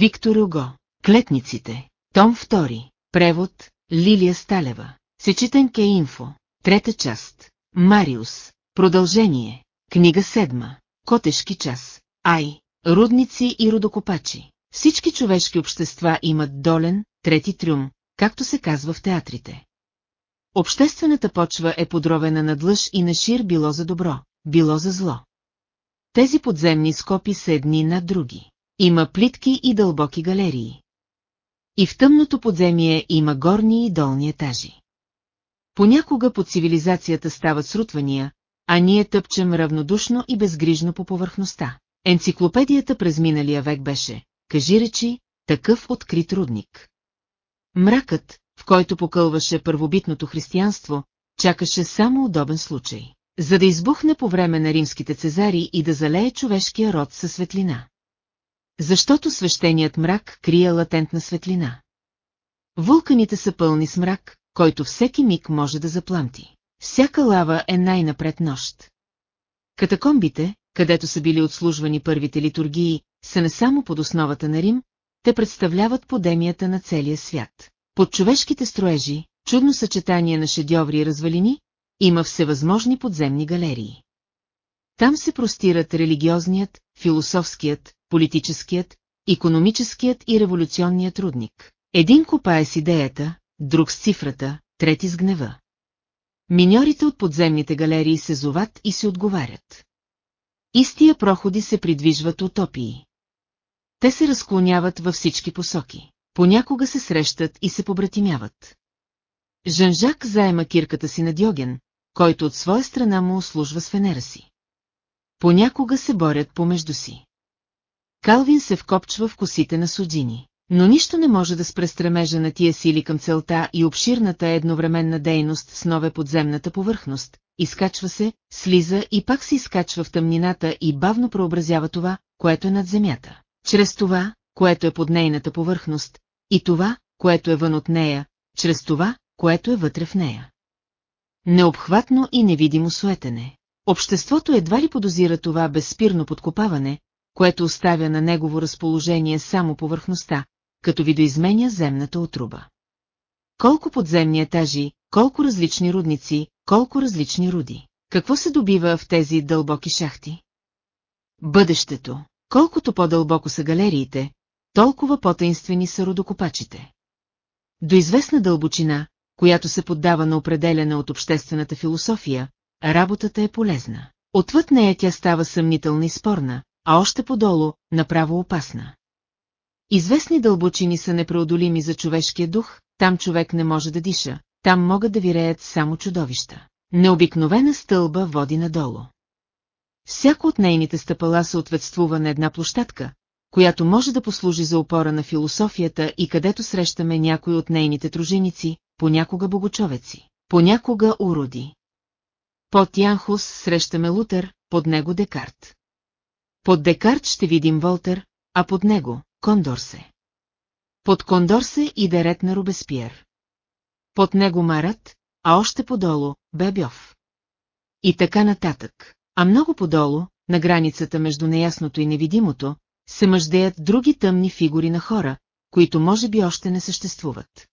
Виктор Уго. Клетниците. Том 2. Превод. Лилия Сталева. Сечетен Ке Инфо. Трета част. Мариус. Продължение. Книга седма. Котешки час. Ай. Рудници и родокопачи. Всички човешки общества имат долен, трети трюм, както се казва в театрите. Обществената почва е подровена на длъж и на шир било за добро, било за зло. Тези подземни скопи са едни над други. Има плитки и дълбоки галерии. И в тъмното подземие има горни и долни етажи. Понякога под цивилизацията стават срутвания, а ние тъпчем равнодушно и безгрижно по повърхността. Енциклопедията през миналия век беше, кажи речи, такъв открит рудник. Мракът, в който покълваше първобитното християнство, чакаше само удобен случай, за да избухне по време на римските цезари и да залее човешкия род със светлина. Защото свещеният мрак крие латентна светлина. Вулканите са пълни с мрак, който всеки миг може да запламти. Всяка лава е най-напред нощ. Катакомбите, където са били отслужвани първите литургии, са не само под основата на Рим, те представляват подемията на целия свят. Под човешките строежи, чудно съчетание на шедьоври и развалини, има всевъзможни подземни галерии. Там се простират религиозният, философският, политическият, економическият и революционният трудник. Един копае с идеята, друг с цифрата, трети с гнева. Миньорите от подземните галерии се зоват и се отговарят. Истия проходи се придвижват утопии. Те се разклоняват във всички посоки. Понякога се срещат и се побратимяват. Жанжак заема кирката си на Диоген, който от своя страна му услужва с Венера си. Понякога се борят помежду си. Калвин се вкопчва в косите на Суджини. Но нищо не може да спре стремежа на тия сили към целта и обширната едновременна дейност с нове подземната повърхност, изкачва се, слиза и пак се изкачва в тъмнината и бавно преобразява това, което е над земята. Чрез това, което е под нейната повърхност, и това, което е вън от нея, чрез това, което е вътре в нея. Необхватно и невидимо суетене. Обществото едва ли подозира това безспирно подкопаване, което оставя на негово разположение само повърхността, като видоизменя земната отруба. Колко подземни етажи, колко различни рудници, колко различни руди. Какво се добива в тези дълбоки шахти? Бъдещето. Колкото по-дълбоко са галериите, толкова по-таинствени са родокопачите. До известна дълбочина, която се поддава на определена от обществената философия, работата е полезна. Отвъд нея тя става съмнителна и спорна, а още подолу – направо опасна. Известни дълбочини са непреодолими за човешкия дух, там човек не може да диша, там могат да виреят само чудовища. Необикновена стълба води надолу. Всяко от нейните стъпала съответствува на една площадка, която може да послужи за опора на философията и където срещаме някой от нейните труженици, понякога богочовеци, понякога уроди. Под Янхус срещаме Лутер, под него Декарт. Под Декарт ще видим Волтер, а под него – Кондорсе. Под Кондорсе и Дерет на Робеспиер. Под него Марат, а още подолу – Бебьов. И така нататък. А много подолу, на границата между неясното и невидимото, се мъждеят други тъмни фигури на хора, които може би още не съществуват.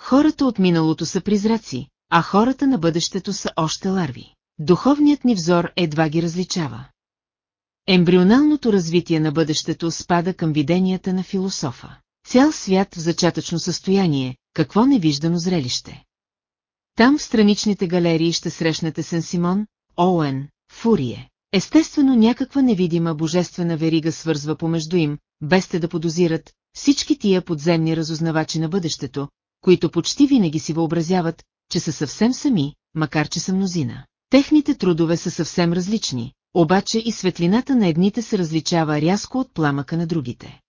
Хората от миналото са призраци, а хората на бъдещето са още ларви. Духовният ни взор едва ги различава. Ембрионалното развитие на бъдещето спада към виденията на философа. Цял свят в зачатъчно състояние, какво невиждано зрелище. Там в страничните галерии ще срещнете Сен-Симон, Оуен, Фурие. Естествено някаква невидима божествена верига свързва помежду им, без те да подозират, всички тия подземни разузнавачи на бъдещето, които почти винаги си въобразяват, че са съвсем сами, макар че са мнозина. Техните трудове са съвсем различни, обаче и светлината на едните се различава рязко от пламъка на другите.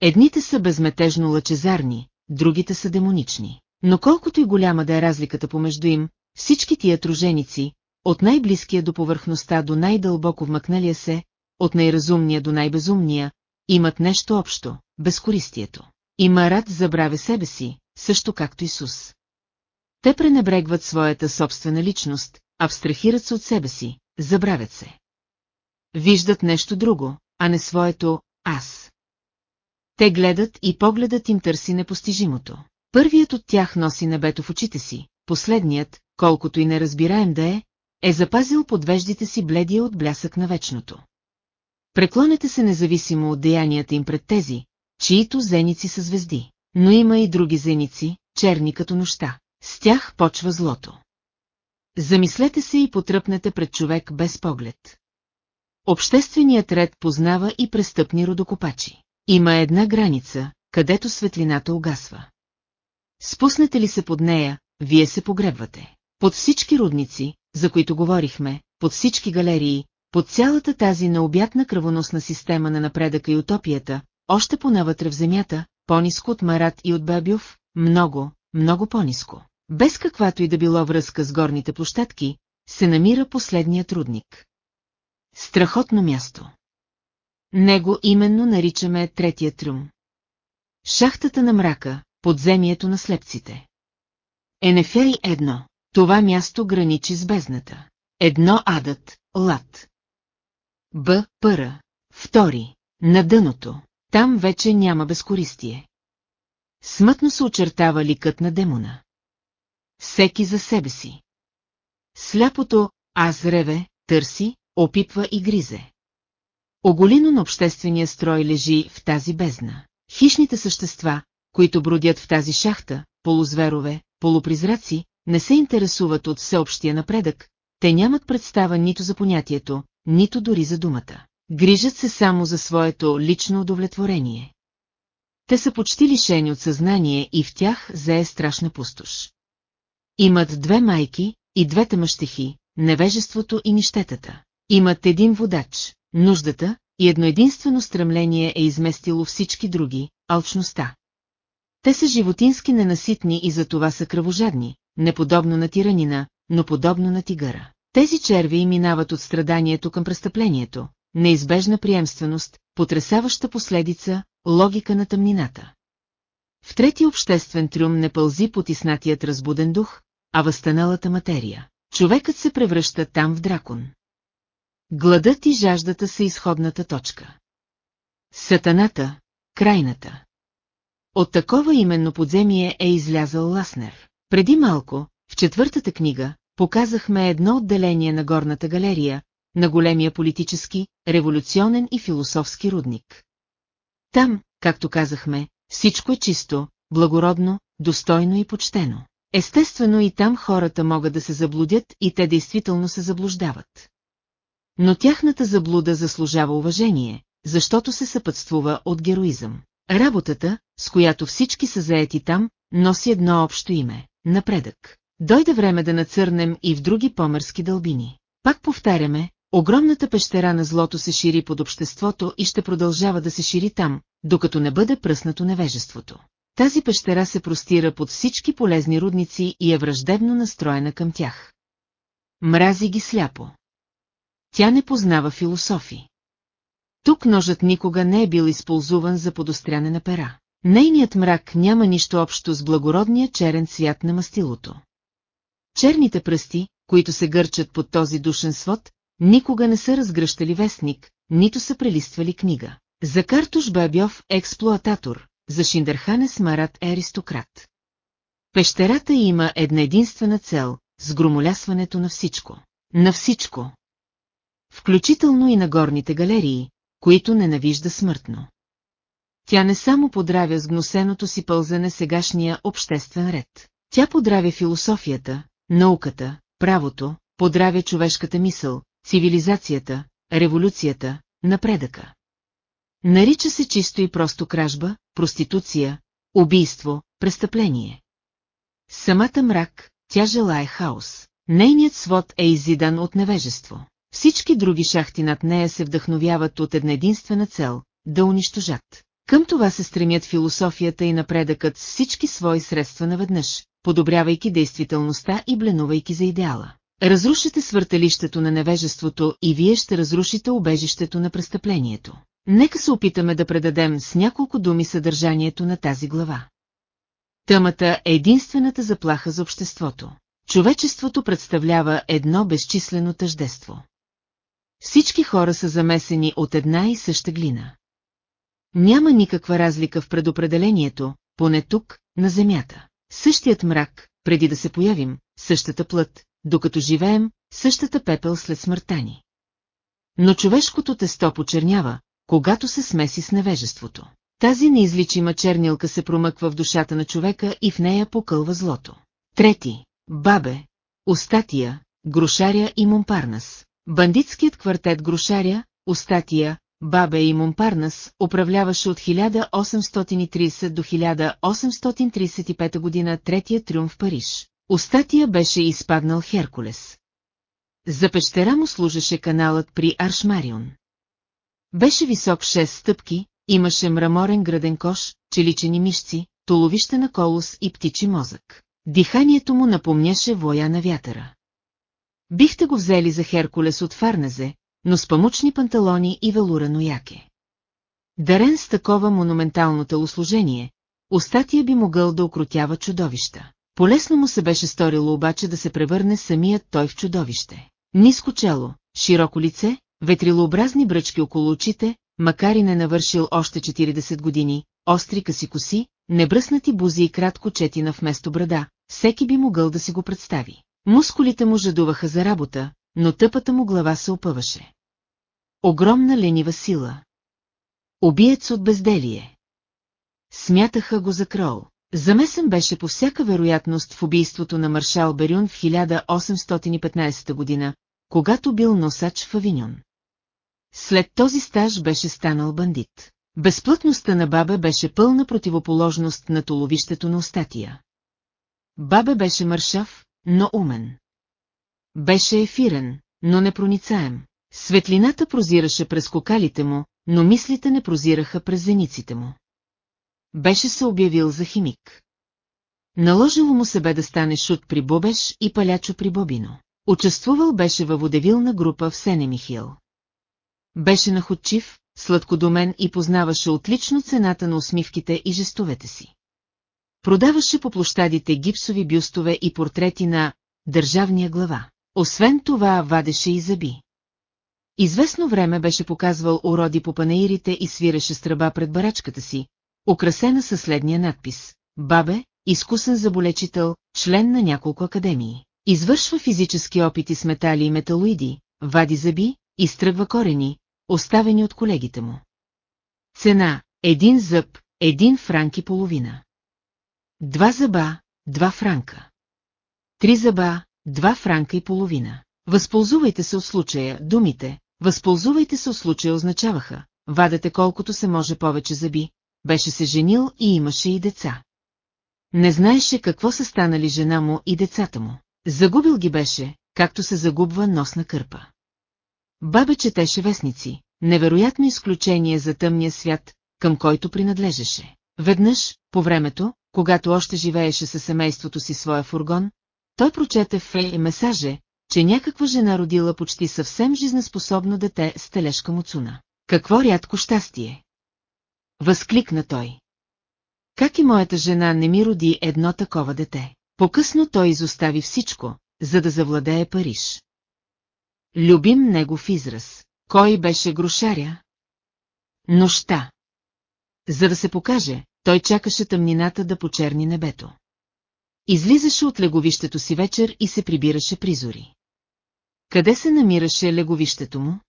Едните са безметежно лъчезарни, другите са демонични. Но колкото и голяма да е разликата помежду им, всички тия труженици, от най-близкия до повърхността до най-дълбоко вмъкналия се, от най-разумния до най-безумния, имат нещо общо – безкористието. И Марат забравя себе си, също както Исус. Те пренебрегват своята собствена личност, абстрахират се от себе си, забравят се. Виждат нещо друго, а не своето «аз». те гледат и погледът им търси непостижимото. Първият от тях носи небето в очите си, последният, колкото и неразбираем да е, е запазил подвеждите си бледия от блясък на вечното. Преклонете се независимо от деянията им пред тези, чието зеници са звезди. Но има и други зеници, черни като нощта. С тях почва злото. Замислете се и потръпнете пред човек без поглед. Общественият ред познава и престъпни родокопачи. Има една граница, където светлината угасва. Спуснете ли се под нея, вие се погребвате. Под всички рудници, за които говорихме, под всички галерии, под цялата тази необятна кръвоносна система на напредъка и утопията, още понавътре в земята, по-ниско от Марат и от Бабюв, много, много по-ниско. Без каквато и да било връзка с горните площадки, се намира последният рудник. Страхотно място. Него именно наричаме третия трюм. Шахтата на мрака, подземието на слепците. Енефей едно. Това място граничи с бездната. Едно адът, лад. Б. Пъра. Втори. На дъното. Там вече няма безкористие. Смътно се очертава ликът на демона. Всеки за себе си. Сляпото аз реве, търси, опипва и гризе. Оголино на обществения строй лежи в тази бездна. Хищните същества, които бродят в тази шахта, полузверове, полупризраци, не се интересуват от всеобщия напредък, те нямат представа нито за понятието, нито дори за думата. Грижат се само за своето лично удовлетворение. Те са почти лишени от съзнание и в тях зае страшна пустош. Имат две майки и двете мъщехи, невежеството и нищетата. Имат един водач, нуждата, и едно единствено стремление е изместило всички други – алчността. Те са животински ненаситни и за това са кръвожадни, неподобно на тиранина, но подобно на тигъра. Тези черви минават от страданието към престъплението, неизбежна приемственост, потрясаваща последица, логика на тъмнината. В трети обществен трюм не пълзи потиснатият разбуден дух, а възстаналата материя. Човекът се превръща там в дракон. Гладът и жаждата са изходната точка. Сатаната – крайната. От такова именно подземие е излязъл Ласнер. Преди малко, в четвъртата книга, показахме едно отделение на горната галерия, на големия политически, революционен и философски рудник. Там, както казахме, всичко е чисто, благородно, достойно и почтено. Естествено и там хората могат да се заблудят и те действително се заблуждават. Но тяхната заблуда заслужава уважение, защото се съпътствува от героизъм. Работата, с която всички са заети там, носи едно общо име – напредък. Дойде време да нацърнем и в други помърски дълбини. Пак повтаряме, огромната пещера на злото се шири под обществото и ще продължава да се шири там, докато не бъде пръснато невежеството. Тази пещера се простира под всички полезни рудници и е враждебно настроена към тях. Мрази ги сляпо. Тя не познава философи. Тук ножът никога не е бил използван за подостряне на пера. Нейният мрак няма нищо общо с благородния черен цвят на мастилото. Черните пръсти, които се гърчат под този душен свод, никога не са разгръщали вестник, нито са прелиствали книга. За Картуш Бабьов е експлуататор, за Шиндърханес Марат е аристократ. Пещерата има една единствена цел – сгромолясването на всичко. На всичко. Включително и на горните галерии, които ненавижда смъртно. Тя не само подравя с гносеното си пълзане сегашния обществен ред. Тя подравя философията, науката, правото, подравя човешката мисъл, цивилизацията, революцията, напредъка. Нарича се чисто и просто кражба, проституция, убийство, престъпление. Самата мрак, тя желае хаос. Нейният свод е изидан от невежество. Всички други шахти над нея се вдъхновяват от една единствена цел – да унищожат. Към това се стремят философията и напредъкът с всички свои средства наведнъж, подобрявайки действителността и бленувайки за идеала. Разрушите свъртелището на невежеството и вие ще разрушите убежището на престъплението. Нека се опитаме да предадем с няколко думи съдържанието на тази глава. Тъмата е единствената заплаха за обществото. Човечеството представлява едно безчислено тъждество. Всички хора са замесени от една и съща глина. Няма никаква разлика в предопределението, поне тук, на Земята. Същият мрак, преди да се появим, същата плът, докато живеем, същата пепел след смъртта ни. Но човешкото тесто почернява, когато се смеси с невежеството. Тази неизличима чернилка се промъква в душата на човека и в нея покълва злото. Трети. Бабе. Остатия, Грушаря и Момпарнас. Бандитският квартет Грушаря, Остатия, Бабе и Момпарнас управляваше от 1830 до 1835 година третия трюм в Париж. Остатия беше изпаднал Херкулес. За пещера му служеше каналът при Аршмарион. Беше висок 6 стъпки, имаше мраморен граден кош, челичени мишци, толовище на колос и птичи мозък. Диханието му напомняше воя на вятъра. Бихте го взели за Херкулес от Фарнезе, но с памучни панталони и велурано яке. Дарен с такова монументално телосложение, устатия би могъл да окрутява чудовища. Полесно му се беше сторило обаче да се превърне самият той в чудовище. Ниско чело, широко лице, ветрилообразни бръчки около очите, макар и не навършил още 40 години, остри къси коси, небръснати бузи и кратко четина вместо брада, всеки би могъл да си го представи. Мускулите му жадуваха за работа, но тъпата му глава се опъваше. Огромна ленива сила. Обиец от безделие. Смятаха го за крол. Замесен беше по всяка вероятност в убийството на маршал Берюн в 1815 година, когато бил носач в Авиньон. След този стаж беше станал бандит. Безплътността на Бабе беше пълна противоположност на толовището на остатия. Бабе беше мършав, но умен. Беше ефирен, но непроницаем. Светлината прозираше през кокалите му, но мислите не прозираха през зениците му. Беше се обявил за химик. Наложило му се бе да стане шут при Бобеш и палячо при Бобино. Участвувал беше във водевилна група в Сенемихил. Беше находчив, сладкодумен и познаваше отлично цената на усмивките и жестовете си. Продаваше по площадите гипсови бюстове и портрети на държавния глава. Освен това вадеше и зъби. Известно време беше показвал уроди по панаирите и свиреше страба пред барачката си, украсена със следния надпис. Бабе, изкусен заболечител, член на няколко академии. Извършва физически опити с метали и металоиди, вади зъби, изтръгва корени, оставени от колегите му. Цена – един зъб, един франк и половина. Два зъба, два франка. Три зъба, два франка и половина. Възползвайте се от случая, думите, възползвайте се от случая означаваха, вадете колкото се може повече зъби, беше се женил и имаше и деца. Не знаеше какво са станали жена му и децата му. Загубил ги беше, както се загубва носна кърпа. Бабе четеше вестници, невероятно изключение за тъмния свят, към който принадлежеше. Веднъж, по времето, когато още живееше със семейството си своя фургон, той прочете в Фей месаже, че някаква жена родила почти съвсем жизнеспособно дете с телешка муцуна. Какво рядко щастие! Възкликна той. Как и моята жена не ми роди едно такова дете? По-късно той изостави всичко, за да завладее Париж. Любим негов израз. Кой беше грошаря? Нощта. За да се покаже, той чакаше тъмнината да почерни небето. Излизаше от леговището си вечер и се прибираше призори. Къде се намираше леговището му?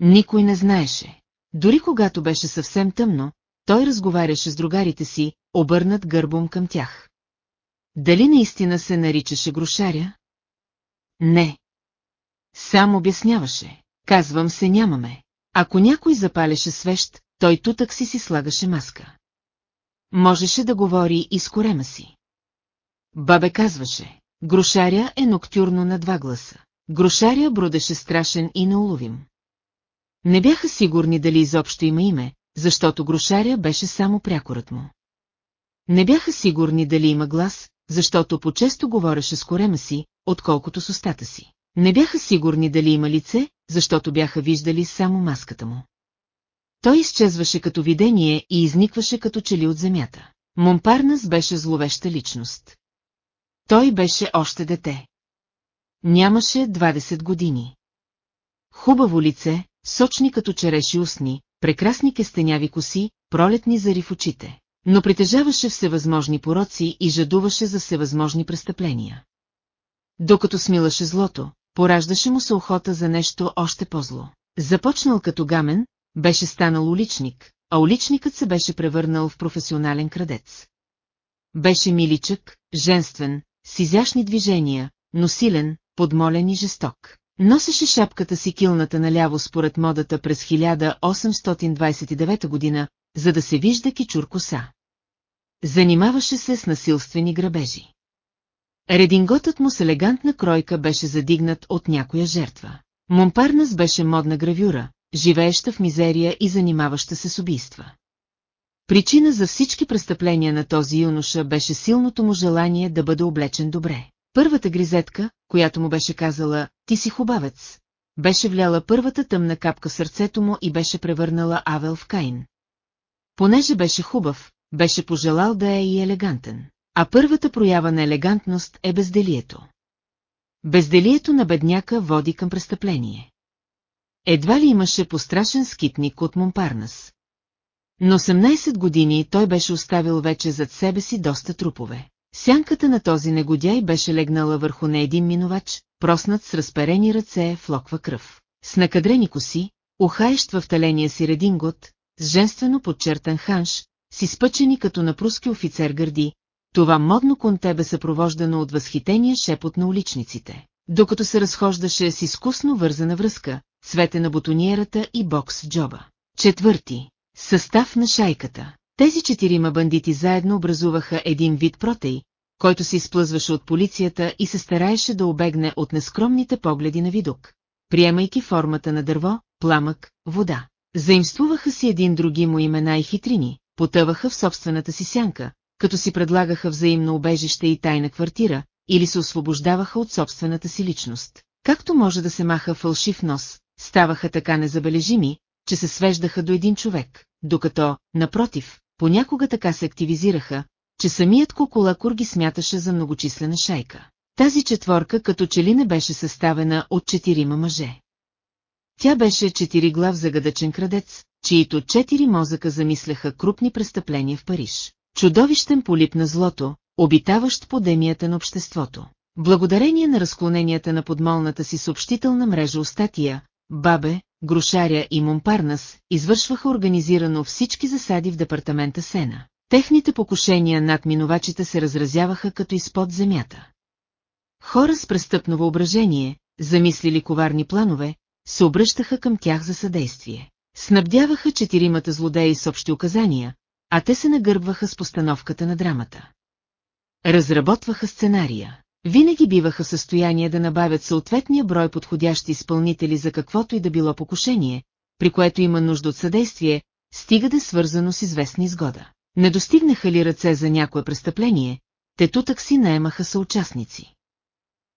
Никой не знаеше. Дори когато беше съвсем тъмно, той разговаряше с другарите си, обърнат гърбом към тях. Дали наистина се наричаше грошаря? Не. Сам обясняваше. Казвам се нямаме. Ако някой запалеше свещ, той тутък си си слагаше маска. Можеше да говори и с корема си. Бабе казваше, грошаря е ноктюрно на два гласа. Грошаря бродеше страшен и неуловим. Не бяха сигурни дали изобщо има име, защото грошаря беше само прякорът му. Не бяха сигурни дали има глас, защото по-често говореше с корема си, отколкото с устата си. Не бяха сигурни дали има лице, защото бяха виждали само маската му. Той изчезваше като видение и изникваше като чели от земята. Момпарнас беше зловеща личност. Той беше още дете. Нямаше 20 години. Хубаво лице, сочни като череши устни, прекрасни кестеняви коси, пролетни зари в очите. Но притежаваше всевъзможни пороци и жадуваше за всевъзможни престъпления. Докато смилаше злото, пораждаше му се охота за нещо още по-зло. Започнал като гамен, беше станал уличник, а уличникът се беше превърнал в професионален крадец. Беше миличък, женствен, с изящни движения, но силен, подмолен и жесток. Носеше шапката си килната наляво според модата през 1829 година, за да се вижда кичур коса. Занимаваше се с насилствени грабежи. Рединготът му с елегантна кройка беше задигнат от някоя жертва. Момпарнас беше модна гравюра, живееща в мизерия и занимаваща се с убийства. Причина за всички престъпления на този юноша беше силното му желание да бъде облечен добре. Първата гризетка, която му беше казала «Ти си хубавец», беше вляла първата тъмна капка в сърцето му и беше превърнала Авел в Каин. Понеже беше хубав, беше пожелал да е и елегантен. А първата проява на елегантност е безделието. Безделието на бедняка води към престъпление. Едва ли имаше пострашен скитник от Момпарнас. Но 18 години той беше оставил вече зад себе си доста трупове. Сянката на този негодяй беше легнала върху не един минувач, проснат с разперени ръце в локва кръв. С накадрени коси, ухаещ в таления си редингот, с женствено подчертан ханш, с изпъчени като на пруски офицер гърди, това модно конте бе съпровождано от възхитения шепот на уличниците, докато се разхождаше с изкусно вързана връзка, цвете на бутониерата и бокс в джоба. Четвърти. Състав на шайката. Тези четирима бандити заедно образуваха един вид протей, който се изплъзваше от полицията и се стараеше да обегне от нескромните погледи на видок, приемайки формата на дърво, пламък, вода. Заимствуваха си един други му имена и хитрини, потъваха в собствената си сянка, като си предлагаха взаимно убежище и тайна квартира, или се освобождаваха от собствената си личност. Както може да се маха фалшив нос, ставаха така незабележими, че се свеждаха до един човек, докато, напротив, понякога така се активизираха, че самият Коколакур ги смяташе за многочислена шайка. Тази четворка като че ли не беше съставена от четирима мъже. Тя беше четириглав загадъчен крадец, чието четири мозъка замисляха крупни престъпления в Париж. Чудовищен полип на злото, обитаващ подемията на обществото. Благодарение на разклоненията на подмолната си съобщителна мрежа Остатия, Бабе, Грушаря и Момпарнас извършваха организирано всички засади в департамента Сена. Техните покушения над минувачите се разразяваха като изпод земята. Хора с престъпно въображение, замислили коварни планове, се обръщаха към тях за съдействие. Снабдяваха четиримата злодеи с общи указания, а те се нагърбваха с постановката на драмата. Разработваха сценария. Винаги биваха в състояние да набавят съответния брой подходящи изпълнители за каквото и да било покушение, при което има нужда от съдействие, стига да е свързано с известна изгода. Не достигнаха ли ръце за някое престъпление, те тутък си наемаха съучастници.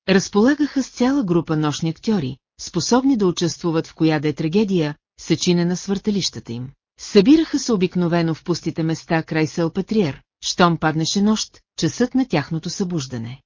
Разполагаха с цяла група нощни актьори, способни да участвуват в коя да е трагедия, съчинена с въртелищата им. Събираха се обикновено в пустите места край Селпатриер, щом паднеше нощ, часът на тяхното събуждане.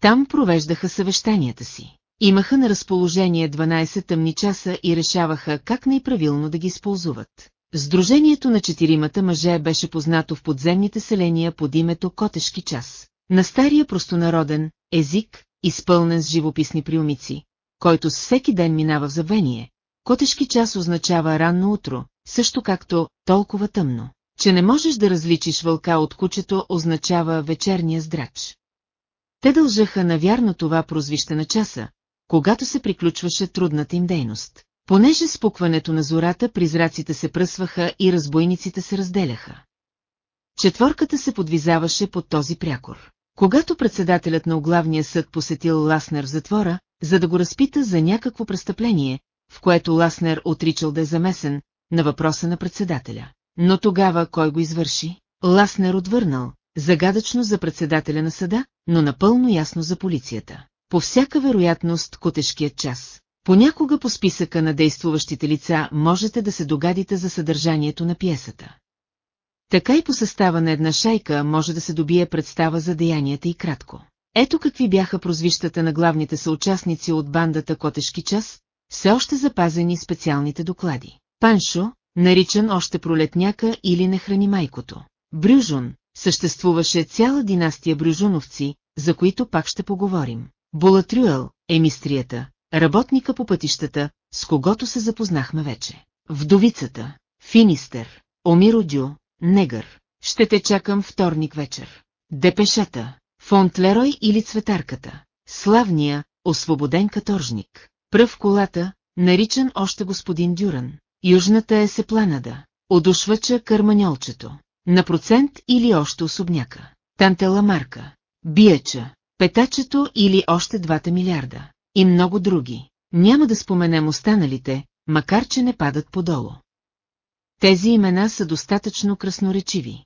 Там провеждаха съвещанията си. Имаха на разположение 12 тъмни часа и решаваха как най-правилно да ги използват. Сдружението на четиримата мъже беше познато в подземните селения под името Котешки час. На стария простонароден език, изпълнен с живописни приумици, който с всеки ден минава в забвение, Котешки час означава ранно утро, също както толкова тъмно, че не можеш да различиш вълка от кучето означава вечерния здрач. Те дължаха навярно това прозвище на часа, когато се приключваше трудната им дейност. Понеже спукването на зората призраците се пръсваха и разбойниците се разделяха. Четворката се подвизаваше под този прякор. Когато председателят на оглавния съд посетил Ласнер в затвора, за да го разпита за някакво престъпление, в което Ласнер отричал да е замесен, на въпроса на председателя. Но тогава кой го извърши? Ласнер отвърнал, загадъчно за председателя на съда, но напълно ясно за полицията. По всяка вероятност котешкият час. Понякога по списъка на действуващите лица можете да се догадите за съдържанието на пиесата. Така и по състава на една шайка може да се добие представа за деянията и кратко. Ето какви бяха прозвищата на главните съучастници от бандата Котешки час, все още запазени специалните доклади. Паншо, наричан още пролетняка или не храни майкото. Брюжун, съществуваше цяла династия брюжуновци, за които пак ще поговорим. Булатрюел, емистрията, работника по пътищата, с когото се запознахме вече. Вдовицата, Финистер, Омиро Дю, Негър. Ще те чакам вторник вечер. Депешата, Фонтлерой или Цветарката. Славния, освободен каторжник. Пръв колата, наричан още господин Дюран. Южната е сепланада. Одушвача кърманьолчето. На процент или още особняка. Тантела марка. Бияча. Петачето или още двата милиарда. И много други. Няма да споменем останалите, макар че не падат подолу. Тези имена са достатъчно красноречиви.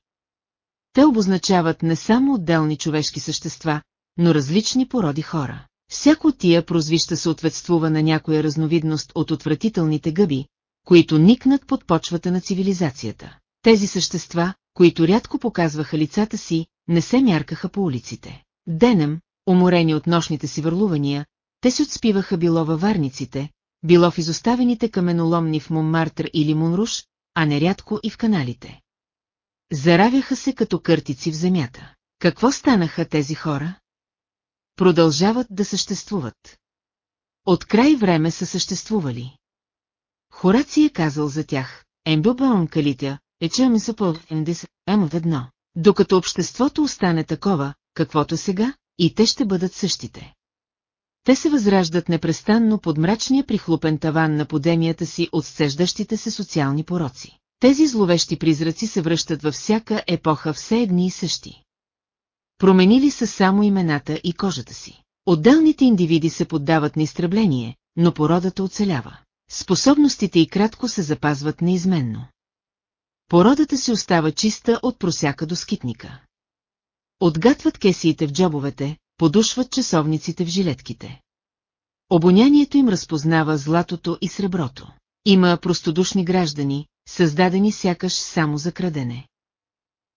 Те обозначават не само отделни човешки същества, но различни породи хора. Всяко тия прозвища съответствува на някоя разновидност от отвратителните гъби, които никнат под почвата на цивилизацията. Тези същества, които рядко показваха лицата си, не се мяркаха по улиците. Денем, уморени от нощните си върлувания, те се отспиваха било във варниците, било в изоставените каменоломни в Монмартър или Мунруш, а нерядко и в каналите. Заравяха се като къртици в земята. Какво станаха тези хора? Продължават да съществуват. От край време са съществували. Хораци е казал за тях, Ембюбаун калитя, е че ми са по в едно. Докато обществото остане такова, каквото сега, и те ще бъдат същите. Те се възраждат непрестанно под мрачния прихлупен таван на подемията си от сцеждащите се социални пороци. Тези зловещи призраци се връщат във всяка епоха все едни и същи. Променили са само имената и кожата си. Отделните индивиди се поддават на изтребление, но породата оцелява. Способностите и кратко се запазват неизменно. Породата си остава чиста от просяка до скитника. Отгатват кесиите в джобовете, подушват часовниците в жилетките. Обонянието им разпознава златото и среброто. Има простодушни граждани, създадени сякаш само за крадене.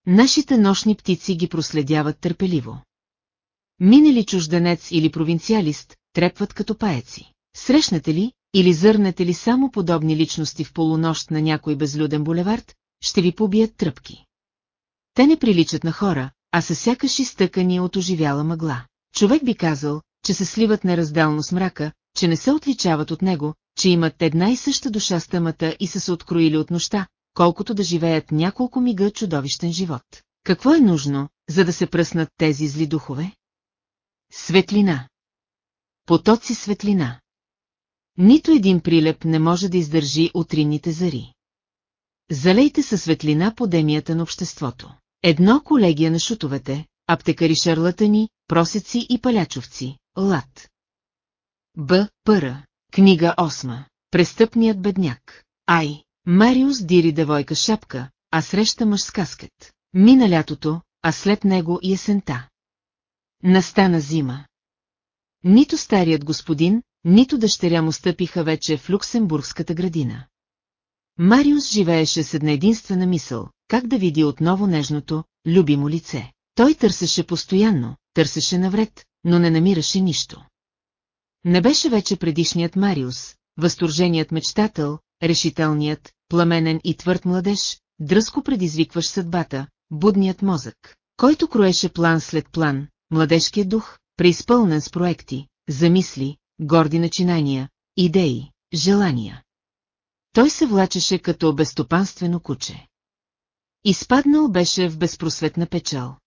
Нашите нощни птици ги проследяват търпеливо. Минали чужденец или провинциалист, трепват като паеци. Срещнете ли, или зърнете ли само подобни личности в полунощ на някой безлюден булевард, ще ви побият тръпки. Те не приличат на хора, а са сякаш изтъкани от оживяла мъгла. Човек би казал, че се сливат неразделно с мрака, че не се отличават от него, че имат една и съща душа с тъмата и са се откроили от нощта, колкото да живеят няколко мига чудовищен живот. Какво е нужно, за да се пръснат тези зли духове? Светлина. Потоци светлина. Нито един прилеп не може да издържи утринните зари. Залейте със светлина подемията на обществото. Едно колегия на шутовете, аптекари шарлатани, просеци и палячовци, лад. Б. Пъра. Книга 8. Престъпният бедняк. Ай. Мариус дири девойка шапка, а среща мъж с каскет. Мина лятото, а след него и есента. Настана зима. Нито старият господин, нито дъщеря му стъпиха вече в Люксембургската градина. Мариус живееше с една единствена мисъл, как да види отново нежното, любимо лице. Той търсеше постоянно, търсеше навред, но не намираше нищо. Не беше вече предишният Мариус, възторженият мечтател, решителният, пламенен и твърд младеж, дръско предизвикваш съдбата, будният мозък, който кроеше план след план, младежкият дух, преизпълнен с проекти, замисли, горди начинания, идеи, желания. Той се влачеше като безстопанствено куче. Изпаднал беше в безпросветна печал.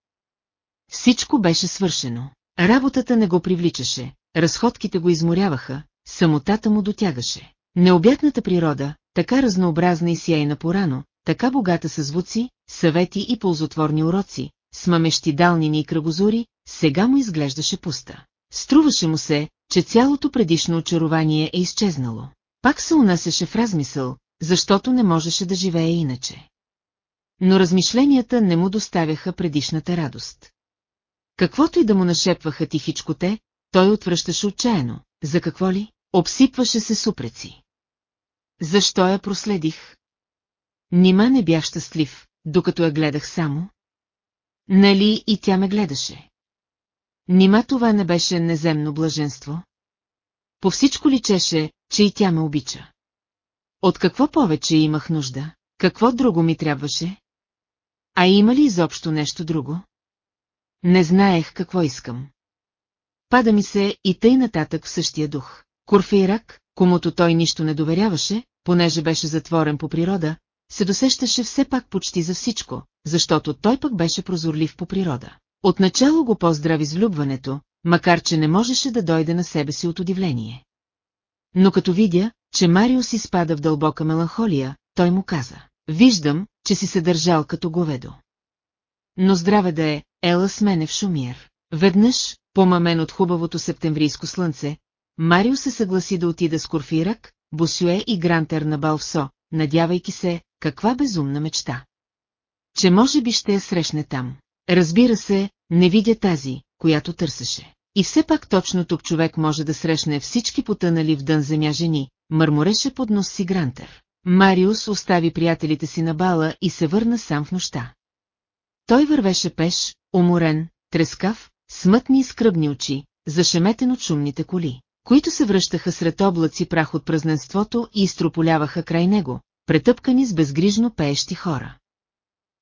Всичко беше свършено. Работата не го привличаше, разходките го изморяваха, самотата му дотягаше. Необятната природа, така разнообразна и сияйна порано, така богата с звуци, съвети и ползотворни уроци, с мамещи далнини и кръгозори, сега му изглеждаше пуста. Струваше му се, че цялото предишно очарование е изчезнало. Пак се унасяше в размисъл, защото не можеше да живее иначе. Но размишленията не му доставяха предишната радост. Каквото и да му нашепваха тихичко те, той отвръщаше отчаяно. За какво ли? Обсипваше се супреци. Защо я проследих? Нима не бях щастлив, докато я гледах само? Нали и тя ме гледаше? Нима това не беше неземно блаженство? По всичко личеше, че и тя ме обича. От какво повече имах нужда? Какво друго ми трябваше? А има ли изобщо нещо друго? Не знаех какво искам. Пада ми се и тъй нататък в същия дух. Курфейрак, комуто той нищо не доверяваше, понеже беше затворен по природа, се досещаше все пак почти за всичко, защото той пък беше прозорлив по природа. Отначало го поздрави с влюбването, макар че не можеше да дойде на себе си от удивление. Но като видя, че Мариус изпада в дълбока меланхолия, той му каза, виждам, че си се държал като говедо. Но здраве да е, ела с мене в Шумиер. Веднъж, помамен от хубавото септемврийско слънце, Марио се съгласи да отида с Корфирак, Босюе и Грантер на Балфсо, надявайки се, каква безумна мечта. Че може би ще я срещне там. Разбира се, не видя тази, която търсеше. И все пак точно тук човек може да срещне всички потънали в дън земя жени, мърмореше под нос си Грантер. Мариус остави приятелите си на бала и се върна сам в нощта. Той вървеше пеш, уморен, трескав, смътни и скръбни очи, зашеметен от шумните коли, които се връщаха сред облаци прах от празненството и изтрополяваха край него, претъпкани с безгрижно пеещи хора.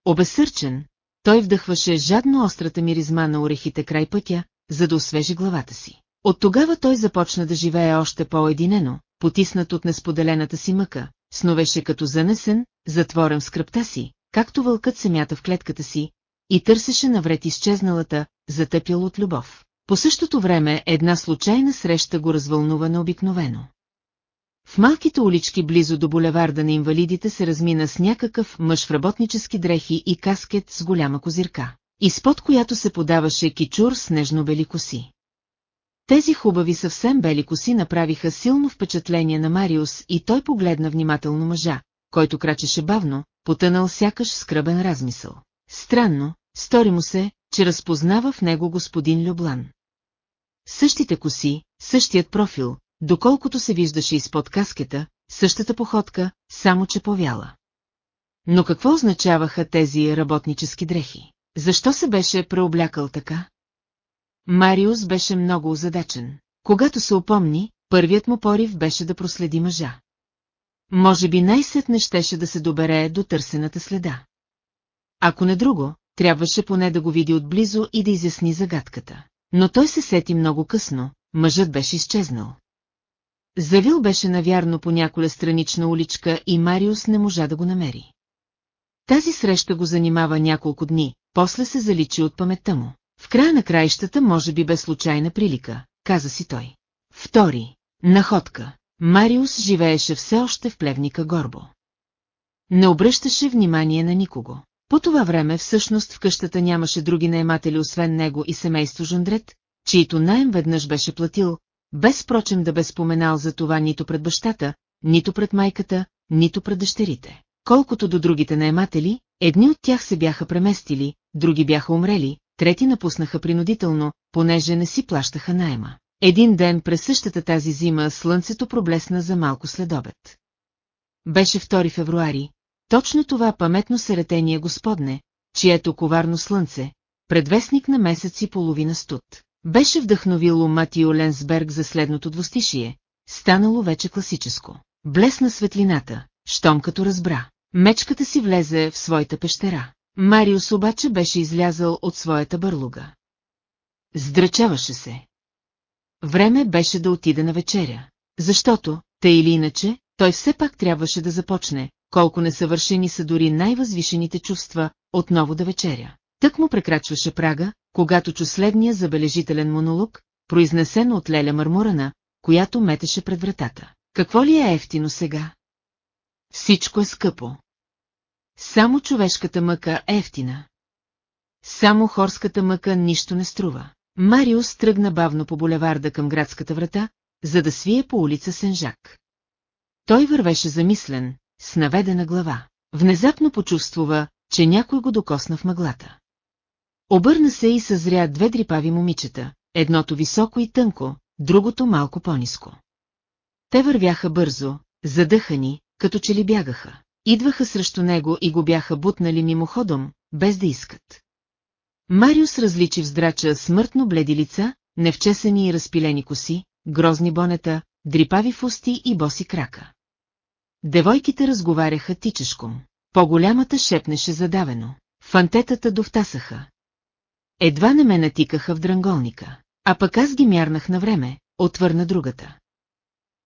Обесърчен, той вдъхваше жадно острата миризма на орехите край пътя, за да освежи главата си. От тогава той започна да живее още по-единено, потиснат от несподелената си мъка, сновеше като занесен, затворен в скръпта си, както вълкът се мята в клетката си, и търсеше навред изчезналата, затъпял от любов. По същото време една случайна среща го развълнува необикновено. В малките улички близо до булеварда на инвалидите се размина с някакъв мъж в работнически дрехи и каскет с голяма козирка, изпод която се подаваше кичур с нежно-бели коси. Тези хубави съвсем бели коси направиха силно впечатление на Мариус и той погледна внимателно мъжа, който крачеше бавно, потънал сякаш скръбен размисъл. Странно, стори му се, че разпознава в него господин Люблан. Същите коси, същият профил, доколкото се виждаше изпод каскета, същата походка, само че повяла. Но какво означаваха тези работнически дрехи? Защо се беше преоблякал така? Мариус беше много озадачен. Когато се опомни, първият му порив беше да проследи мъжа. Може би най-сетне щеше да се добере до търсената следа. Ако не друго, трябваше поне да го види отблизо и да изясни загадката. Но той се сети много късно, мъжът беше изчезнал. Завил беше навярно по няколя странична уличка и Мариус не можа да го намери. Тази среща го занимава няколко дни, после се заличи от паметта му. В края на краищата може би бе случайна прилика, каза си той. Втори. Находка. Мариус живееше все още в плевника Горбо. Не обръщаше внимание на никого. По това време всъщност в къщата нямаше други наематели освен него и семейство Жондрет, чието найем веднъж беше платил, без прочем да бе споменал за това нито пред бащата, нито пред майката, нито пред дъщерите. Колкото до другите наематели, едни от тях се бяха преместили, други бяха умрели, трети напуснаха принудително, понеже не си плащаха найема. Един ден през същата тази зима слънцето проблесна за малко следобед. Беше 2 февруари, точно това паметно серетение Господне, чието коварно слънце, предвестник на месец и половина студ, беше вдъхновило Матио Ленсберг за следното двустишие, станало вече класическо. Блесна светлината, щом като разбра. Мечката си влезе в своята пещера. Мариус обаче беше излязъл от своята бърлуга. Здрачаваше се. Време беше да отида на вечеря, защото, тъй или иначе, той все пак трябваше да започне, колко несъвършени са дори най-възвишените чувства, отново да вечеря. Тък му прекрачваше прага, когато чу следния забележителен монолог, произнесен от Леля Мармурана, която метеше пред вратата. Какво ли е ефтино сега? Всичко е скъпо. Само човешката мъка е ефтина. Само хорската мъка нищо не струва. Мариус тръгна бавно по булеварда към градската врата, за да свие по улица Сенжак. Той вървеше замислен, с наведена глава. Внезапно почувствува, че някой го докосна в мъглата. Обърна се и съзря две дрипави момичета, едното високо и тънко, другото малко по-ниско. Те вървяха бързо, задъхани, като че ли бягаха. Идваха срещу него и го бяха бутнали мимоходом, без да искат. Мариус различи в здрача смъртно бледи лица, невчесани и разпилени коси, грозни бонета, дрипави фусти и боси крака. девойките разговаряха тичешком. По-голямата шепнеше задавено. Фантетата довтасаха. Едва не ме натикаха в дранголника. А пък аз ги мярнах на време, отвърна другата.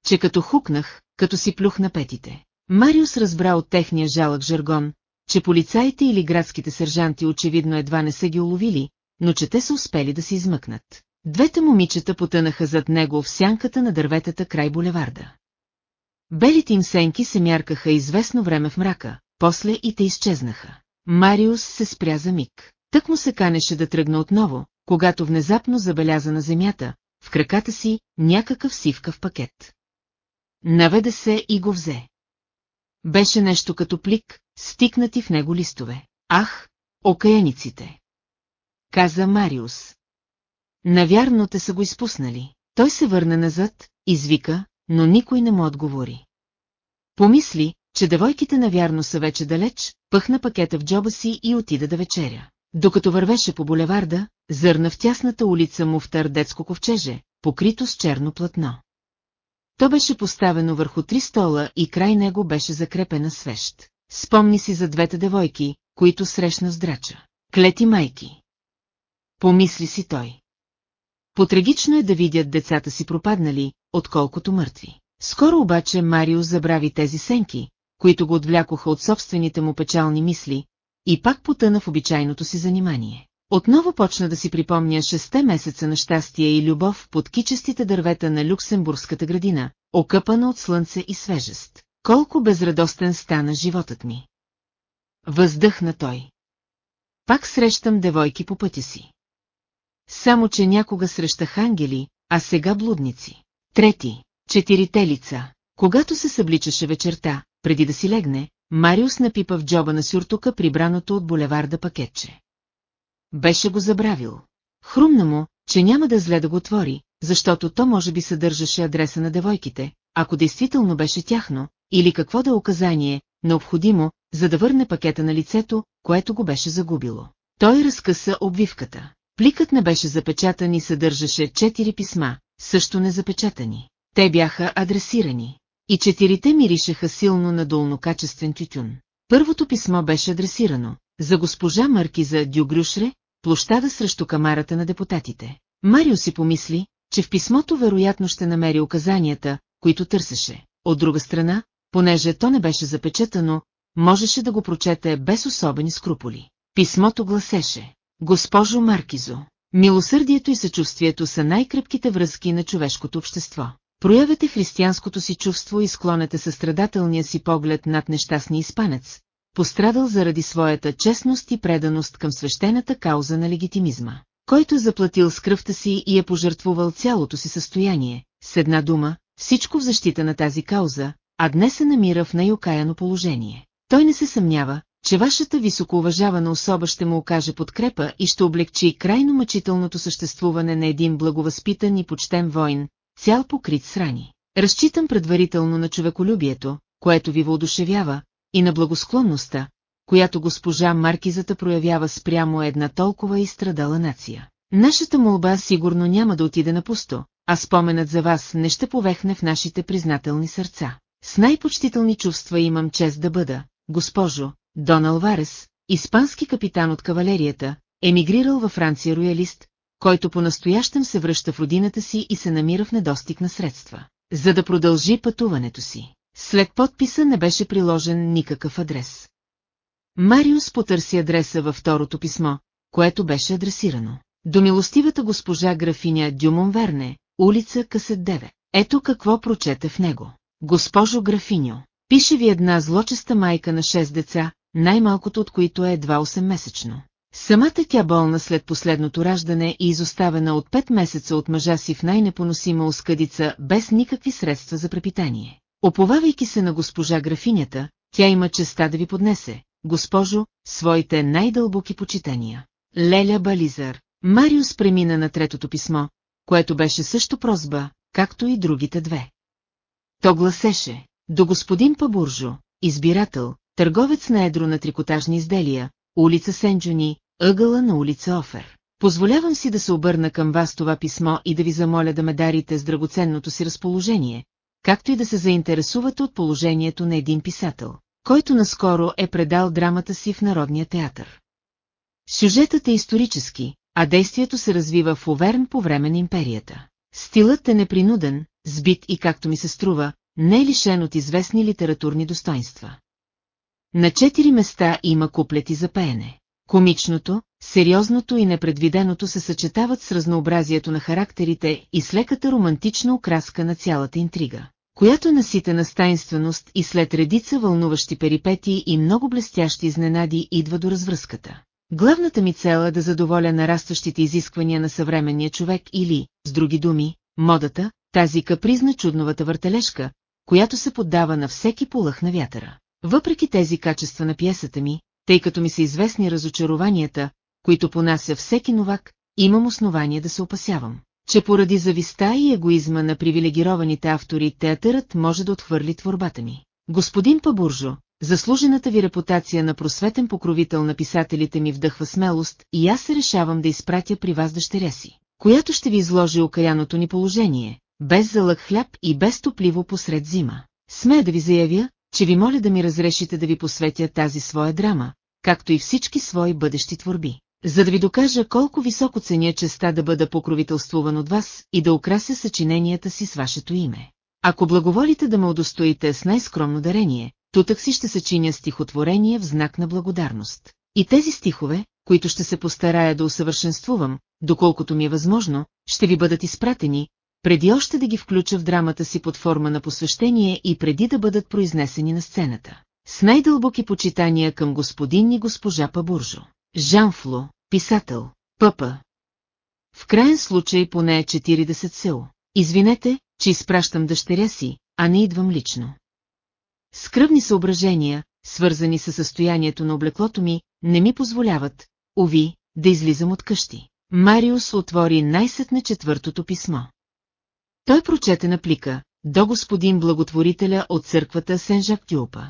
Че като хукнах, като си плюх на петите. Мариус разбра от техния жалък жаргон, че полицаите или градските сержанти очевидно едва не са ги уловили, но че те са успели да се измъкнат. Двете момичета потънаха зад него в сянката на дърветата край булеварда. Белите им сенки се мяркаха известно време в мрака, после и те изчезнаха. Мариус се спря за миг. Тък му се канеше да тръгне отново, когато внезапно забеляза на земята, в краката си, някакъв сивкав пакет. Наведе се и го взе. Беше нещо като плик, стикнати в него листове. Ах, окаяниците! Каза Мариус. Навярно те са го изпуснали. Той се върна назад, извика, но никой не му отговори. Помисли, че девойките навярно са вече далеч, пъхна пакета в джоба си и отида да вечеря. Докато вървеше по булеварда, зърна в тясната улица муфтар детско ковчеже, покрито с черно платно. То беше поставено върху три стола и край него беше закрепена свещ. Спомни си за двете девойки, които срещна с драча. Клети майки. Помисли си той. Потрагично е да видят децата си пропаднали, отколкото мъртви. Скоро обаче Марио забрави тези сенки, които го отвлякоха от собствените му печални мисли, и пак потъна в обичайното си занимание. Отново почна да си припомня шесте месеца на щастие и любов под кичестите дървета на Люксембургската градина, окъпана от слънце и свежест. Колко безрадостен стана животът ми. Въздъхна той. Пак срещам девойки по пътя си. Само, че някога срещах ангели, а сега блудници. Трети, четирите лица. Когато се събличаше вечерта, преди да си легне, Мариус напипа в джоба на сюртука прибраното от булеварда пакетче. Беше го забравил. Хрумна му, че няма да зле да го отвори, защото то може би съдържаше адреса на девойките, ако действително беше тяхно, или какво да е указание, необходимо, за да върне пакета на лицето, което го беше загубило. Той разкъса обвивката. Пликът не беше запечатан и съдържаше четири писма, също незапечатани. Те бяха адресирани. И четирите миришеха силно на долнокачествен тютюн. Първото писмо беше адресирано за госпожа Маркиза Дюгрюшре, площада срещу камарата на депутатите. Марио си помисли, че в писмото вероятно ще намери указанията, които търсеше. От друга страна, понеже то не беше запечатано, можеше да го прочете без особени скруполи. Писмото гласеше Госпожо Маркизо, милосърдието и съчувствието са най-крепките връзки на човешкото общество. Проявете християнското си чувство и склонете състрадателния си поглед над нещастния испанец, пострадал заради своята честност и преданост към свещената кауза на легитимизма, който е заплатил с кръвта си и е пожертвувал цялото си състояние, с една дума, всичко в защита на тази кауза, а днес се намира в най-окаяно положение. Той не се съмнява, че вашата високоуважавана особа ще му окаже подкрепа и ще облегчи крайно мъчителното съществуване на един благовъзпитан и почтен войн, цял покрит с рани. Разчитам предварително на човеколюбието, което ви въодушевява, и на благосклонността, която госпожа Маркизата проявява спрямо една толкова изстрадала нация. Нашата молба сигурно няма да отиде на пусто, а споменът за вас не ще повехне в нашите признателни сърца. С най-почтителни чувства имам чест да бъда, госпожо, Дон Алварес, испански капитан от кавалерията, емигрирал във Франция роялист, който по-настоящем се връща в родината си и се намира в недостиг на средства, за да продължи пътуването си. След подписа не беше приложен никакъв адрес. Мариус потърси адреса във второто писмо, което беше адресирано. До милостивата госпожа графиня Дюмон Верне, улица Касет 9. Ето какво прочете в него. Госпожо графиньо, пише ви една злочеста майка на 6 деца, най-малкото от които е едва 8-месечно. Самата тя болна след последното раждане и изоставена от 5 месеца от мъжа си в най-непоносима оскъдица без никакви средства за препитание. Оповавайки се на госпожа графинята, тя има честа да ви поднесе, госпожо, своите най-дълбоки почитания. Леля Бализар. Мариус премина на третото писмо, което беше също прозба, както и другите две. То гласеше, до господин Пабуржо, избирател, търговец на едро на трикотажни изделия, улица Сенджуни, ъгъла на улица Офер. Позволявам си да се обърна към вас това писмо и да ви замоля да ме дарите с драгоценното си разположение, както и да се заинтересувате от положението на един писател, който наскоро е предал драмата си в Народния театър. Сюжетът е исторически, а действието се развива в Оверн по време на империята. Стилът е непринуден, сбит и както ми се струва, не е лишен от известни литературни достоинства. На четири места има куплети за пеене. Комичното, сериозното и непредвиденото се съчетават с разнообразието на характерите и с леката романтична окраска на цялата интрига, която е наситена с и след редица вълнуващи перипетии и много блестящи изненади идва до развръзката. Главната ми цел е да задоволя нарастващите изисквания на съвременния човек или, с други думи, модата, тази капризна чудновата въртележка, която се поддава на всеки полъх на вятъра. Въпреки тези качества на пиесата ми, тъй като ми са известни разочарованията, които понася всеки новак, имам основание да се опасявам, че поради зависта и егоизма на привилегированите автори театърът може да отхвърли творбата ми. Господин Пабуржо, заслужената ви репутация на просветен покровител на писателите ми вдъхва смелост и аз се решавам да изпратя при вас дъщеря си, която ще ви изложи окаяното ни положение, без залък хляб и без топливо посред зима. Смея да ви заявя, че ви моля да ми разрешите да ви посветя тази своя драма, както и всички свои бъдещи творби, за да ви докажа колко високо ценя честа да бъда покровителствуван от вас и да украся съчиненията си с вашето име. Ако благоволите да ме удостоите с най-скромно дарение, тутък си ще съчиня стихотворение в знак на благодарност. И тези стихове, които ще се постарая да усъвършенствувам, доколкото ми е възможно, ще ви бъдат изпратени, преди още да ги включа в драмата си под форма на посвещение и преди да бъдат произнесени на сцената. С най-дълбоки почитания към господин и госпожа Пабуржо. Жанфло, писател, пъпа. В крайен случай поне 40 село. Извинете, че изпращам дъщеря си, а не идвам лично. Скръбни съображения, свързани с състоянието на облеклото ми, не ми позволяват, уви, да излизам от къщи. Мариус отвори най-сетне четвъртото писмо. Той прочете на плика, до господин благотворителя от църквата Сен-Жак-Тюпа.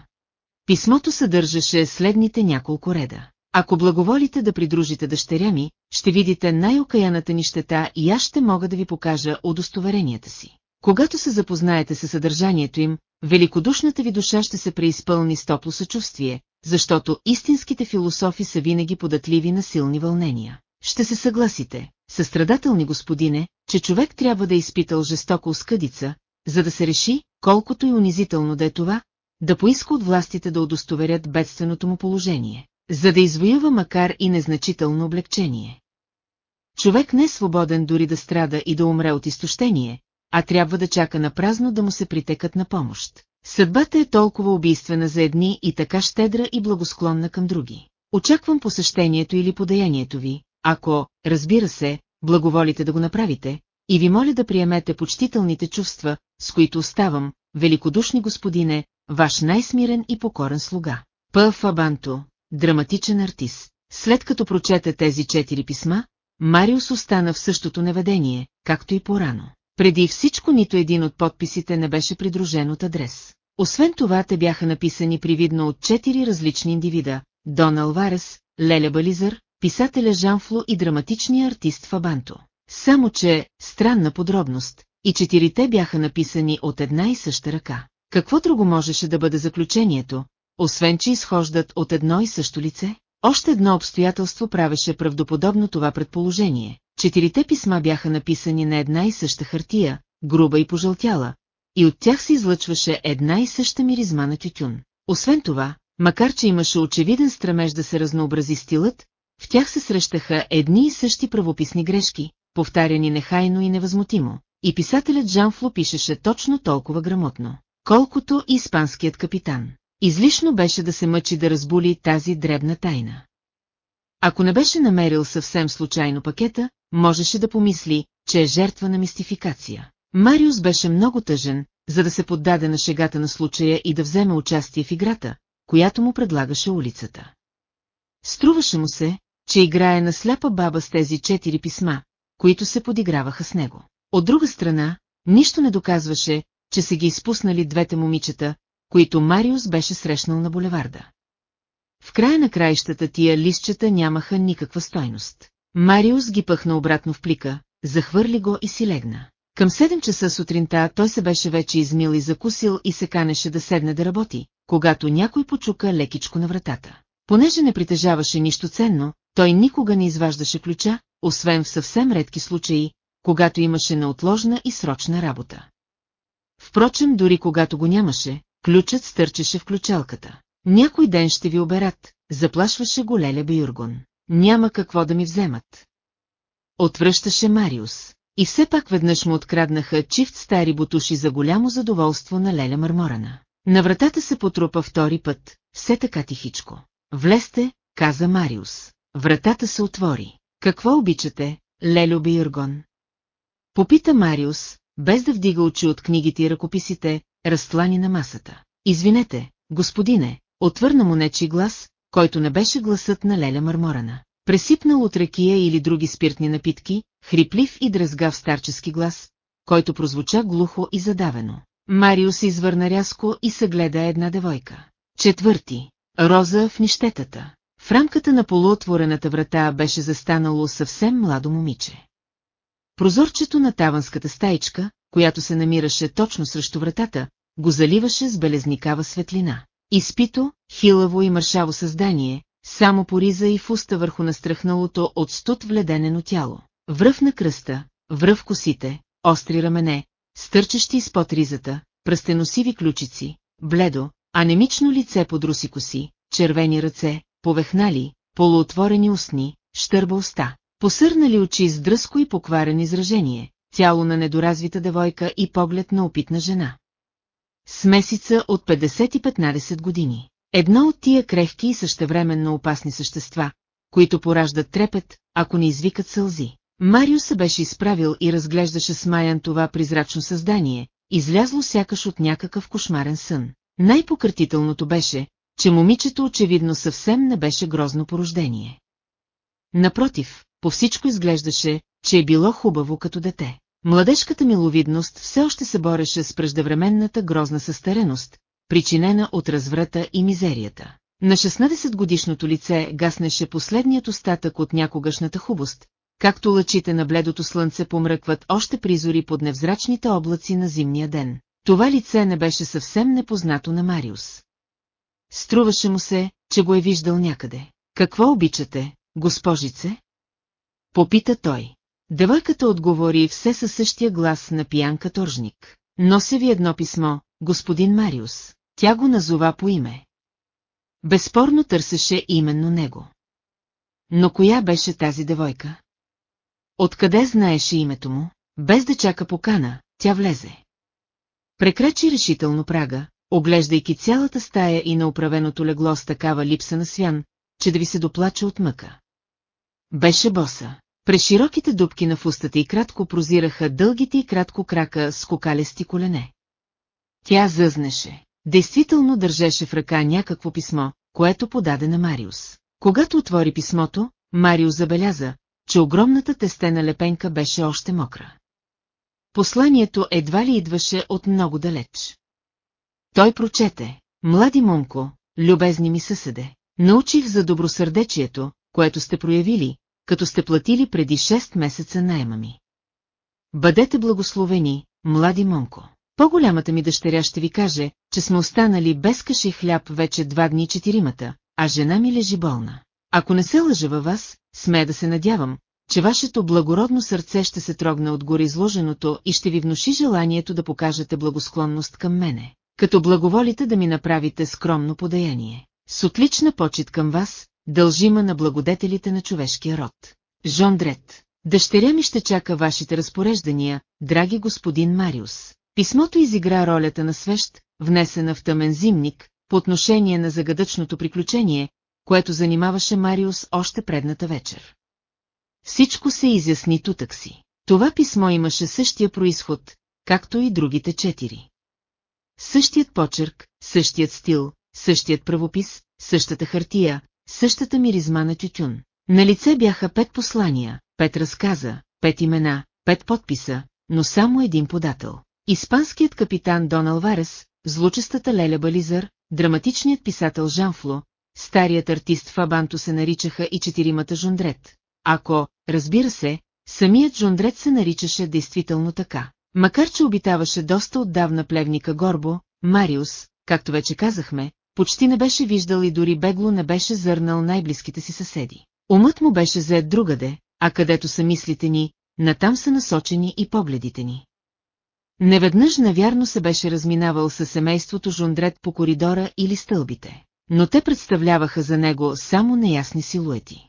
Писмото съдържаше следните няколко реда. Ако благоволите да придружите дъщеря ми, ще видите най-окаяната ни щета и аз ще мога да ви покажа удостоверенията си. Когато се запознаете със съдържанието им, великодушната ви душа ще се преизпълни с топло съчувствие, защото истинските философи са винаги податливи на силни вълнения. Ще се съгласите, състрадателни господине, че човек трябва да е изпитал жестоко оскъдица, за да се реши, колкото и унизително да е това, да поиска от властите да удостоверят бедственото му положение, за да извоюва макар и незначително облегчение. Човек не е свободен дори да страда и да умре от изтощение, а трябва да чака на празно да му се притекат на помощ. Съдбата е толкова убийствена за едни и така щедра и благосклонна към други. Очаквам посещението или подаянието ви, ако, разбира се, благоволите да го направите, и ви моля да приемете почтителните чувства, с които оставам, великодушни господине, ваш най-смирен и покорен слуга. П. Фабанто, драматичен артист. След като прочете тези четири писма, Мариус остана в същото неведение, както и порано. Преди всичко нито един от подписите не беше придружен от адрес. Освен това те бяха написани привидно от четири различни индивида – Дон Алварес, Леля Бализър, писателя Жанфло и драматичния артист Фабанто. Само че, странна подробност, и четирите бяха написани от една и съща ръка. Какво друго можеше да бъде заключението, освен че изхождат от едно и също лице? Още едно обстоятелство правеше правдоподобно това предположение. Четирите писма бяха написани на една и съща хартия, груба и пожълтяла, и от тях се излъчваше една и съща миризма на тютюн. Освен това, макар че имаше очевиден стремеж да се разнообрази стилът, в тях се срещаха едни и същи правописни грешки, повтаряни нехайно и невъзмутимо, и писателят Жанфло пишеше точно толкова грамотно, колкото и испанският капитан. Излишно беше да се мъчи да разбули тази дребна тайна. Ако не беше намерил съвсем случайно пакета, можеше да помисли, че е жертва на мистификация. Мариус беше много тъжен, за да се поддаде на шегата на случая и да вземе участие в играта, която му предлагаше улицата. Струваше му се, че играе на сляпа баба с тези четири писма, които се подиграваха с него. От друга страна, нищо не доказваше, че са ги изпуснали двете момичета, които Мариус беше срещнал на булеварда. В края на краищата тия листчета нямаха никаква стойност. Мариус ги пъхна обратно в плика, захвърли го и си легна. Към 7 часа сутринта той се беше вече измил и закусил и се канеше да седне да работи, когато някой почука лекичко на вратата. Понеже не притежаваше нищо ценно, той никога не изваждаше ключа, освен в съвсем редки случаи, когато имаше неотложна и срочна работа. Впрочем, дори когато го нямаше, ключът стърчеше в ключалката. Някой ден ще ви оберат, заплашваше го Леля Бюргон. Няма какво да ми вземат. Отвръщаше Мариус. И все пак веднъж му откраднаха чифт стари бутуши за голямо задоволство на Леля Марморана. На вратата се потрупа втори път, все така тихичко. Влезте, каза Мариус. Вратата се отвори. Какво обичате, Лелю Биргон? Попита Мариус, без да вдига очи от книгите и ръкописите, разтлани на масата. Извинете, господине, отвърна му нечи глас, който не беше гласът на Леля Марморана. Пресипнал от ракия или други спиртни напитки, хриплив и дръзгав старчески глас, който прозвуча глухо и задавено. Марио се извърна рязко и съгледа една девойка. Четвърти. Роза в нищетата. В рамката на полуотворената врата беше застанало съвсем младо момиче. Прозорчето на таванската стаичка, която се намираше точно срещу вратата, го заливаше с белезникава светлина. Изпито, хилаво и мършаво създание, само пориза и фуста върху настръхналото от студ вледенено тяло. Връв на кръста, връв косите, остри рамене, стърчещи изпод ризата, пръстеносиви ключици, бледо, анемично лице под руси коси, червени ръце, повехнали, полуотворени устни, щърба уста, посърнали очи с дръско и покварен изражение, тяло на недоразвита девойка и поглед на опитна жена. Смесица от 50 и 15 години. Едно от тия крехки и същевременно опасни същества, които пораждат трепет, ако не извикат сълзи. Марио се беше изправил и разглеждаше смаян това призрачно създание, излязло сякаш от някакъв кошмарен сън. Най-пократителното беше, че момичето очевидно съвсем не беше грозно порождение. Напротив, по всичко изглеждаше, че е било хубаво като дете. Младежката миловидност все още се бореше с преждевременната грозна състареност, причинена от разврата и мизерията. На 16-годишното лице гаснеше последният остатък от някогашната хубост, както лъчите на бледото слънце помръкват още призори под невзрачните облаци на зимния ден. Това лице не беше съвсем непознато на Мариус. Струваше му се, че го е виждал някъде. Какво обичате, госпожице? Попита той. Девойката отговори все със същия глас на пиян каторжник. Нося ви едно писмо, господин Мариус. Тя го назова по име. Безспорно търсеше именно него. Но коя беше тази девойка? Откъде знаеше името му? Без да чака покана, тя влезе. Прекрачи решително прага, оглеждайки цялата стая и на управеното легло с такава липса на свян, че да ви се доплача от мъка. Беше боса. През широките дубки на фустата и кратко прозираха дългите и кратко крака с кокалести колене. Тя зъзнеше. Действително държеше в ръка някакво писмо, което подаде на Мариус. Когато отвори писмото, Мариус забеляза, че огромната тестена лепенка беше още мокра. Посланието едва ли идваше от много далеч. Той прочете, млади момко, любезни ми съседе, научих за добросърдечието, което сте проявили, като сте платили преди 6 месеца найема ми. Бъдете благословени, млади момко. По-голямата ми дъщеря ще ви каже, че сме останали без каши хляб вече два дни четиримата, а жена ми лежи болна. Ако не се лъжа във вас, смея да се надявам, че вашето благородно сърце ще се трогне от горе изложеното и ще ви внуши желанието да покажете благосклонност към мене, като благоволите да ми направите скромно подаяние. С отлична почет към вас, дължима на благодетелите на човешкия род. Жон Дред, дъщеря ми ще чака вашите разпореждания, драги господин Мариус. Писмото изигра ролята на свещ, внесена в тъмен зимник, по отношение на загадъчното приключение, което занимаваше Мариус още предната вечер. Всичко се изясни тутък си. Това писмо имаше същия происход, както и другите четири. Същият почерк, същият стил, същият правопис, същата хартия, същата миризма на тютюн. На лице бяха пет послания, пет разказа, пет имена, пет подписа, но само един подател. Испанският капитан Дон Алварес, злучестата Леля Бализър, драматичният писател Жанфло, старият артист Фабанто се наричаха и четиримата Жондрет. Ако, разбира се, самият Жондрет се наричаше действително така. Макар че обитаваше доста отдавна плевника Горбо, Мариус, както вече казахме, почти не беше виждал и дори бегло не беше зърнал най-близките си съседи. Умът му беше заед другаде, а където са мислите ни, натам са насочени и погледите ни. Неведнъж навярно се беше разминавал със семейството Жундрет по коридора или стълбите, но те представляваха за него само неясни силуети.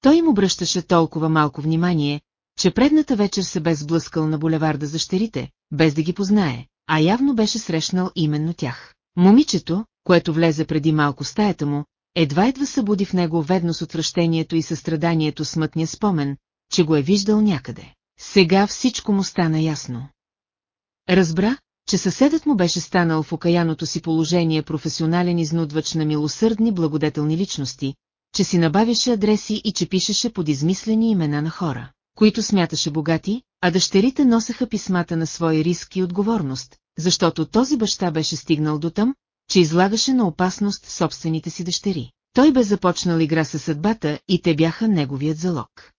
Той им обръщаше толкова малко внимание, че предната вечер се бе сблъскал на булеварда за щерите, без да ги познае, а явно беше срещнал именно тях. Момичето, което влезе преди малко стаята му, едва-едва събуди в него ведно с отвращението и състраданието смътния спомен, че го е виждал някъде. Сега всичко му стана ясно. Разбра, че съседът му беше станал в окаяното си положение професионален изнудвач на милосърдни благодетелни личности, че си набавяше адреси и че пишеше под измислени имена на хора, които смяташе богати, а дъщерите носеха писмата на своя риск и отговорност, защото този баща беше стигнал до там, че излагаше на опасност собствените си дъщери. Той бе започнал игра със съдбата и те бяха неговият залог.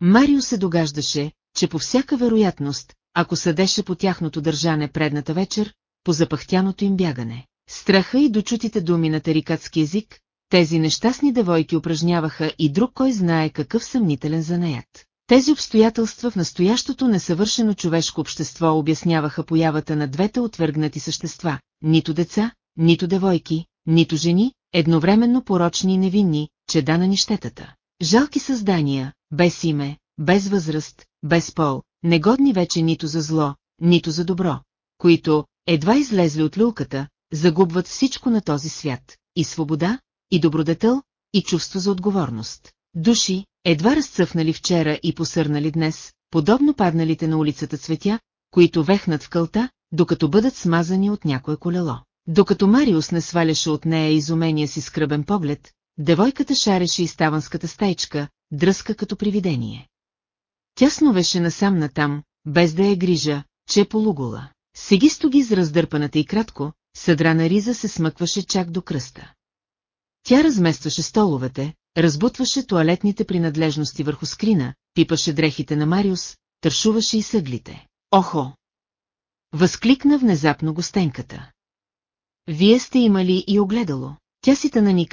Марио се догаждаше, че по всяка вероятност, ако съдеше по тяхното държане предната вечер, по запахтяното им бягане, страха и дочутите думи на тарикатски език, тези нещастни девойки упражняваха и друг кой знае какъв съмнителен занаят. Тези обстоятелства в настоящото несъвършено човешко общество обясняваха появата на двете отвъргнати същества, нито деца, нито девойки, нито жени, едновременно порочни и невинни, чеда на нищетата. Жалки създания, без име, без възраст, без пол, негодни вече нито за зло, нито за добро, които, едва излезли от люлката, загубват всичко на този свят, и свобода, и добродетел, и чувство за отговорност. Души, едва разцъфнали вчера и посърнали днес, подобно падналите на улицата цветя, които вехнат в кълта, докато бъдат смазани от някое колело. Докато Мариус не сваляше от нея изумения си скръбен поглед, девойката шареше из таванската стайчка, дръска като привидение. Тя сновеше насам натам, без да е грижа, че е полугола. Сегисто ги с раздърпаната и кратко, съдрана риза се смъкваше чак до кръста. Тя разместваше столовете, разбутваше туалетните принадлежности върху скрина, пипаше дрехите на Мариус, тършуваше и съглите. Охо! Възкликна внезапно гостенката. Вие сте имали и огледало. Тя си тъна ни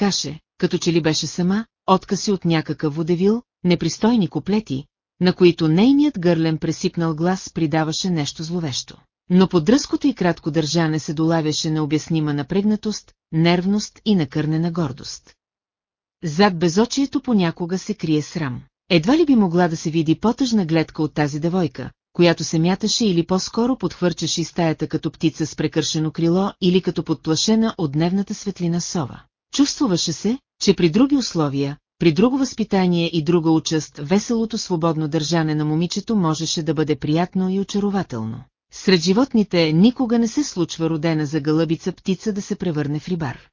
като че ли беше сама, откази от някакъв водевил, непристойни куплети, на които нейният гърлен пресипнал глас придаваше нещо зловещо. Но под дръското и кратко държане се долавяше необяснима напрегнатост, нервност и накърнена гордост. Зад безочието понякога се крие срам. Едва ли би могла да се види по-тъжна гледка от тази девойка, която се мяташе или по-скоро подхвърчаше стаята като птица с прекършено крило или като подплашена от дневната светлина сова. Чувствуваше се, че при други условия, при друго възпитание и друга участ, веселото свободно държане на момичето можеше да бъде приятно и очарователно. Сред животните никога не се случва родена за гълъбица птица да се превърне в рибар.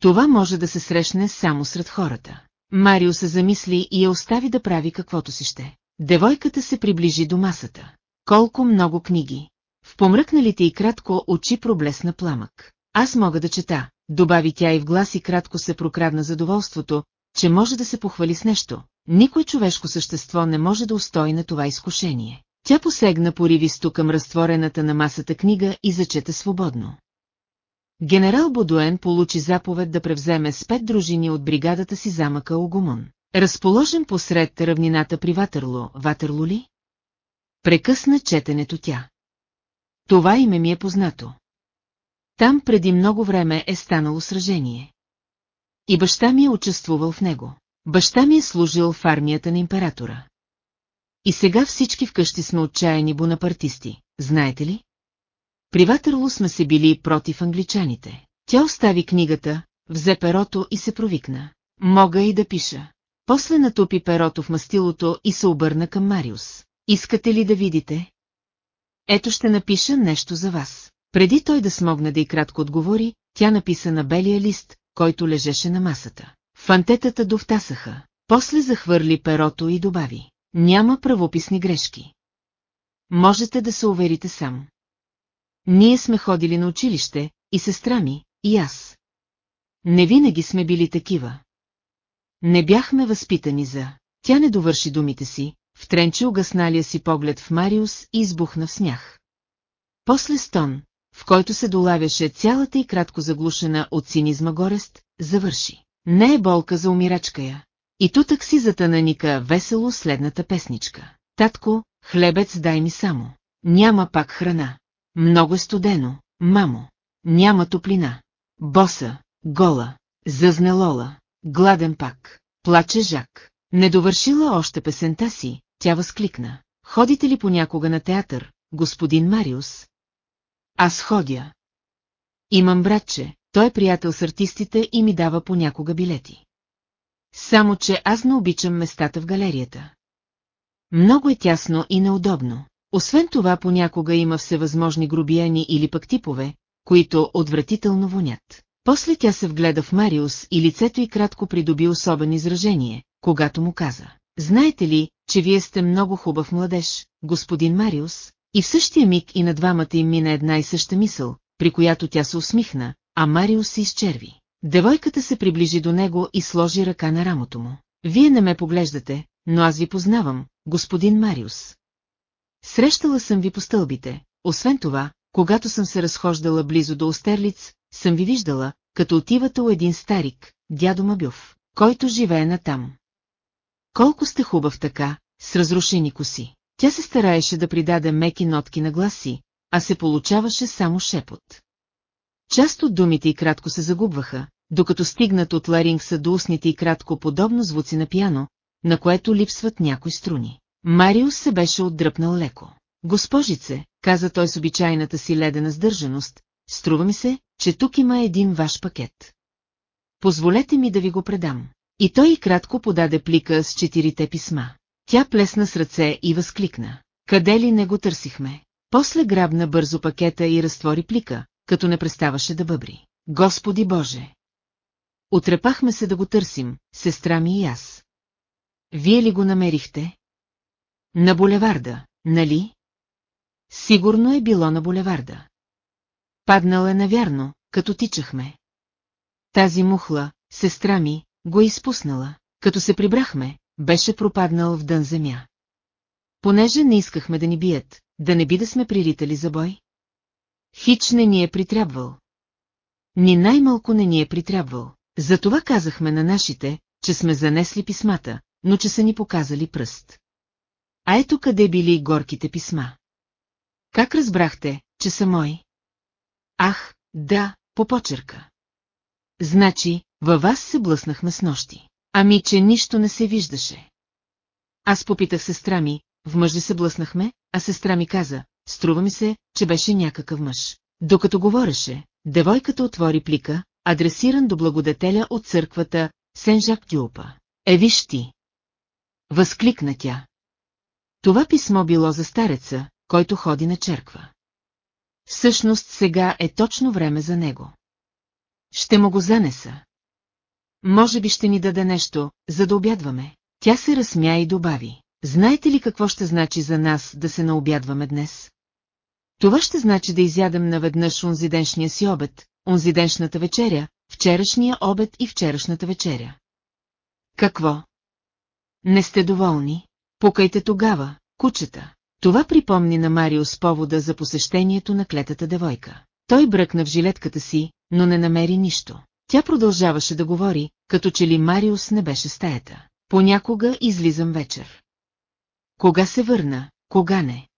Това може да се срещне само сред хората. Марио се замисли и я остави да прави каквото си ще. Девойката се приближи до масата. Колко много книги. В помръкналите и кратко очи проблесна пламък. Аз мога да чета, добави тя и в глас и кратко се прокрадна задоволството, че може да се похвали с нещо. Никой човешко същество не може да устои на това изкушение. Тя посегна поривисто към разтворената на масата книга и зачета свободно. Генерал Бодуен получи заповед да превземе с пет дружини от бригадата си замъка Огумон. Разположен посред равнината при Ватерло, Ватерло ли? Прекъсна четенето тя. Това име ми е познато. Там преди много време е станало сражение. И баща ми е участвувал в него. Баща ми е служил в армията на императора. И сега всички вкъщи сме отчаяни бонапартисти, знаете ли? При Ватерло сме се били против англичаните. Тя остави книгата, взе перото и се провикна. Мога и да пиша. После натопи перото в мастилото и се обърна към Мариус. Искате ли да видите? Ето ще напиша нещо за вас. Преди той да смогне да и кратко отговори, тя написа на белия лист, който лежеше на масата. Фантетата довтасаха. После захвърли перото и добави. Няма правописни грешки. Можете да се уверите сам. Ние сме ходили на училище, и сестра ми, и аз. Не винаги сме били такива. Не бяхме възпитани за... Тя не довърши думите си, втренчи угасналия си поглед в Мариус и избухна в смях. После стон, в който се долавяше цялата и кратко заглушена от цинизма горест, завърши. Не е болка за умирачка я. И тутък си затъна Ника весело следната песничка. Татко, хлебец дай ми само. Няма пак храна. Много е студено, мамо. Няма топлина. Боса, гола, зъзне Лола, гладен пак. Плаче Жак. Не довършила още песента си, тя възкликна. Ходите ли понякога на театър, господин Мариус? Аз ходя. Имам братче, той е приятел с артистите и ми дава понякога билети. Само, че аз не обичам местата в галерията. Много е тясно и неудобно. Освен това понякога има всевъзможни грубияни или пък типове, които отвратително вонят. После тя се вгледа в Мариус и лицето й кратко придоби особен изражение, когато му каза. Знаете ли, че вие сте много хубав младеж, господин Мариус? И в същия миг и на двамата им мина една и съща мисъл, при която тя се усмихна, а Мариус се изчерви. Девойката се приближи до него и сложи ръка на рамото му. Вие не ме поглеждате, но аз ви познавам, господин Мариус. Срещала съм ви по стълбите. Освен това, когато съм се разхождала близо до Остерлиц, съм ви виждала, като отивате у един старик, дядо Мабюв, който живее натам. Колко сте хубав така, с разрушени коси. Тя се стараеше да придаде меки нотки на гласи, а се получаваше само шепот. Част от думите и кратко се загубваха, докато стигнат от ларингса до устните и кратко подобно звуци на пяно, на което липсват някои струни. Мариус се беше отдръпнал леко. Госпожице, каза той с обичайната си ледена сдържаност, струва ми се, че тук има един ваш пакет. Позволете ми да ви го предам. И той и кратко подаде плика с четирите писма. Тя плесна с ръце и възкликна. Къде ли не го търсихме? После грабна бързо пакета и разтвори плика, като не преставаше да бъбри. Господи Боже! Отрепахме се да го търсим, сестра ми и аз. Вие ли го намерихте? На булеварда, нали? Сигурно е било на булеварда. Паднал е навярно, като тичахме. Тази мухла, сестра ми, го е изпуснала. Като се прибрахме, беше пропаднал в дън земя. Понеже не искахме да ни бият, да не би да сме приритали за бой? Хич не ни е притрябвал. Ни най-малко не ни е притрябвал. Затова казахме на нашите, че сме занесли писмата, но че са ни показали пръст. А ето къде били горките писма. Как разбрахте, че са мои? Ах, да, по почерка. Значи, във вас се блъснахме с нощи. Ами, че нищо не се виждаше. Аз попитах сестра ми, в мъж се блъснахме, а сестра ми каза, струва ми се, че беше някакъв мъж. Докато говореше, девойката отвори плика, адресиран до благодетеля от църквата Сен-Жак Дюпа. Е, виж ти! Възкликна тя. Това писмо било за стареца, който ходи на черква. Всъщност сега е точно време за него. Ще му го занеса. Може би ще ни даде нещо, за да обядваме. Тя се разсмя и добави. Знаете ли какво ще значи за нас да се наобядваме днес? Това ще значи да изядем наведнъж онзиденшния си обед, онзиденшната вечеря, вчерашния обед и вчерашната вечеря. Какво? Не сте доволни? Покайте тогава, кучета. Това припомни на Мариус повода за посещението на клетата девойка. Той бръкна в жилетката си, но не намери нищо. Тя продължаваше да говори, като че ли Мариус не беше стаята. Понякога излизам вечер. Кога се върна, кога не?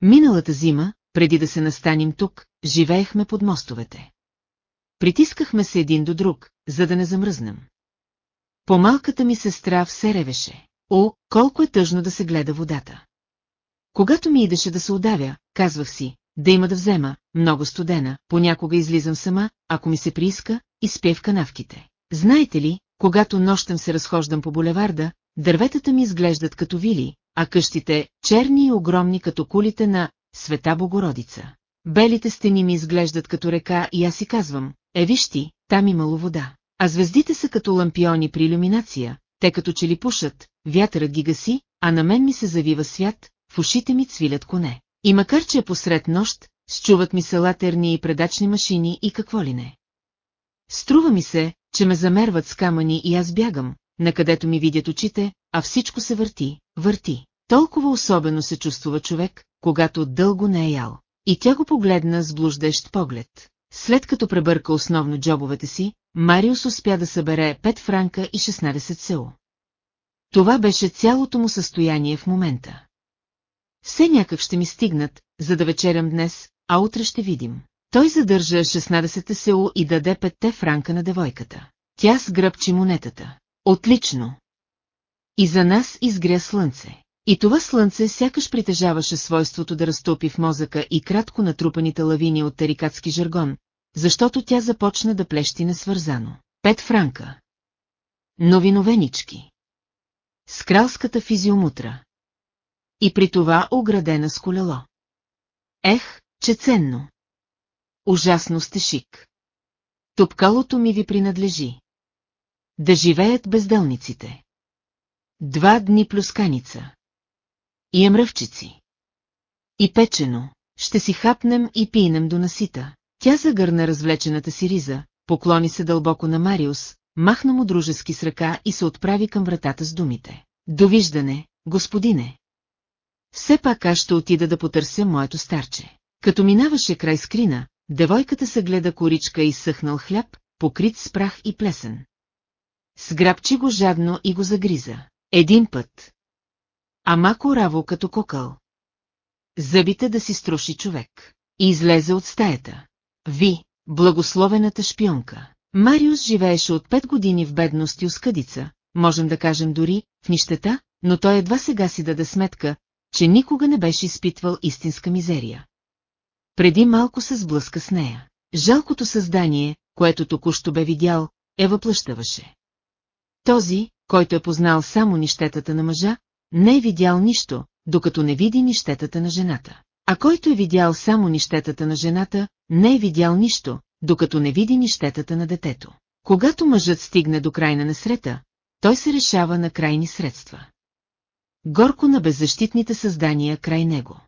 Миналата зима, преди да се настаним тук, живеехме под мостовете. Притискахме се един до друг, за да не замръзнем. По-малката ми сестра все ревеше. О, колко е тъжно да се гледа водата. Когато ми идеше да се удавя, казвах си, да има да взема, много студена, понякога излизам сама, ако ми се прииска, и спя в канавките. Знаете ли, когато нощем се разхождам по булеварда, дърветата ми изглеждат като вили, а къщите – черни и огромни като кулите на Света Богородица. Белите стени ми изглеждат като река и аз си казвам, е виж ти, там имало вода. А звездите са като лампиони при иллюминация, те като че ли пушат, вятърът ги гаси, а на мен ми се завива свят, в ушите ми цвилят коне. И макар че е посред нощ, счуват ми се латерни и предачни машини и какво ли не. Струва ми се, че ме замерват с камъни и аз бягам, накъдето ми видят очите, а всичко се върти, върти. Толкова особено се чувствува човек, когато дълго не е ял. И тя го погледна с блуждещ поглед. След като пребърка основно джобовете си, Мариус успя да събере 5 франка и 16 село. Това беше цялото му състояние в момента. Все някак ще ми стигнат, за да вечерям днес, а утре ще видим. Той задържа 16-те село и даде 5 франка на девойката. Тя сгръбчи монетата. Отлично! И за нас изгря слънце. И това слънце сякаш притежаваше свойството да разтопи в мозъка и кратко натрупаните лавини от тарикатски жаргон, защото тя започна да плещи несвързано. Пет франка. Новиновенички. С кралската физиомутра. И при това оградена с колело. Ех, че ценно. Ужасно сте шик. Топкалото ми ви принадлежи. Да живеят безделниците. Два дни плюс И емръвчици. И печено. Ще си хапнем и пинем до насита. Тя загърна развлечената си риза, поклони се дълбоко на Мариус, махна му дружески с ръка и се отправи към вратата с думите. Довиждане, господине. Все пак аз ще отида да потърся моето старче. Като минаваше край скрина, девойката се гледа коричка и съхнал хляб, покрит с прах и плесен. Сграбчи го жадно и го загриза. Един път. Ама кораво като кокъл. Зъбите да си струши човек. И излезе от стаята. Ви, благословената шпионка. Мариус живееше от пет години в бедност и оскъдица, можем да кажем дори, в нищета, но той едва сега си даде сметка, че никога не беше изпитвал истинска мизерия. Преди малко се сблъска с нея. Жалкото създание, което току-що бе видял, е въплъщаваше. Този, който е познал само нищетата на мъжа, не е видял нищо, докато не види нищетата на жената. А който е видял само нищетата на жената, не е видял нищо, докато не види нищетата на детето. Когато мъжът стигне до крайна несрета, той се решава на крайни средства. Горко на беззащитните създания край него.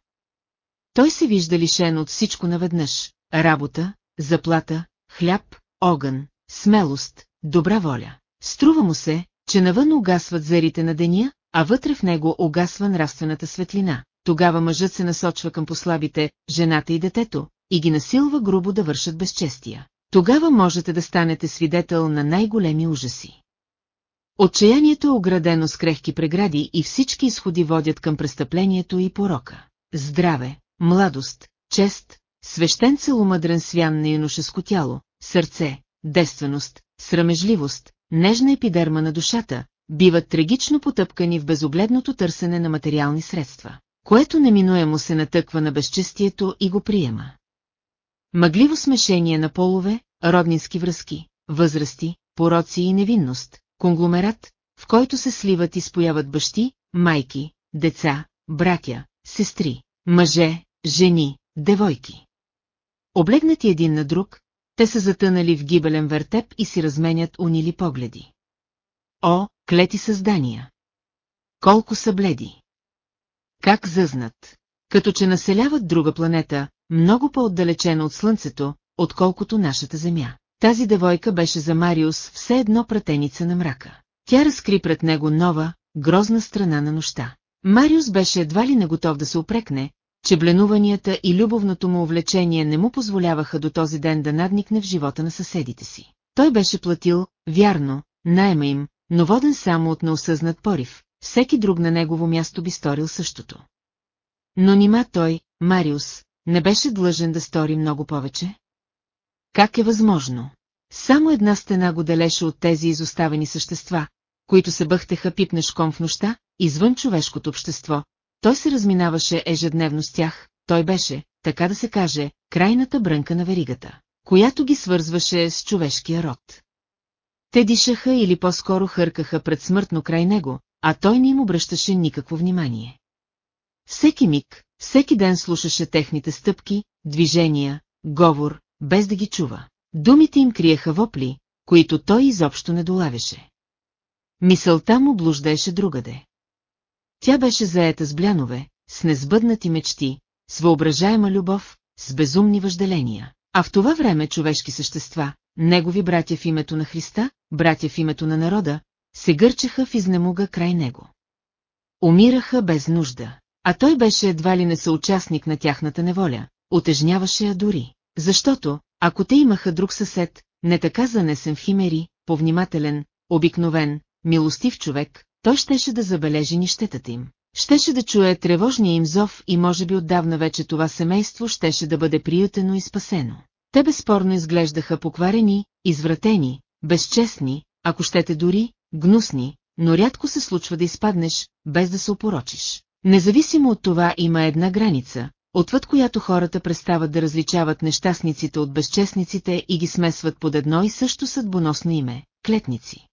Той се вижда лишен от всичко наведнъж – работа, заплата, хляб, огън, смелост, добра воля. Струва му се, че навън угасват зарите на деня, а вътре в него угасва нравствената светлина. Тогава мъжът се насочва към послабите, жената и детето, и ги насилва грубо да вършат безчестия. Тогава можете да станете свидетел на най-големи ужаси. Отчаянието е оградено с крехки прегради и всички изходи водят към престъплението и порока. Здраве, младост, чест, свещен целомъдрен свян на юношеско тяло, сърце, девственост, срамежливост, нежна епидерма на душата, биват трагично потъпкани в безогледното търсене на материални средства, което неминуемо се натъква на безчестието и го приема. Мъгливо смешение на полове, роднински връзки, възрасти, пороци и невинност, конгломерат, в който се сливат и спояват бащи, майки, деца, братя, сестри, мъже, жени, девойки. Облегнати един на друг, те са затънали в гибелен вертеп и си разменят унили погледи. О, клети създания! Колко са бледи! Как зъзнат! Като че населяват друга планета, много по-отдалечена от Слънцето, отколкото нашата Земя. Тази девойка беше за Мариус все едно пратеница на мрака. Тя разкри пред него нова, грозна страна на нощта. Мариус беше едва ли не готов да се опрекне, че бленуванията и любовното му увлечение не му позволяваха до този ден да надникне в живота на съседите си. Той беше платил, вярно, найема им, но воден само от неосъзнат порив, всеки друг на негово място би сторил същото. Но нима той, Мариус, не беше длъжен да стори много повече? Как е възможно? Само една стена го делеше от тези изоставени същества, които се бъхтеха пипнешком в нощта, извън човешкото общество. Той се разминаваше ежедневно с тях, той беше, така да се каже, крайната брънка на веригата, която ги свързваше с човешкия род. Те дишаха или по-скоро хъркаха предсмъртно край него, а той не им обръщаше никакво внимание. Всеки миг, всеки ден слушаше техните стъпки, движения, говор, без да ги чува. Думите им криеха вопли, които той изобщо не долавяше. Мисълта му блуждаеше другаде. Тя беше заета с блянове, с незбъднати мечти, с въображаема любов, с безумни въжделения. А в това време човешки същества, негови братя в името на Христа, братя в името на народа, се гърчеха в изнемога край него. умираха без нужда. А той беше едва ли не съучастник на тяхната неволя, отежняваше я дори. Защото, ако те имаха друг съсед, не така занесен в химери, повнимателен, обикновен, милостив човек, той щеше да забележи нищетата им. Щеше да чуе тревожния им зов и може би отдавна вече това семейство щеше да бъде приютено и спасено. Те безспорно изглеждаха покварени, извратени, безчестни, ако щете дори, гнусни, но рядко се случва да изпаднеш, без да се опорочиш. Независимо от това има една граница, отвъд която хората престават да различават нещастниците от безчестниците и ги смесват под едно и също съдбоносно име – клетници.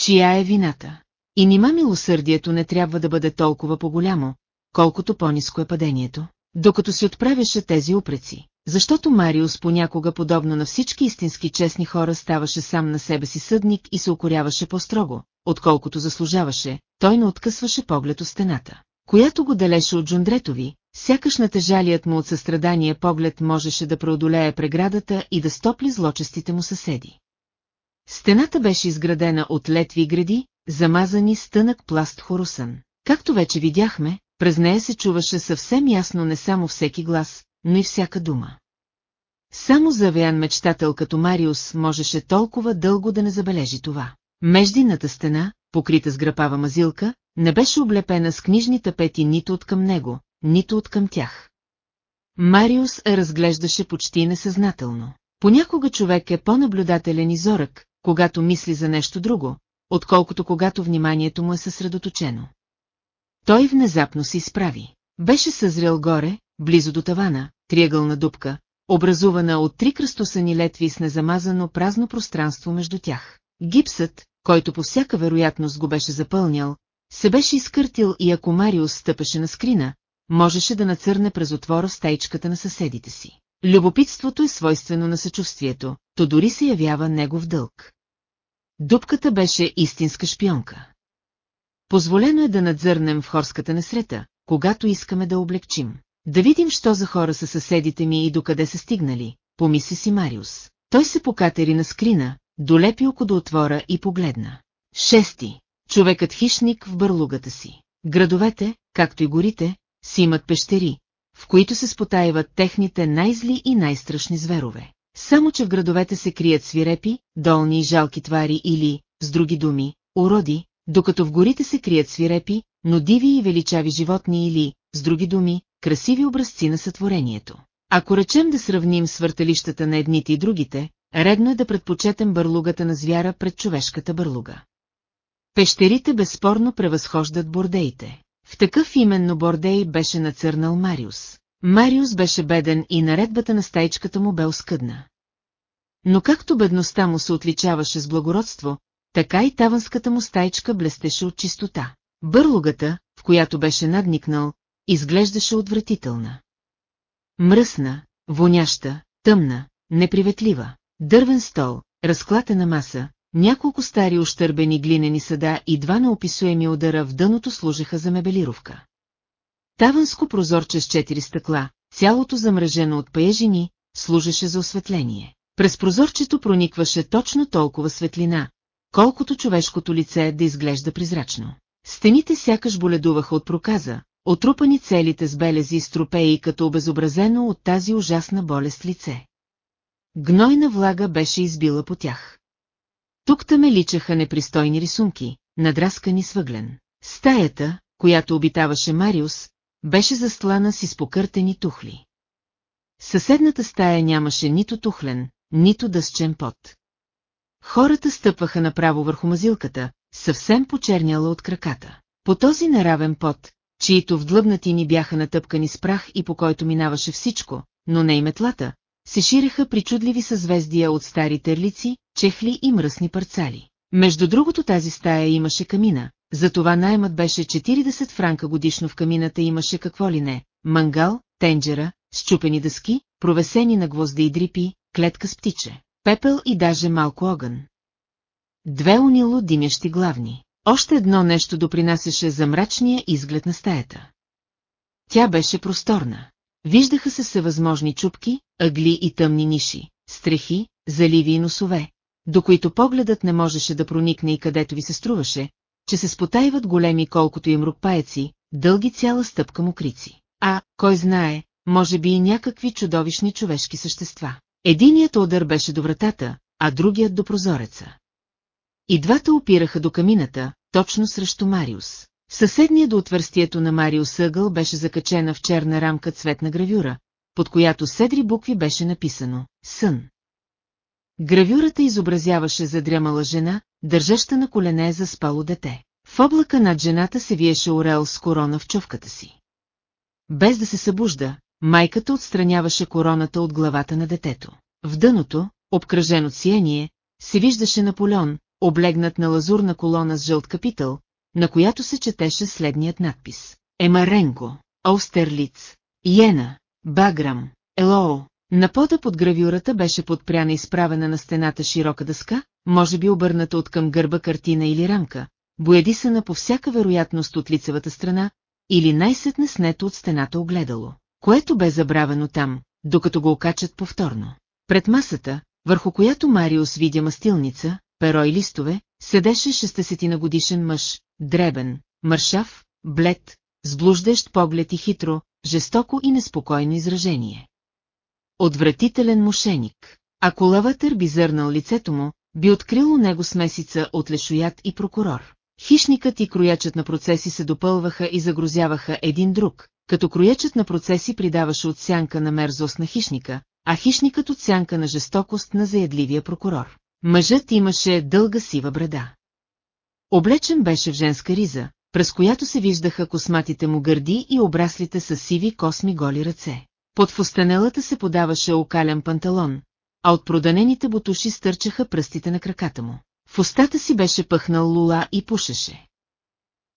Чия е вината? И нима милосърдието не трябва да бъде толкова по-голямо, колкото по-низко е падението, докато си отправяше тези упреци. Защото Мариус понякога подобно на всички истински честни хора ставаше сам на себе си съдник и се укоряваше по-строго, отколкото заслужаваше, той не откъсваше поглед от стената, която го далеше от джундретови, сякаш натежалият му от състрадание поглед можеше да преодолее преградата и да стопли злочестите му съседи. Стената беше изградена от летви гради, замазани с тънък пласт хорусън. Както вече видяхме, през нея се чуваше съвсем ясно не само всеки глас, но и всяка дума. Само завеян мечтател като Мариус можеше толкова дълго да не забележи това. Междината стена, покрита с грапава мазилка, не беше облепена с книжни тапети нито от към него, нито от към тях. Мариус разглеждаше почти несъзнателно. Понякога човек е по-наблюдателен и зорък, когато мисли за нещо друго, отколкото когато вниманието му е съсредоточено. Той внезапно се изправи. Беше съзрел горе, близо до тавана, триъгълна дупка, образувана от три кръстосани летви с незамазано празно пространство между тях. Гипсът, който по всяка вероятност го беше запълнял, се беше изкъртил и ако Мариус стъпеше на скрина, можеше да нацърне през отвора в стайчката на съседите си. Любопитството е свойствено на съчувствието, то дори се явява негов дълг. Дупката беше истинска шпионка. Позволено е да надзърнем в хорската несрета, когато искаме да облегчим. Да видим, що за хора са съседите ми и докъде са стигнали, помисли си Мариус. Той се покатери на скрина, долепи око до отвора и погледна. Шести. Човекът хищник в бърлугата си. Градовете, както и горите, си имат пещери, в които се спотаиват техните най-зли и най-страшни зверове. Само, че в градовете се крият свирепи, долни и жалки твари или, с други думи, уроди, докато в горите се крият свирепи, но диви и величави животни или, с други думи, красиви образци на сътворението. Ако речем да сравним свъртелищата на едните и другите, редно е да предпочетем бърлугата на звяра пред човешката бърлуга. Пещерите безспорно превъзхождат бордеите. В такъв именно бордей беше нацърнал Мариус. Мариус беше беден и наредбата на стайчката му бе оскъдна. Но както бедността му се отличаваше с благородство, така и таванската му стайчка блестеше от чистота. Бърлугата, в която беше надникнал, изглеждаше отвратителна. Мръсна, воняща, тъмна, неприветлива. Дървен стол, разклатена маса, няколко стари ощърбени глинени съда и два неописуеми удара в дъното служеха за мебелировка. Таванско прозорче с четири стъкла, цялото замръжено от паежини, служеше за осветление. През прозорчето проникваше точно толкова светлина, колкото човешкото лице да изглежда призрачно. Стените сякаш боледуваха от проказа, отрупани целите с белези и стропеи като обезобразено от тази ужасна болест лице. Гнойна влага беше избила по тях. Тук ме личаха непристойни рисунки, надраскани с въглен. Стаята, която обитаваше Мариус, беше застлана с изпокъртени тухли. Съседната стая нямаше нито тухлен, нито дъсчен пот. Хората стъпваха направо върху мазилката, съвсем почерняла от краката. По този неравен пот, чието вдлъбнати ни бяха натъпкани с прах и по който минаваше всичко, но не и метлата, се ширеха причудливи съзвездия от стари терлици, чехли и мръсни парцали. Между другото тази стая имаше камина, затова наймът беше 40 франка годишно в камината имаше какво ли не, мангал, тенджера, щупени дъски, провесени на гвозди и дрипи, клетка с птиче, пепел и даже малко огън. Две унило димящи главни. Още едно нещо допринасяше за мрачния изглед на стаята. Тя беше просторна. Виждаха се съвъзможни чупки, ъгли и тъмни ниши, стрехи, заливи и носове, до които погледът не можеше да проникне и където ви се струваше, че се спотайват големи колкото им рукпаеци, дълги цяла стъпка мокрици. А, кой знае, може би и някакви чудовищни човешки същества. Единият удар беше до вратата, а другият до прозореца. И двата опираха до камината, точно срещу Мариус. Съседния до отвърстието на Мариус ъгъл беше закачена в черна рамка цветна гравюра, под която седри букви беше написано «Сън». Гравюрата изобразяваше задрямала жена, държаща на колене за спало дете. В облака над жената се виеше орел с корона в човката си. Без да се събужда, майката отстраняваше короната от главата на детето. В дъното, обкръжен от сияние, се виждаше Наполеон, облегнат на лазурна колона с жълт капитал, на която се четеше следният надпис. Емаренко, Аустерлиц, Йена, Баграм, Елоо. На пода под гравюрата беше подпряна изправена на стената широка дъска, може би обърната от към гърба картина или рамка, боядисана по всяка вероятност от лицевата страна, или най-сетне снето от стената огледало, което бе забравено там, докато го окачат повторно. Пред масата, върху която Мариус видя мастилница, перо и листове, седеше шестесетина годишен мъж, дребен, мършав, блед, с блуждещ поглед и хитро, жестоко и неспокойно изражение. Отвратителен мошеник. Ако лаватър би зърнал лицето му, би открил у него смесица от лешоят и прокурор. Хищникът и кроячът на процеси се допълваха и загрозяваха един друг, като кроячът на процеси придаваше от сянка на мерзост на хищника, а хищникът от сянка на жестокост на заядливия прокурор. Мъжът имаше дълга сива брада. Облечен беше в женска риза, през която се виждаха косматите му гърди и обраслите с сиви косми голи ръце. Под фустанелата се подаваше окален панталон, а от проданените бутуши стърчаха пръстите на краката му. В устата си беше пъхнал лула и пушеше.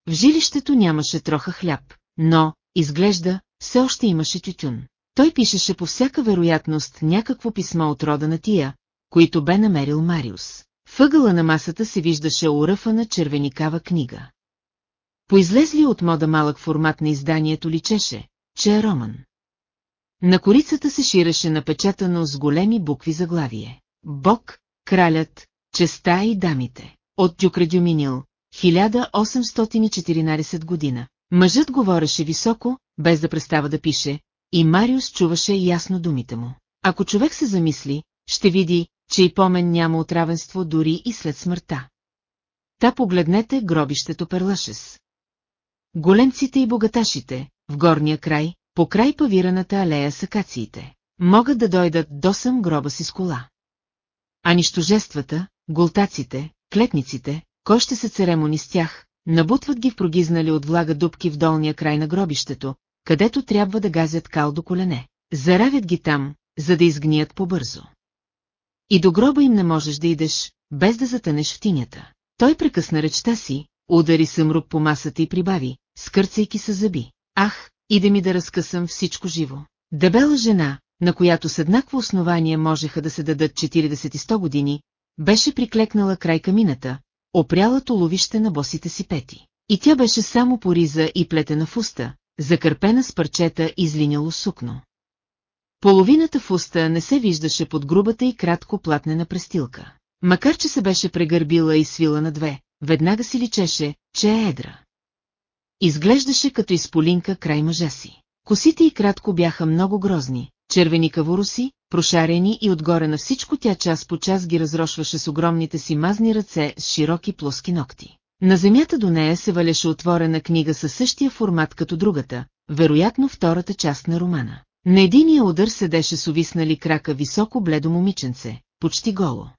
В жилището нямаше троха хляб, но, изглежда, все още имаше тютюн. Той пишеше по всяка вероятност някакво писмо от рода на тия, които бе намерил Мариус. Въгъла на масата се виждаше уръфана червеникава книга. По от мода малък формат на изданието личеше, че е роман. На корицата се ширеше напечатано с големи букви заглавие. Бог, кралят, честа и дамите. От Дюкредюминил, 1814 година. Мъжът говореше високо, без да престава да пише, и Мариус чуваше ясно думите му. Ако човек се замисли, ще види, че и помен няма отравенство дори и след смъртта. Та погледнете гробището Перлашес. Големците и богаташите, в горния край, по край павираната алея с акациите, могат да дойдат до сам гроба си с кола. А нищожествата, голтаците, клетниците, кой ще се церемони с тях, набутват ги в прогизнали от влага дубки в долния край на гробището, където трябва да газят кал до колене. Заравят ги там, за да изгният побързо. И до гроба им не можеш да идеш, без да затънеш в тинята. Той прекъсна речта си, удари съмрук по масата и прибави, скърцайки се зъби. Ах, и да ми да разкъсам всичко живо. Дебела жена, на която с еднакво основание можеха да се дадат 40 и 100 години, беше приклекнала край камината, опряла толовище на босите си пети. И тя беше само пориза и плетена в уста, закърпена с парчета излиняло сукно. Половината фуста не се виждаше под грубата и кратко платнена престилка. Макар че се беше прегърбила и свила на две, веднага си личеше, че е едра. Изглеждаше като изполинка край мъжа си. Косите и кратко бяха много грозни, червени кавуруси, прошарени и отгоре на всичко тя час по час ги разрошваше с огромните си мазни ръце с широки плоски ногти. На земята до нея се валеше отворена книга със същия формат като другата, вероятно втората част на романа. На единия удар седеше с увиснали крака високо бледо момиченце, почти голо.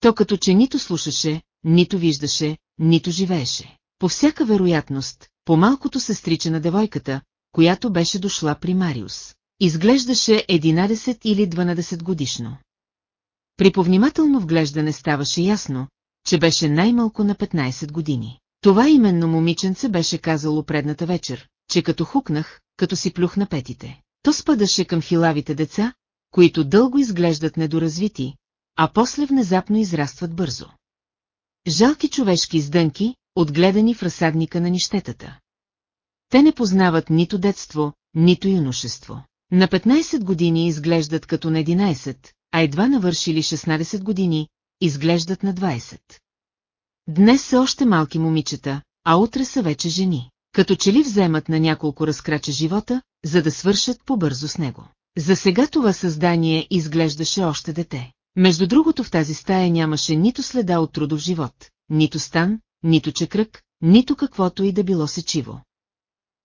То като че нито слушаше, нито виждаше, нито живееше. По всяка вероятност, по-малкото сестрича на девойката, която беше дошла при Мариус. Изглеждаше 11 или 12 годишно. При повнимателно вглеждане ставаше ясно, че беше най-малко на 15 години. Това именно момиченце беше казало предната вечер, че като хукнах, като си плюх на петите. То спадаше към хилавите деца, които дълго изглеждат недоразвити, а после внезапно израстват бързо. Жалки човешки издънки, отгледани в разсадника на нищетата. Те не познават нито детство, нито юношество. На 15 години изглеждат като на 11, а едва навършили 16 години, изглеждат на 20. Днес са още малки момичета, а утре са вече жени. Като че ли вземат на няколко разкрача живота, за да свършат по-бързо с него. За сега това създание изглеждаше още дете. Между другото в тази стая нямаше нито следа от трудов живот, нито стан, нито чекрък, нито каквото и да било сечиво.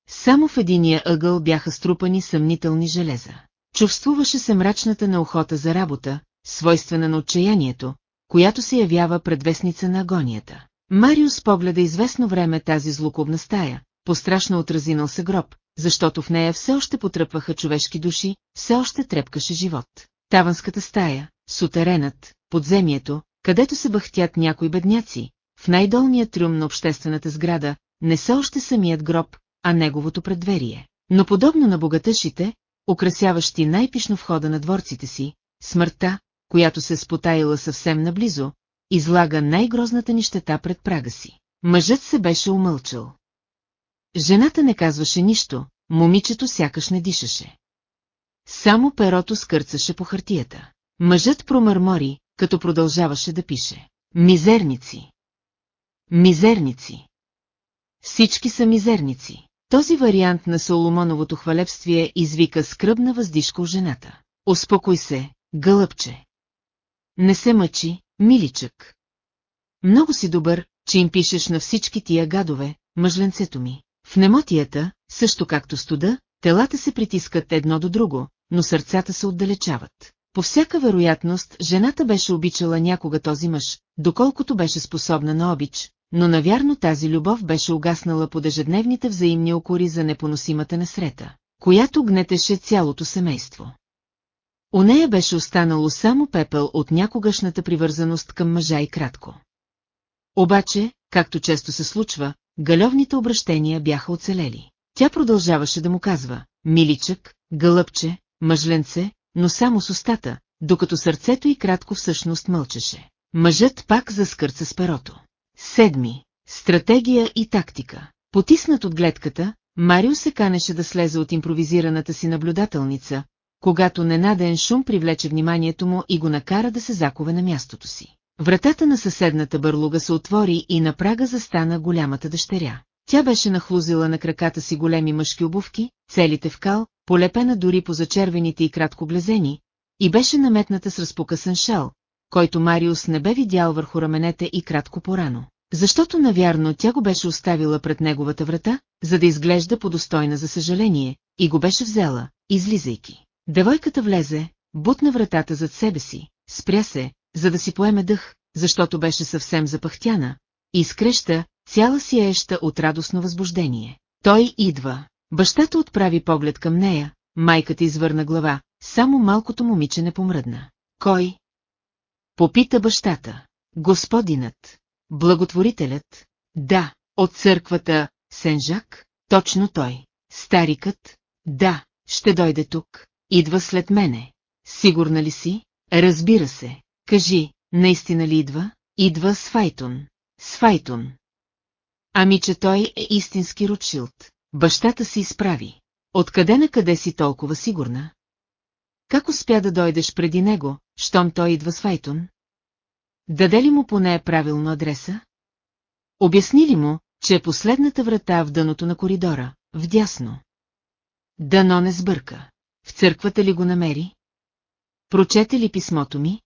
Само в единия ъгъл бяха струпани съмнителни железа. Чувствуваше се мрачната неохота за работа, свойствена на отчаянието, която се явява предвестница на агонията. Мариус погледа известно време тази злокобна стая, пострашно отразинал се гроб, защото в нея все още потръпваха човешки души, все още трепкаше живот. Таванската стая, сутеренът, подземието, където се бахтят някои бедняци, в най-долния трюм на обществената сграда, не са още самият гроб, а неговото предверие. Но подобно на богатъшите, украсяващи най-пишно входа на дворците си, смъртта, която се спотаила съвсем наблизо, излага най-грозната нищета пред прага си. Мъжът се беше умълчал. Жената не казваше нищо, момичето сякаш не дишаше. Само перото скърцаше по хартията. Мъжът промърмори, като продължаваше да пише. Мизерници. Мизерници. Всички са мизерници. Този вариант на Соломоновото хвалебствие извика скръбна въздишка у жената. Успокой се, гълъбче. Не се мъчи, миличък. Много си добър, че им пишеш на всички тия гадове, мъжленцето ми. В немотията, също както студа, телата се притискат едно до друго, но сърцата се отдалечават. По всяка вероятност, жената беше обичала някога този мъж, доколкото беше способна на обич, но навярно тази любов беше угаснала под ежедневните взаимни окори за непоносимата насрета, която гнетеше цялото семейство. У нея беше останало само пепел от някогашната привързаност към мъжа и кратко. Обаче, както често се случва, галевните обращения бяха оцелели. Тя продължаваше да му казва, миличък, гълъбче, мъжленце, но само с устата, докато сърцето и кратко всъщност мълчеше. Мъжът пак заскърца с перото. Седми. Стратегия и тактика. Потиснат от гледката, Марио се канеше да слезе от импровизираната си наблюдателница, когато ненаден шум привлече вниманието му и го накара да се закове на мястото си. Вратата на съседната бърлуга се отвори и на прага застана голямата дъщеря. Тя беше нахлузила на краката си големи мъжки обувки, целите в кал, полепена дори по зачервените и кратко блезени, и беше наметната с разпокъсан шал, който Мариус не бе видял върху раменете и кратко порано. Защото навярно тя го беше оставила пред неговата врата, за да изглежда подостойна за съжаление, и го беше взела, излизайки. Девойката влезе, бутна вратата зад себе си, спря се, за да си поеме дъх, защото беше съвсем запахтяна, и скреща, цяла си еща от радостно възбуждение. Той идва. Бащата отправи поглед към нея, майката извърна глава, само малкото момиче не помръдна. Кой? Попита бащата. Господинът. Благотворителят. Да, от църквата Сенжак, точно той. Старикът. Да, ще дойде тук. Идва след мене. Сигурна ли си? Разбира се. Кажи, наистина ли идва? Идва с Файтон. С. Ами, че той е истински Ротшилд. Бащата си изправи. Откъде на къде си толкова сигурна? Как успя да дойдеш преди него, щом той идва с Файтон? Даде ли му поне правилно адреса? Обясни ли му, че е последната врата в дъното на коридора, вдясно? Дано не сбърка. В църквата ли го намери? Прочете ли писмото ми?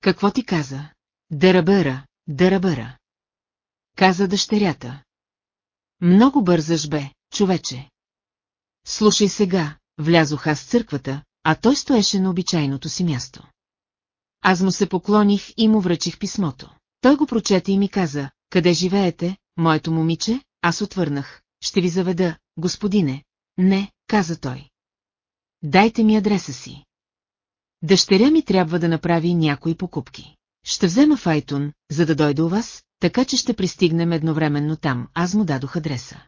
Какво ти каза? Дарабъра, дарабъра. Каза дъщерята. Много бързаш бе, човече. Слушай сега, влязох аз в църквата, а той стоеше на обичайното си място. Аз му се поклоних и му връчих писмото. Той го прочете и ми каза, къде живеете, моето момиче? Аз отвърнах, ще ви заведа, господине. Не, каза той. Дайте ми адреса си. Дъщеря ми трябва да направи някои покупки. Ще взема Файтун, за да дойде у вас, така че ще пристигнем едновременно там, аз му дадох адреса.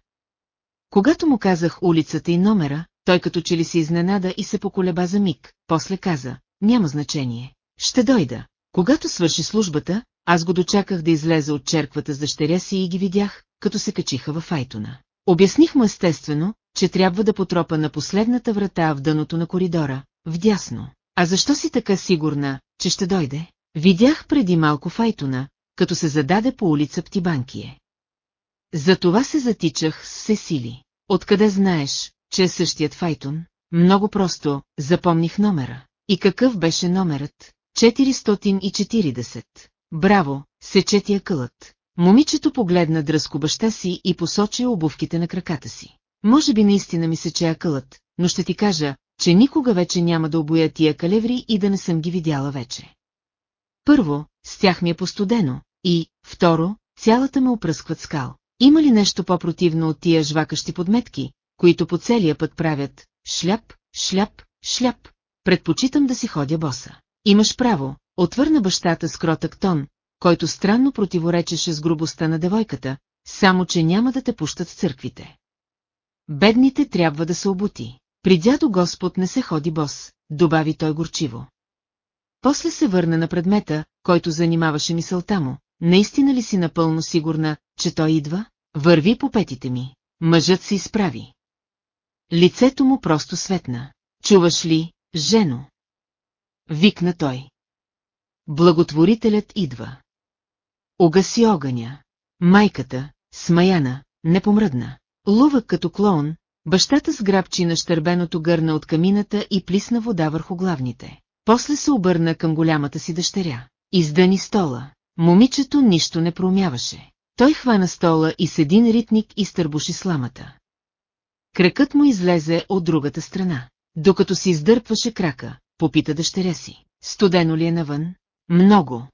Когато му казах улицата и номера, той като че ли се изненада и се поколеба за миг, после каза, няма значение. Ще дойда. Когато свърши службата, аз го дочаках да излезе от черквата с дъщеря си и ги видях, като се качиха в Айтона. Обясних му естествено, че трябва да потропа на последната врата в дъното на коридора, вдясно. А защо си така сигурна, че ще дойде? Видях преди малко Файтона, като се зададе по улица Птибанкие. За това се затичах с все сили. Откъде знаеш, че е същият Файтон? Много просто, запомних номера. И какъв беше номерът? 440. Браво, сече ти кълът. Момичето погледна дръско баща си и посочи обувките на краката си. Може би наистина ми сече акълът, но ще ти кажа, че никога вече няма да обоя тия калеври и да не съм ги видяла вече. Първо, с тях ми е постудено, и, второ, цялата ме опръскват скал. Има ли нещо по-противно от тия жвакащи подметки, които по целия път правят шляп, шляп, шляп? Предпочитам да си ходя боса. Имаш право, отвърна бащата с кротък тон, който странно противоречеше с грубостта на девойката, само че няма да те пущат в църквите. Бедните трябва да се обути. При дядо Господ не се ходи бос, добави той горчиво. После се върна на предмета, който занимаваше мисълта му. Наистина ли си напълно сигурна, че той идва? Върви по петите ми. Мъжът се изправи. Лицето му просто светна. Чуваш ли, жено? Викна той. Благотворителят идва. Огаси огъня. Майката, смаяна, не помръдна. Лувък като клоун, бащата сграбчи на щърбеното гърна от камината и плисна вода върху главните. После се обърна към голямата си дъщеря. Издани стола. Момичето нищо не проумяваше. Той хвана стола и с един ритник изтърбуши сламата. Кракът му излезе от другата страна. Докато си издърпваше крака, попита дъщеря си. Студено ли е навън? Много.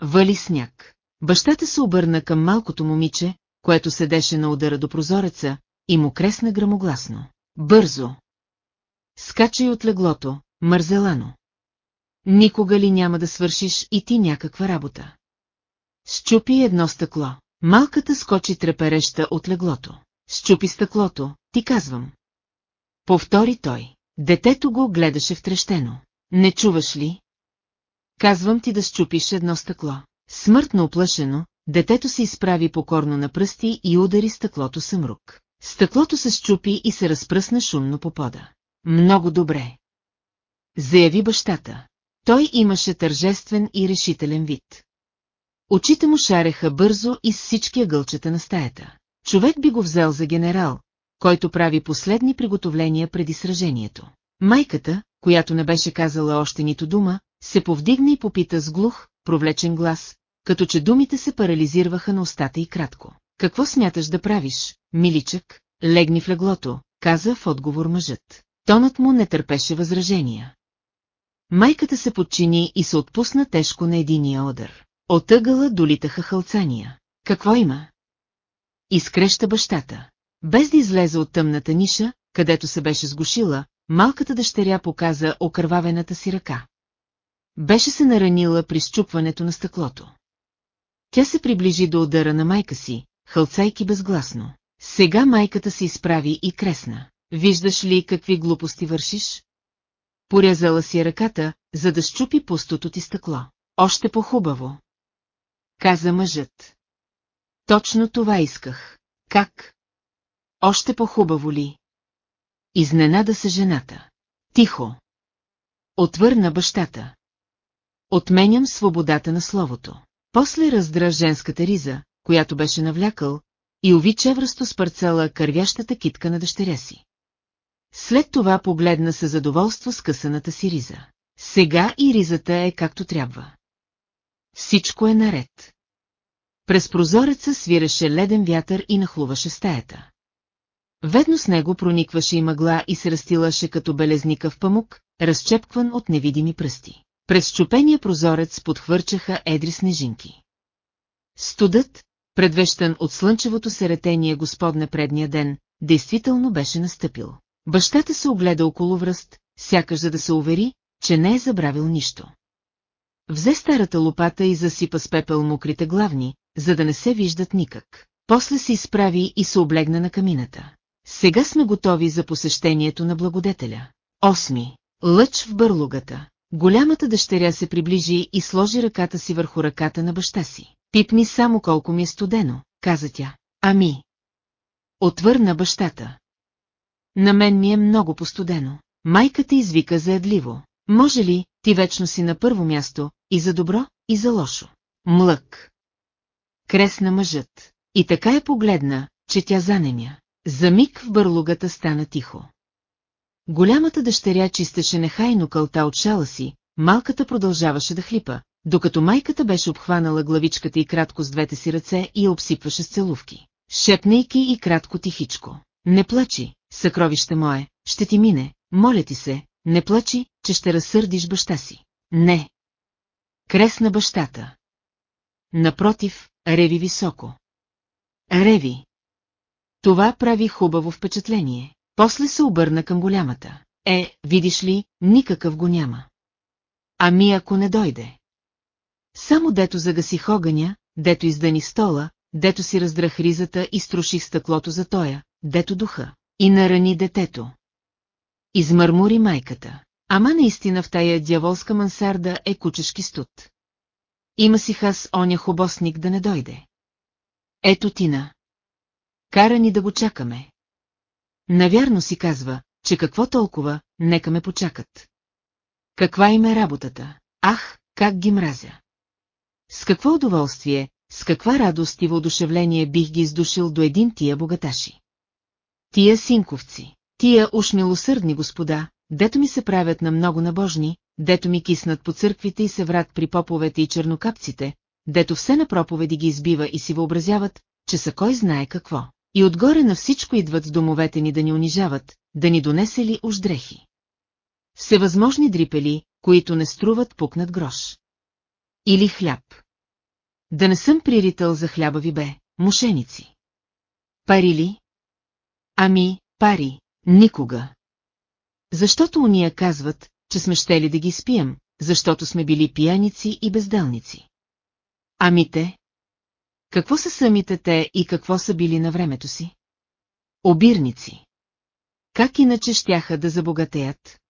Вали сняг. Бащата се обърна към малкото момиче, което седеше на удара до прозореца, и му кресна грамогласно. Бързо! Скачай от леглото, мързелано. Никога ли няма да свършиш и ти някаква работа? Щупи едно стъкло. Малката скочи трепереща от леглото. Щупи стъклото, ти казвам. Повтори той. Детето го гледаше втрещено. Не чуваш ли? Казвам ти да щупиш едно стъкло. Смъртно оплашено, детето се изправи покорно на пръсти и удари стъклото съмрук. Стъклото се щупи и се разпръсна шумно по пода. Много добре. Заяви бащата. Той имаше тържествен и решителен вид. Очите му шареха бързо из всички ъгълчета на стаята. Човек би го взел за генерал, който прави последни приготовления преди сражението. Майката, която не беше казала още нито дума, се повдигна и попита с глух, провлечен глас, като че думите се парализирваха на устата и кратко. Какво смяташ да правиш, миличък? Легни в леглото, каза в отговор мъжът. Тонът му не търпеше възражения. Майката се подчини и се отпусна тежко на единия одър. От ъгъла долитаха хълцания. Какво има? Изкреща бащата. Без да излезе от тъмната ниша, където се беше сгушила, малката дъщеря показа окървавената си ръка. Беше се наранила при щупването на стъклото. Тя се приближи до удара на майка си, хълцайки безгласно. Сега майката се изправи и кресна. Виждаш ли какви глупости вършиш? Порязала си ръката, за да щупи пустото ти стъкло. Още по-хубаво. Каза мъжът. Точно това исках. Как? Още по-хубаво ли? Изненада се жената. Тихо. Отвърна бащата. Отменям свободата на словото. После раздра женската риза, която беше навлякал, и уви чевръсто с парцела кървящата китка на дъщеря си. След това погледна се задоволство с късаната си риза. Сега и ризата е както трябва. Всичко е наред. През прозореца свиреше леден вятър и нахлуваше стаята. Ведно с него проникваше и мъгла и се растилаше като белезникъв памук, разчепкван от невидими пръсти. През чупения прозорец подхвърчаха едри снежинки. Студът, предвещан от слънчевото серетение господне предния ден, действително беше настъпил. Бащата се огледа около връст, сякаш за да се увери, че не е забравил нищо. Взе старата лопата и засипа с пепел мокрите главни, за да не се виждат никак. После се изправи и се облегна на камината. Сега сме готови за посещението на благодетеля. Осми. Лъч в бърлугата. Голямата дъщеря се приближи и сложи ръката си върху ръката на баща си. Пипни само колко ми е студено, каза тя. Ами. Отвърна бащата. На мен ми е много постудено. Майката извика заедливо. Може ли, ти вечно си на първо място, и за добро, и за лошо. млък. Кресна мъжът. И така я погледна, че тя занемя. За миг в бърлугата стана тихо. Голямата дъщеря чистеше нехайно кълта от шала си, малката продължаваше да хлипа, докато майката беше обхванала главичката и кратко с двете си ръце и я обсипваше с целувки, шепнейки и кратко тихичко. Не плачи, съкровище мое, ще ти мине, моля ти се, не плачи, че ще разсърдиш баща си. Не. Кресна бащата. Напротив, реви високо. Реви. Това прави хубаво впечатление. После се обърна към голямата. Е, видиш ли, никакъв го няма. Ами ако не дойде? Само дето загасих огъня, дето издани стола, дето си раздрах ризата и струших стъклото за тоя, дето духа, и нарани детето. Измърмури майката. Ама наистина в тая дяволска мансарда е кучешки студ. Има си хас оня хубосник да не дойде. Ето Тина. Кара ни да го чакаме. Навярно си казва, че какво толкова, нека ме почакат. Каква им е работата? Ах, как ги мразя! С какво удоволствие, с каква радост и въодушевление бих ги издушил до един тия богаташи. Тия синковци, тия уж милосърдни господа, дето ми се правят на много набожни, дето ми киснат по църквите и се врат при поповете и чернокапците, дето все на проповеди ги избива и си въобразяват, че са кой знае какво. И отгоре на всичко идват с домовете ни да ни унижават, да ни донесели уж дрехи. Всевъзможни дрипели, които не струват пукнат грош. Или хляб. Да не съм прирител за хляба ви бе, мошеници. Пари ли? Ами, пари, никога. Защото уния казват, че сме щели да ги спием, защото сме били пияници и безделници. Ами те? Какво са самите те и какво са били на времето си? Обирници. Как иначе щяха да забогатеят?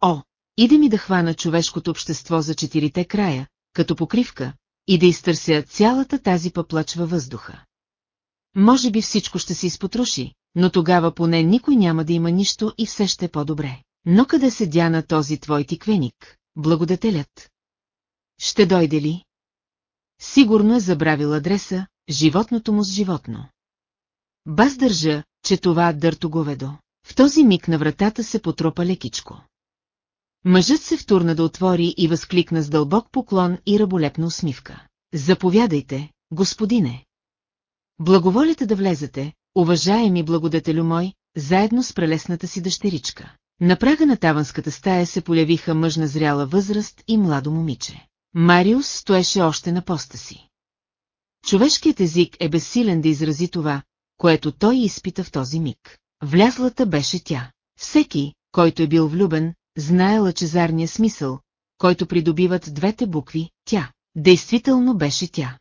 О, иде ми да хвана човешкото общество за четирите края, като покривка, и да изтърся цялата тази пъплач във въздуха. Може би всичко ще се изпотруши, но тогава поне никой няма да има нищо и все ще е по-добре. Но къде седя на този твой тиквеник, благодетелят? Ще дойде ли? Сигурно е забравил адреса, животното му с животно. Баз държа, че това дърто говедо. В този миг на вратата се потропа лекичко. Мъжът се втурна да отвори и възкликна с дълбок поклон и раболепна усмивка. Заповядайте, господине. Благоволите да влезете, уважаеми благодетелю мой, заедно с прелесната си дъщеричка. На прага на таванската стая се полявиха мъжна зряла възраст и младо момиче. Мариус стоеше още на поста си. Човешкият език е безсилен да изрази това, което той изпита в този миг. Влязлата беше тя. Всеки, който е бил влюбен, знае лъчезарния смисъл, който придобиват двете букви «тя». Действително беше тя.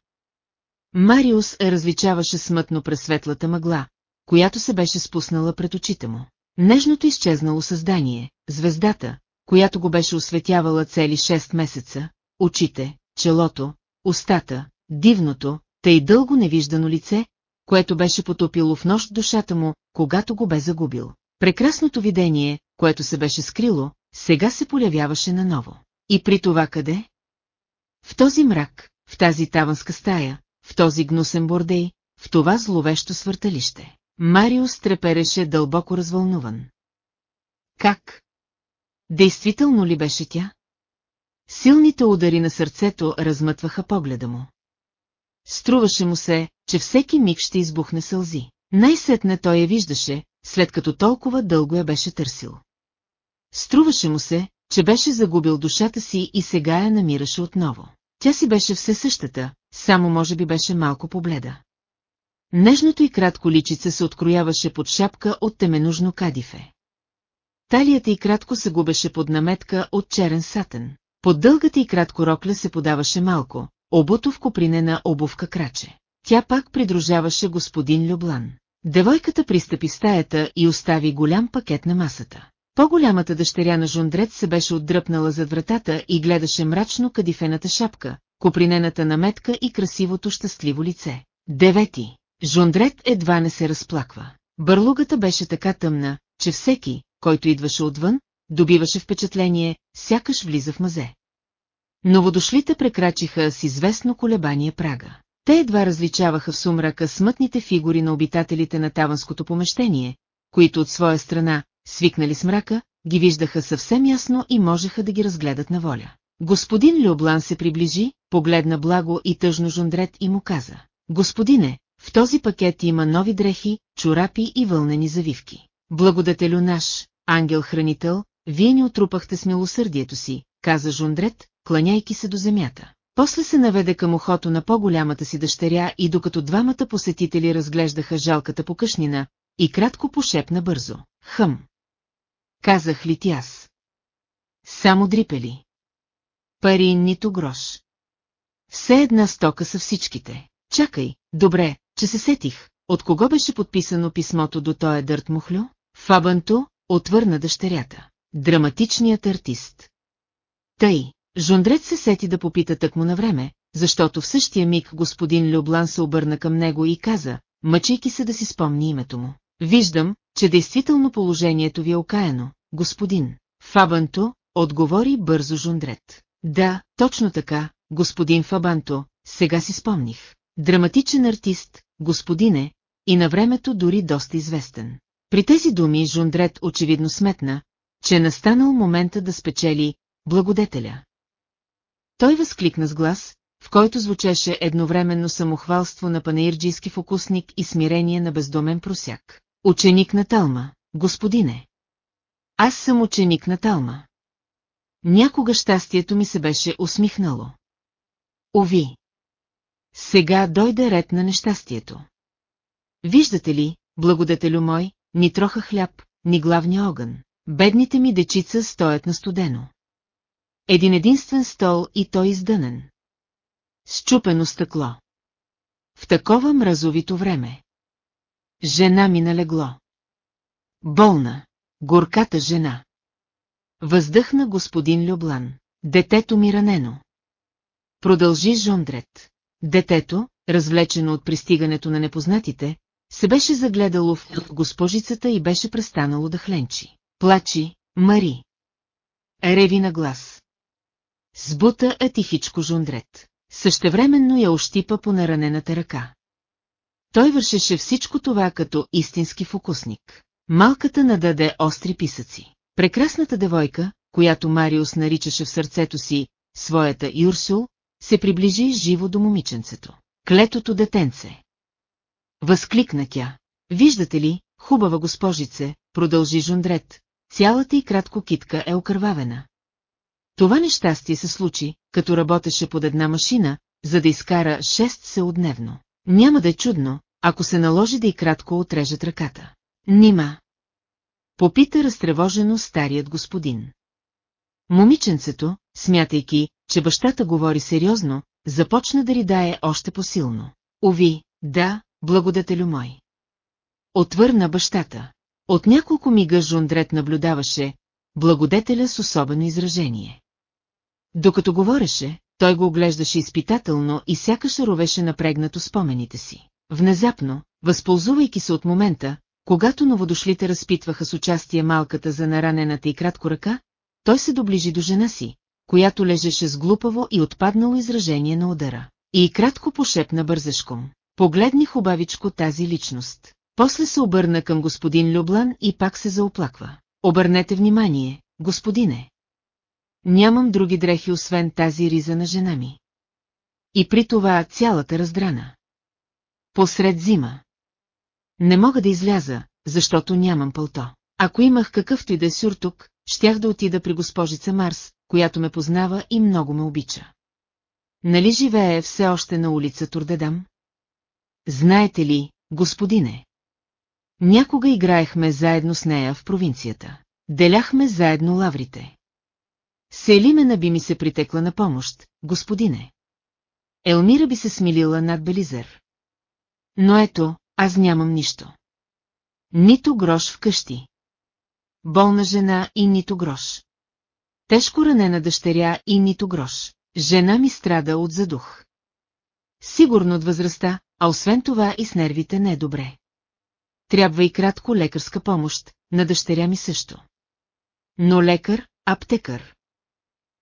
Мариус различаваше смътно през светлата мъгла, която се беше спуснала пред очите му. Нежното изчезнало създание, звездата, която го беше осветявала цели 6 месеца, очите, челото, устата, дивното, тъй дълго невиждано лице, което беше потопило в нощ душата му, когато го бе загубил. Прекрасното видение, което се беше скрило, сега се полявяваше наново. И при това къде? В този мрак, в тази таванска стая, в този гнусен бордей, в това зловещо свърталище. Мариус трепереше дълбоко развълнуван. Как? Действително ли беше тя? Силните удари на сърцето размътваха погледа му. Струваше му се, че всеки миг ще избухне сълзи. Най-сетне той я виждаше, след като толкова дълго я беше търсил. Струваше му се, че беше загубил душата си и сега я намираше отново. Тя си беше все същата, само може би беше малко побледа. Нежното и кратко личице се открояваше под шапка от теменужно кадифе. Талията и кратко се губеше под наметка от черен сатен. Под дългата и кратко рокля се подаваше малко, обуто в копринена обувка краче. Тя пак придружаваше господин Люблан. Девойката пристъпи стаята и остави голям пакет на масата. По-голямата дъщеря на Жондрет се беше отдръпнала зад вратата и гледаше мрачно кадифената шапка, копринената наметка и красивото щастливо лице. Девети. Жондрет едва не се разплаква. Бърлугата беше така тъмна, че всеки, който идваше отвън, добиваше впечатление, сякаш влиза в мазе. Новодошлите прекрачиха с известно колебание прага. Те едва различаваха в сумрака смътните фигури на обитателите на таванското помещение, които от своя страна, свикнали с мрака, ги виждаха съвсем ясно и можеха да ги разгледат на воля. Господин Люблан се приближи, погледна благо и тъжно жундрет и му каза. Господине, в този пакет има нови дрехи, чорапи и вълнени завивки. Благодателю наш, ангел-хранител, вие ни отрупахте с милосърдието си, каза Жундрет, кланяйки се до земята. После се наведе към ухото на по-голямата си дъщеря и докато двамата посетители разглеждаха жалката покъшнина, и кратко пошепна бързо. Хъм. Казах ли ти аз? Само дрипели. Пари нито грош. Все една стока са всичките. Чакай, добре, че се сетих. От кого беше подписано писмото до тоя дърт мухлю? Фабанто, отвърна дъщерята. Драматичният артист. Тъй, Жондрет се сети да попита тъкмо на време, защото в същия миг господин Люблан се обърна към него и каза, мъчейки се да си спомни името му. Виждам, че действително положението ви е окаяно, господин. Фабанто, отговори бързо Жондрет. Да, точно така, господин Фабанто, сега си спомних. Драматичен артист, господине, и на времето дори доста известен. При тези думи Жундрет очевидно сметна, че е настанал момента да спечели благодетеля. Той възкликна с глас, в който звучеше едновременно самохвалство на панаирджийски фокусник и смирение на бездомен просяк. Ученик на Талма, господине. Аз съм ученик на Талма. Някога щастието ми се беше усмихнало. Ови. Сега дойде ред на нещастието. Виждате ли, благодетелю мой, ни троха хляб, ни главния огън. Бедните ми дечица стоят на студено. Един единствен стол и той издънен. Счупено стъкло. В такова мразовито време. Жена ми налегло. Болна, горката жена. Въздъхна господин Люблан. Детето ми ранено. Продължи Жондрет. Детето, развлечено от пристигането на непознатите, се беше загледало в госпожицата и беше престанало да хленчи. Плачи, Мари. Реви на глас. Сбута е тихичко Жондрет. Същевременно я ощипа по наранената ръка. Той вършеше всичко това като истински фокусник. Малката нададе остри писъци. Прекрасната девойка, която Мариус наричаше в сърцето си своята Юрсул, се приближи живо до момиченцето. Клетото детенце. Възкликна тя. Виждате ли, хубава госпожице, продължи Жундрет, цялата и кратко китка е окървавена. Това нещастие се случи, като работеше под една машина, за да изкара 6 селодневно. Няма да е чудно, ако се наложи да и кратко отрежат ръката. Нима. Попита разтревожено старият господин. Момиченцето, смятайки, че бащата говори сериозно, започна да ридае още по-силно. Ови, да, благодателю мой. Отвърна бащата. От няколко мига Жундрет наблюдаваше благодетеля с особено изражение. Докато говореше, той го оглеждаше изпитателно и сякаш ровеше напрегнато спомените си. Внезапно, възползвайки се от момента, когато новодошлите разпитваха с участие малката за наранената и кратко ръка, той се доближи до жена си, която лежеше с глупаво и отпаднало изражение на удара. И кратко пошепна бързешком. Погледни хубавичко тази личност. После се обърна към господин Люблан и пак се заоплаква. Обърнете внимание, господине. Нямам други дрехи, освен тази риза на жена ми. И при това цялата раздрана. Посред зима. Не мога да изляза, защото нямам пълто. Ако имах какъвто и да е сюртук, щях да отида при госпожица Марс, която ме познава и много ме обича. Нали живее все още на улица Турдедам? Знаете ли, господине? Някога играехме заедно с нея в провинцията. Деляхме заедно лаврите. Селимена би ми се притекла на помощ, господине. Елмира би се смилила над Белизер. Но ето, аз нямам нищо. Нито грош вкъщи. Болна жена и нито грош. Тежко ранена дъщеря и нито грош. Жена ми страда от задух. Сигурно от възрастта, а освен това и с нервите не е добре. Трябва и кратко лекарска помощ, на дъщеря ми също. Но лекар, аптекар.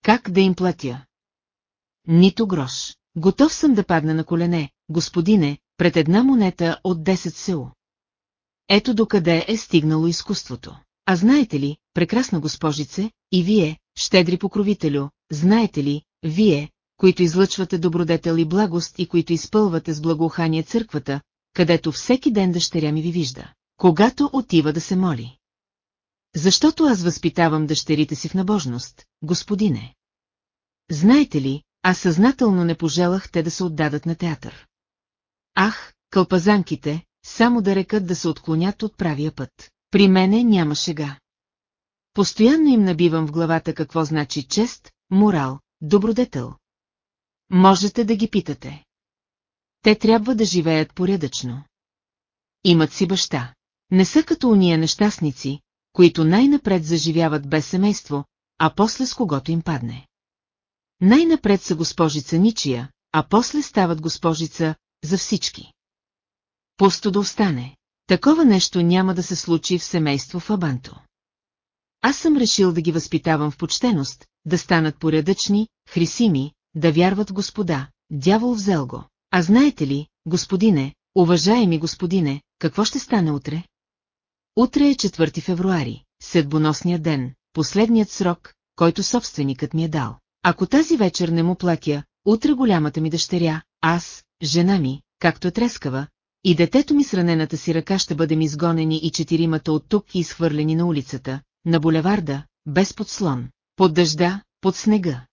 Как да им платя? нито грош. Готов съм да падна на колене, господине, пред една монета от 10 сеу. Ето докъде е стигнало изкуството. А знаете ли, прекрасна госпожице, и вие, щедри покровителю, знаете ли, вие, които излъчвате добродетел и благост и които изпълвате с благоухание църквата, където всеки ден дъщеря ми ви вижда, когато отива да се моли. Защото аз възпитавам дъщерите си в набожност, господине. Знаете ли, аз съзнателно не пожелах те да се отдадат на театър. Ах, кълпазанките, само да рекат да се отклонят от правия път. При мене няма шега. Постоянно им набивам в главата какво значи чест, морал, добродетел. Можете да ги питате. Те трябва да живеят порядъчно. Имат си баща. Не са като уния нещастници, които най-напред заживяват без семейство, а после с когото им падне. Най-напред са госпожица ничия, а после стават госпожица за всички. Пусто да остане. Такова нещо няма да се случи в семейство в Абанто. Аз съм решил да ги възпитавам в почтеност, да станат порядъчни, хрисими, да вярват Господа, дявол взел го. А знаете ли, господине, уважаеми господине, какво ще стане утре? Утре е 4 февруари, седбоносния ден, последният срок, който собственикът ми е дал. Ако тази вечер не му платя, утре голямата ми дъщеря, аз, жена ми, както е трескава, и детето ми с ранената си ръка ще бъдем изгонени и четиримата от тук изхвърлени на улицата, на булеварда, без подслон, под дъжда, под снега.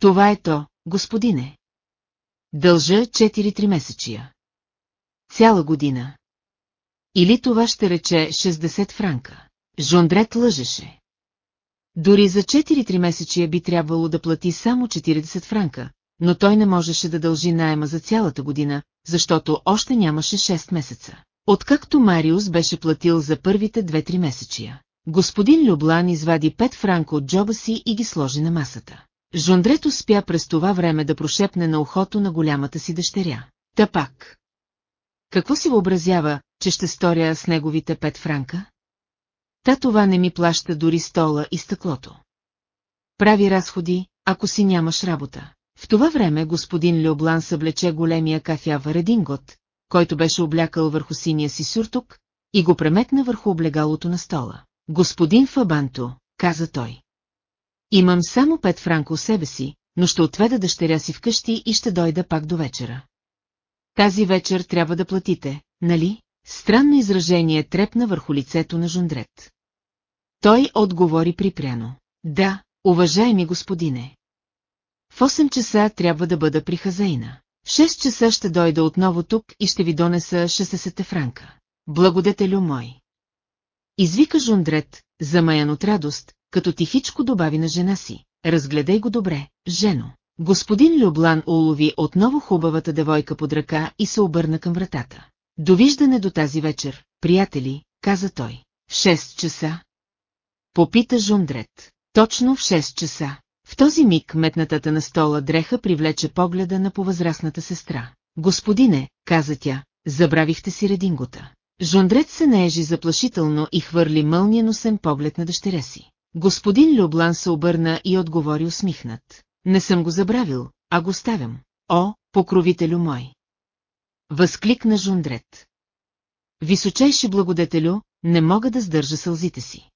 Това е то, господине. Дължа 4-3 месечия. Цяла година. Или това ще рече 60 франка. Жондрет лъжеше. Дори за 4-3 месечия би трябвало да плати само 40 франка, но той не можеше да дължи найема за цялата година, защото още нямаше 6 месеца. Откакто Мариус беше платил за първите 2-3 месечия. Господин Люблан извади 5 франка от джоба си и ги сложи на масата. Жондрет успя през това време да прошепне на ухото на голямата си дъщеря. Та пак. Какво си въобразява, че ще сторя с неговите пет франка? Та това не ми плаща дори стола и стъклото. Прави разходи, ако си нямаш работа. В това време господин Люблан съблече големия кафява редингот, който беше облякал върху синия си сюртук, и го преметна върху облегалото на стола. Господин Фабанто, каза той. Имам само пет у себе си, но ще отведа дъщеря си вкъщи и ще дойда пак до вечера. Тази вечер трябва да платите, нали? Странно изражение трепна върху лицето на Жондрет. Той отговори припряно. Да, уважаеми господине. В 8 часа трябва да бъда при хазейна. В 6 часа ще дойда отново тук и ще ви донеса 60 франка. Благодетелю мой. Извика Жондрет, замаян от радост, като тихичко добави на жена си. Разгледай го добре, жено. Господин Люблан улови отново хубавата девойка под ръка и се обърна към вратата. Довиждане до тази вечер, приятели, каза той. В 6 часа. Попита Жондрет. Точно в 6 часа. В този миг метнатата на стола дреха привлече погледа на повъзрастната сестра. Господине, каза тя, забравихте си редингота. Жондрет се наежи заплашително и хвърли мълниеносен поглед на дъщеря си. Господин Люблан се обърна и отговори усмихнат. Не съм го забравил, а го ставям. О, покровителю мой! Възкликна Жондрет. Височайше благодетелю, не мога да сдържа сълзите си.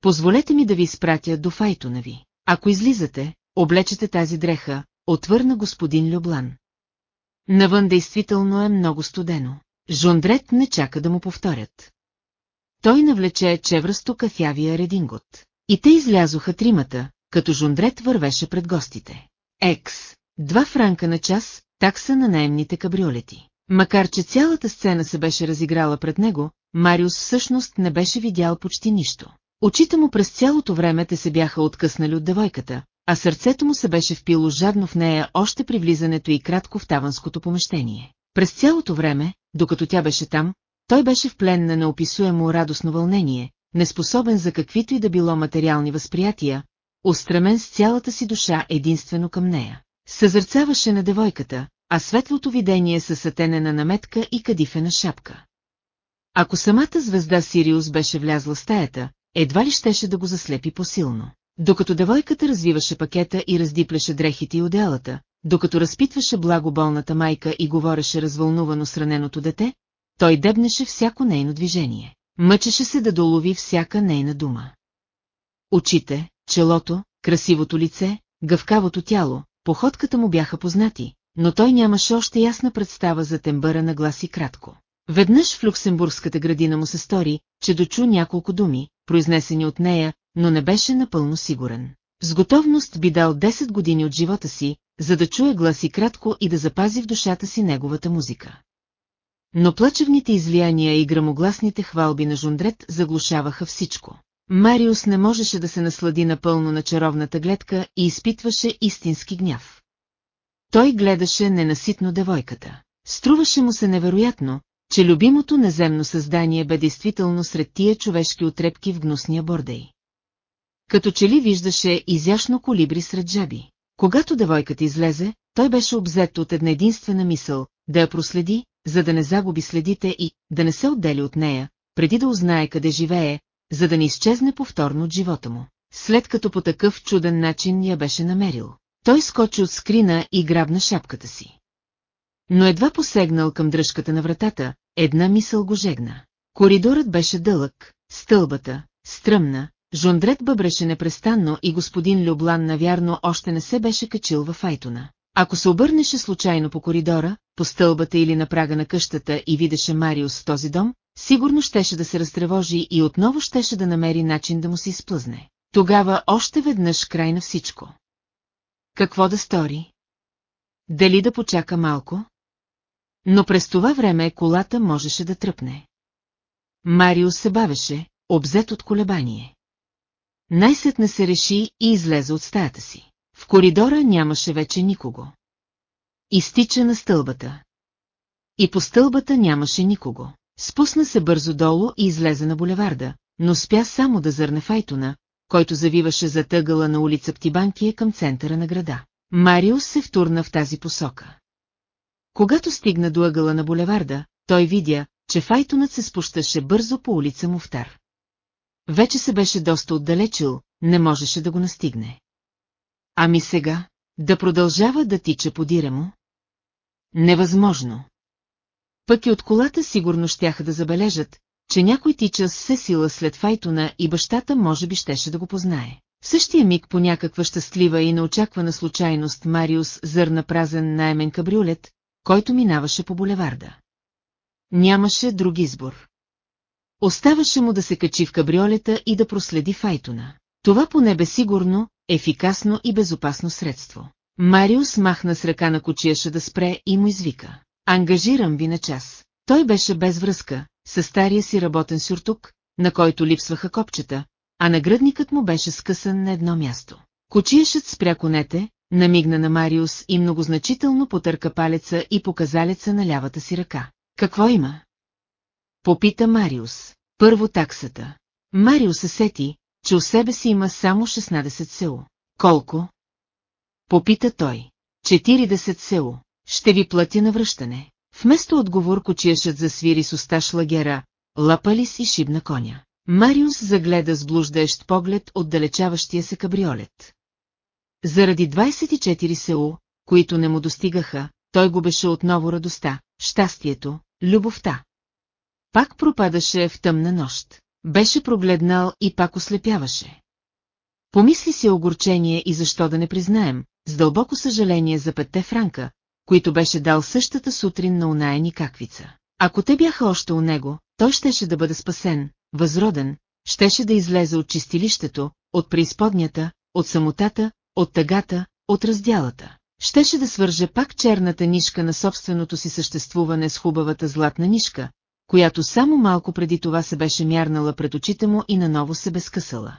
Позволете ми да ви изпратя до файтона ви. Ако излизате, облечете тази дреха, отвърна господин Люблан. Навън действително е много студено. Жондрет не чака да му повторят. Той навлече чевръсто кафявия редингот. И те излязоха тримата, като Жондрет вървеше пред гостите. Екс. Два франка на час, такса на наемните кабриолети. Макар че цялата сцена се беше разиграла пред него, Мариус всъщност не беше видял почти нищо. Очите му през цялото време те се бяха откъснали от девойката, а сърцето му се беше впило жадно в нея още при влизането и кратко в таванското помещение. През цялото време, докато тя беше там, той беше в плен на неописуемо радостно вълнение, неспособен за каквито и да било материални възприятия, устремен с цялата си душа единствено към нея. Съзърцаваше на девойката, а светлото видение със сатенена наметка и кадифена шапка. Ако самата звезда Сириус беше влязла в стаята, едва ли щеше да го заслепи посилно. докато девойката развиваше пакета и раздипляше дрехите и отделата, докато разпитваше благо болната майка и говореше развълнувано с раненото дете, той дебнеше всяко нейно движение. Мъчеше се да долови всяка нейна дума. Очите, челото, красивото лице, гъвкавото тяло, походката му бяха познати, но той нямаше още ясна представа за тембъра на гласи кратко. Веднъж в Люксембургската градина му се стори, че дочу няколко думи, произнесени от нея, но не беше напълно сигурен. С готовност би дал 10 години от живота си, за да чуе гласи кратко и да запази в душата си неговата музика. Но плачевните излияния и грамогласните хвалби на Жундрет заглушаваха всичко. Мариус не можеше да се наслади напълно на чаровната гледка и изпитваше истински гняв. Той гледаше ненаситно девойката. Струваше му се невероятно, че любимото наземно създание бе действително сред тия човешки отрепки в гнусния бордей. Като че ли виждаше изящно колибри сред жаби. Когато девойката излезе, той беше обзет от една единствена мисъл, да я проследи, за да не загуби следите и да не се отдели от нея, преди да узнае къде живее, за да не изчезне повторно от живота му. След като по такъв чуден начин я беше намерил, той скочи от скрина и грабна шапката си. Но едва посегнал към дръжката на вратата, една мисъл го жегна. Коридорът беше дълъг, стълбата, стръмна, Жондрет бъбреше непрестанно и господин Люблан навярно още не се беше качил във Файтона. Ако се обърнеше случайно по коридора, по стълбата или на прага на къщата и видеше Мариус в този дом, сигурно щеше да се разтревожи и отново щеше да намери начин да му се изплъзне. Тогава още веднъж край на всичко. Какво да стори? Дали да почака малко? Но през това време колата можеше да тръпне. Мариус се бавеше, обзет от колебание. Най-сетне се реши и излезе от стаята си. В коридора нямаше вече никого. Изтича на стълбата. И по стълбата нямаше никого. Спусна се бързо долу и излезе на булеварда, но спя само да зърне Файтона, който завиваше за тъгъла на улица Птибанкия към центъра на града. Мариус се втурна в тази посока. Когато стигна до ъгъла на булеварда, той видя, че Файтонът се спущаше бързо по улица Муфтар. Вече се беше доста отдалечил, не можеше да го настигне. Ами сега, да продължава да тича подира му? Невъзможно. Пък и от колата сигурно щяха да забележат, че някой тича с все сила след Файтона и бащата може би щеше да го познае. В същия миг по някаква щастлива и неочаквана случайност Мариус зърна празен наймен кабриолет, който минаваше по булеварда. Нямаше друг избор. Оставаше му да се качи в кабриолета и да проследи Файтона. Това поне бе сигурно, ефикасно и безопасно средство. Мариус махна с ръка на кучияша да спре и му извика. Ангажирам ви на час. Той беше без връзка, със стария си работен сюртук, на който липсваха копчета, а нагръдникът му беше скъсан на едно място. Кочиешът спря конете, намигна на Мариус и многозначително потърка палеца и показалеца на лявата си ръка. Какво има? Попита Мариус. Първо таксата. Мариус се сети, че у себе си има само 16 село. Колко? Попита той. 40 село. Ще ви платя на връщане. Вместо отговор кочиешът засвири с уста шлагера, лапалис и шибна коня. Мариус загледа с блуждаещ поглед от далечаващия се кабриолет. Заради 24 село, които не му достигаха, той губеше отново радостта, щастието, любовта. Пак пропадаше в тъмна нощ. Беше прогледнал и пак ослепяваше. Помисли си огорчение и защо да не признаем, с дълбоко съжаление за петте франка, които беше дал същата сутрин на оная никаквица. Ако те бяха още у него, той щеше да бъде спасен, възроден, щеше да излезе от чистилището, от преизподнята, от самотата, от тъгата, от раздялата. Щеше да свърже пак черната нишка на собственото си съществуване с хубавата златна нишка, която само малко преди това се беше мярнала пред очите му и наново се безкъсала.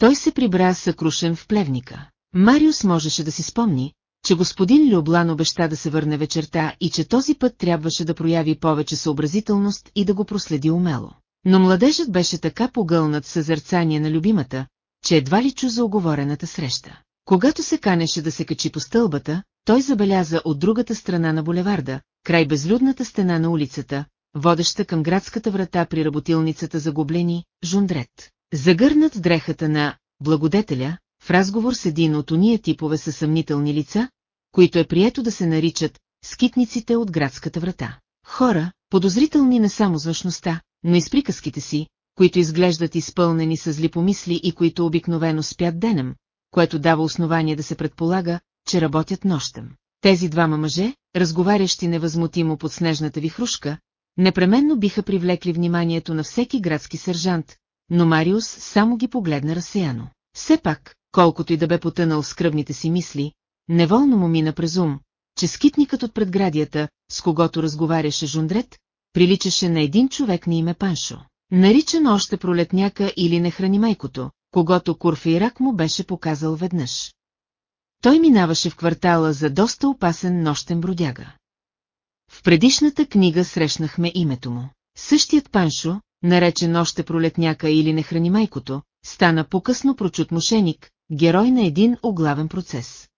Той се прибра съкрушен в плевника. Мариус можеше да си спомни, че господин Люблан обеща да се върне вечерта и че този път трябваше да прояви повече съобразителност и да го проследи умело. Но младежът беше така погълнат съзерцание на любимата, че едва ли чу за оговорената среща. Когато се канеше да се качи по стълбата, той забеляза от другата страна на булеварда, край безлюдната стена на улицата, водеща към градската врата при работилницата за гоблени, Жундрет. Загърнат дрехата на благодетеля, в разговор с един от уния типове със съмнителни лица, които е прието да се наричат скитниците от градската врата. Хора, подозрителни не само с външността, но и с приказките си, които изглеждат изпълнени с злипомисли и които обикновено спят денем, което дава основание да се предполага, че работят нощем. Тези двама мъже, разговарящи невъзмутимо под снежната вихрушка, непременно биха привлекли вниманието на всеки градски сержант, но Мариус само ги погледна разсеяно. Все пак, колкото и да бе потънал в скръбните си мисли, неволно му мина през ум, че скитникът от предградията, с когото разговаряше Жундрет, приличаше на един човек на име Паншо. Наричан още пролетняка или не храни майкото, когато Курфейрак му беше показал веднъж. Той минаваше в квартала за доста опасен нощен бродяга. В предишната книга срещнахме името му. Същият Паншо, наречен още пролетняка или не храни майкото, стана по-късно прочут мошеник, герой на един оглавен процес.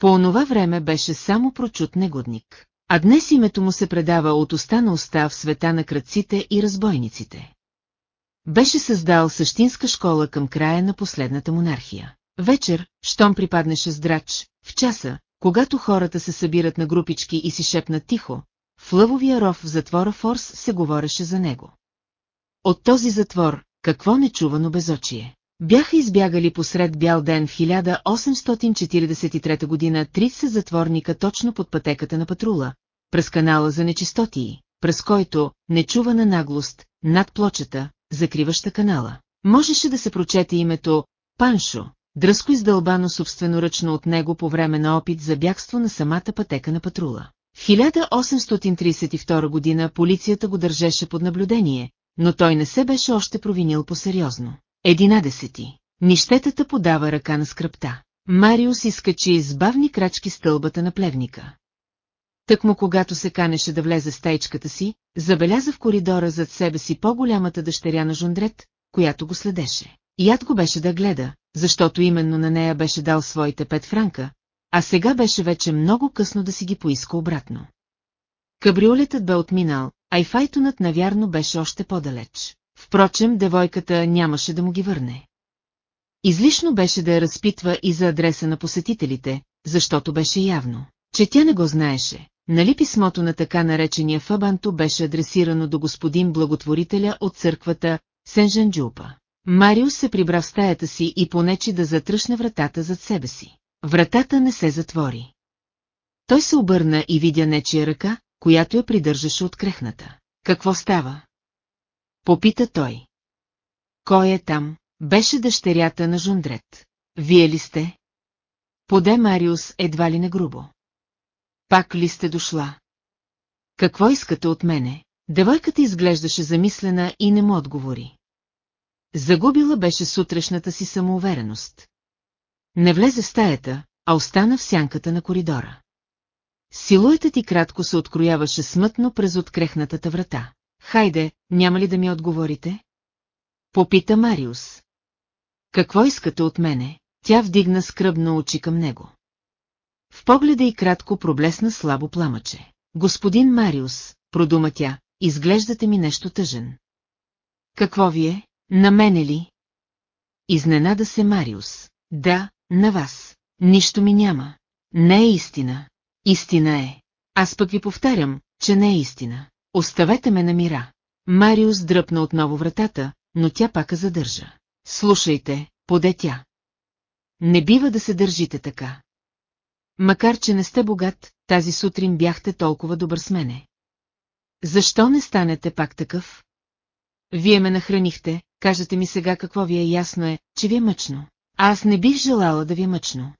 По онова време беше само прочут негодник. А днес името му се предава от уста на уста в света на кръците и разбойниците. Беше създал същинска школа към края на последната монархия. Вечер, щом припаднеше здрач, в часа, когато хората се събират на групички и си шепнат тихо, в лъвовия ров в затвора Форс се говореше за него. От този затвор, какво нечувано безочие. Бяха избягали посред бял ден в 1843 година 30 затворника точно под пътеката на патрула, през канала за нечистотии, през който, нечувана наглост, над плочата, закриваща канала. Можеше да се прочете името Паншо, дръско издълбано собственоръчно от него по време на опит за бягство на самата пътека на патрула. В 1832 година полицията го държеше под наблюдение, но той не се беше още провинил по-сериозно. Единадесети. Нищетата подава ръка на скръпта. Мариус изкачи с бавни крачки стълбата на плевника. Тъкмо когато се канеше да влезе в стайчката си, забеляза в коридора зад себе си по-голямата дъщеря на Жундрет, която го следеше. Яд го беше да гледа, защото именно на нея беше дал своите пет франка, а сега беше вече много късно да си ги поиска обратно. Кабриолетът бе отминал, а и файтонът навярно беше още по-далеч. Впрочем, девойката нямаше да му ги върне. Излишно беше да я разпитва и за адреса на посетителите, защото беше явно, че тя не го знаеше. Нали писмото на така наречения Фабанто беше адресирано до господин благотворителя от църквата Сен-Жанджупа. Мариус се прибра в стаята си и понечи да затръшне вратата зад себе си. Вратата не се затвори. Той се обърна и видя нечия ръка, която я придържаше от крехната. Какво става? Попита той. Кой е там? Беше дъщерята на Жундрет. Вие ли сте? Поде Мариус едва ли не грубо. Пак ли сте дошла? Какво искате от мене? Девойката изглеждаше замислена и не му отговори. Загубила беше сутрешната си самоувереност. Не влезе в стаята, а остана в сянката на коридора. Силуетът ти кратко се открояваше смътно през открехнатата врата. Хайде, няма ли да ми отговорите? Попита Мариус. Какво искате от мене? Тя вдигна скръбно очи към него. В погледа и кратко проблесна слабо пламъче. Господин Мариус, продума тя, изглеждате ми нещо тъжен. Какво ви е? На мене ли? Изненада се Мариус. Да, на вас. Нищо ми няма. Не е истина. Истина е. Аз пък ви повтарям, че не е истина. Оставете ме на мира. Мариус дръпна отново вратата, но тя пака задържа. Слушайте, поде тя. Не бива да се държите така. Макар, че не сте богат, тази сутрин бяхте толкова добър с мене. Защо не станете пак такъв? Вие ме нахранихте, кажете ми сега какво ви е ясно е, че ви е мъчно. Аз не бих желала да ви е мъчно.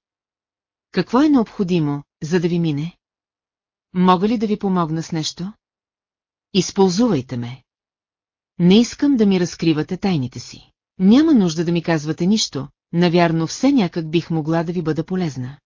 Какво е необходимо, за да ви мине? Мога ли да ви помогна с нещо? Използвайте ме. Не искам да ми разкривате тайните си. Няма нужда да ми казвате нищо, навярно все някак бих могла да ви бъда полезна.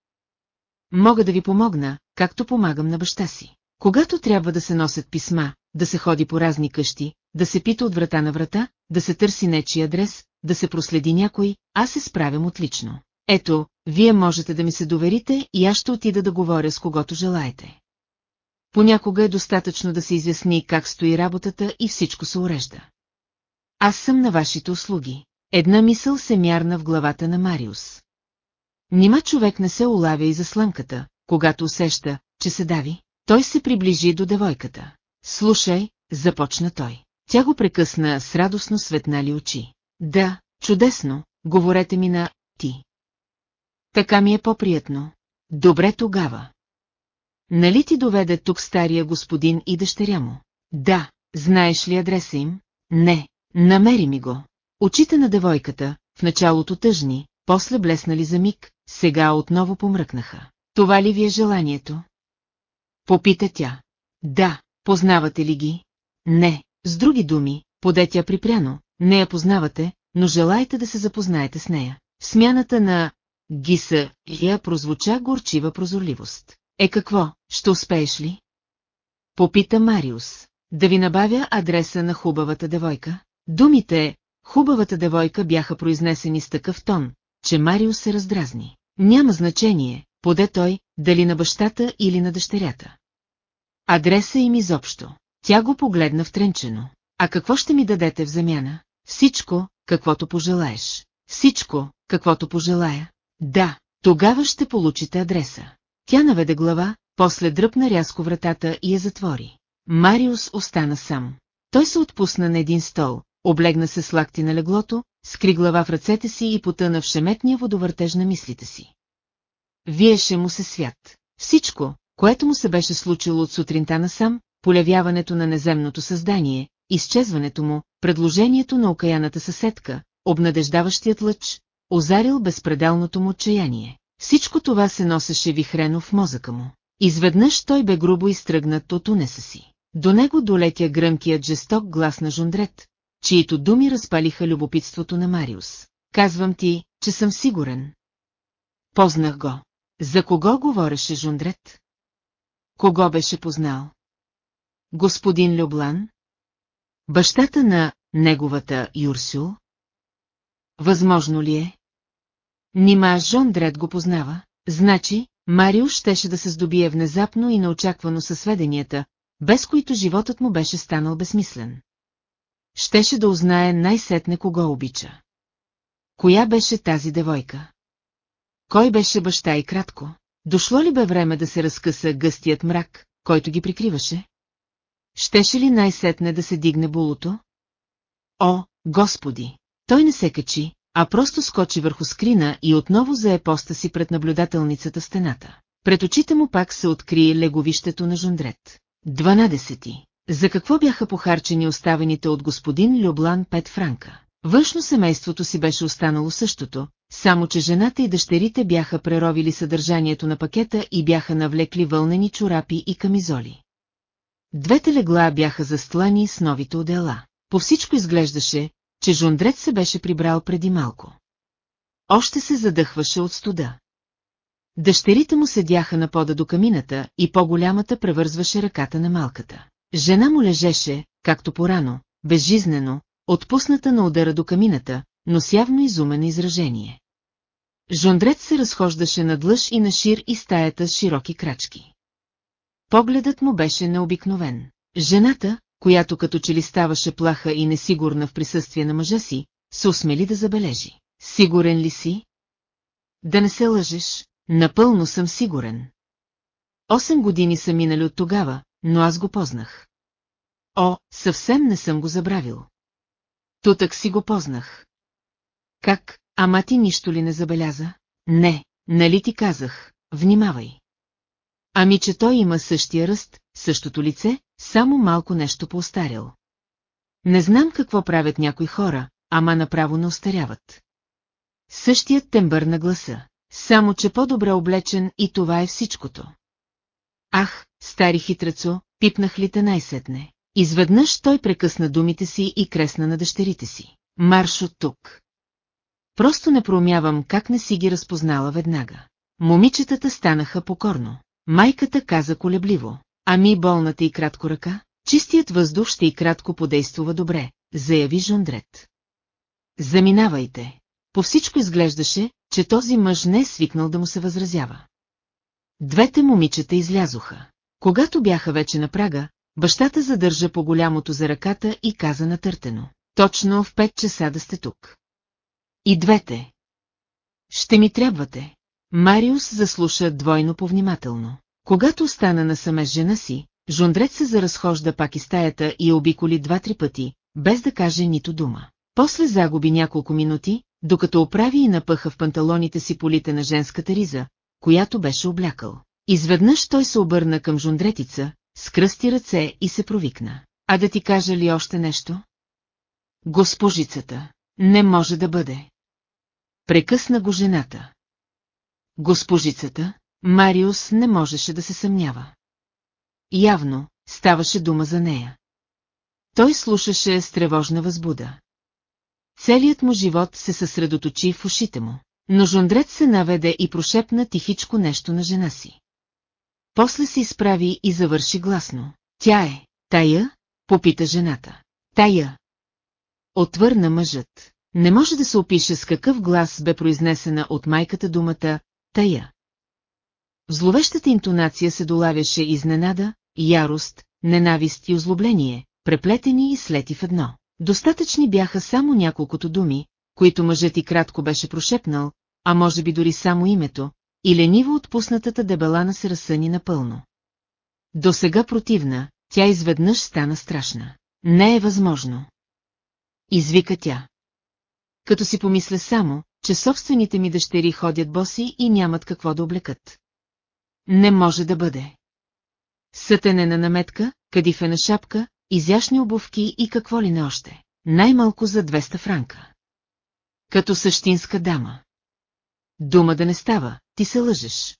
Мога да ви помогна, както помагам на баща си. Когато трябва да се носят писма, да се ходи по разни къщи, да се пита от врата на врата, да се търси нечи адрес, да се проследи някой, аз се справям отлично. Ето, вие можете да ми се доверите и аз ще отида да говоря с когото желаете. Понякога е достатъчно да се изясни как стои работата и всичко се урежда. Аз съм на вашите услуги. Една мисъл се мярна в главата на Мариус. Нима човек не се улавя и за слънката, когато усеща, че се дави. Той се приближи до девойката. Слушай, започна той. Тя го прекъсна с радостно светнали очи. Да, чудесно, говорете ми на «ти». Така ми е по-приятно. Добре тогава. Нали ти доведе тук стария господин и дъщеря му? Да, знаеш ли адреса им? Не, намери ми го. Очите на девойката, в началото тъжни, после блеснали за миг, сега отново помръкнаха. Това ли ви е желанието? Попита тя. Да, познавате ли ги? Не, с други думи, поде тя припряно, не я познавате, но желаете да се запознаете с нея. Смяната на Гиса я прозвуча горчива прозорливост. Е какво, ще успееш ли? Попита Мариус. Да ви набавя адреса на хубавата девойка? Думите «хубавата девойка» бяха произнесени с такъв тон, че Мариус се раздразни. Няма значение, поде той, дали на бащата или на дъщерята. Адреса им изобщо. Тя го погледна втренчено. А какво ще ми дадете в замяна? Всичко, каквото пожелаеш. Всичко, каквото пожелая. Да, тогава ще получите адреса. Тя наведе глава, после дръпна рязко вратата и я затвори. Мариус остана сам. Той се отпусна на един стол, облегна се с лакти на леглото, скри глава в ръцете си и потъна в шеметния водовъртеж на мислите си. Виеше му се свят. Всичко, което му се беше случило от сутринта насам, полявяването на неземното създание, изчезването му, предложението на окаяната съседка, обнадеждаващият лъч, озарил безпределното му отчаяние. Всичко това се носеше вихрено в мозъка му. Изведнъж той бе грубо изтръгнат от унеса си. До него долетя гръмкият жесток глас на Жондрет, чието думи разпалиха любопитството на Мариус. Казвам ти, че съм сигурен. Познах го. За кого говореше Жондрет? Кого беше познал? Господин Люблан? Бащата на неговата Юрсюл? Възможно ли е? Нима Жондрет го познава? Значи, Мариус щеше да се здобие внезапно и неочаквано със сведенията, без които животът му беше станал безсмислен. Щеше да узнае най-сетне кого обича. Коя беше тази девойка? Кой беше баща и кратко? Дошло ли бе време да се разкъса гъстият мрак, който ги прикриваше? Щеше ли най-сетне да се дигне булото? О, Господи! Той не се качи, а просто скочи върху скрина и отново зае поста си пред наблюдателницата стената. Пред очите му пак се откри леговището на Жондрет. Дванадесети. За какво бяха похарчени оставените от господин Люблан Пет Франка? Външно семейството си беше останало същото, само че жената и дъщерите бяха преровили съдържанието на пакета и бяха навлекли вълнени чорапи и камизоли. Двете легла бяха застлани с новите отдела. По всичко изглеждаше, че Жондрет се беше прибрал преди малко. Още се задъхваше от студа. Дъщерите му седяха на пода до камината и по-голямата превързваше ръката на малката. Жена му лежеше, както порано, безжизнено, отпусната на удара до камината, но с явно изумено изражение. Жондрет се разхождаше надлъж и на шир и стаята с широки крачки. Погледът му беше необикновен. Жената, която като че ли ставаше плаха и несигурна в присъствие на мъжа си, се усмели да забележи. Сигурен ли си? Да не се лъжеш, напълно съм сигурен. Осем години са минали от тогава, но аз го познах. О, съвсем не съм го забравил. Тутък си го познах. Как, ама ти нищо ли не забеляза? Не, нали ти казах, внимавай. Ами че той има същия ръст, същото лице, само малко нещо поостарял. Не знам какво правят някои хора, ама направо не остаряват. Същият тембър на гласа, само че по-добре облечен и това е всичкото. Ах, стари хитрецо, пипнах ли те най-сетне? Изведнъж той прекъсна думите си и кресна на дъщерите си. Марш от тук. Просто не проумявам как не си ги разпознала веднага. Момичетата станаха покорно. Майката каза колебливо. Ами болната и кратко ръка? Чистият въздух ще и кратко подействува добре, заяви Жондрет. Заминавайте. По всичко изглеждаше, че този мъж не е свикнал да му се възразява. Двете момичета излязоха. Когато бяха вече на прага, бащата задържа по голямото за ръката и каза натъртено. Точно в пет часа да сте тук. И двете. Ще ми трябвате. Мариус заслуша двойно повнимателно. Когато остана насаме с жена си, Жондрет се заразхожда пак и стаята и обиколи два-три пъти, без да каже нито дума. После загуби няколко минути, докато оправи и напъха в панталоните си полите на женската риза, която беше облякал. Изведнъж той се обърна към жундретица, скръсти ръце и се провикна. А да ти кажа ли още нещо? Госпожицата. Не може да бъде. Прекъсна го жената. Госпожицата, Мариус не можеше да се съмнява. Явно, ставаше дума за нея. Той слушаше с тревожна възбуда. Целият му живот се съсредоточи в ушите му, но Жондрет се наведе и прошепна тихичко нещо на жена си. После се изправи и завърши гласно. Тя е, тая, попита жената. Тая. Отвърна мъжът. Не може да се опише с какъв глас бе произнесена от майката думата «тая». В зловещата интонация се долавяше изненада, ярост, ненавист и озлобление, преплетени и слети в едно. Достатъчни бяха само няколкото думи, които мъжът и кратко беше прошепнал, а може би дори само името, и лениво отпуснатата дебелана се разсъни напълно. До сега противна, тя изведнъж стана страшна. Не е възможно. Извика тя. Като си помисля само, че собствените ми дъщери ходят боси и нямат какво да облекат. Не може да бъде. Сътенена наметка, кадифена шапка, изящни обувки и какво ли не още. Най-малко за 200 франка. Като същинска дама. Дума да не става, ти се лъжеш.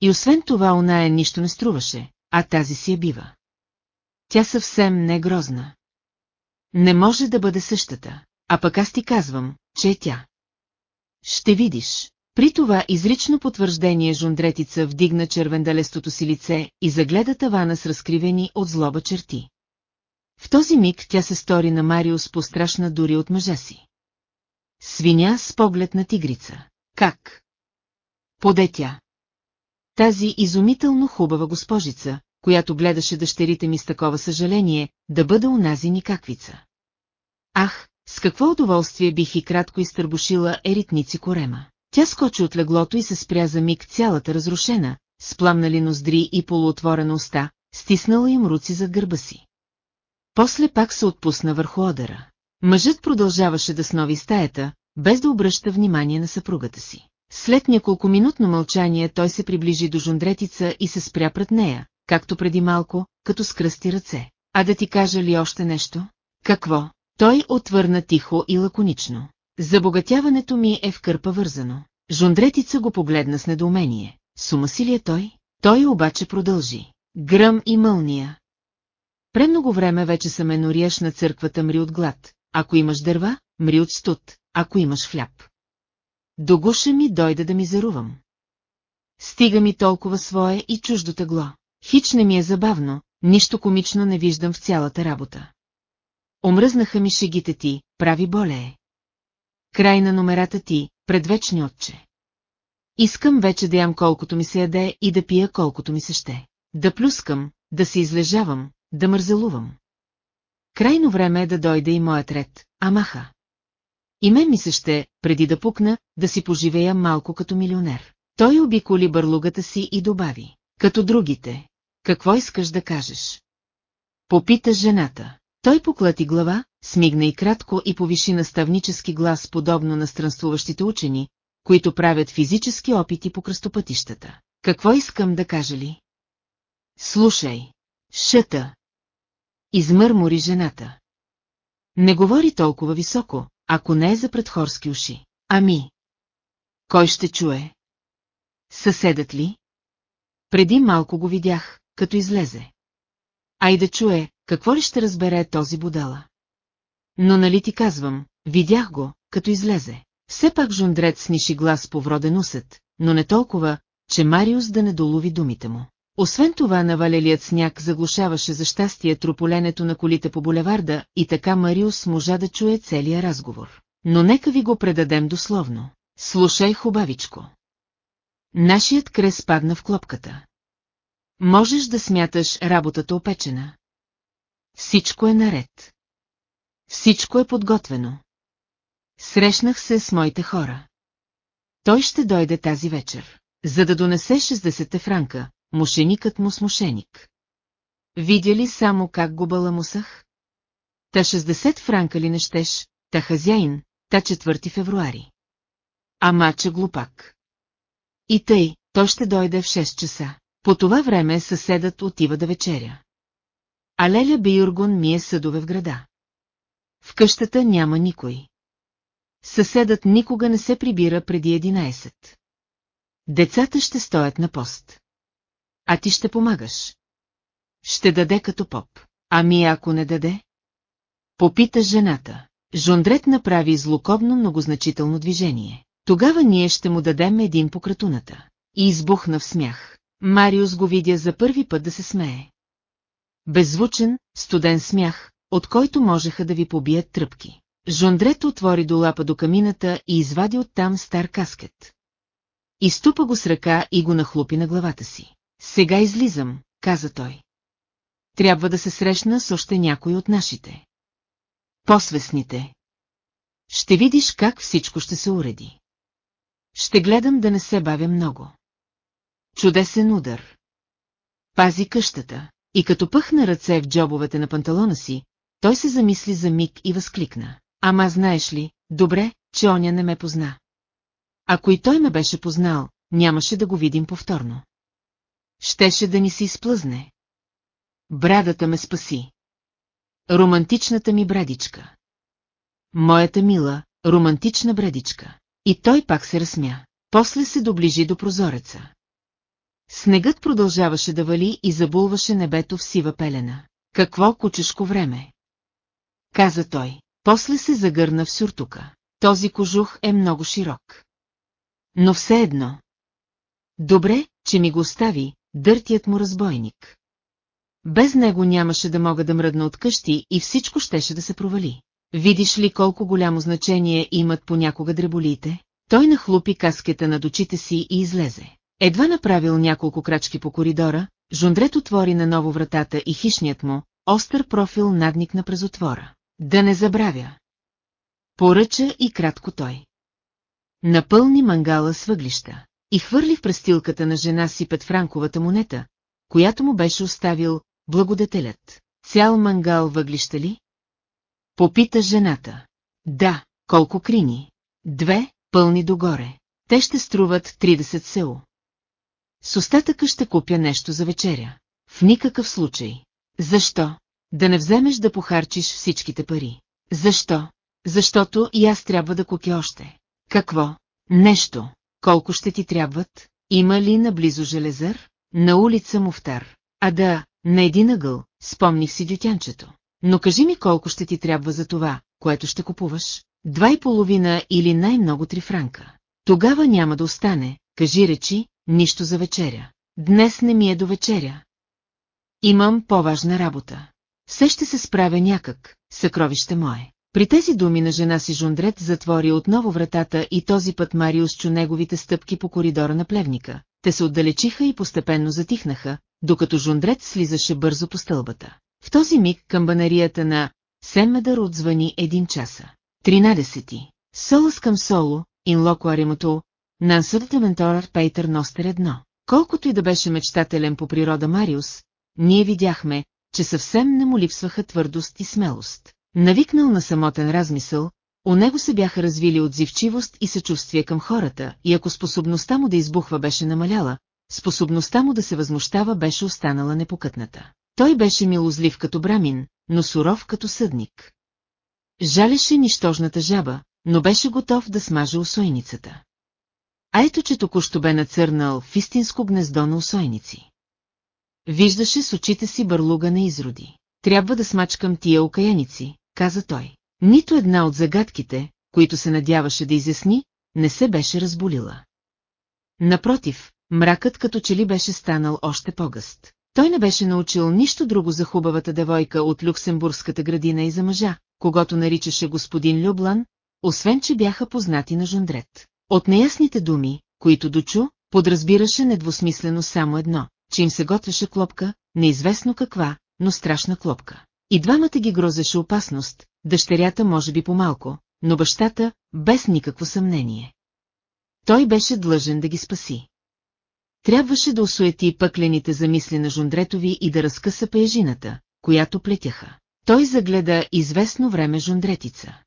И освен това оная нищо не струваше, а тази си я бива. Тя съвсем не е грозна. Не може да бъде същата, а пък аз ти казвам, че е тя. Ще видиш. При това изрично потвърждение жундретица вдигна червендалестото си лице и загледа тавана с разкривени от злоба черти. В този миг тя се стори на Мариус пострашна дори от мъжа си. Свиня с поглед на тигрица. Как? Поде тя. Тази изумително хубава госпожица, която гледаше дъщерите ми с такова съжаление, да бъде унази никаквица. Ах, с какво удоволствие бих и кратко изтърбушила еритници корема. Тя скочи от леглото и се спря за миг цялата разрушена, с пламнали ноздри и полуотворена уста, стиснала им руци зад гърба си. После пак се отпусна върху одера. Мъжът продължаваше да снови стаята, без да обръща внимание на съпругата си. След няколко минутно мълчание той се приближи до жундретица и се спря пред нея, както преди малко, като скръсти ръце. А да ти кажа ли още нещо? Какво? Той отвърна тихо и лаконично. Забогатяването ми е в кърпа вързано. Жундретица го погледна с недоумение. Сума си ли е той? Той обаче продължи. Гръм и мълния. Премного време вече са ме нориеш на църквата мри от глад. Ако имаш дърва, мри от студ, ако имаш хляб. До гуша ми дойде да ми зарувам. Стига ми толкова свое и чуждо тегло. Хич не ми е забавно, нищо комично не виждам в цялата работа. Омръзнаха ми шегите ти, прави более. Край на номерата ти, предвечни отче. Искам вече да ям колкото ми се яде и да пия колкото ми се ще. Да плюскам, да се излежавам, да мързелувам. Крайно време е да дойде и моят ред, амаха. И мен ми се ще, преди да пукна, да си поживея малко като милионер. Той обиколи бърлугата си и добави. Като другите. Какво искаш да кажеш? Попита жената. Той поклати глава, смигна и кратко и повиши наставнически глас подобно на странствуващите учени, които правят физически опити по кръстопътищата. Какво искам да кажа ли? Слушай. Шъта. Измърмори жената. Не говори толкова високо, ако не е за предхорски уши. Ами. Кой ще чуе? Съседът ли? Преди малко го видях, като излезе. Ай да чуе, какво ли ще разбере този будала? Но нали ти казвам, видях го, като излезе. Все пак Жундрет сниши глас по вроден усет, но не толкова, че Мариус да не долови думите му. Освен това навалелият сняг заглушаваше за щастие трополенето на колите по булеварда и така Мариус можа да чуе целия разговор. Но нека ви го предадем дословно. Слушай хубавичко. Нашият крес падна в клопката. Можеш да смяташ работата опечена. Всичко е наред. Всичко е подготвено. Срещнах се с моите хора. Той ще дойде тази вечер, за да донесе 60 франка, мошеникът му с мошеник. Видя ли само как го баламусах? Та 60 франка ли не щеш, та хазяин, та 4 февруари. А мача глупак. И тъй, той ще дойде в 6 часа. По това време съседът отива да вечеря. А Леля Биюргон мие съдове в града. В къщата няма никой. Съседът никога не се прибира преди 11. Децата ще стоят на пост. А ти ще помагаш. Ще даде като поп. Ами ако не даде? Попита жената. Жондрет направи злокобно многозначително движение. Тогава ние ще му дадем един по кратуната. И избухна в смях. Мариус го видя за първи път да се смее. Беззвучен, студен смях, от който можеха да ви побият тръпки. Жондрет отвори до лапа до камината и извади оттам стар каскет. Изтупа го с ръка и го нахлупи на главата си. Сега излизам, каза той. Трябва да се срещна с още някой от нашите. Посвестните. Ще видиш как всичко ще се уреди. Ще гледам да не се бавя много. Чудесен удар. Пази къщата. И като пъхна ръце в джобовете на панталона си, той се замисли за миг и възкликна. Ама знаеш ли, добре, че оня не ме позна. Ако и той ме беше познал, нямаше да го видим повторно. Щеше да ни се изплъзне. Брадата ме спаси. Романтичната ми брадичка. Моята мила, романтична брадичка. И той пак се разсмя. После се доближи до прозореца. Снегът продължаваше да вали и забулваше небето в сива пелена. Какво кучешко време? Каза той. После се загърна в сюртука. Този кожух е много широк. Но все едно. Добре, че ми го остави, дъртият му разбойник. Без него нямаше да мога да мръдна от къщи и всичко щеше да се провали. Видиш ли колко голямо значение имат понякога дреболиите? Той нахлупи каскета над очите си и излезе. Едва направил няколко крачки по коридора, Жундрет отвори наново вратата и хищният му, остър профил надникна през отвора. Да не забравя. Поръча и кратко той. Напълни мангала с въглища и хвърли в престилката на жена си петфранковата монета, която му беше оставил благодетелят. Цял мангал въглища ли? Попита жената. Да, колко крини? Две, пълни догоре. Те ще струват 30 село. С остатъка ще купя нещо за вечеря. В никакъв случай. Защо? Да не вземеш да похарчиш всичките пари. Защо? Защото и аз трябва да купя още. Какво? Нещо. Колко ще ти трябват? Има ли наблизо железър? На улица Муфтар. А да, на един ъгъл, спомних си дютянчето. Но кажи ми колко ще ти трябва за това, което ще купуваш? Два и половина или най-много три франка. Тогава няма да остане, кажи речи, нищо за вечеря. Днес не ми е до вечеря. Имам по-важна работа. Все ще се справя някак, съкровище мое. При тези думи на жена си Жундрет затвори отново вратата и този път Мариус чу неговите стъпки по коридора на плевника. Те се отдалечиха и постепенно затихнаха, докато Жундрет слизаше бързо по стълбата. В този миг камбанарията на Семедър отзвани един часа. Тринадесети. Солос към соло, ин локо аремото, Нансъдата менторът Пейтър Ностер едно. Колкото и да беше мечтателен по природа Мариус, ние видяхме, че съвсем не му липсваха твърдост и смелост. Навикнал на самотен размисъл, у него се бяха развили отзивчивост и съчувствие към хората, и ако способността му да избухва беше намаляла, способността му да се възмущава беше останала непокътната. Той беше милозлив като брамин, но суров като съдник. Жалеше нищожната жаба, но беше готов да смаже усойницата. А ето, че току-що бе нацърнал в истинско гнездо на усойници. Виждаше с очите си бърлуга на изроди. Трябва да смачкам тия окаяници, каза той. Нито една от загадките, които се надяваше да изясни, не се беше разболила. Напротив, мракът като че ли беше станал още по-гъст. Той не беше научил нищо друго за хубавата девойка от Люксембургската градина и за мъжа, когато наричаше господин Люблан, освен че бяха познати на Жондрет. От неясните думи, които дочу, подразбираше недвусмислено само едно, че им се готвеше клопка, неизвестно каква, но страшна клопка. И двамата ги грозеше опасност, дъщерята може би по-малко, но бащата, без никакво съмнение. Той беше длъжен да ги спаси. Трябваше да осуети пъклените замисли на Жондретови и да разкъса пеежината, която плетяха. Той загледа известно време Жондретица.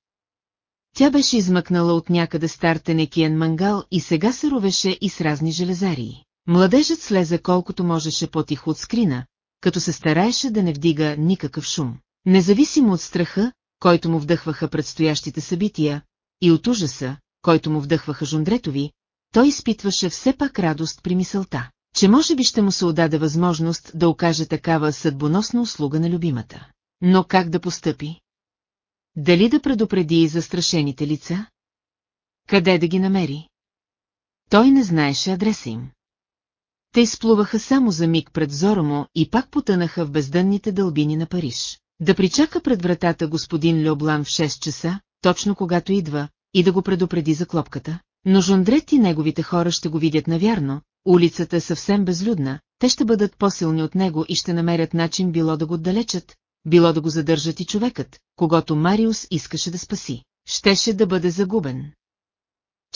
Тя беше измъкнала от някъде стар тенекиен мангал и сега се ровеше и с разни железарии. Младежът слезе колкото можеше по-тихо от скрина, като се стараеше да не вдига никакъв шум. Независимо от страха, който му вдъхваха предстоящите събития, и от ужаса, който му вдъхваха Жондретови, той изпитваше все пак радост при мисълта, че може би ще му се отдаде възможност да окаже такава съдбоносна услуга на любимата. Но как да постъпи? Дали да предупреди застрашените лица? Къде да ги намери? Той не знаеше адреса им. Те изплуваха само за миг пред зора му и пак потънаха в бездънните дълбини на Париж. Да причака пред вратата господин Леоблан в 6 часа, точно когато идва, и да го предупреди за клопката. Но Жондрет и неговите хора ще го видят навярно, улицата е съвсем безлюдна, те ще бъдат по-силни от него и ще намерят начин било да го отдалечат, било да го задържат и човекът, когато Мариус искаше да спаси. Щеше да бъде загубен.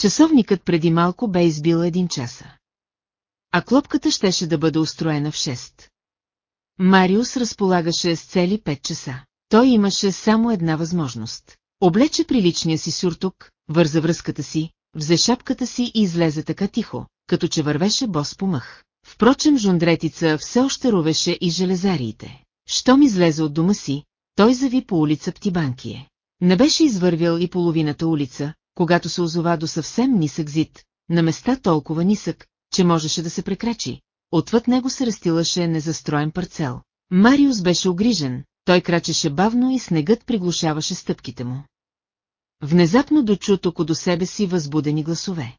Часовникът преди малко бе избил един часа. А клопката щеше да бъде устроена в 6. Мариус разполагаше с цели 5 часа. Той имаше само една възможност. Облече приличния си сюртук, върза връзката си, взе шапката си и излезе така тихо, като че вървеше бос по мъх. Впрочем Жондретица все още ровеше и железариите. Щом излезе от дома си, той зави по улица Птибанкие. Не беше извървял и половината улица, когато се озова до съвсем нисък зид, на места толкова нисък, че можеше да се прекрачи. Отвъд него се разстилаше незастроен парцел. Мариус беше огрижен, той крачеше бавно и снегът приглушаваше стъпките му. Внезапно дочу токо до себе си възбудени гласове.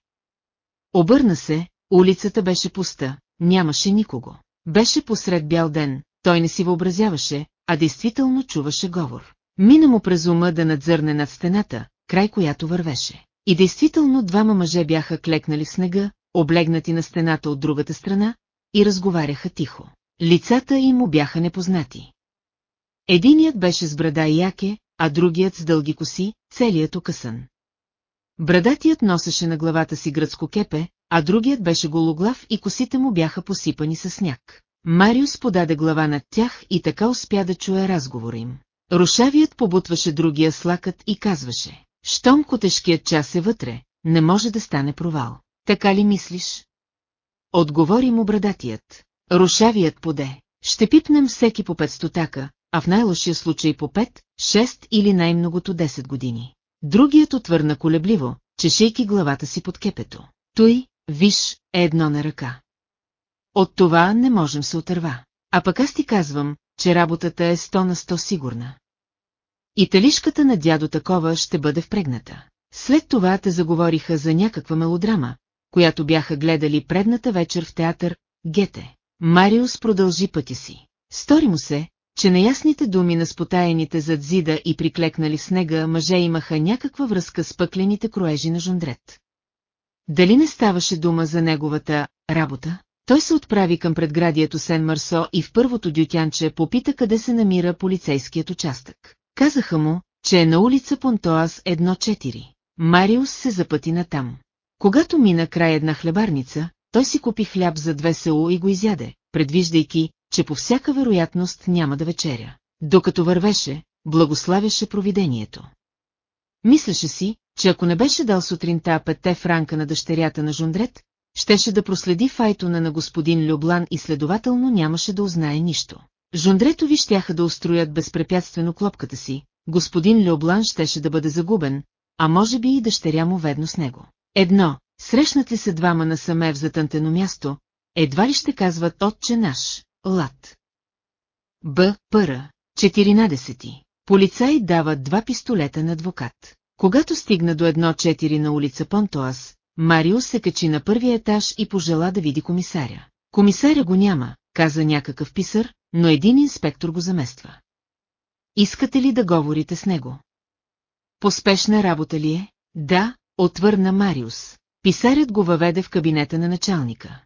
Обърна се, улицата беше пуста, нямаше никого. Беше посред бял ден, той не си въобразяваше, а действително чуваше говор. Мина му през ума да надзърне над стената, край която вървеше. И действително двама мъже бяха клекнали в снега, облегнати на стената от другата страна, и разговаряха тихо. Лицата им му бяха непознати. Единият беше с брада и яке, а другият с дълги коси, целият окъсан. Брадатият носеше на главата си гръцко кепе, а другият беше гологлав и косите му бяха посипани със сняг. Мариус подаде глава над тях и така успя да чуе разговора им. Рушавият побутваше другия слакът и казваше, «Щом котешкият час е вътре, не може да стане провал. Така ли мислиш?» Отговори му брадатият. Рушавият поде. Ще пипнем всеки по пет стотака, а в най-лошия случай по 5, 6 или най-многото 10 години. Другият отвърна колебливо, чешейки главата си под кепето. Той, виж, е едно на ръка. От това не можем се отърва. А пък аз ти казвам, че работата е 100 на 100 сигурна. И талишката на дядо такова ще бъде впрегната. След това те заговориха за някаква мелодрама, която бяха гледали предната вечер в театър Гете. Мариус продължи пътя си. Стори му се, че неясните думи на спотаяните зад зида и приклекнали снега мъже имаха някаква връзка с пъклените кроежи на Жондрет. Дали не ставаше дума за неговата работа? Той се отправи към предградието Сен-Марсо и в първото дютянче попита къде се намира полицейският участък. Казаха му, че е на улица Понтоас 1-4. Мариус се запъти натам. Когато мина край една хлебарница, той си купи хляб за две село и го изяде, предвиждайки, че по всяка вероятност няма да вечеря. Докато вървеше, благославяше провидението. Мислеше си, че ако не беше дал сутринта петте франка на дъщерята на Жундрет, щеше да проследи файтона на господин Люблан и следователно нямаше да узнае нищо. Жондретови щяха да устроят безпрепятствено клопката си, господин Люблан щеше да бъде загубен, а може би и дъщеря му ведно с него. Едно, срещнат ли се двама насаме в затънтено място, едва ли ще казват отче наш, лад. Б. Пъра, 14. Полицай дава два пистолета на адвокат. Когато стигна до едно 4 на улица Понтоас, Марио се качи на първия етаж и пожела да види комисаря. Комисаря го няма, каза някакъв писар, но един инспектор го замества. Искате ли да говорите с него? Поспешна работа ли е? Да, отвърна Мариус. Писарят го въведе в кабинета на началника.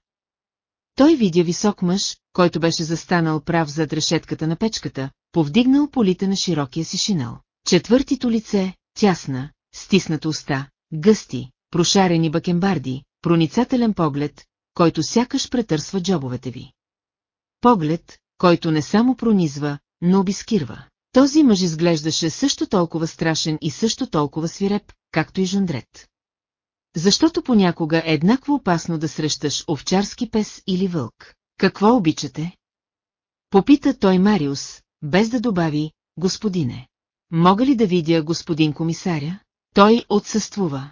Той видя висок мъж, който беше застанал прав зад решетката на печката, повдигнал полите на широкия си шинал. Четвъртито лице, тясна, стисната уста, гъсти, прошарени бакенбарди, проницателен поглед, който сякаш претърсва джобовете ви. Поглед, който не само пронизва, но обискирва. Този мъж изглеждаше също толкова страшен и също толкова свиреп, както и Жондрет. Защото понякога е еднакво опасно да срещаш овчарски пес или вълк. Какво обичате? Попита той Мариус, без да добави, господине. Мога ли да видя господин комисаря? Той отсъствува.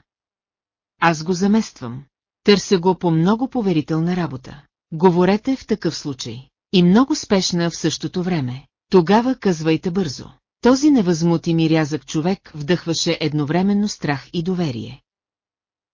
Аз го замествам. Търся го по много поверителна работа. Говорете в такъв случай. И много спешна в същото време. Тогава казвайте бързо. Този невъзмутим и рязък човек вдъхваше едновременно страх и доверие.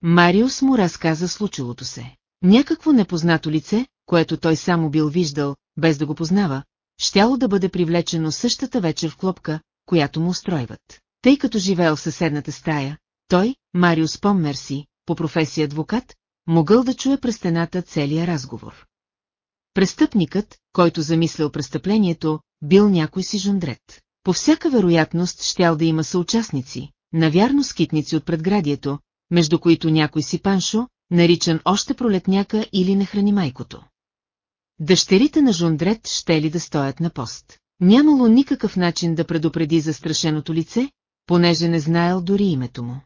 Мариус му разказа случилото се. Някакво непознато лице, което той само бил виждал, без да го познава, щяло да бъде привлечено същата вечер в клопка, която му устройват. Тъй като живеел в съседната стая, той, Мариус Поммерси, по професия адвокат, могъл да чуе през стената целия разговор. Престъпникът, който замислял престъплението, бил някой си жондрет. По всяка вероятност щял да има съучастници, навярно скитници от предградието, между които някой си паншо, наричан още пролетняка или не храни майкото. Дъщерите на Жондрет ще ли да стоят на пост. Нямало никакъв начин да предупреди застрашеното лице, понеже не знаел дори името му.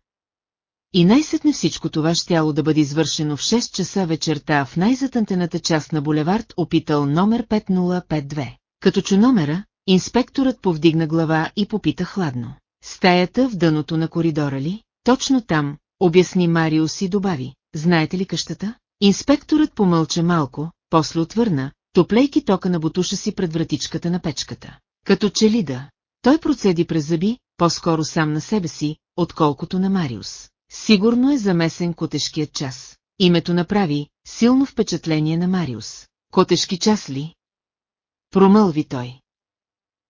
И най-сетне всичко това щяло да бъде извършено в 6 часа вечерта в най-затънтената част на булевард, опитал номер 5052. Като чу номера, инспекторът повдигна глава и попита хладно. Стаята в дъното на коридора ли? Точно там, обясни Мариус и добави. Знаете ли къщата? Инспекторът помълча малко, после отвърна, топлейки тока на бутуша си пред вратичката на печката. Като че ли да. Той процеди през зъби, по-скоро сам на себе си, отколкото на Мариус. Сигурно е замесен котешкият час. Името направи силно впечатление на Мариус. Котешки час ли? Промълви той.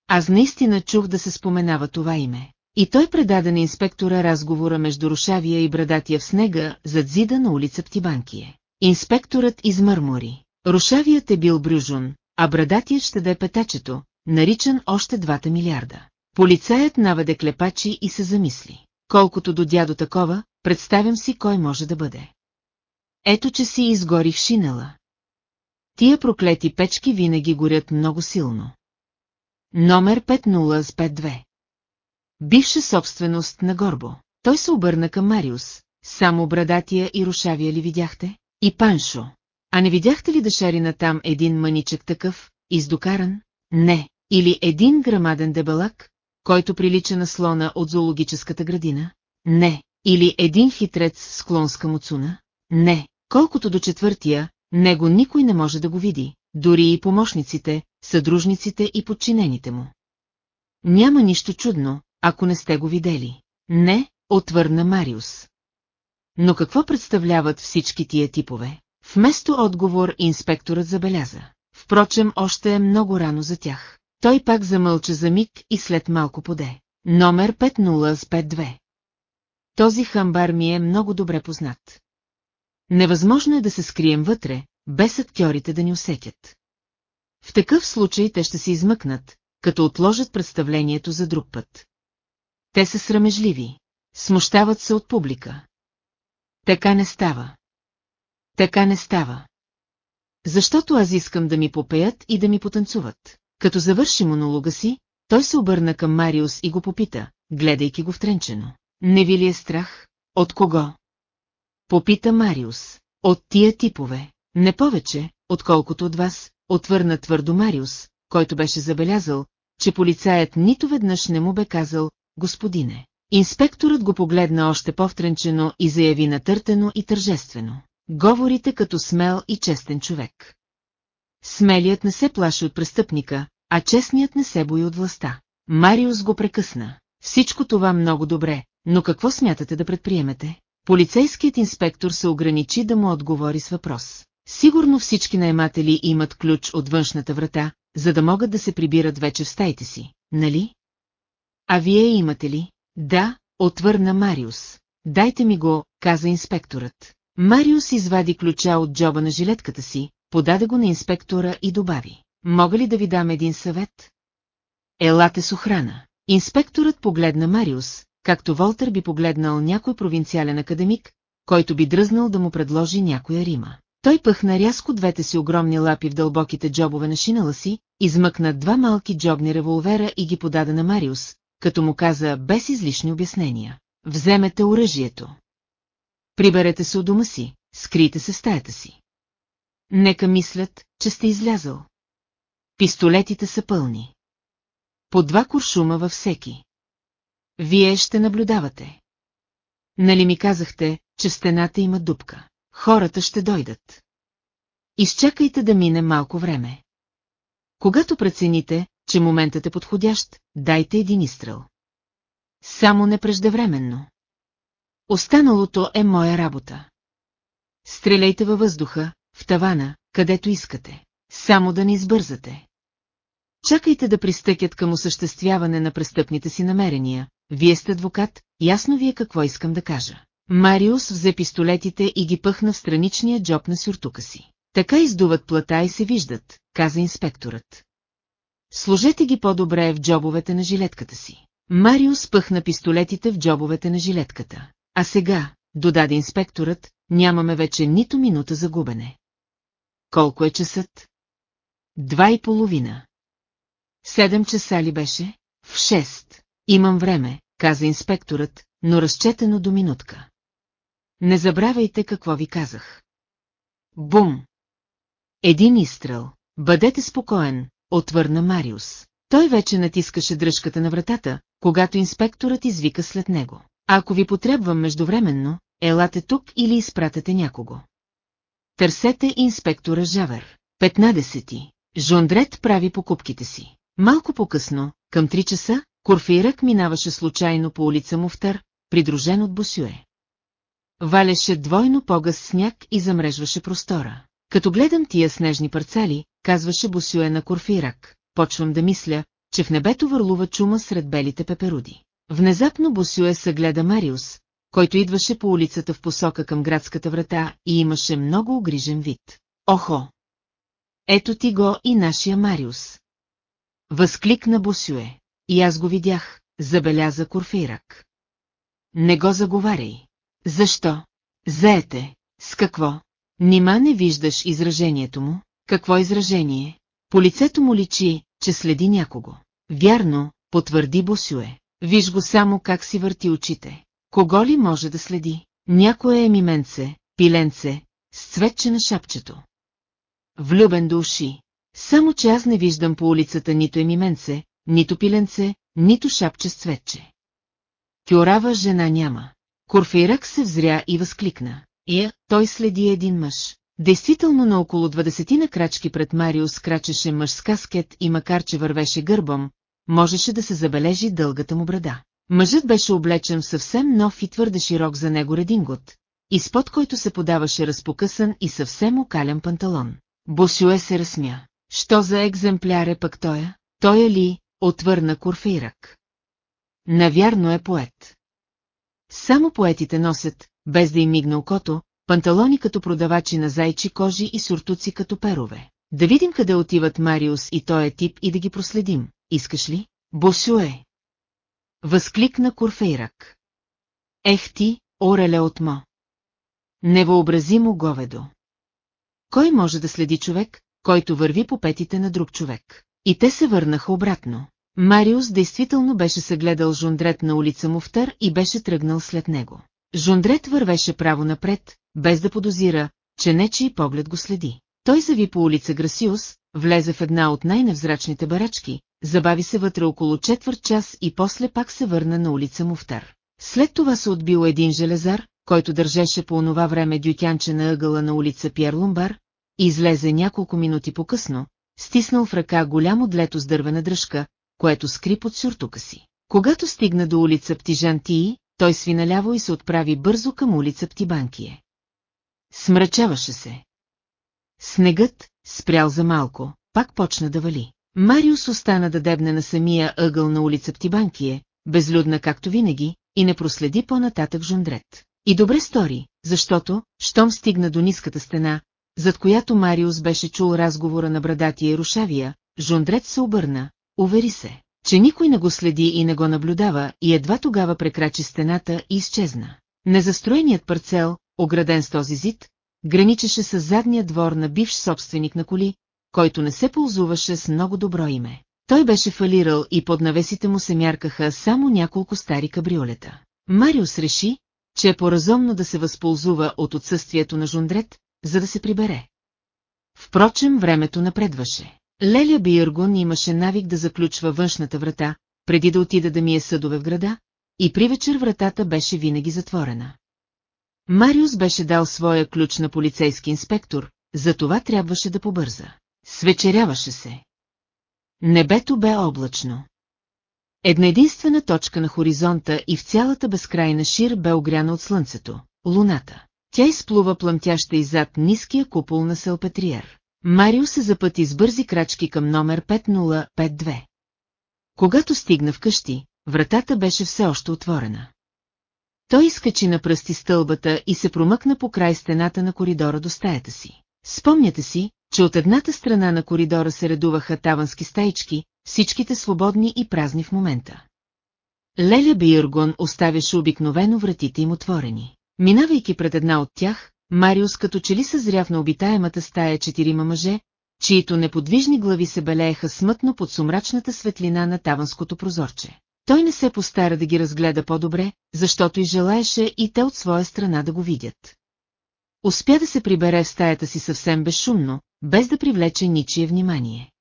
Аз наистина чух да се споменава това име. И той предаде на инспектора разговора между Рушавия и Брадатия в снега зад зида на улица Птибанкие. Инспекторът измърмори. Рушавият е бил брюжун, а Брадатият ще да е петачето, наричан още двата милиарда. Полицаят наведе клепачи и се замисли. Колкото до дядо такова, представям си кой може да бъде. Ето, че си изгорих шинела. Тия проклети печки винаги горят много силно. Номер 5052 Бивша собственост на Горбо. Той се обърна към Мариус. Само брадатия и рушавия ли видяхте? И Паншо. А не видяхте ли да там един маничък такъв, издокаран? Не. Или един грамаден дебелак, който прилича на слона от зоологическата градина? Не. Или един хитрец с клонска муцуна? Не. Колкото до четвъртия, него никой не може да го види, дори и помощниците, съдружниците и подчинените му. Няма нищо чудно, ако не сте го видели. Не, отвърна Мариус. Но какво представляват всички тия типове? Вместо отговор инспекторът забеляза. Впрочем, още е много рано за тях. Той пак замълча за миг и след малко поде. Номер 5052. Този хамбар ми е много добре познат. Невъзможно е да се скрием вътре, без актьорите да ни усетят. В такъв случай те ще се измъкнат, като отложат представлението за друг път. Те са срамежливи. Смущават се от публика. Така не става. Така не става. Защото аз искам да ми попеят и да ми потанцуват. Като завърши монолога си, той се обърна към Мариус и го попита, гледайки го втренчено. Не ви ли е страх? От кого? Попита Мариус. От тия типове. Не повече, отколкото от вас, отвърна твърдо Мариус, който беше забелязал, че полицаят нито веднъж не му бе казал, господине. Инспекторът го погледна още по-втренчено и заяви натъртено и тържествено. Говорите като смел и честен човек. Смелият не се плаши от престъпника, а честният не се бои от властта. Мариус го прекъсна. Всичко това много добре, но какво смятате да предприемете? Полицейският инспектор се ограничи да му отговори с въпрос. Сигурно всички наематели имат ключ от външната врата, за да могат да се прибират вече в стаите си, нали? А вие имате ли? Да, отвърна Мариус. Дайте ми го, каза инспекторът. Мариус извади ключа от джоба на жилетката си, подаде го на инспектора и добави. Мога ли да ви дам един съвет? Елате с охрана. Инспекторът погледна Мариус, както Волтер би погледнал някой провинциален академик, който би дръзнал да му предложи някоя рима. Той пъхна рязко двете си огромни лапи в дълбоките джобове на шинала си, измъкна два малки джобни револвера и ги подаде на Мариус, като му каза без излишни обяснения. Вземете оръжието. Приберете се у дома си, скрийте се в стаята си. Нека мислят, че сте излязъл. Пистолетите са пълни. По два куршума във всеки. Вие ще наблюдавате. Нали ми казахте, че стената има дупка? Хората ще дойдат. Изчакайте да мине малко време. Когато прецените, че моментът е подходящ, дайте един изстрел. Само не преждевременно. Останалото е моя работа. Стреляйте във въздуха, в тавана, където искате. Само да не избързате. Чакайте да пристъкят към осъществяване на престъпните си намерения. Вие сте адвокат, ясно ви е какво искам да кажа. Мариус взе пистолетите и ги пъхна в страничния джоб на сюртука си. Така издуват плата и се виждат, каза инспекторът. Сложете ги по-добре в джобовете на жилетката си. Мариус пъхна пистолетите в джобовете на жилетката. А сега, додаде инспекторът, нямаме вече нито минута за губене. Колко е часът? Два и половина. Седем часа ли беше? В шест. Имам време, каза инспекторът, но разчетено до минутка. Не забравяйте какво ви казах. Бум! Един изстрел. Бъдете спокоен, отвърна Мариус. Той вече натискаше дръжката на вратата, когато инспекторът извика след него. Ако ви потребвам междувременно, елате тук или изпратете някого. Търсете инспектора Жавер. 15. Жондрет прави покупките си. Малко по-късно, към 3 часа, Корфейрък минаваше случайно по улица Муфтар, придружен от Босюе. Валеше двойно погъс сняг и замрежваше простора. Като гледам тия снежни парцали, казваше Босюе на Корфирак, почвам да мисля, че в небето върлува чума сред белите пеперуди. Внезапно Босюе съгледа Мариус, който идваше по улицата в посока към градската врата и имаше много огрижен вид. Охо! Ето ти го и нашия Мариус. Възкликна Босюе. И аз го видях, забеляза Корфирак. Не го заговаряй. Защо? Заете. С какво? Нима не виждаш изражението му? Какво изражение? По лицето му личи, че следи някого. Вярно, потвърди Босюе. Виж го само как си върти очите. Кого ли може да следи? Някое емименце, пиленце, с цветче на шапчето. Влюбен до уши. Само че аз не виждам по улицата нито емименце, нито пиленце, нито шапче с цветче. Кюрава жена няма. Корфейрак се взря и възкликна. Ия, той следи един мъж. Действително на около 20 на крачки пред Мариус крачеше мъж с каскет и макар че вървеше гърбом, можеше да се забележи дългата му брада. Мъжът беше облечен в съвсем нов и твърде широк за него редингот, изпод който се подаваше разпокъсан и съвсем окален панталон. Босюе се разсмя. Що за екземпляр е пък тоя? Той е ли, отвърна Курфейрак. Навярно е поет. Само поетите носят, без да им мигна окото, панталони като продавачи на зайчи кожи и суртуци като перове. Да видим къде отиват Мариус и той е тип и да ги проследим. Искаш ли? Босюе! Възкликна Курфейрак. Ех ти, ореле от мо! Невъобразимо говедо. Кой може да следи човек, който върви по петите на друг човек? И те се върнаха обратно. Мариус действително беше съгледал Жондрет на улица Муфтър и беше тръгнал след него. Жондрет вървеше право напред, без да подозира, че нечи поглед го следи. Той зави по улица Грасиус, влезе в една от най-невзрачните барачки, забави се вътре около четвърт час и после пак се върна на улица Муфтар. След това се отбил един железар, който държеше по онова време дютянче на ъгъла на улица Пьер Лумбар, и излезе няколко минути по-късно, стиснал в ръка голямо длето с дървена дръжка, което скри под сюртука си. Когато стигна до улица Птижантии, той свиналяво и се отправи бързо към улица Птибанкие. Смрачаваше се. Снегът, спрял за малко, пак почна да вали. Мариус остана да дебне на самия ъгъл на улица Птибанкие, безлюдна както винаги, и не проследи по-нататък Жондрет. И добре стори, защото, щом стигна до ниската стена, зад която Мариус беше чул разговора на брадатия Рушавия, Жондрет се обърна, увери се, че никой не го следи и не го наблюдава и едва тогава прекрачи стената и изчезна. Незастроеният парцел, ограден с този зид, граничеше с задния двор на бивш собственик на коли, който не се ползуваше с много добро име. Той беше фалирал и под навесите му се мяркаха само няколко стари кабриолета. Мариус реши, че е поразумно да се възползва от отсъствието на Жундрет, за да се прибере. Впрочем, времето напредваше. Леля Биргон имаше навик да заключва външната врата, преди да отида да мие съдове в града, и при вечер вратата беше винаги затворена. Мариус беше дал своя ключ на полицейски инспектор, за това трябваше да побърза. Свечеряваше се. Небето бе облачно. Една единствена точка на хоризонта и в цялата безкрайна шир бе огряна от слънцето – луната. Тя изплува плъмтяща иззад ниския купол на Селпетриер. Марио се запъти с бързи крачки към номер 5052. Когато стигна вкъщи, вратата беше все още отворена. Той изкачи на пръсти стълбата и се промъкна по край стената на коридора до стаята си. Спомняте си, че от едната страна на коридора се редуваха тавански стаички, всичките свободни и празни в момента. Леля Биргон оставяше обикновено вратите им отворени. Минавайки пред една от тях, Мариус като че ли съзряв на обитаемата стая четирима мъже, чието неподвижни глави се белееха смътно под сумрачната светлина на таванското прозорче. Той не се постара да ги разгледа по-добре, защото и желаеше и те от своя страна да го видят. Успя да се прибере в стаята си съвсем безшумно, без да привлече ничие внимание.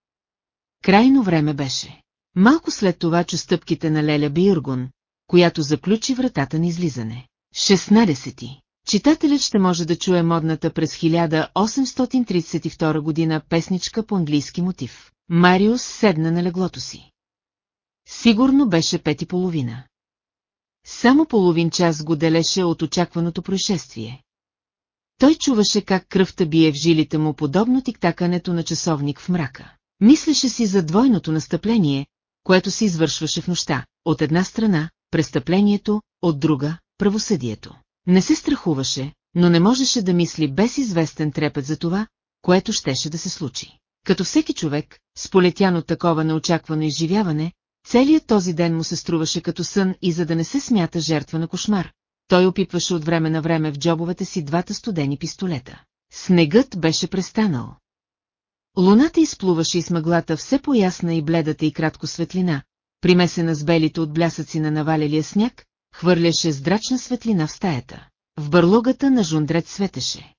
Крайно време беше. Малко след това чу стъпките на Леля Биргун, която заключи вратата на излизане. 16. Читателят ще може да чуе модната през 1832 година песничка по английски мотив. Мариус седна на леглото си. Сигурно беше пет и половина. Само половин час го делеше от очакваното происшествие. Той чуваше как кръвта бие в жилите му подобно тиктакането на часовник в мрака. Мислеше си за двойното настъпление, което се извършваше в нощта. От една страна, престъплението, от друга, правосъдието. Не се страхуваше, но не можеше да мисли без известен трепет за това, което щеше да се случи. Като всеки човек, сполетян от такова неочаквано изживяване, целият този ден му се струваше като сън и за да не се смята жертва на кошмар, той опитваше от време на време в джобовете си двата студени пистолета. Снегът беше престанал. Луната изплуваше из мъглата все по-ясна и бледата и кратко светлина, примесена с белите от блясъци на навалелия сняг, хвърляше здрачна светлина в стаята. В бърлогата на жундрет светеше.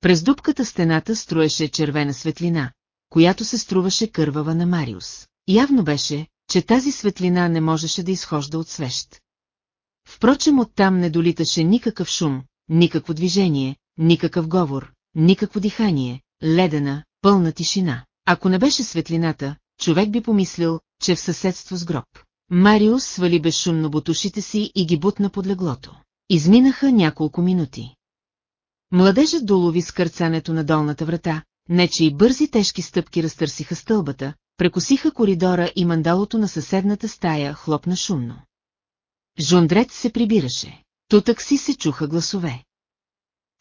През дупката стената струеше червена светлина, която се струваше кървава на Мариус. Явно беше, че тази светлина не можеше да изхожда от свещ. Впрочем оттам не долиташе никакъв шум, никакво движение, никакъв говор, никакво дихание, ледена, пълна тишина. Ако не беше светлината, човек би помислил, че в съседство с гроб. Мариус свали безшумно бутушите си и ги бутна под леглото. Изминаха няколко минути. Младежът долови скърцането на долната врата, не че и бързи тежки стъпки разтърсиха стълбата, прекосиха коридора и мандалото на съседната стая хлопна шумно. Жондрет се прибираше. Тутък си се чуха гласове.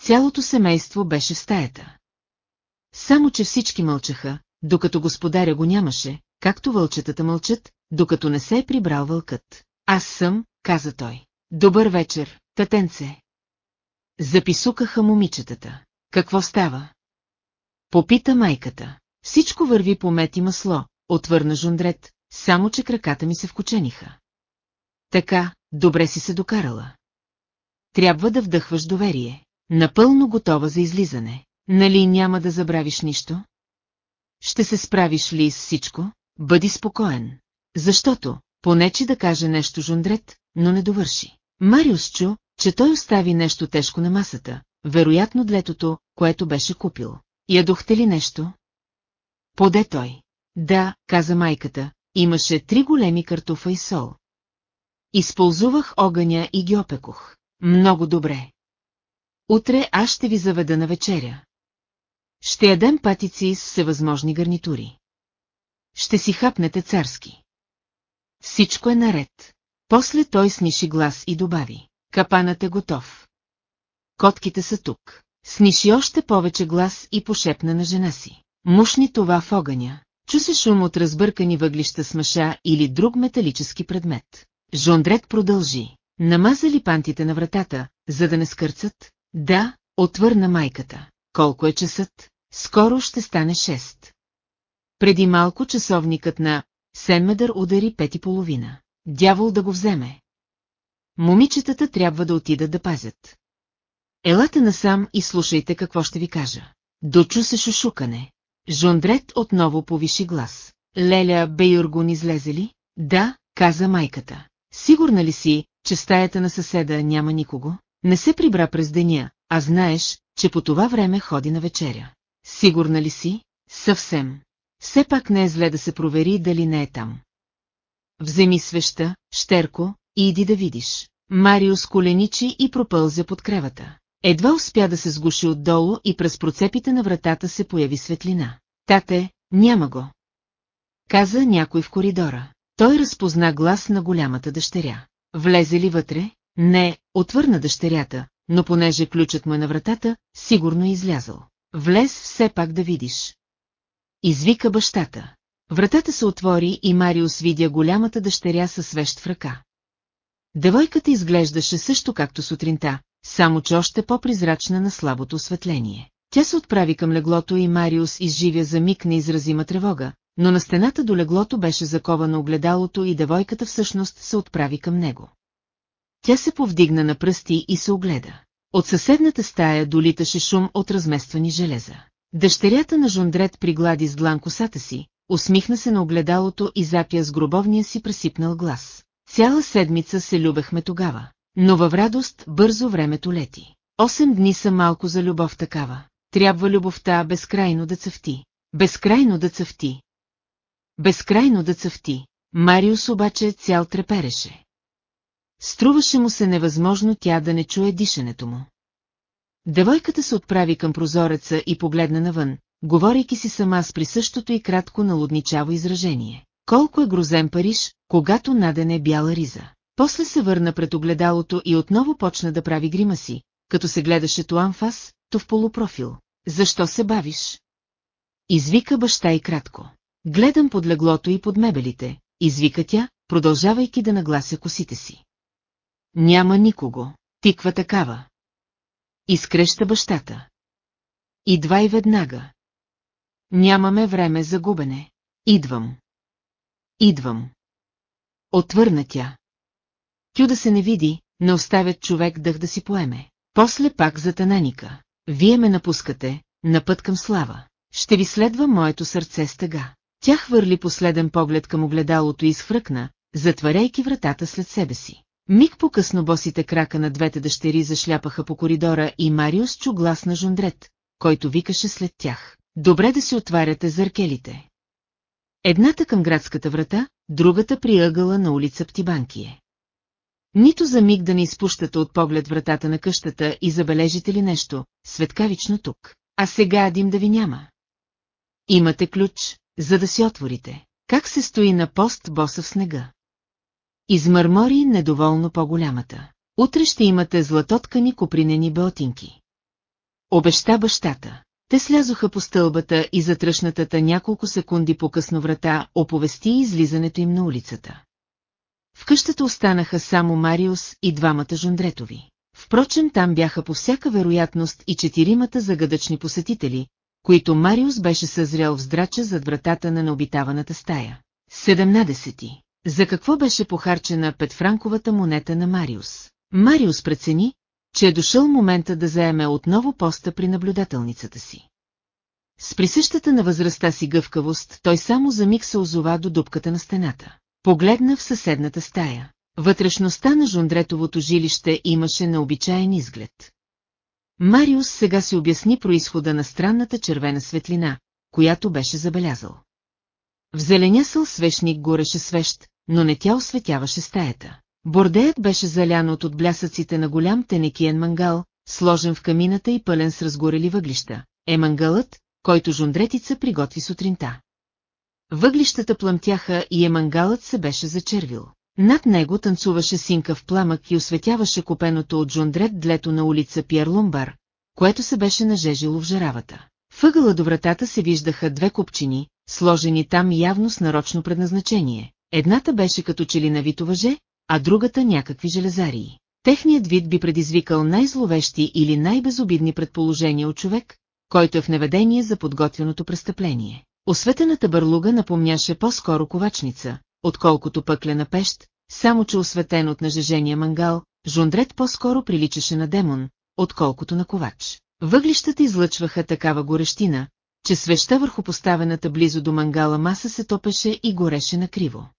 Цялото семейство беше в стаята. Само, че всички мълчаха, докато господаря го нямаше, както вълчетата мълчат, докато не се е прибрал вълкът. Аз съм, каза той. Добър вечер, татенце. Записукаха момичетата. Какво става? Попита майката. Всичко върви по мет и масло, отвърна Жундрет, само че краката ми се вкучениха. Така, добре си се докарала. Трябва да вдъхваш доверие. Напълно готова за излизане. Нали няма да забравиш нищо? Ще се справиш ли с всичко? Бъди спокоен. Защото, понече да каже нещо Жундрет, но не довърши. Мариус чу, че той остави нещо тежко на масата, вероятно длетото, което беше купил. Ядохте ли нещо? Поде той. Да, каза майката, имаше три големи картофа и сол. Използвах огъня и ги опекох. Много добре. Утре аз ще ви заведа на вечеря. Ще ядем патици с всевъзможни гарнитури. Ще си хапнете царски. Всичко е наред. После той сниши глас и добави. Капанът е готов. Котките са тук. Сниши още повече глас и пошепна на жена си. Мушни това в огъня. Чу се шум от разбъркани въглища с мъша или друг металически предмет. Жондрет продължи. Намазали пантите на вратата, за да не скърцат? Да, отвърна майката. Колко е часът? Скоро ще стане 6. Преди малко часовникът на Сенмедър удари пет и половина. Дявол да го вземе. Момичетата трябва да отидат да пазят. Елате насам и слушайте какво ще ви кажа. Дочу се шушукане. Жондрет отново повиши глас. Леля Бейоргун излезе ли? Да, каза майката. Сигурна ли си, че стаята на съседа няма никого? Не се прибра през деня, а знаеш, че по това време ходи на вечеря. Сигурна ли си? Съвсем. Все пак не е зле да се провери дали не е там. Вземи свеща, щерко, и иди да видиш. Мариус коленичи и пропълзя под кревата. Едва успя да се сгуши отдолу и през процепите на вратата се появи светлина. Тате, няма го. Каза някой в коридора. Той разпозна глас на голямата дъщеря. Влезе ли вътре? Не, отвърна дъщерята, но понеже ключът му е на вратата, сигурно е излязъл. Влез все пак да видиш. Извика бащата. Вратата се отвори и Мариус видя голямата дъщеря със свещ в ръка. Девойката изглеждаше също както сутринта, само че още по-призрачна на слабото осветление. Тя се отправи към леглото и Мариус изживя за миг неизразима тревога, но на стената до леглото беше заковано огледалото и девойката всъщност се отправи към него. Тя се повдигна на пръсти и се огледа. От съседната стая долиташе шум от размествани железа. Дъщерята на Жондрет приглади с длан косата си, усмихна се на огледалото и запя с гробовния си пресипнал глас. Цяла седмица се любехме тогава, но във радост бързо времето лети. Осем дни са малко за любов такава. Трябва любовта безкрайно да цъфти. Безкрайно да цъфти. Безкрайно да цъфти. Мариус обаче цял трепереше. Струваше му се невъзможно тя да не чуе дишането му. Девойката се отправи към прозореца и погледна навън, говорейки си сама с присъщото и кратко налудничаво изражение. Колко е грозен Париж, когато надене бяла риза. После се върна пред огледалото и отново почна да прави грима си, като се гледаше то анфас, то в полупрофил. Защо се бавиш? Извика баща и кратко. Гледам под леглото и под мебелите, извика тя, продължавайки да наглася косите си. Няма никого, тиква такава. Изкреща бащата. Идва и веднага. Нямаме време за губене. Идвам. Идвам. Отвърна тя. Тю да се не види, не оставят човек дъх да си поеме. После пак за тананика. Вие ме напускате, на път към слава. Ще ви следва моето сърце с тъга. Тя хвърли последен поглед към огледалото и изхвъркна, затваряйки вратата след себе си. Миг по-късно босите крака на двете дъщери зашляпаха по коридора и Мариус чу глас на Жондрет, който викаше след тях. Добре да си отваряте зъркелите. Едната към градската врата, другата при ъгъла на улица Птибанкие. Нито за миг да не изпущате от поглед вратата на къщата и забележите ли нещо, светкавично тук. А сега дим да ви няма. Имате ключ, за да си отворите. Как се стои на пост боса в снега? Измърмори недоволно по-голямата. Утре ще имате златоткани копринени беотинки. Обеща бащата. Те слязоха по стълбата и затръшнатата няколко секунди по-късно врата оповести излизането им на улицата. В къщата останаха само Мариус и двамата жондретови. Впрочем там бяха по всяка вероятност и четиримата загадъчни посетители, които Мариус беше съзрял в здрача зад вратата на необитаваната стая. 17. За какво беше похарчена петфранковата монета на Мариус? Мариус прецени, че е дошъл момента да заеме отново поста при наблюдателницата си. С присъщата на възрастта си гъвкавост, той само за миг се озова до дупката на стената. Погледна в съседната стая. Вътрешността на Жондретовото жилище имаше необичаен изглед. Мариус сега си обясни происхода на странната червена светлина, която беше забелязал. В зеленясъл свещник гореше свещ, но не тя осветяваше стаята. Бордеят беше залян от отблясъците на голям тенекиен мангал, сложен в камината и пълен с разгорели въглища. Е мангалът, който жундретица приготви сутринта. Въглищата плъмтяха и емангалът се беше зачервил. Над него танцуваше синка в пламък и осветяваше купеното от Жондрет длето на улица Пьер Лумбар, което се беше нажежило в жаравата. Въгъла до вратата се виждаха две купчини, сложени там явно с нарочно предназначение. Едната беше като че ли въже, а другата някакви железарии. Техният вид би предизвикал най-зловещи или най-безобидни предположения от човек, който е в неведение за подготвеното престъпление. Осветената бърлуга напомняше по-скоро ковачница, отколкото пъклена пещ, само че осветен от нажежения мангал, Жундрет по-скоро приличаше на демон, отколкото на ковач. Въглищата излъчваха такава горещина, че свеща върху поставената близо до мангала маса се топеше и гореше накриво.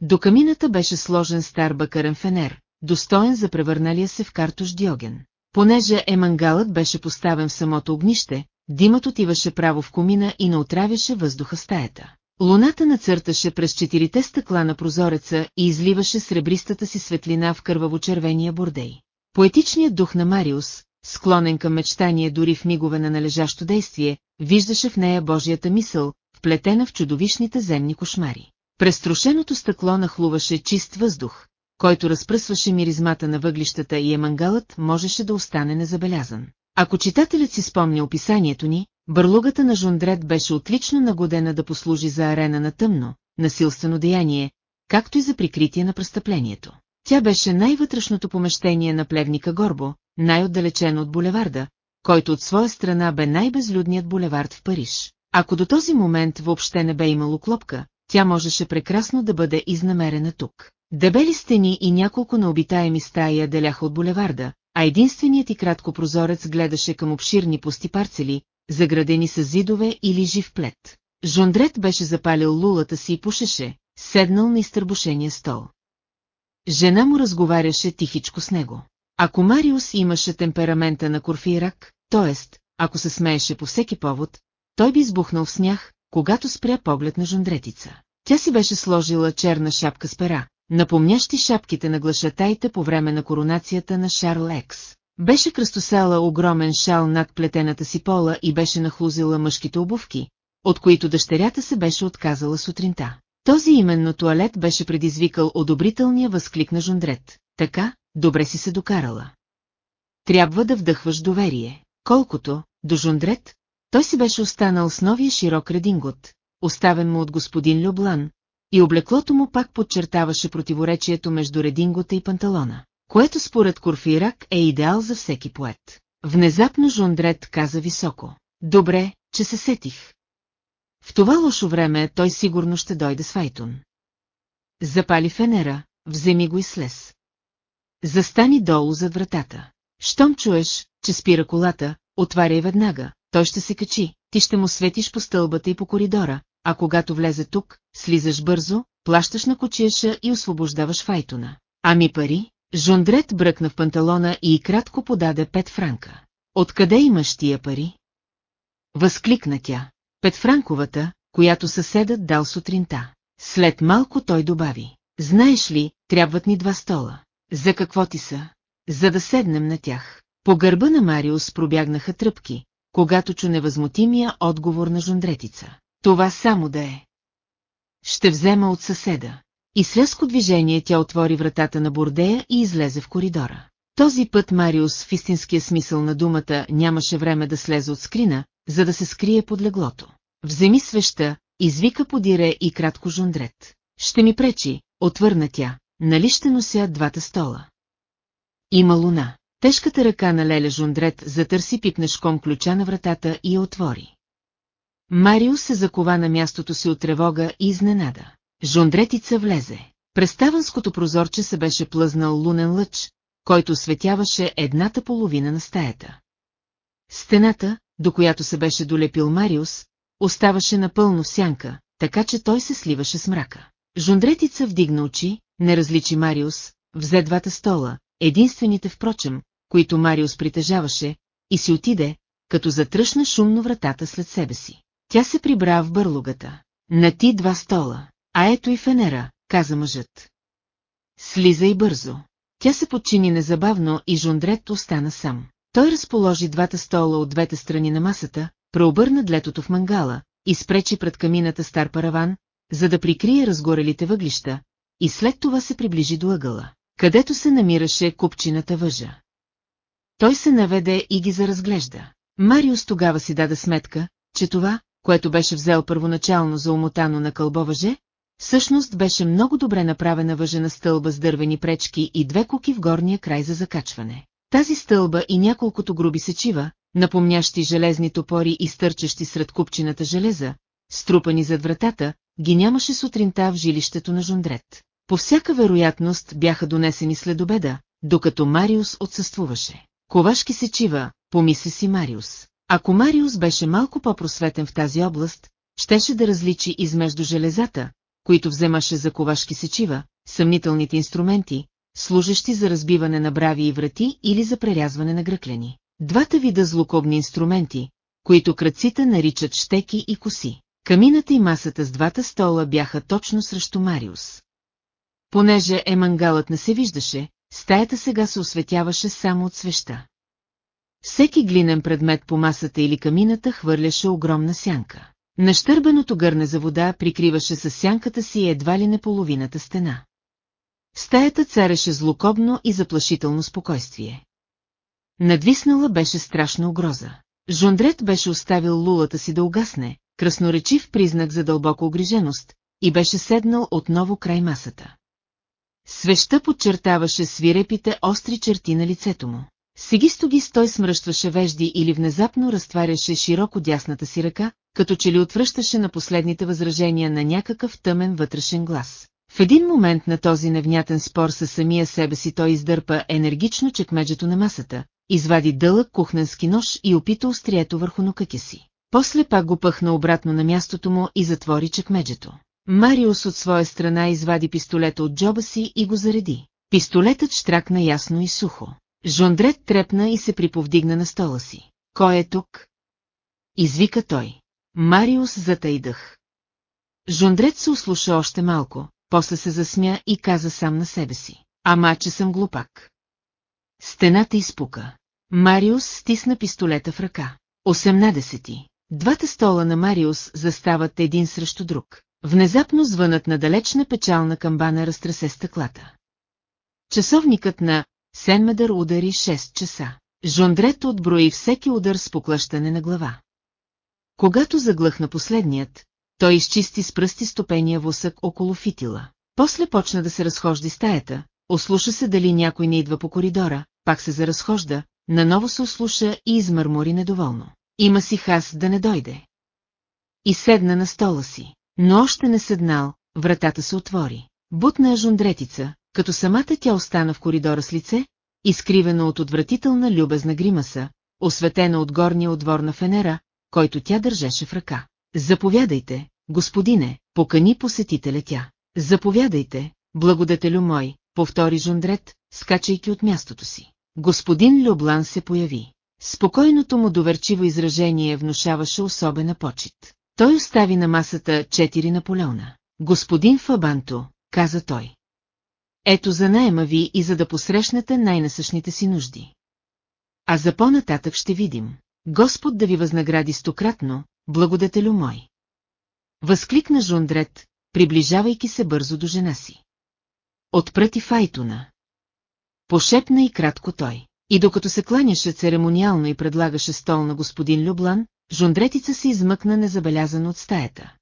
До камината беше сложен стар бакарен фенер, достоен за превърналия се в картош Диоген. Понеже емангалът беше поставен в самото огнище, димът отиваше право в комина и не отравяше въздуха стаята. Луната нацърташе през четирите стъкла на прозореца и изливаше сребристата си светлина в кърваво-червения бордей. Поетичният дух на Мариус, склонен към мечтание дори в мигове на належащо действие, виждаше в нея Божията мисъл, вплетена в чудовищните земни кошмари. През трошеното стъкло нахлуваше чист въздух, който разпръсваше миризмата на въглищата и емангалът можеше да остане незабелязан. Ако читателят си спомня описанието ни, бърлугата на Жундрет беше отлично нагодена да послужи за арена на тъмно, насилствено деяние, както и за прикритие на престъплението. Тя беше най-вътрешното помещение на плевника Горбо, най-отдалечено от булеварда, който от своя страна бе най-безлюдният булевард в Париж. Ако до този момент въобще не бе имало клопка, тя можеше прекрасно да бъде изнамерена тук. Дебели стени и няколко необитаеми стаи я деляха от булеварда, а единственият и кратко прозорец гледаше към обширни пусти парцели, заградени с зидове или жив плет. Жондрет беше запалил лулата си и пушеше, седнал на изтърбушения стол. Жена му разговаряше тихичко с него. Ако Мариус имаше темперамента на Корфирак, т.е. ако се смееше по всеки повод, той би избухнал в смях, когато спря поглед на жондретица. Тя си беше сложила черна шапка с пера, напомнящи шапките на глашатаите по време на коронацията на Шарл Екс. Беше кръстосала огромен шал над плетената си пола и беше нахлузила мъжките обувки, от които дъщерята се беше отказала сутринта. Този именно туалет беше предизвикал одобрителния възклик на Жондрет. Така, добре си се докарала. Трябва да вдъхваш доверие. Колкото, до Жондрет, той си беше останал с новия широк редингот, оставен му от господин Люблан, и облеклото му пак подчертаваше противоречието между редингота и панталона, което според Корфирак е идеал за всеки поет. Внезапно Жондрет каза високо. Добре, че се сетих. В това лошо време той сигурно ще дойде с Файтун. Запали фенера, вземи го и слез. Застани долу зад вратата. Щом чуеш, че спира колата, отваряй веднага, той ще се качи, ти ще му светиш по стълбата и по коридора, а когато влезе тук, слизаш бързо, плащаш на кочиеша и освобождаваш Файтуна. Ами пари? Жондрет бръкна в панталона и кратко подаде пет франка. Откъде имаш тия пари? Възкликна тя. Петфранковата, която съседът дал сутринта. След малко той добави. Знаеш ли, трябват ни два стола. За какво ти са? За да седнем на тях. По гърба на Мариус пробягнаха тръпки, когато чу невъзмутимия отговор на жондретица. Това само да е. Ще взема от съседа. И с рязко движение тя отвори вратата на бордея и излезе в коридора. Този път Мариус в истинския смисъл на думата нямаше време да слезе от скрина, за да се скрие под леглото. Вземи свеща, извика подире и кратко жондрет. Ще ми пречи, отвърна тя, нали ще нося двата стола. Има луна. Тежката ръка на Леля Жондрет затърси пипнешком ключа на вратата и я отвори. Мариус се закова на мястото си от тревога и изненада. Жондретица влезе. През таванското прозорче се беше плъзнал лунен лъч, който осветяваше едната половина на стаята. Стената, до която се беше долепил Мариус, оставаше напълно в сянка, така че той се сливаше с мрака. Жондретица вдигна очи, не различи Мариус, взе двата стола, единствените впрочем, които Мариус притежаваше, и си отиде, като затръшна шумно вратата след себе си. Тя се прибра в бърлугата. На ти два стола. А ето и фенера, каза мъжът. Слиза и бързо. Тя се подчини незабавно и Жондрет остана сам. Той разположи двата стола от двете страни на масата, преобърна длетото в мангала, изпречи пред камината стар параван, за да прикрие разгорелите въглища, и след това се приближи до ъгъла, където се намираше купчината въжа. Той се наведе и ги заразглежда. Мариус тогава си даде сметка, че това, което беше взел първоначално за умотано на кълбо въже, всъщност беше много добре направена въжена стълба с дървени пречки и две куки в горния край за закачване. Тази стълба и няколкото груби сечива, напомнящи железни топори и стърчещи сред купчината железа, струпани зад вратата, ги нямаше сутринта в жилището на Жондрет. По всяка вероятност бяха донесени след обеда, докато Мариус отсъствуваше. Ковашки сечива, помисли си Мариус. Ако Мариус беше малко по-просветен в тази област, щеше да различи измежду железата, които вземаше за ковашки сечива, съмнителните инструменти, служещи за разбиване на брави и врати или за прерязване на гръклени. Двата вида злокобни инструменти, които кръците наричат щеки и коси. Камината и масата с двата стола бяха точно срещу Мариус. Понеже емангалът не се виждаше, стаята сега се осветяваше само от свеща. Всеки глинен предмет по масата или камината хвърляше огромна сянка. Нащърбеното гърне за вода прикриваше със сянката си едва ли не половината стена. В стаята цареше злокобно и заплашително спокойствие. Надвиснала беше страшна угроза. Жондрет беше оставил лулата си да угасне, красноречив признак за дълбока огриженост, и беше седнал отново край масата. Свеща подчертаваше свирепите остри черти на лицето му. Сигистогис той смръщваше вежди или внезапно разтваряше широко дясната си ръка, като че ли отвръщаше на последните възражения на някакъв тъмен вътрешен глас. В един момент на този невнятен спор със самия себе си той издърпа енергично чекмеджето на масата, извади дълъг кухненски нож и опита острието върху нокътя си. После пак го пъхна обратно на мястото му и затвори чекмеджето. Мариус от своя страна извади пистолета от джоба си и го зареди. Пистолетът штракна ясно и сухо. Жондрет трепна и се приповдигна на стола си. Кой е тук? Извика той. Мариус затайдах. Жондрет се услуша още малко, после се засмя и каза сам на себе си. Ама, че съм глупак. Стената изпука. Мариус стисна пистолета в ръка. 18. Двата стола на Мариус застават един срещу друг. Внезапно звънат на далечна печална камбана разтресе стъклата. Часовникът на Сенмедър удари 6 часа. Жондрет отброи всеки удар с поклащане на глава. Когато заглъхна последният, той изчисти с пръсти стопения восък около фитила. После почна да се разхожди стаята, ослуша се дали някой не идва по коридора, пак се заразхожда, наново се ослуша и измърмори недоволно. Има си хас да не дойде. И седна на стола си, но още не седнал, вратата се отвори. Бутна жундретица, като самата тя остана в коридора с лице, изкривена от отвратителна любезна гримаса, осветена от горния отвор на фенера, който тя държеше в ръка. Заповядайте, господине, покани посетителя тя. Заповядайте, благодателю мой, повтори Жондрет, скачайки от мястото си. Господин Люблан се появи. Спокойното му доверчиво изражение внушаваше особена почет. Той остави на масата четири Наполеона. Господин Фабанто, каза той. Ето за найема ви и за да посрещнете най-насъщните си нужди. А за по-нататък ще видим. Господ да ви възнагради стократно, благодетелю мой. Възкликна Жундрет, приближавайки се бързо до жена си. Отпрати Файтуна. Пошепна и кратко той. И докато се кланяше церемониално и предлагаше стол на господин Люблан, жундретица се измъкна незабелязано от стаята.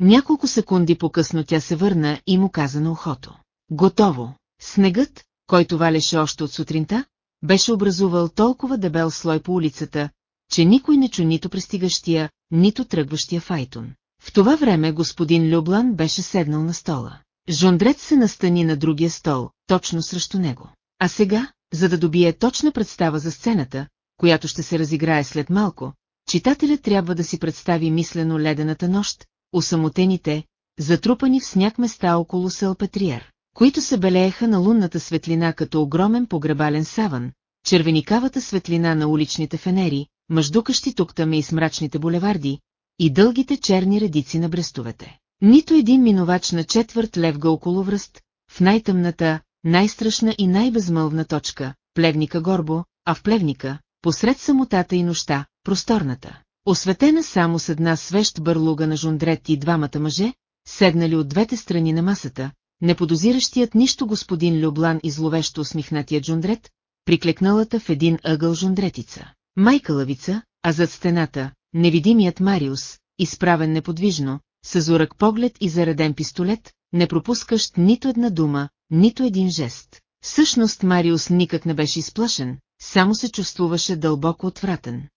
Няколко секунди по-късно тя се върна и му каза на ухото. Готово. Снегът, който валеше още от сутринта, беше образувал толкова дебел слой по улицата, че никой не чу нито пристигащия, нито тръгващия файтон. В това време господин Люблан беше седнал на стола. Жондрет се настани на другия стол, точно срещу него. А сега, за да добие точна представа за сцената, която ще се разиграе след малко, читателят трябва да си представи мислено ледената нощ, усамотените, затрупани в сняг места около Сълпетриер които се белееха на лунната светлина като огромен погребален саван, червеникавата светлина на уличните фенери, мъждукащи туктаме и с мрачните булеварди, и дългите черни редици на брестовете. Нито един минувач на четвърт левга около връст, в най-тъмната, най-страшна и най-безмълвна точка, плевника Горбо, а в плевника, посред самотата и нощта, просторната. Осветена само с една свещ бърлуга на жундрет и двамата мъже, седнали от двете страни на масата, неподозиращият нищо господин Люблан и зловещо усмихнатия джундрет, приклекналата в един ъгъл жундретица. Майка лавица, а зад стената, невидимият Мариус, изправен неподвижно, с зорък поглед и зареден пистолет, не пропускащ нито една дума, нито един жест. Всъщност Мариус никак не беше изплашен, само се чувствуваше дълбоко отвратен.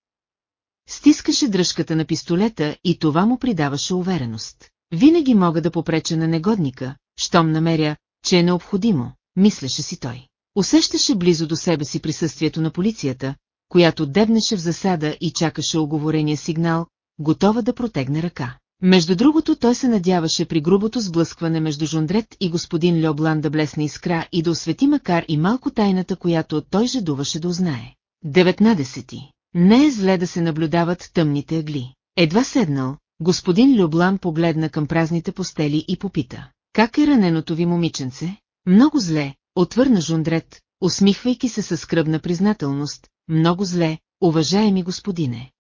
Стискаше дръжката на пистолета и това му придаваше увереност. Винаги мога да попреча на негодника, щом намеря, че е необходимо, мислеше си той. Усещаше близо до себе си присъствието на полицията, която дебнеше в засада и чакаше оговорения сигнал, готова да протегне ръка. Между другото той се надяваше при грубото сблъскване между Жондрет и господин Льоблан да блесне искра и да освети макар и малко тайната, която той жадуваше да узнае. 19. Не е зле да се наблюдават тъмните ъгли. Едва седнал, господин Люблан погледна към празните постели и попита. Как е раненото ви момиченце? Много зле, отвърна Жундрет, усмихвайки се със скръбна признателност. Много зле, уважаеми господине.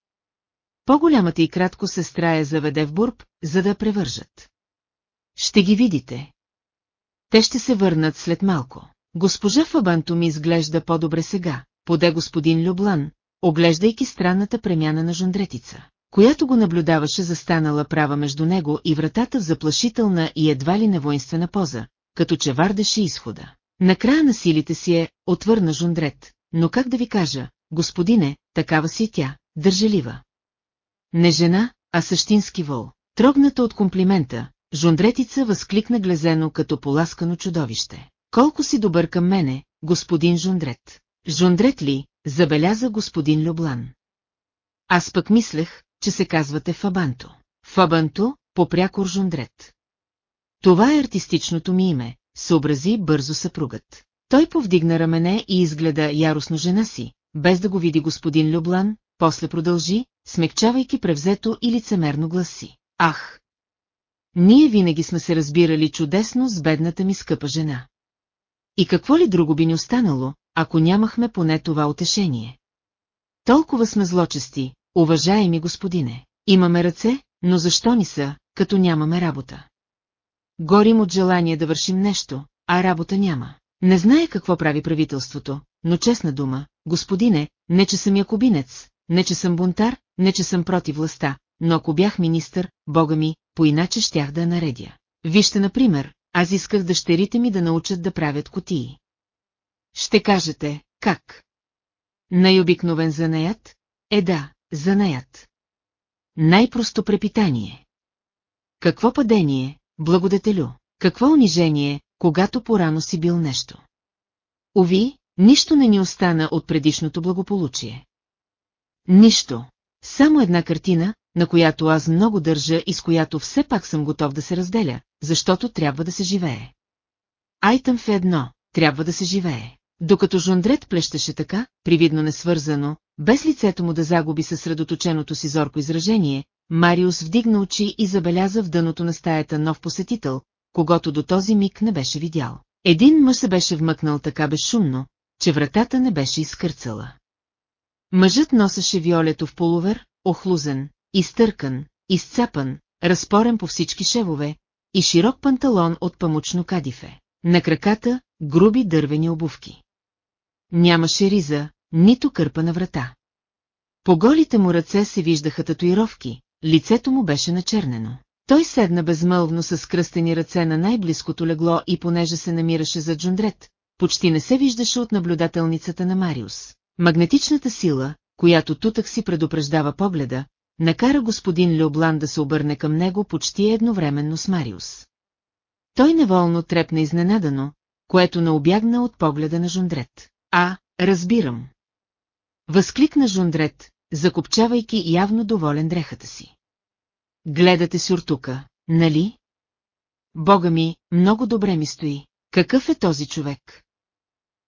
По-голямата и кратко сестра я заведе в бурб, за да превържат. Ще ги видите. Те ще се върнат след малко. Госпожа Фабанто ми изглежда по-добре сега, поде господин Люблан, оглеждайки странната премяна на жандретица, която го наблюдаваше застанала права между него и вратата в заплашителна и едва ли невоинствена поза, като че вардеше изхода. Накрая на силите си е, отвърна Жундрет, но как да ви кажа, господине, такава си тя, държелива. Не жена, а същински вол. Трогната от комплимента, Жундретица възкликна глезено като поласкано чудовище. Колко си добър към мене, господин Жундрет. Жундрет ли, забеляза господин Люблан. Аз пък мислех, че се казвате Фабанто. Фабанто, попрякор Жундрет. Това е артистичното ми име, съобрази бързо съпругът. Той повдигна рамене и изгледа яростно жена си, без да го види господин Люблан, после продължи, смекчавайки превзето и лицемерно гласи. Ах! Ние винаги сме се разбирали чудесно с бедната ми скъпа жена. И какво ли друго би ни останало, ако нямахме поне това утешение? Толкова сме злочести, уважаеми господине. Имаме ръце, но защо ни са, като нямаме работа? Горим от желание да вършим нещо, а работа няма. Не знае какво прави правителството, но честна дума, господине, не че съм якобинец, не че съм бунтар, не че съм против властта, но ако бях министър, бога ми, поиначе щях да я наредя. Вижте, например, аз исках дъщерите ми да научат да правят котии. Ще кажете, как? Най-обикновен занаят? Е да, занаят. Най-просто препитание. Какво падение, благодетелю, какво унижение, когато порано си бил нещо. Ови, нищо не ни остана от предишното благополучие. Нищо. Само една картина, на която аз много държа и с която все пак съм готов да се разделя, защото трябва да се живее. Айтъм в едно, трябва да се живее. Докато Жондрет плещеше така, привидно несвързано, без лицето му да загуби съсредоточеното си зорко изражение, Мариус вдигна очи и забеляза в дъното на стаята нов посетител, когато до този миг не беше видял. Един мъж се беше вмъкнал така безшумно, че вратата не беше изкърцала. Мъжът носеше виолето в полувер, охлузен, изтъркан, изцапан, разпорен по всички шевове и широк панталон от памучно кадифе. На краката – груби дървени обувки. Нямаше риза, нито кърпа на врата. По голите му ръце се виждаха татуировки, лицето му беше начернено. Той седна безмълвно с кръстени ръце на най-близкото легло и понеже се намираше за Джундрет, почти не се виждаше от наблюдателницата на Мариус. Магнетичната сила, която тутък си предупреждава погледа, накара господин Люблан да се обърне към него почти едновременно с Мариус. Той неволно трепна изненадано, което не обягна от погледа на Жундрет. А, разбирам. Възкликна Жундрет, закопчавайки явно доволен дрехата си. Гледате сюртука, нали? Бога ми, много добре ми стои. Какъв е този човек?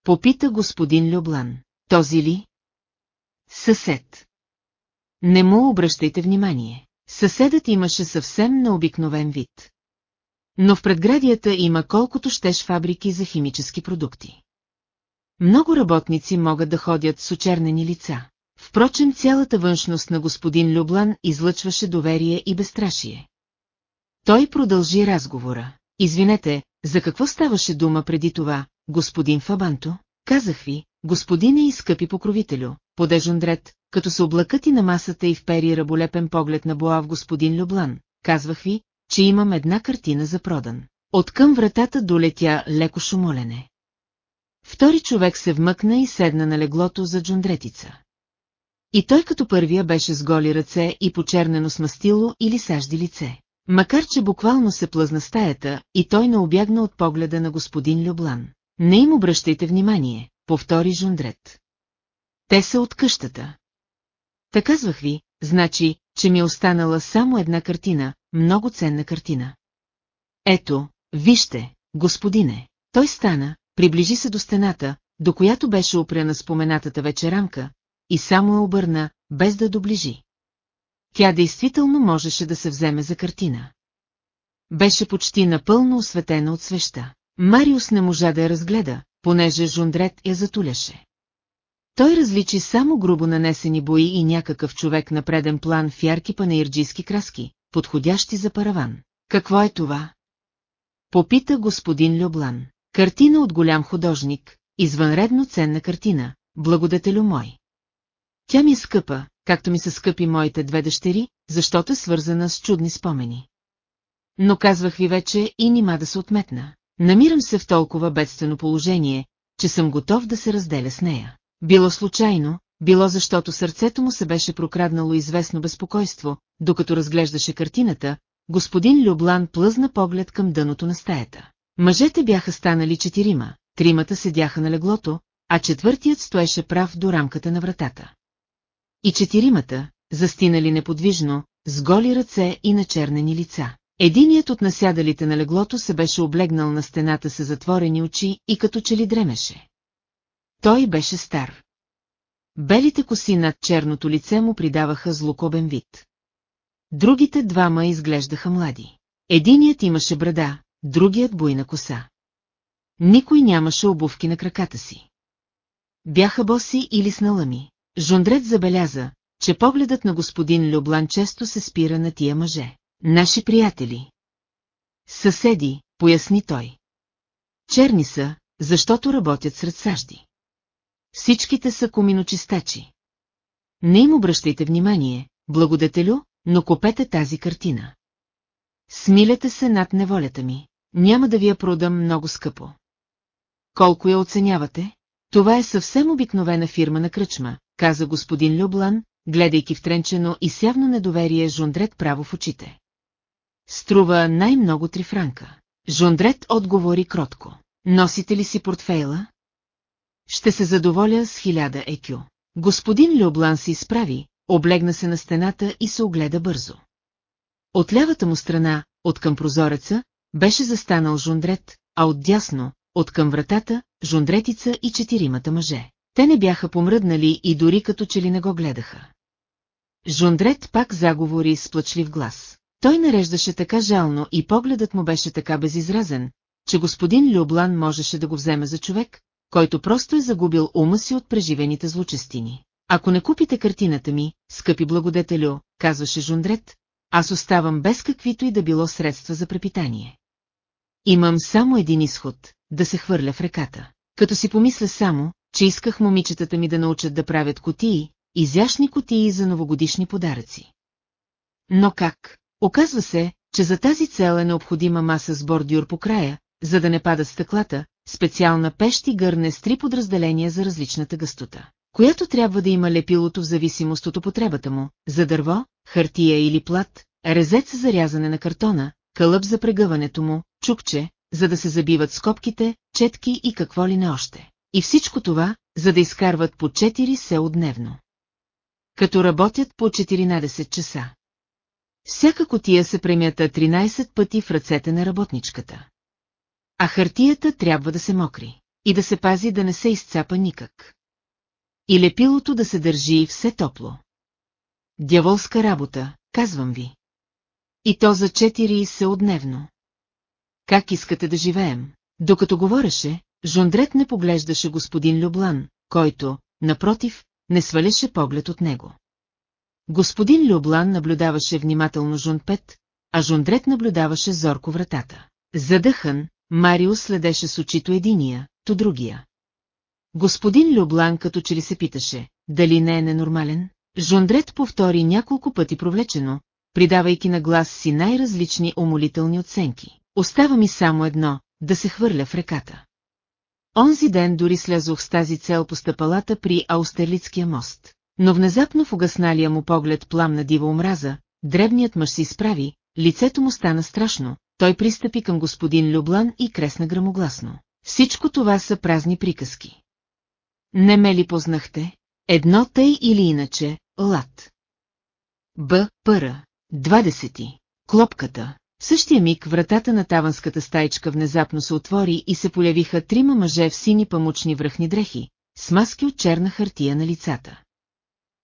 Попита господин Люблан. Този ли? Съсед. Не му обръщайте внимание. Съседът имаше съвсем необикновен вид. Но в предградията има колкото щеш фабрики за химически продукти. Много работници могат да ходят с очернени лица. Впрочем, цялата външност на господин Люблан излъчваше доверие и безстрашие. Той продължи разговора. Извинете, за какво ставаше дума преди това, господин Фабанто? Казах ви, господине и скъпи покровителю, поде Жондрет, като се облакати на масата и впери раболепен поглед на Боа в господин Люблан. Казвах ви, че имам една картина за продан. Откъм вратата долетя леко шумолене. Втори човек се вмъкна и седна на леглото за джундретица. И той като първия беше с голи ръце и почернено с мастило или сажди лице. Макар че буквално се плъзна стаята, и той не обягна от погледа на господин Люблан. Не им обръщайте внимание, повтори Жундрет. Те са от къщата. Та казвах ви, значи, че ми е останала само една картина, много ценна картина. Ето, вижте, господине. Той стана, приближи се до стената, до която беше опряна споменатата вече рамка, и само я обърна, без да доближи. Тя действително можеше да се вземе за картина. Беше почти напълно осветена от свеща. Мариус не можа да я разгледа, понеже Жундрет я затуляше. Той различи само грубо нанесени бои и някакъв човек на преден план в ярки панаирджийски краски, подходящи за параван. Какво е това? Попита господин Люблан. Картина от голям художник, извънредно ценна картина, благодетелю мой. Тя ми е скъпа, както ми са скъпи моите две дъщери, защото е свързана с чудни спомени. Но казвах ви вече и нима да се отметна. Намирам се в толкова бедствено положение, че съм готов да се разделя с нея. Било случайно, било защото сърцето му се беше прокраднало известно безпокойство, докато разглеждаше картината, господин Люблан плъзна поглед към дъното на стаята. Мъжете бяха станали четирима, тримата седяха на леглото, а четвъртият стоеше прав до рамката на вратата. И четиримата, застинали неподвижно, с голи ръце и начернени лица. Единият от насядалите на леглото се беше облегнал на стената с затворени очи и като че ли дремеше. Той беше стар. Белите коси над черното лице му придаваха злокобен вид. Другите двама изглеждаха млади. Единият имаше брада, другият буйна коса. Никой нямаше обувки на краката си. Бяха боси или с налъми. Жондрет забеляза, че погледът на господин Люблан често се спира на тия мъже. Наши приятели. Съседи, поясни той. Черни са, защото работят сред сажди. Всичките са коминочистачи. Не им обръщайте внимание, благодетелю, но купете тази картина. Смилете се над неволята ми. Няма да ви я продам много скъпо. Колко я оценявате? Това е съвсем обикновена фирма на кръчма, каза господин Люблан, гледайки втренчено и с явно недоверие Жондрет право в очите. Струва най-много три франка. Жондрет отговори кротко. Носите ли си портфейла? Ще се задоволя с хиляда екю. Господин Люблан се изправи, облегна се на стената и се огледа бързо. От лявата му страна, от към прозореца, беше застанал Жондрет, а отдясно, от към вратата, Жондретица и четиримата мъже. Те не бяха помръднали и дори като че ли не го гледаха. Жондрет пак заговори с плачлив глас. Той нареждаше така жално и погледът му беше така безизразен, че господин Люблан можеше да го вземе за човек, който просто е загубил ума си от преживените злочестини. Ако не купите картината ми, скъпи благодетелю, казваше Жундрет, аз оставам без каквито и да било средства за препитание. Имам само един изход, да се хвърля в реката. Като си помисля само, че исках момичетата ми да научат да правят котии, изящни котии за новогодишни подаръци. Но как? Оказва се, че за тази цел е необходима маса с бордюр по края, за да не падат стъклата, специална пещ и гърне с три подразделения за различната гъстота, която трябва да има лепилото в зависимост от употребата му, за дърво, хартия или плат, резец за рязане на картона, кълъп за прегъването му, чукче, за да се забиват скопките, четки и какво ли не още. И всичко това, за да изкарват по 4 сео дневно. Като работят по 14 часа. Всяка котия се премята 13 пъти в ръцете на работничката. А хартията трябва да се мокри и да се пази да не се изцапа никак. И лепилото да се държи все топло. Дяволска работа, казвам ви. И то за 4 се отдневно. Как искате да живеем? Докато говореше, Жондрет не поглеждаше господин Люблан, който, напротив, не сваляше поглед от него. Господин Люблан наблюдаваше внимателно Жунпет, а Жондрет наблюдаваше зорко вратата. Задъхан, Марио следеше с очито единия, то другия. Господин Люблан като че ли се питаше, дали не е ненормален? Жондрет повтори няколко пъти провлечено, придавайки на глас си най-различни умолителни оценки. Остава ми само едно, да се хвърля в реката. Онзи ден дори слязох с тази цел по стъпалата при Аустерлицкия мост. Но внезапно в угасналия му поглед пламна дива омраза, дребният мъж се изправи, лицето му стана страшно, той пристъпи към господин Люблан и кресна грамогласно. Всичко това са празни приказки. Не ме ли познахте? Едно тъй или иначе, лад. Б. Пъра. Двадесети. Клопката. В същия миг вратата на таванската стайчка внезапно се отвори и се полявиха трима мъже в сини памучни връхни дрехи, с маски от черна хартия на лицата.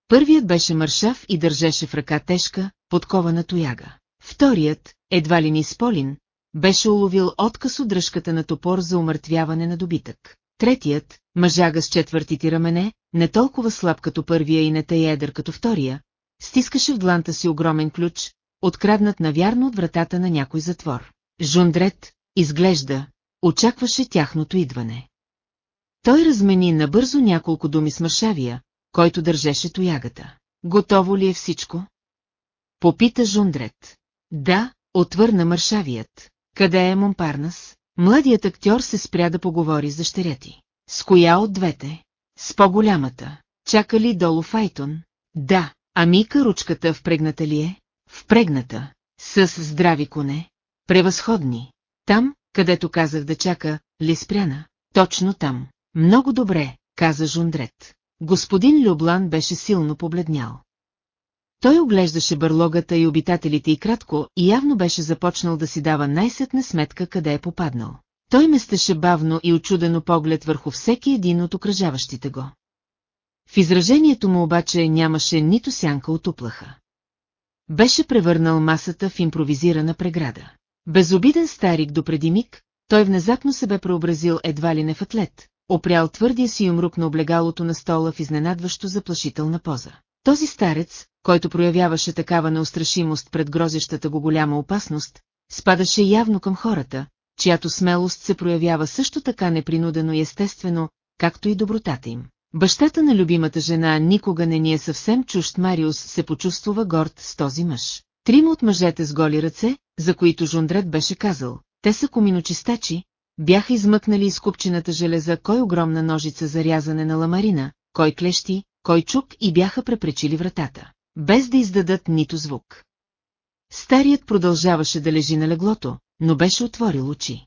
Първият беше мършав и държеше в ръка тежка, подкована тояга. Вторият, едва ли ни сполин, беше уловил отказ от дръжката на топор за умъртвяване на добитък. Третият, мъжага с четвъртите рамене, не толкова слаб като първия и не тъй едър като втория, стискаше в дланта си огромен ключ, откраднат навярно от вратата на някой затвор. Жундрет, изглежда, очакваше тяхното идване. Той размени набързо няколко думи с мършавия, който държеше тоягата. Готово ли е всичко? Попита Жундрет. Да, отвърна мършавият. Къде е Момпарнас? Младият актьор се спря да поговори с дъщеря ти. С коя от двете? С по-голямата. Чака ли долу Файтон? Да, ами каручката впрегната ли е? Впрегната. С здрави коне. Превъзходни. Там, където казах да чака, ли спряна? Точно там. Много добре, каза Жундрет. Господин Люблан беше силно побледнял. Той оглеждаше бърлогата и обитателите и кратко и явно беше започнал да си дава най-сетна сметка къде е попаднал. Той местеше бавно и очудено поглед върху всеки един от окръжаващите го. В изражението му обаче нямаше нито сянка от уплаха. Беше превърнал масата в импровизирана преграда. Безобиден старик допреди миг, той внезапно се бе преобразил едва ли не в атлет, опрял твърдия си умрук на облегалото на стола в изненадващо заплашителна поза. Този старец, който проявяваше такава неустрашимост пред грозещата го голяма опасност, спадаше явно към хората, чиято смелост се проявява също така непринудено и естествено, както и добротата им. Бащата на любимата жена никога не ни е съвсем чужд Мариус се почувствува горд с този мъж. Трима от мъжете с голи ръце, за които Жундрет беше казал, те са коминочистачи, бяха измъкнали из купчината железа кой огромна ножица за рязане на ламарина, кой клещи, кой чук и бяха препречили вратата, без да издадат нито звук. Старият продължаваше да лежи на леглото, но беше отворил очи.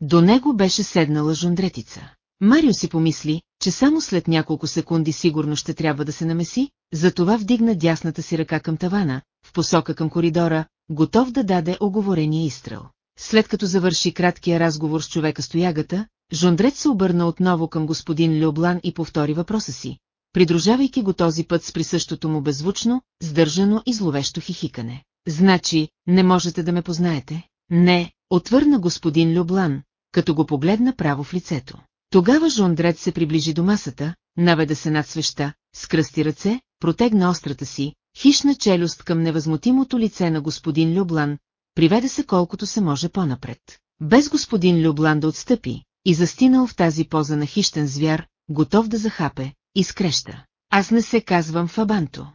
До него беше седнала жундретица. Марио си помисли, че само след няколко секунди сигурно ще трябва да се намеси, затова вдигна дясната си ръка към тавана, в посока към коридора, готов да даде оговорения изстрел. След като завърши краткия разговор с човека с тоягата, Жондрет се обърна отново към господин Люблан и повтори въпроса си, придружавайки го този път с присъщото му беззвучно, сдържано и зловещо хихикане. Значи, не можете да ме познаете? Не, отвърна господин Люблан, като го погледна право в лицето. Тогава Жондрет се приближи до масата, наведа се над свеща, скръсти ръце, протегна острата си, хищна челюст към невъзмутимото лице на господин Люблан, приведе се колкото се може по-напред. Без господин Люблан да отстъпи, и застинал в тази поза на хищен звяр, готов да захапе, изкреща. Аз не се казвам Фабанто.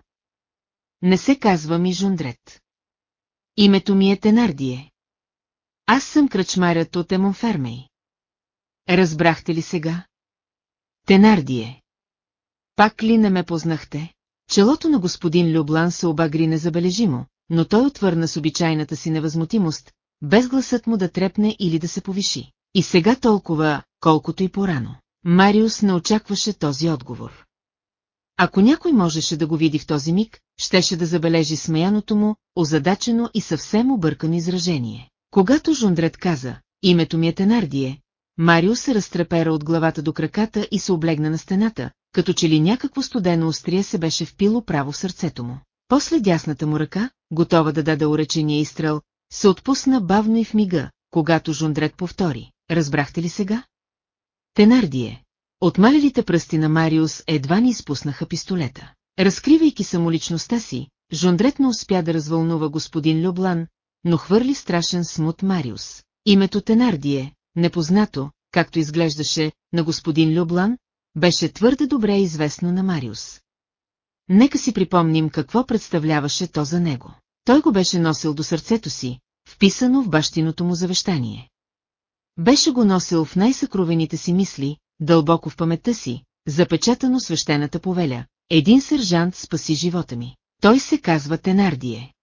Не се казвам и Жундрет. Името ми е Тенардие. Аз съм кръчмарят от Емонфермей. Разбрахте ли сега? Тенардие. Пак ли не ме познахте? Челото на господин Люблан се обагри незабележимо, но той отвърна с обичайната си невъзмутимост, без гласът му да трепне или да се повиши. И сега толкова, колкото и порано. Мариус не очакваше този отговор. Ако някой можеше да го види в този миг, щеше да забележи смеяното му, озадачено и съвсем объркано изражение. Когато Жундрет каза, името ми е Тенардие, Марио се разтрепера от главата до краката и се облегна на стената, като че ли някакво студено острие се беше впило право в сърцето му. После дясната му ръка, готова да даде уречения изстрел, се отпусна бавно и в мига, когато Жундрет повтори. Разбрахте ли сега? Тенардие. От малилите пръсти на Мариус едва ни изпуснаха пистолета. Разкривайки самоличността си, Жондрет не успя да развълнува господин Люблан, но хвърли страшен смут Мариус. Името Тенардие, непознато, както изглеждаше, на господин Люблан, беше твърде добре известно на Мариус. нека си припомним какво представляваше то за него. Той го беше носил до сърцето си, вписано в бащиното му завещание. Беше го носил в най-съкровените си мисли, дълбоко в паметта си, запечатано свещената повеля. Един сержант спаси живота ми. Той се казва Тенардие.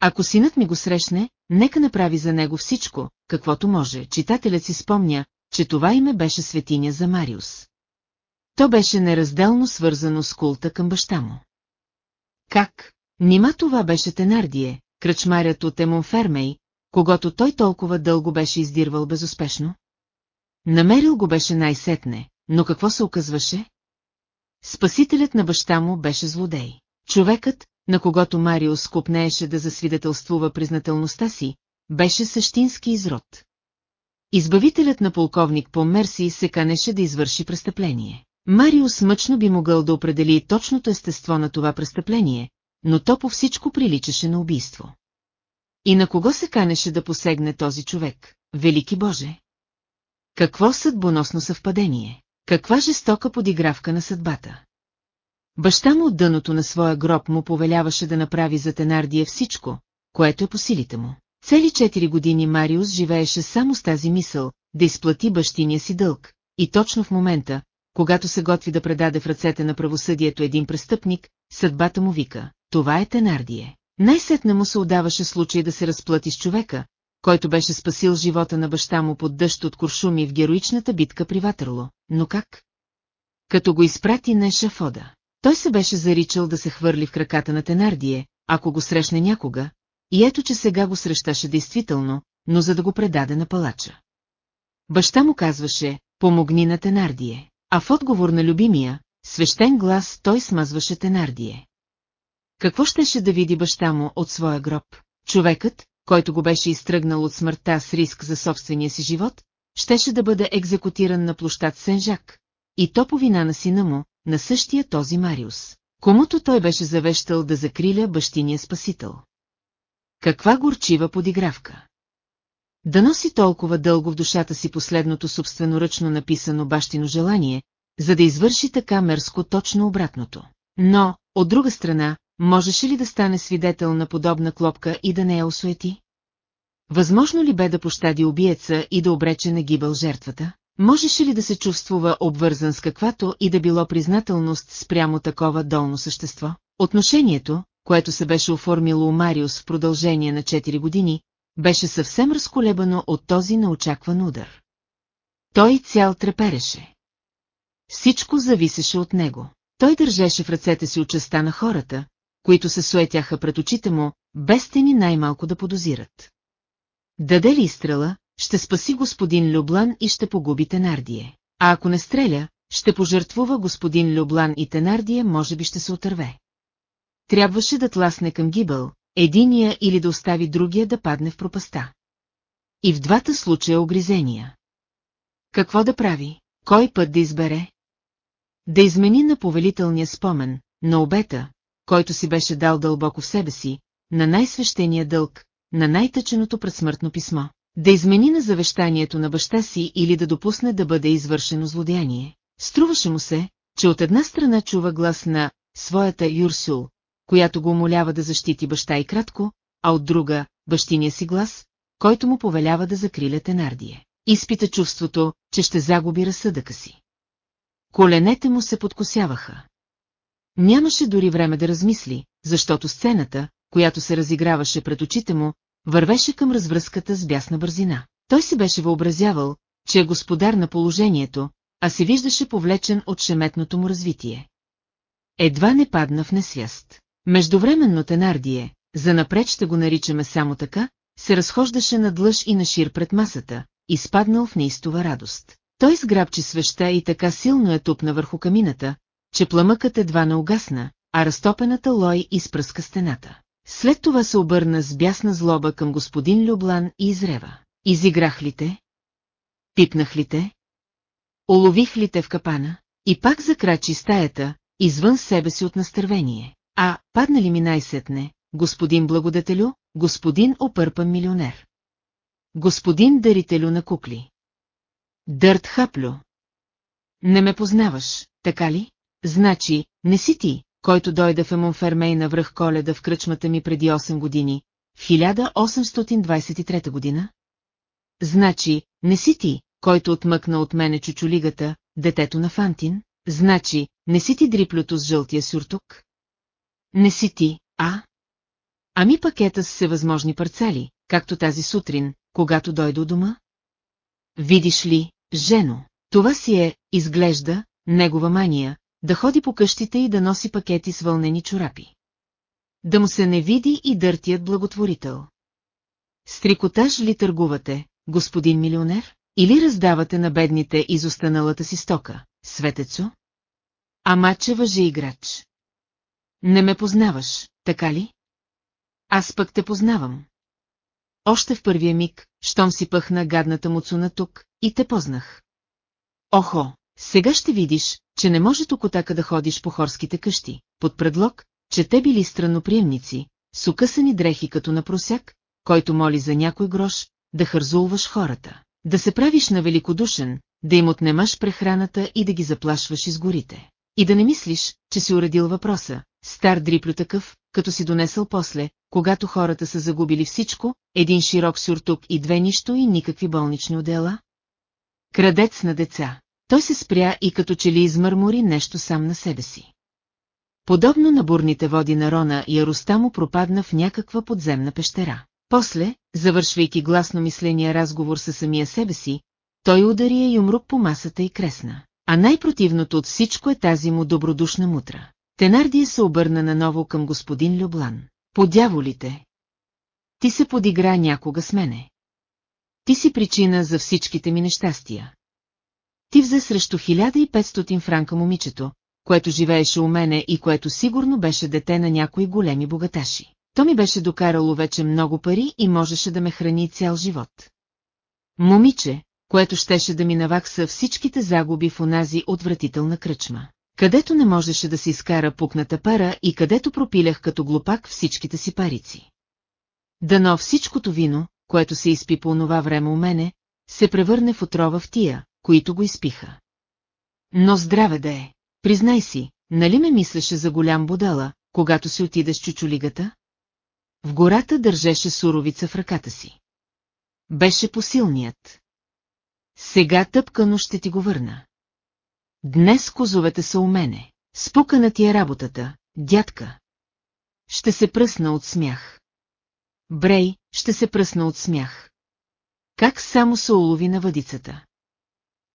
Ако синът ми го срещне, нека направи за него всичко, каквото може. Читателят си спомня, че това име беше светиня за Мариус. То беше неразделно свързано с култа към баща му. Как? Нима това беше Тенардие, кръчмарят от Емонфермей, когато той толкова дълго беше издирвал безуспешно? Намерил го беше най-сетне, но какво се оказваше? Спасителят на баща му беше злодей. Човекът, на когото Мариус скупнееше да засвидетелствува признателността си, беше същински изрод. Избавителят на полковник по Мерси се канеше да извърши престъпление. Мариус мъчно би могъл да определи точното естество на това престъпление, но то по всичко приличаше на убийство. И на кого се канеше да посегне този човек, велики Боже? Какво съдбоносно съвпадение? Каква жестока подигравка на съдбата? Баща му от дъното на своя гроб му повеляваше да направи за Тенардия всичко, което е по силите му. Цели четири години Мариус живееше само с тази мисъл, да изплати бащиния си дълг, и точно в момента, когато се готви да предаде в ръцете на правосъдието един престъпник, съдбата му вика, това е Тенардие. Най-сетне му се отдаваше случай да се разплати с човека, който беше спасил живота на баща му под дъжд от куршуми в героичната битка при Ватърло. Но как? Като го изпрати на ешафода. Той се беше заричал да се хвърли в краката на Тенардие, ако го срещне някога, и ето че сега го срещаше действително, но за да го предаде на палача. Баща му казваше, помогни на Тенардие, а в отговор на любимия, свещен глас той смазваше Тенардие. Какво щеше да види баща му от своя гроб? Човекът, който го беше изтръгнал от смъртта с риск за собствения си живот, щеше да бъде екзекутиран на площад Сен-Жак, и то по вина на сина му, на същия този Мариус, комуто той беше завещал да закриля бащиния спасител. Каква горчива подигравка! Да носи толкова дълго в душата си последното собственоръчно написано бащино желание, за да извърши така мерско точно обратното. Но, от друга страна, можеше ли да стане свидетел на подобна клопка и да не я осуети? Възможно ли бе да пощади убиеца и да обрече на гибел жертвата? Можеше ли да се чувствува обвързан с каквато и да било признателност спрямо такова долно същество? Отношението, което се беше оформило у Мариус в продължение на 4 години, беше съвсем разколебано от този неочакван удар. Той цял трепереше. Всичко зависеше от него. Той държеше в ръцете си участа на хората, които се суетяха пред очите му, без те ни най-малко да подозират. Даде ли изстрела, ще спаси господин Люблан и ще погуби Тенардие. А ако не стреля, ще пожертвува господин Люблан и Тенардие може би ще се отърве. Трябваше да тласне към гибъл, единия или да остави другия да падне в пропаста. И в двата случая огризения. Какво да прави? Кой път да избере? Да измени на повелителния спомен, на обета, който си беше дал дълбоко в себе си, на най-свещения дълг, на най-тъченото предсмъртно писмо, да измени на завещанието на баща си или да допусне да бъде извършено злодеяние. Струваше му се, че от една страна чува глас на своята Юрсул, която го умолява да защити баща и кратко, а от друга – бащиния си глас, който му повелява да закриля Тенардие. Изпита чувството, че ще загуби разсъдъка си. Коленете му се подкосяваха. Нямаше дори време да размисли, защото сцената, която се разиграваше пред очите му, вървеше към развръзката с бясна бързина. Той си беше въобразявал, че е господар на положението, а се виждаше повлечен от шеметното му развитие. Едва не падна в несвяст. Междувременно Тенардие, за напред ще го наричаме само така, се разхождаше на длъж и на шир пред масата, изпаднал в неистова радост. Той сграбчи свеща и така силно я тупна върху камината, че пламъкът едва не угасна, а разтопената лой изпръска стената. След това се обърна с бясна злоба към господин Люблан и изрева. Изиграх ли те? Пипнах ли те? Олових ли те в капана? И пак закрачи стаята, извън себе си от настървение. А, падна ли ми най-сетне, господин благодетелю, господин опърпан милионер? Господин дарителю на кукли. Дърт хаплю. Не ме познаваш, така ли? Значи, не си ти, който дойде в Емонфермей на връх коледа в кръчмата ми преди 8 години, в 1823 година? Значи, не си ти, който отмъкна от мене чучулигата, детето на Фантин? Значи, не си ти дриплюто с жълтия сюртук? Не си ти, а? Ами пакета с всевъзможни парцали, както тази сутрин, когато дойде у дома? Видиш ли, жено, това си е, изглежда, негова мания, да ходи по къщите и да носи пакети с вълнени чорапи. Да му се не види и дъртият благотворител. С трикотаж ли търгувате, господин милионер? Или раздавате на бедните из останалата си стока, светецо? Ама че въжи играч. Не ме познаваш, така ли? Аз пък те познавам. Още в първия миг, щом си пъхна гадната муцуна тук, и те познах. Охо, сега ще видиш, че не може тук така да ходиш по хорските къщи, под предлог, че те били странноприемници, с укъсани дрехи като на просяк, който моли за някой грош, да хързулваш хората, да се правиш на великодушен, да им отнемаш прехраната и да ги заплашваш из горите. И да не мислиш, че си уредил въпроса, стар дриплю такъв, като си донесъл после, когато хората са загубили всичко, един широк сюртук и две нищо и никакви болнични отдела? Крадец на деца. Той се спря и като че ли измърмори нещо сам на себе си. Подобно на бурните води на Рона, яростта му пропадна в някаква подземна пещера. После, завършвайки гласно мисления разговор със самия себе си, той удари я юмрук по масата и кресна. А най-противното от всичко е тази му добродушна мутра. Тенардия се обърна наново към господин Люблан. По дяволите! Ти се подигра някога с мене. Ти си причина за всичките ми нещастия. Ти взе срещу 1500 франка момичето, което живееше у мене и което сигурно беше дете на някои големи богаташи. То ми беше докарало вече много пари и можеше да ме храни цял живот. Момиче, което щеше да ми навакса всичките загуби в онази отвратителна кръчма, където не можеше да се изкара пукната пара и където пропилях като глупак всичките си парици. Дано всичкото вино, което се изпи по онова време у мене, се превърне в отрова в тия, които го изпиха. Но здраве да е, признай си, нали ме мислеше за голям бодала, когато си отида с чучулигата? В гората държеше суровица в ръката си. Беше посилният. Сега тъпкано ще ти го върна. Днес козовете са у мене. Спукана ти е работата, дядка. Ще се пръсна от смях. Брей, ще се пръсна от смях. Как само се улови на въдицата?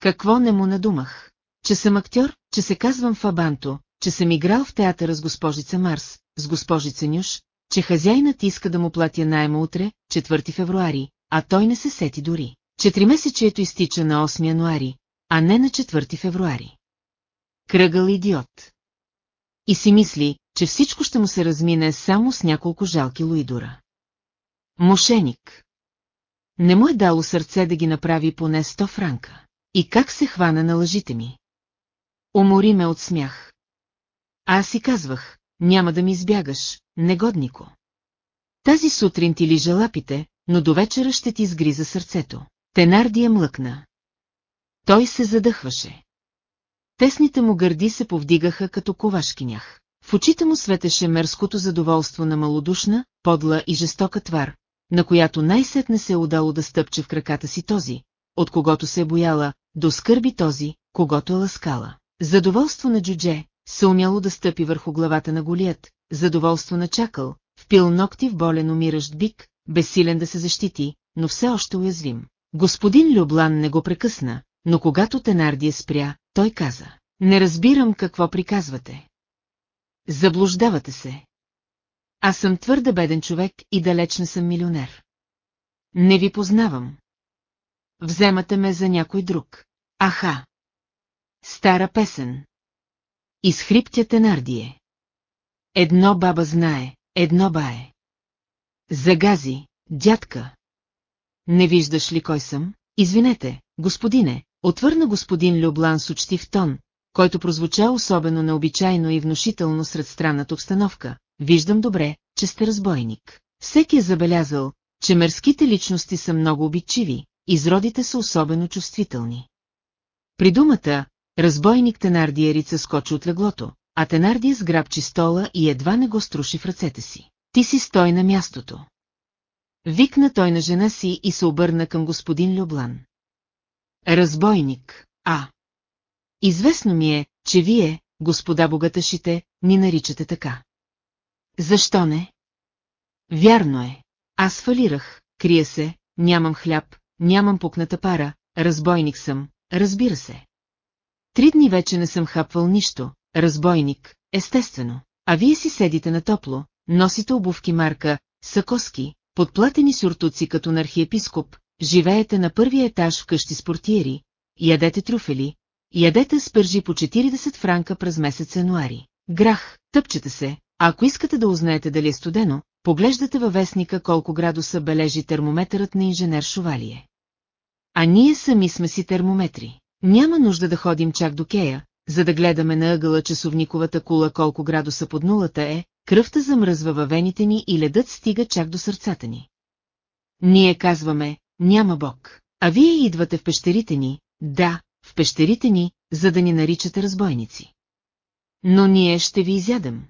Какво не му надумах? Че съм актьор, че се казвам Фабанто, че съм играл в театъра с госпожица Марс, с госпожица Нюш, че хазяйнат иска да му платя найма утре, 4 февруари, а той не се сети дори. Четиримесечието изтича на 8 януари, а не на 4 февруари. Кръгъл идиот. И си мисли, че всичко ще му се размине само с няколко жалки луидора. Мошеник. Не му е дало сърце да ги направи поне 100 франка. И как се хвана на лъжите ми? Умори ме от смях. Аз си казвах, няма да ми избягаш, негоднико. Тази сутрин ти ли лапите, но до вечера ще ти изгриза сърцето. Тенардия млъкна. Той се задъхваше. Тесните му гърди се повдигаха като ковашкинях. В очите му светеше мерското задоволство на малодушна, подла и жестока твар, на която най-сетне се е удало да стъпче в краката си този, от когото се е бояла, да скърби този, когото е ласкала. Задоволство на джудже, се умяло да стъпи върху главата на голият, задоволство на чакъл, впил ногти в болен умиращ бик, безсилен да се защити, но все още уязвим. Господин Люблан не го прекъсна, но когато Тенардия спря, той каза. Не разбирам какво приказвате. Заблуждавате се. Аз съм твърде беден човек и далеч не съм милионер. Не ви познавам. Вземате ме за някой друг. Аха! Стара песен. Изхриптя Тенардие. Едно баба знае, едно бае. Загази, дядка. Не виждаш ли кой съм? Извинете, господине, отвърна господин Люблан с учтив тон, който прозвуча особено необичайно и внушително сред странната обстановка. Виждам добре, че сте разбойник. Всеки е забелязал, че мърските личности са много обидчиви, изродите са особено чувствителни. При думата, разбойник Тенардиерица скочи от леглото, а Тенардия сграбчи стола и едва не го струши в ръцете си. Ти си стой на мястото. Викна той на жена си и се обърна към господин Люблан. Разбойник, а. Известно ми е, че вие, господа богаташите, ни наричате така. Защо не? Вярно е. Аз фалирах, крия се, нямам хляб, нямам пукната пара, разбойник съм, разбира се. Три дни вече не съм хапвал нищо, разбойник, естествено. А вие си седите на топло, носите обувки марка, сакоски, подплатени сюртуци като на архиепископ, живеете на първия етаж в къщи с портиери, ядете трюфели, ядете спържи по 40 франка през месец януари. Грах, тъпчете се, а ако искате да узнаете дали е студено, поглеждате във вестника колко градуса бележи термометърът на инженер Шувалие. А ние сами сме си термометри. Няма нужда да ходим чак до Кея, за да гледаме на ъгъла часовниковата кула колко градуса под нулата е, кръвта замръзва във вените ни и ледът стига чак до сърцата ни. Ние казваме, няма Бог, а вие идвате в пещерите ни, да, в пещерите ни, за да ни наричате разбойници. Но ние ще ви изядем.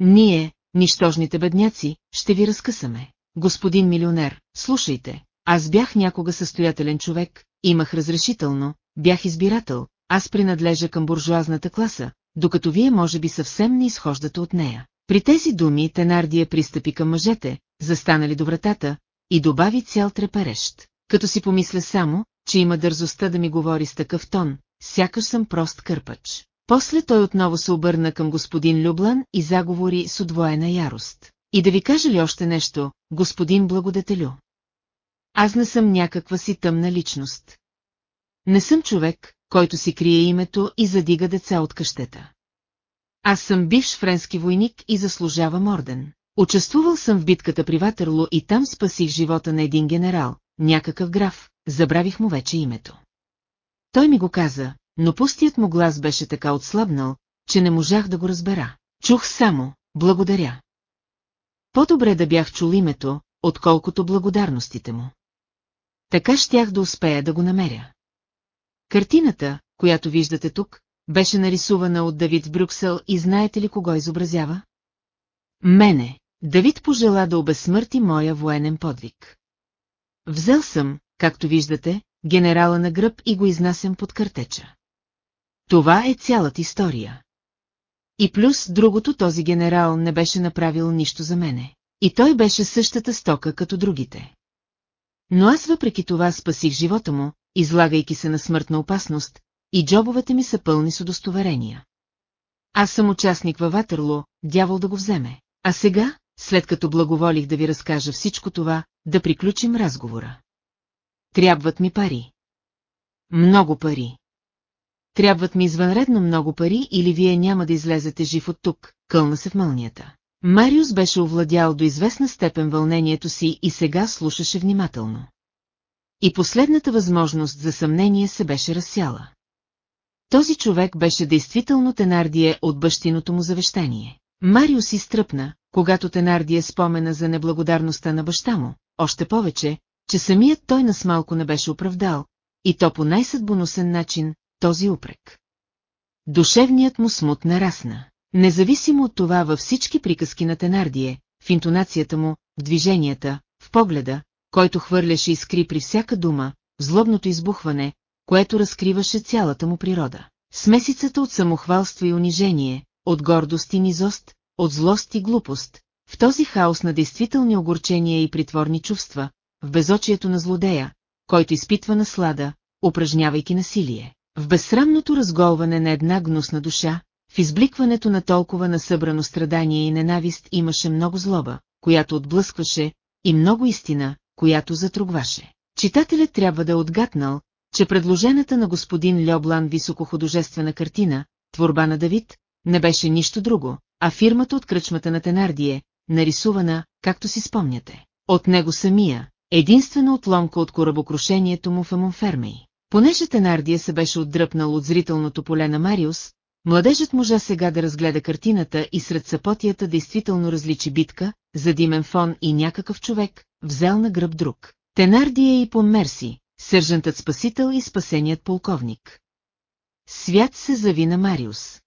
Ние, нищожните бедняци, ще ви разкъсаме. Господин милионер, слушайте, аз бях някога състоятелен човек, имах разрешително, бях избирател, аз принадлежа към буржуазната класа, докато вие може би съвсем не изхождате от нея. При тези думи Тенардия пристъпи към мъжете, застанали до вратата, и добави цял треперещ. Като си помисля само, че има дързостта да ми говори с такъв тон, сякаш съм прост кърпач. После той отново се обърна към господин Люблан и заговори с удвоена ярост. И да ви кажа ли още нещо, господин благодетелю? Аз не съм някаква си тъмна личност. Не съм човек, който си крие името и задига деца от къщета. Аз съм бивш френски войник и заслужавам орден. Участвувал съм в битката при Ватерло и там спасих живота на един генерал, някакъв граф, забравих му вече името. Той ми го каза, но пустият му глас беше така отслабнал, че не можах да го разбера. Чух само, благодаря. По-добре да бях чул името, отколкото благодарностите му. Така щях да успея да го намеря. Картината, която виждате тук, беше нарисувана от Давид в Брюксел и знаете ли кого изобразява? Мене. Давид пожела да обезсмърти моя военен подвиг. Взел съм, както виждате, генерала на гръб и го изнасям под картеча. Това е цялата история. И плюс другото този генерал не беше направил нищо за мене. И той беше същата стока като другите. Но аз въпреки това спасих живота му, излагайки се на смъртна опасност, и джобовете ми са пълни с удостоверения. Аз съм участник във Ватерло, дявол да го вземе. А сега, след като благоволих да ви разкажа всичко това, да приключим разговора. Трябват ми пари. Много пари. Трябват ми извънредно много пари или вие няма да излезете жив от тук, кълна се в мълнията. Мариус беше овладял до известна степен вълнението си и сега слушаше внимателно. И последната възможност за съмнение се беше разсяла. Този човек беше действително Тенардие от бащиното му завещание. Мариус изтръпна, когато Тенардие спомена за неблагодарността на баща му, още повече, че самият той нас малко не беше оправдал, и то по най-съдбоносен начин, този упрек. Душевният му смут нарасна. Независимо от това във всички приказки на Тенардие, в интонацията му, в движенията, в погледа, който хвърляше искри при всяка дума, в злобното избухване, което разкриваше цялата му природа. Смесицата от самохвалство и унижение, от гордост и низост, от злост и глупост, в този хаос на действителни огорчения и притворни чувства, в безочието на злодея, който изпитва наслада, упражнявайки насилие, в безсрамното разголване на една гнусна душа, в избликването на толкова насъбрано страдание и ненавист имаше много злоба, която отблъскваше, и много истина, която затругваше. Читателят трябва да е отгатнал, че предложената на господин Льоблан високохудожествена картина, творба на Давид, не беше нищо друго, а фирмата от кръчмата на Тенардие, нарисувана, както си спомняте, от него самия, единствена отломка от корабокрушението му в Амонфермей. Понеже Тенардия се беше отдръпнал от зрителното поле на Мариус, младежът можа сега да разгледа картината и сред съпотията действително различи битка, задимен фон и някакъв човек, взел на гръб друг. Тенардия и Мерси, сержантът спасител и спасеният полковник. Свят се зави на Мариус.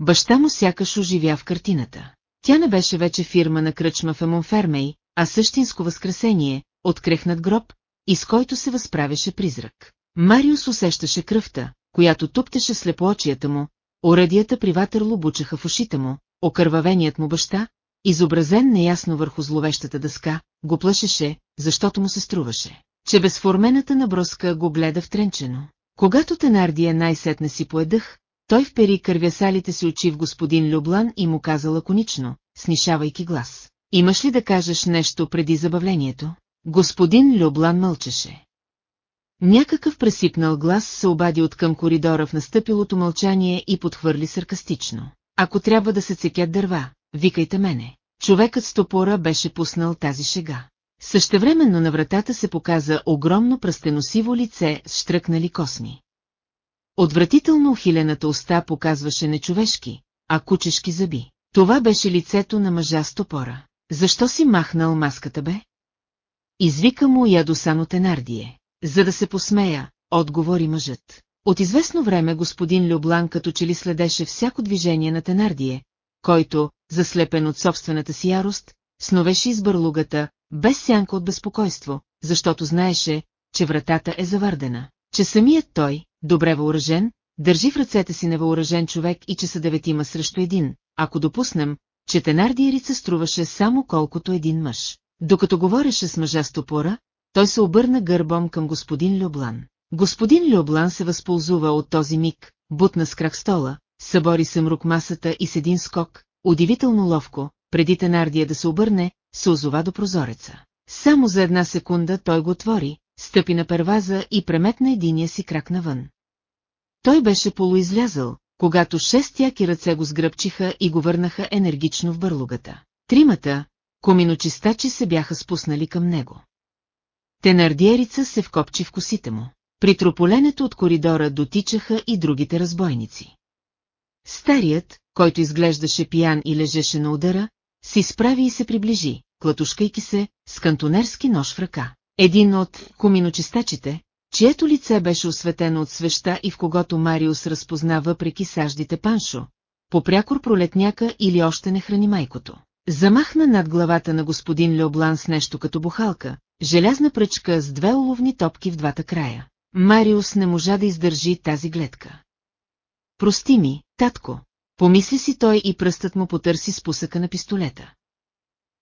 баща му сякаш оживя в картината. Тя не беше вече фирма на кръчма в Емонфермей, а същинско възкресение, открехнат гроб, из който се възправяше призрак. Мариус усещаше кръвта, която туптеше слепоочията му, урадията при Ватерло бучаха в ушите му, окървавеният му баща, изобразен неясно върху зловещата дъска, го плашеше, защото му се струваше, че безформената наброска го гледа втренчено. Когато Тенардия най-сетне си поедъх, той впери кървясалите си очи в господин Люблан и му каза лаконично, снишавайки глас. Имаш ли да кажеш нещо преди забавлението? Господин Люблан мълчеше. Някакъв пресипнал глас се обади от към коридора в настъпилото мълчание и подхвърли саркастично. Ако трябва да се цекят дърва, викайте мене. Човекът с топора беше пуснал тази шега. Същевременно на вратата се показа огромно пръстеносиво лице с штръкнали косми. Отвратително ухилената уста показваше не човешки, а кучешки зъби. Това беше лицето на мъжа с топора. Защо си махнал маската бе? Извика му ядосано Тенардие. За да се посмея, отговори мъжът. От известно време господин Люблан като че ли следеше всяко движение на Тенардие, който, заслепен от собствената си ярост, сновеше из бърлугата, без сянка от безпокойство, защото знаеше, че вратата е завърдена, че самият той, добре въоръжен, държи в ръцете си невъоръжен човек и че са деветима срещу един, ако допуснем, че Тенардиерица струваше само колкото един мъж. Докато говореше с мъжа с топора, той се обърна гърбом към господин Люблан. Господин Люблан се възползва от този миг, бутна с крак стола, събори се мрук масата и с един скок, удивително ловко, преди Тенардия да се обърне, се озова до прозореца. Само за една секунда той го отвори, стъпи на перваза и преметна единия си крак навън. Той беше полуизлязъл, когато шест яки ръце го сгръбчиха и го върнаха енергично в бърлугата. Тримата, коминочистачи се бяха спуснали към него. Тенардиерица се вкопчи в косите му. При трополенето от коридора дотичаха и другите разбойници. Старият, който изглеждаше пиян и лежеше на удара, си справи и се приближи, клатушкайки се, с кантонерски нож в ръка. Един от коминочистачите, чието лице беше осветено от свеща и в когото Мариус разпозна въпреки саждите Паншо, попрякор пролетняка или още не храни майкото. Замахна над главата на господин Леоблан с нещо като бухалка, желязна пръчка с две уловни топки в двата края. Мариус не можа да издържи тази гледка. Прости ми, татко, помисли си той и пръстът му потърси спусъка на пистолета.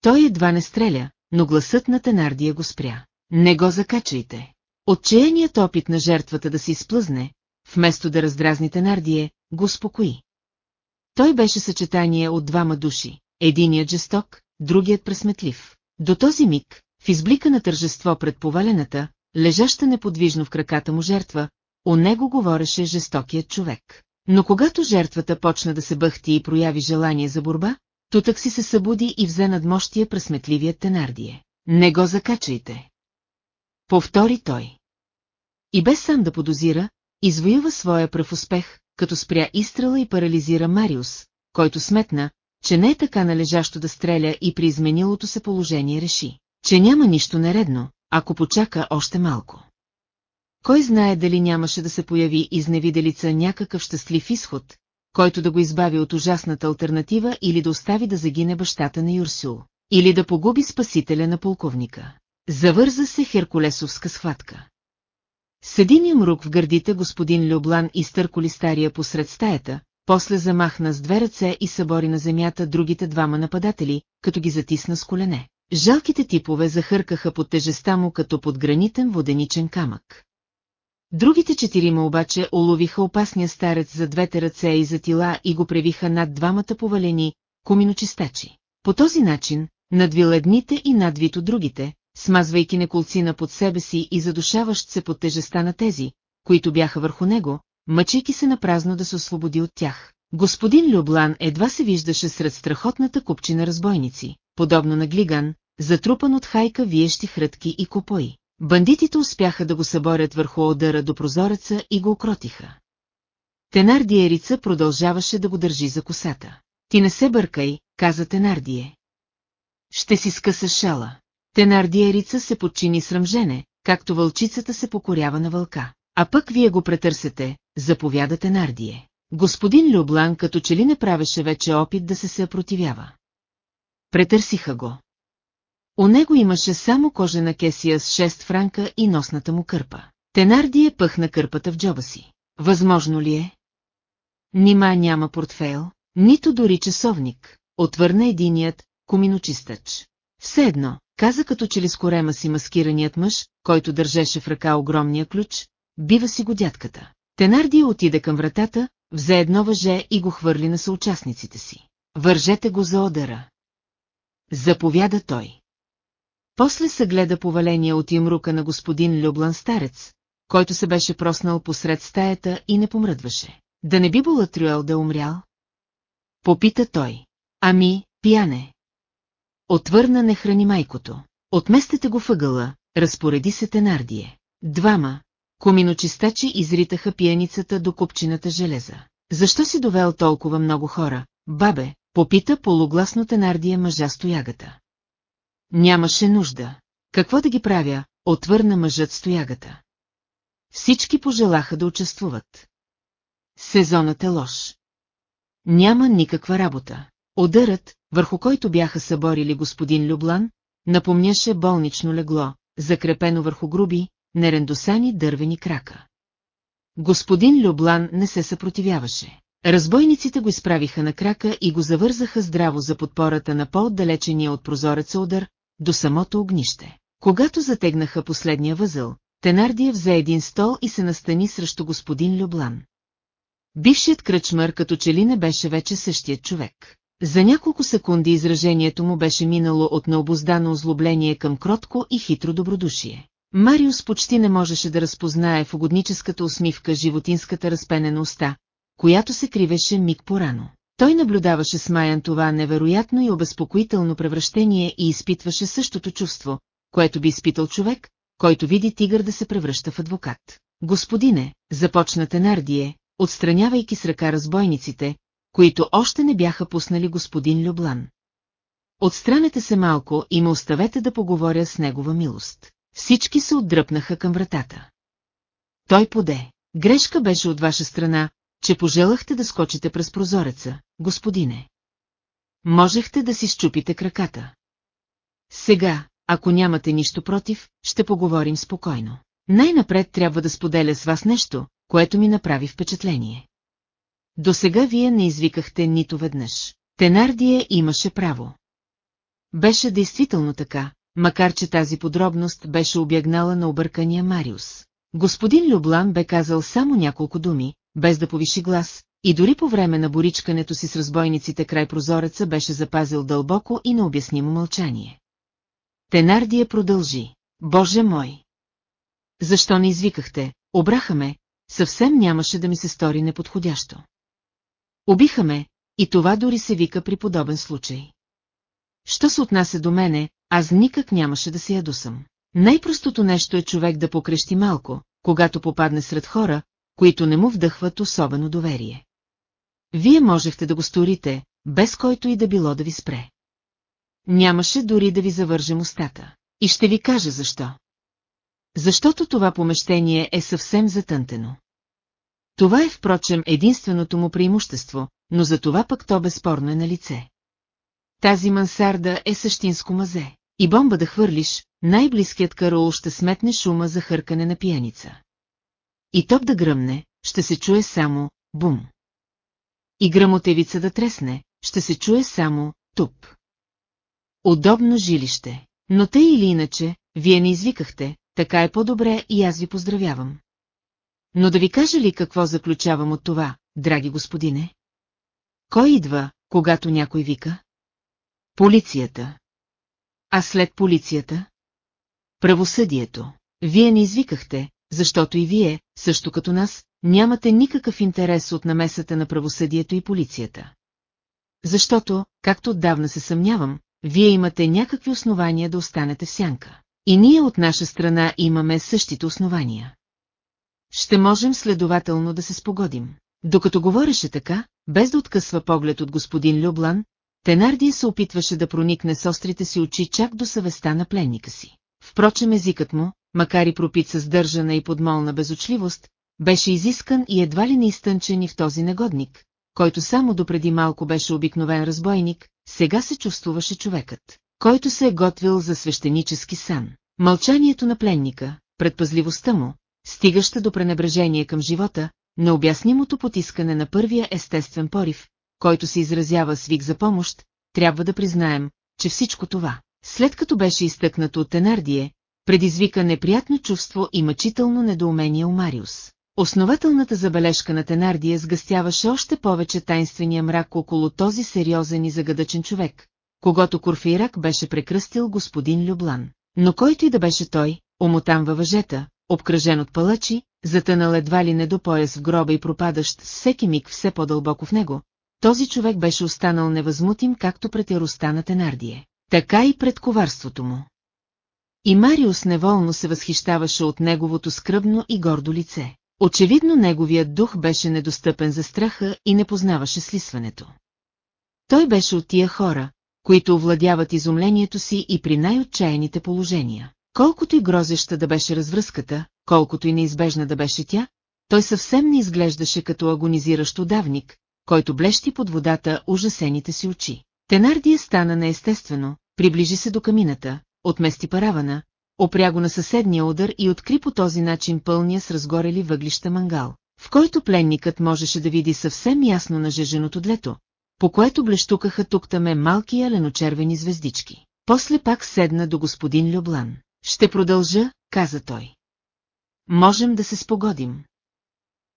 Той едва не стреля, но гласът на Тенардия го спря. Не го закачайте. Отчаяният опит на жертвата да се изплъзне, вместо да раздразни Тенардие, го успокои. Той беше съчетание от двама души, единият жесток, другият пресметлив. До този миг, в изблика на тържество пред повалената, лежаща неподвижно в краката му жертва, о него говореше жестокият човек. Но когато жертвата почна да се бъхти и прояви желание за борба, тутък си се събуди и взе над мощия пресметливият Тенардие. Не го закачайте. Повтори той. И без сам да подозира, извоюва своя пръв успех, като спря изстрела и парализира Мариус, който сметна, че не е така належащо да стреля и при изменилото се положение реши, че няма нищо нередно, ако почака още малко. Кой знае дали нямаше да се появи изневиделица някакъв щастлив изход, който да го избави от ужасната альтернатива или да остави да загине бащата на Юрсул, или да погуби спасителя на полковника. Завърза се Херкулесовска схватка. С един мрук в гърдите господин Люблан изтърколи стария посред стаята, после замахна с две ръце и събори на земята другите двама нападатели, като ги затисна с колене. Жалките типове захъркаха под тежеста му като под гранитен воденичен камък. Другите четирима обаче уловиха опасния старец за двете ръце и за тила и го превиха над двамата повалени коминочистачи. По този начин, надвил едните и надвито другите, смазвайки неколцина под себе си и задушаващ се под тежеста на тези, които бяха върху него, мъчейки се напразно да се освободи от тях. Господин Люблан едва се виждаше сред страхотната купчина разбойници, подобно на глиган, затрупан от хайка виещи хрътки и копои. Бандитите успяха да го съборят върху удара до прозореца и го окротиха. Тенардиерица продължаваше да го държи за косата. Ти не се бъркай, каза Тенардие. Ще си скъса шала. Тенардиерица се подчини с ръмжене, както вълчицата се покорява на вълка. А пък вие го претърсете, заповяда Тенардие. Господин Люблан като че ли не правеше вече опит да се съпротивява. Претърсиха го. У него имаше само кожена кесия с 6 франка и носната му кърпа. Тенардие пъхна кърпата в джоба си. Възможно ли е? Нима няма портфейл, нито дори часовник, отвърна единият коминочистъч. Все едно, каза като че ли с корема си маскираният мъж, който държеше в ръка огромния ключ, бива си го дядката. Тенардия отиде към вратата, взе едно въже и го хвърли на съучастниците си. Вържете го за одъра. Заповяда той. После съгледа поваления от имрука на господин Люблан старец, който се беше проснал посред стаята и не помръдваше. Да не би Болатрюел да умрял? Попита той. Ами, пияне. Отвърна не храни майкото. Отместете го въгъла, разпореди се Тенардие. Двама, коминочистачи изритаха пияницата до купчината железа. Защо си довел толкова много хора, бабе, попита полугласно Тенардия мъжа стоягата. Нямаше нужда. Какво да ги правя, отвърна мъжът стоягата. Всички пожелаха да участвуват. Сезонът е лош. Няма никаква работа. Одърът, върху който бяха съборили господин Люблан, напомняше болнично легло, закрепено върху груби, нерендосани дървени крака. Господин Люблан не се съпротивяваше. Разбойниците го изправиха на крака и го завързаха здраво за подпората на по-отдалечения от прозореца удар, до самото огнище. Когато затегнаха последния възъл, Тенардия взе един стол и се настани срещу господин Люблан. Бившият кръчмър като че ли не беше вече същият човек. За няколко секунди изражението му беше минало от необоздано озлобление към кротко и хитро добродушие. Мариус почти не можеше да разпознае в угодническата усмивка животинската разпенена уста, която се кривеше миг порано. Той наблюдаваше смаян това невероятно и обезпокоително превръщение и изпитваше същото чувство, което би изпитал човек, който види тигър да се превръща в адвокат. Господине, започна Тенардие, отстранявайки с ръка разбойниците, които още не бяха пуснали господин Люблан. Отстранете се малко и ме оставете да поговоря с негова милост. Всички се отдръпнаха към вратата. Той поде. Грешка беше от ваша страна, че пожелахте да скочите през прозореца, господине. Можехте да си щупите краката. Сега, ако нямате нищо против, ще поговорим спокойно. Най-напред трябва да споделя с вас нещо, което ми направи впечатление. До сега вие не извикахте нито веднъж. Тенардия имаше право. Беше действително така, макар че тази подробност беше обягнала на объркания Мариус. Господин Люблан бе казал само няколко думи, без да повиши глас, и дори по време на боричкането си с разбойниците край прозореца беше запазил дълбоко и необяснимо мълчание. Тенардия продължи. Боже мой! Защо не извикахте? Обраха ме, съвсем нямаше да ми се стори неподходящо. Обиха ме, и това дори се вика при подобен случай. Що се отнася до мене, аз никак нямаше да се ядосам. Най-простото нещо е човек да покрещи малко, когато попадне сред хора, които не му вдъхват особено доверие. Вие можехте да го сторите, без който и да било да ви спре. Нямаше дори да ви завържем устата. И ще ви кажа защо. Защото това помещение е съвсем затънтено. Това е, впрочем, единственото му преимущество, но за това пък то безспорно е на лице. Тази мансарда е същинско мазе. И бомба да хвърлиш, най-близкият караул ще сметне шума за хъркане на пияница. И топ да гръмне, ще се чуе само бум. И грамотевица да тресне, ще се чуе само туп. Удобно жилище, но те или иначе, вие не извикахте, така е по-добре и аз ви поздравявам. Но да ви кажа ли какво заключавам от това, драги господине? Кой идва, когато някой вика? Полицията. А след полицията? Правосъдието. Вие не извикахте, защото и вие, също като нас, нямате никакъв интерес от намесата на правосъдието и полицията. Защото, както отдавна се съмнявам, вие имате някакви основания да останете в сянка. И ние от наша страна имаме същите основания. Ще можем следователно да се спогодим. Докато говореше така, без да откъсва поглед от господин Люблан, Тенардия се опитваше да проникне с острите си очи чак до съвестта на пленника си. Впрочем езикът му, макар и пропит с държана и подмолна безочливост, беше изискан и едва ли не изтънчен и в този негодник, който само допреди малко беше обикновен разбойник, сега се чувствуваше човекът, който се е готвил за свещенически сан. Мълчанието на пленника, предпазливостта му, стигаща до пренебрежение към живота, необяснимото потискане на първия естествен порив, който се изразява с вик за помощ, трябва да признаем, че всичко това, след като беше изтъкнато от Тенардие, предизвика неприятно чувство и мъчително недоумение у Мариус. Основателната забележка на Тенардия сгъстяваше още повече тайнствения мрак около този сериозен и загадъчен човек, когато Курфейрак беше прекръстил господин Люблан. Но който и да беше той, омотан във въжета, обкръжен от палачи, затънал едва ли не до пояс в гроба и пропадащ всеки миг все по-дълбоко в него, този човек беше останал невъзмутим както пред яростта на Тенардие, така и пред коварството му. И Мариус неволно се възхищаваше от неговото скръбно и гордо лице. Очевидно неговият дух беше недостъпен за страха и не познаваше слисването. Той беше от тия хора, които овладяват изумлението си и при най-отчаяните положения. Колкото и грозеща да беше развръзката, колкото и неизбежна да беше тя, той съвсем не изглеждаше като агонизиращ удавник, който блещи под водата ужасените си очи. Тенардия стана неестествено, приближи се до камината, отмести паравана, опря го на съседния удар и откри по този начин пълния с разгорели въглища мангал, в който пленникът можеше да види съвсем ясно нажеженото длето, по което блещукаха тук-таме малки аленочервени звездички. После пак седна до господин Люблан. Ще продължа, каза той. Можем да се спогодим.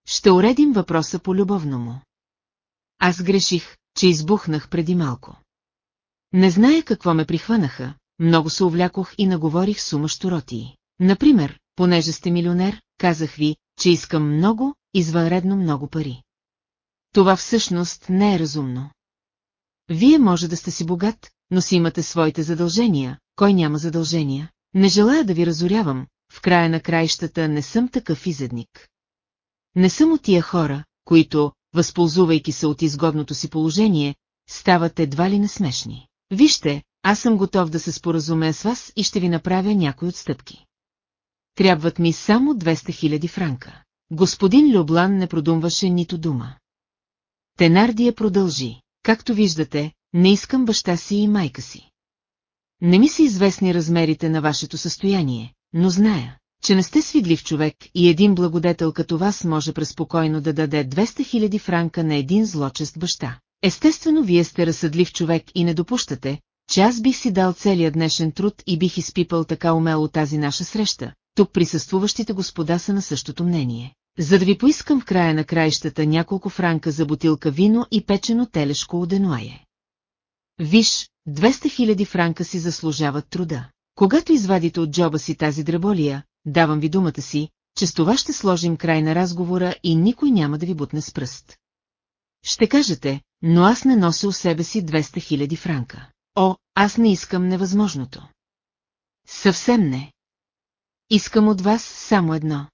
Ще уредим въпроса по-любовно му. Аз греших, че избухнах преди малко. Не зная какво ме прихванаха, много се увлякох и наговорих сума щуротии. Например, понеже сте милионер, казах ви, че искам много, извънредно много пари. Това всъщност не е разумно. Вие може да сте си богат, но си имате своите задължения, кой няма задължения. Не желая да ви разорявам, в края на краищата не съм такъв изедник. Не съм от тия хора, които, възползвайки се от изгодното си положение, стават едва ли несмешни. Вижте, аз съм готов да се споразумея с вас и ще ви направя някои отстъпки. Трябват ми само 200 000 франка. Господин Люблан не продумваше нито дума. Тенардия продължи. Както виждате, не искам баща си и майка си. Не ми са известни размерите на вашето състояние, но зная, че не сте свидлив човек и един благодетел като вас може преспокойно да даде 200 000 франка на един злочест баща. Естествено, вие сте разсъдлив човек и не допущате, че аз бих си дал целият днешен труд и бих изпипал така умело тази наша среща. Тук присъствуващите господа са на същото мнение. За да ви поискам в края на краищата няколко франка за бутилка вино и печено телешко оденуае. Виж, 200 000 франка си заслужават труда. Когато извадите от джоба си тази дреболия, давам ви думата си, че с това ще сложим край на разговора и никой няма да ви бутне с пръст. Ще кажете, но аз не нося у себе си 200 000 франка. О, аз не искам невъзможното. Съвсем не. Искам от вас само едно.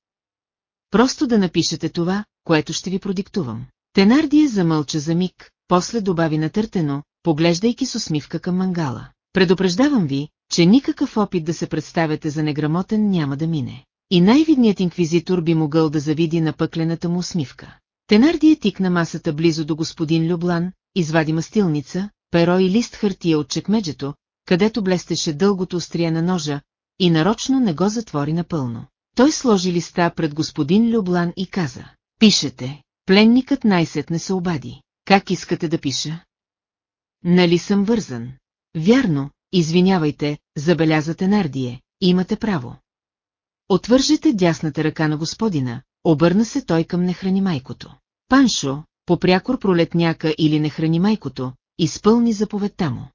Просто да напишете това, което ще ви продиктувам. Тенардия замълча за миг, после добави натъртено, поглеждайки с усмивка към мангала. Предупреждавам ви, че никакъв опит да се представяте за неграмотен няма да мине. И най-видният инквизитор би могъл да завиди на пъклената му усмивка. Тенардия тикна масата близо до господин Люблан, извади мастилница, перо и лист хартия от чекмеджето, където блестеше дългото острие на ножа, и нарочно не го затвори напълно. Той сложи листа пред господин Люблан и каза, пишете, пленникът най-сетне се обади. Как искате да пиша? Нали съм вързан? Вярно, извинявайте, забеляза Тенардие, имате право. Отвържете дясната ръка на господина, обърна се той към нехранимайкото. Паншо, попрякор пролетняка или нехранимайкото, изпълни заповедта му.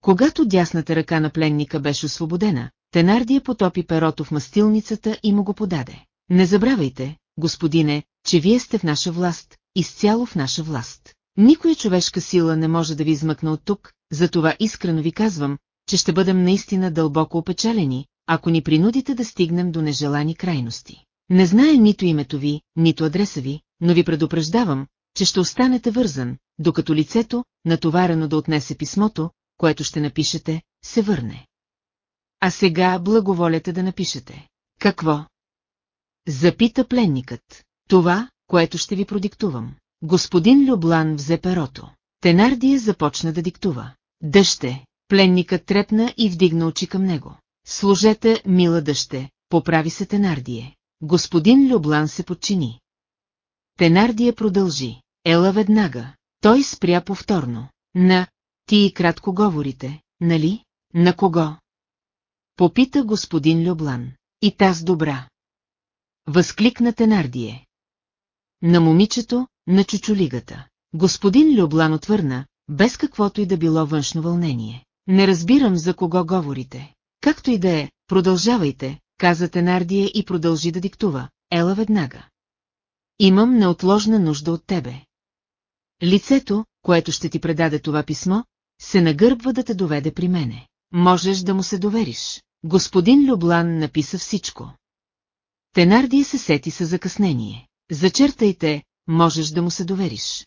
Когато дясната ръка на пленника беше освободена, Тенардия потопи перото в мастилницата и му го подаде. Не забравяйте, господине, че вие сте в наша власт, изцяло в наша власт. Никоя човешка сила не може да ви измъкне от тук, затова искрено ви казвам, че ще бъдем наистина дълбоко опечалени, ако ни принудите да стигнем до нежелани крайности. Не зная нито името ви, нито адреса ви, но ви предупреждавам, че ще останете вързан, докато лицето, натоварено да отнесе писмото, което ще напишете, се върне. А сега благоволете да напишете. Какво? Запита пленникът. Това, което ще ви продиктувам. Господин Люблан взе перото. Тенардия започна да диктува. Дъще, пленникът трепна и вдигна очи към него. Служете, мила дъще, поправи се Тенардие. Господин Люблан се подчини. Тенардия продължи. Ела веднага. Той спря повторно. На, ти и кратко говорите, нали? На кого? Попита господин Люблан. И таз добра. Възкликна Тенардие. На момичето, на чучулигата. Господин Люблан отвърна, без каквото и да било външно вълнение. Не разбирам за кого говорите. Както и да е, продължавайте, каза Тенардия и продължи да диктува. Ела веднага. Имам неотложна нужда от тебе. Лицето, което ще ти предаде това писмо, се нагърбва да те доведе при мене. Можеш да му се довериш. Господин Люблан написа всичко. Тенардия се сети с закъснение. Зачертайте, можеш да му се довериш.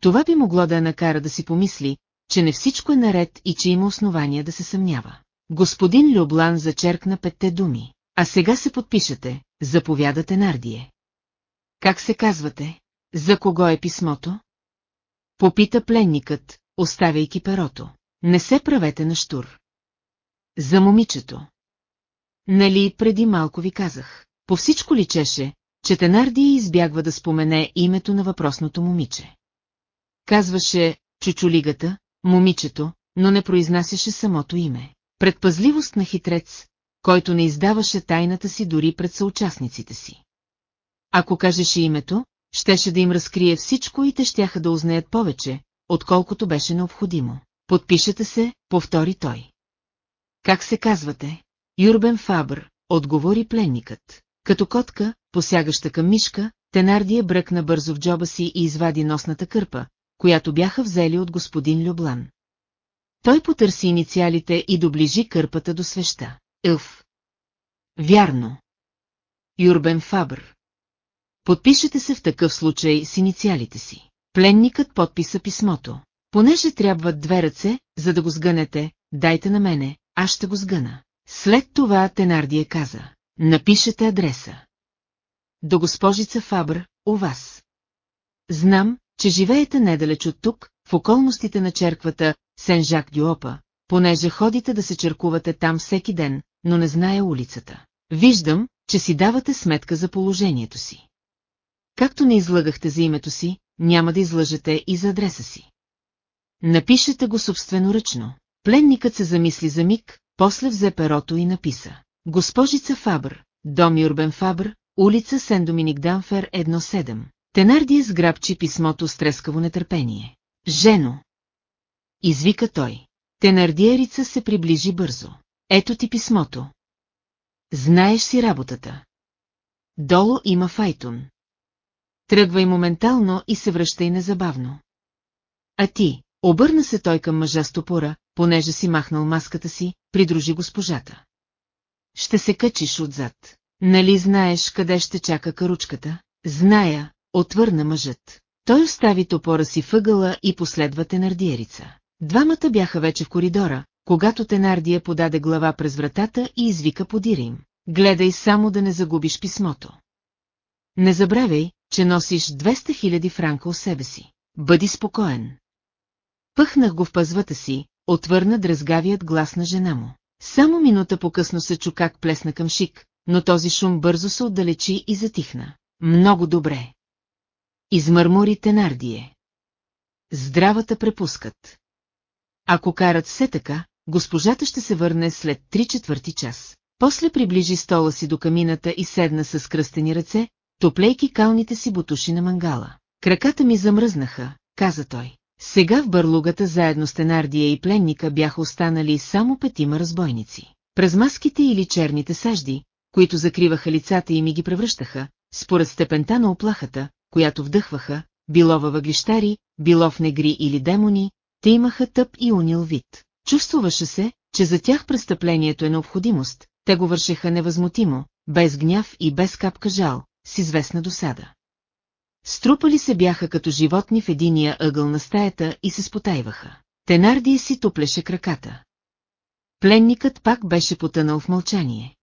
Това би могло да я накара да си помисли, че не всичко е наред и че има основания да се съмнява. Господин Люблан зачеркна петте думи. А сега се подпишете, заповяда Тенардие. Как се казвате? За кого е писмото? Попита пленникът, оставяйки перото. Не се правете на штур. За момичето. Нали преди малко ви казах. По всичко личеше, че Тенардия избягва да спомене името на въпросното момиче. Казваше чучулигата, момичето, но не произнасяше самото име. Предпазливост на хитрец, който не издаваше тайната си дори пред съучастниците си. Ако кажеше името, щеше да им разкрие всичко и те щяха да узнаят повече, отколкото беше необходимо. Подпишете се, повтори той. Как се казвате? Юрбен Фабр, отговори пленникът. Като котка, посягаща към мишка, Тенардия бръкна бързо в джоба си и извади носната кърпа, която бяха взели от господин Люблан. Той потърси инициалите и доближи кърпата до свеща. Илф. Вярно. Юрбен Фабр. Подпишете се в такъв случай с инициалите си. Пленникът подписа писмото. Понеже трябват две ръце, за да го сгънете, дайте на мене, аз ще го сгъна. След това Тенардия каза. Напишете адреса. До госпожица Фабр, у вас. Знам, че живеете недалеч от тук, в околностите на черквата Сен-Жак-Дюопа, понеже ходите да се черкувате там всеки ден, но не зная улицата. Виждам, че си давате сметка за положението си. Както не излъгахте за името си, няма да излъжете и за адреса си. Напишете го собственоръчно. Пленникът се замисли за миг, после взе перото и написа. Госпожица Фабр, дом Юрбен Фабр, улица Сен-Доминик Данфер 1-7. Тенардия сграбчи писмото с трескаво нетърпение. Жено! Извика той. Тенардиерица се приближи бързо. Ето ти писмото. Знаеш си работата. Долу има Файтун. Тръгвай моментално и се връщай незабавно. А ти, обърна се той към мъжа с топора, понеже си махнал маската си, придружи госпожата. Ще се качиш отзад. Нали знаеш къде ще чака каручката? Зная, отвърна мъжът. Той остави топора си въгъла и последва Тенардиерица. Двамата бяха вече в коридора, когато Тенардия подаде глава през вратата и извика подира им. Гледай само да не загубиш писмото. Не забравяй, че носиш 200 000 франка у себе си. Бъди спокоен. Пъхнах го в пазвата си, отвърна дръзгавият глас на жена му. Само минута по-късно се чу как плесна към шик, но този шум бързо се отдалечи и затихна. Много добре. Измърмори Тенардие. Здравата препускат. Ако карат все така, госпожата ще се върне след три четвърти час. После приближи стола си до камината и седна с кръстени ръце, топлейки калните си бутуши на мангала. Краката ми замръзнаха, каза той. Сега в бърлугата заедно с Тенардия и пленника бяха останали само петима разбойници. През маските или черните сажди, които закриваха лицата и ги превръщаха, според степента на оплахата, която вдъхваха, било във въглищари, било в негри или демони, те имаха тъп и унил вид. Чувствуваше се, че за тях престъплението е необходимост, те го вършеха невъзмутимо, без гняв и без капка жал, с известна досада. Струпали се бяха като животни в единия ъгъл на стаята и се спотайваха. Тенардия си топлеше краката. Пленникът пак беше потънал в мълчание.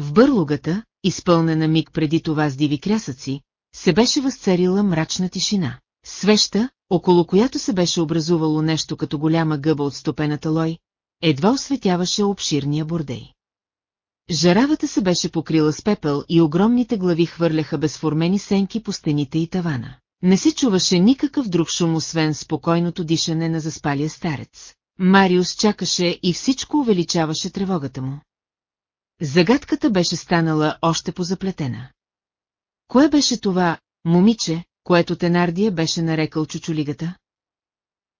В бърлугата, изпълнена миг преди това с диви крясъци, се беше възцарила мрачна тишина. Свеща, около която се беше образувало нещо като голяма гъба от стопената лой, едва осветяваше обширния бордей. Жаравата се беше покрила с пепел и огромните глави хвърляха безформени сенки по стените и тавана. Не се чуваше никакъв друг шум, освен спокойното дишане на заспалия старец. Мариус чакаше и всичко увеличаваше тревогата му. Загадката беше станала още позаплетена. Кое беше това, момиче, което Тенардия беше нарекал чучулигата?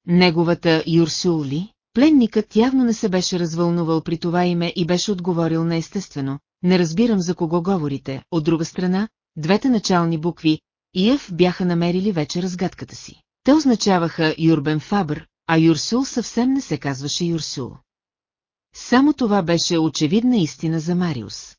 Неговата Юрсул ли? Пленникът явно не се беше развълнувал при това име и беше отговорил неестествено. Не разбирам за кого говорите. От друга страна, двете начални букви ИФ бяха намерили вече разгадката си. Те означаваха Юрбен Фабр, а Юрсул съвсем не се казваше Юрсул. Само това беше очевидна истина за Мариус.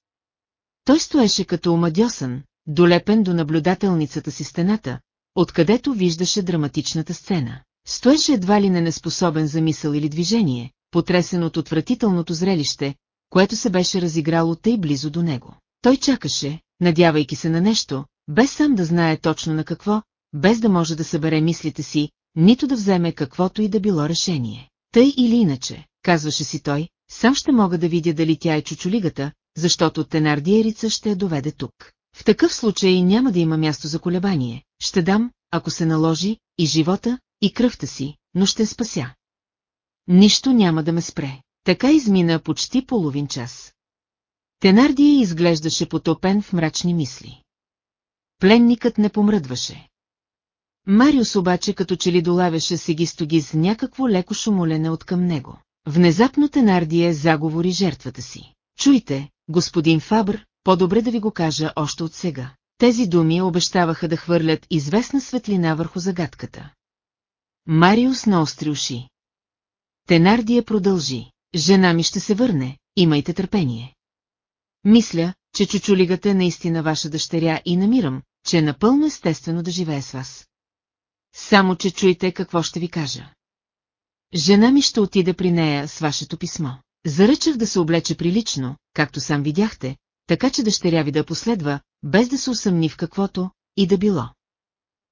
Той стоеше като омадьосан, долепен до наблюдателницата си стената, откъдето виждаше драматичната сцена. Стоеше едва ли не неспособен за мисъл или движение, потресен от отвратителното зрелище, което се беше разиграло тъй близо до него. Той чакаше, надявайки се на нещо, без сам да знае точно на какво, без да може да събере мислите си, нито да вземе каквото и да било решение. Тъй или иначе, казваше си той, сам ще мога да видя дали тя е чучулигата, защото Тенардиерица ще я доведе тук. В такъв случай няма да има място за колебание. Ще дам, ако се наложи, и живота, и кръвта си, но ще спася. Нищо няма да ме спре. Така измина почти половин час. Тенардия изглеждаше потопен в мрачни мисли. Пленникът не помръдваше. Мариус обаче като че ли долавяше сегистоги с някакво леко шумолене от към него. Внезапно Тенардия заговори жертвата си. Чуйте, господин Фабр, по-добре да ви го кажа още от сега. Тези думи обещаваха да хвърлят известна светлина върху загадката. Мариус наостри уши. Тенардия продължи. Жена ми ще се върне, имайте търпение. Мисля, че чучулигата е наистина ваша дъщеря и намирам, че е напълно естествено да живее с вас. Само, че чуйте какво ще ви кажа. Жена ми ще отиде при нея с вашето писмо. Заръчах да се облече прилично, както сам видяхте, така че дъщеря ви да последва, без да се усъмни в каквото и да било.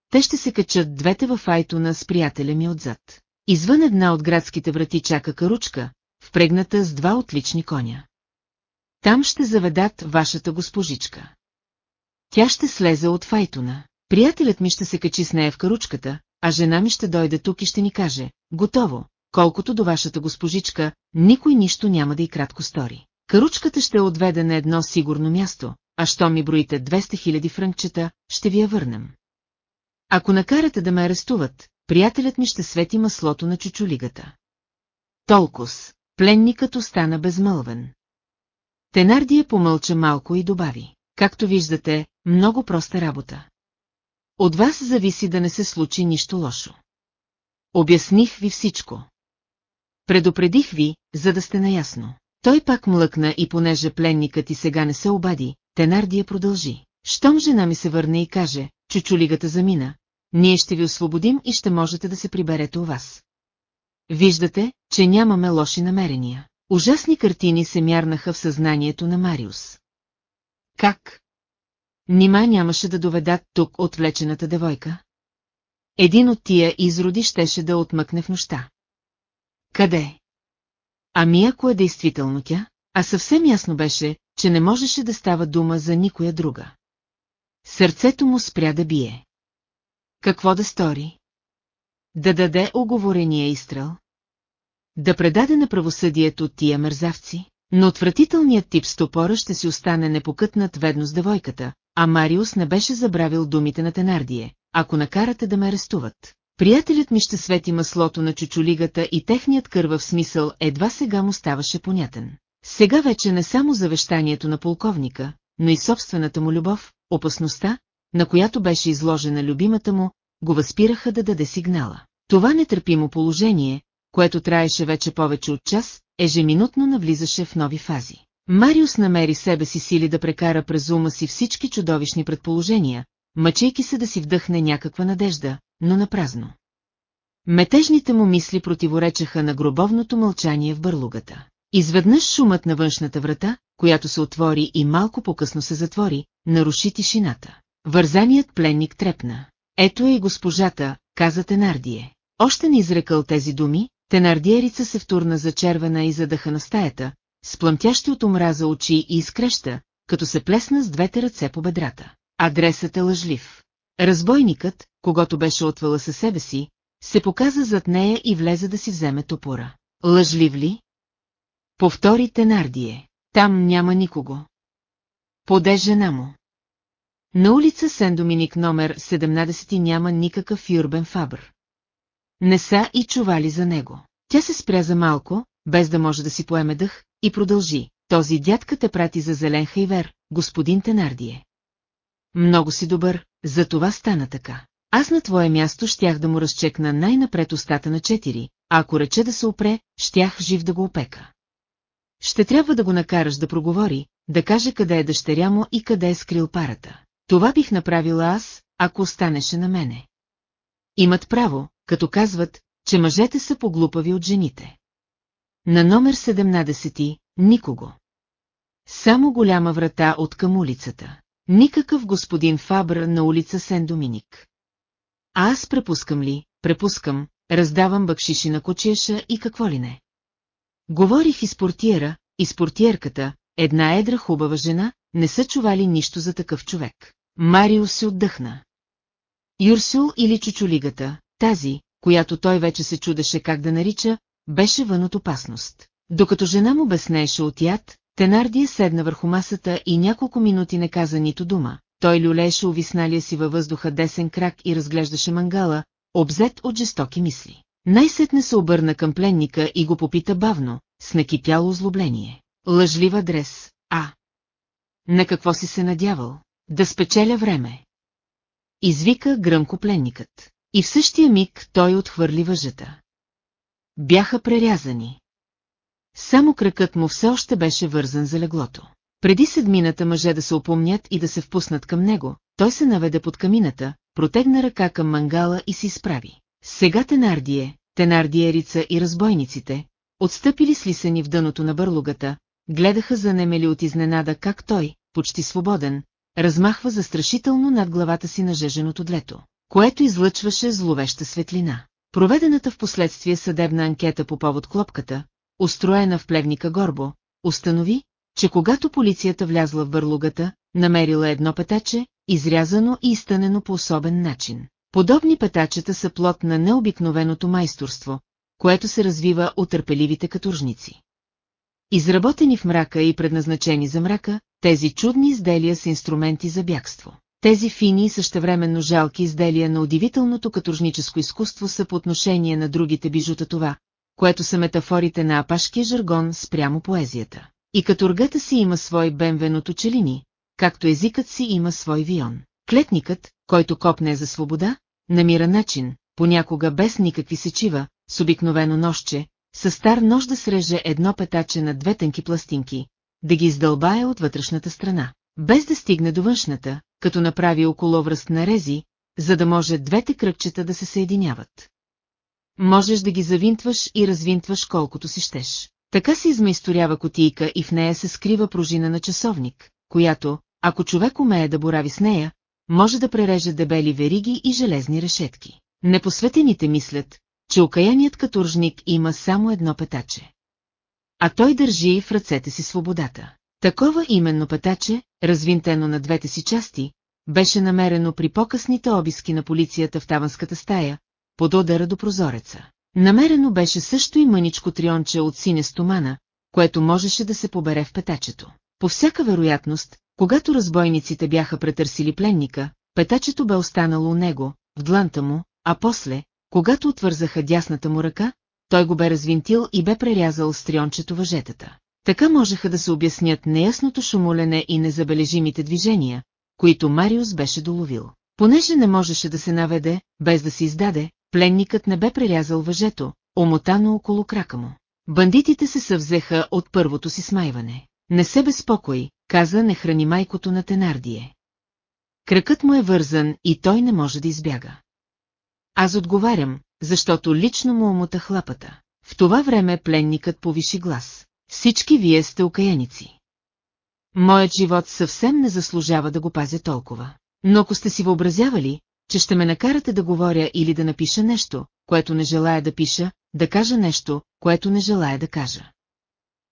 Те ще се качат двете в Айтона с приятеля ми отзад. Извън една от градските врати чака каручка, впрегната с два отлични коня. Там ще заведат вашата госпожичка. Тя ще слезе от Файтона. Приятелят ми ще се качи с нея в каручката, а жена ми ще дойде тук и ще ни каже, готово, колкото до вашата госпожичка, никой нищо няма да и кратко стори. Каручката ще отведе на едно сигурно място, а що ми броите 200 000 франкчета, ще ви я върнем. Ако накарате да ме арестуват, приятелят ми ще свети маслото на чучулигата. Толкос, пленникът остана безмълвен. Тенардия помълча малко и добави. Както виждате, много проста работа. От вас зависи да не се случи нищо лошо. Обясних ви всичко. Предупредих ви, за да сте наясно. Той пак млъкна и понеже пленникът и сега не се обади, Тенардия продължи. Щом жена ми се върне и каже, чучулигата замина, ние ще ви освободим и ще можете да се приберете у вас. Виждате, че нямаме лоши намерения. Ужасни картини се мярнаха в съзнанието на Мариус. Как? Нима нямаше да доведат тук отвлечената девойка? Един от тия изроди щеше да отмъкне в нощта. Къде? Ами ако е действително тя, а съвсем ясно беше, че не можеше да става дума за никоя друга. Сърцето му спря да бие. Какво да стори? Да даде оговорения изстрел? Да предаде на правосъдието тия мързавци? Но отвратителният тип стопора ще си остане непокътнат ведно с девойката, а Мариус не беше забравил думите на Тенардие. Ако накарате да ме арестуват, приятелят ми ще свети маслото на чучулигата и техният кървав смисъл едва сега му ставаше понятен. Сега вече не само завещанието на полковника, но и собствената му любов, опасността, на която беше изложена любимата му, го възпираха да даде сигнала. Това нетърпимо положение, което траеше вече повече от час, ежеминутно навлизаше в нови фази. Мариус намери себе си сили да прекара през ума си всички чудовищни предположения, мъчейки се да си вдъхне някаква надежда, но на празно. Метежните му мисли противоречаха на гробовното мълчание в бърлугата. Изведнъж шумът на външната врата, която се отвори и малко по-късно се затвори, наруши тишината. Вързаният пленник трепна. Ето е и госпожата, каза Тенардие. Още не изрекал тези думи, Тенардиерица се втурна за червена и задъха на стаята, с плъмтящи от омраза очи и изкреща, като се плесна с двете ръце по бедрата. Адресът е лъжлив. Разбойникът, когато беше отвела със себе си, се показа зад нея и влезе да си вземе топора. Лъжлив ли? Повтори Тенардие. Там няма никого. Поде жена му. На улица Сен-Доминик номер 17 няма никакъв юрбен фабр. Не са и чували за него. Тя се спря за малко, без да може да си поеме дъх, и продължи. Този дядка те прати за зелен хайвер, господин Тенардие. Много си добър, за това стана така. Аз на твое място щях да му разчекна най-напред устата на четири, а ако рече да се опре, щях жив да го опека. Ще трябва да го накараш да проговори, да каже къде е дъщеря му и къде е скрил парата. Това бих направила аз, ако останеше на мене. Имат право, като казват, че мъжете са поглупави от жените. На номер 17 никого. Само голяма врата от към улицата. Никакъв господин Фабър на улица Сен-Доминик. Аз препускам ли, препускам, раздавам бъкшиши на кочеша и какво ли не. Говорих и с портиера, и с портиерката, една едра хубава жена, не са чували нищо за такъв човек. Марио се отдъхна. Юрсул или чучулигата, тази, която той вече се чудеше как да нарича, беше вън от опасност. Докато жена му безнееше от яд, Тенардия седна върху масата и няколко минути не каза нито дума. Той люлееше увисналия си във въздуха десен крак и разглеждаше мангала, обзет от жестоки мисли. Най-сетне се обърна към пленника и го попита бавно, с накипяло озлобление. Лъжлив адрес, а. На какво си се надявал? Да спечеля време. Извика гръмко пленникът. И в същия миг той отхвърли въжета. Бяха прерязани. Само кракът му все още беше вързан за леглото. Преди седмината мъже да се опомнят и да се впуснат към него, той се наведе под камината, протегна ръка към мангала и се изправи. Сега Тенардие, Тенардиерица и разбойниците, отстъпили слисани в дъното на бърлугата, гледаха занемели от изненада как той, почти свободен, размахва застрашително над главата си на жеженото длето, което излъчваше зловеща светлина. Проведената в последствие съдебна анкета по повод клопката, устроена в плевника Горбо, установи, че когато полицията влязла в върлугата, намерила едно петаче, изрязано и изтънено по особен начин. Подобни петачета са плод на необикновеното майсторство, което се развива от търпеливите каторжници. Изработени в мрака и предназначени за мрака, тези чудни изделия са инструменти за бягство. Тези фини и същевременно жалки изделия на удивителното каторжническо изкуство са по отношение на другите бижута това, което са метафорите на апашкия жаргон спрямо поезията. И каторгата си има свой бенвен от очелини, както езикът си има свой вион. Клетникът, който копне за свобода, намира начин, понякога без никакви сечива, с обикновено нощче, със стар нож да среже едно петаче на две тънки пластинки, да ги издълбае от вътрешната страна, без да стигне до външната, като направи около връст на рези, за да може двете кръгчета да се съединяват. Можеш да ги завинтваш и развинтваш колкото си щеш. Така се измайсторява котийка и в нея се скрива пружина на часовник, която, ако човек умее да борави с нея, може да пререже дебели вериги и железни решетки. Непосветените мислят, че окаяният каторжник има само едно петаче. А той държи в ръцете си свободата. Такова именно петаче, развинтено на двете си части, беше намерено при по-късните обиски на полицията в таванската стая, под удара до прозореца. Намерено беше също и мъничко трионче от синя стомана, което можеше да се побере в петачето. По всяка вероятност, когато разбойниците бяха претърсили пленника, петачето бе останало у него, в дланта му, а после, когато отвързаха дясната му ръка, той го бе развинтил и бе прерязал с триончето въжетата. Така можеха да се обяснят неясното шумолене и незабележимите движения, които Мариус беше доловил. Понеже не можеше да се наведе, без да се издаде, пленникът не бе прерязал въжето, омотано около крака му. Бандитите се съвзеха от първото си смайване. Не се безпокой, каза не храни майкото на Тенардие. Кракът му е вързан и той не може да избяга. Аз отговарям, защото лично му омота хлапата. В това време пленникът повиши глас. Всички вие сте окаяници. Моят живот съвсем не заслужава да го пазя толкова. Но ако сте си въобразявали, че ще ме накарате да говоря или да напиша нещо, което не желая да пиша, да кажа нещо, което не желая да кажа.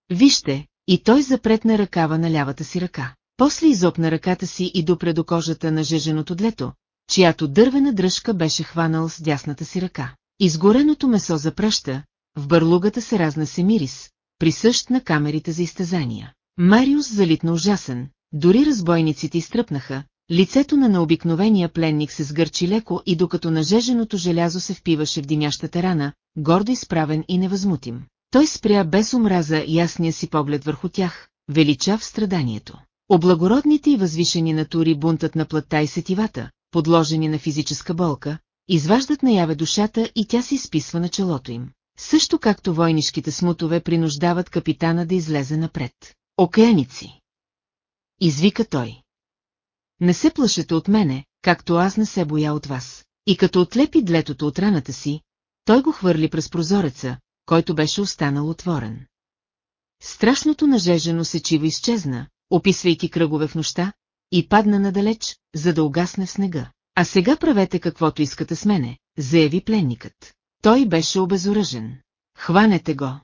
Вижте, и той запретна ръкава на лявата си ръка. После изопна ръката си и допре до кожата на жеженото длето, чиято дървена дръжка беше хванал с дясната си ръка. Изгореното месо запръща, в бърлугата се разнесе мирис, присъщ на камерите за изтезания. Мариус залитна ужасен, дори разбойниците изтръпнаха, лицето на необикновения пленник се сгърчи леко и докато нажеженото желязо се впиваше в димящата рана, гордо изправен и невъзмутим. Той спря без омраза ясния си поглед върху тях, велича в страданието. Облагородните и възвишени натури бунтът на плътта и сетивата, подложени на физическа болка, изваждат наяве душата и тя се изписва на челото им. Също както войнишките смутове принуждават капитана да излезе напред. Океаници! Извика той. Не се плашете от мене, както аз не се боя от вас. И като отлепи длетото от раната си, той го хвърли през прозореца, който беше останал отворен. Страшното нажежено сечиво изчезна, описвайки кръгове в нощта, и падна надалеч, за да угасне в снега. А сега правете каквото искате с мене, заяви пленникът. Той беше обезоръжен. Хванете го.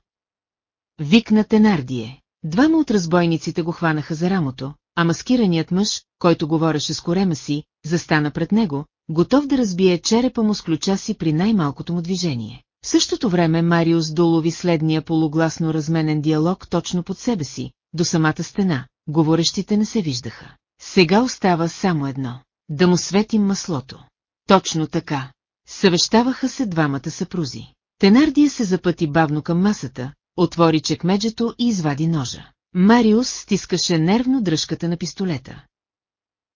Викна Тенардие. Двама от разбойниците го хванаха за рамото, а маскираният мъж, който говореше с корема си, застана пред него, готов да разбие черепа му с ключа си при най-малкото му движение. В същото време Мариус долови следния полугласно разменен диалог точно под себе си, до самата стена, говорещите не се виждаха. Сега остава само едно – да му светим маслото. Точно така. Съвещаваха се двамата съпрузи. Тенардия се запъти бавно към масата, отвори чекмеджето и извади ножа. Мариус стискаше нервно дръжката на пистолета.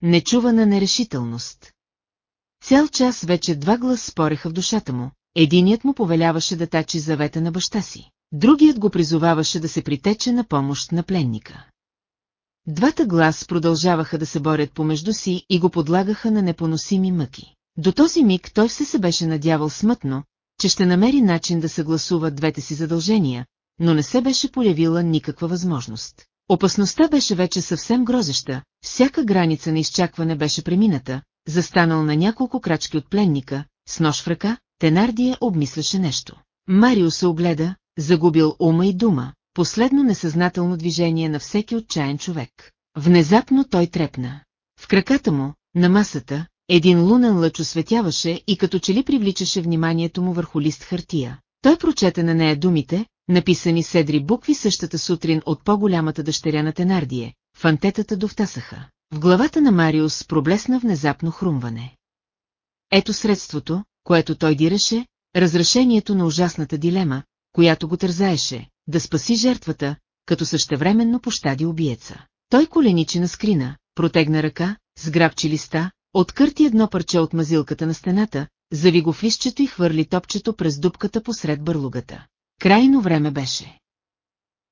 Нечувана нерешителност. Цял час вече два глас спореха в душата му, единият му повеляваше да тачи завета на баща си, другият го призоваваше да се притече на помощ на пленника. Двата глас продължаваха да се борят помежду си и го подлагаха на непоносими мъки. До този миг той все се беше надявал смътно, че ще намери начин да съгласува двете си задължения, но не се беше появила никаква възможност. Опасността беше вече съвсем грозеща, всяка граница на изчакване беше премината, застанал на няколко крачки от пленника, с нож в ръка, Тенардия обмисляше нещо. Марио се огледа, загубил ума и дума, последно несъзнателно движение на всеки отчаян човек. Внезапно той трепна. В краката му, на масата, един лунен лъч осветяваше и като че ли привличаше вниманието му върху лист хартия. Той прочете на нея думите, написани седри букви същата сутрин от по-голямата дъщеря на Тенардие. Фантетата довтасаха. В главата на Мариус проблесна внезапно хрумване. Ето средството, което той дираше, разрешението на ужасната дилема, която го тързаеше, да спаси жертвата, като същевременно пощади убиеца. Той коленичи на скрина, протегна ръка, сграбчи листа, откърти едно парче от мазилката на стената, зави го в листчето и хвърли топчето през дупката посред бърлугата. Крайно време беше.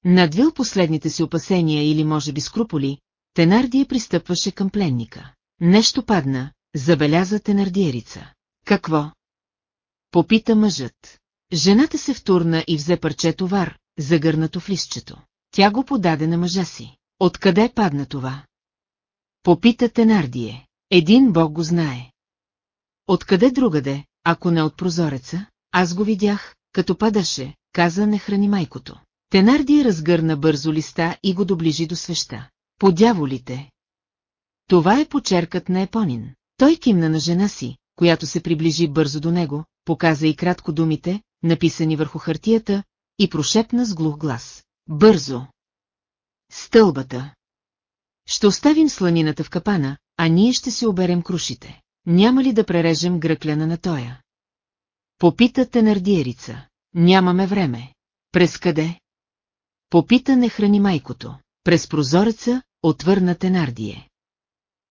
Надвил последните си опасения или може би скруполи, Тенардия пристъпваше към пленника. Нещо падна, забеляза Тенардиерица. Какво? Попита мъжът. Жената се втурна и взе парче товар, загърнато в листчето. Тя го подаде на мъжа си. Откъде падна това? Попита Тенардие. Един бог го знае. Откъде другаде, ако не от прозореца? Аз го видях, като падаше, каза не храни майкото. Тенардия разгърна бързо листа и го доближи до свеща. По дяволите! Това е почеркът на Епонин. Той кимна на жена си, която се приближи бързо до него, показа и кратко думите, написани върху хартията, и прошепна с глух глас. Бързо! Стълбата! Ще оставим сланината в капана, а ние ще си оберем крушите. Няма ли да прережем гръкляна на тоя? Попита Тенардиерица. Нямаме време. През къде? Попита не храни майкото. През прозореца, отвърна Тенардие.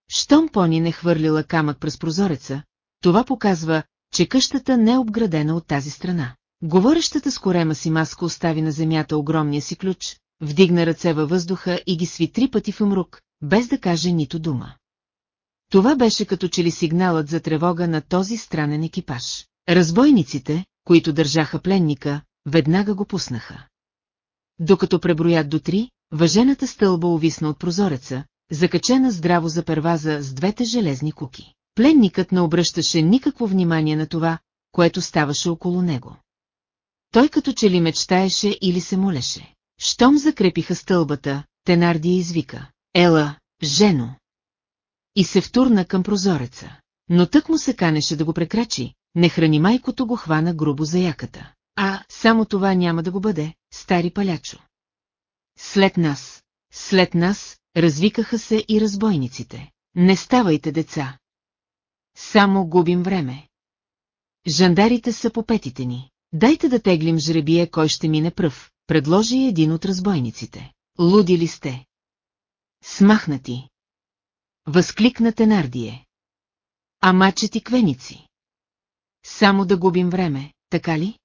Щом Пони не хвърлила камък през прозореца, това показва, че къщата не е обградена от тази страна. Говорещата с корема си маска остави на земята огромния си ключ, вдигна ръце във въздуха и ги сви три пъти в умрук, без да каже нито дума. Това беше като че ли сигналът за тревога на този странен екипаж. Разбойниците, които държаха пленника, веднага го пуснаха. Докато преброят до три, въжената стълба увисна от прозореца, закачена здраво за перваза с двете железни куки. Пленникът не обръщаше никакво внимание на това, което ставаше около него. Той като че ли мечтаеше или се молеше. Щом закрепиха стълбата, Тенардия извика. Ела, жено! И се втурна към прозореца. Но тък му се канеше да го прекрачи, не храни майкото го хвана грубо за яката. А, само това няма да го бъде, стари палячо. След нас, след нас, развикаха се и разбойниците. Не ставайте, деца. Само губим време. Жандарите са по петите ни. Дайте да теглим жребие, кой ще мине пръв, предложи един от разбойниците. Луди ли сте? Смахнати. Възкликна Тенардие. А мачети квеници. Само да губим време, така ли?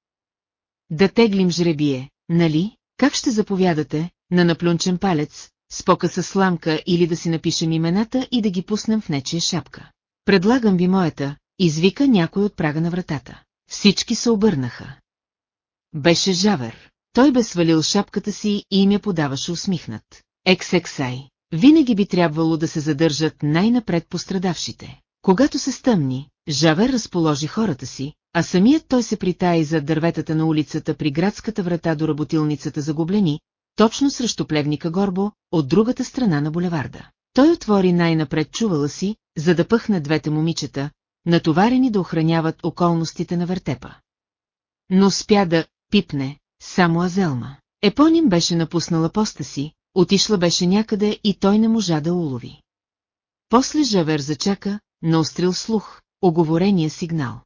Да теглим жребие, нали? Как ще заповядате, на наплюнчен палец, с покъса сламка или да си напишем имената и да ги пуснем в нечия шапка? Предлагам ви моята, извика някой от прага на вратата. Всички се обърнаха. Беше жавер. Той бе свалил шапката си и им я подаваше усмихнат. Ексексай. Винаги би трябвало да се задържат най-напред пострадавшите. Когато се стъмни, Жавер разположи хората си, а самият той се притаи за дърветата на улицата при градската врата до работилницата за гоблени, точно срещу плевника Горбо, от другата страна на булеварда. Той отвори най-напред чувала си, за да пъхне двете момичета, натоварени да охраняват околностите на вертепа. Но спя да пипне само Азелма. Епоним беше напуснала поста си, отишла беше някъде и той не можа да улови. После Жавер зачака, наострил слух, оговорения сигнал.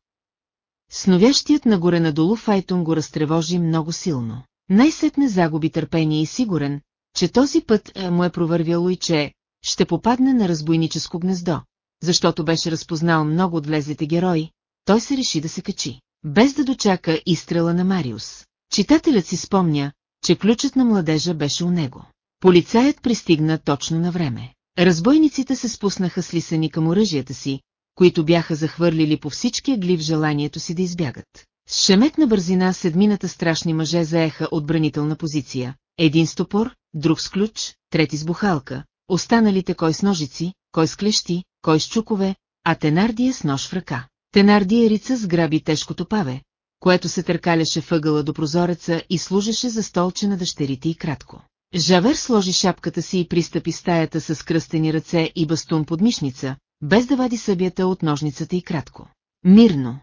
Сновящият нагоре-надолу Файтон го разтревожи много силно. Най-сетне загуби търпение и сигурен, че този път е, му е провървяло и че ще попадне на разбойническо гнездо, защото беше разпознал много от влезлите герои, той се реши да се качи, без да дочака изстрела на Мариус. Читателят си спомня, че ключът на младежа беше у него. Полицаят пристигна точно на време. Разбойниците се спуснаха с лисани към оръжията си, които бяха захвърлили по всички агли в желанието си да избягат. С шеметна бързина седмината страшни мъже заеха отбранителна позиция. Един с топор, друг с ключ, трети с бухалка, останалите кой с ножици, кой с клещи, кой с чукове, а Тенардия с нож в ръка. Тенардия рица сграби тежкото паве, което се търкаляше въгъла до прозореца и служеше за столче на дъщерите и кратко. Жавер сложи шапката си и пристъпи стаята с кръстени ръце и бастун под мишница, без да вади събията от ножницата и кратко. Мирно.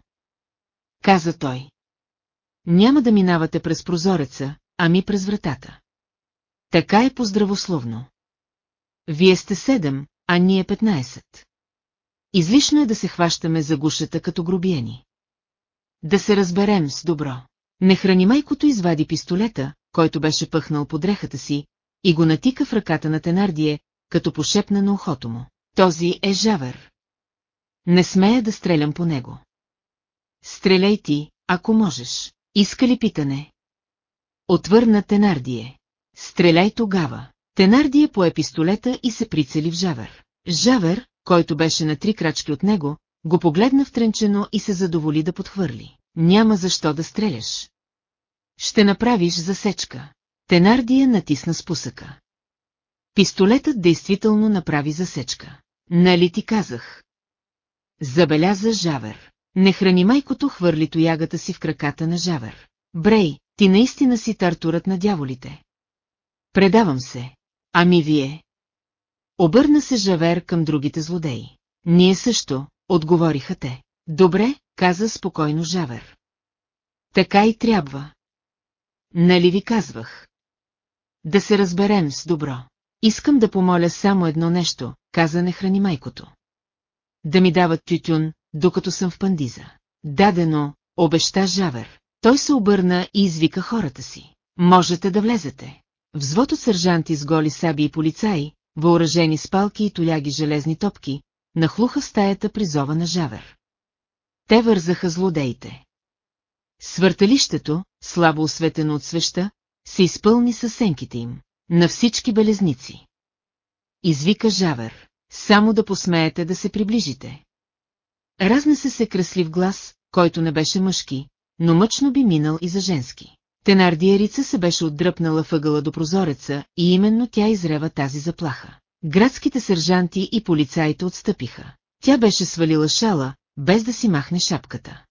Каза той. Няма да минавате през прозореца, ами през вратата. Така е поздравословно. Вие сте седем, а ние петнайсет. Излишно е да се хващаме за гушата като грубиени. Да се разберем с добро. Не храни майкото извади пистолета, който беше пъхнал под дрехата си, и го натика в ръката на Тенардие, като пошепна на ухото му. Този е жавер. Не смея да стрелям по него. Стреляй ти, ако можеш. Иска ли питане? Отвърна Тенардие. Стреляй тогава. Тенардие пое пистолета и се прицели в Жавер. Жавер, който беше на три крачки от него, го погледна втренчено и се задоволи да подхвърли. Няма защо да стреляш. Ще направиш засечка. Тенардия натисна спусъка. Пистолетът действително направи засечка. Нали ти казах? Забеляза Жавер. Не храни майкото хвърли тоягата си в краката на Жавер. Брей, ти наистина си тартурът на дяволите. Предавам се. Ами вие? Обърна се Жавер към другите злодеи. Ние също, отговориха те. Добре, каза спокойно Жавер. Така и трябва. Нали ви казвах? Да се разберем с добро. Искам да помоля само едно нещо, каза не храни майкото. Да ми дават тютюн, докато съм в пандиза. Дадено, обеща Жавер. Той се обърна и извика хората си. Можете да влезете. Взвод от сержанти с голи саби и полицаи, въоръжени с палки и толяги железни топки, нахлуха в стаята при зова на Жавер. Те вързаха злодеите. Свърталището, слабо осветено от свеща, се изпълни със сенките им, на всички белезници. Извика Жавер, само да посмеете да се приближите. Разнесе се кръслив глас, който не беше мъжки, но мъчно би минал и за женски. Тенардиерица се беше отдръпнала въгъла до прозореца и именно тя изрева тази заплаха. Градските сержанти и полицаите отстъпиха. Тя беше свалила шала, без да си махне шапката.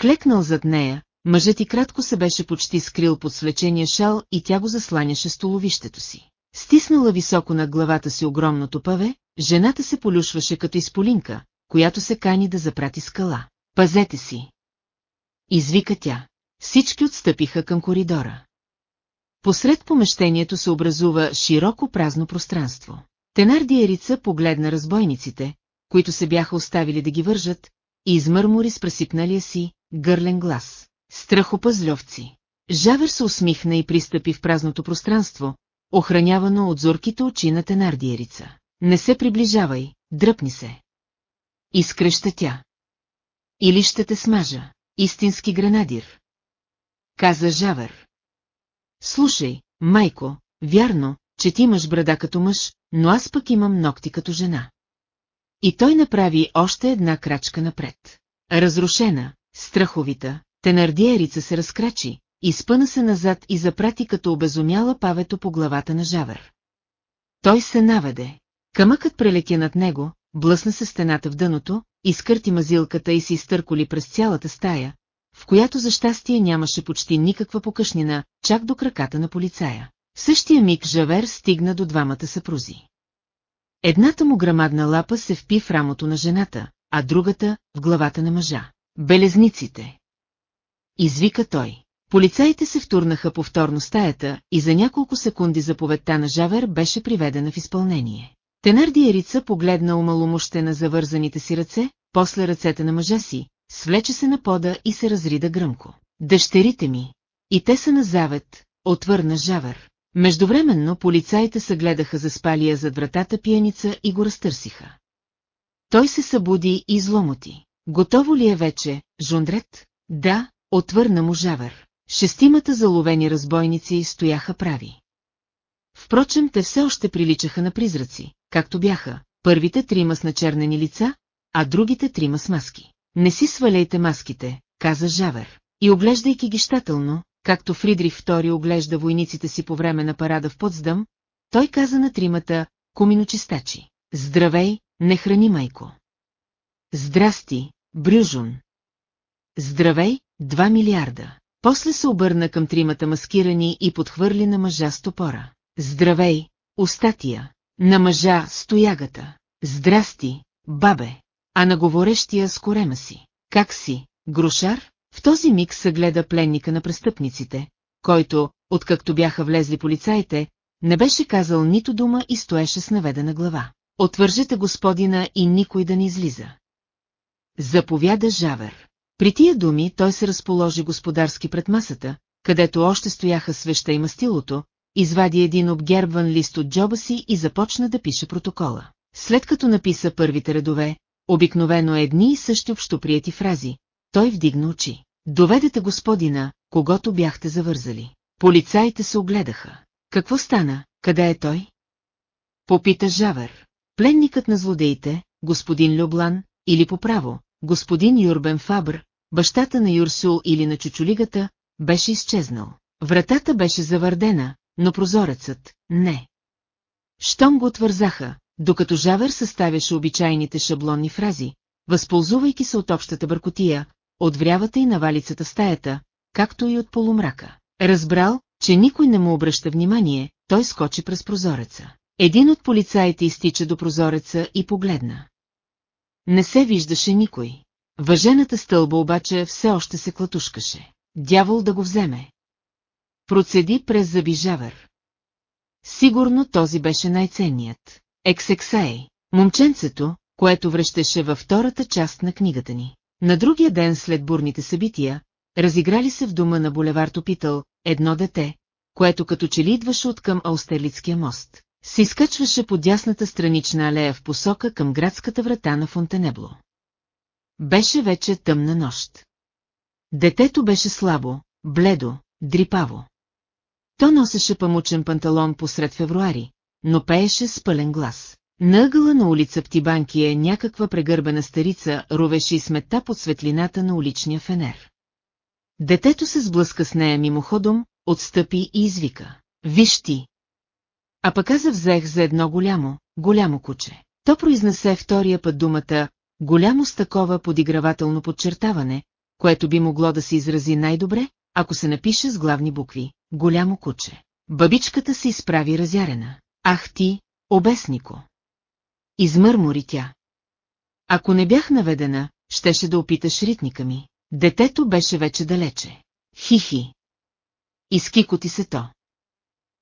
Клекнал зад нея, мъжът и кратко се беше почти скрил под свлечения шал и тя го засланяше столовището си. Стиснала високо над главата си огромното паве, жената се полюшваше като изполинка, която се кани да запрати скала. Пазете си! Извика тя. Всички отстъпиха към коридора. Посред помещението се образува широко празно пространство. Тенардиерица погледна разбойниците, които се бяха оставили да ги вържат, и измърмори с пресипналия си, гърлен глас. Страхопазльовци. Жавер се усмихна и пристъпи в празното пространство, охранявано от зорките очи на Тенардиерица. Не се приближавай, дръпни се. Изкреща тя. Или ще те смажа, истински гренадир. Каза Жавер. Слушай, майко, вярно, че ти имаш брада като мъж, но аз пък имам ногти като жена. И той направи още една крачка напред. Разрушена, страховита, тенардиерица се разкрачи, изпъна се назад и запрати като обезумяла павето по главата на Жавер. Той се наведе. Камъкът прелети над него, блъсна се стената в дъното, изкърти мазилката и се изтърколи през цялата стая, в която за щастие нямаше почти никаква покъшнина, чак до краката на полицая. В същия миг Жавер стигна до двамата съпрузи. Едната му грамадна лапа се впи в рамото на жената, а другата – в главата на мъжа. Белезниците! Извика той. Полицаите се втурнаха повторно стаята и за няколко секунди заповедта на Жавер беше приведена в изпълнение. Тенардиерица погледна умаломощена за вързаните си ръце, после ръцете на мъжа си, свлече се на пода и се разрида гръмко. Дъщерите ми! И те са на завет, отвърна Жавер. Междувременно полицаите съгледаха за спалия зад вратата пиеница и го разтърсиха. Той се събуди и зломоти. Готово ли е вече, Жундрет? Да, отвърна му Жавер. Шестимата заловени разбойници стояха прави. Впрочем, те все още приличаха на призраци, както бяха, първите трима с начернени лица, а другите трима с маски. Не си сваляйте маските, каза Жавер. И оглеждайки ги щателно, както Фридрих II оглежда войниците си по време на парада в Потсдъм, той каза на тримата коминочистачи. Здравей, не храни майко. Здрасти, Брюжун. Здравей, два милиарда. После се обърна към тримата маскирани и подхвърли на мъжа с топора. Здравей, устатия. На мъжа стоягата. Здрасти, бабе. А на говорещия с корема си. Как си, грушар? В този миг съгледа пленника на престъпниците, който, откакто бяха влезли полицаите, не беше казал нито дума и стоеше с наведена глава. Отвържете господина и никой да не излиза. Заповяда Жавер. При тия думи той се разположи господарски пред масата, където още стояха свеща и мастилото, извади един обгербван лист от джоба си и започна да пише протокола. След като написа първите редове, обикновено едни и същи общоприяти фрази, той вдигна очи. Доведете господина, когато бяхте завързали. Полицаите се огледаха. Какво стана, къде е той? Попита Жавер. Пленникът на злодеите, господин Люблан, или по право, господин Юрбен Фабр, бащата на Юрсул или на чучулигата, беше изчезнал. Вратата беше завърдена, но прозорецът – не. Щом го отвързаха, докато Жавер съставяше обичайните шаблонни фрази, възползвайки се от общата бъркотия, от врявата и навалицата стаята, както и от полумрака. Разбрал, че никой не му обръща внимание, той скочи през прозореца. Един от полицаите изтича до прозореца и погледна. Не се виждаше никой. Въжената стълба обаче все още се клатушкаше. Дявол да го вземе. Процеди през зъби Жавер. Сигурно този беше най-ценният. Ексексай, момченцето, което връщаше във втората част на книгата ни. На другия ден след бурните събития, разиграли се в дома на булевард Опитъл, едно дете, което като че ли идваше от към Аустерлицкия мост, се изкачваше по дясната странична алея в посока към градската врата на Фонтенебло. Беше вече тъмна нощ. Детето беше слабо, бледо, дрипаво. То носеше памучен панталон посред февруари, но пееше с пълен глас. На ъгъла на улица Птибанкия някаква прегърбена старица ровеше и смета под светлината на уличния фенер. Детето се сблъска с нея мимоходом, отстъпи и извика. Виж ти! А пък аз взех за едно голямо, голямо куче. То произнесе втория път думата «голямо» с такова подигравателно подчертаване, което би могло да се изрази най-добре, ако се напише с главни букви «голямо куче». Бабичката се изправи разярена. Ах ти, обеснико! Измърмори тя. Ако не бях наведена, щеше да опиташ ритника ми. Детето беше вече далече. Хихи. Изкикоти се то.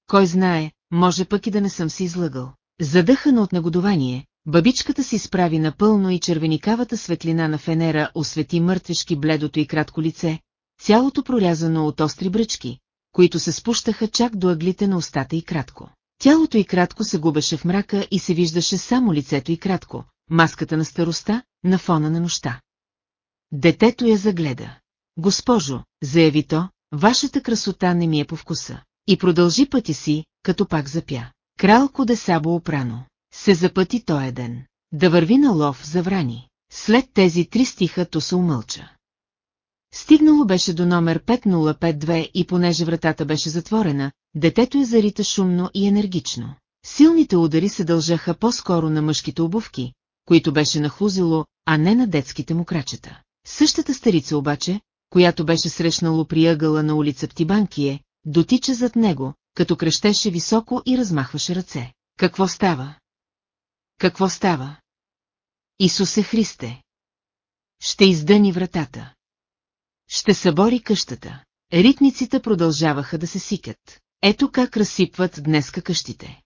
Кой знае, може пък и да не съм си излъгал. Задъхана от негодование, бабичката си справи напълно и червеникавата светлина на фенера освети мъртвешки бледото и кратко лице, цялото прорязано от остри бръчки, които се спущаха чак до ъглите на устата и кратко. Тялото и кратко се губеше в мрака и се виждаше само лицето и кратко, маската на староста, на фона на нощта. Детето я загледа. Госпожо, заяви то, вашата красота не ми е по вкуса. И продължи пъти си, като пак запя. Кралко де Сабо опрано. Се запъти тоя ден. Да върви на лов за врани. След тези три стиха то се умълча. Стигнало беше до номер 5052 и понеже вратата беше затворена, детето я зарита шумно и енергично. Силните удари се дължаха по-скоро на мъжките обувки, които беше нахлузило, а не на детските му крачета. Същата старица обаче, която беше срещнало при ъгъла на улица Птибанкие, дотича зад него, като крещеше високо и размахваше ръце. Какво става? Какво става? Исусе Христе! Ще издъни вратата. Ще събори къщата. Ритниците продължаваха да се сикат. Ето как разсипват днеска къщите.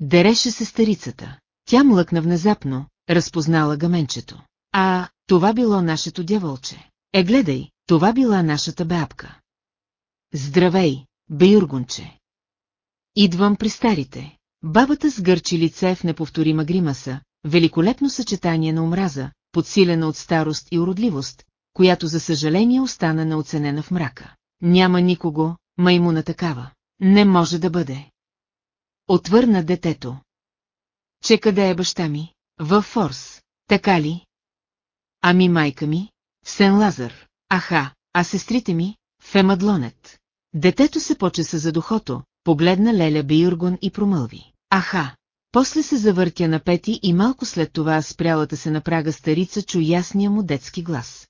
Дереше се старицата. Тя млъкна внезапно, разпознала гаменчето. А, това било нашето дяволче. Е, гледай, това била нашата бабка. Здравей, Бейургунче. Идвам при старите. Бабата сгърчи лице в неповторима гримаса, великолепно съчетание на омраза, подсилена от старост и уродливост, която за съжаление остана неоценена в мрака. Няма никого, маймуна такава. Не може да бъде. Отвърна детето. Че къде е баща ми? Във Форс. Така ли? Ами майка ми? В Сен Лазар. Аха, а сестрите ми? В Емадлонет. Детето се почеса за духото, погледна Леля Биюргон и промълви. Аха! После се завъртя на пети и малко след това спрялата се на прага старица чу ясния му детски глас.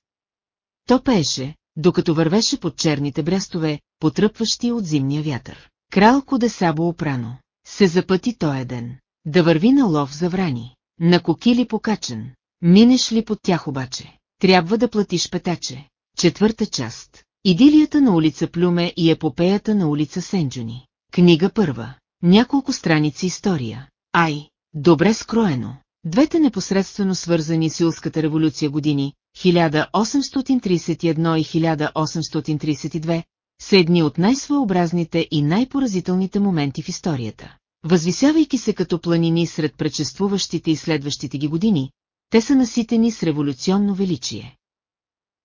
То пееше, докато вървеше под черните брестове, потръпващи от зимния вятър. Кралко де Сабо опрано. Се запъти тоя ден. Да върви на лов за врани. На кокили покачен. Минеш ли под тях обаче? Трябва да платиш петаче. Четвърта част. Идилията на улица Плюме и епопеята на улица Сенджуни. Книга първа. Няколко страници история. Ай, добре скроено. Двете непосредствено свързани с Юлската революция години, 1831 и 1832, са едни от най-своеобразните и най-поразителните моменти в историята. Възвисявайки се като планини сред предшествуващите и следващите ги години, те са наситени с революционно величие.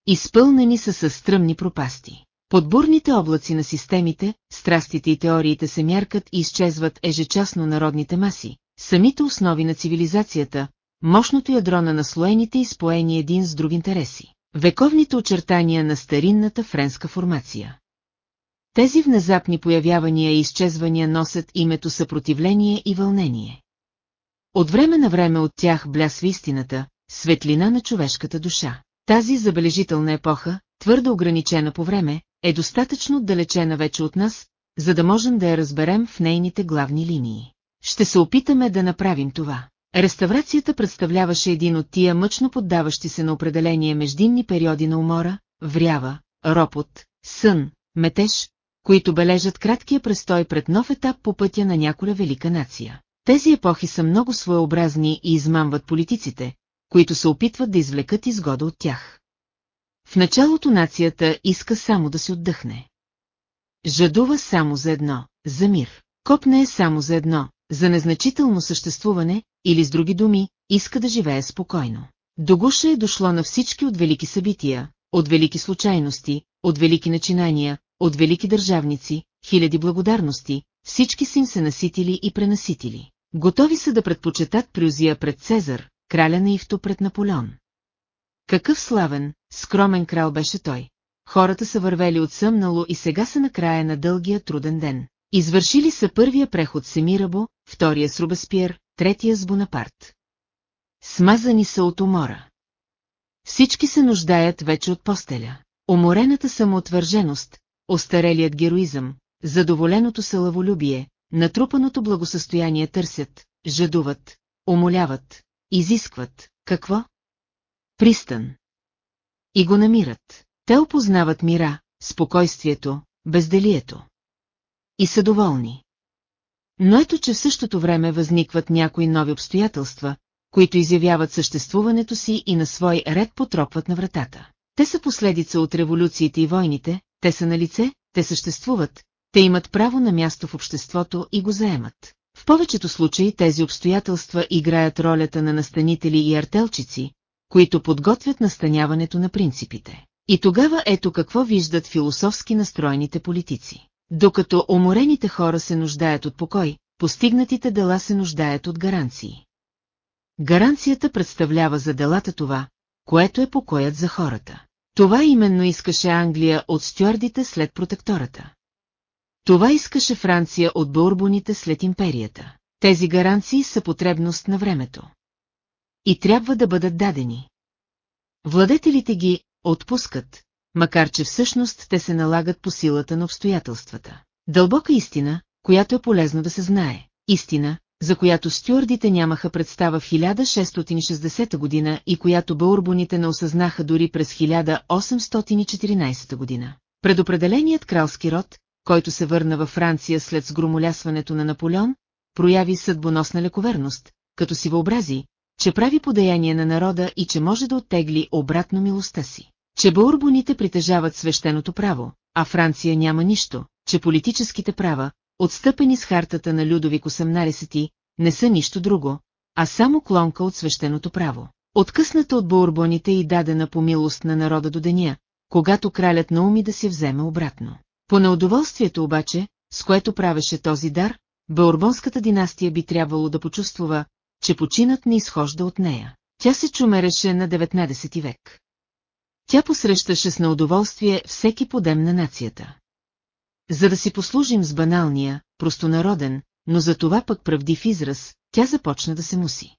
Изпълнени са със стръмни пропасти. Подбурните облаци на системите, страстите и теориите се мяркат и изчезват ежечасно народните маси, самите основи на цивилизацията, мощното ядро на наслоените и споени един с друг интереси, вековните очертания на старинната френска формация. Тези внезапни появявания и изчезвания носят името съпротивление и вълнение. От време на време от тях блясва истината, светлина на човешката душа. Тази забележителна епоха, твърдо ограничена по време, е достатъчно отдалечена вече от нас, за да можем да я разберем в нейните главни линии. Ще се опитаме да направим това. Реставрацията представляваше един от тия мъчно поддаващи се на определение междинни периоди на умора, врява, ропот, сън, метеж, които бележат краткия престой пред нов етап по пътя на няколя велика нация. Тези епохи са много своеобразни и измамват политиците, които се опитват да извлекат изгода от тях. В началото нацията иска само да се отдъхне. Жадува само за едно, за мир. Копне е само за едно, за незначително съществуване, или с други думи, иска да живее спокойно. Догуша е дошло на всички от велики събития, от велики случайности, от велики начинания, от велики държавници, хиляди благодарности, всички са им се наситили и пренаситили. Готови са да предпочитат Прюзия пред Цезар, краля на Ивто пред Наполеон. Какъв славен, скромен крал беше той. хората са вървели от съмнало и сега са на края на дългия труден ден. Извършили са първия преход с Емирабо, втория с Рубеспиер, третия с Бонапарт. Смазани са от умора. Всички се нуждаят вече от постеля. Уморената самоотвърженост, остарелият героизъм, задоволеното салаволюбие, натрупаното благосъстояние търсят, жадуват, умоляват, изискват. Какво? Пристан. И го намират. Те опознават мира, спокойствието, безделието. И са доволни. Но ето, че в същото време възникват някои нови обстоятелства, които изявяват съществуването си и на свой ред потропват на вратата. Те са последица от революциите и войните, те са на лице, те съществуват, те имат право на място в обществото и го заемат. В повечето случаи тези обстоятелства играят ролята на настанители и артелчици, които подготвят настаняването на принципите. И тогава ето какво виждат философски настроените политици. Докато уморените хора се нуждаят от покой, постигнатите дела се нуждаят от гаранции. Гаранцията представлява за делата това, което е покоят за хората. Това именно искаше Англия от стюардите след протектората. Това искаше Франция от Бурбоните след империята. Тези гаранции са потребност на времето. И трябва да бъдат дадени. Владетелите ги отпускат, макар че всъщност те се налагат по силата на обстоятелствата. Дълбока истина, която е полезно да се знае. Истина, за която стюардите нямаха представа в 1660 година и която бълурбоните не осъзнаха дори през 1814 година. Предопределеният кралски род, който се върна във Франция след сгромолясването на Наполеон, прояви съдбоносна лековерност, като си въобрази, че прави подаяние на народа и че може да оттегли обратно милостта си. Че бълурбоните притежават свещеното право, а Франция няма нищо, че политическите права, отстъпени с хартата на Людовик 18, не са нищо друго, а само клонка от свещеното право. Откъсната от бурбоните и дадена по милост на народа до деня, когато кралят науми да се вземе обратно. По неудоволствието обаче, с което правеше този дар, Баурбонската династия би трябвало да почувствува, че починът не изхожда от нея. Тя се чумереше на 19 век. Тя посрещаше с неудоволствие всеки подем на нацията. За да си послужим с баналния, простонароден, но за това пък правдив израз, тя започна да се муси.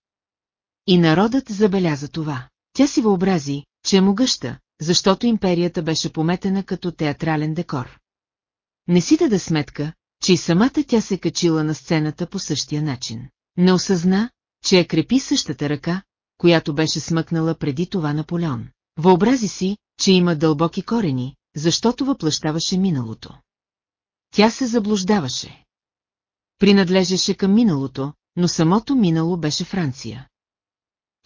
И народът забеляза това. Тя си въобрази, че е могъща, защото империята беше пометена като театрален декор. Не си да сметка, че и самата тя се качила на сцената по същия начин. Не осъзна, че я крепи същата ръка, която беше смъкнала преди това Наполеон. Въобрази си, че има дълбоки корени, защото въплъщаваше миналото. Тя се заблуждаваше. Принадлежеше към миналото, но самото минало беше Франция.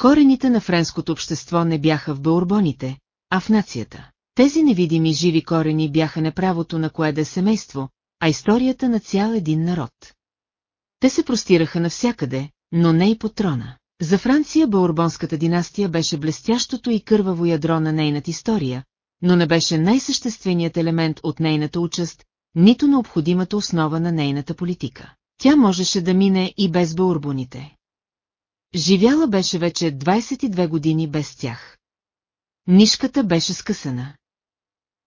Корените на френското общество не бяха в Баурбоните, а в нацията. Тези невидими живи корени бяха неправото на кое да е семейство, а историята на цял един народ. Те се простираха навсякъде, но не и по трона. За Франция Баурбонската династия беше блестящото и кърваво ядро на нейната история, но не беше най-същественият елемент от нейната участ, нито необходимата основа на нейната политика. Тя можеше да мине и без Баурбоните. Живяла беше вече 22 години без тях. Нишката беше скъсана.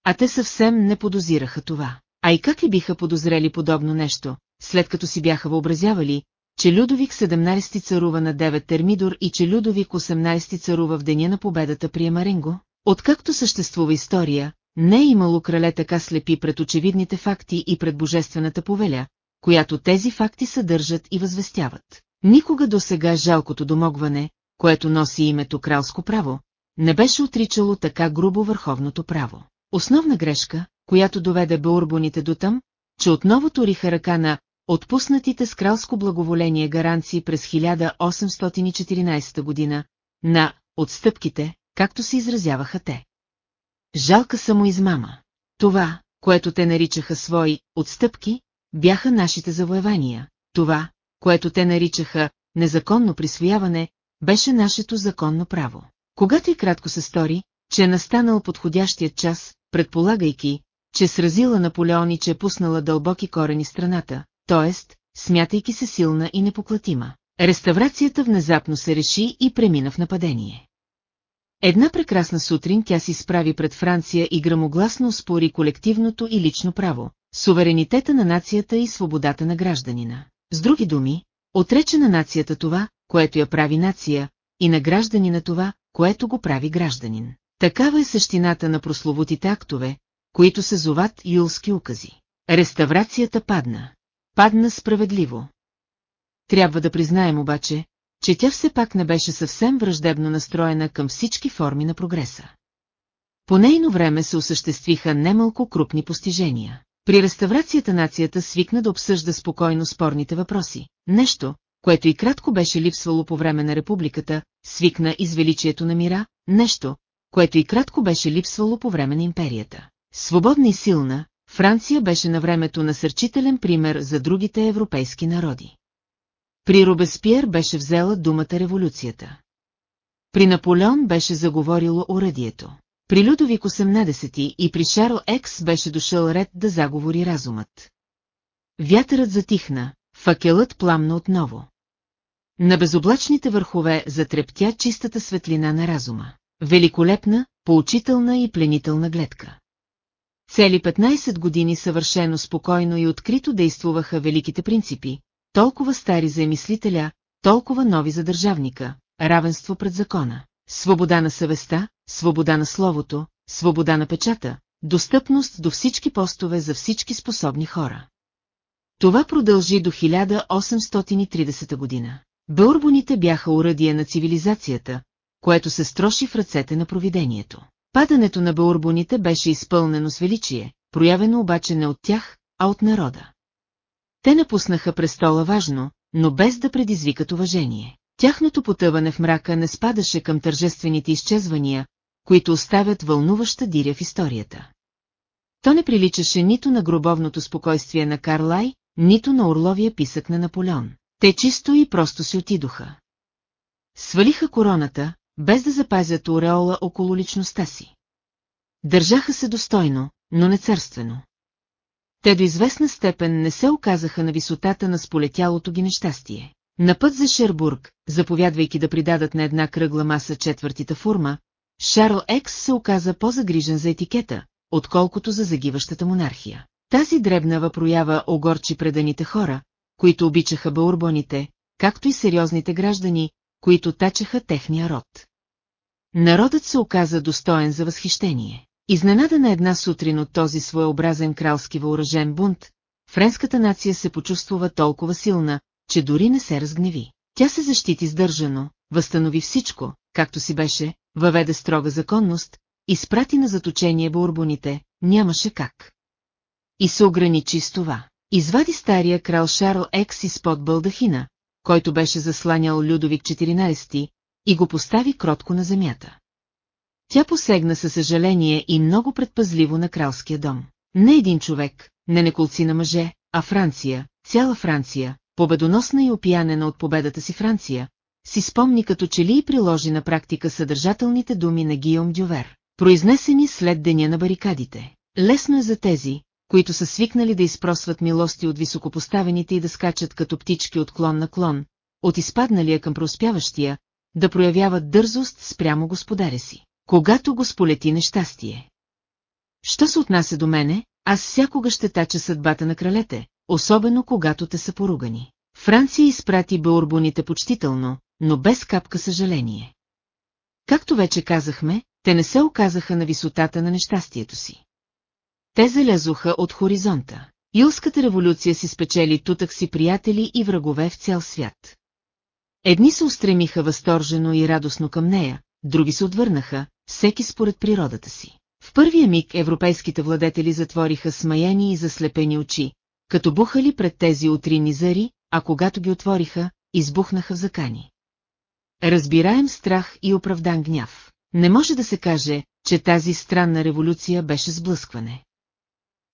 А те съвсем не подозираха това. А и как ли биха подозрели подобно нещо, след като си бяха въобразявали, че Людовик 17 царува на 9 термидор и че Людовик 18 царува в деня на победата при Емаринго? Откакто съществува история, не е имало крале така слепи пред очевидните факти и пред божествената повеля, която тези факти съдържат и възвестяват. Никога до сега жалкото домогване, което носи името кралско право, не беше отричало така грубо върховното право. Основна грешка, която доведе Баурбоните до там, че отново туриха ръка на отпуснатите с кралско благоволение гаранции през 1814 година, на отстъпките, както се изразяваха те. Жалка самоизмама. Това, което те наричаха свои отстъпки, бяха нашите завоевания. Това, което те наричаха незаконно присвояване, беше нашето законно право. Когато и кратко се стори, че е настанал подходящият час, предполагайки, че сразила Наполеон и че е пуснала дълбоки корени страната, т.е. смятайки се силна и непоклатима. Реставрацията внезапно се реши и премина в нападение. Една прекрасна сутрин тя си справи пред Франция и грамогласно успори колективното и лично право, суверенитета на нацията и свободата на гражданина. С други думи, отрече на нацията това, което я прави нация, и на гражданина това, което го прави гражданин. Такава е същината на прословутите актове, които се зоват юлски укази. Реставрацията падна. Падна справедливо. Трябва да признаем обаче, че тя все пак не беше съвсем враждебно настроена към всички форми на прогреса. По нейно време се осъществиха немалко крупни постижения. При реставрацията нацията свикна да обсъжда спокойно спорните въпроси, нещо, което и кратко беше липсвало по време на републиката, свикна извеличието на мира, нещо, което и кратко беше липсвало по време на империята. Свободна и силна, Франция беше на времето насърчителен пример за другите европейски народи. При Робеспиер беше взела думата революцията. При Наполеон беше заговорило урадието. При Людовик 18 и при Шарл Екс беше дошъл ред да заговори разумът. Вятърът затихна, факелът пламна отново. На безоблачните върхове затрептя чистата светлина на разума. Великолепна, поучителна и пленителна гледка. Цели 15 години съвършено спокойно и открито действуваха великите принципи, толкова стари за емислителя, толкова нови за държавника, равенство пред закона, свобода на съвестта, свобода на словото, свобода на печата, достъпност до всички постове за всички способни хора. Това продължи до 1830 година. Бълбоните бяха уръдие на цивилизацията, което се строши в ръцете на провидението. Падането на Баурбоните беше изпълнено с величие, проявено обаче не от тях, а от народа. Те напуснаха престола важно, но без да предизвикат уважение. Тяхното потъване в мрака не спадаше към тържествените изчезвания, които оставят вълнуваща диря в историята. То не приличаше нито на гробовното спокойствие на Карлай, нито на орловия писък на Наполеон. Те чисто и просто си отидоха. Свалиха короната, без да запазят ореола около личността си. Държаха се достойно, но не царствено. Те до известна степен не се оказаха на висотата на сполетялото ги нещастие. На път за Шербург, заповядвайки да придадат на една кръгла маса четвъртита форма, Шарл Екс се оказа по-загрижен за етикета, отколкото за загиващата монархия. Тази дребнава проява огорчи преданите хора, които обичаха баурбоните, както и сериозните граждани, които тачаха техния род. Народът се оказа достоен за възхищение. Изненада на една сутрин от този своеобразен кралски въоръжен бунт, френската нация се почувствува толкова силна, че дори не се разгневи. Тя се защити сдържано, възстанови всичко, както си беше, въведе строга законност, изпрати на заточение бурбоните, нямаше как. И се ограничи с това. Извади стария крал Шарл Екс изпод балдахина, който беше засланял Людовик 14, и го постави кротко на земята. Тя посегна със съжаление и много предпазливо на кралския дом. Не един човек, не неколци на мъже, а Франция, цяла Франция, победоносна и опиянена от победата си Франция, си спомни като че ли и приложи на практика съдържателните думи на Гийом Дювер, произнесени след деня на барикадите. Лесно е за тези, които са свикнали да изпросват милости от високопоставените и да скачат като птички от клон на клон, от изпадналия към преуспяващия, да проявяват дързост спрямо господаря си, когато го сполети нещастие. Що се отнася до мене, аз всякога ще тача съдбата на кралете, особено когато те са поругани. Франция изпрати баурбоните почтително, но без капка съжаление. Както вече казахме, те не се оказаха на висотата на нещастието си. Те залязоха от хоризонта. Юлската революция си спечели тутък си приятели и врагове в цял свят. Едни се устремиха възторжено и радостно към нея, други се отвърнаха, всеки според природата си. В първия миг европейските владетели затвориха смаяни и заслепени очи, като бухали пред тези утринни зари, а когато ги отвориха, избухнаха в закани. Разбираем страх и оправдан гняв. Не може да се каже, че тази странна революция беше сблъскване.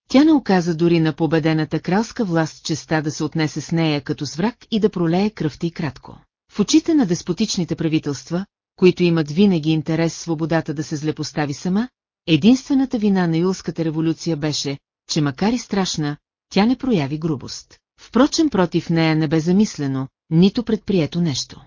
Тя не оказа дори на победената кралска власт честа да се отнесе с нея като с враг и да пролее кръвта и кратко. В очите на деспотичните правителства, които имат винаги интерес свободата да се злепостави сама, единствената вина на Юлската революция беше, че макар и страшна, тя не прояви грубост. Впрочем, против нея не бе замислено, нито предприето нещо.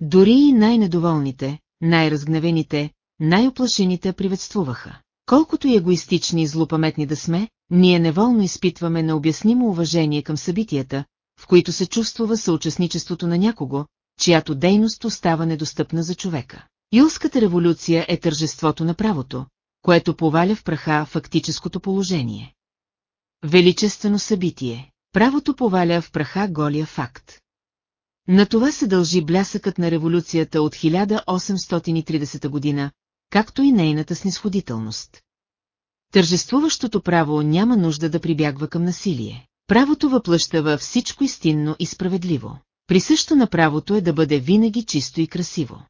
Дори и най-недоволните, най-разгневените, най-оплашените приветствуваха. Колкото и егоистични и злопаметни да сме, ние неволно изпитваме необяснимо уважение към събитията, в които се чувствува съучастничеството на някого, чиято дейност остава недостъпна за човека. Юлската революция е тържеството на правото, което поваля в праха фактическото положение. Величествено събитие. Правото поваля в праха голия факт. На това се дължи блясъкът на революцията от 1830 година, както и нейната снисходителност. Тържествуващото право няма нужда да прибягва към насилие. Правото въплъщава всичко истинно и справедливо. Присъщо на правото е да бъде винаги чисто и красиво.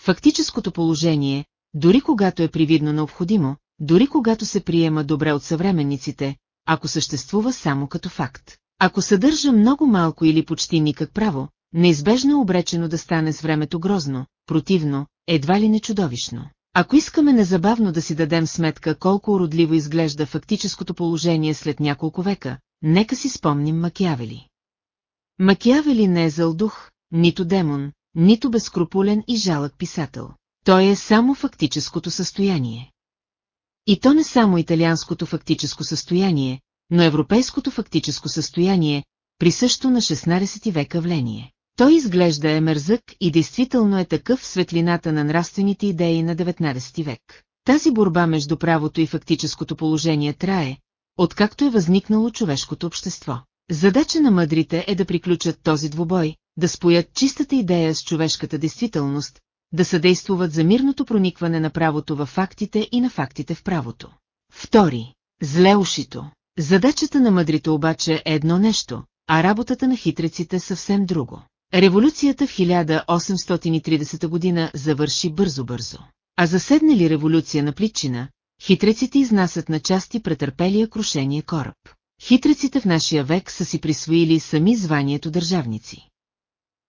Фактическото положение, дори когато е привидно необходимо, дори когато се приема добре от съвременниците, ако съществува само като факт. Ако съдържа много малко или почти никак право, неизбежно е обречено да стане с времето грозно, противно, едва ли не чудовищно. Ако искаме незабавно да си дадем сметка колко уродливо изглежда фактическото положение след няколко века, нека си спомним Макиавели. Макиавели не е зъл дух, нито демон, нито безкрупулен и жалък писател. Той е само фактическото състояние. И то не само италианското фактическо състояние, но европейското фактическо състояние, присъщо на 16 века вление. Той изглежда е мързък и действително е такъв в светлината на нравствените идеи на 19 век. Тази борба между правото и фактическото положение трае, откакто е възникнало човешкото общество. Задача на мъдрите е да приключат този двубой, да споят чистата идея с човешката действителност, да съдействуват за мирното проникване на правото в фактите и на фактите в правото. Втори. Злеушито. Задачата на мъдрите обаче е едно нещо, а работата на хитреците съвсем друго. Революцията в 1830 година завърши бързо-бързо. А заседне ли революция на плитчина, хитреците изнасят на части претърпелия крушение кораб. Хитреците в нашия век са си присвоили сами званието държавници.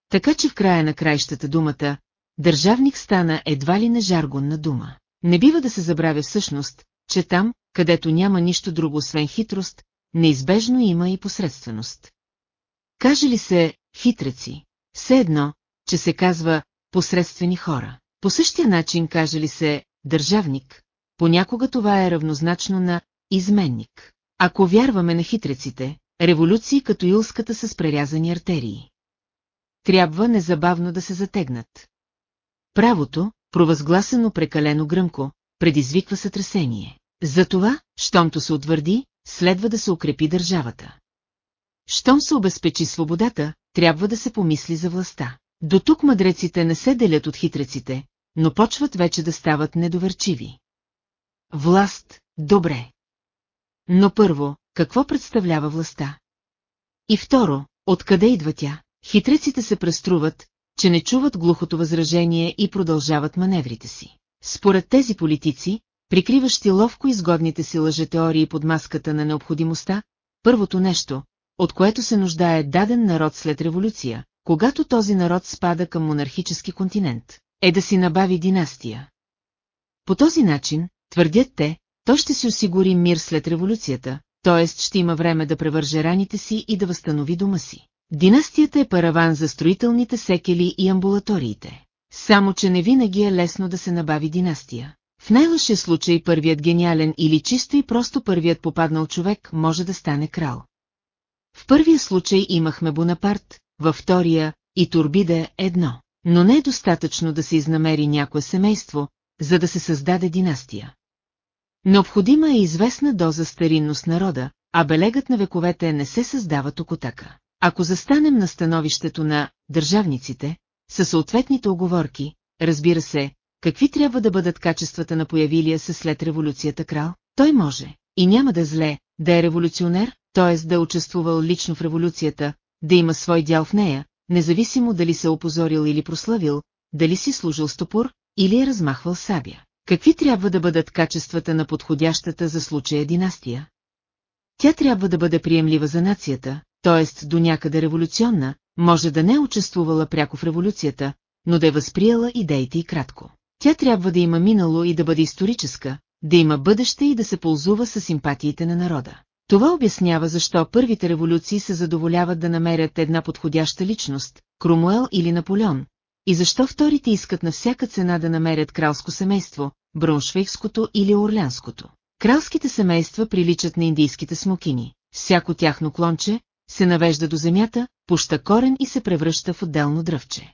Така че в края на краищата думата «държавник» стана едва ли не жаргонна дума. Не бива да се забравя всъщност, че там, където няма нищо друго освен хитрост, неизбежно има и посредственост. Каже ли се «хитреци», все едно, че се казва «посредствени хора». По същия начин каже ли се «държавник», понякога това е равнозначно на «изменник». Ако вярваме на хитреците, революции като юлската с прерязани артерии. Трябва незабавно да се затегнат. Правото, провъзгласено прекалено гръмко, предизвиква сътресение. Затова, щомто се утвърди, следва да се укрепи държавата. Щом се обезпечи свободата, трябва да се помисли за властта. До тук мъдреците не се делят от хитреците, но почват вече да стават недоверчиви. Власт, добре. Но първо, какво представлява властта? И второ, откъде идва тя? Хитреците се преструват, че не чуват глухото възражение и продължават маневрите си. Според тези политици, прикриващи ловко изгодните си лъжетеории под маската на необходимостта, първото нещо, от което се нуждае даден народ след революция, когато този народ спада към монархически континент, е да си набави династия. По този начин, твърдят те, той ще си осигури мир след революцията, т.е. ще има време да превърже раните си и да възстанови дома си. Династията е параван за строителните секели и амбулаториите. Само, че не винаги е лесно да се набави династия. В най-лъшия случай първият гениален или чисто и просто първият попаднал човек може да стане крал. В първия случай имахме Бонапарт, във втория и Турбида едно. Но не е достатъчно да се изнамери някое семейство, за да се създаде династия. Необходима е известна доза старинност народа, а белегът на вековете не се създава окотака. Ако застанем на становището на държавниците, със съответните оговорки, разбира се, какви трябва да бъдат качествата на появилия се след революцията крал, той може, и няма да зле, да е революционер, т.е. да е участвувал лично в революцията, да има свой дял в нея, независимо дали се опозорил или прославил, дали си служил стопор или е размахвал сабя. Какви трябва да бъдат качествата на подходящата за случая династия? Тя трябва да бъде приемлива за нацията, т.е. до някъде революционна, може да не е участвувала пряко в революцията, но да е възприела идеите и кратко. Тя трябва да има минало и да бъде историческа, да има бъдеще и да се ползува с симпатиите на народа. Това обяснява защо първите революции се задоволяват да намерят една подходяща личност, Крумуел или Наполеон, и защо вторите искат на всяка цена да намерят кралско семейство, Бруншвейгското или Орлянското. Кралските семейства приличат на индийските смокини. Всяко тяхно клонче се навежда до земята, пуща корен и се превръща в отделно дръвче.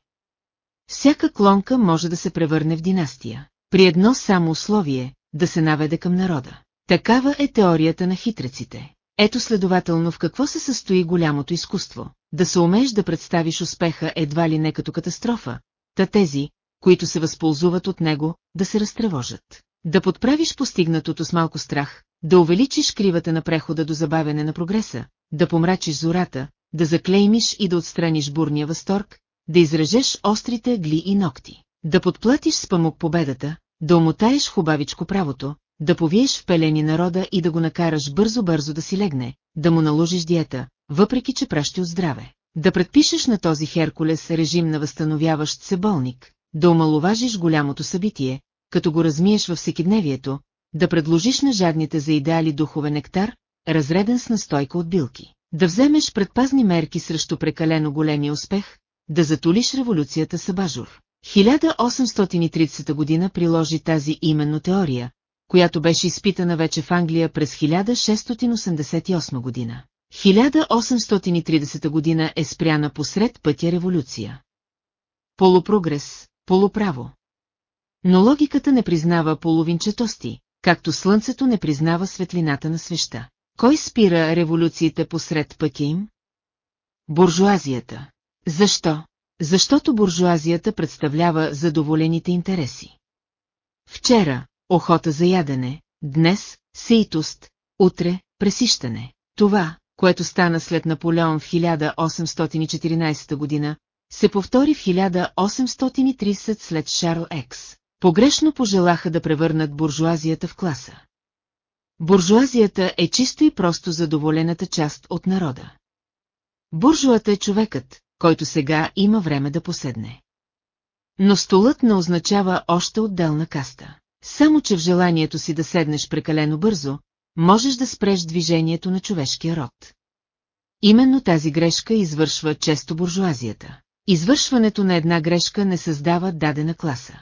Всяка клонка може да се превърне в династия. При едно само условие – да се наведе към народа. Такава е теорията на хитреците. Ето следователно в какво се състои голямото изкуство. Да се умееш да представиш успеха едва ли не като катастрофа, та тези, които се възползват от него, да се разтревожат. Да подправиш постигнатото с малко страх, да увеличиш кривата на прехода до забавяне на прогреса, да помрачиш зората, да заклеймиш и да отстраниш бурния възторг, да изрежеш острите гли и ногти, да подплатиш с памук победата, да омотаеш хубавичко правото, да повиеш в пелени народа и да го накараш бързо-бързо да си легне, да му наложиш диета, въпреки че пращи от здраве. Да предпишеш на този Херкулес режим на възстановяващ се болник, да омаловажиш голямото събитие, като го размиеш във всекидневието, да предложиш на жадните за идеали духове нектар, разреден с настойка от билки, да вземеш предпазни мерки срещу прекалено големия успех, да затулиш революцията с абажур. 1830 година приложи тази именно теория, която беше изпитана вече в Англия през 1688 година. 1830 година е спряна посред пътя революция. Полупрогрес, полуправо. Но логиката не признава половинчатости, както слънцето не признава светлината на свеща. Кой спира революциите посред пътя им? Буржуазията. Защо? Защото буржуазията представлява задоволените интереси. Вчера – охота за ядене, днес – сеитост, утре – пресищане. Това, което стана след Наполеон в 1814 година, се повтори в 1830 след Шарл Екс. Погрешно пожелаха да превърнат буржуазията в класа. Буржуазията е чисто и просто задоволената част от народа. Буржуата е човекът, който сега има време да поседне. Но столът не означава още отделна каста. Само, че в желанието си да седнеш прекалено бързо, можеш да спреш движението на човешкия род. Именно тази грешка извършва често буржуазията. Извършването на една грешка не създава дадена класа.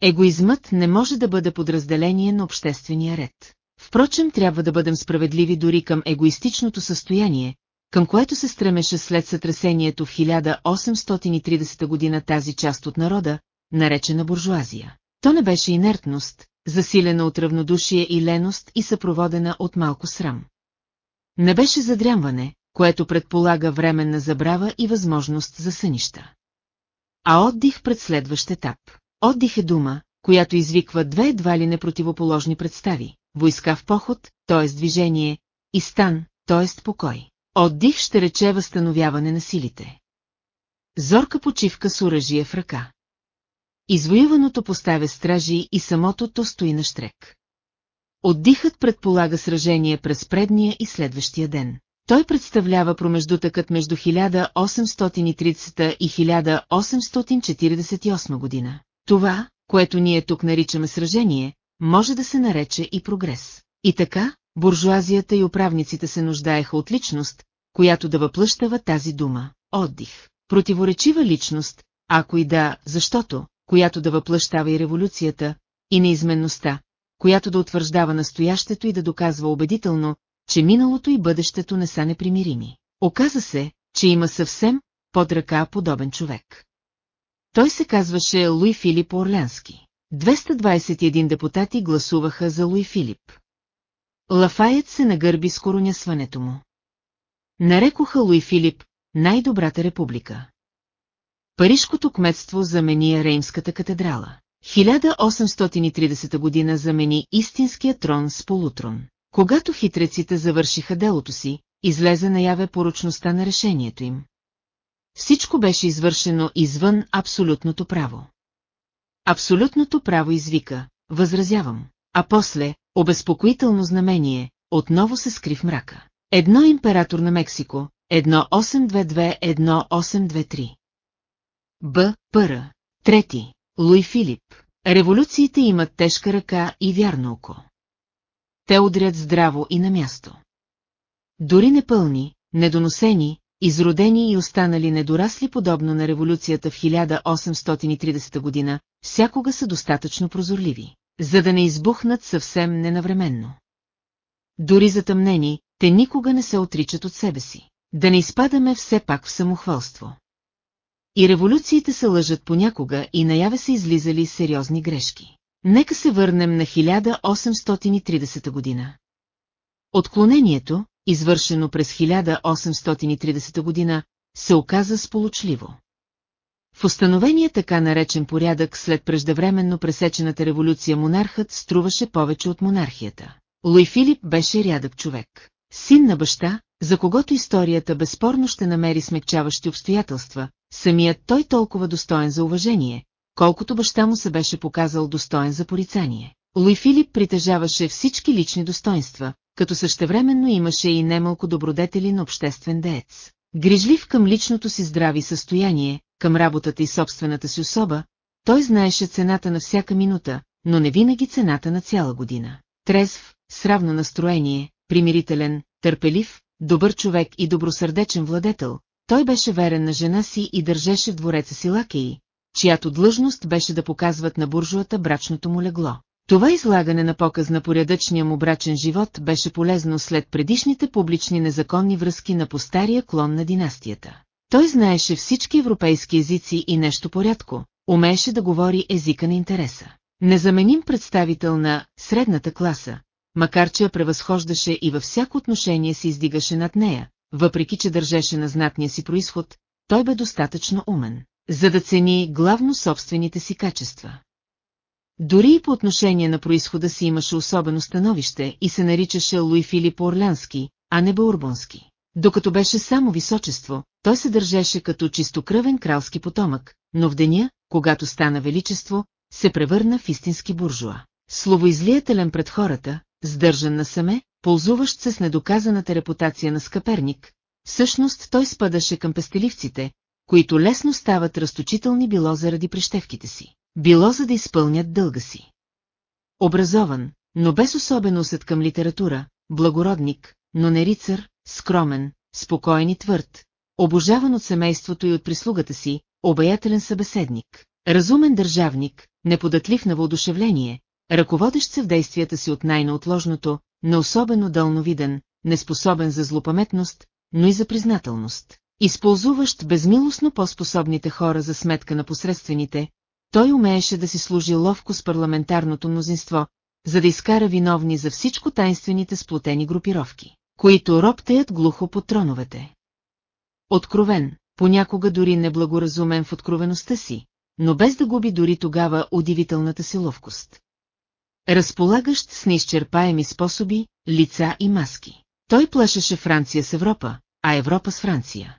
Егоизмът не може да бъде подразделение на обществения ред. Впрочем, трябва да бъдем справедливи дори към егоистичното състояние, към което се стремеше след сътресението в 1830 година тази част от народа, наречена буржуазия. То не беше инертност, засилена от равнодушие и леност и съпроводена от малко срам. Не беше задрямване, което предполага временна забрава и възможност за сънища. А отдих пред следващ етап. Отдих е дума, която извиква две едва ли непротивоположни представи. Войска в поход, т.е. движение, и стан, т.е. покой. Отдих ще рече възстановяване на силите. Зорка почивка с оръжие в ръка. Извоюваното поставя стражи и самото то стои на штрек. Отдихът предполага сражение през предния и следващия ден. Той представлява промеждутъкът между 1830 и 1848 година. Това, което ние тук наричаме сражение, може да се нарече и прогрес. И така, буржуазията и управниците се нуждаеха от личност, която да въплъщава тази дума – отдих. Противоречива личност, ако и да, защото, която да въплъщава и революцията, и неизменността, която да утвърждава настоящето и да доказва убедително, че миналото и бъдещето не са непримирими. Оказа се, че има съвсем под ръка подобен човек. Той се казваше Луи Филип Орлянски. 221 депутати гласуваха за Луи Филип. Лафайет се нагърби с коронясването му. Нарекоха Луи Филип най-добрата република. Парижкото кметство замени Реймската катедрала. 1830 година замени истинския трон с полутрон. Когато хитреците завършиха делото си, излезе наяве поручността на решението им. Всичко беше извършено извън абсолютното право. Абсолютното право извика, възразявам, а после, обезпокоително знамение, отново се скри в мрака. Едно император на Мексико, 1822-1823. Б. Пъра. Трети. Луи Филип. Революциите имат тежка ръка и вярно око. Те удрят здраво и на място. Дори непълни, недоносени, изродени и останали недорасли подобно на революцията в 1830 година, всякога са достатъчно прозорливи, за да не избухнат съвсем ненавременно. Дори затъмнени, те никога не се отричат от себе си. Да не изпадаме все пак в самохвалство. И революциите се лъжат понякога и наяве са излизали сериозни грешки. Нека се върнем на 1830 година. Отклонението, извършено през 1830 година, се оказа сполучливо. В установения така наречен порядък след преждевременно пресечената революция монархът струваше повече от монархията. Луи Филип беше рядък човек. Син на баща, за когото историята безспорно ще намери смягчаващи обстоятелства, самият той толкова достоен за уважение, колкото баща му се беше показал достоен за порицание. Луи Филип притежаваше всички лични достоинства, като същевременно имаше и немалко добродетели на обществен деец. Грижлив към личното си здрави състояние, към работата и собствената си особа, той знаеше цената на всяка минута, но не винаги цената на цяла година. Трезв, с равно настроение, примирителен, търпелив, добър човек и добросърдечен владетел, той беше верен на жена си и държеше в двореца си лакеи, чиято длъжност беше да показват на буржуата брачното му легло. Това излагане на показ на порядъчния му брачен живот беше полезно след предишните публични незаконни връзки на постария клон на династията. Той знаеше всички европейски езици и нещо порядко, умееше да говори езика на интереса. Незаменим представител на средната класа, макар че я превъзхождаше и във всяко отношение се издигаше над нея, въпреки че държеше на знатния си происход, той бе достатъчно умен, за да цени главно собствените си качества. Дори и по отношение на происхода си имаше особено становище и се наричаше Луи Филип Орлянски, а не Баурбонски. Докато беше само височество, той се държеше като чистокръвен кралски потомък, но в деня, когато стана величество, се превърна в истински буржуа. Словоизлиятелен пред хората, сдържан насаме, ползуващ се с недоказаната репутация на скъперник, всъщност той спадаше към пестеливците, които лесно стават разточителни било заради прищевките си, било за да изпълнят дълга си. Образован, но без особен усет към литература, благородник, но не рицар, скромен, спокоен и твърд, обожаван от семейството и от прислугата си, обаятелен събеседник, разумен държавник, неподатлив на въодушевление, ръководещ се в действията си от най-неотложното, но особено дълновиден, неспособен за злопаметност, но и за признателност. Използващ безмилостно по-способните хора за сметка на посредствените, той умееше да си служи ловко с парламентарното мнозинство, за да изкара виновни за всичко тайнствените сплотени групировки, които роптеят глухо по троновете. Откровен, понякога дори неблагоразумен в откровеността си, но без да губи дори тогава удивителната си ловкост разполагащ с неизчерпаеми способи, лица и маски. Той плашеше Франция с Европа, а Европа с Франция.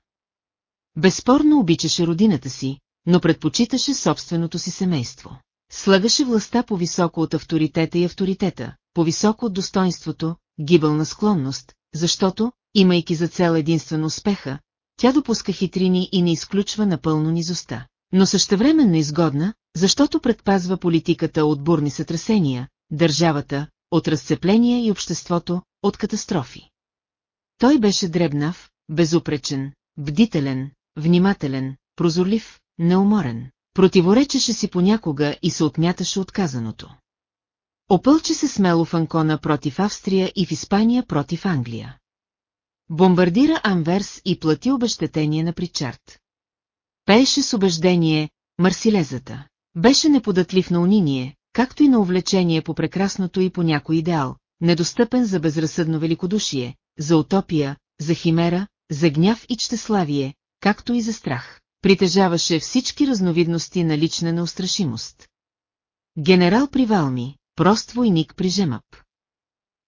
Безспорно обичаше родината си, но предпочиташе собственото си семейство. Слагаше властта по-високо от авторитета и авторитета, по-високо от достоинството, гибълна склонност, защото, имайки за цел единствено успеха, тя допуска хитрини и не изключва напълно низоста. Но същевременно изгодна, защото предпазва политиката от бурни сътресения, държавата, от разцепления и обществото, от катастрофи. Той беше дребнав, безупречен, бдителен, внимателен, прозорлив, неуморен. Противоречеше си понякога и се отмяташе отказаното. Опълчи се смело в Анкона против Австрия и в Испания против Англия. Бомбардира Анверс и плати обещетение на Причард. Пееше с убеждение Марсилезата. Беше неподатлив на униние, както и на увлечение по прекрасното и по някой идеал, недостъпен за безразсъдно великодушие, за утопия, за химера, за гняв и чтеславие, както и за страх. Притежаваше всички разновидности на лична неустрашимост. Генерал Привалми, прост войник при Жемъп.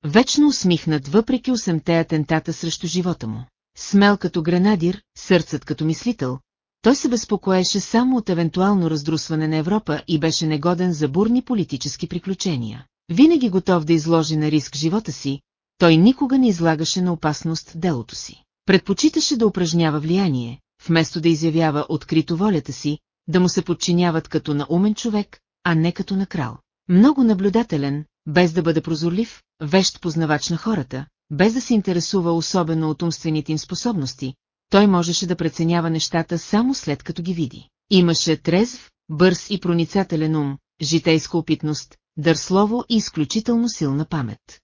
Вечно усмихнат въпреки осемте атентата срещу живота му. Смел като гренадир, сърцът като мислител, той се безпокоеше само от евентуално раздрусване на Европа и беше негоден за бурни политически приключения. Винаги готов да изложи на риск живота си, той никога не излагаше на опасност делото си. Предпочиташе да упражнява влияние, вместо да изявява открито волята си, да му се подчиняват като на умен човек, а не като на крал. Много наблюдателен, без да бъде прозорлив, вещ познавач на хората, без да се интересува особено от умствените им способности, той можеше да преценява нещата само след като ги види. Имаше трезв, бърз и проницателен ум, житейска опитност, дър слово и изключително силна памет.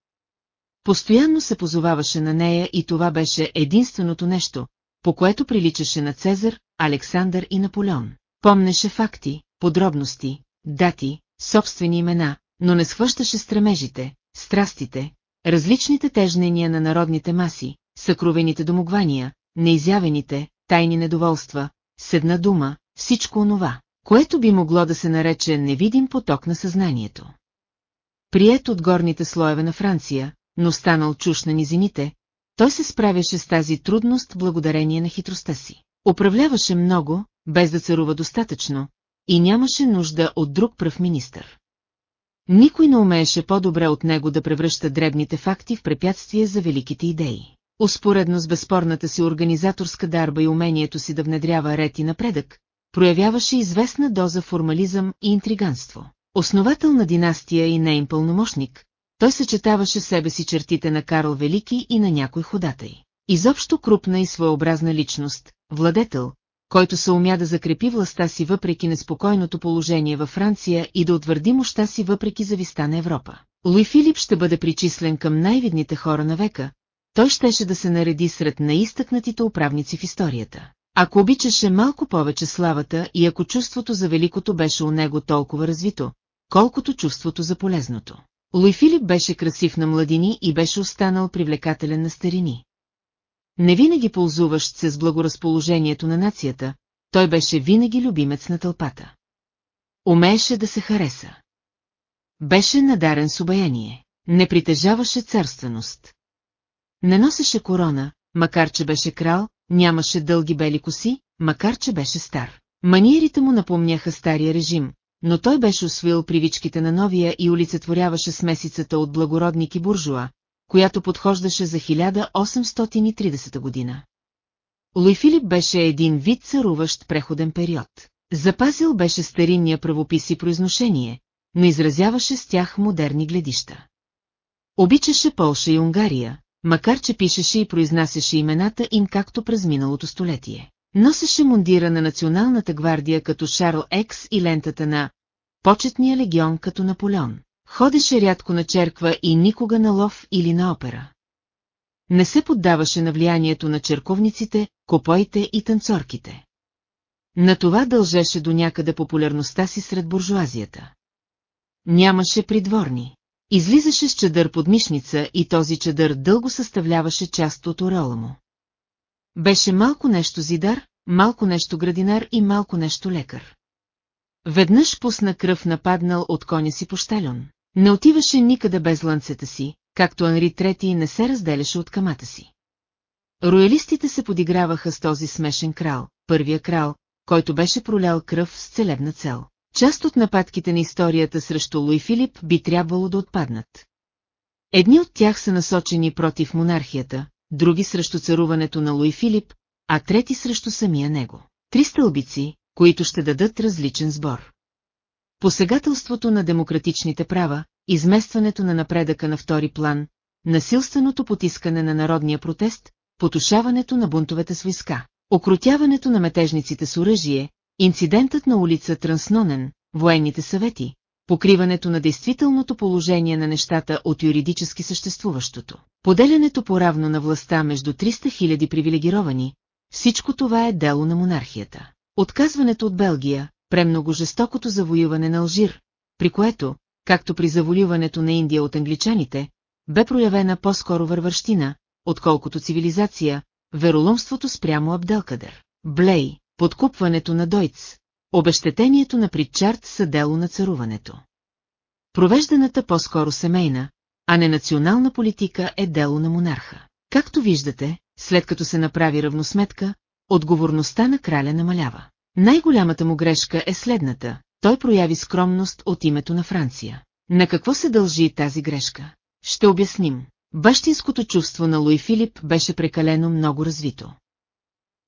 Постоянно се позоваваше на нея и това беше единственото нещо, по което приличаше на Цезар, Александър и Наполеон. Помнеше факти, подробности, дати, собствени имена, но не схващаше стремежите, страстите, различните тежнения на народните маси, съкровените домогвания, неизявените, тайни недоволства, седна дума, всичко онова, което би могло да се нарече невидим поток на съзнанието. Прият от горните слоеве на Франция, но станал чуш на низините, той се справяше с тази трудност благодарение на хитростта си. Управляваше много, без да царува достатъчно, и нямаше нужда от друг пръв министър. Никой не умееше по-добре от него да превръща дребните факти в препятствие за великите идеи. Успоредно с безспорната си организаторска дарба и умението си да внедрява ред и напредък, проявяваше известна доза формализъм и интриганство. Основател на династия и нейн пълномощник, той съчетаваше себе си чертите на Карл Велики и на някой ходатай. Изобщо крупна и своеобразна личност, владетел, който се умя да закрепи властта си въпреки неспокойното положение във Франция и да утвърди мощта си въпреки зависта на Европа. Луи Филип ще бъде причислен към най-видните хора на века, той щеше да се нареди сред наистъкнатите управници в историята. Ако обичаше малко повече славата и ако чувството за великото беше у него толкова развито, колкото чувството за полезното. Луи Филип беше красив на младини и беше останал привлекателен на старини. Не винаги ползуващ се с благоразположението на нацията, той беше винаги любимец на тълпата. Умееше да се хареса. Беше надарен с обаяние. Не притежаваше царственост. Не носеше корона, макар че беше крал, нямаше дълги бели коси, макар че беше стар. Маниерите му напомняха стария режим, но той беше освил привичките на новия и олицетворяваше смесицата от благородник и буржуа, която подхождаше за 1830 година. Луи Филип беше един вид царуващ преходен период. Запазил беше старинния правопис и произношение, но изразяваше с тях модерни гледища. Обичаше Полша и Унгария, макар че пишеше и произнасяше имената им както през миналото столетие. Носеше мундира на Националната гвардия като Шарл Екс и лентата на Почетния легион като Наполеон. Ходеше рядко на черква и никога на лов или на опера. Не се поддаваше на влиянието на черковниците, копоите и танцорките. На това дължеше до някъде популярността си сред буржуазията. Нямаше придворни. Излизаше с чадър под мишница и този чадър дълго съставляваше част от ореола му. Беше малко нещо зидар, малко нещо градинар и малко нещо лекар. Веднъж пусна кръв нападнал от коня си пощален. Не отиваше никъде без лънцета си, както Анри Трети не се разделяше от камата си. Роялистите се подиграваха с този смешен крал, първия крал, който беше пролял кръв с целебна цел. Част от нападките на историята срещу Луи Филип би трябвало да отпаднат. Едни от тях са насочени против монархията, други срещу царуването на Луи Филип, а трети срещу самия него. Три стълбици, които ще дадат различен сбор. Посегателството на демократичните права, изместването на напредъка на втори план, насилственото потискане на народния протест, потушаването на бунтовете с войска, окрутяването на метежниците с оръжие, инцидентът на улица Транснонен, военните съвети, покриването на действителното положение на нещата от юридически съществуващото, поделянето поравно на властта между 300 000 привилегировани, всичко това е дело на монархията. Отказването от Белгия, премного жестокото завоюване на Алжир, при което, както при завоюването на Индия от англичаните, бе проявена по-скоро вървърщина, отколкото цивилизация, вероломството спрямо Абделкадер. Блей, подкупването на Дойц, обещетението на Притчард са дело на царуването. Провежданата по-скоро семейна, а не национална политика е дело на монарха. Както виждате, след като се направи равносметка, отговорността на краля намалява. Най-голямата му грешка е следната, той прояви скромност от името на Франция. На какво се дължи тази грешка? Ще обясним. Бащинското чувство на Луи Филип беше прекалено много развито.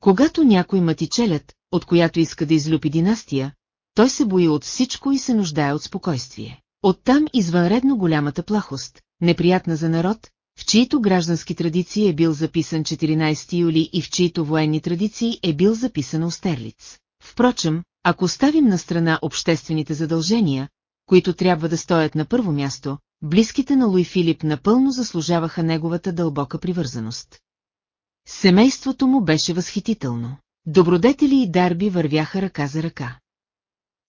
Когато някой матичелят, от която иска да излюпи династия, той се бои от всичко и се нуждае от спокойствие. Оттам извънредно голямата плахост, неприятна за народ, в чието граждански традиции е бил записан 14 юли и в чието военни традиции е бил записан Остерлиц. Впрочем, ако ставим на страна обществените задължения, които трябва да стоят на първо място, близките на Луи Филип напълно заслужаваха неговата дълбока привързаност. Семейството му беше възхитително. Добродетели и дарби вървяха ръка за ръка.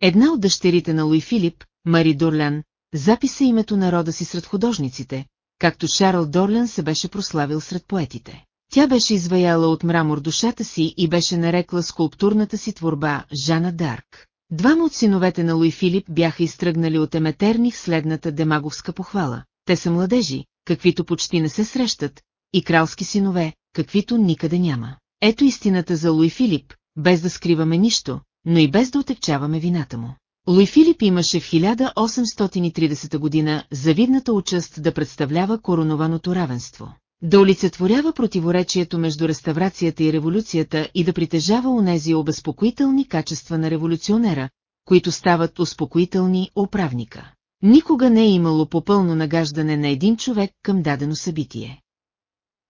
Една от дъщерите на Луи Филип, Мари Дорлян, записа името на рода си сред художниците, както Шарл Дорлен се беше прославил сред поетите. Тя беше изваяла от мрамор душата си и беше нарекла скулптурната си творба Жана Дарк. Двама от синовете на Луи Филип бяха изтръгнали от Еметерних следната демаговска похвала. Те са младежи, каквито почти не се срещат, и кралски синове, каквито никъде няма. Ето истината за Луи Филип, без да скриваме нищо, но и без да отекчаваме вината му. Луи Филип имаше в 1830 година завидната участ да представлява коронованото равенство. Да олицетворява противоречието между реставрацията и революцията и да притежава онези обезпокоителни качества на революционера, които стават успокоителни управника. Никога не е имало попълно нагаждане на един човек към дадено събитие.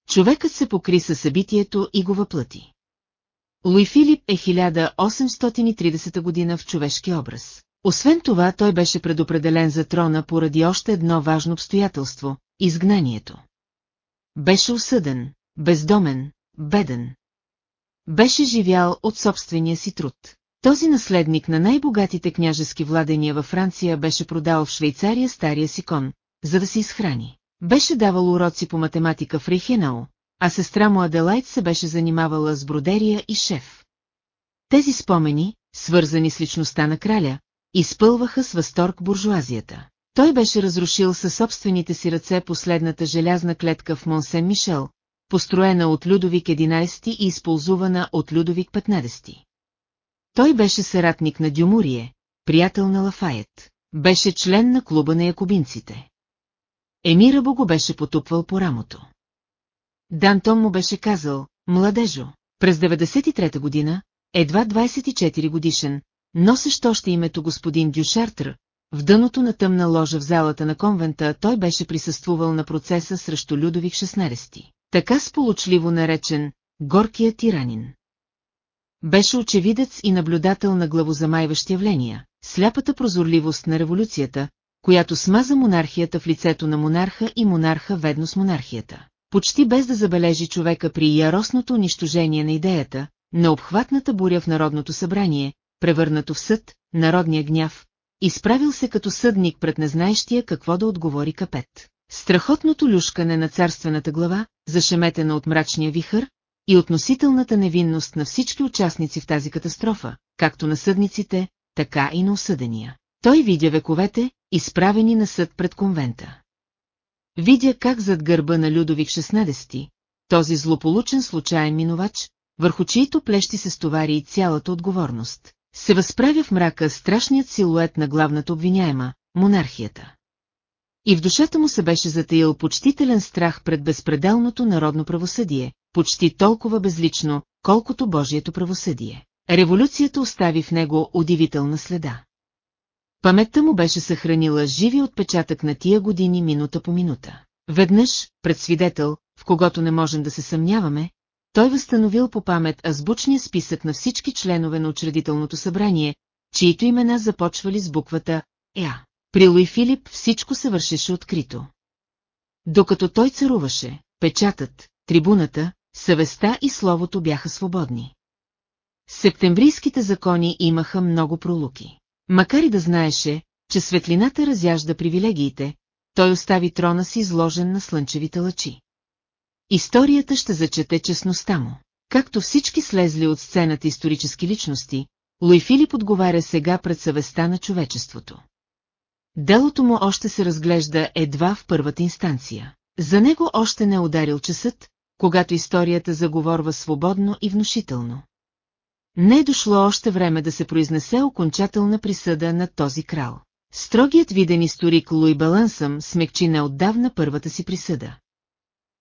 Човекът се покри със събитието и го въплъти. Луи Филип е 1830 година в човешки образ. Освен това, той беше предопределен за трона поради още едно важно обстоятелство – изгнанието. Беше осъден, бездомен, беден. Беше живял от собствения си труд. Този наследник на най-богатите княжески владения във Франция беше продал в Швейцария стария си кон, за да се изхрани. Беше давал уроци по математика в Рейхенау, а сестра му Аделайт се беше занимавала с бродерия и шеф. Тези спомени, свързани с личността на краля, изпълваха с възторг буржуазията. Той беше разрушил със собствените си ръце последната желязна клетка в Монсен Мишел, построена от Людовик XI и използвана от Людовик XV. Той беше съратник на Дюмурие, приятел на Лафайет. Беше член на клуба на якобинците. Емира го беше потупвал по рамото. Дантон му беше казал, младежо, през 93-та година, едва 24 годишен, носещ още името господин Дюшартр, в дъното на тъмна ложа в залата на конвента той беше присъствувал на процеса срещу Людовик 16, така сполучливо наречен «горкия тиранин». Беше очевидец и наблюдател на главозамайващи явления, сляпата прозорливост на революцията, която смаза монархията в лицето на монарха и монарха ведно с монархията. Почти без да забележи човека при яростното унищожение на идеята, на обхватната буря в Народното събрание, превърнато в съд, народния гняв, изправил се като съдник пред незнаещия какво да отговори капет. Страхотното люшкане на царствената глава, зашеметена от мрачния вихър, и относителната невинност на всички участници в тази катастрофа, както на съдниците, така и на осъдения. Той видя вековете, изправени на съд пред конвента. Видя как зад гърба на Людовик 16, този злополучен случайен минувач, върху чието плещи се стовари и цялата отговорност, се възправя в мрака страшният силует на главната обвиняема – монархията. И в душата му се беше затаил почтителен страх пред безпределното народно правосъдие, почти толкова безлично, колкото Божието правосъдие. Революцията остави в него удивителна следа. Паметта му беше съхранила живи отпечатък на тия години минута по минута. Веднъж, пред свидетел, в когото не можем да се съмняваме, той възстановил по памет азбучния списък на всички членове на учредителното събрание, чието имена започвали с буквата «Я». При Луи Филип всичко се вършеше открито. Докато той царуваше, печатът, трибуната, съвестта и словото бяха свободни. Септемврийските закони имаха много пролуки. Макар и да знаеше, че светлината разяжда привилегиите, той остави трона си изложен на слънчевите лъчи. Историята ще зачете честността му. Както всички слезли от сцената исторически личности, Луи Филип отговаря сега пред съвестта на човечеството. Делото му още се разглежда едва в първата инстанция. За него още не е ударил часът, когато историята заговорва свободно и внушително. Не е дошло още време да се произнесе окончателна присъда на този крал. Строгият виден историк Луи Балансъм смекчи неотдавна първата си присъда.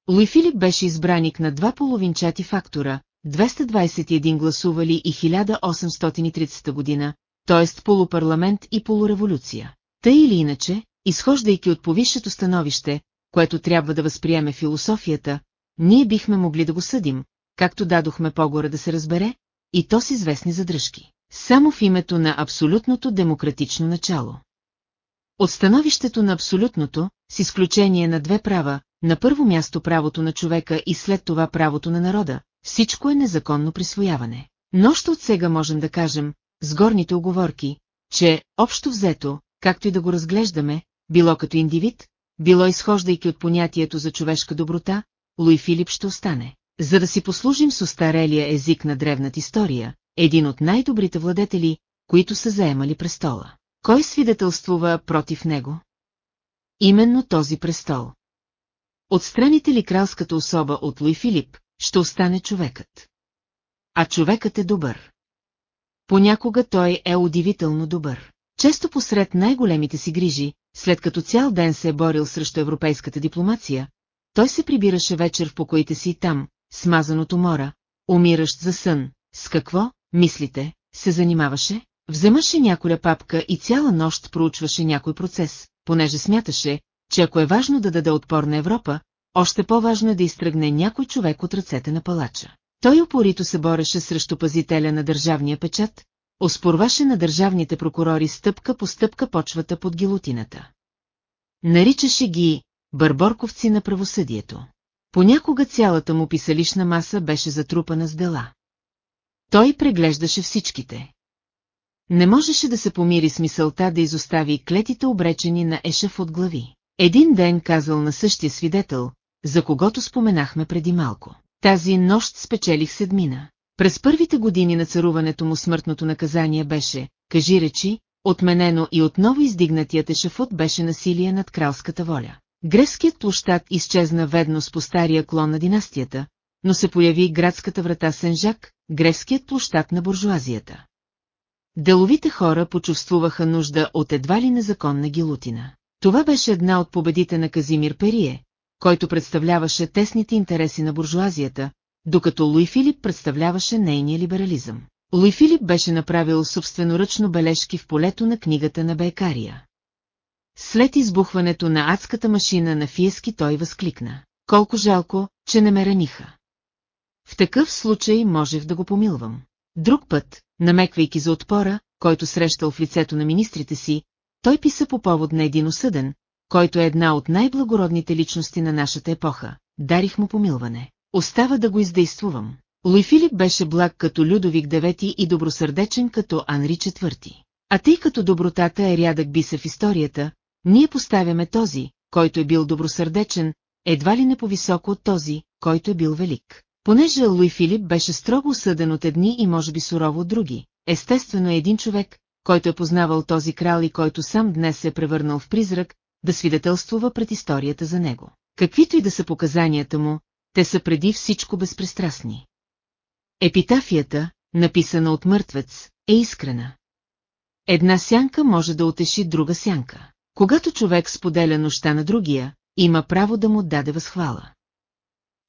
Луи Филип беше избраник на два половинчати фактора, 221 гласували и 1830 година, т.е. полупарламент и полуреволюция. Тъй или иначе, изхождайки от повисшето становище, което трябва да възприеме философията, ние бихме могли да го съдим, както дадохме по-горе да се разбере, и то с известни задръжки. Само в името на абсолютното демократично начало. От становището на абсолютното, с изключение на две права, на първо място правото на човека и след това правото на народа, всичко е незаконно присвояване. Но още от сега можем да кажем, с горните оговорки, че, общо взето, както и да го разглеждаме, било като индивид, било изхождайки от понятието за човешка доброта, Луи Филип ще остане. За да си послужим с остарелия език на древната история, един от най-добрите владетели, които са заемали престола. Кой свидетелствува против него? Именно този престол. Отстраните ли кралската особа от Луи Филип, ще остане човекът. А човекът е добър. Понякога той е удивително добър. Често посред най-големите си грижи, след като цял ден се е борил срещу европейската дипломация, той се прибираше вечер в покоите си там, смазан от умора, умиращ за сън. С какво, мислите, се занимаваше? Вземаше няколя папка и цяла нощ проучваше някой процес, понеже смяташе, че ако е важно да даде отпор на Европа, още по-важно е да изтръгне някой човек от ръцете на палача. Той упорито се бореше срещу пазителя на държавния печат, оспорваше на държавните прокурори стъпка по стъпка почвата под гилотината. Наричаше ги бърборковци на правосъдието. Понякога цялата му писалишна маса беше затрупана с дела. Той преглеждаше всичките. Не можеше да се помири с мисълта да изостави клетите обречени на Ешеф от глави. Един ден казал на същия свидетел, за когото споменахме преди малко. Тази нощ спечелих седмина. През първите години на царуването му смъртното наказание беше, кажи речи, отменено и отново издигнатият ешафот беше насилие над кралската воля. Греският площад изчезна ведно с по стария клон на династията, но се появи градската врата Сен-Жак, греският площад на буржуазията. Деловите хора почувствуваха нужда от едва ли незаконна гилутина. Това беше една от победите на Казимир Перие, който представляваше тесните интереси на буржуазията, докато Луи Филип представляваше нейния либерализъм. Луи Филип беше направил собственоръчно бележки в полето на книгата на Бекария. След избухването на адската машина на Фиески той възкликна. Колко жалко, че не ме раниха. В такъв случай можех да го помилвам. Друг път, намеквайки за отпора, който срещал в лицето на министрите си, той писа по повод на един осъден, който е една от най-благородните личности на нашата епоха. Дарих му помилване. Остава да го издействувам. Луи Филип беше благ като Людовик IX и добросърдечен като Анри IV. А тъй като добротата е рядък биса в историята, ние поставяме този, който е бил добросърдечен, едва ли не по-високо от този, който е бил велик. Понеже Луи Филип беше строго осъден от едни и може би сурово от други, естествено е един човек, който е познавал този крал и който сам днес се е превърнал в призрак, да свидетелствува пред историята за него. Каквито и да са показанията му, те са преди всичко безпристрастни. Епитафията, написана от мъртвец, е искрена. Една сянка може да отеши друга сянка. Когато човек споделя нощта на другия, има право да му даде възхвала.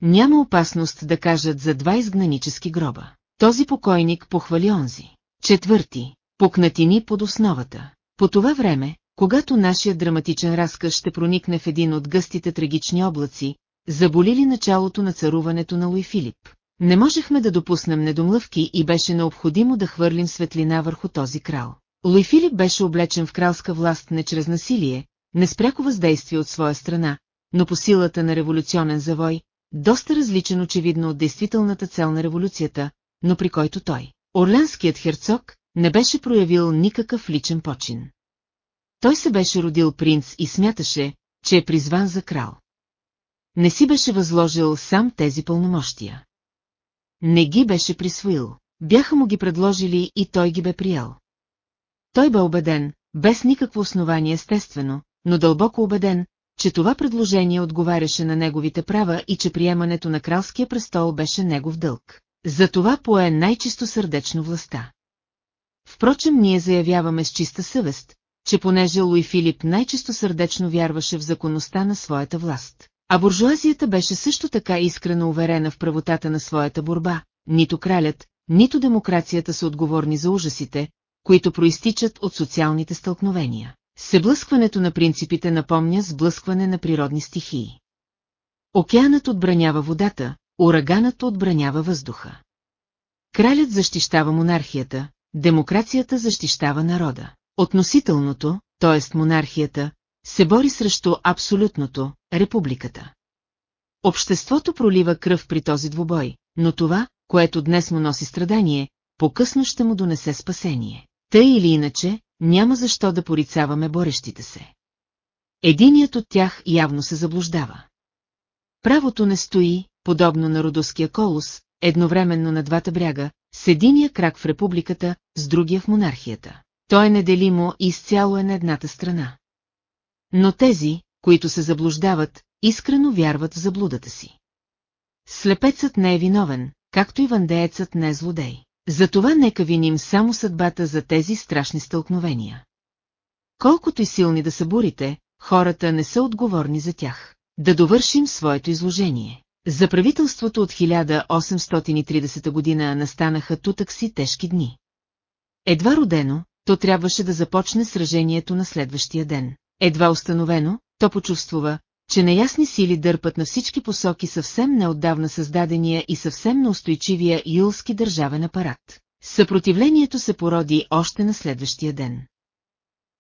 Няма опасност да кажат за два изгнанически гроба. Този покойник похвали онзи. Четвърти, покнатини под основата. По това време, когато нашия драматичен разказ ще проникне в един от гъстите трагични облаци, заболили началото на царуването на Луи Филип. Не можехме да допуснем недомлъвки и беше необходимо да хвърлим светлина върху този крал. Луи Филип беше облечен в кралска власт не чрез насилие, не с пряко въздействие от своя страна, но по силата на революционен завой, доста различен очевидно от действителната цел на революцията, но при който той, орлянският херцог, не беше проявил никакъв личен почин. Той се беше родил принц и смяташе, че е призван за крал. Не си беше възложил сам тези пълномощия. Не ги беше присвоил, бяха му ги предложили и той ги бе приял. Той бе убеден, без никакво основание естествено, но дълбоко убеден, че това предложение отговаряше на неговите права и че приемането на кралския престол беше негов дълг. Затова пое най-чисто сърдечно властта. Впрочем, ние заявяваме с чиста съвест, че понеже Луи Филип най-чисто сърдечно вярваше в законността на своята власт, а буржуазията беше също така искрено уверена в правотата на своята борба, нито кралят, нито демокрацията са отговорни за ужасите, които проистичат от социалните стълкновения. Съблъскването на принципите напомня сблъскване на природни стихии. Океанът отбранява водата, ураганът отбранява въздуха. Кралят защищава монархията, демокрацията защищава народа. Относителното, т.е. монархията, се бори срещу абсолютното, републиката. Обществото пролива кръв при този двубой, но това, което днес му носи страдание, по-късно ще му донесе спасение. Тъй или иначе, няма защо да порицаваме борещите се. Единият от тях явно се заблуждава. Правото не стои, подобно на родовския колос, едновременно на двата бряга, с единия крак в републиката, с другия в монархията. То е неделимо и изцяло е на едната страна. Но тези, които се заблуждават, искрено вярват в заблудата си. Слепецът не е виновен, както и вандеецът не е злодей. Затова нека виним само съдбата за тези страшни стълкновения. Колкото и силни да са бурите, хората не са отговорни за тях. Да довършим своето изложение. За правителството от 1830 година настанаха тутъкси тежки дни. Едва родено, то трябваше да започне сражението на следващия ден. Едва установено, то почувствува, че неясни сили дърпат на всички посоки съвсем неотдавна създадения и съвсем неустойчивия юлски държавен апарат. Съпротивлението се породи още на следващия ден.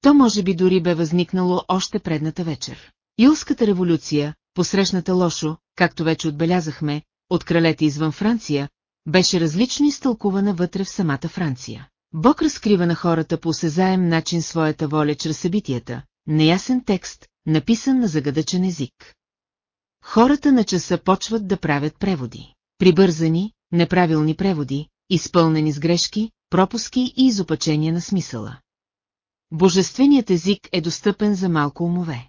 То може би дори бе възникнало още предната вечер. Юлската революция, посрещната лошо, както вече отбелязахме, от кралете извън Франция, беше различно изтълкувана вътре в самата Франция. Бог разкрива на хората по осезаем начин своята воля чрез събитията, неясен текст, написан на загадъчен език. Хората на часа почват да правят преводи. Прибързани, неправилни преводи, изпълнени с грешки, пропуски и изопачения на смисъла. Божественият език е достъпен за малко умове.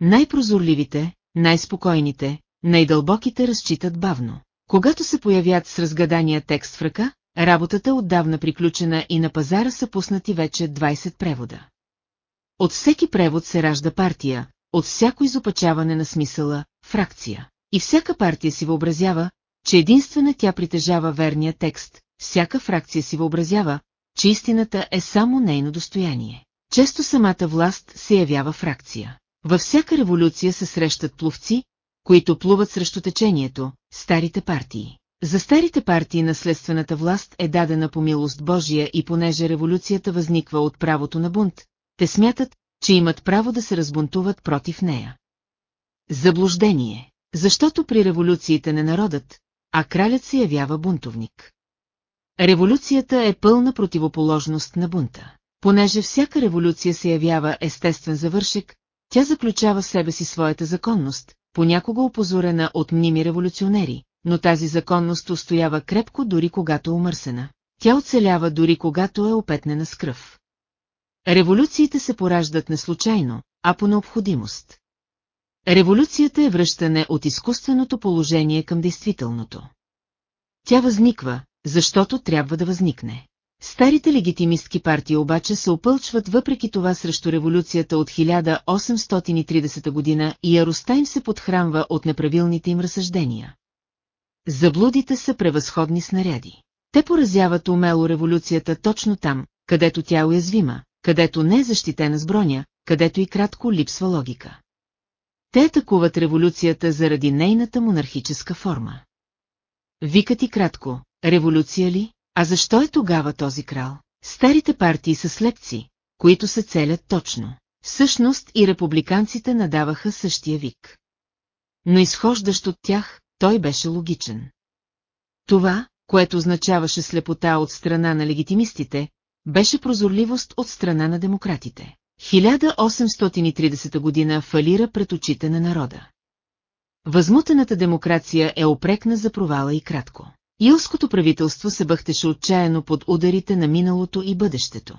Най-прозорливите, най-спокойните, най-дълбоките разчитат бавно. Когато се появят с разгадания текст в ръка, работата отдавна приключена и на пазара са пуснати вече 20 превода. От всеки превод се ражда партия, от всяко изопачаване на смисъла – фракция. И всяка партия си въобразява, че единствена тя притежава верния текст, всяка фракция си въобразява, че истината е само нейно достояние. Често самата власт се явява фракция. Във всяка революция се срещат пловци, които плуват срещу течението, старите партии. За старите партии наследствената власт е дадена по милост Божия и понеже революцията възниква от правото на бунт, те смятат, че имат право да се разбунтуват против нея. Заблуждение, защото при революциите не народът, а кралят се явява бунтовник. Революцията е пълна противоположност на бунта. Понеже всяка революция се явява естествен завършек, тя заключава в себе си своята законност, понякога опозорена от мними революционери, но тази законност устоява крепко дори когато умърсена. Тя оцелява дори когато е опетнена с кръв. Революциите се пораждат не случайно, а по необходимост. Революцията е връщане от изкуственото положение към действителното. Тя възниква, защото трябва да възникне. Старите легитимистки партии обаче се опълчват въпреки това срещу революцията от 1830 година и яростта им се подхранва от неправилните им разсъждения. Заблудите са превъзходни снаряди. Те поразяват умело революцията точно там, където тя е уязвима, където не е защитена с броня, където и кратко липсва логика. Те атакуват революцията заради нейната монархическа форма. Викат и кратко, революция ли? А защо е тогава този крал? Старите партии са слепци, които се целят точно. Всъщност и републиканците надаваха същия вик. Но изхождащ от тях, той беше логичен. Това, което означаваше слепота от страна на легитимистите, беше прозорливост от страна на демократите. 1830 година фалира пред очите на народа. Възмутената демокрация е опрекна за провала и кратко. Илското правителство се бъхтеше отчаяно под ударите на миналото и бъдещето.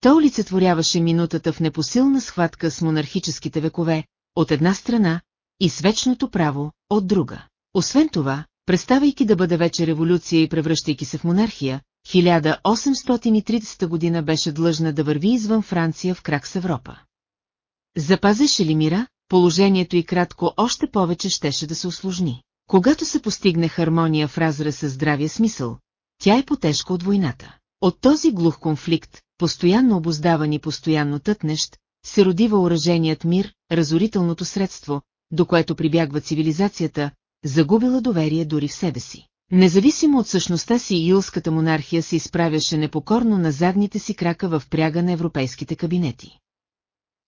То олицетворяваше минутата в непосилна схватка с монархическите векове, от една страна, и с вечното право, от друга. Освен това, представайки да бъде вече революция и превръщайки се в монархия, 1830 година беше длъжна да върви извън Франция в крак с Европа. Запазеше ли мира, положението и кратко още повече щеше да се усложни. Когато се постигне хармония в разрез с здравия смисъл, тя е потежка от войната. От този глух конфликт, постоянно обоздаван и постоянно тътнещ, се роди въоръженият мир, разорителното средство, до което прибягва цивилизацията, загубила доверие дори в себе си. Независимо от същността си, юлската монархия се изправяше непокорно на задните си крака в пряга на европейските кабинети.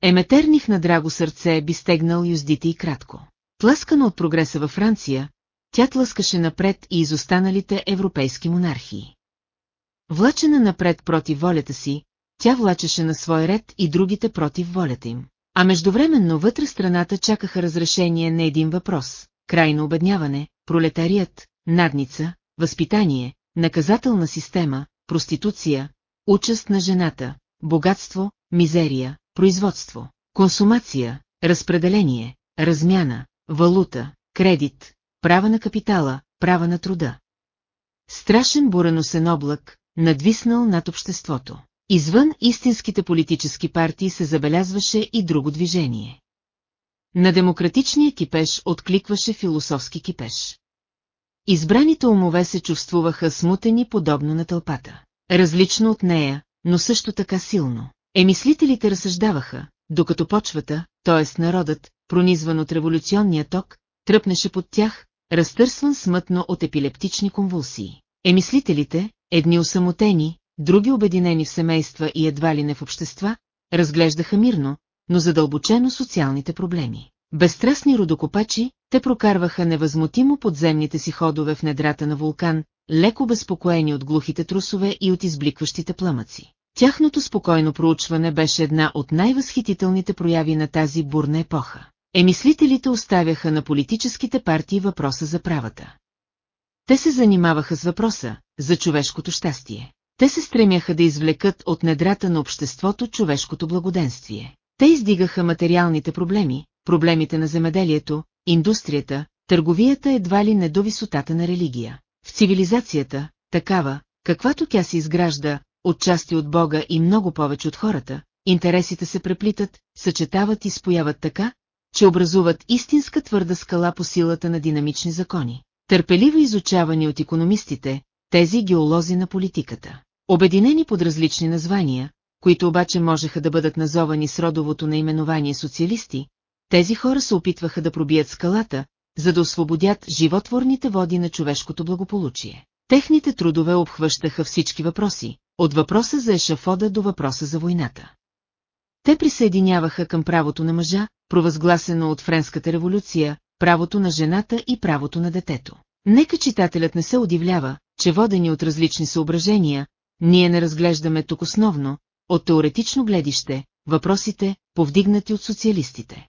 Еметерних на драго сърце би стегнал юздите и кратко. Тласкана от прогреса във Франция, тя тласкаше напред и изостаналите европейски монархии. Влачена напред против волята си, тя влачеше на свой ред и другите против волята им. А междувременно вътре страната чакаха разрешение на един въпрос – крайно обедняване, пролетарият, надница, възпитание, наказателна система, проституция, участ на жената, богатство, мизерия, производство, консумация, разпределение, размяна, валута, кредит, права на капитала, права на труда. Страшен бураносен облак, надвиснал над обществото. Извън истинските политически партии се забелязваше и друго движение. На демократичния кипеш откликваше философски кипеш. Избраните умове се чувствуваха смутени подобно на тълпата. Различно от нея, но също така силно. Емислителите разсъждаваха, докато почвата, т.е. народът, пронизван от революционния ток, тръпнеше под тях, разтърсван смътно от епилептични конвулсии. Емислителите, едни усамотени, други обединени в семейства и едва ли не в общества, разглеждаха мирно, но задълбочено социалните проблеми. Безстрастни родокопачи, те прокарваха невъзмутимо подземните си ходове в недрата на вулкан, леко безпокоени от глухите трусове и от избликващите пламъци. Тяхното спокойно проучване беше една от най-възхитителните прояви на тази бурна епоха. Емислителите оставяха на политическите партии въпроса за правата. Те се занимаваха с въпроса за човешкото щастие. Те се стремяха да извлекат от недрата на обществото човешкото благоденствие. Те издигаха материалните проблеми, проблемите на земеделието, индустрията, търговията едва ли не до висотата на религия. В цивилизацията, такава, каквато тя се изгражда, отчасти от Бога и много повече от хората, интересите се преплитат, съчетават и спояват така, че образуват истинска твърда скала по силата на динамични закони. Търпеливо изучавани от економистите, тези геолози на политиката. Обединени под различни названия, които обаче можеха да бъдат назовани с родовото наименование социалисти, тези хора се опитваха да пробият скалата, за да освободят животворните води на човешкото благополучие. Техните трудове обхващаха всички въпроси, от въпроса за ешафода до въпроса за войната. Те присъединяваха към правото на мъжа, провъзгласено от Френската революция, правото на жената и правото на детето. Нека читателят не се удивлява, че водени от различни съображения, ние не разглеждаме тук основно, от теоретично гледище, въпросите, повдигнати от социалистите.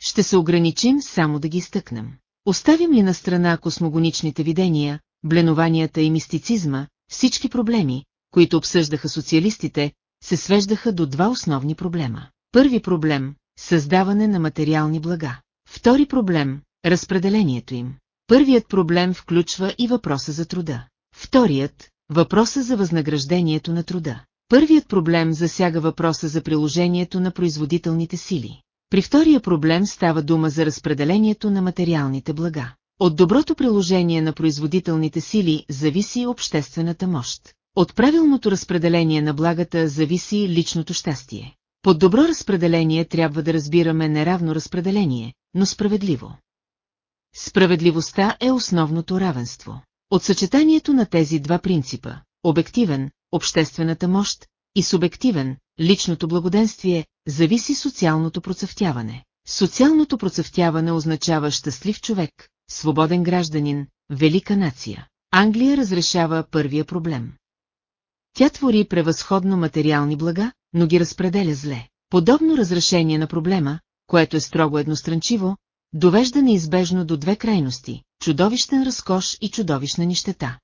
Ще се ограничим само да ги изтъкнем. Оставим ли на страна космогоничните видения, бленованията и мистицизма, всички проблеми, които обсъждаха социалистите, се свеждаха до два основни проблема. Първи проблем – създаване на материални блага. Втори проблем – разпределението им. Първият проблем включва и въпроса за труда. Вторият – въпроса за възнаграждението на труда. Първият проблем засяга въпроса за приложението на производителните сили. При втория проблем става дума за разпределението на материалните блага. От доброто приложение на производителните сили зависи обществената мощ. От правилното разпределение на благата зависи личното щастие. Под добро разпределение трябва да разбираме неравно разпределение, но справедливо. Справедливостта е основното равенство. От съчетанието на тези два принципа – обективен, обществената мощ, и субективен, личното благоденствие, зависи социалното процъфтяване. Социалното процъфтяване означава щастлив човек, свободен гражданин, велика нация. Англия разрешава първия проблем. Тя твори превъзходно материални блага, но ги разпределя зле. Подобно разрешение на проблема, което е строго едностранчиво, довежда неизбежно до две крайности – чудовищен разкош и чудовищна нищета.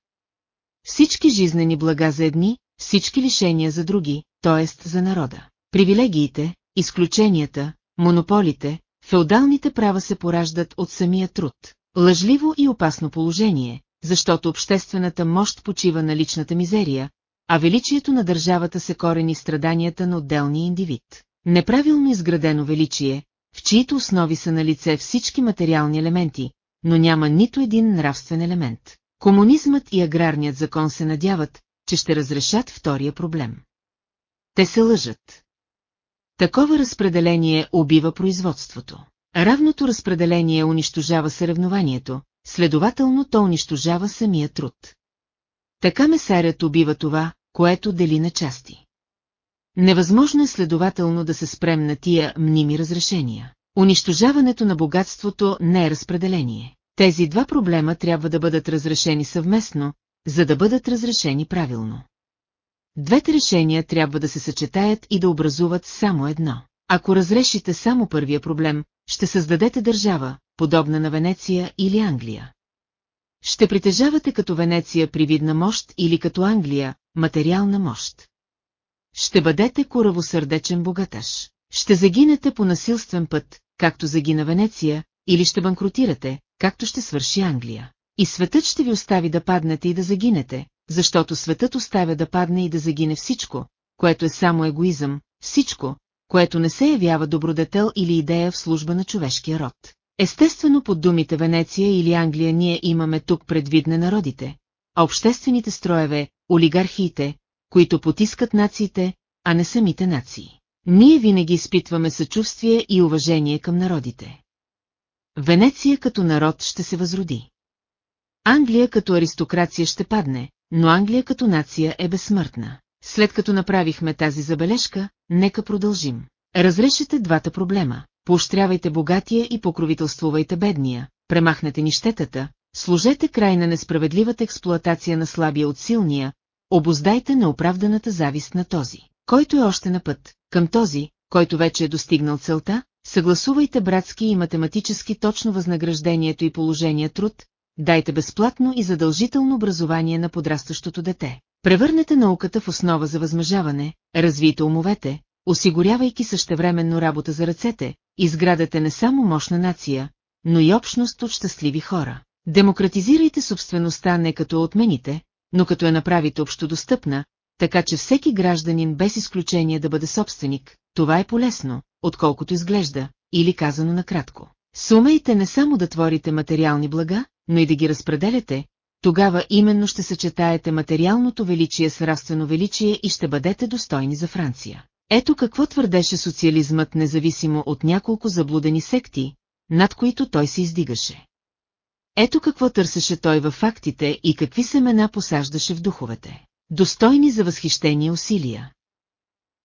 Всички жизнени блага за едни, всички лишения за други, т.е. за народа. Привилегиите, изключенията, монополите, феодалните права се пораждат от самия труд. Лъжливо и опасно положение, защото обществената мощ почива на личната мизерия, а величието на държавата се корени страданията на отделния индивид. Неправилно изградено величие, в чието основи са на лице всички материални елементи, но няма нито един нравствен елемент. Комунизмът и аграрният закон се надяват, че ще разрешат втория проблем. Те се лъжат. Такова разпределение убива производството. Равното разпределение унищожава съревнованието, следователно то унищожава самия труд. Така месарят убива това, което дели на части. Невъзможно е следователно да се спрем на тия мними разрешения. Унищожаването на богатството не е разпределение. Тези два проблема трябва да бъдат разрешени съвместно, за да бъдат разрешени правилно. Двете решения трябва да се съчетаят и да образуват само едно. Ако разрешите само първия проблем, ще създадете държава, подобна на Венеция или Англия. Ще притежавате като Венеция привидна мощ или като Англия, материална мощ. Ще бъдете коравосърдечен богаташ. Ще загинете по насилствен път, както загина Венеция, или ще банкротирате, както ще свърши Англия. И светът ще ви остави да паднете и да загинете, защото светът оставя да падне и да загине всичко, което е само егоизъм, всичко, което не се явява добродетел или идея в служба на човешкия род. Естествено под думите Венеция или Англия ние имаме тук предвид на народите, а обществените строеве, олигархиите, които потискат нациите, а не самите нации. Ние винаги изпитваме съчувствие и уважение към народите. Венеция като народ ще се възроди. Англия като аристокрация ще падне, но Англия като нация е безсмъртна. След като направихме тази забележка, нека продължим. Разрешете двата проблема. Поощрявайте богатия и покровителствувайте бедния, премахнете нищетата, служете край на несправедливата експлоатация на слабия от силния, обоздайте неоправданата завист на този, който е още на път, към този, който вече е достигнал целта, съгласувайте братски и математически точно възнаграждението и положение труд, дайте безплатно и задължително образование на подрастващото дете. Превърнете науката в основа за възмъжаване, развийте умовете, осигурявайки същевременно работа за ръцете, изградете не само мощна нация, но и общност от щастливи хора. Демократизирайте собствеността не като отмените, но като я направите общодостъпна, така че всеки гражданин без изключение да бъде собственик, това е полезно, отколкото изглежда, или казано накратко. Сумейте не само да творите материални блага, но и да ги разпределяте, тогава именно ще съчетаете материалното величие с нравствено величие и ще бъдете достойни за Франция. Ето какво твърдеше социализмът независимо от няколко заблудени секти, над които той се издигаше. Ето какво търсеше той във фактите и какви семена посаждаше в духовете. Достойни за възхищение усилия.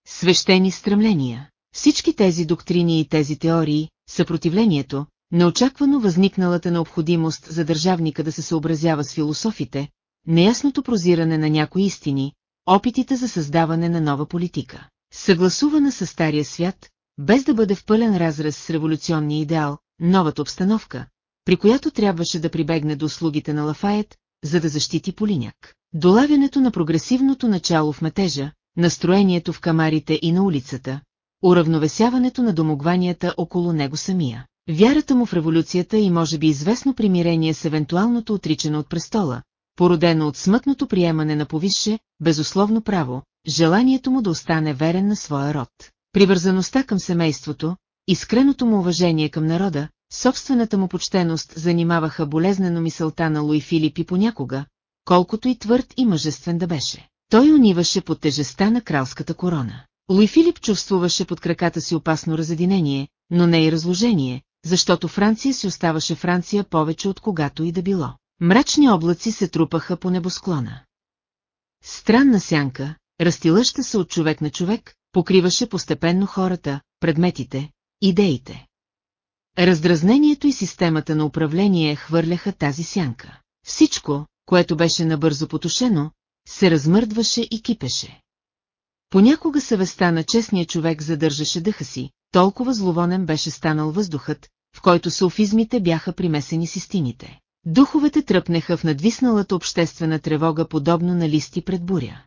Свещени стремления. Всички тези доктрини и тези теории, съпротивлението, неочаквано възникналата необходимост за държавника да се съобразява с философите, неясното прозиране на някои истини, опитите за създаване на нова политика. Съгласувана с стария свят, без да бъде в пълен разрез с революционния идеал, новата обстановка, при която трябваше да прибегне до услугите на Лафайет, за да защити Полиняк. Долавянето на прогресивното начало в метежа, настроението в камарите и на улицата, уравновесяването на домогванията около него самия. Вярата му в революцията и може би известно примирение с евентуалното отричане от престола, породено от смътното приемане на повисше, безусловно право, желанието му да остане верен на своя род. Привързаността към семейството, искреното му уважение към народа, собствената му почтеност занимаваха болезнено мисълта на Луи Филип и понякога, колкото и твърд и мъжествен да беше. Той униваше под тежеста на кралската корона. Луи Филип чувствуваше под краката си опасно разединение, но не и разложение, защото Франция си оставаше Франция повече от когато и да било. Мрачни облаци се трупаха по небосклона. Странна сянка, растилъща се от човек на човек, покриваше постепенно хората, предметите, идеите. Раздразнението и системата на управление хвърляха тази сянка. Всичко, което беше набързо потушено, се размърдваше и кипеше. Понякога съвестта на честния човек задържаше дъха си, толкова зловонен беше станал въздухът, в който суфизмите бяха примесени с истините. Духовете тръпнеха в надвисналата обществена тревога подобно на листи пред буря.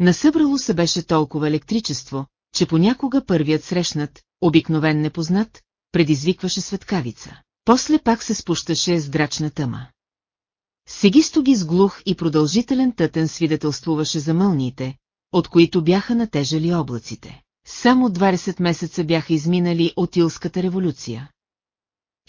Насъбрало се беше толкова електричество, че понякога първият срещнат, обикновен непознат, предизвикваше светкавица. После пак се спущаше с драчна тъма. Сегисто ги сглух и продължителен тътен свидетелствуваше за мълниите, от които бяха натежали облаците. Само 20 месеца бяха изминали от Илската революция.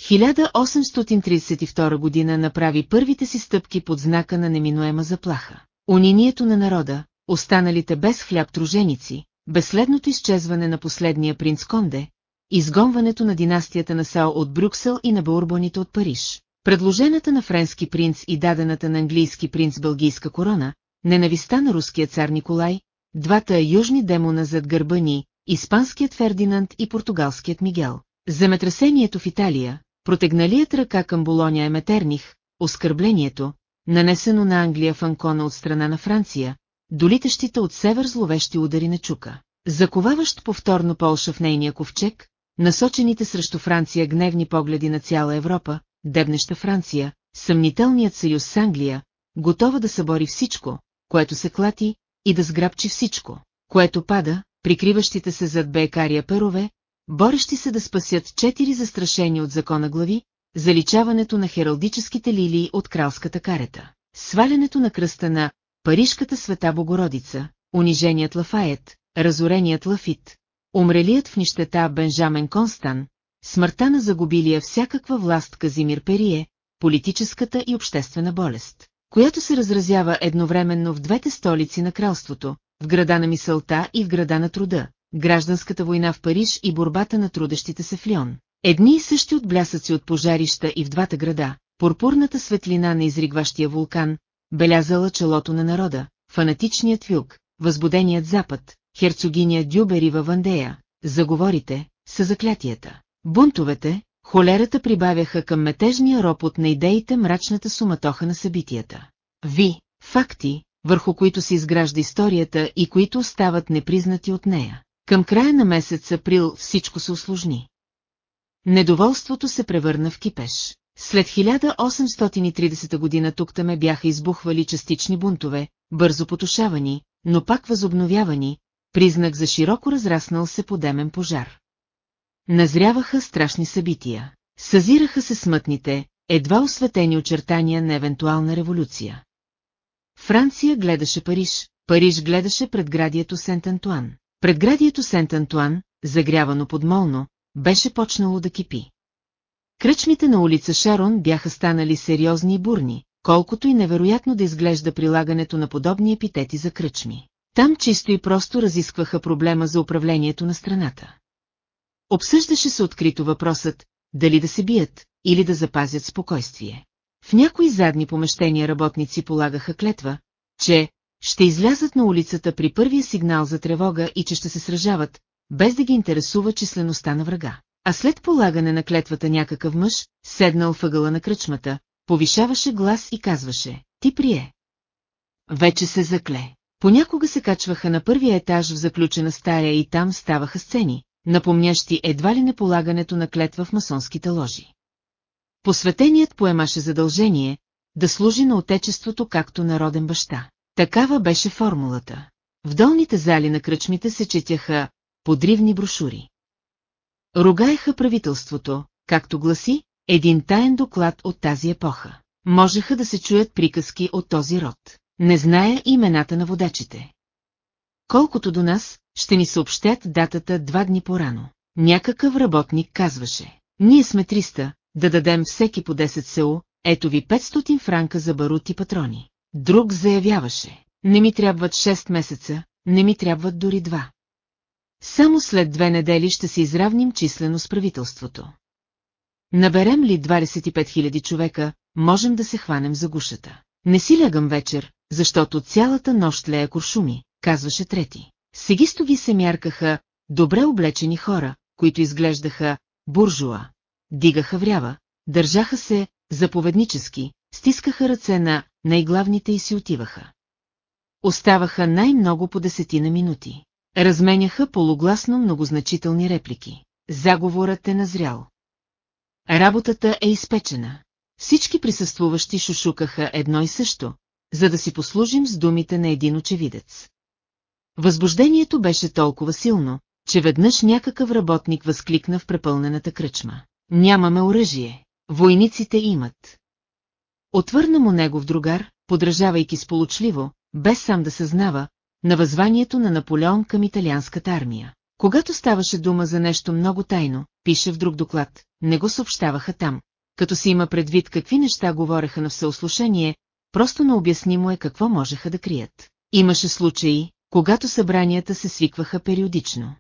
1832 година направи първите си стъпки под знака на неминуема заплаха. Унинието на народа, останалите без хляб труженици, безследното изчезване на последния принц Конде, изгонването на династията на Сао от Брюксел и на Баурбоните от Париж. Предложената на френски принц и дадената на английски принц бългийска корона, ненависта на руския цар Николай, двата южни демона зад гърба ни, испанският Фердинанд и португалският Мигел. Земетресението в Италия, протегналият ръка към Болония Еметерних, оскърблението, нанесено на Англия в Анкона от страна на Франция, долитащите от север зловещи удари на чука, заковаващ повторно Полша в нейния ковчег, насочените срещу Франция гневни погледи на цяла Европа, дебнеща Франция, съмнителният съюз с Англия, готова да събори всичко, което се клати, и да сграбчи всичко, което пада, прикриващите се зад бекария перове, борещи се да спасят четири застрашени от закона глави, заличаването на хералдическите лилии от кралската карета, свалянето на кръста на Парижката света Богородица, униженият Лафайет, разореният Лафит, умрелият в нищета Бенжамен Констан, смъртта на загубилия всякаква власт Казимир Перие, политическата и обществена болест, която се разразява едновременно в двете столици на кралството, в града на мисълта и в града на труда, гражданската война в Париж и борбата на трудещите се в Лион. Едни и същи отблясъци от пожарища и в двата града, пурпурната светлина на изригващия вулкан, белязала челото на народа, фанатичният юг, възбуденият запад, херцогиня Дюбери във Вандея, заговорите, са заклятията. Бунтовете, холерата прибавяха към метежния ропот на идеите мрачната суматоха на събитията. Ви, факти, върху които се изгражда историята и които остават непризнати от нея. Към края на месец април всичко се усложни. Недоволството се превърна в кипеш. След 1830 година тук-таме бяха избухвали частични бунтове, бързо потушавани, но пак възобновявани, признак за широко разраснал се подемен пожар. Назряваха страшни събития. Съзираха се смътните, едва осветени очертания на евентуална революция. Франция гледаше Париж, Париж гледаше предградието Сент-Антуан. Предградието Сент-Антуан, загрявано подмолно, беше почнало да кипи. Кръчмите на улица Шарон бяха станали сериозни и бурни, колкото и невероятно да изглежда прилагането на подобни епитети за кръчми. Там чисто и просто разискваха проблема за управлението на страната. Обсъждаше се открито въпросът, дали да се бият, или да запазят спокойствие. В някои задни помещения работници полагаха клетва, че ще излязат на улицата при първия сигнал за тревога и че ще се сражават, без да ги интересува числеността на врага. А след полагане на клетвата някакъв мъж, седнал въгъла на кръчмата, повишаваше глас и казваше, ти прие. Вече се закле. Понякога се качваха на първия етаж в заключена стая и там ставаха сцени, напомнящи едва ли не полагането на клетва в масонските ложи. Посветеният поемаше задължение да служи на отечеството както народен баща. Такава беше формулата. В долните зали на кръчмите се четяха подривни брошури. Ругаеха правителството, както гласи, един таен доклад от тази епоха. Можеха да се чуят приказки от този род. Не зная имената на водачите. Колкото до нас, ще ни съобщят датата два дни по-рано. Някакъв работник казваше. Ние сме 300, да дадем всеки по 10 село, ето ви 500 франка за барут и патрони. Друг заявяваше. Не ми трябват 6 месеца, не ми трябват дори два. Само след две недели ще се изравним числено с правителството. Наберем ли 25 000 човека, можем да се хванем за гушата. Не си лягам вечер, защото цялата нощ лея куршуми, казваше трети. Сегистови се мяркаха добре облечени хора, които изглеждаха буржуа, дигаха врява, държаха се заповеднически, стискаха ръце на най-главните и си отиваха. Оставаха най-много по десетина минути. Разменяха полугласно многозначителни реплики. Заговорът е назрял. Работата е изпечена. Всички присъствуващи шушукаха едно и също, за да си послужим с думите на един очевидец. Възбуждението беше толкова силно, че веднъж някакъв работник възкликна в препълнената кръчма. Нямаме оръжие. Войниците имат. Отвърна му негов другар, подражавайки сполучливо, без сам да съзнава, на възванието на Наполеон към италианската армия. Когато ставаше дума за нещо много тайно, пише в друг доклад, не го съобщаваха там. Като си има предвид какви неща говореха на всеослушание, просто необяснимо е какво можеха да крият. Имаше случаи, когато събранията се свикваха периодично.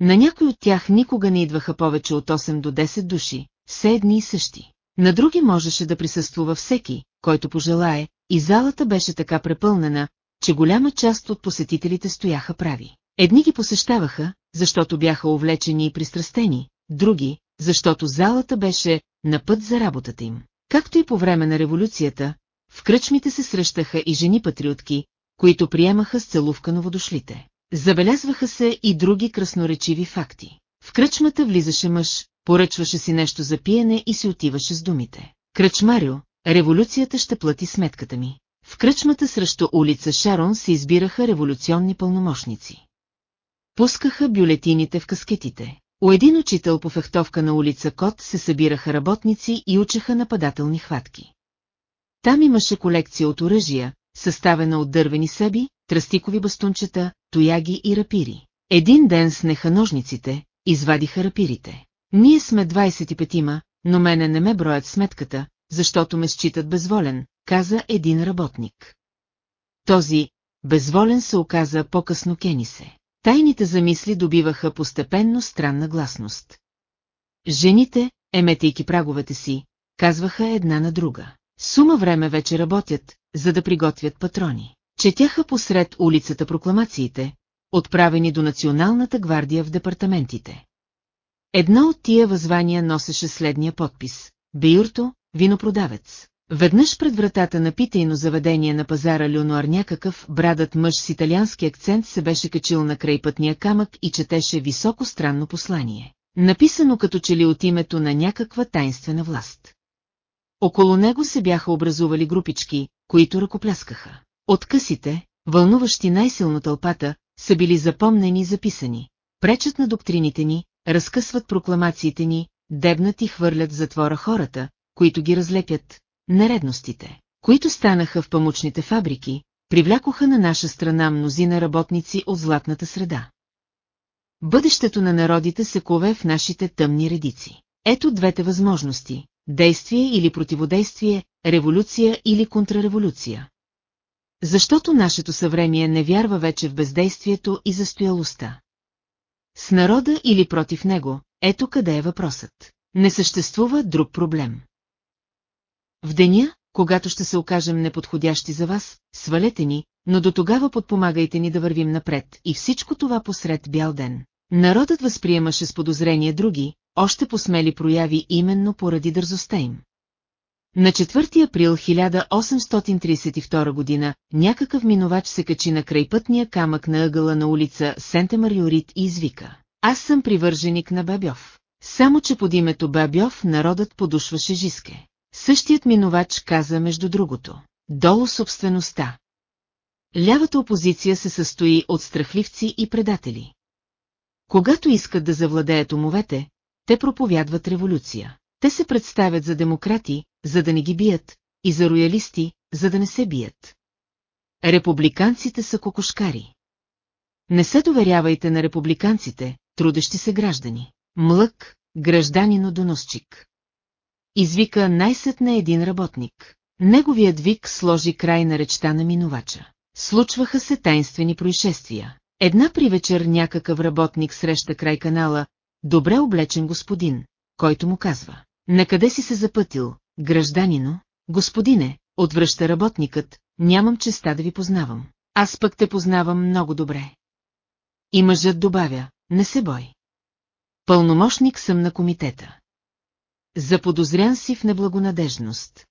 На някой от тях никога не идваха повече от 8 до 10 души, все едни и същи. На други можеше да присъствува всеки, който пожелае, и залата беше така препълнена, че голяма част от посетителите стояха прави. Едни ги посещаваха, защото бяха увлечени и пристрастени, други, защото залата беше на път за работата им. Както и по време на революцията, в кръчмите се срещаха и жени-патриотки, които приемаха с целувка новодошлите. Забелязваха се и други красноречиви факти. В кръчмата влизаше мъж, поръчваше си нещо за пиене и си отиваше с думите. Кръчмарио, революцията ще плати сметката ми. В кръчмата срещу улица Шарон се избираха революционни пълномощници. Пускаха бюлетините в каскетите. У един учител по фехтовка на улица Кот се събираха работници и учеха нападателни хватки. Там имаше колекция от оръжия, съставена от дървени съби, тръстикови бастунчета, тояги и рапири. Един ден снеха ножниците, извадиха рапирите. Ние сме 25-ма, но мене не ме броят сметката, защото ме считат безволен, каза един работник. Този безволен се оказа по-късно Кенисе. Тайните замисли добиваха постепенно странна гласност. Жените, еметейки праговете си, казваха една на друга. Сума време вече работят, за да приготвят патрони. Четяха посред улицата прокламациите, отправени до Националната гвардия в департаментите. Едно от тия възвания носеше следния подпис. Биурто, винопродавец. Веднъж пред вратата на питейно заведение на пазара Люнуар някакъв брадът мъж с италиански акцент се беше качил на край пътния камък и четеше високо странно послание. Написано като че ли от името на някаква тайнствена власт. Около него се бяха образували групички, които ръкопляскаха. Откъсите, вълнуващи най-силно тълпата, са били запомнени и записани. Пречат на доктрините ни, разкъсват прокламациите ни, дебнат и хвърлят в затвора хората, които ги разлепят, нередностите, които станаха в памучните фабрики, привлякоха на наша страна мнозина работници от златната среда. Бъдещето на народите се кове в нашите тъмни редици. Ето двете възможности – действие или противодействие, революция или контрреволюция. Защото нашето съвремие не вярва вече в бездействието и застоялостта. С народа или против него, ето къде е въпросът. Не съществува друг проблем. В деня, когато ще се окажем неподходящи за вас, свалете ни, но до тогава подпомагайте ни да вървим напред и всичко това посред бял ден. Народът възприемаше с подозрение други, още посмели прояви именно поради дързостта им. На 4 април 1832 година някакъв минувач се качи на крайпътния камък на ъгъла на улица Сенте Мариорит и извика. Аз съм привърженик на Бабьов. Само, че под името Бабьов народът подушваше жиске. Същият минувач каза между другото. Долу собствеността. Лявата опозиция се състои от страхливци и предатели. Когато искат да завладеят умовете, те проповядват революция. Те се представят за демократи, за да не ги бият, и за роялисти, за да не се бият. Републиканците са кокошкари. Не се доверявайте на републиканците, трудещи се граждани. Млък, гражданино-доносчик. Извика най-сетне един работник. Неговият вик сложи край на речта на минувача. Случваха се тайнствени происшествия. Една при вечер някакъв работник среща край канала, добре облечен господин, който му казва. Накъде си се запътил, гражданино? Господине, отвръща работникът, нямам честа да ви познавам. Аз пък те познавам много добре. И мъжът добавя, не се бой. Пълномощник съм на комитета. Заподозрян си в неблагонадежност.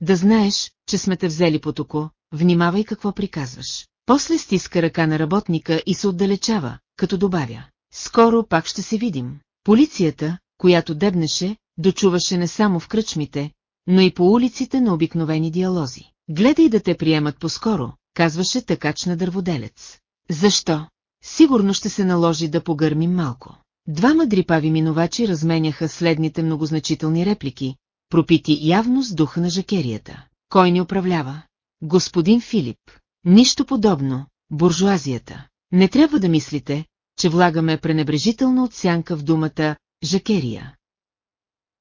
Да знаеш, че сме те взели под око, внимавай какво приказваш. После стиска ръка на работника и се отдалечава, като добавя. Скоро пак ще се видим. Полицията, която дебнеше, дочуваше не само в кръчмите, но и по улиците на обикновени диалози. Гледай да те приемат по-скоро, казваше такач на дърводелец. Защо? Сигурно ще се наложи да погърмим малко. Двама дрипави минувачи разменяха следните многозначителни реплики, пропити явно с духа на жакерията. Кой ни управлява? Господин Филип. Нищо подобно, буржуазията. Не трябва да мислите, че влагаме пренебрежително от сянка в думата «жакерия».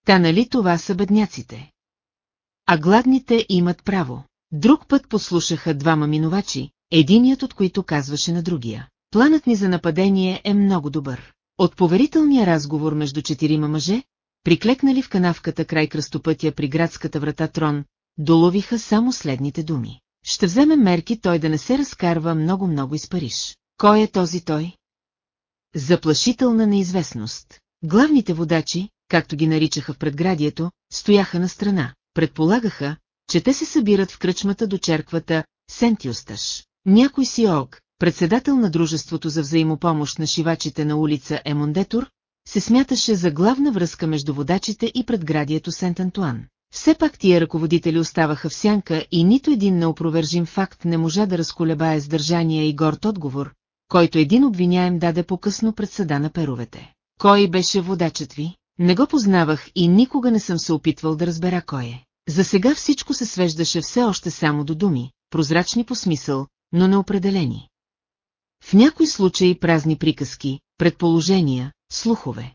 Та нали това са бедняците? А гладните имат право. Друг път послушаха двама минувачи, единият от които казваше на другия. Планът ни за нападение е много добър. От поверителния разговор между четирима мъже, приклекнали в канавката край кръстопътя при градската врата Трон, доловиха само следните думи. Ще вземем мерки той да не се разкарва много-много из Париж. Кой е този той? Заплашителна неизвестност. Главните водачи, както ги наричаха в предградието, стояха на страна. Предполагаха, че те се събират в кръчмата до черквата Сентиосташ. Някой си Ог, председател на Дружеството за взаимопомощ на шивачите на улица Емондетур, се смяташе за главна връзка между водачите и предградието Сент-Антуан. Все пак тия ръководители оставаха в сянка и нито един неопровержим факт не можа да разколебае сдържания и горд отговор, който един обвиняем даде по-късно пред съда на перовете. Кой беше водачът ви? Не го познавах и никога не съм се опитвал да разбера кой е. За сега всичко се свеждаше все още само до думи, прозрачни по смисъл, но неопределени. В някои случаи празни приказки, предположения, слухове.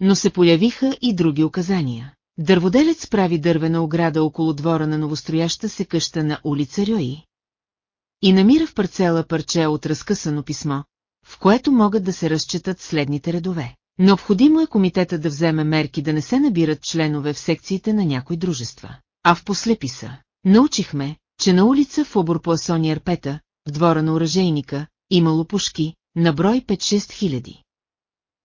Но се появиха и други указания. Дърводелец прави дървена ограда около двора на новострояща се къща на улица Рьои. И намира в парцела парче от разкъсано писмо, в което могат да се разчетат следните редове. Необходимо е комитета да вземе мерки да не се набират членове в секциите на някои дружества. А в послеписа научихме, че на улица в обор по Асони Арпета, в двора на оръжейника, имало пушки, на брой 5-6 хиляди.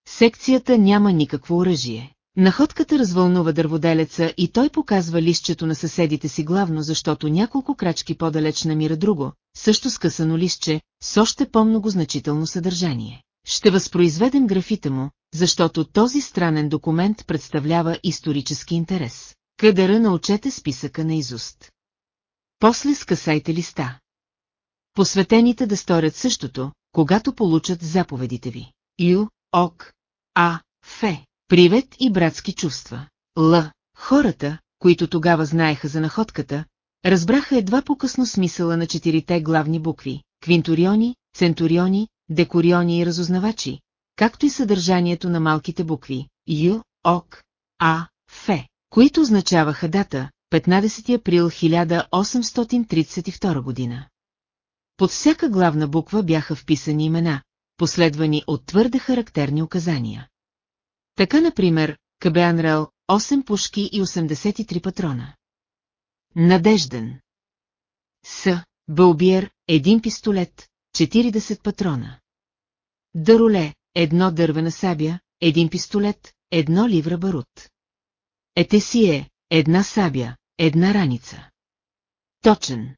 Секцията няма никакво оръжие. Находката развълнува дърводелеца и той показва листчето на съседите си главно, защото няколко крачки по-далеч намира друго, също скъсано листче, с още по-много значително съдържание. Ще възпроизведем графите му, защото този странен документ представлява исторически интерес. Къдера научете списъка на изуст. После скъсайте листа. Посветените да сторят същото, когато получат заповедите ви. Ю, Ок, А, Фе, привет и братски чувства. Л. Хората, които тогава знаеха за находката, разбраха едва по-късно смисъла на четирите главни букви – квинториони, центуриони, декориони и разузнавачи, както и съдържанието на малките букви – Ю, Ок, А, Фе, които означаваха дата – 15 април 1832 година. Под всяка главна буква бяха вписани имена, последвани от твърде характерни указания. Така, например, Кабеанрел, 8 пушки и 83 патрона. Надежден. С. Бълбиер, един пистолет, 40 патрона. Дароле, едно дървена сабя, един пистолет, едно ливра барут. Етесие, една сабя, една раница. Точен.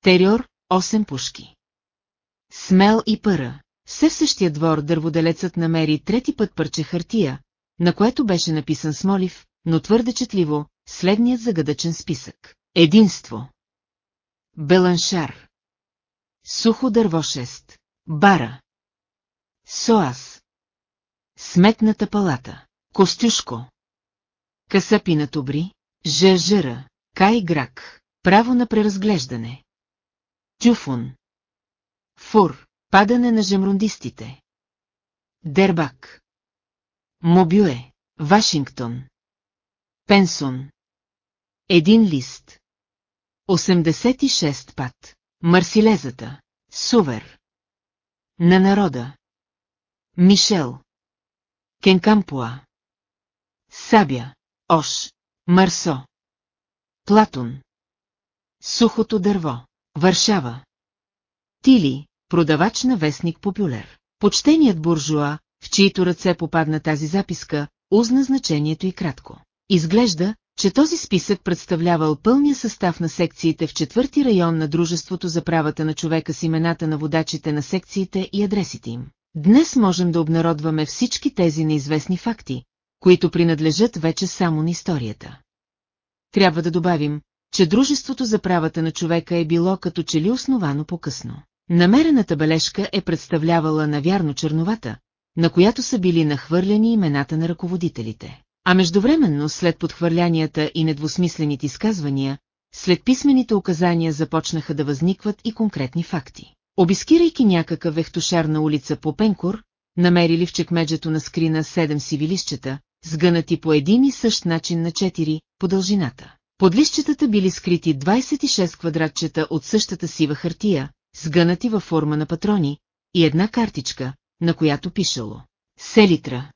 Терьор, 8 пушки. Смел и пъра. Все в същия двор дърводелецът намери трети път парче хартия, на което беше написан Смолив, но твърде четливо, следният загадъчен списък. Единство. Беланшар. Сухо дърво 6. Бара. Соас. Сметната палата. Костюшко. Касапи на Тобри. Жежера. Кай Грак. Право на преразглеждане. Тюфун. Фур. Падане на жемрундистите. Дербак. Мобюе. Вашингтон. Пенсон. Един лист. 86 пат. Марсилезата. Сувер. На народа. Мишел. Кенкампуа. Сабя. Ош. Марсо. Платон. Сухото дърво. Варшава. Тили, продавач на вестник Попюлер. Почтеният буржуа, в чието ръце попадна тази записка, узна значението и кратко. Изглежда, че този списък представлявал пълния състав на секциите в четвърти район на Дружеството за правата на човека с имената на водачите на секциите и адресите им. Днес можем да обнародваме всички тези неизвестни факти, които принадлежат вече само на историята. Трябва да добавим, че Дружеството за правата на човека е било като че ли основано по-късно. Намерената бележка е представлявала навярно черновата, на която са били нахвърляни имената на ръководителите. А междувременно, след подхвърлянията и недвусмислените изказвания, след писмените указания започнаха да възникват и конкретни факти. Обискирайки някакъв вехтошар на улица по Пенкур, намерили в чекмеджето на скрина седем сиви лищета, сгънати по един и същ начин на четири, по дължината. Под лищетата били скрити 26 квадратчета от същата сива хартия, сгънати във форма на патрони, и една картичка, на която пишало селитра.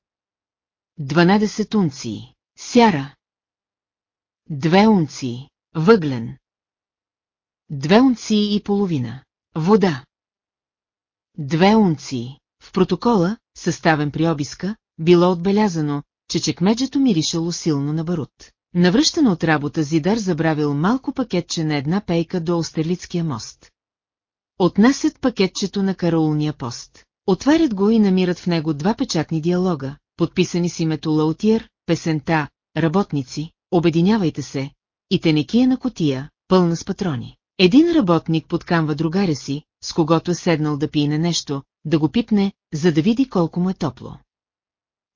12 унции, сяра. 2 унции, въглен. 2 унции и половина, вода. 2 унции. В протокола, съставен при обиска, било отбелязано, че чекмеджето миришало силно на барут. Навръщано от работа Зидар забравил малко пакетче на една пейка до Остерлицкия мост. Отнасят пакетчето на караулния пост. Отварят го и намират в него два печатни диалога, подписани с името Лаутиер, песента, работници, обединявайте се, и тенекия на котия, пълна с патрони. Един работник подкамва другаря си, с когото е седнал да пине нещо, да го пипне, за да види колко му е топло.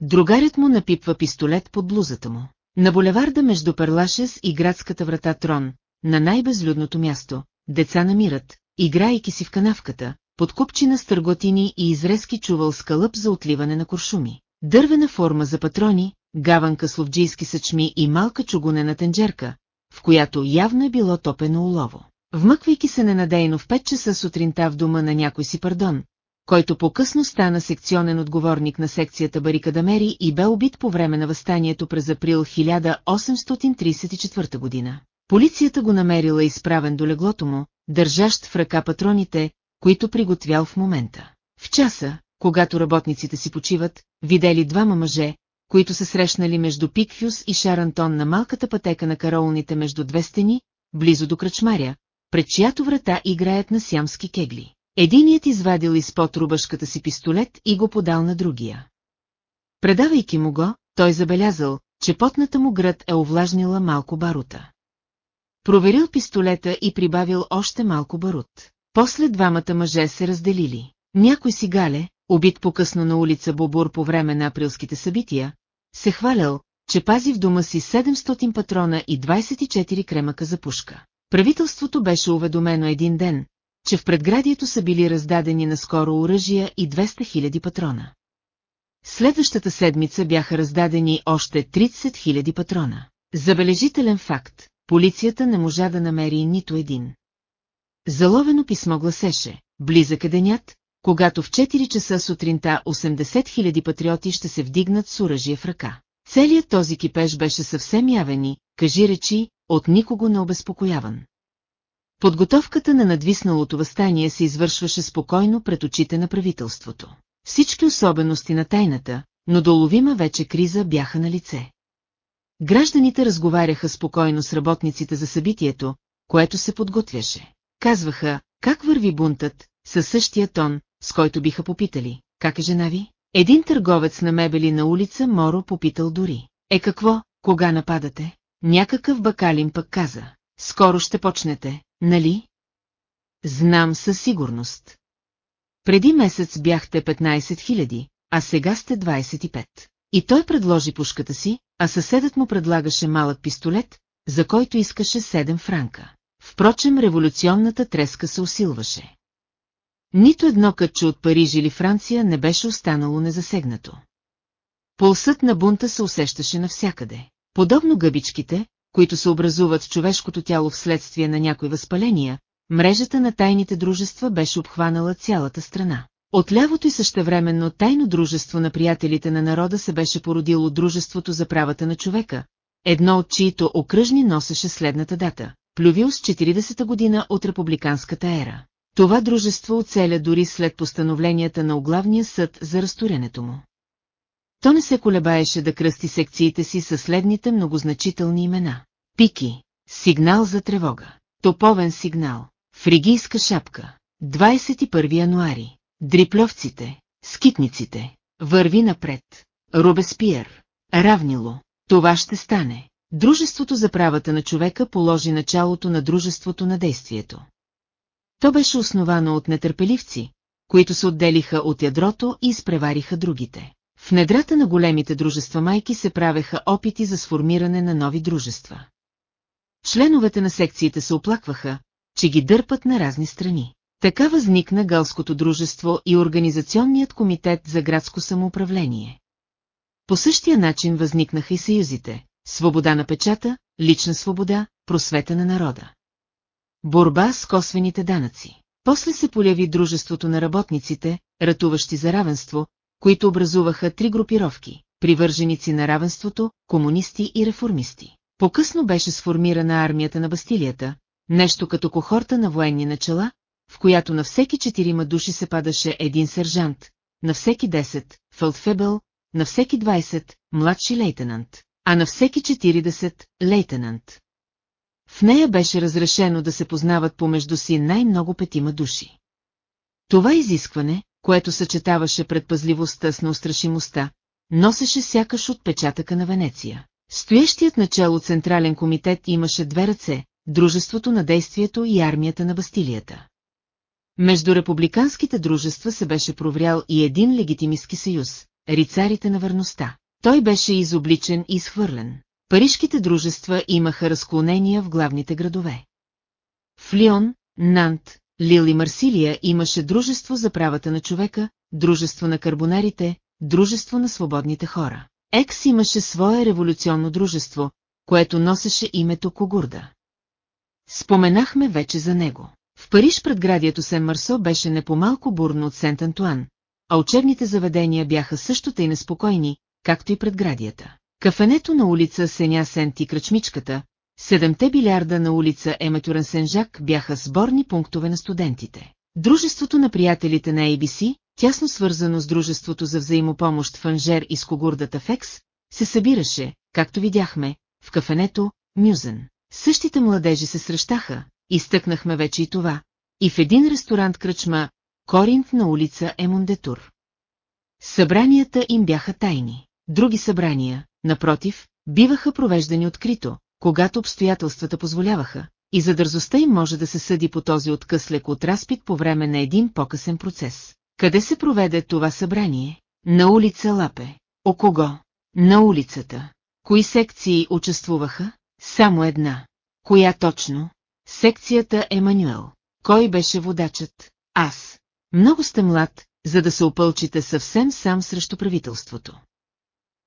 Другарят му напипва пистолет под блузата му. На булеварда между Перлашес и градската врата Трон, на най-безлюдното място, деца намират, играйки си в канавката, под купчина с търготини и изрезки чувал скалъп за отливане на куршуми. Дървена форма за патрони, гаванка с ловджийски съчми и малка чугунена тенджерка, в която явно е било топено улово. Вмъквайки се ненадейно в 5 часа сутринта в дома на някой си пардон, който по-късно стана секционен отговорник на секцията Барикадамери и бе убит по време на възстанието през април 1834 година. Полицията го намерила изправен до леглото му, държащ в ръка патроните, които приготвял в момента. В часа, когато работниците си почиват, видели двама мъже, които се срещнали между Пикфюс и Шарантон на малката пътека на караулните между две стени, близо до кръчмаря, пред чиято врата играят на сямски кегли. Единият извадил изпод рубашката си пистолет и го подал на другия. Предавайки му го, той забелязал, че потната му град е овлажнила малко барута. Проверил пистолета и прибавил още малко барут. После двамата мъже се разделили. Някой си гале, убит по-късно на улица Бобур по време на априлските събития, се хвалял, че пази в дома си 700 патрона и 24 кремъка за пушка. Правителството беше уведомено един ден, че в предградието са били раздадени наскоро оръжия и 200 000 патрона. Следващата седмица бяха раздадени още 30 000 патрона. Забележителен факт, полицията не можа да намери нито един. Заловено писмо гласеше, близък е денят, когато в 4 часа сутринта 80 000 патриоти ще се вдигнат с оръжие в ръка. Целият този кипеж беше съвсем явен и, кажи речи, от никого не обезпокояван. Подготовката на надвисналото възстание се извършваше спокойно пред очите на правителството. Всички особености на тайната, но доловима вече криза бяха на лице. Гражданите разговаряха спокойно с работниците за събитието, което се подготвяше. Казваха, как върви бунтът, със същия тон, с който биха попитали, как е жена ви? Един търговец на мебели на улица Моро попитал дори. Е какво, кога нападате? Някакъв бакалин пък каза. Скоро ще почнете, нали? Знам със сигурност. Преди месец бяхте 15 000, а сега сте 25. И той предложи пушката си, а съседът му предлагаше малък пистолет, за който искаше 7 франка. Впрочем, революционната треска се усилваше. Нито едно кътче от Париж или Франция не беше останало незасегнато. Пулсът на бунта се усещаше навсякъде. Подобно гъбичките, които се образуват в човешкото тяло вследствие на някои възпаления, мрежата на тайните дружества беше обхванала цялата страна. От лявото и същевременно тайно дружество на приятелите на народа се беше породило Дружеството за правата на човека, едно от чието окръжни носеше следната дата – Плювил с 40-та година от републиканската ера. Това дружество оцеля дори след постановленията на оглавния съд за разторянето му. То не се колебаеше да кръсти секциите си със следните многозначителни имена. Пики, сигнал за тревога, топовен сигнал, фригийска шапка, 21 януари, дрипловците, скитниците, върви напред, Робеспиер, равнило, това ще стане. Дружеството за правата на човека положи началото на Дружеството на действието. То беше основано от нетърпеливци, които се отделиха от ядрото и изпревариха другите. В недрата на големите дружества майки се правеха опити за сформиране на нови дружества. Членовете на секциите се оплакваха, че ги дърпат на разни страни. Така възникна Галското дружество и Организационният комитет за градско самоуправление. По същия начин възникнаха и съюзите – свобода на печата, лична свобода, просвета на народа. Борба с косвените данъци. После се поляви Дружеството на работниците, ратуващи за равенство, които образуваха три групировки – привърженици на равенството, комунисти и реформисти. По-късно беше сформирана армията на Бастилията, нещо като кохорта на военни начала, в която на всеки четирима души се падаше един сержант, на всеки 10 – фелдфебел, на всеки 20 – младши лейтенант, а на всеки 40 – лейтенант. В нея беше разрешено да се познават помежду си най-много петима души. Това изискване, което съчетаваше предпазливостта с неустрашимостта, носеше сякаш отпечатъка на Венеция. Стоящият начало Централен комитет имаше две ръце, Дружеството на действието и армията на Бастилията. Между републиканските дружества се беше проврял и един легитимистски съюз – рицарите на върността. Той беше изобличен и изхвърлен. Парижките дружества имаха разклонения в главните градове. В Лион, Нант, Лил и Марсилия имаше Дружество за правата на човека, Дружество на карбонарите, Дружество на свободните хора. Екс имаше свое революционно дружество, което носеше името Когурда. Споменахме вече за него. В Париж предградието Сен-Марсо беше не по-малко бурно от Сент-Антуан, а учебните заведения бяха също тъй неспокойни, както и предградията. Кафенето на улица Сеня Сент и кръчмичката, седемте билярда на улица Ематюрен Сен-Жак бяха сборни пунктове на студентите. Дружеството на приятелите на ABC, тясно свързано с Дружеството за взаимопомощ в Анжер и с когурдата Фекс, се събираше, както видяхме, в кафенето Мюзен. Същите младежи се срещаха, изтъкнахме вече и това, и в един ресторант кръчма, Коринт на улица Емондетур. Събранията им бяха тайни. Други събрания, напротив, биваха провеждани открито, когато обстоятелствата позволяваха, и за дързостта им може да се съди по този откъслек от разпит по време на един по-късен процес. Къде се проведе това събрание? На улица Лапе. О кого? На улицата. Кои секции участвуваха? Само една. Коя точно? Секцията Емануел. Кой беше водачът? Аз. Много сте млад, за да се опълчите съвсем сам срещу правителството.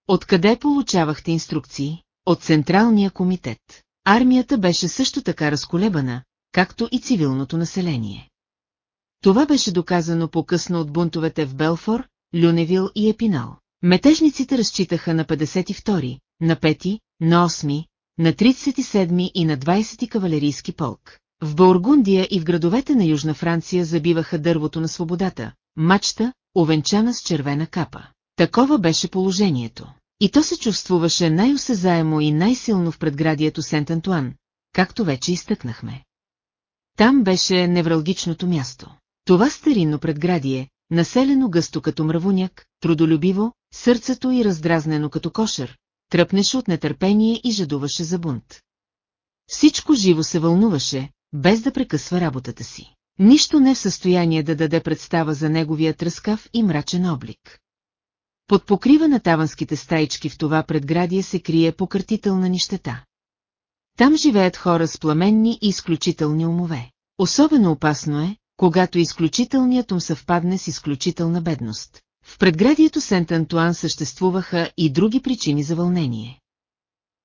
Откъде получавахте инструкции? От Централния комитет. Армията беше също така разколебана, както и цивилното население. Това беше доказано по-късно от бунтовете в Белфор, Люневил и Епинал. Метежниците разчитаха на 52, на 5, на 8, на 37 и на 20 кавалерийски полк. В Бургундия и в градовете на Южна Франция забиваха дървото на свободата, мачта, овенчана с червена капа. Такова беше положението. И то се чувствуваше най-осезаемо и най-силно в предградието Сент-Антуан, както вече изтъкнахме. Там беше невралгичното място. Това старинно предградие, населено гъсто като мравуняк, трудолюбиво, сърцето и раздразнено като кошер, тръпнеше от нетърпение и жадуваше за бунт. Всичко живо се вълнуваше, без да прекъсва работата си. Нищо не е в състояние да даде представа за неговия тръскав и мрачен облик. Под покрива на таванските стаички в това предградие се крие пократителна нищета. Там живеят хора с пламенни и изключителни умове. Особено опасно е, когато изключителният ум съвпадне с изключителна бедност. В предградието Сент-Антуан съществуваха и други причини за вълнение.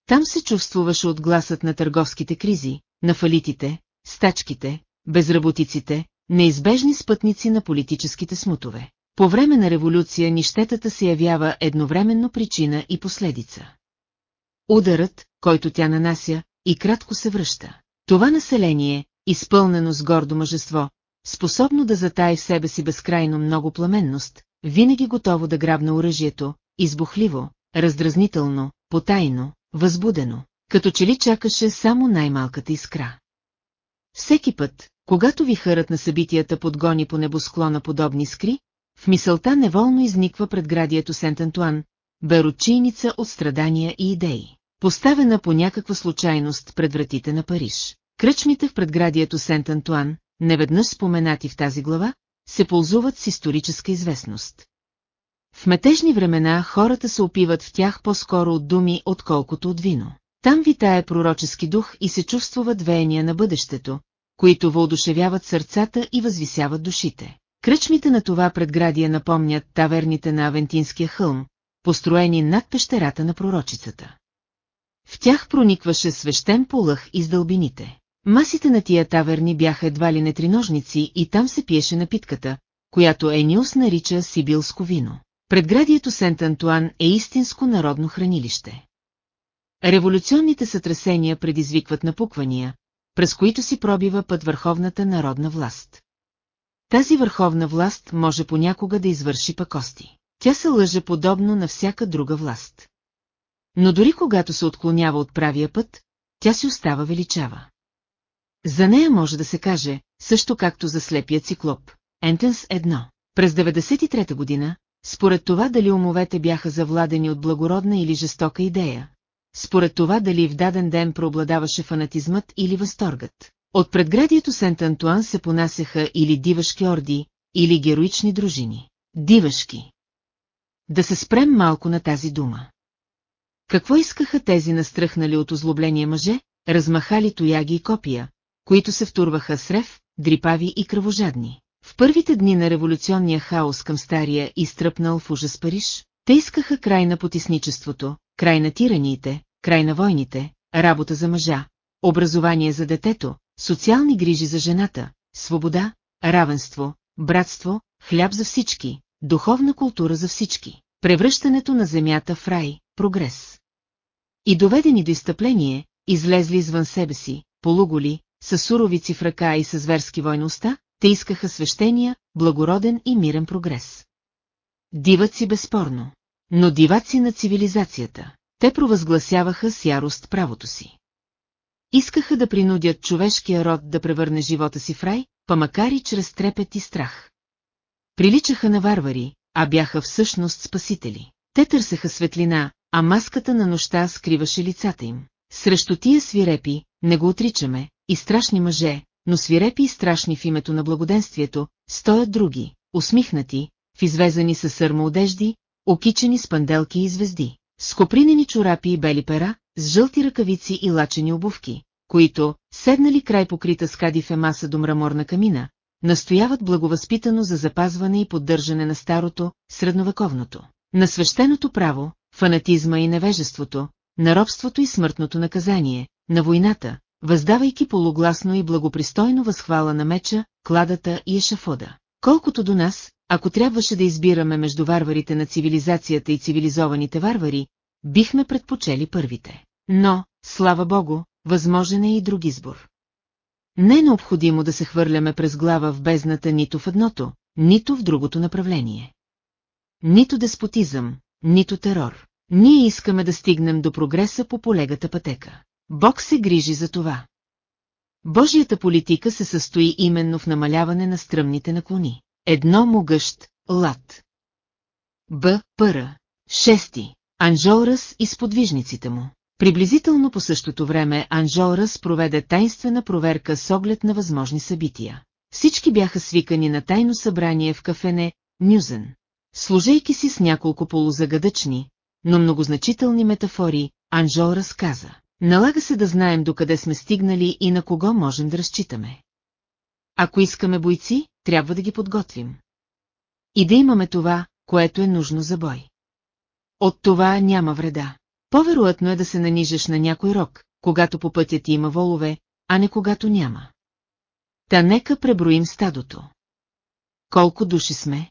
Там се чувствуваше от гласът на търговските кризи, на фалитите, стачките, безработиците, неизбежни спътници на политическите смутове. По време на революция нищетата се явява едновременно причина и последица. Ударът, който тя нанася, и кратко се връща. Това население, изпълнено с гордо мъжество, способно да затае в себе си безкрайно много пламенност, винаги готово да грабне оръжието, избухливо, раздразнително, потайно, възбудено, като че ли чакаше само най-малката искра. Всеки път, когато вихърът на събитията подгони по небосклона подобни скри, в мисълта неволно изниква предградието Сент-Антуан, берочийница от страдания и идеи, поставена по някаква случайност пред вратите на Париж. Кръчмите в предградието Сент-Антуан, неведнъж споменати в тази глава, се ползуват с историческа известност. В метежни времена хората се опиват в тях по-скоро от думи, отколкото от вино. Там витае пророчески дух и се чувствуват веяния на бъдещето, които въодушевяват сърцата и възвисяват душите. Кръчмите на това предградие напомнят таверните на Авентинския хълм, построени над пещерата на пророчицата. В тях проникваше свещен полъх из дълбините. Масите на тия таверни бяха едва ли не триножници и там се пиеше напитката, която Ениус нарича сибилско вино. Предградието Сент-Антуан е истинско народно хранилище. Революционните сътресения предизвикват напуквания, през които си пробива път върховната народна власт. Тази върховна власт може понякога да извърши пакости. Тя се лъже подобно на всяка друга власт. Но дори когато се отклонява от правия път, тя си остава величава. За нея може да се каже, също както за слепия циклоп. Ентенс 1. През 93-та година, според това дали умовете бяха завладени от благородна или жестока идея, според това дали в даден ден преобладаваше фанатизмът или възторгът. От предградието Сент-Антуан се понасяха или дивашки орди, или героични дружини. Дивашки. Да се спрем малко на тази дума. Какво искаха тези настръхнали от озлобление мъже, размахали тояги и копия, които се втурваха с рев, дрипави и кръвожадни? В първите дни на революционния хаос към стария и стръпнал в ужас Париж, те искаха край на потисничеството, край на тираниите, край на войните, работа за мъжа, образование за детето, социални грижи за жената, свобода, равенство, братство, хляб за всички, духовна култура за всички, превръщането на земята в рай, прогрес. И доведени до изтъпление, излезли извън себе си, полуголи, с суровици в ръка и с зверски войността, те искаха свещения, благороден и мирен прогрес. Диваци безспорно, но диваци на цивилизацията. Те провъзгласяваха с ярост правото си. Искаха да принудят човешкия род да превърне живота си в рай, па макар и чрез трепет и страх. Приличаха на варвари, а бяха всъщност спасители. Те търсеха светлина, а маската на нощта скриваше лицата им. Срещу тия свирепи, не го отричаме, и страшни мъже, но свирепи и страшни в името на благоденствието, стоят други, усмихнати, в извезани със сърма одежди, окичени с панделки и звезди, с копринени чорапи и бели пера, с жълти ръкавици и лачени обувки, които, седнали край покрита с кадифе маса до мраморна камина, настояват благовъзпитано за запазване и поддържане на старото, средновековното, на свещеното право, фанатизма и невежеството, на робството и смъртното наказание, на войната, въздавайки полугласно и благопристойно възхвала на меча, кладата и ешафода. Колкото до нас, ако трябваше да избираме между варварите на цивилизацията и цивилизованите варвари, бихме предпочели първите. Но, слава богу, възможен е и друг избор. Не е необходимо да се хвърляме през глава в бездната нито в едното, нито в другото направление. Нито деспотизъм, нито терор. Ние искаме да стигнем до прогреса по полегата пътека. Бог се грижи за това. Божията политика се състои именно в намаляване на стръмните наклони. Едно могъщ, лад. Б. Пъра. Шести. Анжорас и сподвижниците му. Приблизително по същото време Анжорас проведе тайнствена проверка с оглед на възможни събития. Всички бяха свикани на тайно събрание в кафене Нюзен. Служейки си с няколко полузагадъчни, но многозначителни метафори, Анжорас каза. Налага се да знаем докъде сме стигнали и на кого можем да разчитаме. Ако искаме бойци, трябва да ги подготвим. И да имаме това, което е нужно за бой. От това няма вреда. По-вероятно е да се нанижеш на някой рок, когато по пътя ти има волове, а не когато няма. Та нека преброим стадото. Колко души сме?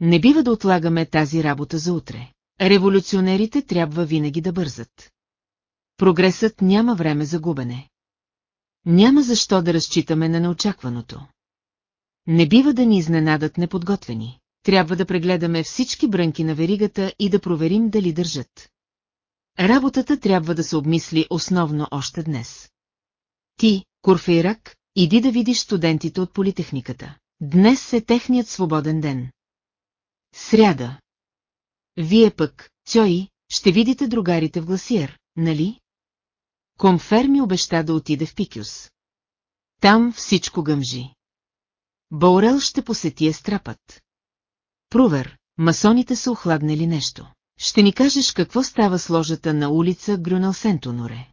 Не бива да отлагаме тази работа за утре. Революционерите трябва винаги да бързат. Прогресът няма време за губене. Няма защо да разчитаме на неочакваното. Не бива да ни изненадат неподготвени. Трябва да прегледаме всички брънки на веригата и да проверим дали държат. Работата трябва да се обмисли основно още днес. Ти, Курфейрак, иди да видиш студентите от политехниката. Днес е техният свободен ден. Сряда. Вие пък, Цой, ще видите другарите в гласиер, нали? Комфер ми обеща да отиде в Пикюс. Там всичко гъмжи. Баурел ще посети естрапът. Провер, масоните са охладнали нещо. Ще ни кажеш какво става с ложата на улица Грюнал Сентоноре.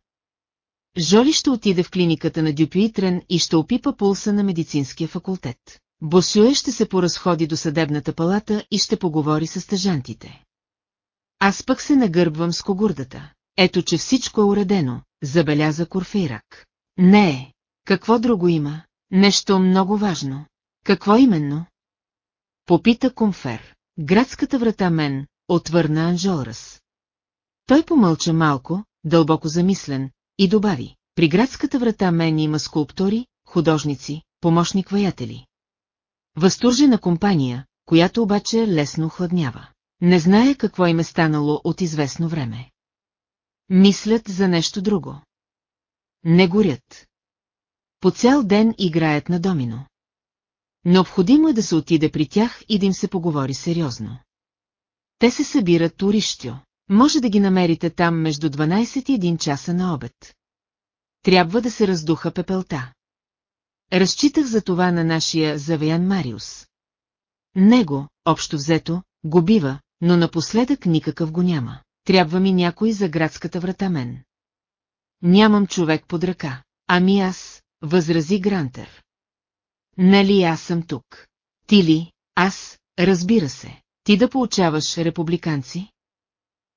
Жоли ще отиде в клиниката на Дюпюитрен и ще опипа пулса на медицинския факултет. Босюе ще се поразходи до съдебната палата и ще поговори с стъжантите. Аз пък се нагърбвам с когурдата. Ето, че всичко е уредено, забеляза Корфейрак. Не е. Какво друго има? Нещо много важно. Какво именно? Попита Комфер. Градската врата мен, отвърна Анжолрас. Той помълча малко, дълбоко замислен, и добави, при градската врата мен има скулптори, художници, помощник-ваятели. Възтуржена компания, която обаче лесно хладнява. Не знае какво им е станало от известно време. Мислят за нещо друго. Не горят. По цял ден играят на домино. Необходимо е да се отиде при тях и да им се поговори сериозно. Те се събират турищо. Може да ги намерите там между 12 и 1 часа на обед. Трябва да се раздуха пепелта. Разчитах за това на нашия Завеян Мариус. Него, общо взето, го бива, но напоследък никакъв го няма. Трябва ми някой за градската врата мен. Нямам човек под ръка. Ами аз, възрази Грантер. Нали аз съм тук? Ти ли? Аз, разбира се. Ти да получаваш републиканци?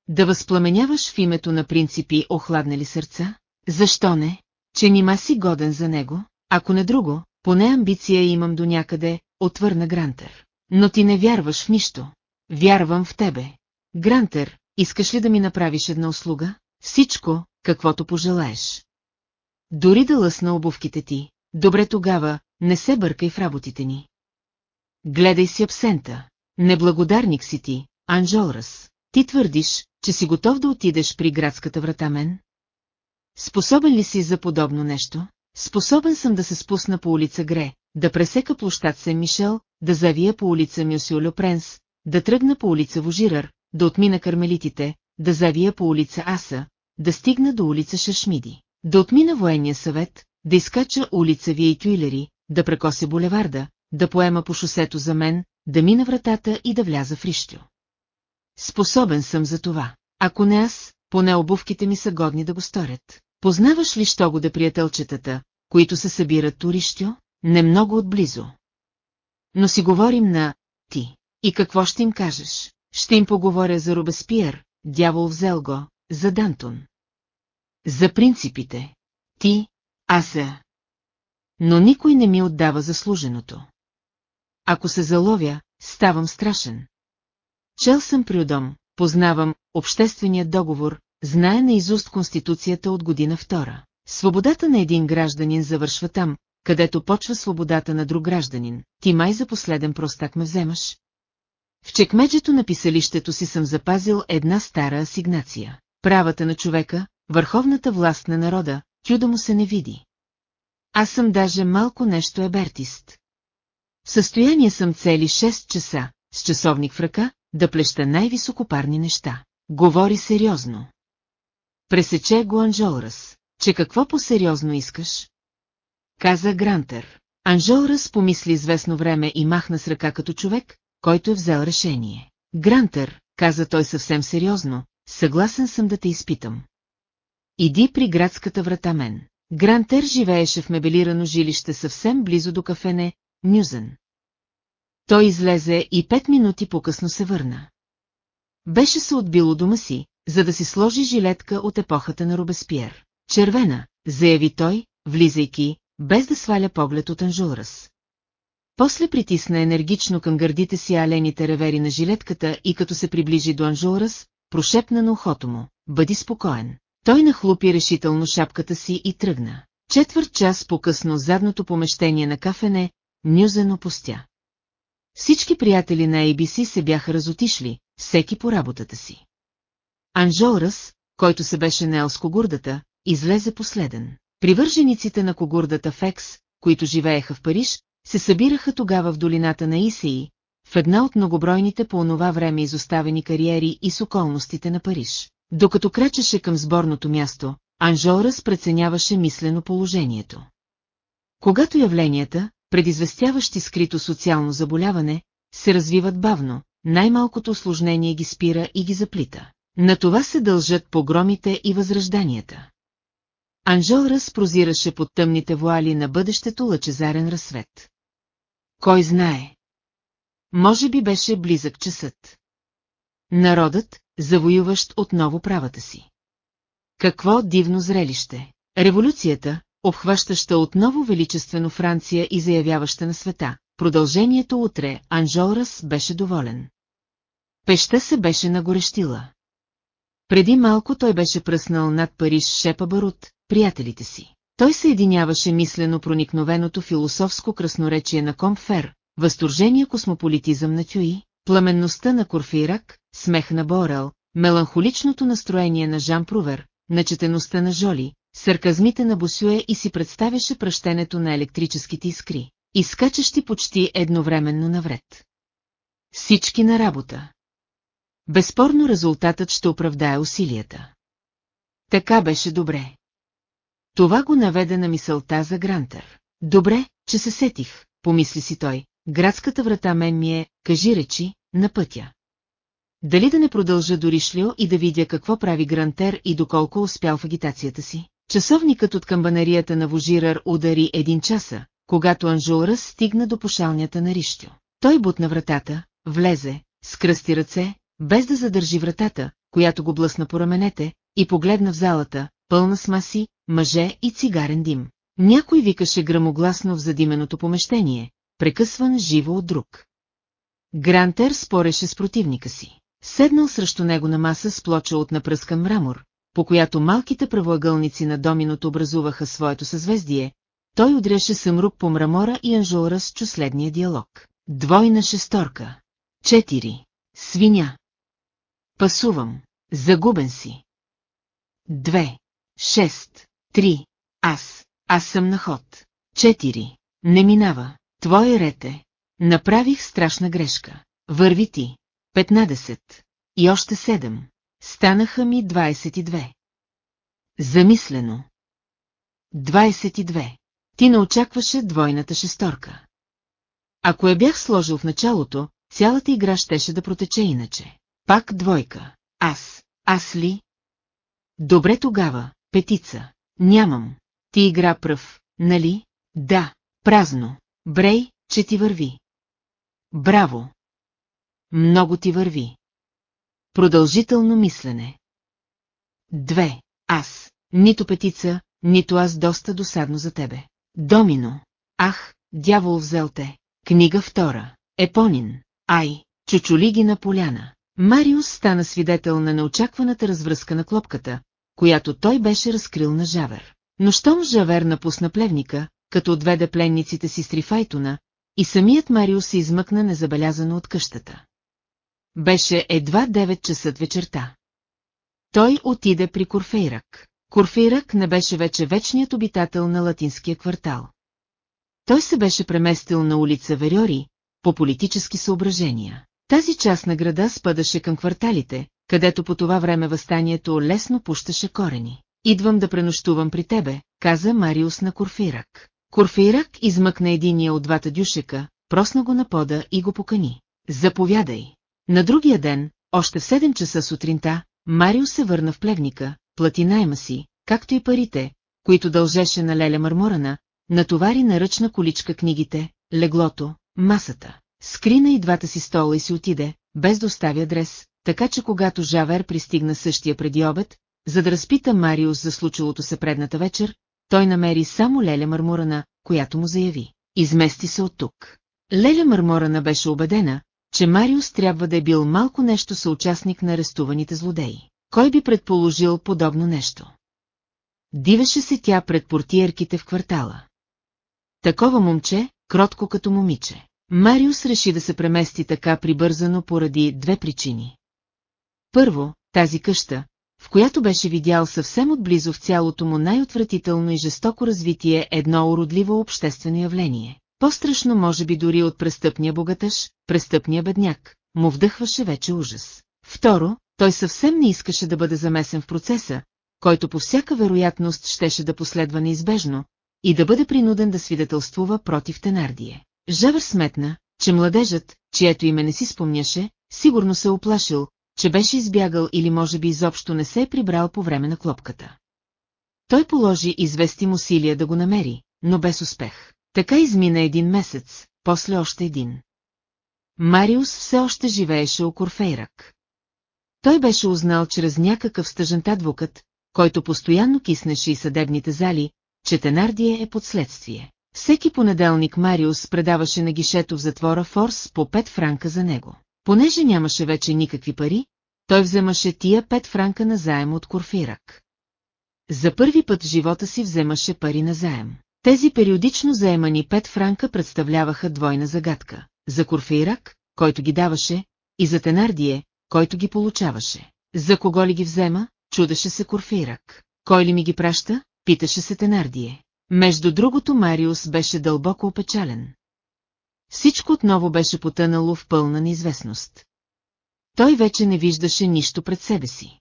Да възпламеняваш в името на принципи охладнали сърца? Защо не? Че нима си годен за него? Ако не друго, поне амбиция имам до някъде, отвърна Грантер. Но ти не вярваш в нищо. Вярвам в тебе. Грантер, искаш ли да ми направиш една услуга? Всичко, каквото пожелаеш. Дори да лъсна обувките ти. Добре тогава, не се бъркай в работите ни. Гледай си абсента. Неблагодарник си ти, Анжолрас. Ти твърдиш, че си готов да отидеш при градската врата мен? Способен ли си за подобно нещо? Способен съм да се спусна по улица Гре, да пресека площад Сен Мишел, да завия по улица Мюсио Пренс, да тръгна по улица Вожирър, да отмина кармелитите, да завия по улица Аса, да стигна до улица Шашмиди, да отмина военния съвет, да изкача улица Вие Тюйлери, да прекося булеварда, да поема по шосето за мен, да мина вратата и да вляза в Рищо. Способен съм за това. Ако не аз, поне обувките ми са годни да го сторят. Познаваш ли що го да приятелчетата, които се събират турищо? Не много отблизо. Но си говорим на «ти». И какво ще им кажеш? Ще им поговоря за Робеспиер, дявол взел го, за Дантон. За принципите. Ти, аз е. Но никой не ми отдава заслуженото. Ако се заловя, ставам страшен. Чел съм приодом, познавам общественият договор, знае наизуст Конституцията от година втора. Свободата на един гражданин завършва там, където почва свободата на друг гражданин. Ти май за последен простак ме вземаш. В чекмеджето на писалището си съм запазил една стара асигнация. Правата на човека, върховната власт на народа, чудо му се не види. Аз съм даже малко нещо ебертист. В състояние съм цели 6 часа, с часовник в ръка, да плеща най-високопарни неща. Говори сериозно. Пресече го Анжолрас, че какво по-сериозно искаш? Каза Грантер. Анжолрас помисли известно време и махна с ръка като човек, който е взел решение. Грантер, каза той съвсем сериозно, съгласен съм да те изпитам. Иди при градската врата мен. Грантер живееше в мебелирано жилище съвсем близо до кафене Нюзен. Той излезе и пет минути по-късно се върна. Беше се отбило дома си, за да си сложи жилетка от епохата на Робеспиер. Червена, заяви той, влизайки, без да сваля поглед от Анжулрас. После притисна енергично към гърдите си алените ревери на жилетката и като се приближи до Анжулрас, прошепна на ухото му, бъди спокоен. Той нахлупи решително шапката си и тръгна. Четвърт час по-късно задното помещение на кафене, Нюзен опустя. Всички приятели на ABC се бяха разотишли, всеки по работата си. Анжолрас, който се беше наел с когурдата, излезе последен. Привържениците на когурдата Фекс, които живееха в Париж, се събираха тогава в долината на Исеи, в една от многобройните по онова време изоставени кариери и с околностите на Париж. Докато крачеше към сборното място, Анжорас преценяваше мислено положението. Когато явленията, предизвестяващи скрито социално заболяване, се развиват бавно, най-малкото осложнение ги спира и ги заплита. На това се дължат погромите и възражданията. Анжорас прозираше под тъмните вуали на бъдещето лъчезарен разсвет. Кой знае? Може би беше близък часът. Народът, завоюващ отново правата си. Какво дивно зрелище! Революцията, обхващаща отново величествено Франция и заявяваща на света. Продължението утре, Анжолрас беше доволен. Пеща се беше нагорещила. Преди малко той беше пръснал над Париж Шепа Барут, приятелите си. Той съединяваше мислено проникновеното философско красноречие на Комфер, възторжения космополитизъм на Тюи, пламенността на Корфирак, смех на Борел, меланхоличното настроение на Жан Прувер, начетеността на Жоли, сарказмите на Босюе и си представяше пръщенето на електрическите искри, изкачащи почти едновременно навред. Всички на работа. Безспорно резултатът ще оправдае усилията. Така беше добре. Това го наведе на мисълта за Грантър. Добре, че се сетих, помисли си той. Градската врата мен ми е, кажи речи, на пътя. Дали да не продължа до Ришлио и да видя какво прави Грантер и доколко успял в агитацията си? Часовникът от камбанарията на Вожирър удари един часа, когато Анжулрас стигна до пошалнята на Ришлио. Той бутна вратата, влезе, скръсти ръце, без да задържи вратата, която го блъсна по раменете, и погледна в залата, пълна с маси, мъже и цигарен дим. Някой викаше грамогласно в задименото помещение, прекъсван живо от друг. Грантер спореше с противника си. Седнал срещу него на маса с плоча от напръскан мрамор, по която малките правоъгълници на доминото образуваха своето съзвездие, той удряше съмрук по мрамора и Анжора с чуследния диалог. Двойна шесторка. Четири. Свиня. Пасувам. Загубен си. Две. Шест. Три. Аз. Аз съм на ход. Четири. Не минава. Твое рете. Направих страшна грешка. Върви ти. 15. И още 7. Станаха ми 22. Замислено. 22. Ти не очакваше двойната шесторка. Ако я бях сложил в началото, цялата игра щеше да протече иначе. Пак двойка. Аз. Аз ли? Добре тогава, петица. Нямам. Ти игра пръв, нали? Да. Празно. Брей, че ти върви. Браво! Много ти върви. Продължително мислене. Две. Аз. Нито петица, нито аз доста досадно за тебе. Домино. Ах, дявол взел те. Книга втора. Епонин. Ай, чучулиги на поляна. Мариус стана свидетел на неочакваната развръзка на клопката, която той беше разкрил на Жавер. Но щом Жавер напусна плевника, като отведе пленниците си с Трифайтона, и самият Мариус се измъкна незабелязано от къщата. Беше едва 9 часа вечерта. Той отиде при Корфейрак. Корфейрак не беше вече вечният обитател на латинския квартал. Той се беше преместил на улица Вериори, по политически съображения. Тази част на града спадаше към кварталите, където по това време възстанието лесно пущаше корени. Идвам да пренощувам при тебе, каза Мариус на Корфейрак. Корфейрак измъкна единия от двата дюшека, просна го на пода и го покани. Заповядай. На другия ден, още в 7 часа сутринта, Марио се върна в плевника, плати найма си, както и парите, които дължеше на Леля Марморана, натовари на ръчна количка книгите, леглото, масата, скрина и двата си стола и си отиде, без да оставя адрес, така че когато Жавер пристигна същия преди обед, за да разпита Мариус за случилото се предната вечер, той намери само Леля Мармурана, която му заяви. Измести се от тук. Леля Марморана беше убедена, че Мариус трябва да е бил малко нещо съучастник на арестуваните злодеи. Кой би предположил подобно нещо? Дивеше се тя пред портиерките в квартала. Такова момче, кротко като момиче. Мариус реши да се премести така прибързано поради две причини. Първо, тази къща, в която беше видял съвсем отблизо в цялото му най-отвратително и жестоко развитие едно уродливо обществено явление. По-страшно може би дори от престъпния богатъж, престъпния бедняк, му вдъхваше вече ужас. Второ, той съвсем не искаше да бъде замесен в процеса, който по всяка вероятност щеше да последва неизбежно, и да бъде принуден да свидетелствува против Тенардие. Жавър сметна, че младежът, чието име не си спомняше, сигурно се оплашил, че беше избягал или може би изобщо не се е прибрал по време на клопката. Той положи известим усилия да го намери, но без успех. Така измина един месец, после още един. Мариус все още живееше у Корфейрак. Той беше узнал чрез някакъв стъжент адвокат, който постоянно киснеше и съдебните зали, че Тенардие е под следствие. Всеки понеделник Мариус предаваше на гишето в затвора Форс по 5 франка за него. Понеже нямаше вече никакви пари, той вземаше тия пет франка на заем от Корфирак. За първи път в живота си вземаше пари на заем. Тези периодично заемани пет франка представляваха двойна загадка. За Корфейрак, който ги даваше, и за Тенардие, който ги получаваше. За кого ли ги взема, чудеше се Корфейрак. Кой ли ми ги праща, питаше се Тенардие. Между другото Мариус беше дълбоко опечален. Всичко отново беше потънало в пълна неизвестност. Той вече не виждаше нищо пред себе си.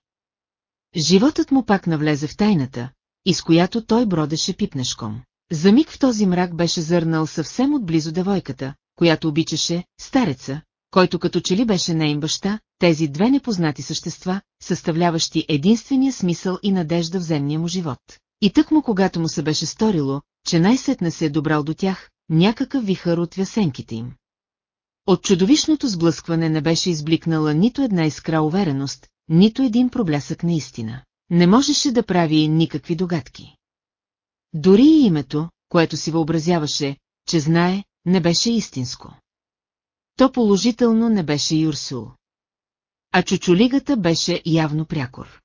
Животът му пак навлезе в тайната, из която той бродеше пипнешком. За миг в този мрак беше зърнал съвсем отблизо девойката, която обичаше, стареца, който като че ли беше нейн баща, тези две непознати същества, съставляващи единствения смисъл и надежда в земния му живот. И тък му когато му се беше сторило, че най-сетне се е добрал до тях, някакъв вихър от вясенките им. От чудовищното сблъскване не беше избликнала нито една искра увереност, нито един проблясък на истина. Не можеше да прави никакви догадки. Дори и името, което си въобразяваше, че знае, не беше истинско. То положително не беше Юрсул. А чучулигата беше явно прякор.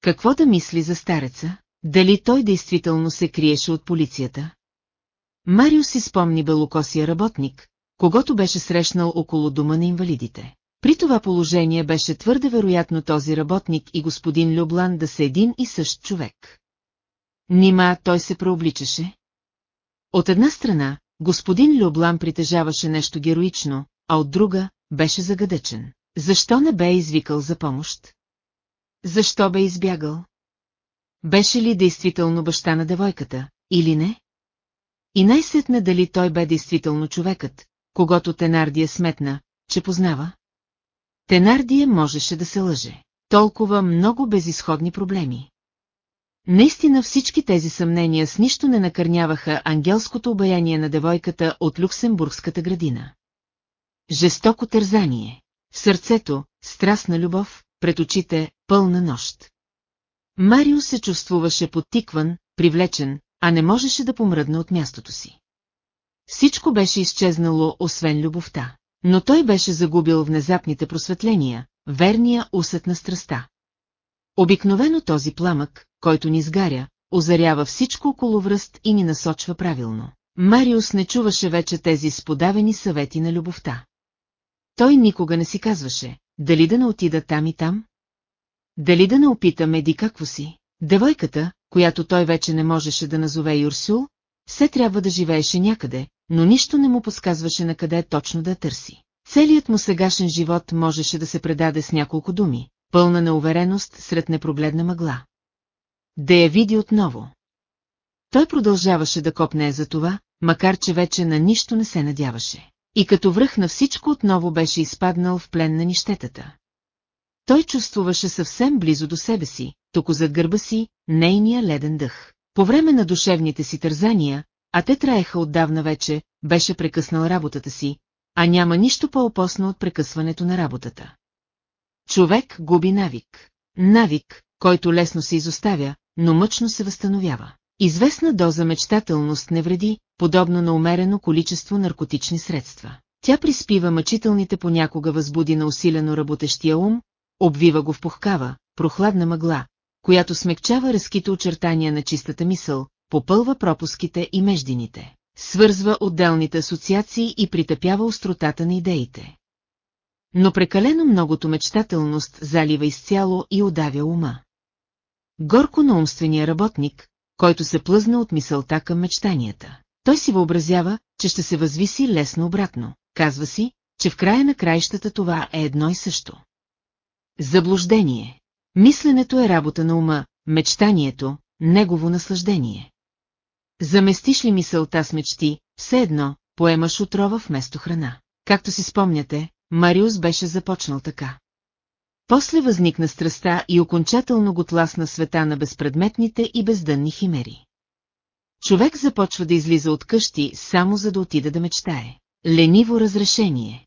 Какво да мисли за стареца? Дали той действително се криеше от полицията? Марио си спомни белокосия работник, когато беше срещнал около дома на инвалидите. При това положение беше твърде вероятно този работник и господин Люблан да са един и същ човек. Нима той се преобличаше? От една страна, господин Люблан притежаваше нещо героично, а от друга беше загадъчен. Защо не бе извикал за помощ? Защо бе избягал? Беше ли действително баща на девойката, или не? И най-сетне дали той бе действително човекът, когато Тенардия сметна, че познава? Тенардия можеше да се лъже. Толкова много безисходни проблеми. Наистина всички тези съмнения с нищо не накърняваха ангелското обаяние на девойката от Люксембургската градина. Жестоко тързание. В сърцето, страстна любов, пред очите, пълна нощ. Марио се чувствуваше подтикван, привлечен, а не можеше да помръдне от мястото си. Всичко беше изчезнало, освен любовта. Но той беше загубил внезапните просветления, верния усет на страста. Обикновено този пламък, който ни сгаря, озарява всичко около връст и ни насочва правилно. Мариус не чуваше вече тези сподавени съвети на любовта. Той никога не си казваше, дали да не отида там и там? Дали да не опитам еди какво си? Девойката, която той вече не можеше да назове Юрсул, все трябва да живееше някъде, но нищо не му подсказваше на къде точно да търси. Целият му сегашен живот можеше да се предаде с няколко думи, пълна на увереност сред непрогледна мъгла. Да я види отново. Той продължаваше да копне за това, макар че вече на нищо не се надяваше. И като връх на всичко отново беше изпаднал в плен на нищетата. Той чувствуваше съвсем близо до себе си, токо зад гърба си, нейния леден дъх. По време на душевните си тързания, а те траеха отдавна вече, беше прекъснал работата си, а няма нищо по-опосно от прекъсването на работата. Човек губи навик. Навик, който лесно се изоставя, но мъчно се възстановява. Известна доза мечтателност не вреди, подобно на умерено количество наркотични средства. Тя приспива мъчителните понякога възбуди на усилено работещия ум, обвива го в пухкава, прохладна мъгла, която смекчава резките очертания на чистата мисъл, попълва пропуските и междините, свързва отделните асоциации и притъпява остротата на идеите. Но прекалено многото мечтателност залива изцяло и удавя ума. Горко на умствения работник, който се плъзна от мисълта към мечтанията. Той си въобразява, че ще се възвиси лесно обратно. Казва си, че в края на краищата това е едно и също. Заблуждение. Мисленето е работа на ума, мечтанието – негово наслаждение. Заместиш ли мисълта с мечти, все едно, поемаш отрова вместо храна. Както си спомняте, Мариус беше започнал така. После възникна страста и окончателно го тласна света на безпредметните и бездънни химери. Човек започва да излиза от къщи само за да отида да мечтае. Лениво разрешение.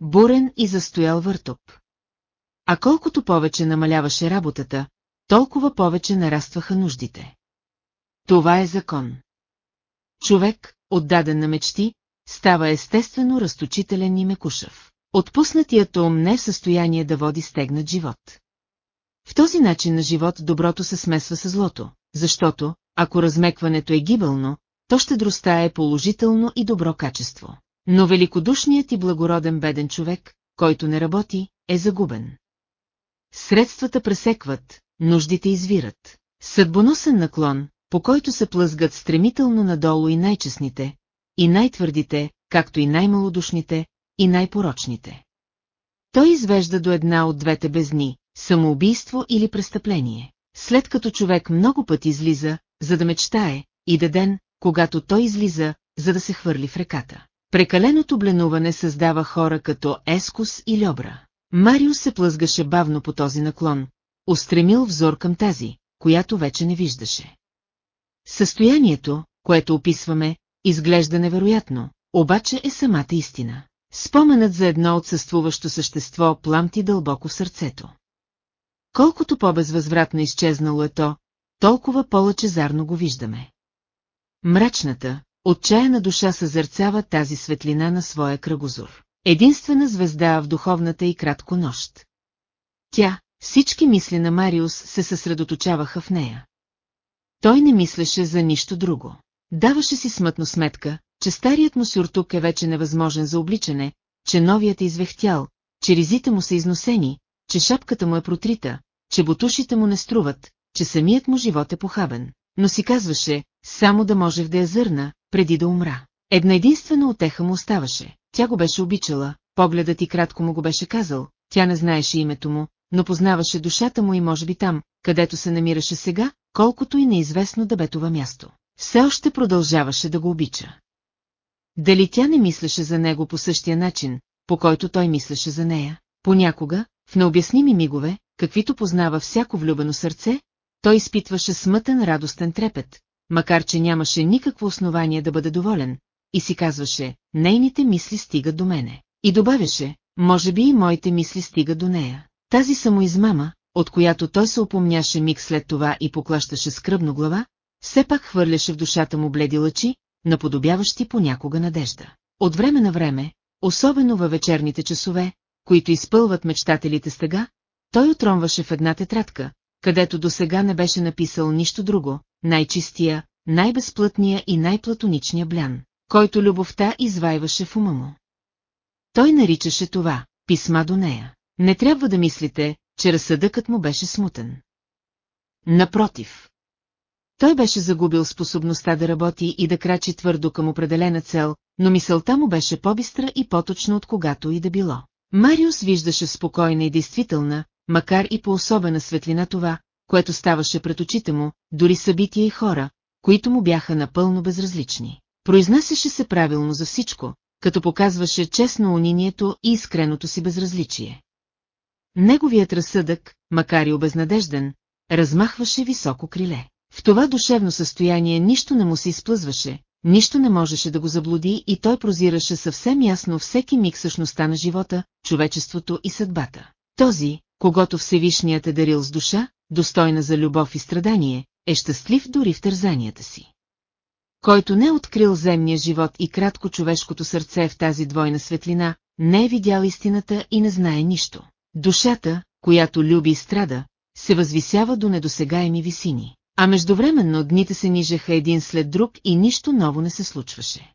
Бурен и застоял въртоп. А колкото повече намаляваше работата, толкова повече нарастваха нуждите. Това е закон. Човек, отдаден на мечти, става естествено разточителен и мекушав. Отпуснатият ум не е в състояние да води стегнат живот. В този начин на живот доброто се смесва с злото, защото, ако размекването е гибелно, то щедростта е положително и добро качество. Но великодушният и благороден беден човек, който не работи, е загубен. Средствата пресекват, нуждите извират. Съдбоносен наклон, по който се плъзгат стремително надолу и най-честните, и най-твърдите, както и най-малодушните, и най-порочните. Той извежда до една от двете бездни – самоубийство или престъпление. След като човек много пъти излиза, за да мечтае, и да ден, когато той излиза, за да се хвърли в реката. Прекаленото бленуване създава хора като Ескус и Льобра. Мариус се плъзгаше бавно по този наклон, устремил взор към тази, която вече не виждаше. Състоянието, което описваме, изглежда невероятно, обаче е самата истина. Споменът за едно отсъствуващо същество пламти дълбоко в сърцето. Колкото по-безвъзвратно изчезнало е то, толкова по-лъчезарно го виждаме. Мрачната, отчаяна душа съзърцава тази светлина на своя кръгозор. Единствена звезда в духовната и кратко нощ. Тя, всички мисли на Мариус се съсредоточаваха в нея. Той не мислеше за нищо друго. Даваше си смътно сметка, че старият му сюртук е вече невъзможен за обличане, че новият е извехтял, че ризите му са износени, че шапката му е протрита, че бутушите му не струват, че самият му живот е похабен. Но си казваше, само да можех да я зърна, преди да умра. Една единствена отеха му оставаше. Тя го беше обичала, погледът и кратко му го беше казал, тя не знаеше името му, но познаваше душата му и може би там, където се намираше сега, колкото и неизвестно да бе това място. Все още продължаваше да го обича. Дали тя не мислеше за него по същия начин, по който той мислеше за нея? Понякога, в необясними мигове, каквито познава всяко влюбено сърце, той изпитваше смътен радостен трепет, макар че нямаше никакво основание да бъде доволен, и си казваше, нейните мисли стигат до мене. И добавяше, може би и моите мисли стигат до нея. Тази самоизмама, от която той се опомняше миг след това и поклащаше скръбно глава, все пак хвърляше в душата му бледи лъчи, наподобяващи понякога надежда. От време на време, особено във вечерните часове, които изпълват мечтателите стъга, той отромваше в една тетрадка, където до сега не беше написал нищо друго, най-чистия, най-безплътния и най-платоничния блян, който любовта извайваше в ума му. Той наричаше това «писма до нея». Не трябва да мислите, че разсъдъкът му беше смутен. Напротив. Той беше загубил способността да работи и да крачи твърдо към определена цел, но мисълта му беше по-бистра и по-точна от когато и да било. Мариус виждаше спокойна и действителна, макар и по особена светлина това, което ставаше пред очите му, дори събития и хора, които му бяха напълно безразлични. Произнасяше се правилно за всичко, като показваше честно унинието и искреното си безразличие. Неговият разсъдък, макар и обезнадежден, размахваше високо криле. В това душевно състояние нищо не му се изплъзваше, нищо не можеше да го заблуди и той прозираше съвсем ясно всеки миг същността на живота, човечеството и съдбата. Този, когато Всевишният е дарил с душа, достойна за любов и страдание, е щастлив дори в тързанията си. Който не е открил земния живот и кратко човешкото сърце в тази двойна светлина, не е видял истината и не знае нищо. Душата, която люби и страда, се възвисява до недосегаеми висини. А междувременно дните се нижеха един след друг и нищо ново не се случваше.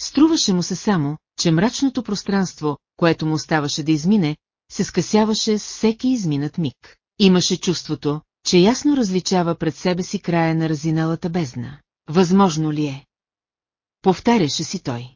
Струваше му се само, че мрачното пространство, което му оставаше да измине, се скъсяваше с всеки изминат миг. Имаше чувството, че ясно различава пред себе си края на разиналата бездна. Възможно ли е? Повтаряше си той.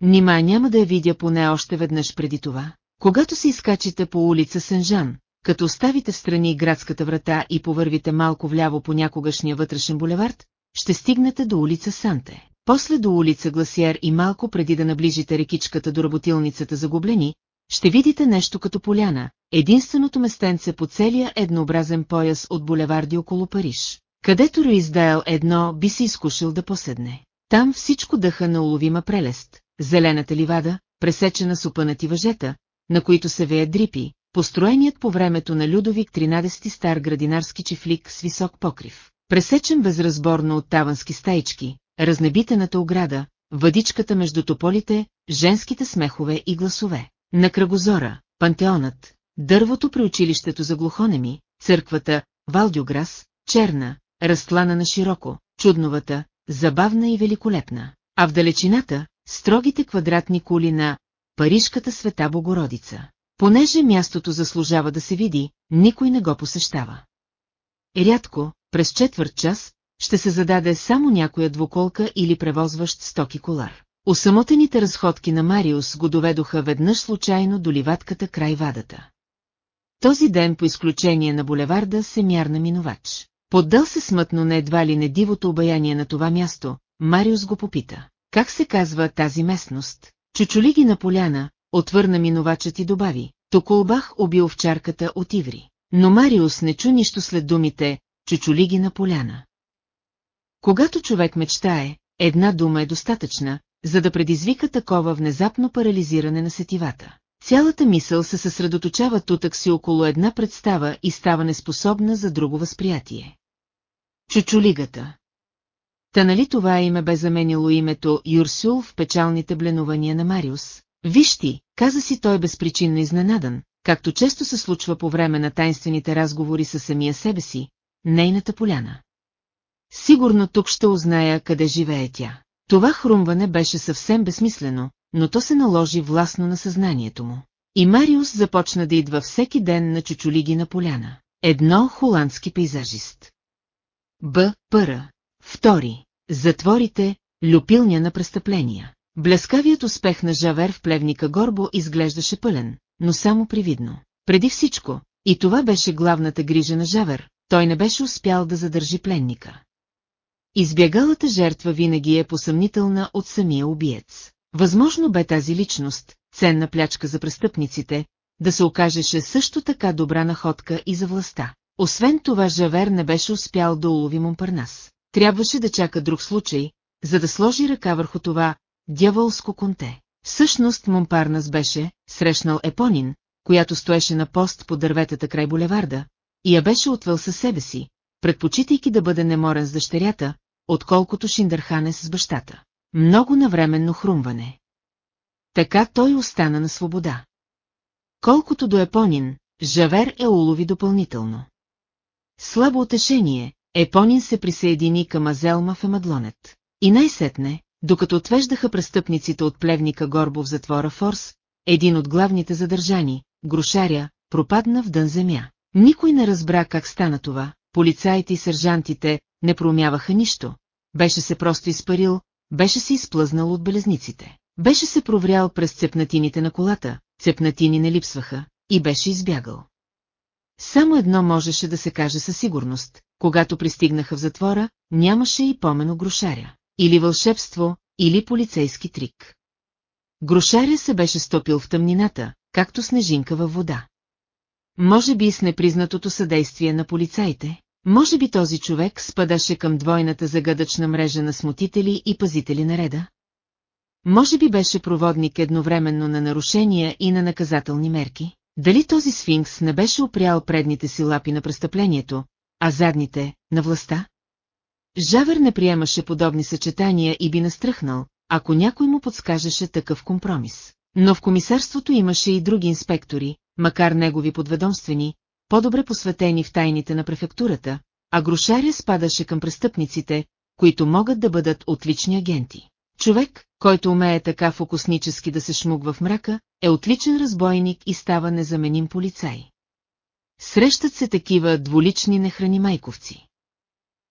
Нима няма да я видя поне още веднъж преди това. Когато се изкачите по улица Сенжан, като оставите в страни градската врата и повървите малко вляво по някогашния вътрешен булевард, ще стигнете до улица Санте. После до улица Гласиер и малко преди да наближите рекичката до работилницата за гоблени, ще видите нещо като поляна, единственото местенце по целия еднообразен пояс от булеварди около Париж, където Руиздаел едно би се изкушил да поседне. Там всичко дъха на уловима прелест, зелената ливада, пресечена с опънати въжета, на които се веят дрипи, построеният по времето на Людовик 13 стар градинарски чифлик с висок покрив, пресечен безразборно от тавански стаички, разнебитената ограда, въдичката между тополите, женските смехове и гласове. На кръгозора, пантеонът, дървото при училището за глухонеми, църквата, Валдиограс, черна, разтлана на широко, чудновата, забавна и великолепна, а в далечината, строгите квадратни кули на Парижката света Богородица. Понеже мястото заслужава да се види, никой не го посещава. Рядко, през четвърт час, ще се зададе само някоя двуколка или превозващ стоки колар. Осамотените разходки на Мариус го доведоха веднъж случайно до ливатката край вадата. Този ден по изключение на булеварда се мярна минувач. Поддал се смътно на едва ли не дивото обаяние на това място, Мариус го попита. Как се казва тази местност? Чучули ги на поляна, отвърна минувачът и добави. Токолбах убил овчарката от Иври. Но Мариус не чу нищо след думите «чучули ги на поляна». Когато човек мечтае, една дума е достатъчна, за да предизвика такова внезапно парализиране на сетивата. Цялата мисъл се съсредоточава тутък си около една представа и става неспособна за друго възприятие. Чучулигата Та нали това име бе заменило името Юрсул в печалните бленувания на Мариус? Виж ти, каза си той безпричинно изненадан, както често се случва по време на тайнствените разговори със самия себе си, нейната поляна. Сигурно тук ще узная къде живее тя. Това хрумване беше съвсем безсмислено, но то се наложи властно на съзнанието му. И Мариус започна да идва всеки ден на чучулиги на поляна. Едно холандски пейзажист. Б. Пъра. Втори. Затворите, люпилня на престъпления. Блескавият успех на Жавер в плевника Горбо изглеждаше пълен, но само привидно. Преди всичко, и това беше главната грижа на Жавер, той не беше успял да задържи пленника. Избягалата жертва винаги е посъмнителна от самия убиец. Възможно бе тази личност, ценна плячка за престъпниците, да се окажеше също така добра находка и за властта. Освен това Жавер не беше успял да улови Монпарнас. Трябваше да чака друг случай, за да сложи ръка върху това дяволско конте. Всъщност Монпарнас беше срещнал Епонин, която стоеше на пост по дърветата край булеварда, и я беше отвел със себе си, предпочитайки да бъде неморен с дъщерята, отколкото Шиндърханес с бащата. Много навременно хрумване. Така той остана на свобода. Колкото до Епонин, Жавер е улови допълнително. Слабо утешение, Епонин се присъедини към Азелма в Емадлонет. И най-сетне, докато отвеждаха престъпниците от плевника Горбо в затвора Форс, един от главните задържани, Грушаря, пропадна в дън земя. Никой не разбра как стана това, полицаите и сержантите не промяваха нищо, беше се просто изпарил, беше се изплъзнал от белезниците. Беше се проврял през цепнатините на колата, цепнатини не липсваха, и беше избягал. Само едно можеше да се каже със сигурност, когато пристигнаха в затвора, нямаше и помено грошаря. Или вълшебство, или полицейски трик. Грошаря се беше стопил в тъмнината, както снежинка във вода. Може би с непризнатото съдействие на полицаите, може би този човек спадаше към двойната загадъчна мрежа на смутители и пазители на реда? Може би беше проводник едновременно на нарушения и на наказателни мерки? Дали този сфинкс не беше опрял предните си лапи на престъплението, а задните – на властта? Жавер не приемаше подобни съчетания и би настръхнал, ако някой му подскажеше такъв компромис. Но в комисарството имаше и други инспектори, макар негови подведомствени, по-добре посветени в тайните на префектурата, а Грушаря спадаше към престъпниците, които могат да бъдат отлични агенти. Човек, който умее така фокуснически да се шмугва в мрака, е отличен разбойник и става незаменим полицай. Срещат се такива дволични нехранимайковци.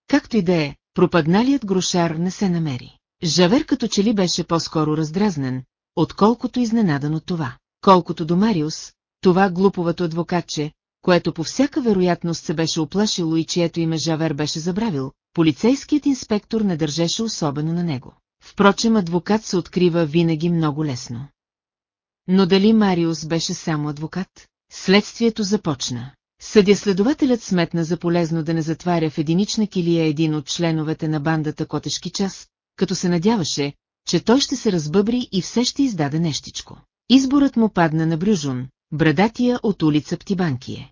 Както и да е, пропадналият грошар не се намери. Жавер като че ли беше по-скоро раздразнен, отколкото изненадан от това. Колкото до Мариус, това глуповато адвокатче, което по всяка вероятност се беше оплашило и чието име Жавер беше забравил, полицейският инспектор не държеше особено на него. Впрочем, адвокат се открива винаги много лесно. Но дали Мариус беше само адвокат? Следствието започна. Съдя-следователят сметна за полезно да не затваря в единична килия един от членовете на бандата Котешки час, като се надяваше, че той ще се разбъбри и все ще издаде нещичко. Изборът му падна на Брюжун, брадатия от улица Птибанкие.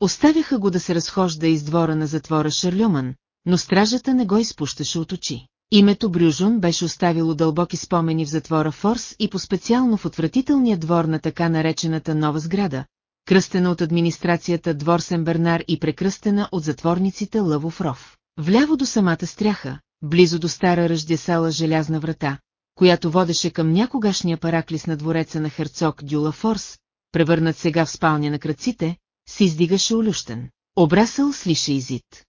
Оставяха го да се разхожда из двора на затвора Шарлюман, но стражата не го изпущаше от очи. Името Брюжун беше оставило дълбоки спомени в затвора Форс и по-специално в отвратителния двор на така наречената нова сграда, кръстена от администрацията двор Сен-Бернар и прекръстена от затворниците Лъвов ров. Вляво до самата стряха, близо до стара ръждесала желязна врата, която водеше към някогашния параклис на двореца на херцог Дюла Форс, превърнат сега в спалня на кръците, се издигаше олющен, обрасъл с лише изит.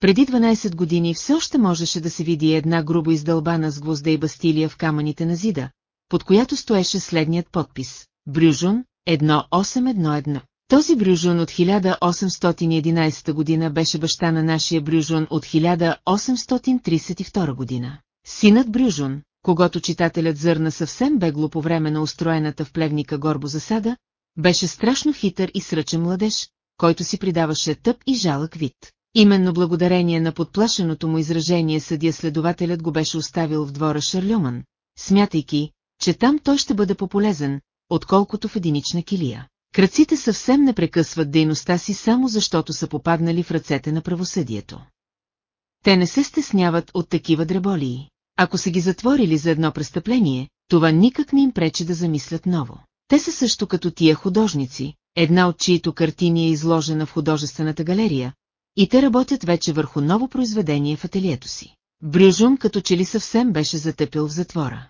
Преди 12 години все още можеше да се види една грубо издълбана с гвозда и бастилия в камъните на зида, под която стоеше следният подпис – Брюжун, 1811. Този Брюжун от 1811 година беше баща на нашия Брюжун от 1832 година. Синът Брюжун, когато читателят зърна съвсем бегло по време на устроената в плевника горбо засада, беше страшно хитър и сръчен младеж, който си придаваше тъп и жалък вид. Именно благодарение на подплашеното му изражение съдия следователят го беше оставил в двора Шарлюман, смятайки, че там той ще бъде пополезен, отколкото в единична килия. Кръците съвсем не прекъсват дейността си само защото са попаднали в ръцете на правосъдието. Те не се стесняват от такива дреболии. Ако са ги затворили за едно престъпление, това никак не им пречи да замислят ново. Те са също като тия художници, една от чието картини е изложена в художествената галерия, и те работят вече върху ново произведение в ателието си. Брюжун като че ли съвсем беше затъпил в затвора.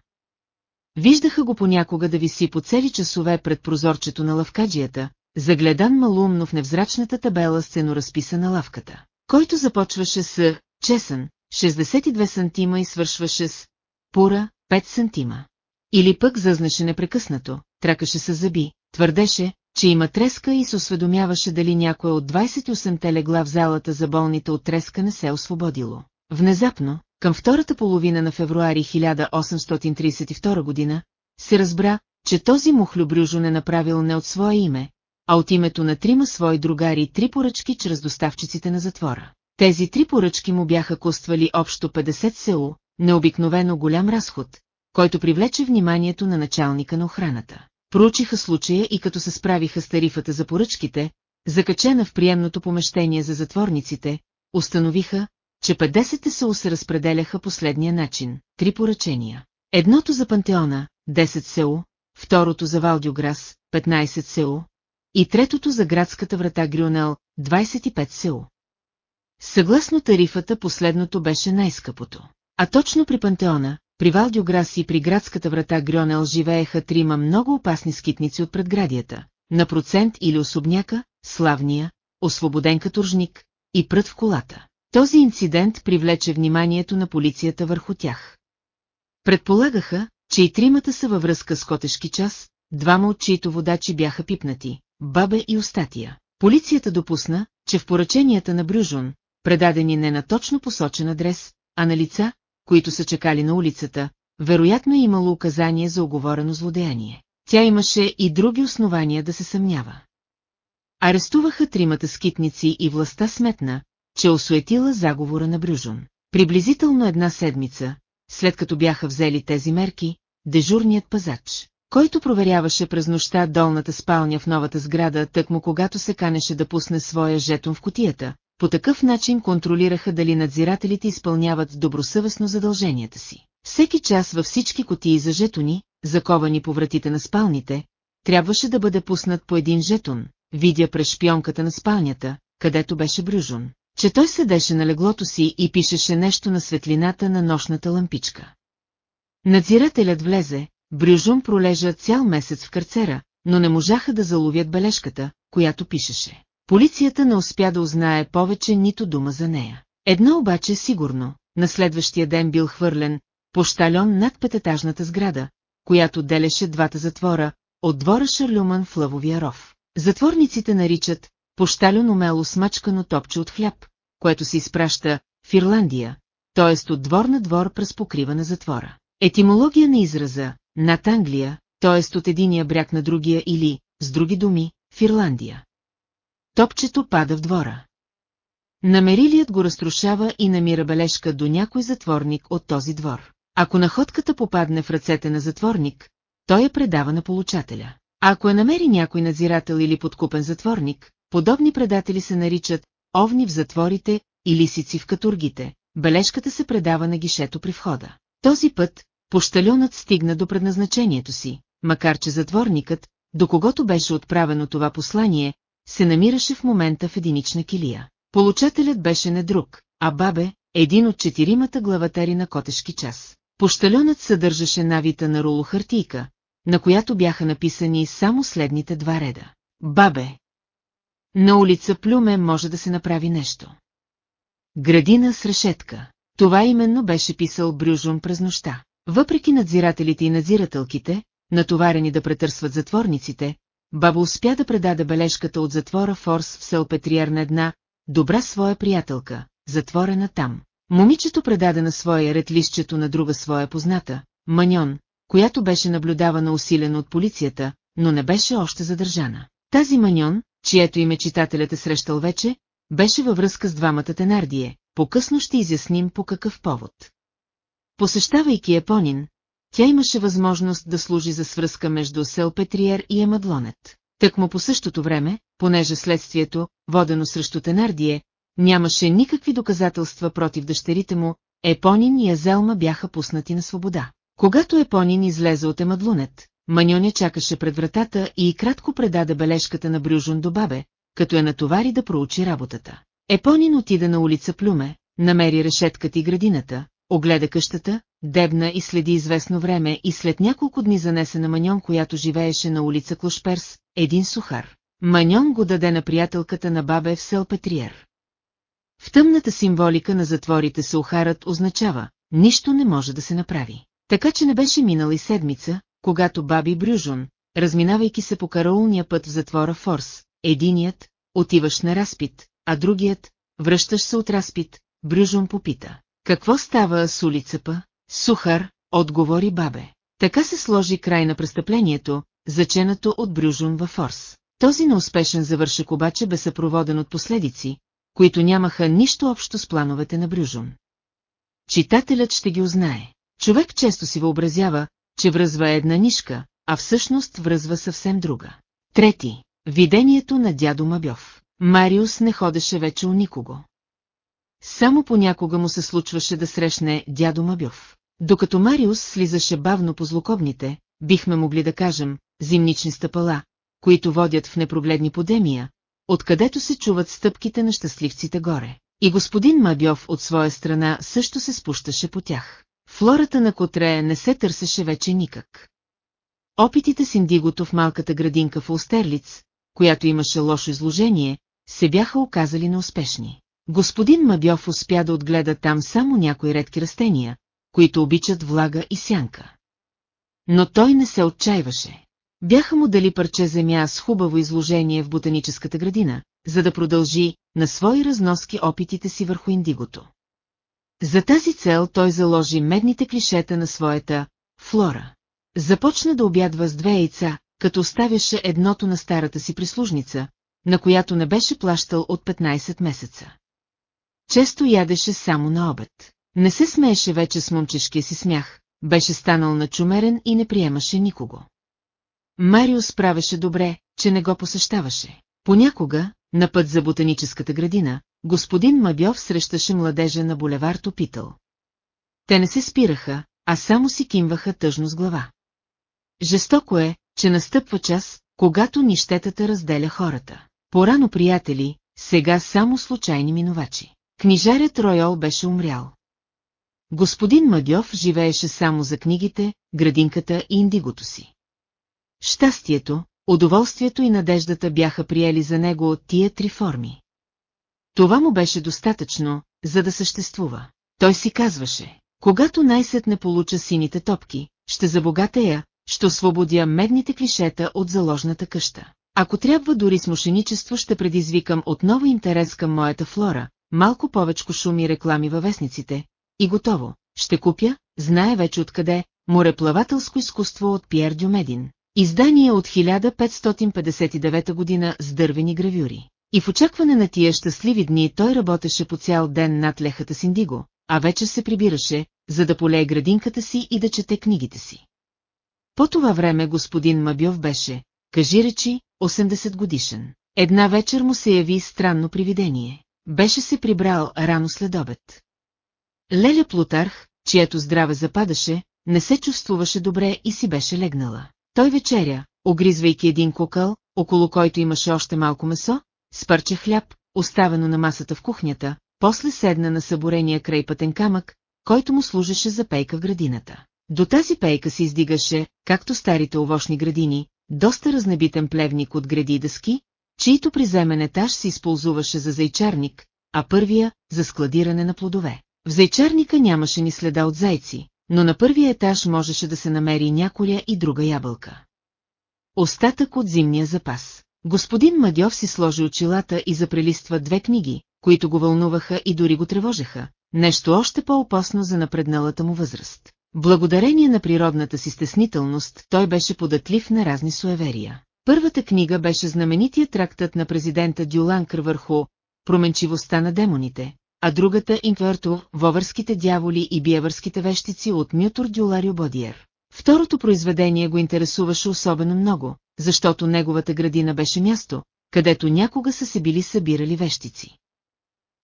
Виждаха го понякога да виси по цели часове пред прозорчето на лавкаджията, загледан малумно в невзрачната табела сценоразписа на лавката, който започваше с «чесън», 62 сантима и свършваше с «пура», 5 сантима. Или пък зъзнеше непрекъснато, тракаше с зъби, твърдеше, че има треска и се осведомяваше дали някой от 28-те легла в залата за болните от треска не се освободило. Внезапно, към втората половина на февруари 1832 година, се разбра, че този мухлюбрюжо не направил не от свое име, а от името на трима свои другари три поръчки чрез доставчиците на затвора. Тези три поръчки му бяха коствали общо 50 село, необикновено голям разход, който привлече вниманието на началника на охраната. Проучиха случая и като се справиха с тарифата за поръчките, закачена в приемното помещение за затворниците, установиха, че 50 село се разпределяха последния начин – три поръчения. Едното за Пантеона, 10 село, второто за Валдиограс, 15 село, и третото за градската врата Грюнел, 25 село. Съгласно тарифата последното беше най-скъпото. А точно при Пантеона, при Валдиограс и при градската врата Грюнел живееха трима много опасни скитници от предградията. На процент или особняка, славния, освободен каторжник и прът в колата. Този инцидент привлече вниманието на полицията върху тях. Предполагаха, че и тримата са във връзка с котешки час, двама от чието водачи бяха пипнати, Бабе и Остатия. Полицията допусна, че в поръченията на Брюжун, предадени не на точно посочен адрес, а на лица, които са чекали на улицата, вероятно е имало указание за оговорено злодеяние. Тя имаше и други основания да се съмнява. Арестуваха тримата скитници и властта сметна, че осуетила заговора на Брюжун. Приблизително една седмица, след като бяха взели тези мерки, дежурният пазач, който проверяваше през нощта долната спалня в новата сграда, тъкмо когато се канеше да пусне своя жетон в котията, по такъв начин контролираха дали надзирателите изпълняват добросъвестно задълженията си. Всеки час във всички котии за жетони, заковани по вратите на спалните, трябваше да бъде пуснат по един жетон, видя през шпионката на спалнята, където беше Брюжун, че той седеше на леглото си и пишеше нещо на светлината на нощната лампичка. Надзирателят влезе, Брюжун пролежа цял месец в карцера, но не можаха да заловят бележката, която пишеше. Полицията не успя да узнае повече нито дума за нея. Едно обаче сигурно, на следващия ден бил хвърлен пощальон над пететажната сграда, която делеше двата затвора, от двора Шарлюман в Лъвовия ров. Затворниците наричат пощален умело смачкано топче от хляб, което се изпраща в Ирландия, т.е. от двор на двор през покрива на затвора. Етимология на израза над Англия, т.е. от единия бряг на другия или, с други думи, в Ирландия. Топчето пада в двора. Намерилият го разрушава и намира бележка до някой затворник от този двор. Ако находката попадне в ръцете на затворник, той я предава на получателя. Ако я намери някой надзирател или подкупен затворник, подобни предатели се наричат овни в затворите и лисици в катургите, бележката се предава на гишето при входа. Този път, пощалюнът стигна до предназначението си, макар че затворникът, до когото беше отправено това послание, се намираше в момента в единична килия. Получателят беше не друг, а бабе, един от четиримата главатари на котешки час. Пощалюнът съдържаше навита на руло хартийка, на която бяха написани само следните два реда. Бабе. На улица Плюме може да се направи нещо. Градина с решетка. Това именно беше писал Брюжун през нощта. Въпреки надзирателите и надзирателките, натоварени да претърсват затворниците, баба успя да предаде бележката от затвора Форс в Селпетриер на една, добра своя приятелка, затворена там. Момичето предаде на своя ред листчето на друга своя позната, Маньон, която беше наблюдавана усилено от полицията, но не беше още задържана. Тази Маньон, чието име читателят е срещал вече, беше във връзка с двамата Тенардие, по-късно ще изясним по какъв повод. Посещавайки Епонин, тя имаше възможност да служи за свръзка между Селпетриер и Емадлонет. Тъкмо по същото време, понеже следствието, водено срещу Тенардие, нямаше никакви доказателства против дъщерите му, Епонин и Азелма бяха пуснати на свобода. Когато Епонин излезе от Емадлунет, Маньоня чакаше пред вратата и кратко предаде бележката на Брюжун до бабе, като я натовари да проучи работата. Епонин отида на улица Плюме, намери решетката и градината, огледа къщата, дебна и следи известно време и след няколко дни занесе на Маньон, която живееше на улица Клошперс, един сухар. Маньон го даде на приятелката на бабе в Селпетриер. В тъмната символика на затворите сухарът означава, нищо не може да се направи. Така че не беше минала и седмица, когато баби Брюжун, разминавайки се по караулния път в затвора Форс, единият, отиваш на разпит, а другият, връщаш се от разпит, Брюжун попита. Какво става с улица Па? Сухар, отговори бабе. Така се сложи край на престъплението, заченато от Брюжун във Форс. Този неуспешен завършък обаче бе съпроводен от последици, които нямаха нищо общо с плановете на Брюжун. Читателят ще ги узнае. Човек често си въобразява, че връзва една нишка, а всъщност връзва съвсем друга. Трети. Видението на дядо Мабьов. Мариус не ходеше вече у никого. Само понякога му се случваше да срещне дядо Мабьов. Докато Мариус слизаше бавно по злокобните, бихме могли да кажем, зимнични стъпала, които водят в непрогледни подемия, откъдето се чуват стъпките на щастливците горе. И господин Мабьов от своя страна също се спущаше по тях. Флората на Котре не се търсеше вече никак. Опитите с индигото в малката градинка в Остерлиц, която имаше лошо изложение, се бяха оказали неуспешни. Господин Мабьов успя да отгледа там само някои редки растения, които обичат влага и сянка. Но той не се отчаиваше. Бяха му дали парче земя с хубаво изложение в ботаническата градина, за да продължи на свои разноски опитите си върху индигото. За тази цел той заложи медните клишета на своята флора. Започна да обядва с две яйца, като оставяше едното на старата си прислужница, на която не беше плащал от 15 месеца. Често ядеше само на обед. Не се смееше вече с момчешкия си смях, беше станал начумерен и не приемаше никого. Марио справеше добре, че не го посещаваше. Понякога, на път за ботаническата градина, господин Мабьов срещаше младежа на булевар Топитъл. Те не се спираха, а само си кимваха тъжно с глава. Жестоко е, че настъпва час, когато нищетата разделя хората. Порано приятели, сега само случайни минувачи. Книжарят Ройол беше умрял. Господин Мадьов живееше само за книгите, градинката и индигото си. Щастието, удоволствието и надеждата бяха приели за него тия три форми. Това му беше достатъчно, за да съществува. Той си казваше, когато най-сетне получа сините топки, ще забогатея, ще освободя медните клишета от заложната къща. Ако трябва дори с мошеничество ще предизвикам отново интерес към моята флора, малко повечко шуми реклами във вестниците, и готово, ще купя, знае вече откъде, мореплавателско изкуство от Пьер Дюмедин. Издание от 1559 година с дървени гравюри. И в очакване на тия щастливи дни той работеше по цял ден над лехата с индиго, а вече се прибираше, за да полее градинката си и да чете книгите си. По това време господин Мабьов беше, кажи речи, 80 годишен. Една вечер му се яви странно привидение. Беше се прибрал рано след обед. Леля Плутарх, чието здраве западаше, не се чувствуваше добре и си беше легнала. Той вечеря, огризвайки един кукъл, около който имаше още малко месо, с парче хляб, оставено на масата в кухнята, после седна на съборения край пътен камък, който му служеше за пейка в градината. До тази пейка се издигаше, както старите овощни градини, доста разнебитен плевник от гради и дъски, чието приземен етаж се използваше за зайчарник, а първия – за складиране на плодове. В зайчарника нямаше ни следа от зайци, но на първия етаж можеше да се намери няколя и друга ябълка. Остатък от зимния запас. Господин Мадьов си сложи очилата и запрелиства две книги, които го вълнуваха и дори го тревожеха, нещо още по-опасно за напредналата му възраст. Благодарение на природната си стеснителност, той беше податлив на разни суеверия. Първата книга беше знаменития трактът на президента Дюланкър върху променчивостта на демоните, а другата Инквърто, Вовърските дяволи и биевърските вещици от Мютор Дюларио Бодиер. Второто произведение го интересуваше особено много, защото неговата градина беше място, където някога са се били събирали вещици.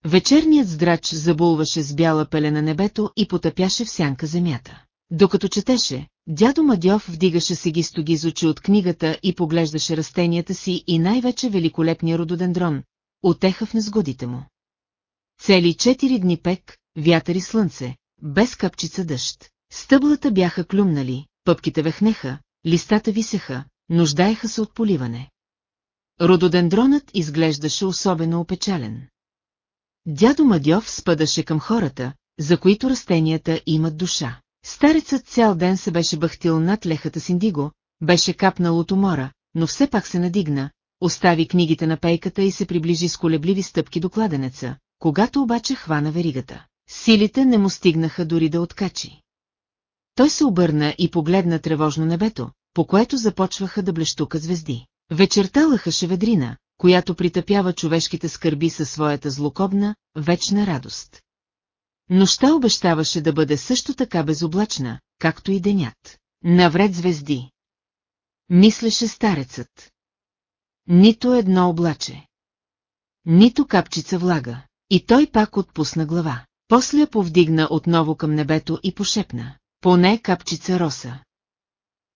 Вечерният здрач забулваше с бяла пелена небето и потъпяше в сянка земята. Докато четеше, дядо Мадьов вдигаше си ги стоги з очи от книгата и поглеждаше растенията си и най-вече великолепния рододендрон, отеха в незгодите му. Цели четири дни пек, вятър и слънце, без капчица дъжд. Стъблата бяха клюмнали, пъпките вехнеха, листата висеха, нуждаеха се от поливане. Рододендронът изглеждаше особено опечален. Дядо Мадьов спадаше към хората, за които растенията имат душа. Старецът цял ден се беше бахтил над лехата с индиго, беше капнал от умора, но все пак се надигна, остави книгите на пейката и се приближи с колебливи стъпки до кладенеца, когато обаче хвана веригата. Силите не му стигнаха дори да откачи. Той се обърна и погледна тревожно небето, по което започваха да блещука звезди. Вечерта лъхаше ведрина, която притъпява човешките скърби със своята злокобна, вечна радост. Нощта обещаваше да бъде също така безоблачна, както и денят. Навред звезди. Мислеше старецът. Нито едно облаче. Нито капчица влага. И той пак отпусна глава. После я повдигна отново към небето и пошепна. Поне капчица роса.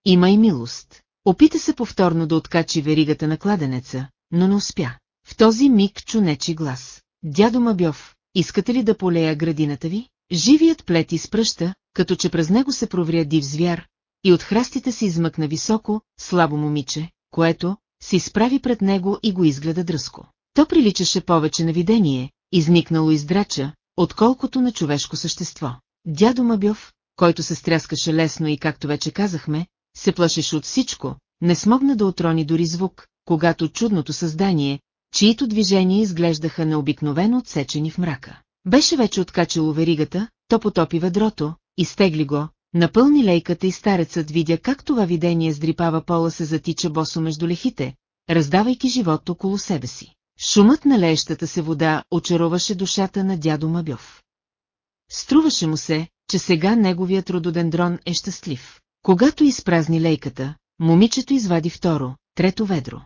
Има и милост. Опита се повторно да откачи веригата на кладенеца, но не успя. В този миг чу нечи глас. Дядо Мабьов, искате ли да полея градината ви? Живият плет изпръща, като че през него се провря див звяр, и от храстите се измъкна високо, слабо момиче, което се изправи пред него и го изгледа дръско. То приличаше повече на видение, изникнало издрача, отколкото на човешко същество. Дядо Мабьов, който се стряскаше лесно и както вече казахме, се плашеше от всичко, не смогна да отрони дори звук, когато чудното създание, чието движения изглеждаха необикновено отсечени в мрака. Беше вече откачало веригата, то потопи ведрото, изтегли го, напълни лейката и старецът видя как това видение сдрипава пола се затича босо между лехите, раздавайки живот около себе си. Шумът на леещата се вода очароваше душата на дядо Мабьов. Струваше му се, че сега неговият рододендрон е щастлив. Когато изпразни лейката, момичето извади второ, трето ведро.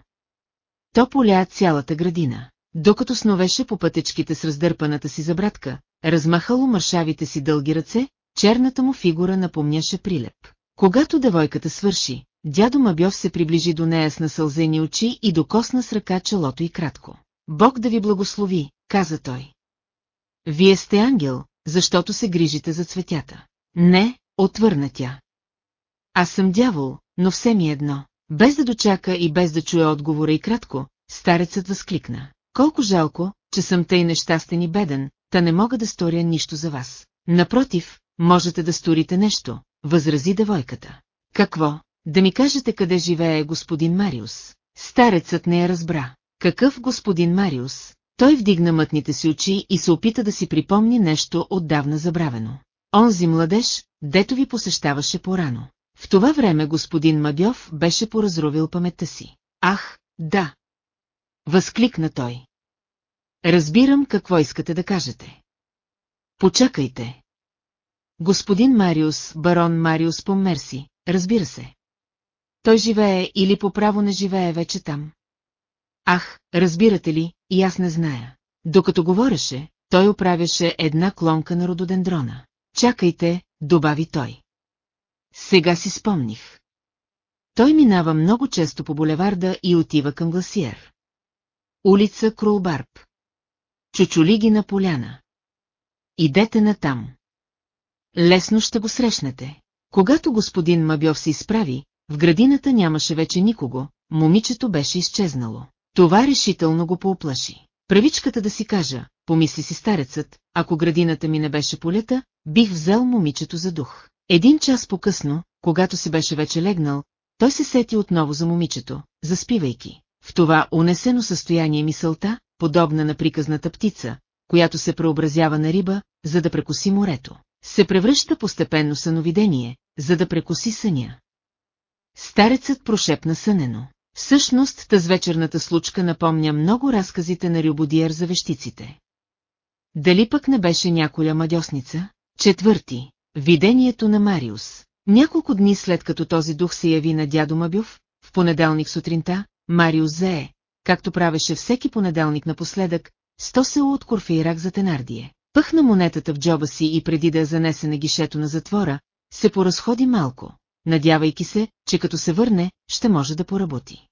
То поля цялата градина. Докато сновеше по пътечките с раздърпаната си забратка, размахало мършавите си дълги ръце, черната му фигура напомняше прилеп. Когато девойката свърши, дядо Мабьов се приближи до нея с насълзени очи и докосна с ръка челото и кратко. Бог да ви благослови, каза той. Вие сте ангел, защото се грижите за цветята. Не, отвърна тя. Аз съм дявол, но все ми е едно. Без да дочака и без да чуе отговора и кратко, старецът възкликна. Колко жалко, че съм тъй нещастен и беден, та не мога да сторя нищо за вас. Напротив, можете да сторите нещо, възрази девойката. Какво? Да ми кажете къде живее господин Мариус. Старецът не я разбра. Какъв господин Мариус? Той вдигна мътните си очи и се опита да си припомни нещо отдавна забравено. Онзи младеж, дето ви посещаваше порано. В това време господин Мадьов беше поразровил паметта си. Ах, да! Възкликна той. Разбирам какво искате да кажете. Почакайте. Господин Мариус, барон Мариус Померси, разбира се. Той живее или по право не живее вече там. Ах, разбирате ли, и аз не зная. Докато говореше, той оправяше една клонка на рододендрона. Чакайте, добави той. Сега си спомних. Той минава много често по булеварда и отива към гласиер. Улица Кролбарб. Чучули ги на поляна. Идете натам. Лесно ще го срещнете. Когато господин Мабьов се изправи, в градината нямаше вече никого, момичето беше изчезнало. Това решително го пооплаши. Правичката да си кажа, помисли си старецът, ако градината ми не беше полета, бих взел момичето за дух. Един час по-късно, когато се беше вече легнал, той се сети отново за момичето, заспивайки. В това унесено състояние мисълта, подобна на приказната птица, която се преобразява на риба, за да прекоси морето, се превръща постепенно съновидение, за да прекоси съня. Старецът прошепна сънено. Всъщност, тъз вечерната случка напомня много разказите на Рюбодиер за вещиците. Дали пък не беше някоя мадьосница? Четвърти. Видението на Мариус. Няколко дни след като този дух се яви на дядо Мабюв, в понеделник сутринта, Мариус зае, както правеше всеки понеделник напоследък, сто село от Корфейрак за Тенардие. Пъхна монетата в джоба си и преди да я занесе на гишето на затвора, се поразходи малко, надявайки се, че като се върне, ще може да поработи.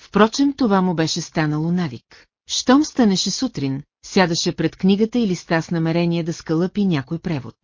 Впрочем, това му беше станало навик. Щом станеше сутрин, сядаше пред книгата и листа с намерение да скалъпи някой превод.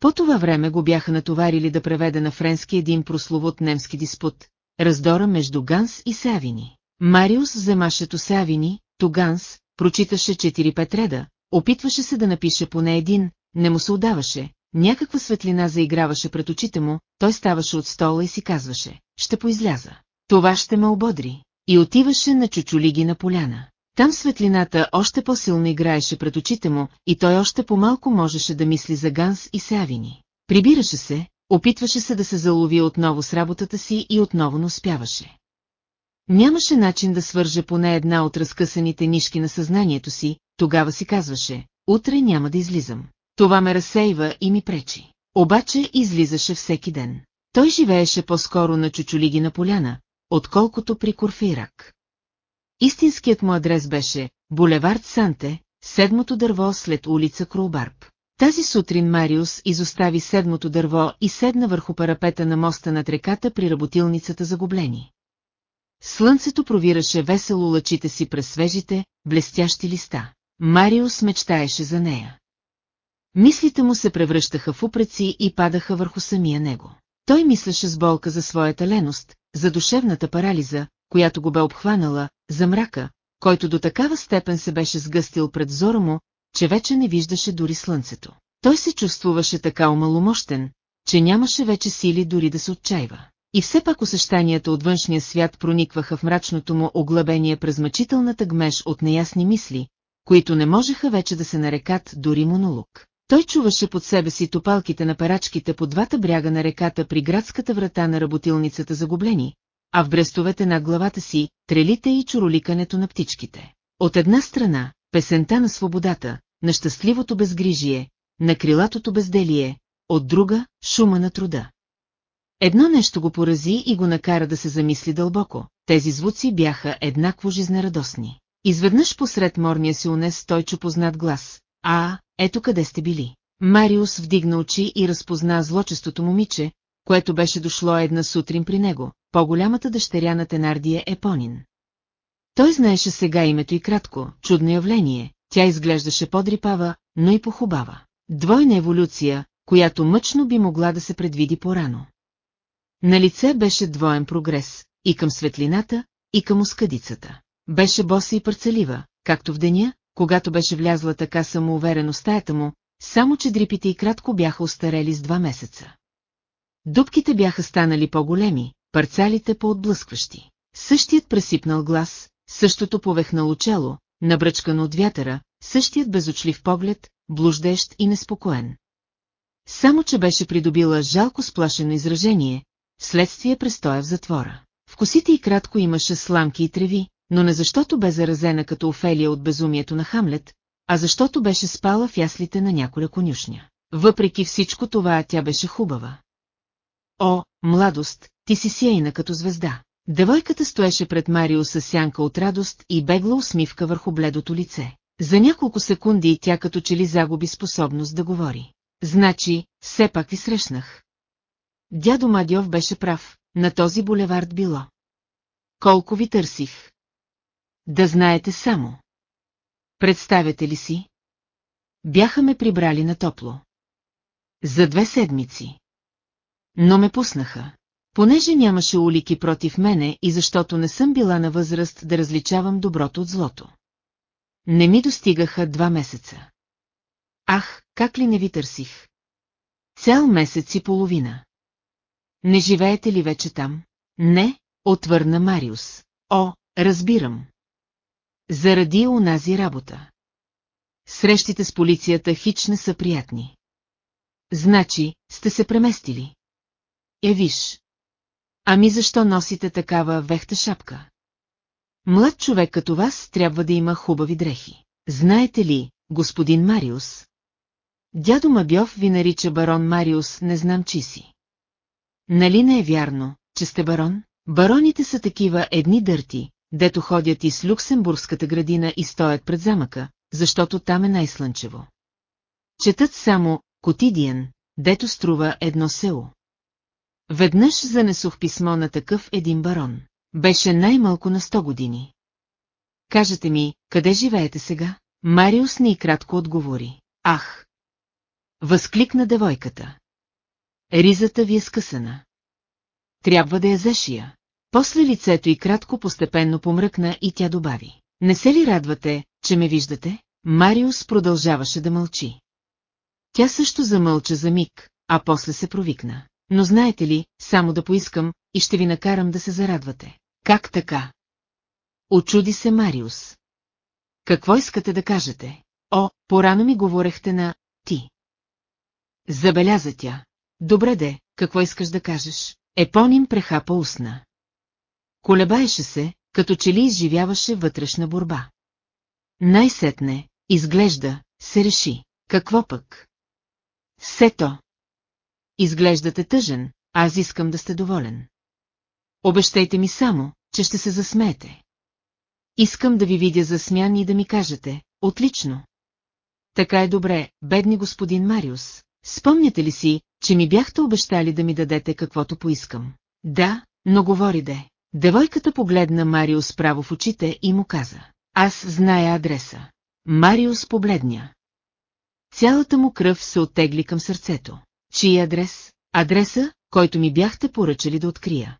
По това време го бяха натоварили да преведе на френски един прословут немски диспут, раздора между Ганс и Савини. Мариус вземашето Савини, то Ганс, прочиташе 4-5 реда, опитваше се да напише поне един, не му се отдаваше, някаква светлина заиграваше пред очите му, той ставаше от стола и си казваше, ще поизляза. Това ще ме ободри. И отиваше на чучулиги на поляна. Там светлината още по-силно играеше пред очите му и той още по-малко можеше да мисли за Ганс и Савини. Прибираше се, опитваше се да се залови отново с работата си и отново не успяваше. Нямаше начин да свърже поне една от разкъсаните нишки на съзнанието си, тогава си казваше, утре няма да излизам. Това ме разсейва и ми пречи. Обаче излизаше всеки ден. Той живееше по-скоро на чучулиги на поляна, отколкото при Корфирак. Истинският му адрес беше Булевард Санте, седмото дърво след улица Кролбарб. Тази сутрин Мариус изостави седмото дърво и седна върху парапета на моста над реката при работилницата за гоблени. Слънцето провираше весело лъчите си през свежите, блестящи листа. Мариус мечтаеше за нея. Мислите му се превръщаха в упреци и падаха върху самия него. Той мислеше с болка за своята леност, за душевната парализа, която го бе обхванала, за мрака, който до такава степен се беше сгъстил пред зора му, че вече не виждаше дори слънцето. Той се чувствуваше така омаломощен, че нямаше вече сили дори да се отчаива. И все пак усещанията от външния свят проникваха в мрачното му оглъбение през мъчителната гмеж от неясни мисли, които не можеха вече да се нарекат дори монолог. Той чуваше под себе си топалките на парачките по двата бряга на реката при градската врата на работилницата за гоблени, а в брестовете над главата си трелите и чуроликането на птичките. От една страна, песента на свободата, на щастливото безгрижие, на крилатото безделие, от друга – шума на труда. Едно нещо го порази и го накара да се замисли дълбоко. Тези звуци бяха еднакво жизнерадостни. Изведнъж посред морния си унес той чу познат глас. А, ето къде сте били. Мариус вдигна очи и разпозна злочестото момиче, което беше дошло една сутрин при него, по-голямата дъщеря на Тенардия Епонин. Той знаеше сега името и кратко, чудно явление, тя изглеждаше по-дрипава, но и похубава. Двойна еволюция, която мъчно би могла да се предвиди порано. На лице беше двоен прогрес, и към светлината, и към оскъдицата. Беше боса и парцелива, както в деня, когато беше влязла така самоуверено стаята му, само че дрипите и кратко бяха остарели с два месеца. Дубките бяха станали по-големи, парцалите по-отблъскващи. Същият пресипнал глас, същото повехнало чело, набръчкано от вятъра, същият безочлив поглед, блуждещ и неспокоен. Само, че беше придобила жалко сплашено изражение, вследствие престоя в затвора. В косите и кратко имаше сламки и треви, но не защото бе заразена като Офелия от безумието на Хамлет, а защото беше спала в яслите на няколя конюшня. Въпреки всичко това тя беше хубава. О, младост, ти си сияйна като звезда. Девойката стоеше пред Марио с сянка от радост и бегла усмивка върху бледото лице. За няколко секунди тя като че ли загуби способност да говори. Значи, все пак ви срещнах. Дядо Мадьов беше прав, на този булевард било. Колко ви търсих? Да знаете само. Представете ли си? Бяха ме прибрали на топло. За две седмици. Но ме пуснаха. Понеже нямаше улики против мене и защото не съм била на възраст да различавам доброто от злото. Не ми достигаха два месеца. Ах, как ли не ви търсих? Цял месец и половина. Не живеете ли вече там? Не, отвърна Мариус. О, разбирам. Заради онази работа. Срещите с полицията хич не са приятни. Значи, сте се преместили. Е, виж. Ами защо носите такава вехта шапка? Млад човек като вас трябва да има хубави дрехи. Знаете ли, господин Мариус? Дядо Мабьов ви нарича барон Мариус, не знам чи си. Нали не е вярно, че сте барон? Бароните са такива едни дърти, дето ходят из Люксембургската градина и стоят пред замъка, защото там е най-слънчево. Четат само Котидиен, дето струва едно село. Веднъж занесох писмо на такъв един барон. Беше най-малко на 100 години. Кажете ми, къде живеете сега? Мариус не и кратко отговори. Ах! Възкликна девойката. Ризата ви е скъсана. Трябва да я зашия. После лицето и кратко постепенно помръкна и тя добави. Не се ли радвате, че ме виждате? Мариус продължаваше да мълчи. Тя също замълча за миг, а после се провикна. Но знаете ли, само да поискам, и ще ви накарам да се зарадвате. Как така? Очуди се Мариус. Какво искате да кажете? О, порано ми говорехте на «ти». Забеляза тя. Добре де, какво искаш да кажеш? Епоним прехапа устна. Колебаеше се, като че ли изживяваше вътрешна борба. Най-сетне, изглежда, се реши. Какво пък? Сето. Изглеждате тъжен, аз искам да сте доволен. Обещайте ми само, че ще се засмеете. Искам да ви видя засмян и да ми кажете, отлично. Така е добре, бедни господин Мариус. Спомняте ли си, че ми бяхте обещали да ми дадете каквото поискам? Да, но говори де. Девойката погледна Мариус право в очите и му каза. Аз зная адреса. Мариус побледня. Цялата му кръв се оттегли към сърцето. Чий адрес? Адреса, който ми бяхте поръчали да открия.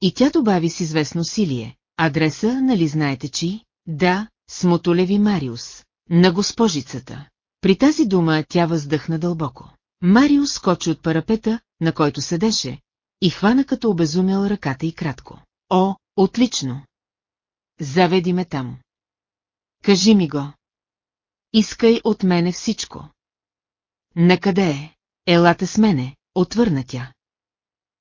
И тя добави с известно силие. Адреса, нали знаете чи? Да, Смотолеви Мариус. На госпожицата. При тази дума тя въздъхна дълбоко. Мариус скочи от парапета, на който седеше, и хвана като обезумел ръката и кратко. О, отлично! Заведи ме там. Кажи ми го. Искай от мене всичко. Накъде е? Елате с мене, отвърна тя.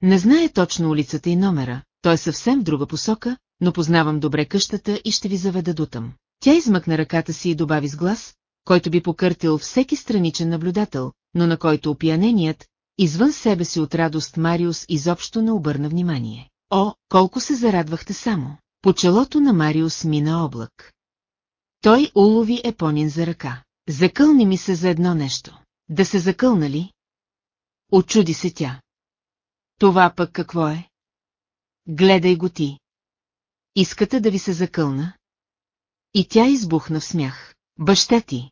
Не знае точно улицата и номера, той е съвсем в друга посока, но познавам добре къщата и ще ви заведа дотъм. Тя измъкна ръката си и добави с глас, който би покъртил всеки страничен наблюдател, но на който опияненият, извън себе си от радост Мариус изобщо не обърна внимание. О, колко се зарадвахте само! По челото на Мариус мина облак. Той улови Епонин за ръка. Закълни ми се за едно нещо. Да се закълна ли? Очуди се тя. Това пък какво е? Гледай го ти. Искате да ви се закълна? И тя избухна в смях. Баща ти.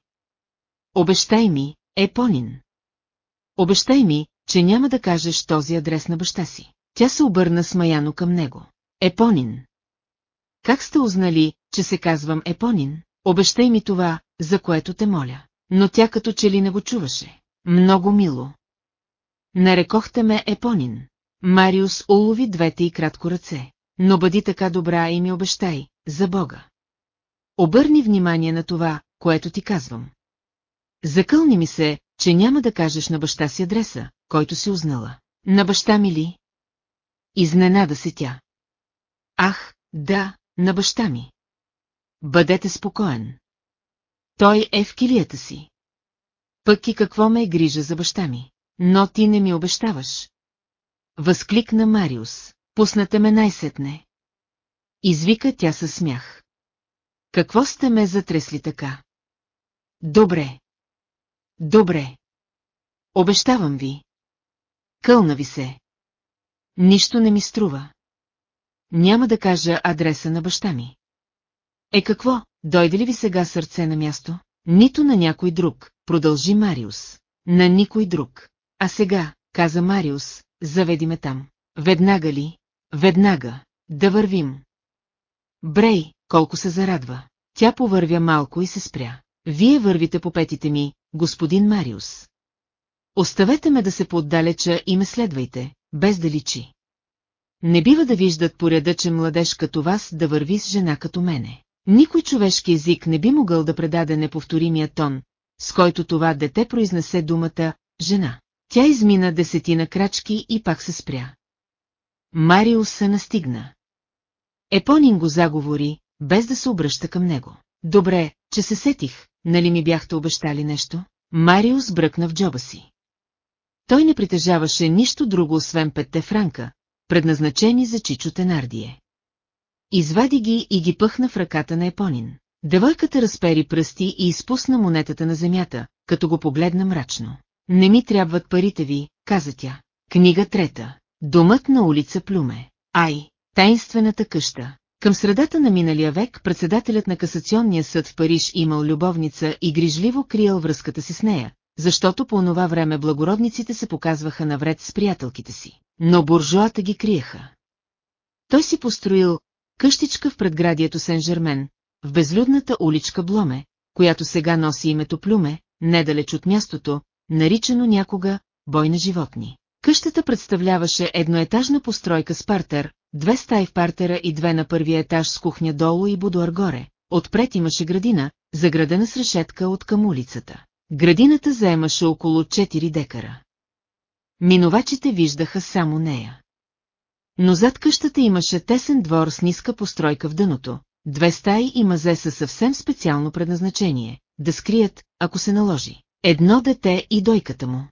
Обещай ми, Епонин. Обещай ми, че няма да кажеш този адрес на баща си. Тя се обърна смаяно към него. Епонин. Как сте узнали, че се казвам Епонин? Обещай ми това, за което те моля. Но тя като че ли не го чуваше. Много мило. Нарекохте ме Епонин. Мариус улови двете и кратко ръце. Но бъди така добра и ми обещай, за Бога. Обърни внимание на това, което ти казвам. Закълни ми се, че няма да кажеш на баща си адреса, който си узнала. На баща ми ли? Изненада се тя. Ах, да, на баща ми. Бъдете спокоен. Той е в килията си. Пък и какво ме е грижа за баща ми. Но ти не ми обещаваш. Възкликна Мариус. Пуснете ме най-сетне. Извика тя със смях. Какво сте ме затресли така? Добре. Добре. Обещавам ви. Кълна ви се. Нищо не ми струва. Няма да кажа адреса на баща ми. Е какво, дойде ли ви сега сърце на място? Нито на някой друг, продължи Мариус. На никой друг. А сега, каза Мариус, заведи ме там. Веднага ли? Веднага. Да вървим. Брей, колко се зарадва. Тя повървя малко и се спря. Вие вървите по петите ми, господин Мариус. Оставете ме да се поддалеча и ме следвайте, без да личи. Не бива да виждат поредъчен младеж като вас да върви с жена като мене. Никой човешки език не би могъл да предаде неповторимия тон, с който това дете произнесе думата «жена». Тя измина десетина крачки и пак се спря. Мариус се настигна. Епонин го заговори, без да се обръща към него. Добре, че се сетих, нали ми бяхте обещали нещо? Мариус бръкна в джоба си. Той не притежаваше нищо друго освен петте франка, предназначени за Чичо Тенардие. Извади ги и ги пъхна в ръката на Епонин. Девойката разпери пръсти и изпусна монетата на земята, като го погледна мрачно. Не ми трябват парите ви, каза тя. Книга трета. Домът на улица Плюме. Ай, тайнствената къща. Към средата на миналия век председателят на касационния съд в Париж имал любовница и грижливо криел връзката си с нея, защото по онова време благородниците се показваха навред с приятелките си, но буржуата ги криеха. Той си построил къщичка в предградието Сен-Жермен, в безлюдната уличка Бломе, която сега носи името Плюме, недалеч от мястото, наричано някога «бой на животни». Къщата представляваше едноетажна постройка с партер, две стаи в партера и две на първия етаж с кухня долу и будуар горе. Отпред имаше градина, заградена с решетка от към улицата. Градината заемаше около 4 декара. Минувачите виждаха само нея. Но зад къщата имаше тесен двор с ниска постройка в дъното, две стаи и мазе със съвсем специално предназначение, да скрият, ако се наложи, едно дете и дойката му.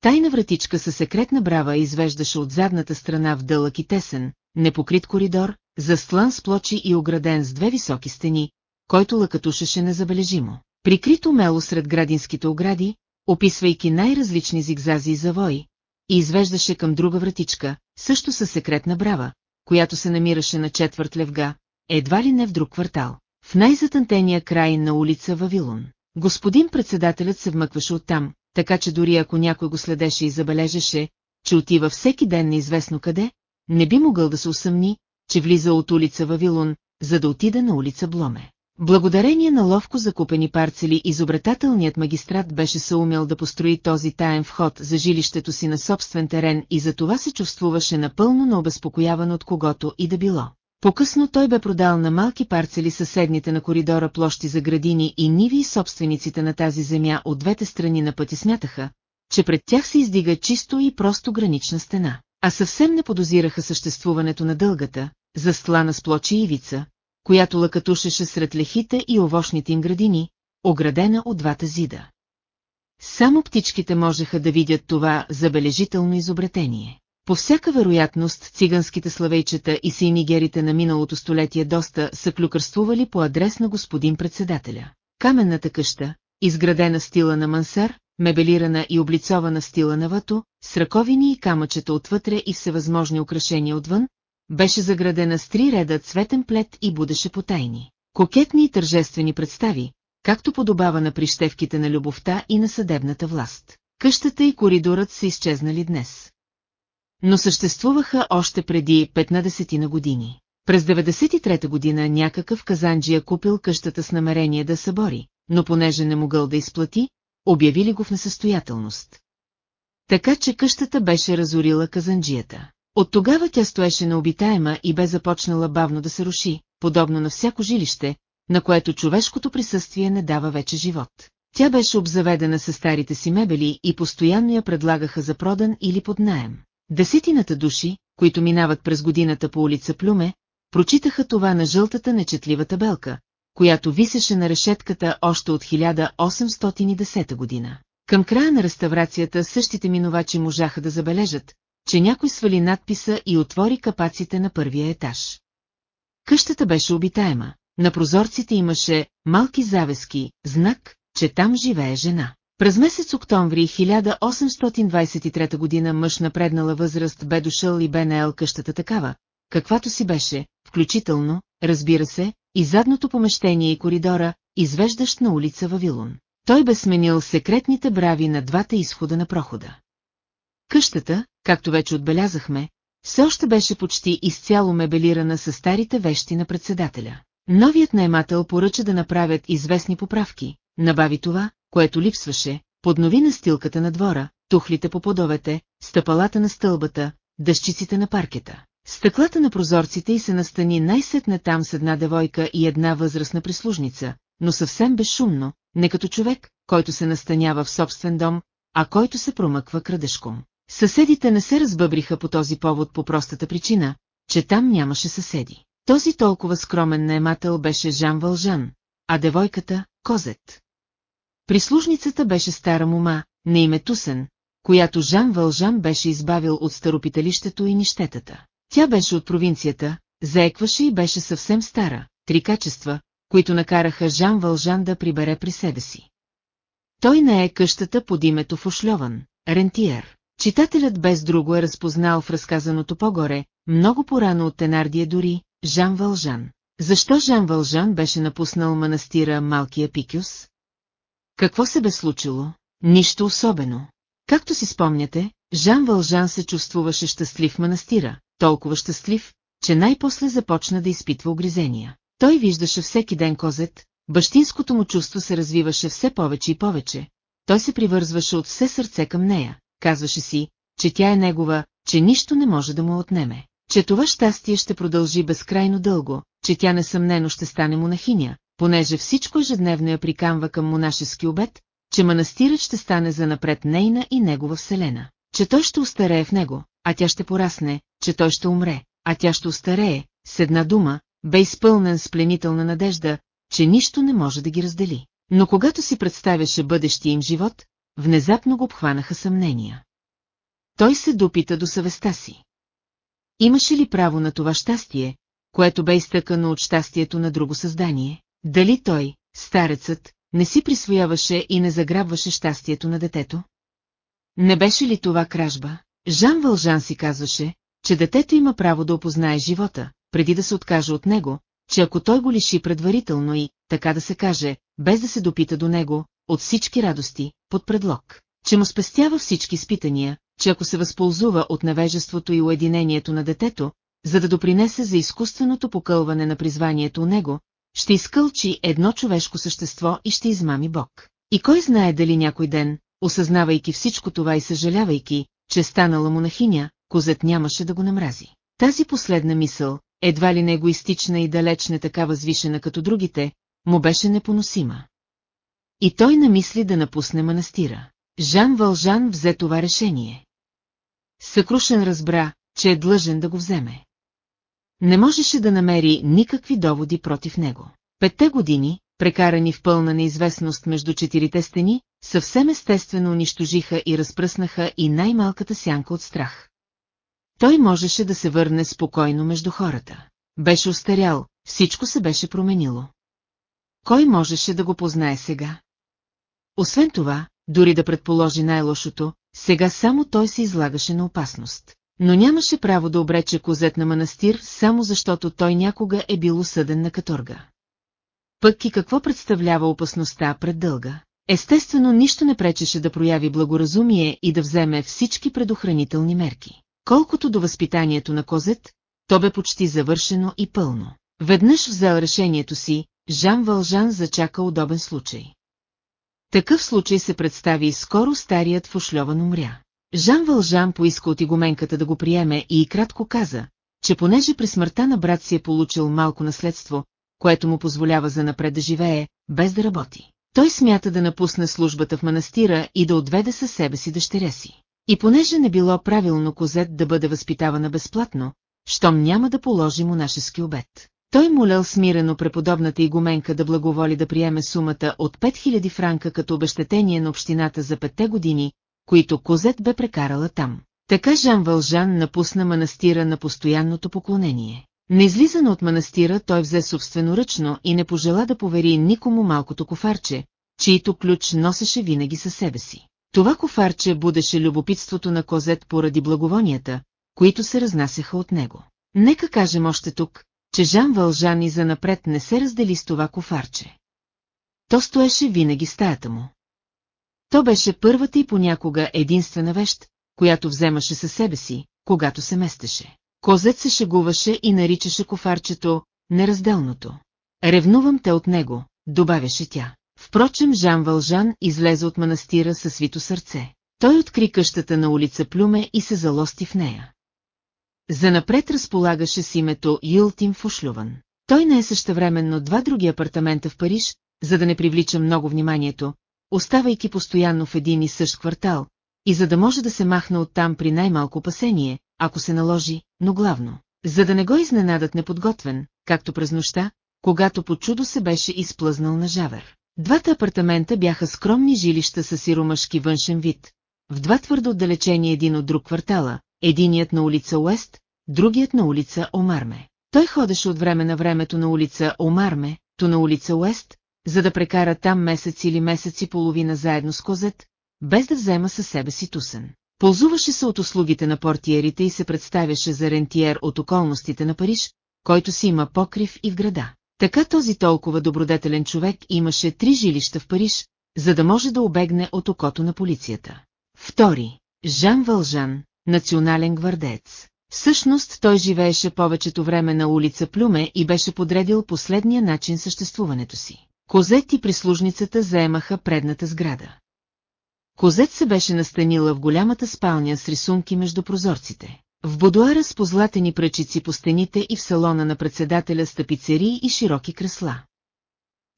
Тайна вратичка със секретна брава извеждаше от задната страна в дълъг и тесен, непокрит коридор, застлан с плочи и ограден с две високи стени, който лъкатушеше незабележимо. Прикрито мело сред градинските огради, описвайки най-различни зигзази и завои, и извеждаше към друга вратичка, също със секретна брава, която се намираше на четвърт левга, едва ли не в друг квартал, в най-затънтения край на улица Вавилон. Господин председателят се вмъкваше оттам, така че дори ако някой го следеше и забележеше, че отива всеки ден неизвестно къде, не би могъл да се усъмни, че влиза от улица Вавилон, за да отида на улица Бломе. Благодарение на ловко закупени парцели изобретателният магистрат беше съумел да построи този таен вход за жилището си на собствен терен и за това се чувствуваше напълно необезпокояван от когото и да било. По-късно той бе продал на малки парцели съседните на коридора площи за градини и ниви и собствениците на тази земя от двете страни на пъти смятаха, че пред тях се издига чисто и просто гранична стена, а съвсем не подозираха съществуването на дългата, застлана с плочи ивица, която лъкатушеше сред лехите и овощните им градини, оградена от двата зида. Само птичките можеха да видят това забележително изобретение. По всяка вероятност циганските славейчета и сейнигерите на миналото столетие доста са клюкърствували по адрес на господин председателя. Каменната къща, изградена стила на мансар, мебелирана и облицована стила на вато, с ръковини и камъчета отвътре и всевъзможни украшения отвън, беше заградена с три реда цветен плет и будеше потайни. Кокетни и тържествени представи, както подобава на прищевките на любовта и на съдебната власт. Къщата и коридорът са изчезнали днес. Но съществуваха още преди 15 на години. През 93-та година някакъв казанджия купил къщата с намерение да събори, но понеже не могъл да изплати, обявили го в несъстоятелност. Така че къщата беше разорила казанджията. От тогава тя стоеше необитаема и бе започнала бавно да се руши, подобно на всяко жилище, на което човешкото присъствие не дава вече живот. Тя беше обзаведена с старите си мебели и постоянно я предлагаха за продан или под наем. Десетината души, които минават през годината по улица Плюме, прочитаха това на жълтата нечетлива табелка, която висеше на решетката още от 1810 година. Към края на реставрацията същите минувачи можаха да забележат, че някой свали надписа и отвори капаците на първия етаж. Къщата беше обитаема, на прозорците имаше малки завески, знак, че там живее жена. През месец октомври 1823 година мъж на преднала възраст бе дошъл и бе наел къщата такава, каквато си беше, включително, разбира се, и задното помещение и коридора, извеждащ на улица Вавилон. Той бе сменил секретните брави на двата изхода на прохода. Къщата, както вече отбелязахме, все още беше почти изцяло мебелирана с старите вещи на председателя. Новият наемател поръча да направят известни поправки, набави това, което липсваше, поднови настилката на двора, тухлите по подовете, стъпалата на стълбата, дъщиците на паркета. Стъклата на прозорците и се настани най-сетне там с една девойка и една възрастна прислужница, но съвсем безшумно, не като човек, който се настанява в собствен дом, а който се промъква крадешком. Съседите не се разбъбриха по този повод по простата причина, че там нямаше съседи. Този толкова скромен наемател беше Жан Вължан, а девойката – Козет. Прислужницата беше стара мума, на име Тусен, която Жан Вължан беше избавил от старопиталището и нищетата. Тя беше от провинцията, заекваше и беше съвсем стара, три качества, които накараха Жан Вължан да прибере при себе си. Той не е къщата под името Фошльован, рентиер. Читателят без друго е разпознал в разказаното по-горе, много порано от Тенардия дори, Жан Вължан. Защо Жан Вължан беше напуснал манастира Малкия Пикюс? Какво се бе случило? Нищо особено. Както си спомняте, Жан Вължан се чувствуваше щастлив манастира, толкова щастлив, че най-после започна да изпитва огризения. Той виждаше всеки ден козет, бащинското му чувство се развиваше все повече и повече. Той се привързваше от все сърце към нея, казваше си, че тя е негова, че нищо не може да му отнеме, че това щастие ще продължи безкрайно дълго, че тя несъмнено ще стане монахиня, понеже всичко ежедневно я прикамва към монашески обед, че манастирът ще стане занапред нейна и негова вселена, че той ще устарее в него, а тя ще порасне, че той ще умре, а тя ще устарее, с една дума, бе изпълнен с пленителна надежда, че нищо не може да ги раздели. Но когато си представяше бъдещия им живот, внезапно го обхванаха съмнения. Той се допита до съвестта си. Имаше ли право на това щастие, което бе изтъкано от щастието на друго създание? Дали той, старецът, не си присвояваше и не заграбваше щастието на детето? Не беше ли това кражба? Жан Вължан си казваше, че детето има право да опознае живота, преди да се откаже от него, че ако той го лиши предварително и, така да се каже, без да се допита до него, от всички радости, под предлог, че му спестява всички спитания, че ако се възползва от невежеството и уединението на детето, за да допринесе за изкуственото покълване на призванието у него, ще изкълчи едно човешко същество и ще измами Бог. И кой знае дали някой ден, осъзнавайки всичко това и съжалявайки, че станала монахиня, козет нямаше да го намрази. Тази последна мисъл, едва ли не егоистична и далеч не така възвишена като другите, му беше непоносима. И той намисли да напусне манастира. Жан Вължан взе това решение. Съкрушен разбра, че е длъжен да го вземе. Не можеше да намери никакви доводи против него. Петте години, прекарани в пълна неизвестност между четирите стени, съвсем естествено унищожиха и разпръснаха и най-малката сянка от страх. Той можеше да се върне спокойно между хората. Беше устарял, всичко се беше променило. Кой можеше да го познае сега? Освен това, дори да предположи най-лошото, сега само той се излагаше на опасност. Но нямаше право да обрече козет на манастир, само защото той някога е бил осъден на каторга. Пък и какво представлява опасността пред дълга? Естествено, нищо не пречеше да прояви благоразумие и да вземе всички предохранителни мерки. Колкото до възпитанието на Козет, то бе почти завършено и пълно. Веднъж взел решението си, Жан Вължан зачака удобен случай. Такъв случай се представи и скоро старият Фошльован умря. Жан Вължан поиска от игуменката да го приеме и кратко каза, че понеже при смъртта на брат си е получил малко наследство, което му позволява за напред да живее, без да работи. Той смята да напусне службата в манастира и да отведе със себе си дъщеря си. И понеже не било правилно Козет да бъде възпитавана безплатно, щом няма да положи монашески обед. Той молял смирено преподобната игуменка да благоволи да приеме сумата от 5000 франка като обещетение на общината за петте години, които Козет бе прекарала там. Така Жан Вължан напусна манастира на постоянното поклонение. Неизлизано от манастира той взе собственоръчно и не пожела да повери никому малкото кофарче, чието ключ носеше винаги със себе си. Това кофарче будеше любопитството на Козет поради благовонията, които се разнасяха от него. Нека кажем още тук, че Жан Вължан и занапред не се раздели с това кофарче. То стоеше винаги стаята му. То беше първата и понякога единствена вещ, която вземаше със себе си, когато се местеше. Козет се шегуваше и наричаше кофарчето «неразделното». Ревнувам те от него, добавяше тя. Впрочем Жан Вължан излезе от манастира със свито сърце. Той откри къщата на улица Плюме и се залости в нея. Занапред разполагаше с името Юлтим Фушлюван. Той не е същевременно два други апартамента в Париж, за да не привлича много вниманието, оставайки постоянно в един и същ квартал, и за да може да се махне оттам при най-малко опасение, ако се наложи, но главно, за да не го изненадат неподготвен, както през нощта, когато по чудо се беше изплъзнал на жавер. Двата апартамента бяха скромни жилища с сиромашки външен вид, в два твърдо отдалечени един от друг квартала, единият на улица Уест, другият на улица Омарме. Той ходеше от време на времето на улица Омарме, то на улица Уест, за да прекара там месец или месец и половина заедно с Козет, без да взема със себе си тусен. Ползуваше се от услугите на портиерите и се представяше за рентиер от околностите на Париж, който си има покрив и в града. Така този толкова добродетелен човек имаше три жилища в Париж, за да може да обегне от окото на полицията. Втори. Жан Вължан, национален гвардеец. Всъщност той живееше повечето време на улица Плюме и беше подредил последния начин съществуването си. Козет и прислужницата заемаха предната сграда. Козет се беше настанила в голямата спалня с рисунки между прозорците. В будуара с позлатени пръчици по стените и в салона на председателя с тапицери и широки кресла.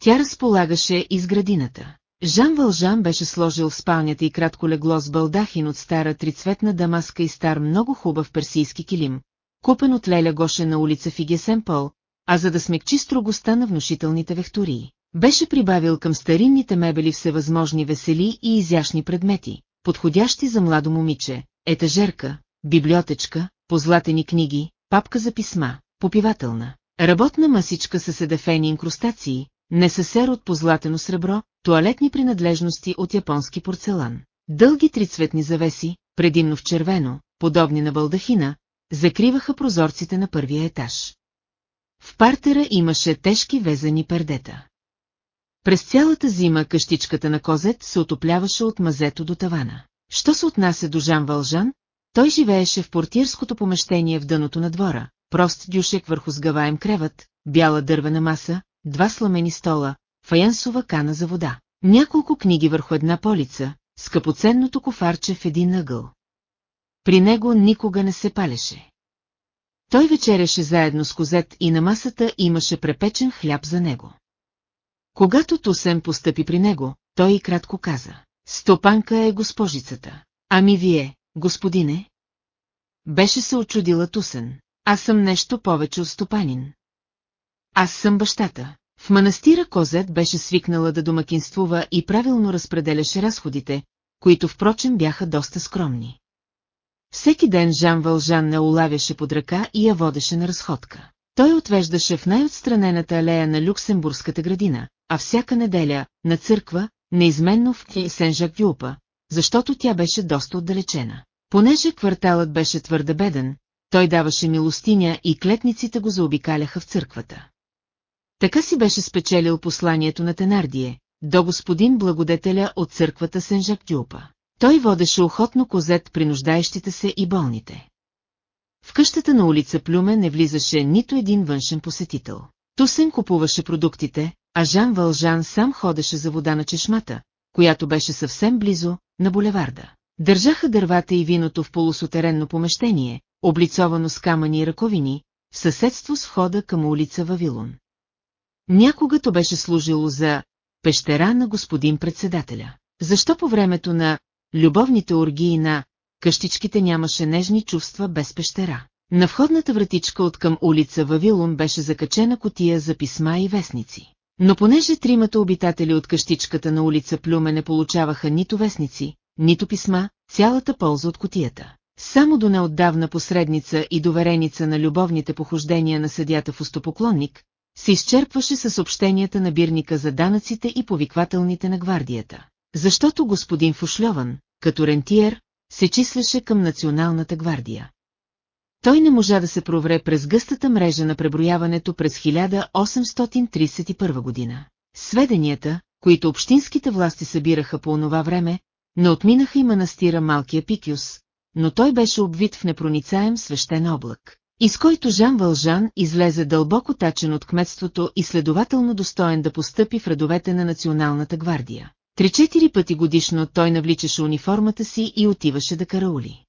Тя разполагаше из градината. Жан Вължан беше сложил в спалнята и кратко легло с балдахин от стара трицветна дамаска и стар много хубав персийски килим, купен от Леля Гоше на улица Фигесен Пол, а за да смекчи строгостта на внушителните вектории. Беше прибавил към старинните мебели всевъзможни весели и изящни предмети, подходящи за младо момиче, етажерка, библиотечка, позлатени книги, папка за писма, попивателна, работна масичка с седефени инкрустации, несесер от позлатено сребро, туалетни принадлежности от японски порцелан, дълги трицветни завеси, предимно в червено, подобни на балдахина, закриваха прозорците на първия етаж. В партера имаше тежки везени пердета. През цялата зима къщичката на Козет се отопляваше от мазето до тавана. Що се отнася до Жан Вължан, той живееше в портирското помещение в дъното на двора, прост дюшек върху сгаваем креват, бяла дървена маса, два сламени стола, фаянсова кана за вода, няколко книги върху една полица, скъпоценното кофарче в един ъгъл. При него никога не се палеше. Той вечеряше заедно с козет и на масата имаше препечен хляб за него. Когато Тусен постъпи при него, той и кратко каза. Стопанка е госпожицата. Ами вие, господине? Беше се очудила Тусен. Аз съм нещо повече от стопанин. Аз съм бащата. В манастира Козет беше свикнала да домакинствува и правилно разпределяше разходите, които впрочем бяха доста скромни. Всеки ден Жан Вължан не улавяше под ръка и я водеше на разходка. Той отвеждаше в най-отстранената алея на Люксембургската градина, а всяка неделя – на църква, неизменно в Сен-Жак-Дюпа, защото тя беше доста отдалечена. Понеже кварталът беше твърде беден, той даваше милостиня и клетниците го заобикаляха в църквата. Така си беше спечелил посланието на Тенардие, до господин благодетеля от църквата Сен-Жак-Дюпа. Той водеше охотно козет при нуждаещите се и болните. В къщата на улица Плюме не влизаше нито един външен посетител. Тусен купуваше продуктите, а Жан Вължан сам ходеше за вода на чешмата, която беше съвсем близо, на булеварда. Държаха дървата и виното в полусотеренно помещение, облицовано с камъни и ръковини, в съседство с входа към улица Вавилон. Някога то беше служило за пещера на господин председателя. Защо по времето на любовните оргии на къщичките нямаше нежни чувства без пещера? На входната вратичка от към улица Вавилон беше закачена котия за писма и вестници. Но понеже тримата обитатели от къщичката на улица Плюме не получаваха нито вестници, нито писма, цялата полза от котията. Само до неотдавна посредница и довереница на любовните похождения на съдята в устопоклонник, се изчерпваше със съобщенията на бирника за данъците и повиквателните на гвардията. Защото господин Фушльован, като рентиер, се числеше към Националната гвардия. Той не можа да се провре през гъстата мрежа на преброяването през 1831 година. Сведенията, които общинските власти събираха по онова време, не отминаха и манастира Малкия Пикюс, но той беше обвит в непроницаем свещен облак, из който Жан Вължан излезе дълбоко тачен от кметството и следователно достоен да постъпи в редовете на Националната гвардия. Три-четири пъти годишно той навличаше униформата си и отиваше да караули.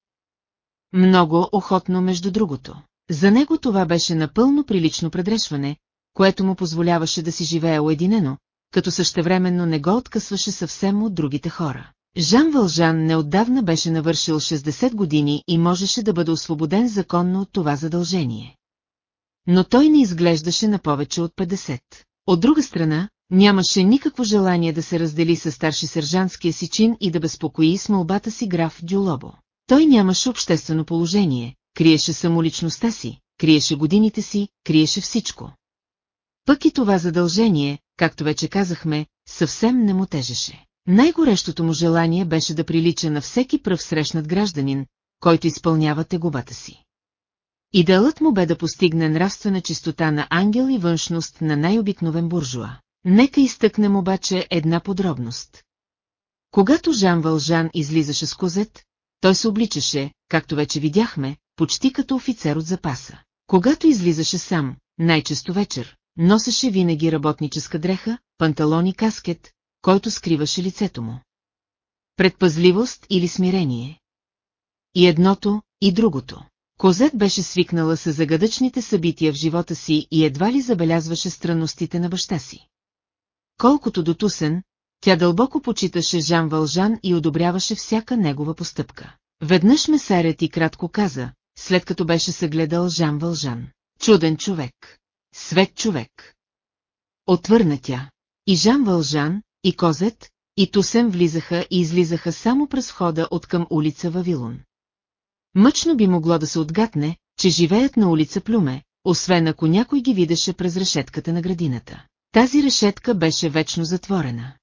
Много охотно между другото. За него това беше напълно прилично предрешване, което му позволяваше да си живее уединено, като същевременно не го откъсваше съвсем от другите хора. Жан Вължан неотдавна беше навършил 60 години и можеше да бъде освободен законно от това задължение. Но той не изглеждаше на повече от 50. От друга страна, нямаше никакво желание да се раздели с старши сержантския си чин и да безпокои с молбата си граф Дюлобо. Той нямаше обществено положение, криеше самоличността си, криеше годините си, криеше всичко. Пък и това задължение, както вече казахме, съвсем не му тежеше. Най-горещото му желание беше да прилича на всеки пръв срещнат гражданин, който изпълнява тегубата си. Идеалът му бе да постигне нравствена чистота на ангел и външност на най-обикновен буржуа. Нека изтъкнем обаче една подробност. Когато Жан Вължан излизаше с козет, той се обличаше, както вече видяхме, почти като офицер от запаса. Когато излизаше сам, най-често вечер, носеше винаги работническа дреха, панталон и каскет, който скриваше лицето му. Предпазливост или смирение. И едното, и другото. Козет беше свикнала с загадъчните събития в живота си и едва ли забелязваше странностите на баща си. Колкото до Тусен, тя дълбоко почиташе Жан Вължан и одобряваше всяка негова постъпка. Веднъж месарят и кратко каза, след като беше съгледал Жан Вължан. Чуден човек. Свет човек. Отвърна тя. И Жан Вължан, и Козет, и Тусен влизаха и излизаха само през входа от към улица Вавилон. Мъчно би могло да се отгатне, че живеят на улица Плюме, освен ако някой ги видеше през решетката на градината. Тази решетка беше вечно затворена.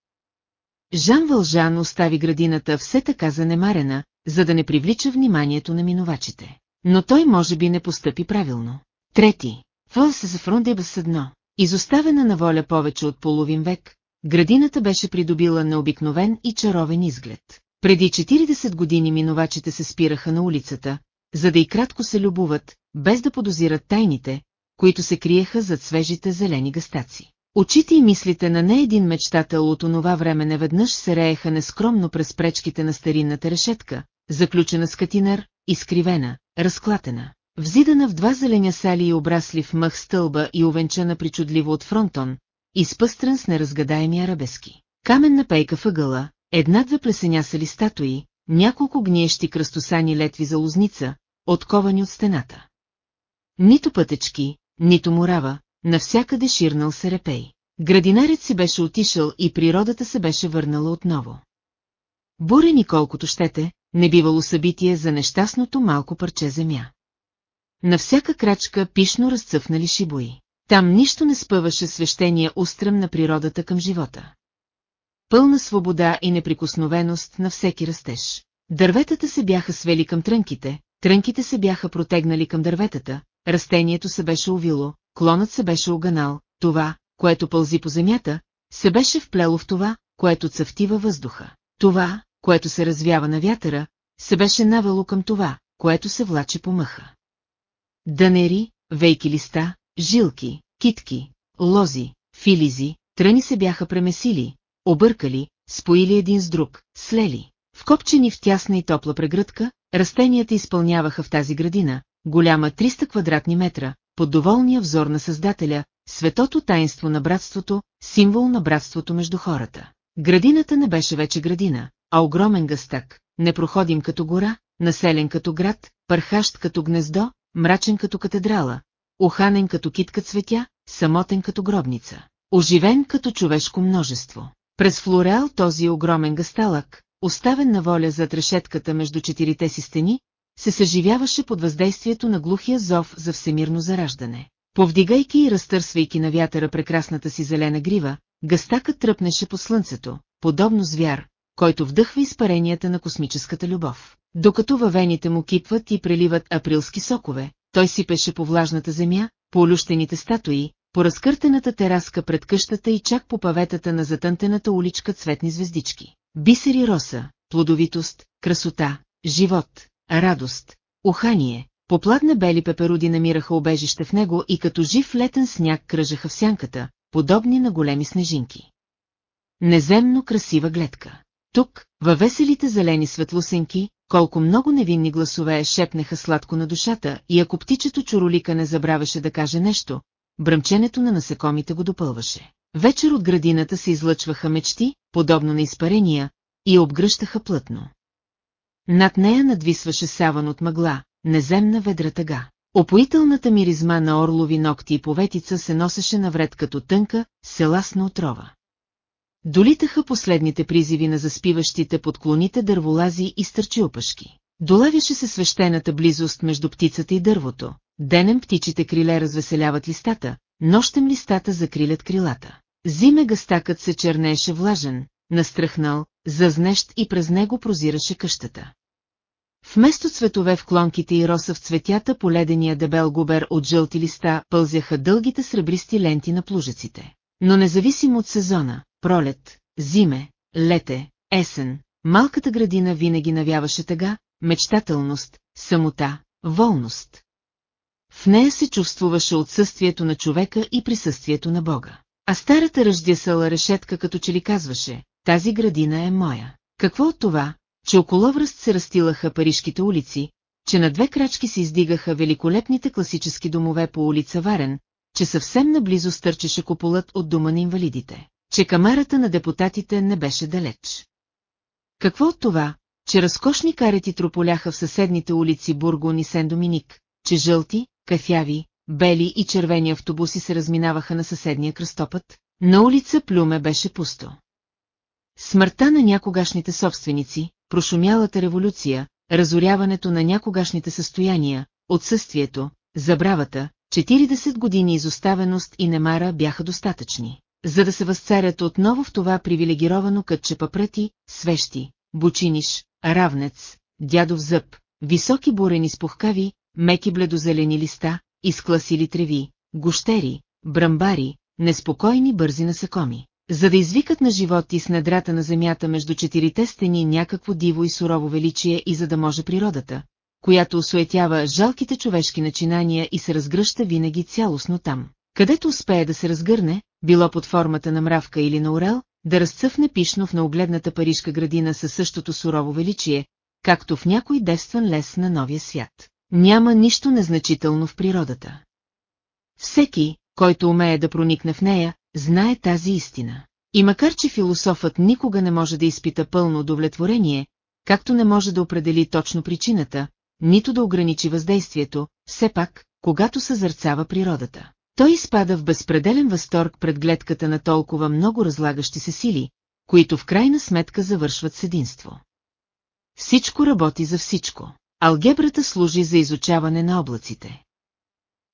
Жан Вължан остави градината все така занемарена, за да не привлича вниманието на минувачите. Но той може би не постъпи правилно. Трети. Фъл се зафрунде съдно. Изоставена на воля повече от половин век, градината беше придобила необикновен и чаровен изглед. Преди 40 години минувачите се спираха на улицата, за да и кратко се любуват, без да подозират тайните, които се криеха зад свежите зелени гастаци. Очите и мислите на не един мечтател от онова време неведнъж се рееха нескромно през пречките на старинната решетка, заключена с катинар, изкривена, разклатена, взидана в два зеленя сали и обрасли в мъх стълба и овенчана причудливо от фронтон, изпъстрен с неразгадаеми арабески. Каменна пейка въгъла, една-две плесенясали статуи, няколко гниещи кръстосани летви за лозница, отковани от стената. Нито пътечки, нито морава, навсякъде ширнал се репей. Градинарят си беше отишъл и природата се беше върнала отново. Бурени колкото щете, не бивало събитие за нещастното малко парче земя. На всяка крачка пишно разцъфнали шибои. Там нищо не спъваше свещения устрем на природата към живота. Пълна свобода и неприкосновеност на всеки растеж. Дърветата се бяха свели към трънките, трънките се бяха протегнали към дърветата, растението се беше увило, клонът се беше оганал, това, което пълзи по земята, се беше вплело в това, което цъфти във въздуха. Това, което се развява на вятъра, се беше навело към това, което се влачи по мъха. Данери, вейки листа, жилки, китки, лози, филизи, тръни се бяха премесили, объркали, споили един с друг, слели. Вкопчени в тясна и топла прегръдка, растенията изпълняваха в тази градина, голяма 300 квадратни метра, под доволния взор на Създателя, светото таинство на братството, символ на братството между хората. Градината не беше вече градина, а огромен гъстък, непроходим като гора, населен като град, пърхащ като гнездо, мрачен като катедрала, уханен като китка цветя, самотен като гробница, оживен като човешко множество. През флореал този огромен гасталък, оставен на воля зад решетката между четирите си стени, се съживяваше под въздействието на глухия зов за всемирно зараждане. Повдигайки и разтърсвайки на вятъра прекрасната си зелена грива, гастакът тръпнеше по слънцето, подобно звяр, който вдъхва изпаренията на космическата любов. Докато във вените му кипват и преливат априлски сокове, той сипеше по влажната земя, по олющените статуи, по разкъртената тераска пред къщата и чак по паветата на затънтената уличка цветни звездички. Бисери роса, плодовитост, красота, живот, радост, ухание, попладне бели пеперуди намираха обежище в него и като жив летен сняг кръжаха в сянката, подобни на големи снежинки. Неземно красива гледка. Тук, във веселите зелени светлосенки, колко много невинни гласове шепнеха сладко на душата и ако птичето чуролика не забравяше да каже нещо, бръмченето на насекомите го допълваше. Вечер от градината се излъчваха мечти, подобно на изпарения, и обгръщаха плътно. Над нея надвисваше саван от мъгла, неземна ведра тъга. Опоителната миризма на орлови ногти и поветица се носеше навред като тънка, селасна отрова. Долитаха последните призиви на заспиващите под клоните дърволази и стърчиопашки. Долавяше се свещената близост между птицата и дървото. Денем птичите криле развеселяват листата, нощем листата закрилят крилата. Зиме гастакът се чернееше влажен, настръхнал, зазнещ и през него прозираше къщата. Вместо цветове в клонките и роса в цветята по ледения дебел губер от жълти листа пълзяха дългите сребристи ленти на плужеците. Но независимо от сезона, пролет, зиме, лете, есен, малката градина винаги навяваше тъга, мечтателност, самота, волност. В нея се чувствуваше отсъствието на човека и присъствието на Бога. А старата ръждясала решетка като че ли казваше, тази градина е моя. Какво от това, че около връст се растилаха парижките улици, че на две крачки се издигаха великолепните класически домове по улица Варен, че съвсем наблизо стърчеше куполът от дома на инвалидите, че камерата на депутатите не беше далеч. Какво от това, че разкошни карети трополяха в съседните улици Бургон и Сен-Доминик, че жълти, кафяви, бели и червени автобуси се разминаваха на съседния кръстопът, на улица Плюме беше пусто. Смъртта на някогашните собственици, прошумялата революция, разоряването на някогашните състояния, отсъствието, забравата, 40 години изоставеност и немара бяха достатъчни, за да се възцарят отново в това привилегировано кътче папрати, свещи, бучиниш, равнец, дядов зъб, високи бурени спухкави, меки бледозелени листа, изкласили треви, гощери, брамбари, неспокойни бързи насекоми, за да извикат на живот и с недрата на земята между четирите стени някакво диво и сурово величие и за да може природата, която осуетява жалките човешки начинания и се разгръща винаги цялостно там, където успее да се разгърне, било под формата на мравка или на орел, да разцъфне пишно в наогледната парижка градина със същото сурово величие, както в някой девствен лес на новия свят. Няма нищо незначително в природата. Всеки, който умее да проникне в нея, знае тази истина. И макар че философът никога не може да изпита пълно удовлетворение, както не може да определи точно причината, нито да ограничи въздействието, все пак, когато съзърцава природата. Той изпада в безпределен възторг пред гледката на толкова много разлагащи се сили, които в крайна сметка завършват с единство. Всичко работи за всичко. Алгебрата служи за изучаване на облаците.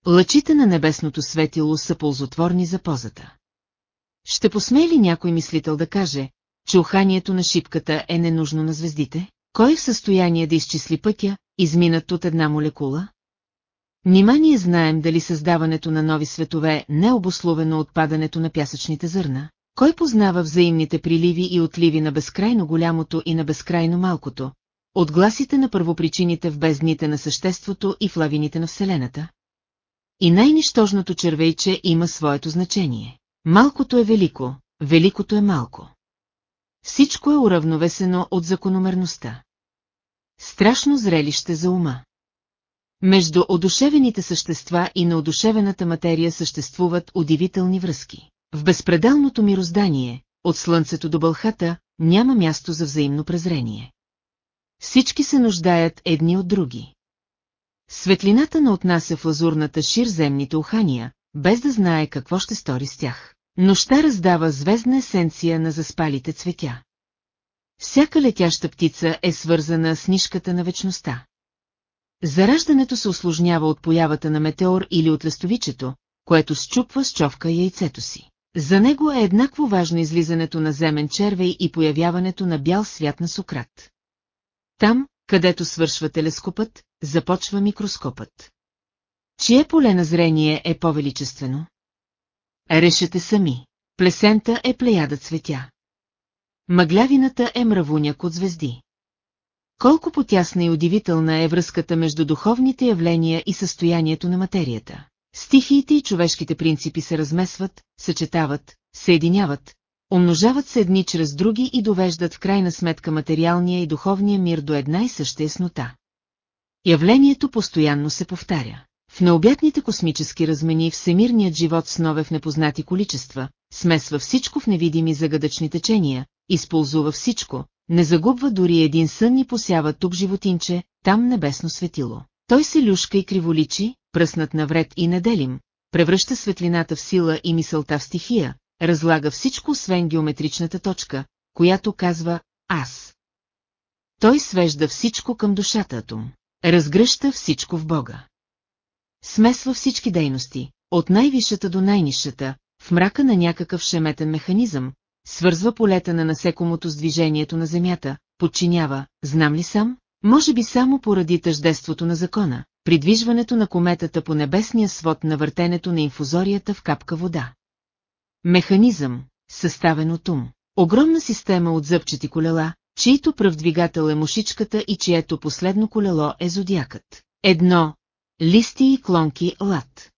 Лъчите на небесното светило са ползотворни за позата. Ще посмее ли някой мислител да каже, че уханието на шипката е ненужно на звездите? Кой е в състояние да изчисли пътя, изминат от една молекула? Нима ние знаем дали създаването на нови светове не е обословено от падането на пясъчните зърна? Кой познава взаимните приливи и отливи на безкрайно голямото и на безкрайно малкото, от гласите на първопричините в бездните на съществото и в лавините на Вселената? И най-нищожното червейче има своето значение. Малкото е велико, великото е малко. Всичко е уравновесено от закономерността. Страшно зрелище за ума. Между одушевените същества и неодушевената материя съществуват удивителни връзки. В безпределното мироздание, от слънцето до бълхата, няма място за взаимно презрение. Всички се нуждаят едни от други. Светлината не отнася в лазурната шир земните ухания, без да знае какво ще стори с тях. Нощта раздава звездна есенция на заспалите цветя. Всяка летяща птица е свързана с нишката на вечността. Зараждането се осложнява от появата на метеор или от лестовичето, което счупва с човка яйцето си. За него е еднакво важно излизането на земен червей и появяването на бял свят на Сократ. Там, където свършва телескопът, започва микроскопът. Чие поле на зрение е по-величествено? Решете сами. Плесента е плеяда цветя. Мъглявината е мравуняк от звезди. Колко потясна и удивителна е връзката между духовните явления и състоянието на материята. Стихиите и човешките принципи се размесват, съчетават, съединяват, умножават се едни чрез други и довеждат в крайна сметка материалния и духовния мир до една и съща яснота. Явлението постоянно се повтаря. В необятните космически размени всемирният живот снове в непознати количества, смесва всичко в невидими загадъчни течения, използва всичко, не загубва дори един сън и посява тук животинче, там небесно светило. Той се люшка и криволичи, пръснат навред и неделим, превръща светлината в сила и мисълта в стихия, разлага всичко освен геометричната точка, която казва «Аз». Той свежда всичко към душата атом. Разгръща всичко в Бога. Смесва всички дейности, от най-висшата до най-низшата, в мрака на някакъв шеметен механизъм, свързва полета на насекомото с движението на земята, подчинява, знам ли сам, може би само поради тъждеството на закона, придвижването на кометата по небесния свод на въртенето на инфузорията в капка вода. Механизъм, съставен от ум. Огромна система от зъбчети колела, чието пръв двигател е мушичката и чието последно колело е зодиакът. Едно. Листи и клонки лад.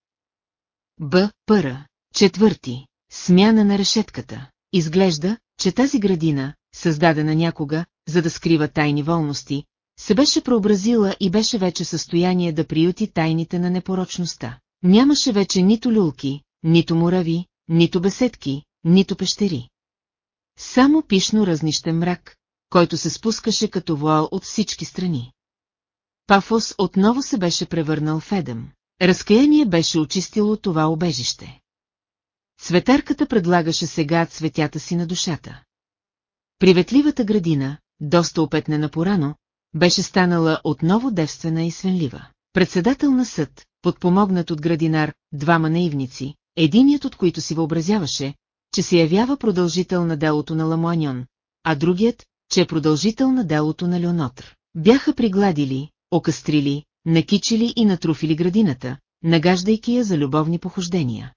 Б. Пъра. Четвърти. Смяна на решетката. Изглежда, че тази градина, създадена някога, за да скрива тайни волности, се беше преобразила и беше вече състояние да приюти тайните на непорочността. Нямаше вече нито люлки, нито мурави, нито беседки, нито пещери. Само пишно разнищен мрак, който се спускаше като вуал от всички страни. Пафос отново се беше превърнал в Едем. Разкаяние беше очистило това обежище. Цветарката предлагаше сега цветята си на душата. Приветливата градина, доста опетнена порано, беше станала отново девствена и свенлива. Председател на съд, подпомогнат от градинар, двама наивници, единият от които си въобразяваше, че се явява продължител на делото на Ламуаньон, а другият, че е продължител на делото на Леонотр. Бяха пригладили, окастрили, накичили и натруфили градината, нагаждайки я за любовни похождения.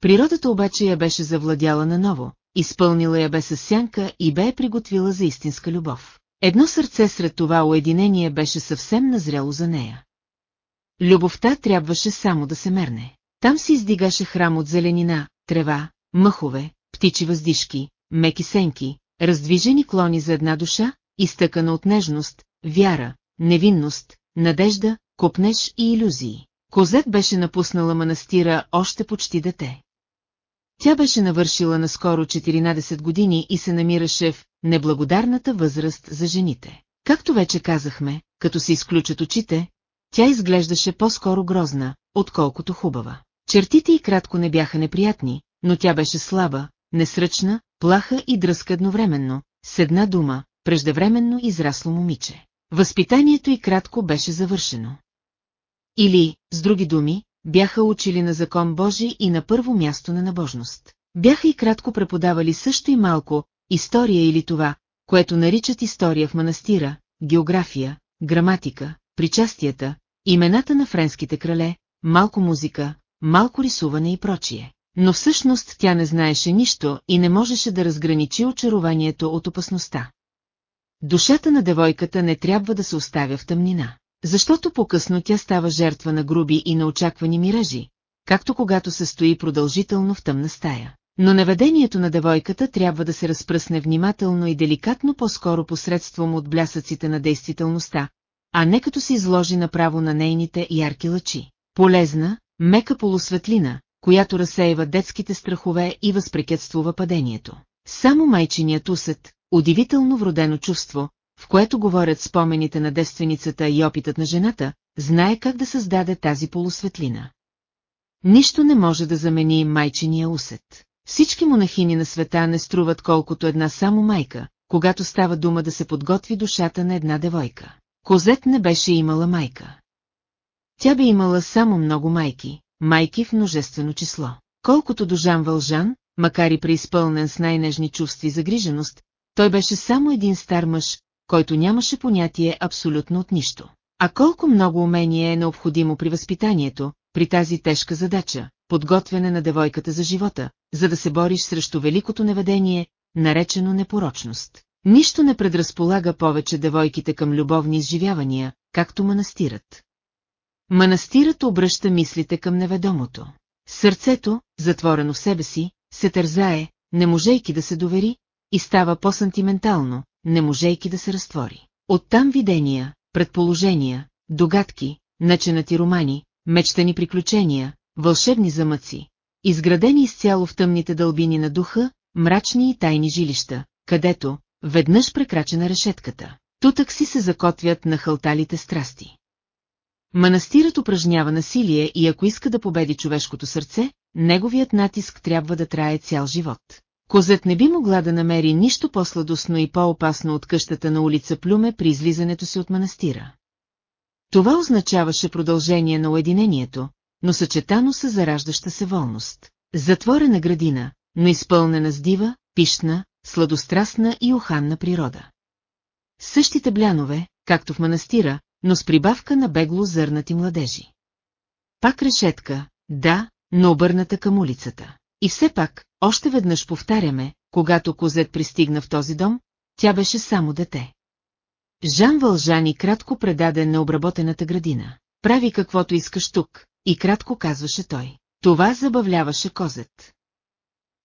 Природата обаче я беше завладяла наново, изпълнила я бе със сянка и бе приготвила за истинска любов. Едно сърце сред това уединение беше съвсем назряло за нея. Любовта трябваше само да се мерне. Там се издигаше храм от зеленина, трева, мъхове, птичи въздишки, меки сенки, раздвижени клони за една душа, изтъкана от нежност, вяра, невинност, надежда, копнеж и иллюзии. Козет беше напуснала манастира още почти дете. Тя беше навършила наскоро 14 години и се намираше в неблагодарната възраст за жените. Както вече казахме, като се изключат очите, тя изглеждаше по-скоро грозна, отколкото хубава. Чертите и кратко не бяха неприятни, но тя беше слаба, несръчна, плаха и дръска едновременно, с една дума, преждевременно израсло момиче. Възпитанието и кратко беше завършено. Или, с други думи, бяха учили на закон Божи и на първо място на набожност. Бяха и кратко преподавали също и малко история или това, което наричат история в манастира, география, граматика, причастията, имената на френските крале, малко музика, малко рисуване и прочие. Но всъщност тя не знаеше нищо и не можеше да разграничи очарованието от опасността. Душата на девойката не трябва да се оставя в тъмнина. Защото по-късно тя става жертва на груби и неочаквани миражи, както когато се стои продължително в тъмна стая. Но наведението на девойката трябва да се разпръсне внимателно и деликатно по-скоро посредством от блясъците на действителността, а не като се изложи направо на нейните ярки лъчи. Полезна, мека полусветлина, която разсеява детските страхове и възпрекетствува падението. Само майчиният усет, удивително вродено чувство, в което говорят спомените на девственицата и опитът на жената, знае как да създаде тази полусветлина. Нищо не може да замени майчиния усет. Всички монахини на света не струват колкото една само майка, когато става дума да се подготви душата на една девойка. Козет не беше имала майка. Тя би имала само много майки, майки в множествено число. Колкото до Жан Вължан, макар и преизпълнен с най-нежни чувства и загриженост, той беше само един стар мъж, който нямаше понятие абсолютно от нищо. А колко много умение е необходимо при възпитанието, при тази тежка задача, подготвяне на девойката за живота, за да се бориш срещу великото неведение, наречено непорочност. Нищо не предразполага повече девойките към любовни изживявания, както манастират. Манастирът обръща мислите към неведомото. Сърцето, затворено в себе си, се тързае, не можейки да се довери, и става по-сантиментално, не можейки да се разтвори. Оттам видения, предположения, догадки, начинати романи, мечтани приключения, вълшебни замъци, изградени изцяло в тъмните дълбини на духа, мрачни и тайни жилища, където, веднъж прекрачена решетката, тутък си се закотвят на хълталите страсти. Манастирът упражнява насилие и ако иска да победи човешкото сърце, неговият натиск трябва да трае цял живот. Козет не би могла да намери нищо по-сладостно и по-опасно от къщата на улица Плюме при излизането си от манастира. Това означаваше продължение на уединението, но съчетано с зараждаща се волност. Затворена градина, но изпълнена с дива, пишна, сладострастна и оханна природа. Същите блянове, както в манастира, но с прибавка на бегло зърнати младежи. Пак решетка, да, но обърната към улицата. И все пак, още веднъж повтаряме, когато Козет пристигна в този дом, тя беше само дете. Жан Вължан кратко предаде на обработената градина. Прави каквото искаш тук, и кратко казваше той. Това забавляваше Козет.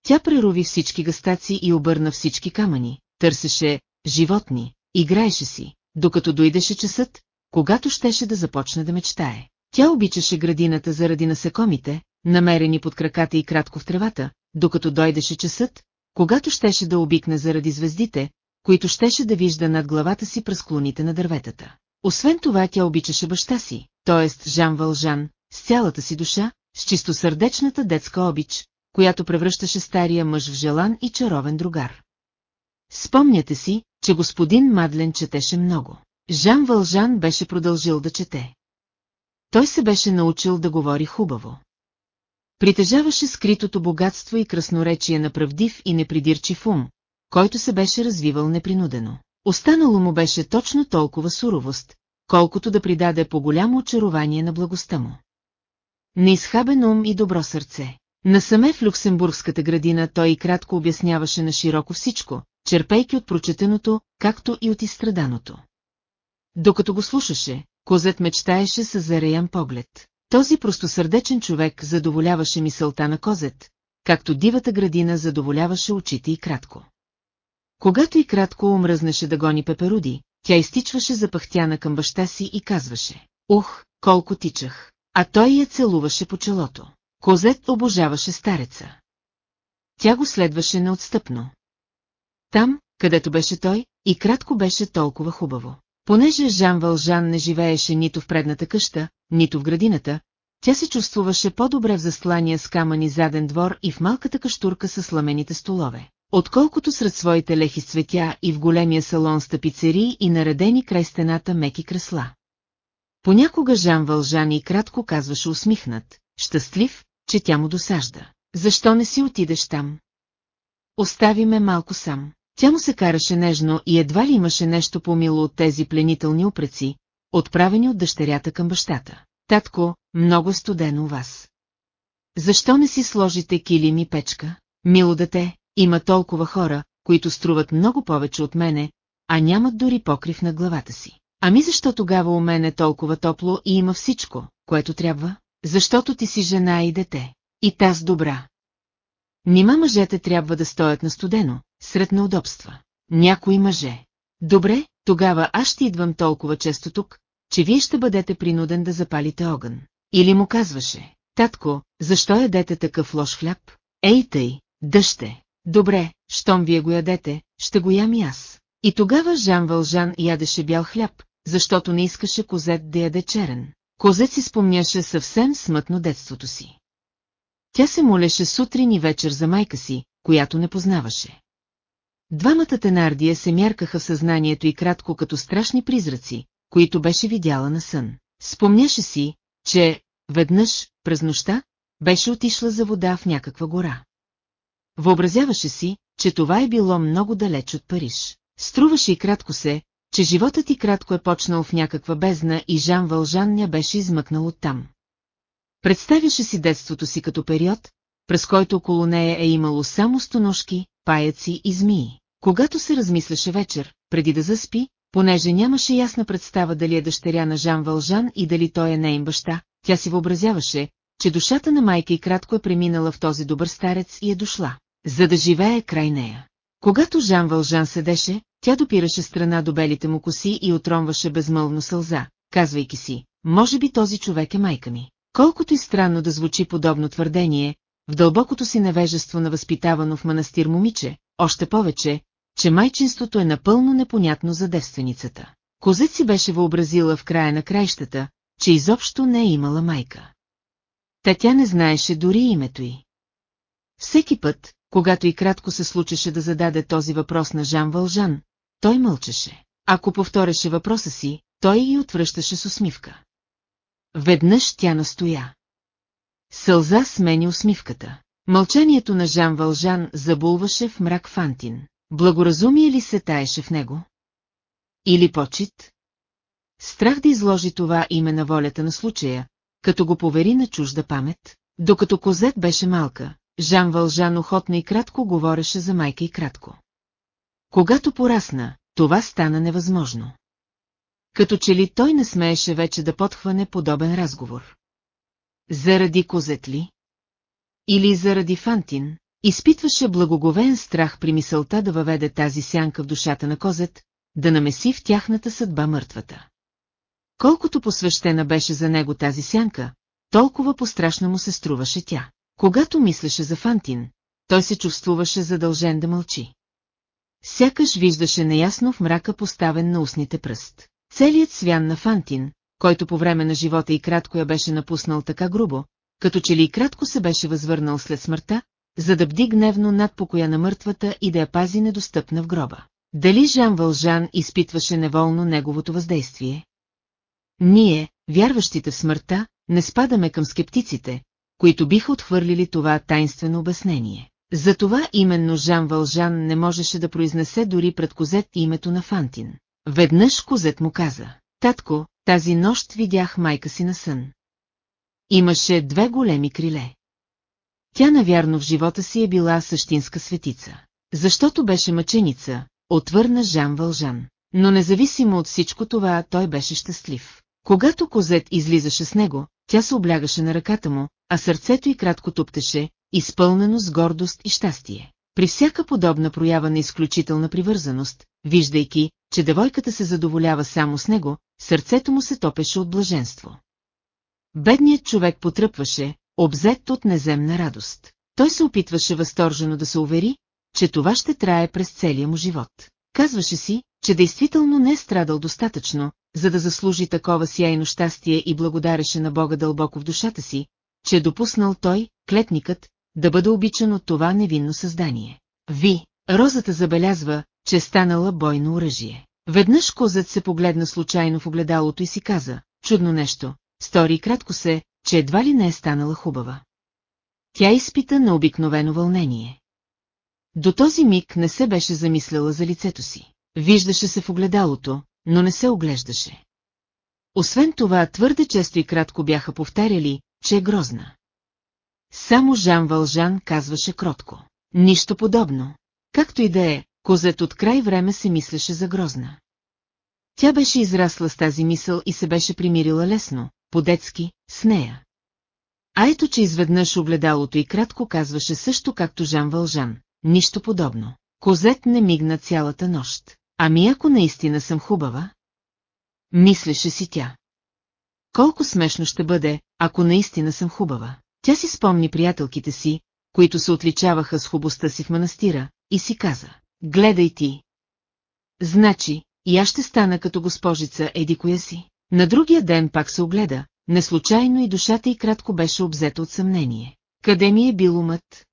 Тя прерови всички гастаци и обърна всички камъни, търсеше животни, играеше си, докато дойдеше часът, когато щеше да започне да мечтае. Тя обичаше градината заради насекомите, намерени под краката и кратко в тревата, докато дойдеше часът, когато щеше да обикне заради звездите, които щеше да вижда над главата си през клоните на дърветата. Освен това тя обичаше баща си, т.е. Жан Вължан, с цялата си душа, с чистосърдечната детска обич, която превръщаше стария мъж в желан и чаровен другар. Спомняте си, че господин Мадлен четеше много. Жан Вължан беше продължил да чете. Той се беше научил да говори хубаво. Притежаваше скритото богатство и красноречие на правдив и непридирчив ум, който се беше развивал непринудено. Останало му беше точно толкова суровост, колкото да придаде по-голямо очарование на благостта му. Неизхабен ум и добро сърце. Насаме в Люксембургската градина той и кратко обясняваше на широко всичко, черпейки от прочетеното, както и от изстраданото. Докато го слушаше, Козет мечтаеше с зареян поглед. Този простосърдечен човек задоволяваше мисълта на Козет, както дивата градина задоволяваше очите и кратко. Когато и кратко омръзнеше да гони пеперуди, тя изтичваше запахтяна към баща си и казваше, «Ух, колко тичах!» А той я целуваше по челото. Козет обожаваше стареца. Тя го следваше неотстъпно. Там, където беше той, и кратко беше толкова хубаво. Понеже Жан Вължан не живееше нито в предната къща, нито в градината, тя се чувствуваше по-добре в застлания с камъни заден двор и в малката каштурка с сламените столове, отколкото сред своите лехи с цветя и в големия салон с тапицери и наредени край стената меки кресла. Понякога Жан Вължан и кратко казваше усмихнат, щастлив, че тя му досажда. Защо не си отидеш там? Остави ме малко сам. Тя му се караше нежно и едва ли имаше нещо по-мило от тези пленителни упреци, отправени от дъщерята към бащата. Татко, много студено у вас. Защо не си сложите килим и печка? Мило дете, има толкова хора, които струват много повече от мене, а нямат дори покрив на главата си. Ами защо тогава у мен е толкова топло и има всичко, което трябва? Защото ти си жена и дете. И таз добра. Нима мъжете трябва да стоят на студено, сред неудобства. Някои мъже. Добре, тогава аз ще идвам толкова често тук, че вие ще бъдете принуден да запалите огън. Или му казваше, татко, защо ядете такъв лош хляб? Ей тъй, дъще. Добре, щом вие го ядете, ще го ям и аз. И тогава Жан Вължан ядеше бял хляб, защото не искаше Козет да яде черен. Козет си спомняше съвсем смътно детството си. Тя се молеше сутрин и вечер за майка си, която не познаваше. Двамата тенардия се мяркаха в съзнанието и кратко като страшни призраци, които беше видяла на сън. Спомняше си, че, веднъж, през нощта, беше отишла за вода в някаква гора. Въобразяваше си, че това е било много далеч от Париж. Струваше и кратко се, че животът и кратко е почнал в някаква бездна и Жан Вължан ня беше измъкнал оттам. Представяше си детството си като период, през който около нея е имало само стоножки, паяци и змии. Когато се размисляше вечер, преди да заспи, понеже нямаше ясна представа дали е дъщеря на Жан Вължан и дали той е нейн баща, тя си въобразяваше, че душата на майка и кратко е преминала в този добър старец и е дошла, за да живее край нея. Когато Жан Вължан седеше, тя допираше страна до белите му коси и отромваше безмълвно сълза, казвайки си, може би този човек е майка ми. Колкото и странно да звучи подобно твърдение, в дълбокото си невежество на възпитавано в манастир момиче, още повече, че майчинството е напълно непонятно за девственицата. Козет си беше въобразила в края на краищата, че изобщо не е имала майка. Та тя не знаеше дори името й. Всеки път, когато и кратко се случеше да зададе този въпрос на Жан Вължан, той мълчеше. Ако повтореше въпроса си, той и отвръщаше с усмивка. Веднъж тя настоя. Сълза смени усмивката. Мълчанието на Жан Вължан забулваше в мрак Фантин. Благоразумие ли се таеше в него? Или почет? Страх да изложи това име на волята на случая, като го повери на чужда памет, докато Козет беше малка, Жан Вължан охотно и кратко говореше за майка и кратко. Когато порасна, това стана невъзможно. Като че ли той не смееше вече да подхване подобен разговор. Заради Козет ли? Или заради Фантин, изпитваше благоговен страх при мисълта да въведе тази сянка в душата на Козет, да намеси в тяхната съдба мъртвата. Колкото посвещена беше за него тази сянка, толкова пострашно му се струваше тя. Когато мислеше за Фантин, той се чувствуваше задължен да мълчи. Сякаш виждаше неясно в мрака поставен на устните пръст. Целият свян на Фантин, който по време на живота и кратко я беше напуснал така грубо, като че ли и кратко се беше възвърнал след смъртта, за да бди гневно над покоя на мъртвата и да я пази недостъпна в гроба. Дали Жан Вължан изпитваше неволно неговото въздействие? Ние, вярващите в смъртта, не спадаме към скептиците, които биха отхвърлили това тайнствено обяснение. Затова именно Жан Вължан не можеше да произнесе дори пред Козет името на Фантин. Веднъж Козет му каза, татко, тази нощ видях майка си на сън. Имаше две големи криле. Тя навярно в живота си е била същинска светица. Защото беше мъченица, отвърна Жан Вължан. Но независимо от всичко това, той беше щастлив. Когато Козет излизаше с него, тя се облягаше на ръката му, а сърцето й кратко туптеше, изпълнено с гордост и щастие. При всяка подобна проява на изключителна привързаност, виждайки, че девойката се задоволява само с него, сърцето му се топеше от блаженство. Бедният човек потръпваше, обзет от неземна радост. Той се опитваше възторжено да се увери, че това ще трае през целия му живот. Казваше си, че действително не е страдал достатъчно, за да заслужи такова сияйно щастие и благодареше на Бога дълбоко в душата си, че е допуснал той, клетникът, да бъде обичан от това невинно създание. Ви, розата забелязва, че е станала бойно оръжие. Веднъж козът се погледна случайно в огледалото и си каза, чудно нещо, стори кратко се, че едва ли не е станала хубава. Тя изпита на обикновено вълнение. До този миг не се беше замисляла за лицето си. Виждаше се в огледалото, но не се оглеждаше. Освен това, твърде често и кратко бяха повтаряли, че е грозна. Само Жан Вължан казваше кротко. Нищо подобно. Както и да е, козет от край време се мислеше за грозна. Тя беше израсла с тази мисъл и се беше примирила лесно, по-детски, с нея. А ето, че изведнъж огледалото и кратко казваше също както Жан Вължан. Нищо подобно. Козет не мигна цялата нощ. Ами ако наистина съм хубава? Мислеше си тя. Колко смешно ще бъде, ако наистина съм хубава. Тя си спомни приятелките си, които се отличаваха с хубостта си в манастира, и си каза, гледай ти. Значи, и аз ще стана като госпожица Еди коя си. На другия ден пак се огледа, неслучайно и душата й кратко беше обзета от съмнение. Къде ми е бил умът?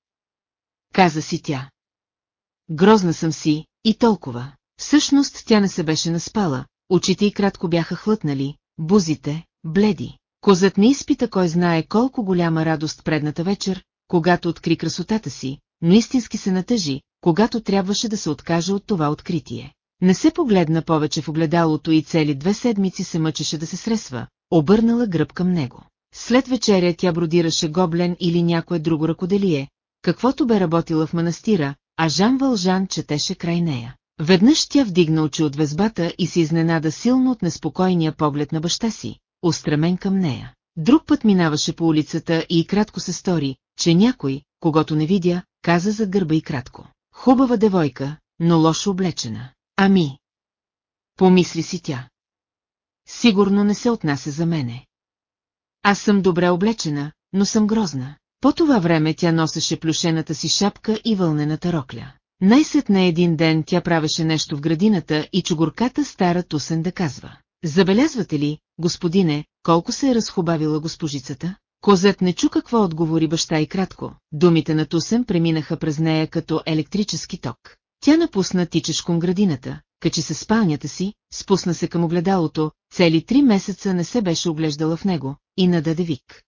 Каза си тя. Грозна съм си, и толкова. Всъщност тя не се беше наспала, очите й кратко бяха хлътнали, бузите, бледи. Козът не изпита кой знае колко голяма радост предната вечер, когато откри красотата си, но истински се натъжи, когато трябваше да се откаже от това откритие. Не се погледна повече в огледалото и цели две седмици се мъчеше да се сресва, обърнала гръб към него. След вечеря тя бродираше гоблен или някое друго ръкоделие, каквото бе работила в манастира, а Жан Вължан четеше край нея. Веднъж тя вдигна очи от везбата и се изненада силно от неспокойния поглед на баща си, устремен към нея. Друг път минаваше по улицата и кратко се стори, че някой, когато не видя, каза зад гърба и кратко. Хубава девойка, но лошо облечена. Ами. Помисли си тя. Сигурно не се отнася за мене. Аз съм добре облечена, но съм грозна. По това време тя носеше плюшената си шапка и вълнената рокля. Най-сетне един ден тя правеше нещо в градината и чугурката стара Тусен да казва. Забелязвате ли, господине, колко се е разхубавила госпожицата? Козет не чу какво отговори баща и кратко. Думите на Тусен преминаха през нея като електрически ток. Тя напусна тичешком градината, качи се спалнята си, спусна се към огледалото, цели три месеца не се беше оглеждала в него и нададе вик.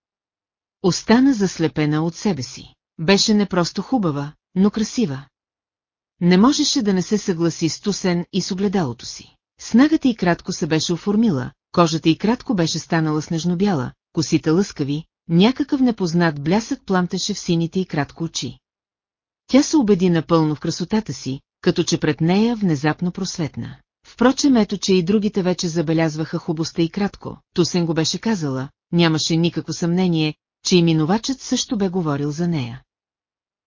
Остана заслепена от себе си. Беше не просто хубава, но красива. Не можеше да не се съгласи с Тусен и с огледалото си. Снагата и кратко се беше оформила, кожата и кратко беше станала снежно-бяла, косите лъскави, някакъв непознат блясък пламтеше в сините и кратко очи. Тя се убеди напълно в красотата си, като че пред нея внезапно просветна. Впрочем ето, че и другите вече забелязваха хубостта и кратко. Тусен го беше казала, нямаше никакво съмнение, че и минувачът също бе говорил за нея.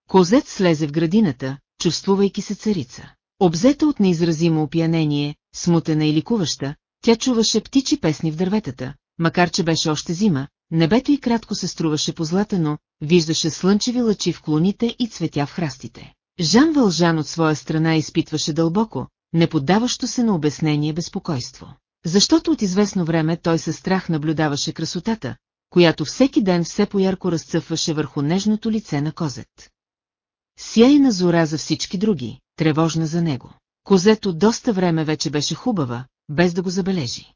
Козет слезе в градината, чувствувайки се царица. Обзета от неизразимо опиянение, смутена и ликуваща, тя чуваше птичи песни в дърветата, макар че беше още зима, небето и кратко се струваше позлатано, виждаше слънчеви лъчи в клоните и цветя в храстите. Жан Вължан от своя страна изпитваше дълбоко, не поддаващо се на обяснение безпокойство. Защото от известно време той със страх наблюдаваше красотата, която всеки ден все поярко разцъфваше върху нежното лице на козет. Сияйна зора за всички други, тревожна за него. Козето доста време вече беше хубава, без да го забележи.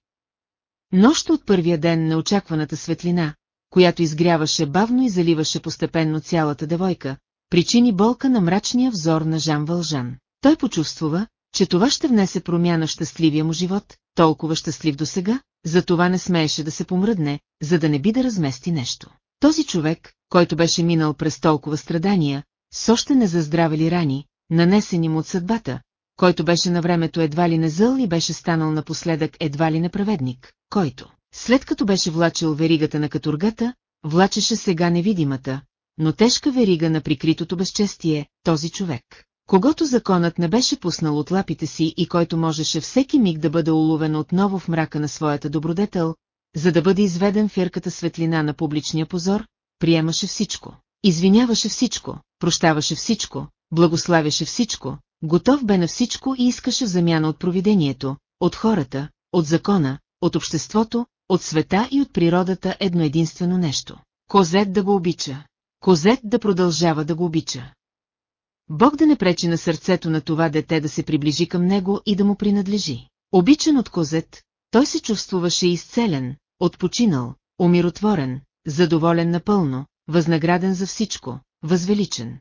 Нощ от първия ден на очакваната светлина, която изгряваше бавно и заливаше постепенно цялата девойка, причини болка на мрачния взор на Жан Вължан. Той почувствува, че това ще внесе промяна в щастливия му живот, толкова щастлив до сега, за това не смееше да се помръдне, за да не би да размести нещо. Този човек, който беше минал през толкова страдания, с още незаздравели рани, нанесени му от съдбата, който беше на времето едва ли не зъл и беше станал напоследък едва ли неправедник, който, след като беше влачил веригата на катургата, влачеше сега невидимата, но тежка верига на прикритото безчестие, този човек, когато законът не беше пуснал от лапите си и който можеше всеки миг да бъде уловен отново в мрака на своята добродетел, за да бъде изведен в ярката светлина на публичния позор, приемаше всичко, извиняваше всичко, прощаваше всичко, благославяше всичко, готов бе на всичко и искаше замяна от провидението, от хората, от закона, от обществото, от света и от природата едно единствено нещо. Козет да го обича. Козет да продължава да го обича. Бог да не пречи на сърцето на това дете да се приближи към него и да му принадлежи. Обичан от Козет, той се чувствуваше изцелен, отпочинал, умиротворен, задоволен напълно, възнаграден за всичко, възвеличен.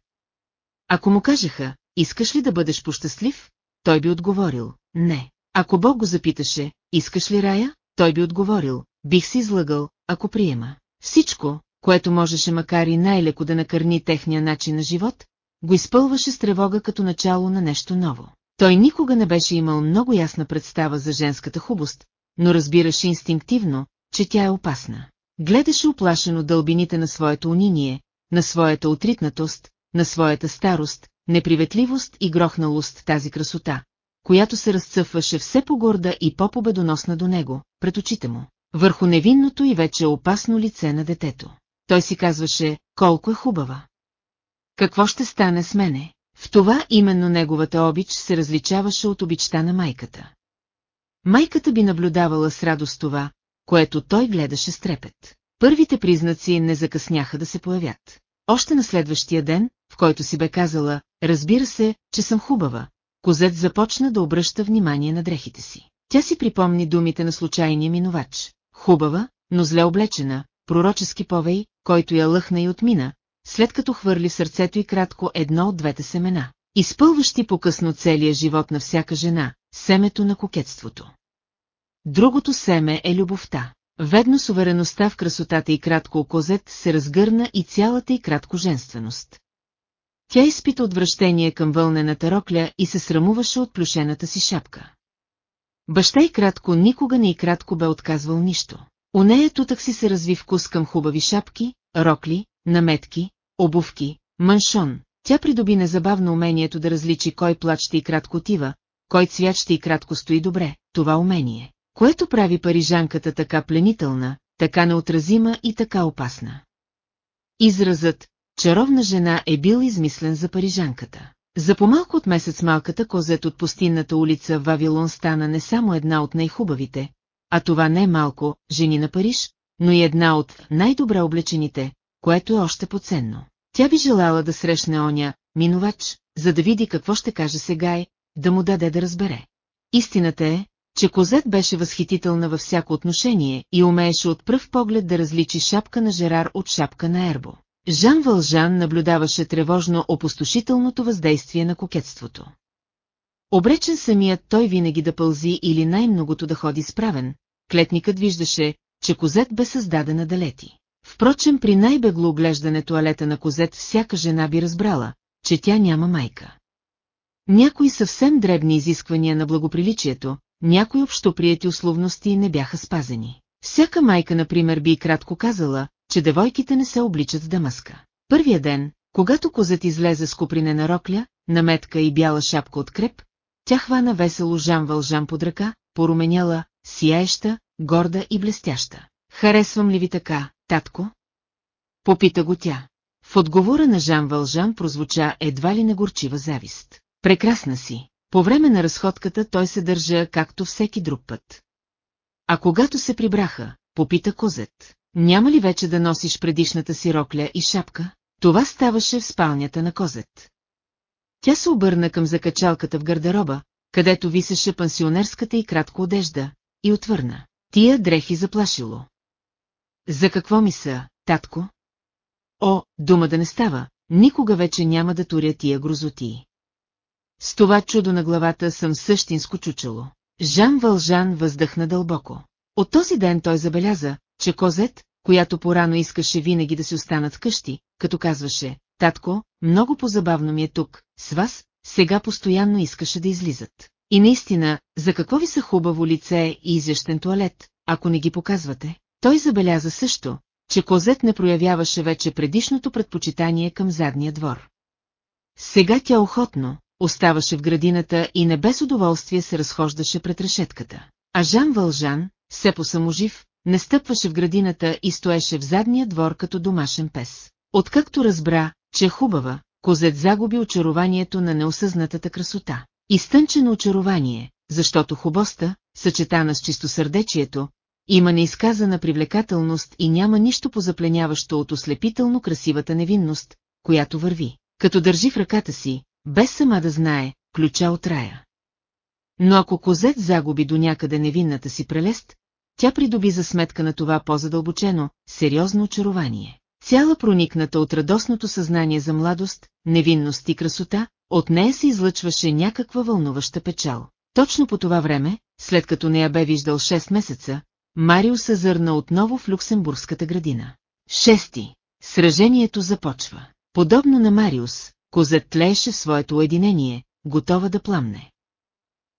Ако му кажеха, искаш ли да бъдеш пощастлив, той би отговорил, не. Ако Бог го запиташе, искаш ли рая, той би отговорил, бих си излъгал, ако приема. Всичко, което можеше макар и най-леко да накърни техния начин на живот, го изпълваше с тревога като начало на нещо ново. Той никога не беше имал много ясна представа за женската хубост, но разбираше инстинктивно, че тя е опасна. Гледаше оплашено дълбините на своето униние, на своята отритнатост, на своята старост, неприветливост и грохналост тази красота, която се разцъфваше все по-горда и по-победоносна до него, пред очите му, върху невинното и вече опасно лице на детето. Той си казваше, колко е хубава. Какво ще стане с мене? В това именно неговата обич се различаваше от обичта на майката. Майката би наблюдавала с радост това, което той гледаше с трепет. Първите признаци не закъсняха да се появят. Още на следващия ден, в който си бе казала, разбира се, че съм хубава, Козет започна да обръща внимание на дрехите си. Тя си припомни думите на случайния минувач. Хубава, но зле облечена, пророчески повей, който я лъхна и отмина, след като хвърли сърцето и кратко едно от двете семена, изпълващи по-късно целия живот на всяка жена, семето на кокетството. Другото семе е любовта. Ведно с увереността в красотата и кратко козет се разгърна и цялата и кратко женственост. Тя изпита отвращение към вълнената рокля и се срамуваше от плюшената си шапка. Баща и кратко никога не и кратко бе отказвал нищо. У нея тутък си се разви вкус към хубави шапки, рокли, наметки, обувки, маншон. Тя придоби незабавно умението да различи кой плач ще и кратко отива, кой цвят ще и кратко стои добре, това умение, което прави парижанката така пленителна, така неотразима и така опасна. Изразът «чаровна жена» е бил измислен за парижанката. За помалко от месец малката козет от пустинната улица Вавилон стана не само една от най-хубавите, а това не е малко, жени на Париж, но и една от най-добре облечените, което е още поценно. Тя би желала да срещне оня, минувач, за да види какво ще каже сега да му даде да разбере. Истината е, че Козет беше възхитителна във всяко отношение и умееше от пръв поглед да различи шапка на Жерар от шапка на Ербо. Жан Вължан наблюдаваше тревожно опустошителното въздействие на кокетството. Обречен самият той винаги да пълзи или най-многото да ходи справен, клетникът виждаше, че Козет бе създадена да лети. Впрочем при най-бегло оглеждане туалета на Козет всяка жена би разбрала, че тя няма майка. Някои съвсем дребни изисквания на благоприличието, някои общоприяти условности не бяха спазени. Всяка майка, например, би кратко казала, че девойките не се обличат с дамаска. Първия ден, когато козът излезе с купринена рокля, наметка и бяла шапка от креп, тя хвана весело Жан Вължан под ръка, поруменяла, сияеща, горда и блестяща. Харесвам ли ви така, татко? Попита го тя. В отговора на Жан Вължан прозвуча едва ли негорчива завист. Прекрасна си. По време на разходката той се държа както всеки друг път. А когато се прибраха, попита Козет. Няма ли вече да носиш предишната си рокля и шапка? Това ставаше в спалнята на Козет. Тя се обърна към закачалката в гардероба, където висеше пансионерската и кратко одежда, и отвърна. Тия дрехи заплашило. За какво ми са, татко? О, дума да не става, никога вече няма да туря тия грозотии. С това чудо на главата съм същинско чучело. Жан Вължан въздъхна дълбоко. От този ден той забеляза, че Козет, която порано искаше винаги да си останат къщи, като казваше, татко, много по-забавно ми е тук, с вас, сега постоянно искаше да излизат. И наистина, за какво ви са хубаво лице и изящен туалет, ако не ги показвате? Той забеляза също, че Козет не проявяваше вече предишното предпочитание към задния двор. Сега тя охотно, оставаше в градината и не без удоволствие се разхождаше пред решетката. А Жан Вължан, все по-саможив, не стъпваше в градината и стоеше в задния двор като домашен пес. Откакто разбра, че е хубава, Козет загуби очарованието на неосъзнатата красота. Изтънчено очарование, защото хубоста, съчетана с чистосърдечието, има неизказана привлекателност и няма нищо позапленяващо от ослепително красивата невинност, която върви, като държи в ръката си, без сама да знае, ключа от рая. Но ако Козет загуби до някъде невинната си прелест, тя придоби за сметка на това по-задълбочено, сериозно очарование. Цяла проникната от радостното съзнание за младост, невинност и красота, от нея се излъчваше някаква вълнуваща печал. Точно по това време, след като не я бе виждал 6 месеца, Марио се зърна отново в Люксембургската градина. Шести. Сражението започва. Подобно на Мариус, козът тлееше в своето уединение, готова да пламне.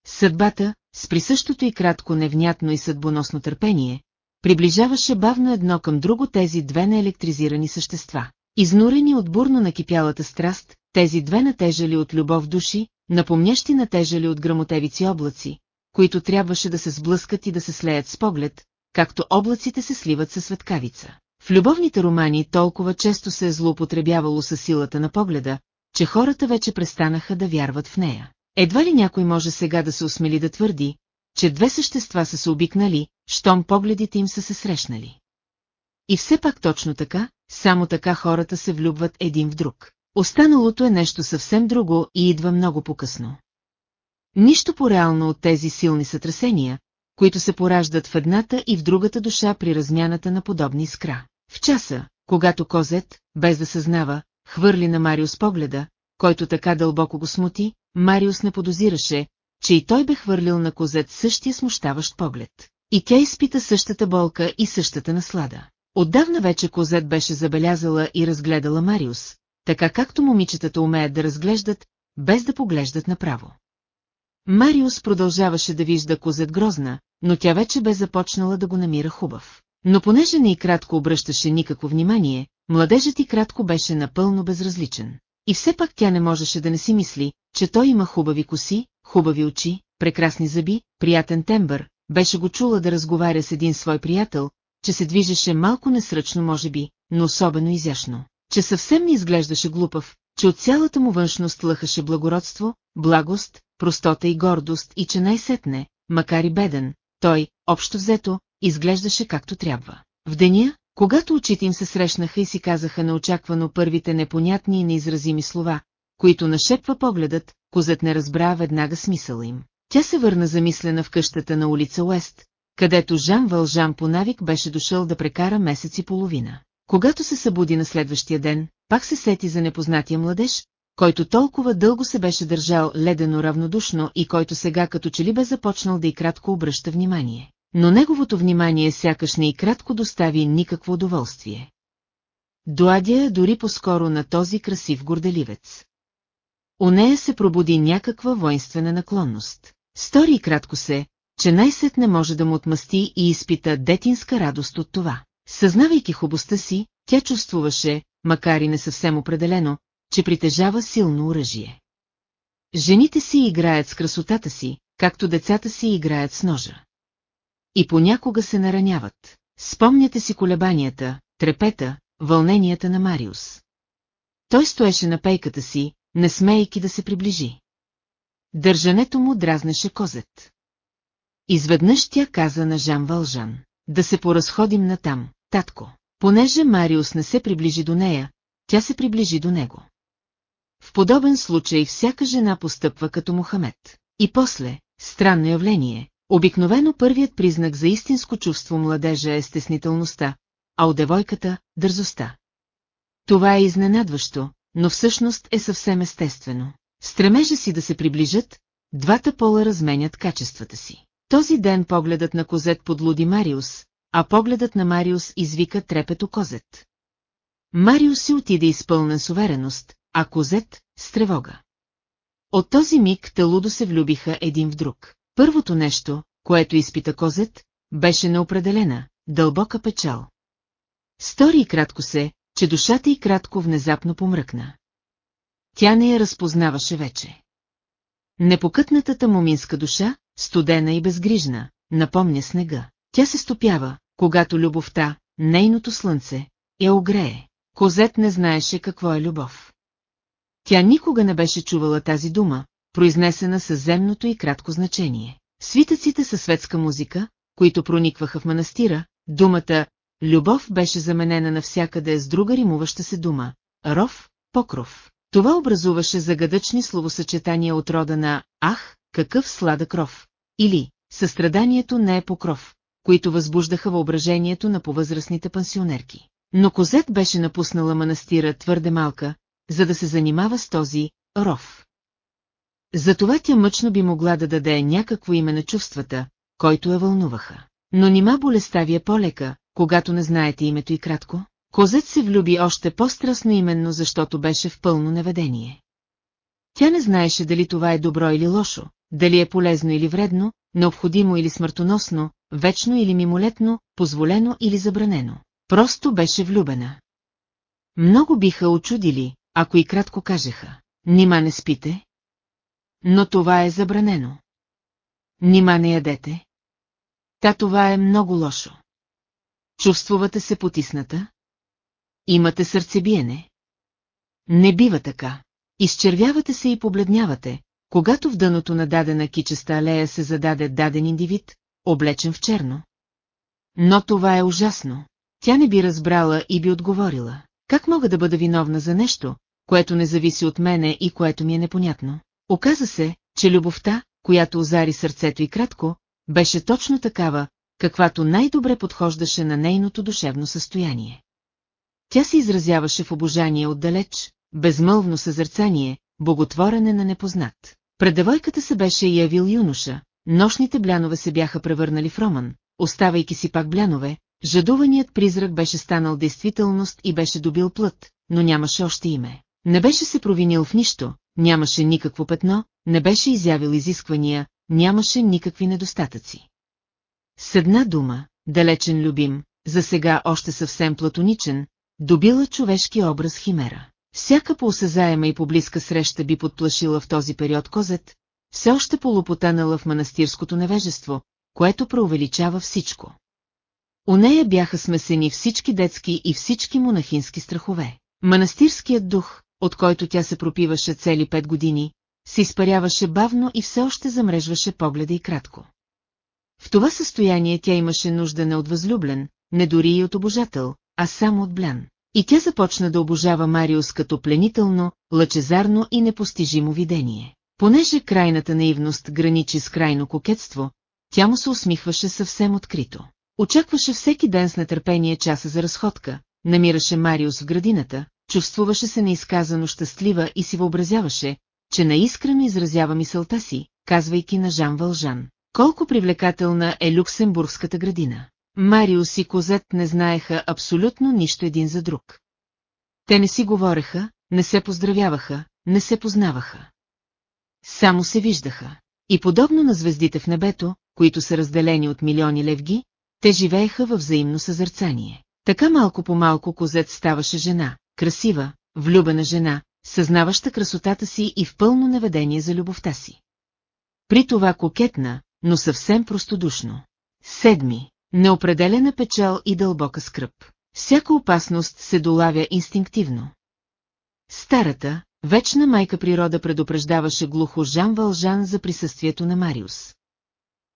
Съдбата, с присъщото и кратко невнятно и съдбоносно търпение, приближаваше бавно едно към друго тези две неелектризирани същества. Изнурени от бурно накипялата страст, тези две натежали от любов души, напомнящи натежали от грамотевици облаци, които трябваше да се сблъскат и да се слеят с поглед, както облаците се сливат със светкавица. В любовните романи толкова често се е злоупотребявало със силата на погледа, че хората вече престанаха да вярват в нея. Едва ли някой може сега да се осмели да твърди, че две същества са се обикнали, щом погледите им са се срещнали. И все пак точно така, само така хората се влюбват един в друг. Останалото е нещо съвсем друго и идва много по-късно. Нищо по-реално от тези силни сътресения, които се пораждат в едната и в другата душа при размяната на подобни искра. В часа, когато Козет, без да съзнава, хвърли на Мариус погледа, който така дълбоко го смути, Мариус не подозираше, че и той бе хвърлил на Козет същия смущаващ поглед. И тя изпита същата болка и същата наслада. Отдавна вече Козет беше забелязала и разгледала Мариус, така както момичетата умеят да разглеждат, без да поглеждат направо. Мариус продължаваше да вижда Козет грозна, но тя вече бе започнала да го намира хубав. Но понеже не и кратко обръщаше никакво внимание, младежът и кратко беше напълно безразличен. И все пак тя не можеше да не си мисли, че той има хубави коси, хубави очи, прекрасни зъби, приятен тембър, беше го чула да разговаря с един свой приятел, че се движеше малко несръчно може би, но особено изящно, че съвсем не изглеждаше глупав, че от цялата му външност лъхаше благородство, благост, простота и гордост и че най-сетне, макар и беден, той, общо взето, изглеждаше както трябва. В деня, когато очите им се срещнаха и си казаха неочаквано първите непонятни и неизразими слова, които нашепва погледът, козът не разбра веднага смисъла им. Тя се върна замислена в къщата на улица Уест, където Жан Вължан по навик беше дошъл да прекара месец и половина. Когато се събуди на следващия ден, пак се сети за непознатия младеж, който толкова дълго се беше държал ледено равнодушно и който сега като че ли бе започнал да и кратко обръща внимание. Но неговото внимание сякаш не и кратко достави никакво удоволствие. Доадя дори по-скоро на този красив горделивец. У нея се пробуди някаква воинствена наклонност. Стори кратко се, че най-сетне може да му отмъсти и изпита детинска радост от това. Съзнавайки хубостта си, тя чувствуваше, макар и не съвсем определено, че притежава силно оръжие. Жените си играят с красотата си, както децата си играят с ножа. И понякога се нараняват. Спомняте си колебанията, трепета, вълненията на Мариус. Той стоеше на пейката си, не смейки да се приближи. Държането му дразнеше козет. Изведнъж тя каза на Жан Вължан, да се поразходим натам, татко. Понеже Мариус не се приближи до нея, тя се приближи до него. В подобен случай всяка жена постъпва като Мохамед. И после, странно явление, обикновено първият признак за истинско чувство младежа е стеснителността, а у девойката – дързостта. Това е изненадващо, но всъщност е съвсем естествено. Стремежа си да се приближат, двата пола разменят качествата си. Този ден погледът на Козет подлуди Мариус, а погледът на Мариус извика трепето Козет. Мариус си отиде изпълнен с увереност, а Козет – с тревога. От този миг Талудо се влюбиха един в друг. Първото нещо, което изпита Козет, беше неопределена, дълбока печал. Стори и кратко се, че душата й кратко внезапно помръкна. Тя не я разпознаваше вече. Непокътнатата моминска душа, студена и безгрижна, напомня снега. Тя се стопява, когато любовта, нейното слънце, я огрее. Козет не знаеше какво е любов. Тя никога не беше чувала тази дума, произнесена със земното и кратко значение. Свитъците със светска музика, които проникваха в манастира, думата «любов» беше заменена навсякъде с друга римуваща се дума – «ров», «покров». Това образуваше загадъчни словосъчетания от рода на «ах, какъв сладък ров» или «състраданието не е покров», които възбуждаха въображението на повъзрастните пансионерки. Но Козет беше напуснала манастира твърде малка, за да се занимава с този ров. Затова тя мъчно би могла да даде някакво име на чувствата, който я вълнуваха. Но нима болестта ви е по-лека, когато не знаете името и кратко? Козет се влюби още по-страстно именно защото беше в пълно неведение. Тя не знаеше дали това е добро или лошо, дали е полезно или вредно, необходимо или смъртоносно, вечно или мимолетно, позволено или забранено. Просто беше влюбена. Много биха очудили, ако и кратко кажеха. Нима не спите? Но това е забранено. Нима не ядете? Та това е много лошо. Чувствувате се потисната? Имате сърцебиене? Не бива така. Изчервявате се и побледнявате, когато в дъното на дадена кичеста алея се зададе даден индивид, облечен в черно. Но това е ужасно. Тя не би разбрала и би отговорила. Как мога да бъда виновна за нещо, което не зависи от мене и което ми е непонятно? Оказа се, че любовта, която озари сърцето и кратко, беше точно такава, каквато най-добре подхождаше на нейното душевно състояние. Тя се изразяваше в обожание отдалеч, безмълвно съзърцание, боготворене на непознат. Пред девойката се беше явил юноша, нощните блянове се бяха превърнали в роман, оставайки си пак блянове, жадуваният призрак беше станал действителност и беше добил плът, но нямаше още име. Не беше се провинил в нищо, нямаше никакво петно, не беше изявил изисквания, нямаше никакви недостатъци. С една дума, далечен любим, за сега още съвсем платоничен, добила човешки образ химера. Всяка поосезаема и поблизка среща би подплашила в този период козет, все още полупотанала в манастирското невежество, което преувеличава всичко. У нея бяха смесени всички детски и всички монахински страхове. Манастирският дух, от който тя се пропиваше цели пет години, се изпаряваше бавно и все още замрежваше погледа и кратко. В това състояние тя имаше нужда не от възлюблен, не дори и от обожател, а само от блян. И тя започна да обожава Мариус като пленително, лъчезарно и непостижимо видение. Понеже крайната наивност граничи с крайно кокетство, тя му се усмихваше съвсем открито. Очакваше всеки ден с нетърпение часа за разходка, намираше Мариус в градината, чувствуваше се неизказано щастлива и си въобразяваше, че наискрено изразява мисълта си, казвайки на Жан Вължан. Колко привлекателна е Люксембургската градина. Мариус и Козет не знаеха абсолютно нищо един за друг. Те не си говореха, не се поздравяваха, не се познаваха. Само се виждаха. И подобно на звездите в небето, които са разделени от милиони левги, те живееха във взаимно съзърцание. Така малко по малко Козет ставаше жена, красива, влюбена жена, съзнаваща красотата си и в пълно наведение за любовта си. При това кокетна, но съвсем простодушно. Седми. Неопределена печал и дълбока скръп. Всяка опасност се долавя инстинктивно. Старата, вечна майка природа предупреждаваше глухо Жан Вължан за присъствието на Мариус.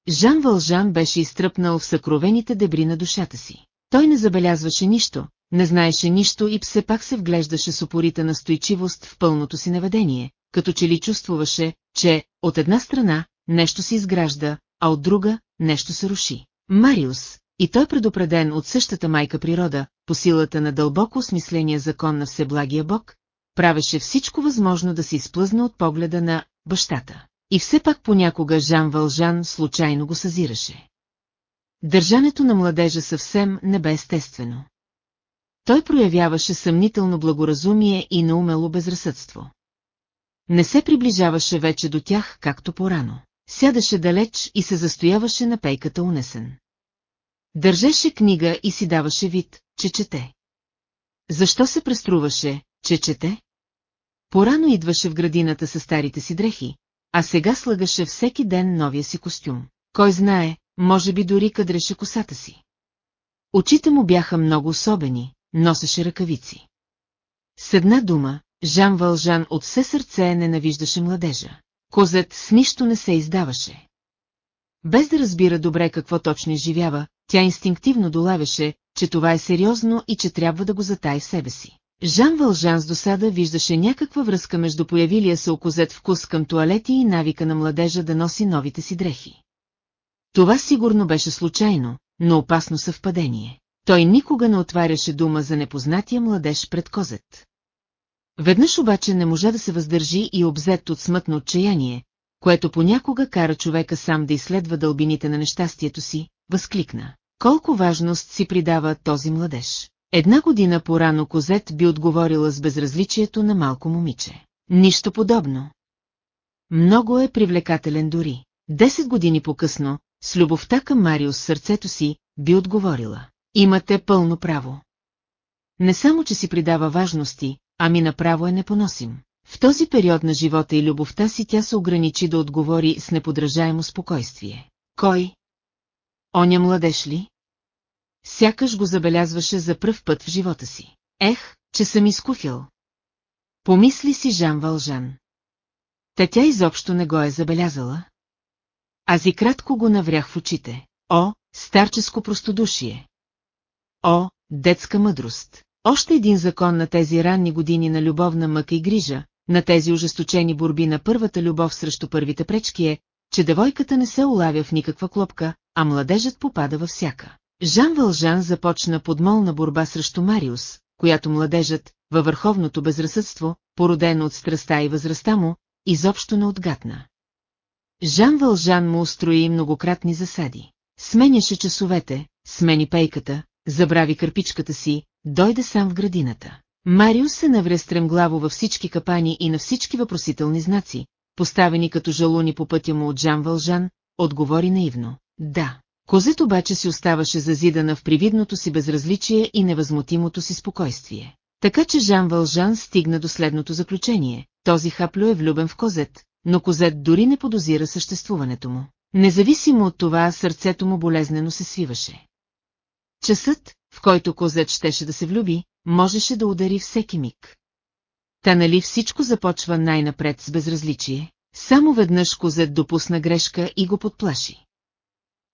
Жан Вължан беше изтръпнал в съкровените дебри на душата си. Той не забелязваше нищо, не знаеше нищо и все пак се вглеждаше с упорита настойчивост в пълното си наведение, като че ли чувствуваше, че, от една страна, нещо се изгражда, а от друга, нещо се руши. Мариус, и той предупреден от същата майка природа, по силата на дълбоко осмисления закон на Всеблагия Бог, правеше всичко възможно да се изплъзна от погледа на бащата. И все пак понякога Жан Вължан случайно го съзираше. Държането на младежа съвсем не бе естествено. Той проявяваше съмнително благоразумие и наумело безразсъдство. Не се приближаваше вече до тях, както порано. Сядаше далеч и се застояваше на пейката унесен. Държеше книга и си даваше вид, че чете. Защо се преструваше, че чете? Порано идваше в градината с старите си дрехи, а сега слагаше всеки ден новия си костюм. Кой знае, може би дори кадреше косата си. Очите му бяха много особени, носеше ръкавици. С една дума, Жан Вължан от все сърце ненавиждаше младежа. Козет с нищо не се издаваше. Без да разбира добре какво точно изживява, тя инстинктивно долавяше, че това е сериозно и че трябва да го затай себе си. Жан Вължан с досада виждаше някаква връзка между появилия се окозет вкус към туалети и навика на младежа да носи новите си дрехи. Това сигурно беше случайно, но опасно съвпадение. Той никога не отваряше дума за непознатия младеж пред козет. Веднъж обаче не можа да се въздържи и обзет от смътно отчаяние, което понякога кара човека сам да изследва дълбините на нещастието си, възкликна. Колко важност си придава този младеж? Една година по-рано Козет би отговорила с безразличието на малко момиче. Нищо подобно. Много е привлекателен дори. Десет години по-късно, с любовта към Мариус сърцето си, би отговорила. Имате пълно право. Не само, че си придава важности, ами направо е непоносим. В този период на живота и любовта си тя се ограничи да отговори с неподражаемо спокойствие. Кой? Оня младеж ли? Сякаш го забелязваше за пръв път в живота си. Ех, че съм изкухил. Помисли си Жан Вължан. Та тя изобщо не го е забелязала. Аз и кратко го наврях в очите. О, старческо простодушие! О, детска мъдрост! Още един закон на тези ранни години на любовна мъка и грижа, на тези ожесточени борби на първата любов срещу първите пречки е, че девойката не се улавя в никаква клопка, а младежът попада във всяка. Жан Вължан започна подмолна борба срещу Мариус, която младежът, във върховното безразсъдство, породено от страста и възрастта му, изобщо не отгатна. Жан Вължан му устрои многократни засади. Сменяше часовете, смени пейката, забрави кърпичката си, дойде сам в градината. Мариус се навря стремглаво във всички капани и на всички въпросителни знаци, поставени като жалуни по пътя му от Жан Вължан, отговори наивно. Да. Козет обаче си оставаше зазидана в привидното си безразличие и невъзмутимото си спокойствие. Така че Жан Вължан стигна до следното заключение. Този хаплю е влюбен в Козет, но Козет дори не подозира съществуването му. Независимо от това, сърцето му болезнено се свиваше. Часът, в който Козет щеше да се влюби, можеше да удари всеки миг. Та нали всичко започва най-напред с безразличие? Само веднъж Козет допусна грешка и го подплаши.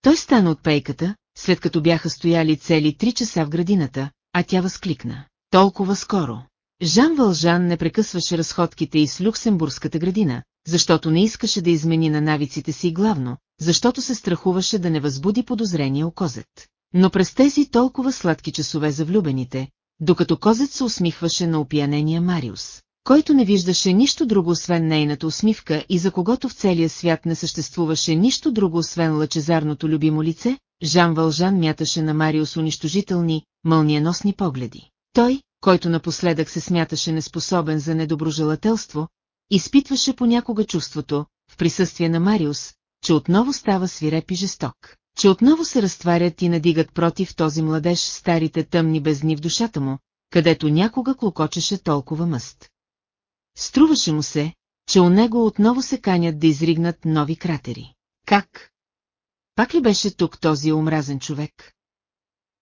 Той стана от пейката, след като бяха стояли цели три часа в градината, а тя възкликна. Толкова скоро. Жан Вължан не прекъсваше разходките и с Люксембургската градина, защото не искаше да измени на навиците си главно, защото се страхуваше да не възбуди подозрение у Козет. Но през тези толкова сладки часове за влюбените, докато Козет се усмихваше на опиянения Мариус, който не виждаше нищо друго освен нейната усмивка и за когото в целия свят не съществуваше нищо друго освен лъчезарното любимо лице, Жан Вължан мяташе на Мариус унищожителни, мълниеносни погледи. Той, който напоследък се смяташе неспособен за недоброжелателство, изпитваше понякога чувството, в присъствие на Мариус, че отново става свиреп и жесток, че отново се разтварят и надигат против този младеж старите тъмни бездни в душата му, където някога клокочеше толкова мъст. Струваше му се, че у него отново се канят да изригнат нови кратери. Как? Пак ли беше тук този омразен човек?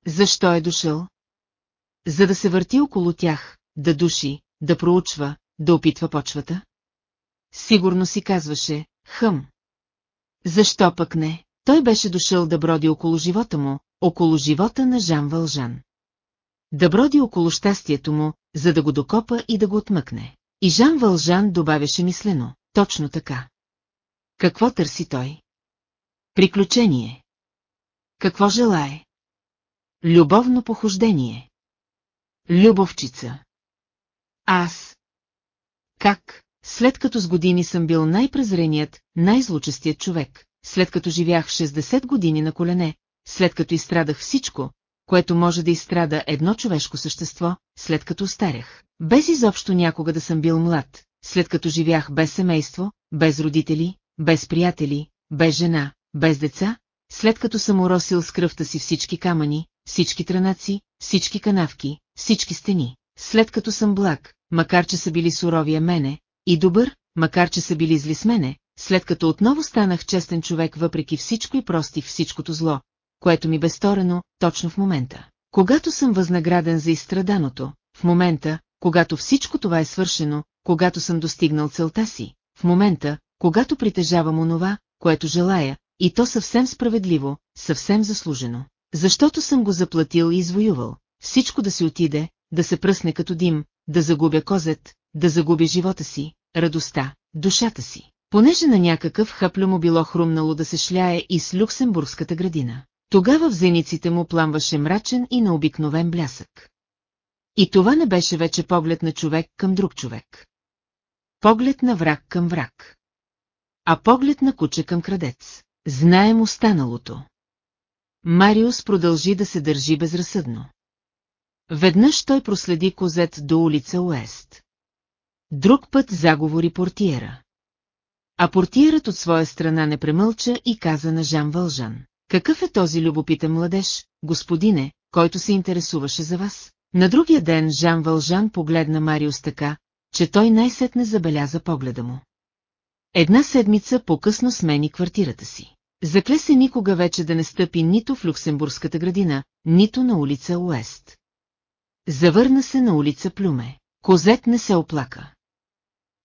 Защо е дошъл? За да се върти около тях, да души, да проучва, да опитва почвата? Сигурно си казваше, хъм. Защо пък не? Той беше дошъл да броди около живота му, около живота на Жан Вължан. Да броди около щастието му, за да го докопа и да го отмъкне. И Жан Вължан добавяше мислено, точно така. Какво търси той? Приключение. Какво желае? Любовно похождение. Любовчица. Аз. Как, след като с години съм бил най-презреният, най-злочестият човек, след като живях 60 години на колене, след като изстрадах всичко, което може да изстрада едно човешко същество, след като старях, без изобщо някога да съм бил млад, след като живях без семейство, без родители, без приятели, без жена, без деца, след като съм уросил с кръвта си всички камъни, всички транаци, всички канавки, всички стени, след като съм благ, макар че са били суровия мене, и добър, макар че са били зли с мене, след като отново станах честен човек въпреки всичко и простих всичкото зло, което ми бе сторено, точно в момента. Когато съм възнаграден за изстраданото, в момента, когато всичко това е свършено, когато съм достигнал целта си, в момента, когато притежавам онова, което желая, и то съвсем справедливо, съвсем заслужено. Защото съм го заплатил и извоювал, всичко да си отиде, да се пръсне като дим, да загубя козет, да загубя живота си, радостта, душата си. Понеже на някакъв хъплю му било хрумнало да се шляе и с Люксембургската градина. Тогава в зениците му пламваше мрачен и необикновен блясък. И това не беше вече поглед на човек към друг човек. Поглед на враг към враг. А поглед на куче към крадец. Знаем останалото. Мариус продължи да се държи безразсъдно. Веднъж той проследи козет до улица Уест. Друг път заговори портиера. А портиерът от своя страна не премълча и каза на Жан Вължан. Какъв е този любопитен младеж, господине, който се интересуваше за вас? На другия ден Жан Вължан погледна Мариус така, че той най-сетне забеляза погледа му. Една седмица по-късно смени квартирата си. Закле се никога вече да не стъпи нито в Люксембургската градина, нито на улица Уест. Завърна се на улица Плюме. Козет не се оплака.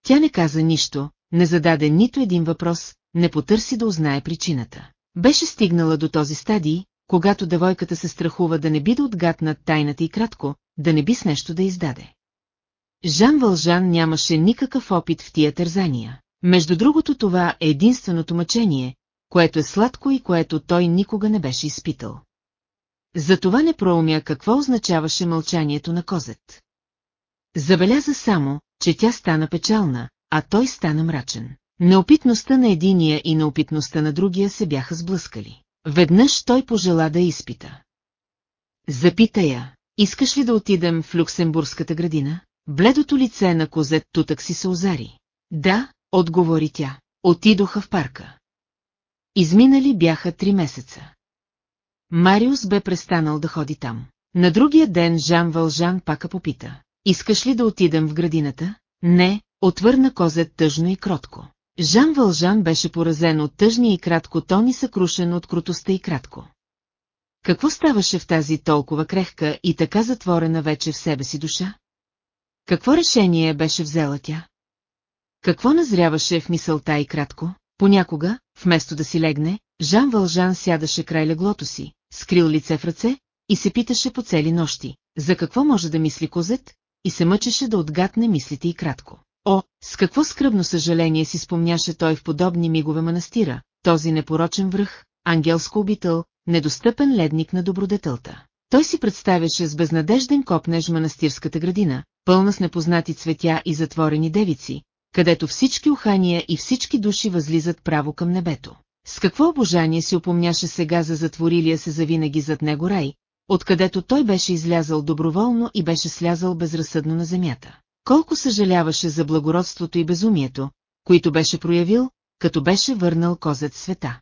Тя не каза нищо, не зададе нито един въпрос, не потърси да узнае причината. Беше стигнала до този стадий, когато девойката се страхува да не би да отгатнат тайната и кратко, да не би с нещо да издаде. Жан Вължан нямаше никакъв опит в тия тързания. Между другото това е единственото мъчение, което е сладко и което той никога не беше изпитал. Затова не проумя какво означаваше мълчанието на козет. Забеляза само, че тя стана печална, а той стана мрачен. Неопитността на единия и неопитността на другия се бяха сблъскали. Веднъж той пожела да изпита. Запита я, искаш ли да отидем в Люксембургската градина? Бледото лице на козет тутък си се озари. Да, отговори тя. Отидоха в парка. Изминали бяха три месеца. Мариус бе престанал да ходи там. На другия ден Жан Вължан пака попита. Искаш ли да отидем в градината? Не, отвърна козет тъжно и кротко. Жан Вължан беше поразен от тъжния и кратко тон и съкрушен от крутостта и кратко. Какво ставаше в тази толкова крехка и така затворена вече в себе си душа? Какво решение беше взела тя? Какво назряваше в мисълта и кратко? Понякога, вместо да си легне, Жан Вължан сядаше край леглото си, скрил лице в ръце и се питаше по цели нощи, за какво може да мисли козет, и се мъчеше да отгатне мислите и кратко. О, с какво скръбно съжаление си спомняше той в подобни мигове манастира, този непорочен връх, ангелско обител, недостъпен ледник на добродетелта. Той си представяше с безнадежден копнеж манастирската градина, пълна с непознати цветя и затворени девици, където всички ухания и всички души възлизат право към небето. С какво обожание си опомняше сега за затворилия се завинаги зад него рай, откъдето той беше излязал доброволно и беше слязал безразсъдно на земята. Колко съжаляваше за благородството и безумието, които беше проявил, като беше върнал козет света.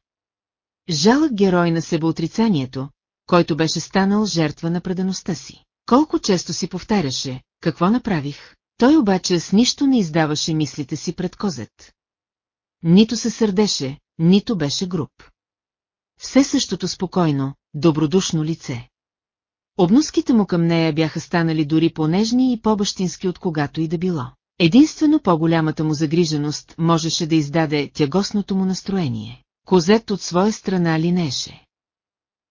Жалък герой на себеотрицанието, който беше станал жертва на предаността си. Колко често си повтаряше, какво направих, той обаче с нищо не издаваше мислите си пред козет. Нито се сърдеше, нито беше груб. Все същото спокойно, добродушно лице. Обноските му към нея бяха станали дори по-нежни и по-бащински от когато и да било. Единствено по-голямата му загриженост можеше да издаде тягосното му настроение. Козет от своя страна линеше.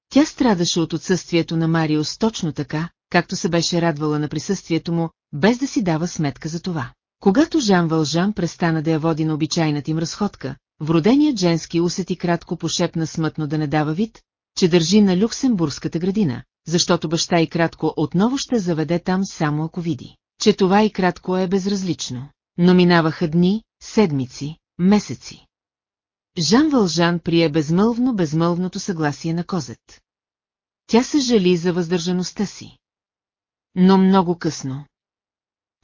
Тя страдаше от отсъствието на Мариус точно така, както се беше радвала на присъствието му, без да си дава сметка за това. Когато Жан Вължан престана да я води на обичайната им разходка, вроденият женски усети кратко пошепна смътно да не дава вид, че държи на Люксембургската градина, защото баща и кратко отново ще заведе там само ако види, че това и кратко е безразлично. Но минаваха дни, седмици, месеци. Жан Вължан прие безмълвно безмълвното съгласие на козет. Тя се жали за въздържаността си. Но много късно.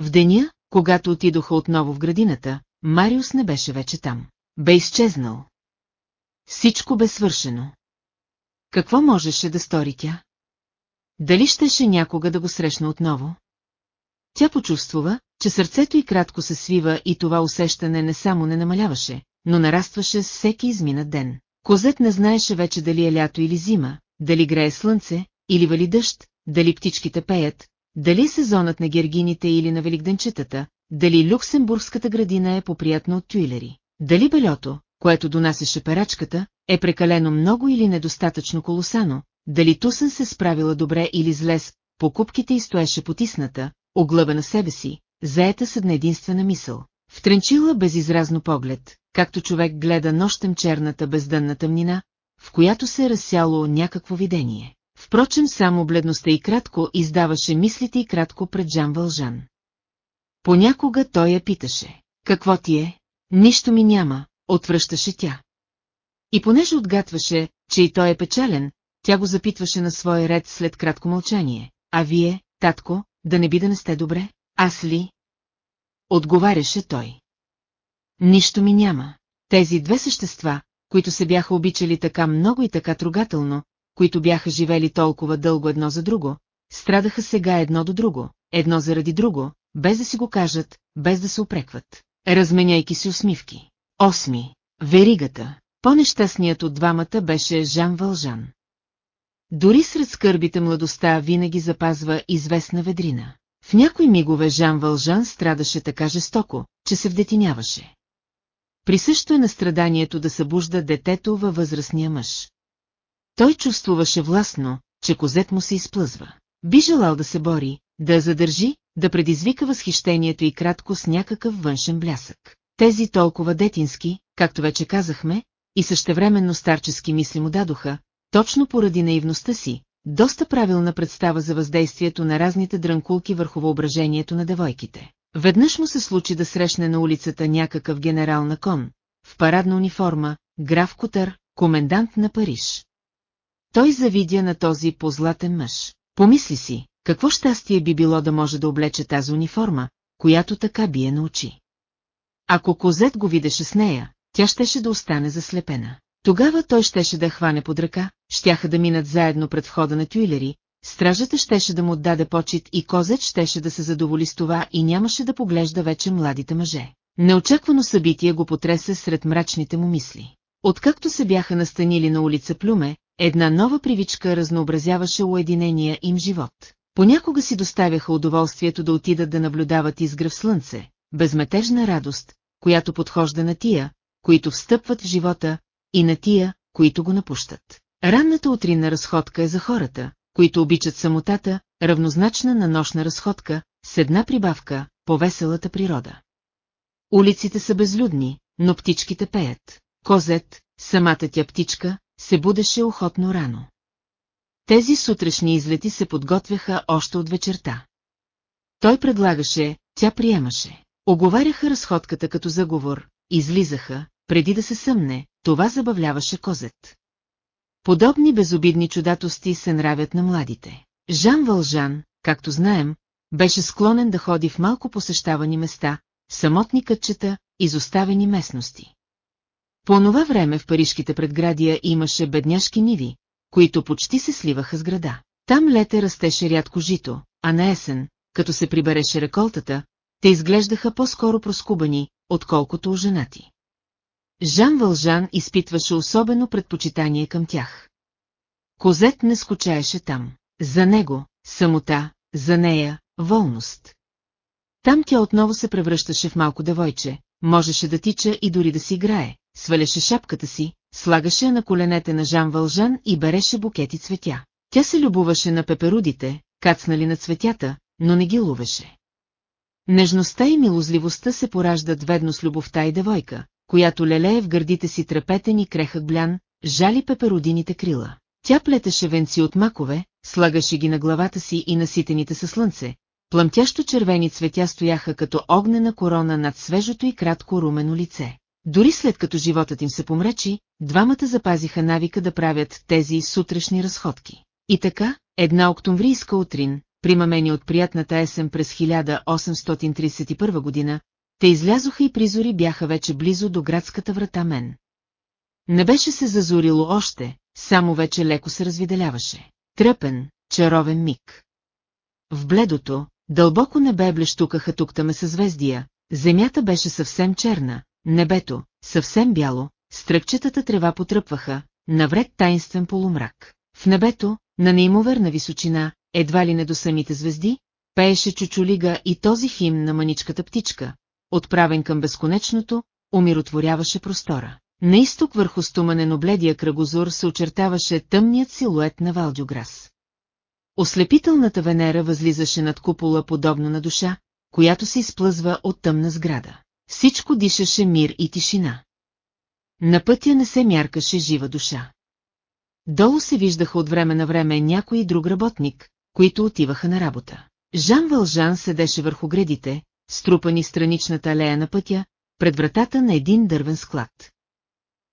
В деня, когато отидоха отново в градината, Мариус не беше вече там. Бе изчезнал. Всичко бе свършено. Какво можеше да стори тя? Дали щеше някога да го срещне отново? Тя почувствува, че сърцето й кратко се свива и това усещане не само не намаляваше, но нарастваше всеки изминат ден. Козет не знаеше вече дали е лято или зима, дали грее слънце, или вали дъжд, дали птичките пеят, дали сезонът на гергините или на великденчетата, дали Люксембургската градина е поприятна от тюйлери, дали белето, което донасеше перачката, е прекалено много или недостатъчно колосано, дали Тусън се справила добре или зле с покупките и стоеше потисната, оглъба на себе си, заета с една единствена мисъл. Втренчила безизразно поглед, както човек гледа нощем черната бездънна тъмнина, в която се е разсяло някакво видение. Впрочем само бледността и кратко издаваше мислите и кратко пред Жан Вължан. Понякога той я питаше. Какво ти е? Нищо ми няма, отвръщаше тя. И понеже отгатваше, че и той е печален, тя го запитваше на свой ред след кратко мълчание. А вие, татко, да не би да не сте добре? Аз ли? Отговаряше той. Нищо ми няма. Тези две същества, които се бяха обичали така много и така трогателно, които бяха живели толкова дълго едно за друго, страдаха сега едно до друго, едно заради друго, без да си го кажат, без да се опрекват, разменяйки си усмивки. Осми. Веригата. По-нещастният от двамата беше Жан Вължан. Дори сред скърбите младостта винаги запазва известна ведрина. В някои мигове Жан Вължан страдаше така жестоко, че се вдетиняваше. Присъщо е на страданието да събужда детето във възрастния мъж. Той чувствуваше властно, че козет му се изплъзва. Би желал да се бори, да задържи, да предизвика възхищението и кратко с някакъв външен блясък. Тези толкова детински, както вече казахме, и същевременно старчески мисли му дадоха, точно поради наивността си, доста правилна представа за въздействието на разните дрънкулки върху въображението на девойките. Веднъж му се случи да срещне на улицата някакъв генерал на кон, в парадна униформа, граф Котър, комендант на Париж. Той завидя на този позлатен мъж. Помисли си, какво щастие би било да може да облече тази униформа, която така бие на очи. Ако Козет го видеше с нея, тя щеше да остане заслепена. Тогава той щеше да хване под ръка, щяха да минат заедно пред входа на Тюилери, стражата щеше да му отдаде почет и Козет щеше да се задоволи с това и нямаше да поглежда вече младите мъже. Неочаквано събитие го потресе сред мрачните му мисли. Откакто се бяха настанили на улица Плюме, една нова привичка разнообразяваше уединения им живот. Понякога си доставяха удоволствието да отидат да наблюдават изгръв слънце, безметежна радост, която подхожда на тия, които встъпват в живота, и на тия, които го напущат. Ранната утринна разходка е за хората, които обичат самотата, равнозначна на нощна разходка, с една прибавка, по веселата природа. Улиците са безлюдни, но птичките пеят. Козет, самата тя птичка, се будеше охотно рано. Тези сутрешни излети се подготвяха още от вечерта. Той предлагаше, тя приемаше. Оговаряха разходката като заговор, излизаха, преди да се съмне, това забавляваше Козет. Подобни безобидни чудатости се нравят на младите. Жан Вължан, както знаем, беше склонен да ходи в малко посещавани места, самотни кътчета, изоставени местности. По онова време в парижките предградия имаше бедняшки ниви, които почти се сливаха с града. Там лете растеше рядко жито, а на есен, като се прибереше реколтата, те изглеждаха по-скоро проскубани, отколкото оженати. Жан Вължан изпитваше особено предпочитание към тях. Козет не скучаеше там. За него, самота, за нея, волност. Там тя отново се превръщаше в малко девойче, можеше да тича и дори да си играе, сваляше шапката си, слагаше на коленете на Жан Вължан и береше букети цветя. Тя се любоваше на пеперудите, кацнали на цветята, но не ги ловеше. Нежността и милозливостта се пораждат ведно с любовта и девойка, която лелее в гърдите си трепетен и крехък блян, жали пеперудините крила. Тя плетеше венци от макове, слагаше ги на главата си и наситените със слънце. Пламтящо червени цветя стояха като огнена корона над свежото и кратко румено лице. Дори след като животът им се помрачи, двамата запазиха навика да правят тези сутрешни разходки. И така, една октомврийска утрин, примамени от приятната есен през 1831 година, те излязоха и призори бяха вече близо до градската врата Мен. Не беше се зазорило още, само вече леко се развиделяваше. Тръпен, чаровен миг. В бледото, дълбоко небе блещукаха туктаме съзвездия, земята беше съвсем черна, небето, съвсем бяло, стръкчетата трева потръпваха, навред тайнствен полумрак. В небето, на неимоверна височина, едва ли не до самите звезди, пееше чучулига и този хим на маничката птичка, отправен към безконечното, умиротворяваше простора. На изток върху стуманено бледия кръгозор се очертаваше тъмният силует на Валдюграс. Ослепителната Венера възлизаше над купола подобно на душа, която се изплъзва от тъмна сграда. Всичко дишаше мир и тишина. На пътя не се мяркаше жива душа. Долу се виждаха от време на време някой друг работник, които отиваха на работа. Жан Вължан седеше върху гредите, струпани страничната алея на пътя, пред вратата на един дървен склад.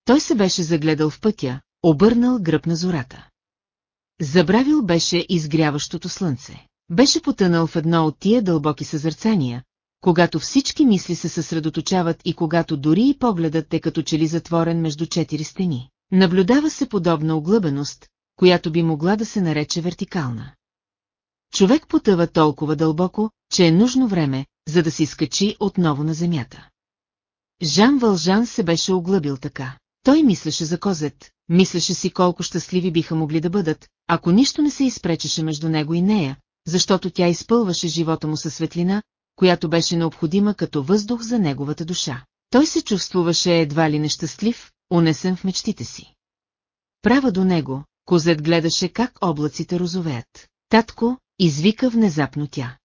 Той се беше загледал в пътя, обърнал гръб на зората. Забравил беше изгряващото слънце. Беше потънал в едно от тия дълбоки съзърцания, когато всички мисли се съсредоточават и когато дори и погледът е като че ли затворен между четири стени. Наблюдава се подобна оглъбеност, която би могла да се нарече вертикална. Човек потъва толкова дълбоко, че е нужно време, за да се изкачи отново на земята. Жан Вължан се беше оглъбил така. Той мислеше за Козет, мислеше си колко щастливи биха могли да бъдат, ако нищо не се изпречеше между него и нея, защото тя изпълваше живота му със светлина, която беше необходима като въздух за неговата душа. Той се чувствуваше едва ли нещастлив, унесен в мечтите си. Права до него, Козет гледаше как облаците розовеят. Татко, извика внезапно тя.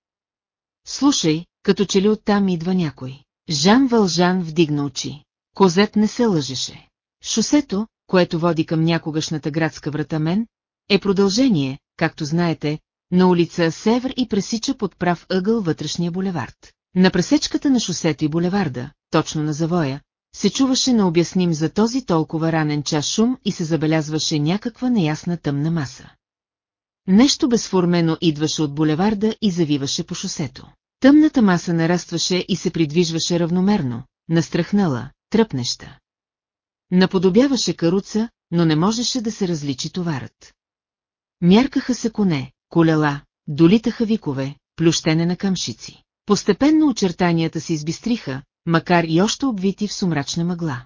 Слушай, като че ли оттам идва някой. Жан Вължан вдигна очи. Козет не се лъжеше. Шосето, което води към някогашната градска врата Мен, е продължение, както знаете, на улица Север и пресича под прав ъгъл вътрешния булевард. На пресечката на шосето и булеварда, точно на завоя, се чуваше необясним за този толкова ранен час шум и се забелязваше някаква неясна тъмна маса. Нещо безформено идваше от булеварда и завиваше по шосето. Тъмната маса нарастваше и се придвижваше равномерно, настрахнала, тръпнеща. Наподобяваше каруца, но не можеше да се различи товарът. Мяркаха се коне, колела, долитаха викове, плющене на къмшици. Постепенно очертанията се избистриха, макар и още обвити в сумрачна мъгла.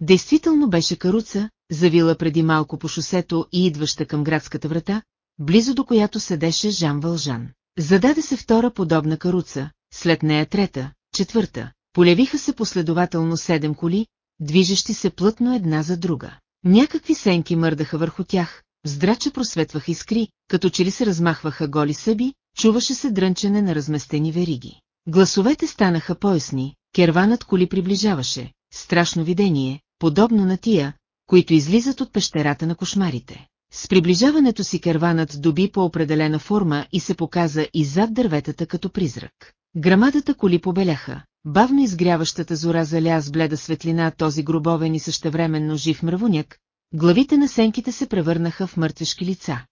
Действително беше каруца, завила преди малко по шосето и идваща към градската врата, близо до която седеше Жан Вължан. Зададе се втора подобна каруца, след нея трета, четвърта. Полявиха се последователно седем коли, движещи се плътно една за друга. Някакви сенки мърдаха върху тях, здрача просветваха искри, като че ли се размахваха голи съби, чуваше се дрънчене на разместени вериги. Гласовете станаха поясни, керванът коли приближаваше, страшно видение, подобно на тия, които излизат от пещерата на кошмарите. С приближаването си керванът доби по определена форма и се показа и зад дърветата като призрак. Грамадата коли побеляха, бавно изгряващата зора заля с бледа светлина този гробовен и същевременно жив мравуняк, главите на сенките се превърнаха в мъртвешки лица.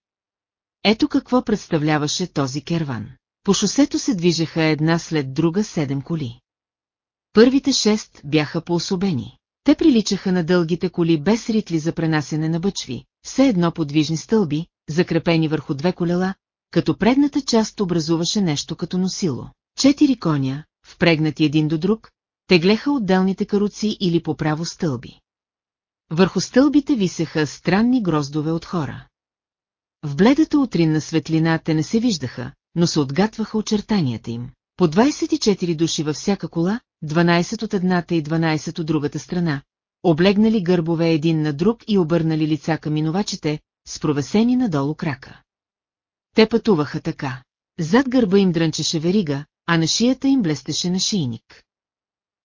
Ето какво представляваше този керван. По шосето се движеха една след друга седем коли. Първите шест бяха поособени. Те приличаха на дългите коли без ритли за пренасене на бъчви, все едно подвижни стълби, закрепени върху две колела, като предната част образуваше нещо като носило. Четири коня, впрегнати един до друг, теглеха отделните каруци или по право стълби. Върху стълбите висеха странни гроздове от хора. В бледата утринна светлина те не се виждаха, но се отгатваха очертанията им. По 24 души във всяка кола, 12 от едната и 12 от другата страна, облегнали гърбове един на друг и обърнали лица към минувачите, с провесени надолу крака. Те пътуваха така. Зад гърба им дрънчеше верига, а на шията им блестеше нашийник.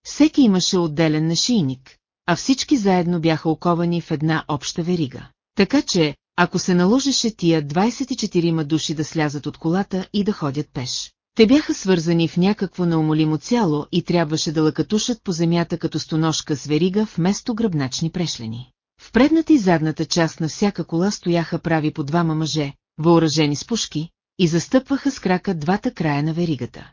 Всеки имаше отделен нашийник, а всички заедно бяха оковани в една обща верига. Така че, ако се наложеше тия 24 души да слязат от колата и да ходят пеш. Те бяха свързани в някакво неумолимо цяло и трябваше да лъкатушат по земята като стоножка с верига вместо гръбначни прешлени. В предната и задната част на всяка кола стояха прави по двама мъже, въоръжени с пушки, и застъпваха с крака двата края на веригата.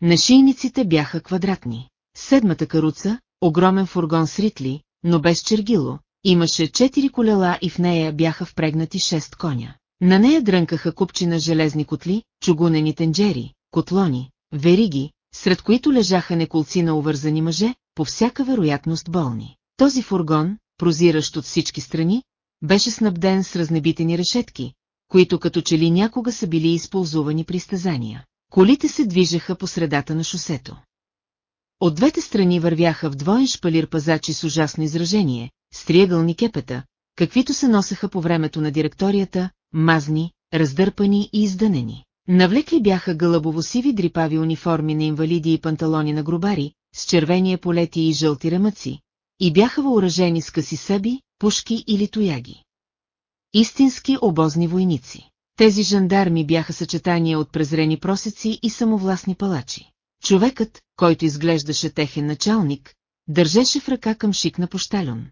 Нашийниците бяха квадратни. Седмата каруца, огромен фургон с ритли, но без чергило, имаше четири колела и в нея бяха впрегнати шест коня. На нея дрънкаха купчина железни котли, чугунени тенджери, котлони, вериги, сред които лежаха неколци на увързани мъже, по всяка вероятност болни. Този фургон, прозиращ от всички страни, беше снабден с разнебитени решетки, които като че ли някога са били използвани при стезания. Колите се движеха по средата на шосето. От двете страни вървяха в двоен шпалир пазачи с ужасно изражение, с триъгълни кепета, каквито се носеха по времето на директорията, мазни, раздърпани и издънени. Навлекли бяха гълъбово-сиви дрипави униформи на инвалиди и панталони на грубари, с червени полети и жълти рамъци, и бяха въоръжени с къси съби, пушки или тояги. Истински обозни войници. Тези жандарми бяха съчетания от презрени просеци и самовластни палачи. Човекът, който изглеждаше техен началник, държеше в ръка към шик на пощалюн.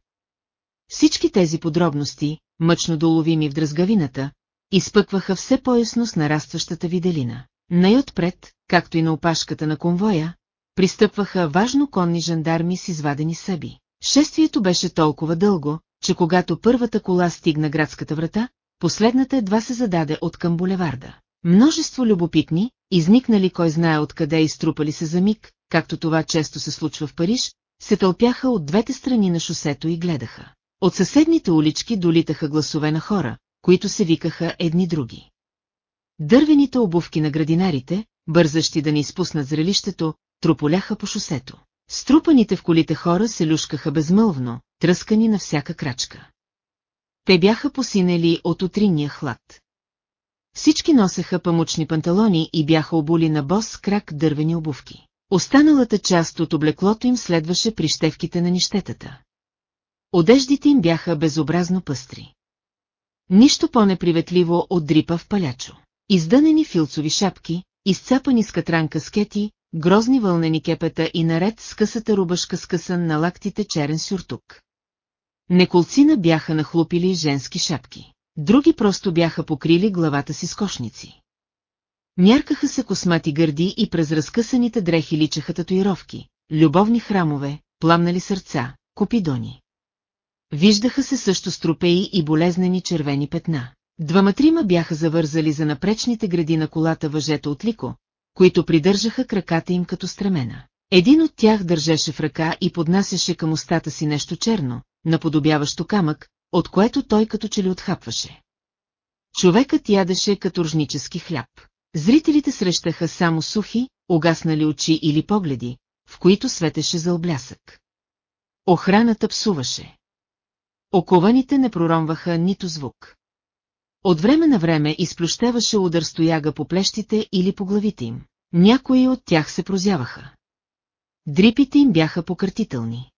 Всички тези подробности, мъчно доловими в дръзгавината, изпъкваха все по-ясно с нарастващата виделина. Най-отпред, както и на опашката на конвоя, пристъпваха важно конни жандарми с извадени съби. Шествието беше толкова дълго, че когато първата кола стигна градската врата, последната едва се зададе от към булеварда. Множество любопитни, изникнали кой знае откъде и струпали се за миг, както това често се случва в Париж, се тълпяха от двете страни на шосето и гледаха. От съседните улички долитаха гласове на хора, които се викаха едни други. Дървените обувки на градинарите, бързащи да не изпуснат зрелището, трополяха по шосето. Струпаните в колите хора се люшкаха безмълвно, тръскани на всяка крачка. Те бяха посинели от утринния хлад. Всички носеха памучни панталони и бяха обули на бос крак дървени обувки. Останалата част от облеклото им следваше прищевките на нищетата. Одеждите им бяха безобразно пъстри. Нищо по-неприветливо от дрипа в палячо. Издънени филцови шапки, изцапани с катранка скети, грозни вълнени кепета и наред с късата рубашка скъсан на лактите черен сюртук. Неколцина бяха нахлупили женски шапки. Други просто бяха покрили главата си с кошници. Мяркаха се космати гърди и през разкъсаните дрехи личаха татуировки, любовни храмове, пламнали сърца, копидони. Виждаха се също струпеи и болезнени червени петна. Двама-трима бяха завързали за напречните гради на колата въжета от лико, които придържаха краката им като стремена. Един от тях държеше в ръка и поднасяше към устата си нещо черно, наподобяващо камък, от което той като че ли отхапваше. Човекът ядеше като ржнически хляб. Зрителите срещаха само сухи, огаснали очи или погледи, в които светеше за облясък. Охраната псуваше. Окованите не проромваха нито звук. От време на време изплющеваше удар стояга по плещите или по главите им. Някои от тях се прозяваха. Дрипите им бяха пократителни.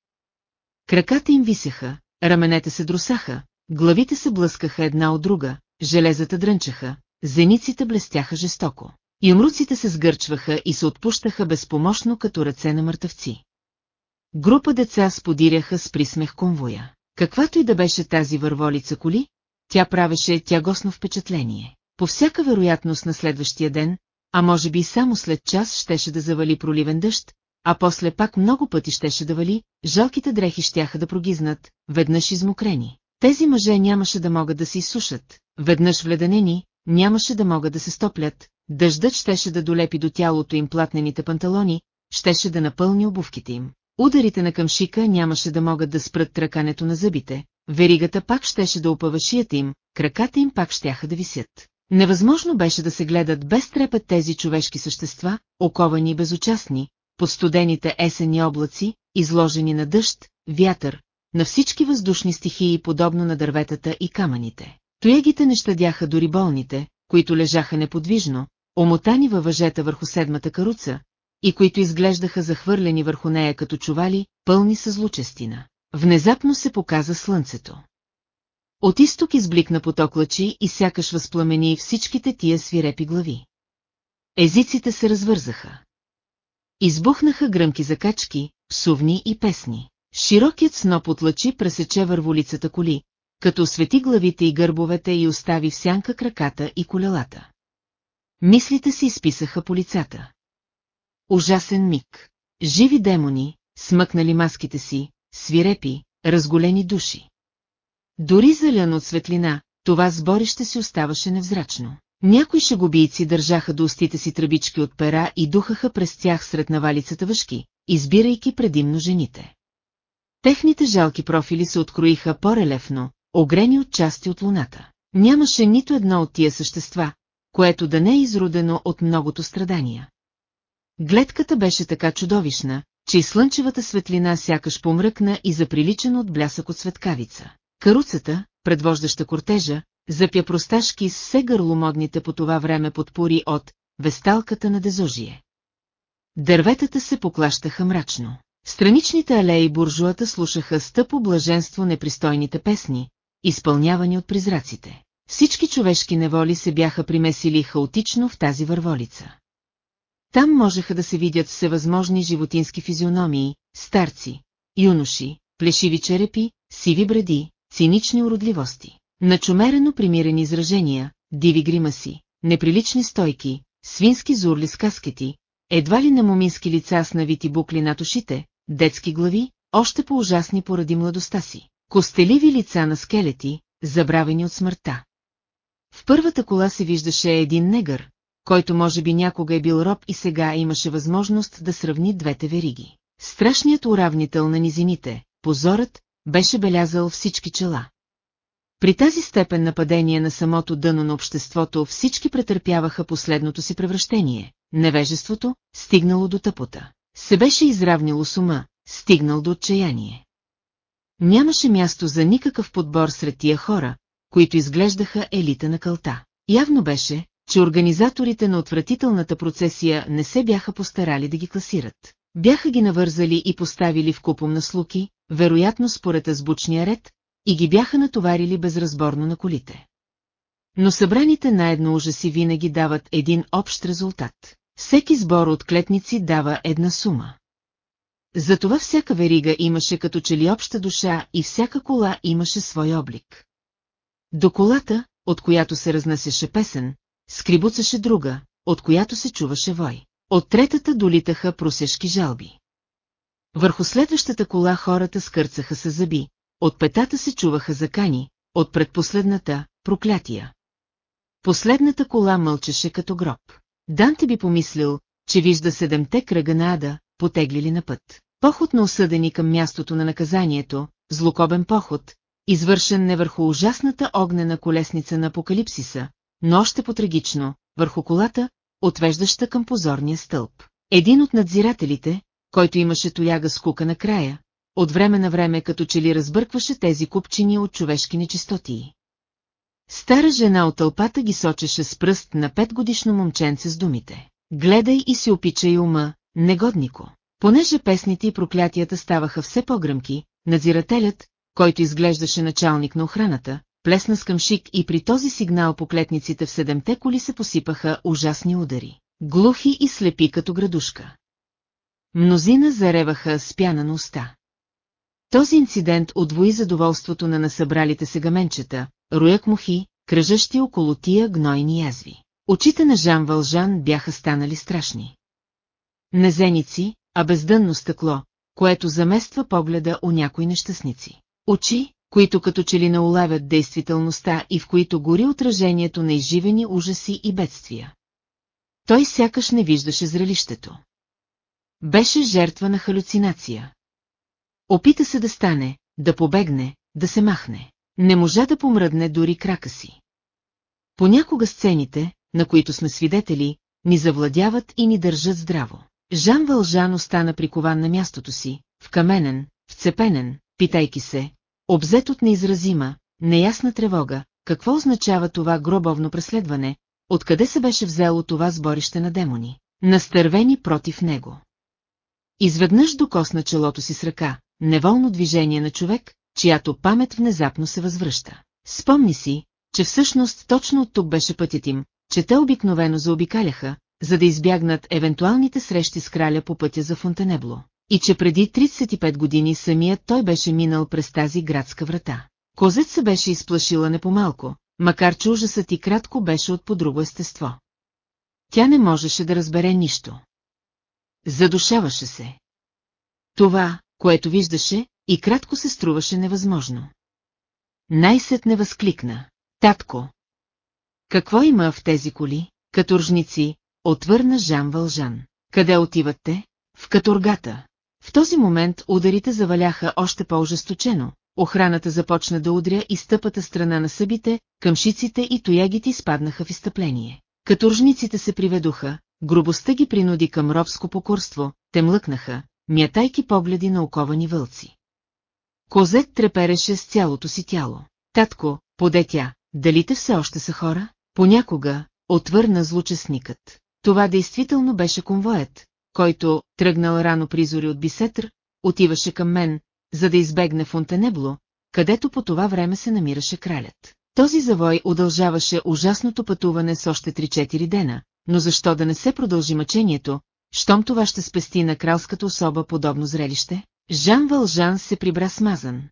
Краката им висеха, раменете се друсаха, главите се блъскаха една от друга, железата дрънчаха, зениците блестяха жестоко. Юмруците се сгърчваха и се отпущаха безпомощно като ръце на мъртъвци. Група деца сподиряха с присмех конвоя. Каквато и да беше тази върволица коли, тя правеше тягосно впечатление. По всяка вероятност на следващия ден, а може би само след час щеше да завали проливен дъжд, а после пак много пъти щеше да вали, жалките дрехи щяха да прогизнат, веднъж измокрени. Тези мъже нямаше да могат да се изсушат, веднъж вледенени, нямаше да могат да се стоплят, дъждът щеше да долепи до тялото им платнените панталони, щеше да напълни обувките им. Ударите на къмшика нямаше да могат да спрат тръкането на зъбите, веригата пак щеше да опава шията им, краката им пак щяха да висят. Невъзможно беше да се гледат без трепет тези човешки същества, оковани и безучастни, под студените есенни облаци, изложени на дъжд, вятър, на всички въздушни стихии подобно на дърветата и камъните. Тоягите не щадяха дори болните, които лежаха неподвижно, омотани във въжета върху седмата каруца, и които изглеждаха захвърлени върху нея като чували, пълни с злочестина. Внезапно се показа слънцето. От изток избликна поток лъчи и сякаш възпламени всичките тия свирепи глави. Езиците се развързаха. Избухнаха гръмки закачки, псувни и песни. Широкият сноп от лъчи пресече върволицата коли, като освети главите и гърбовете и остави в сянка краката и колелата. Мислите се изписаха по лицата. Ужасен миг. Живи демони, смъкнали маските си, свирепи, разголени души. Дори залян от светлина, това сборище си оставаше невзрачно. Някои шагубийци държаха до устите си тръбички от пера и духаха през тях сред навалицата въшки, избирайки предимно жените. Техните жалки профили се откроиха по-релефно, огрени от части от луната. Нямаше нито едно от тия същества, което да не е изродено от многото страдания. Гледката беше така чудовищна, че и слънчевата светлина сякаш помръкна и заприличена от блясък от светкавица. Каруцата, предвождаща кортежа, запя просташки с все гърломодните по това време подпори от весталката на Дезожие. Дърветата се поклащаха мрачно. Страничните алеи буржуата слушаха стъпо блаженство непристойните песни, изпълнявани от призраците. Всички човешки неволи се бяха примесили хаотично в тази върволица. Там можеха да се видят всевъзможни животински физиономии, старци, юноши, плешиви черепи, сиви бради, цинични уродливости, начумерено примирени изражения, диви гримаси, неприлични стойки, свински зурли с каскети, едва ли на момински лица с навити букли над ушите, детски глави, още по-ужасни поради младостта си, костеливи лица на скелети, забравени от смъртта. В първата кола се виждаше един негър, който може би някога е бил роб и сега имаше възможност да сравни двете вериги. Страшният уравнител на низините, позорът, беше белязал всички чела. При тази степен нападение на самото дъно на обществото всички претърпяваха последното си превращение, невежеството, стигнало до тъпота. Се беше изравнило с ума, стигнал до отчаяние. Нямаше място за никакъв подбор сред тия хора, които изглеждаха елита на кълта. Явно беше, че организаторите на отвратителната процесия не се бяха постарали да ги класират. Бяха ги навързали и поставили в купом на слуки, вероятно според азбучния ред, и ги бяха натоварили безразборно на колите. Но събраните наедно ужаси винаги дават един общ резултат. Всеки сбор от клетници дава една сума. Затова всяка верига имаше като че ли обща душа и всяка кола имаше свой облик. До колата, от която се разнасяше песен, скрибуцаше друга, от която се чуваше вой. От третата долитаха просешки жалби. Върху следващата кола хората скърцаха се зъби, от петата се чуваха закани, от предпоследната – проклятия. Последната кола мълчеше като гроб. Данте би помислил, че вижда седемте кръга на ада, потеглили на път. Поход на осъдени към мястото на наказанието, злокобен поход, извършен не върху ужасната огнена колесница на апокалипсиса, но още по-трагично, върху колата, отвеждаща към позорния стълб. Един от надзирателите, който имаше толяга с кука на края, от време на време като че ли разбъркваше тези купчини от човешки нечистотии. Стара жена от тълпата ги сочеше с пръст на петгодишно момченце с думите. Гледай и се опичай ума, негоднико. Понеже песните и проклятията ставаха все по-гръмки, надзирателят, който изглеждаше началник на охраната, плесна с къмшик и при този сигнал по клетниците в седемте коли се посипаха ужасни удари. Глухи и слепи като градушка. Мнозина зареваха с пяна на уста. Този инцидент отвои задоволството на насъбралите се гаменчета, рояк мухи, кръжащи около тия гнойни язви. Очите на Жан Вължан бяха станали страшни. Незеници, а бездънно стъкло, което замества погледа у някои нещастници. Очи, които като че ли не улавят действителността и в които гори отражението на изживени ужаси и бедствия. Той сякаш не виждаше зрелището. Беше жертва на халюцинация. Опита се да стане, да побегне, да се махне. Не можа да помръдне дори крака си. Понякога сцените, на които сме свидетели, ни завладяват и ни държат здраво. Жан Вължан остана прикован на мястото си, в каменен, вцепенен, питайки се, обзет от неизразима, неясна тревога, какво означава това гробовно преследване, откъде се беше взело това сборище на демони, настървени против него. Изведнъж докосна челото си с ръка, неволно движение на човек, чиято памет внезапно се възвръща. Спомни си, че всъщност точно от тук беше пътят им, че те обикновено заобикаляха, за да избягнат евентуалните срещи с краля по пътя за Фонтенебло. И че преди 35 години самият той беше минал през тази градска врата. Козет се беше изплашила непомалко, макар че ужасът и кратко беше от по-друго естество. Тя не можеше да разбере нищо. Задушаваше се. Това, което виждаше, и кратко се струваше невъзможно. Най-сетне възкликна. Татко! Какво има в тези коли? Каторжници, отвърна Жан Вължан. Къде отивате? В каторгата. В този момент ударите заваляха още по-ожесточено. Охраната започна да удря и стъпата страна на събите, къмшиците и тоягите изпаднаха в изтъпление. Каторжниците се приведоха, грубостта ги принуди към робско покорство, те млъкнаха, мятайки погледи на оковани вълци. Козет трепереше с цялото си тяло. Татко, поде тя, дали те все още са хора? Понякога, отвърна злочестникът. Това действително беше конвоят, който, тръгнал рано призори от Бисетър, отиваше към мен, за да избегне Фонтенебло, където по това време се намираше кралят. Този завой удължаваше ужасното пътуване с още 3-4 дена, но защо да не се продължи мъчението, щом това ще спести на кралската особа подобно зрелище? Жан Вължан се прибра смазан.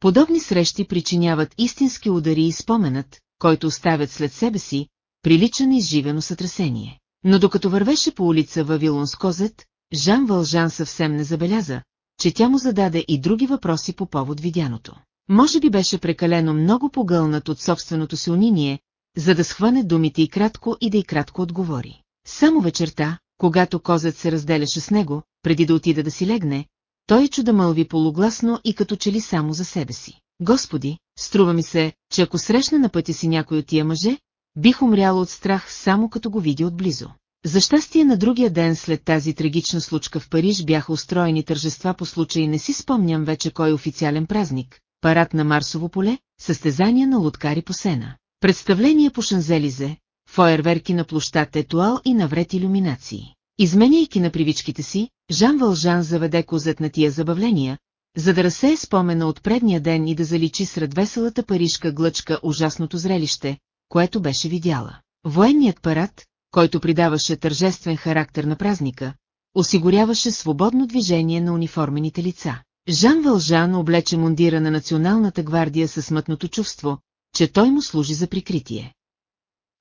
Подобни срещи причиняват истински удари и споменът, който оставят след себе си, прилича на изживено сътресение. Но докато вървеше по улица Вавилон с Козет, Жан Вължан съвсем не забеляза, че тя му зададе и други въпроси по повод видяното. Може би беше прекалено много погълнат от собственото си униние, за да схване думите и кратко и да и кратко отговори. Само вечерта, когато Козет се разделяше с него, преди да отида да си легне, той чу да мълви полугласно и като че ли само за себе си. Господи, струва ми се, че ако срещна на пътя си някой от тия мъже, бих умряла от страх само като го видя отблизо. За щастие на другия ден след тази трагична случка в Париж бяха устроени тържества по случай не си спомням вече кой официален празник, парад на Марсово поле, състезания на лодкари по сена, представления по Шанзелизе, фойерверки на площад Етуал и навред иллюминации. Изменяйки на привичките си, Жан Вължан заведе козет на тия забавления, за да разсее спомена от предния ден и да заличи сред веселата парижка глъчка ужасното зрелище, което беше видяла. Военният парад, който придаваше тържествен характер на празника, осигуряваше свободно движение на униформените лица. Жан Вължан облече мундира на Националната гвардия със смътното чувство, че той му служи за прикритие.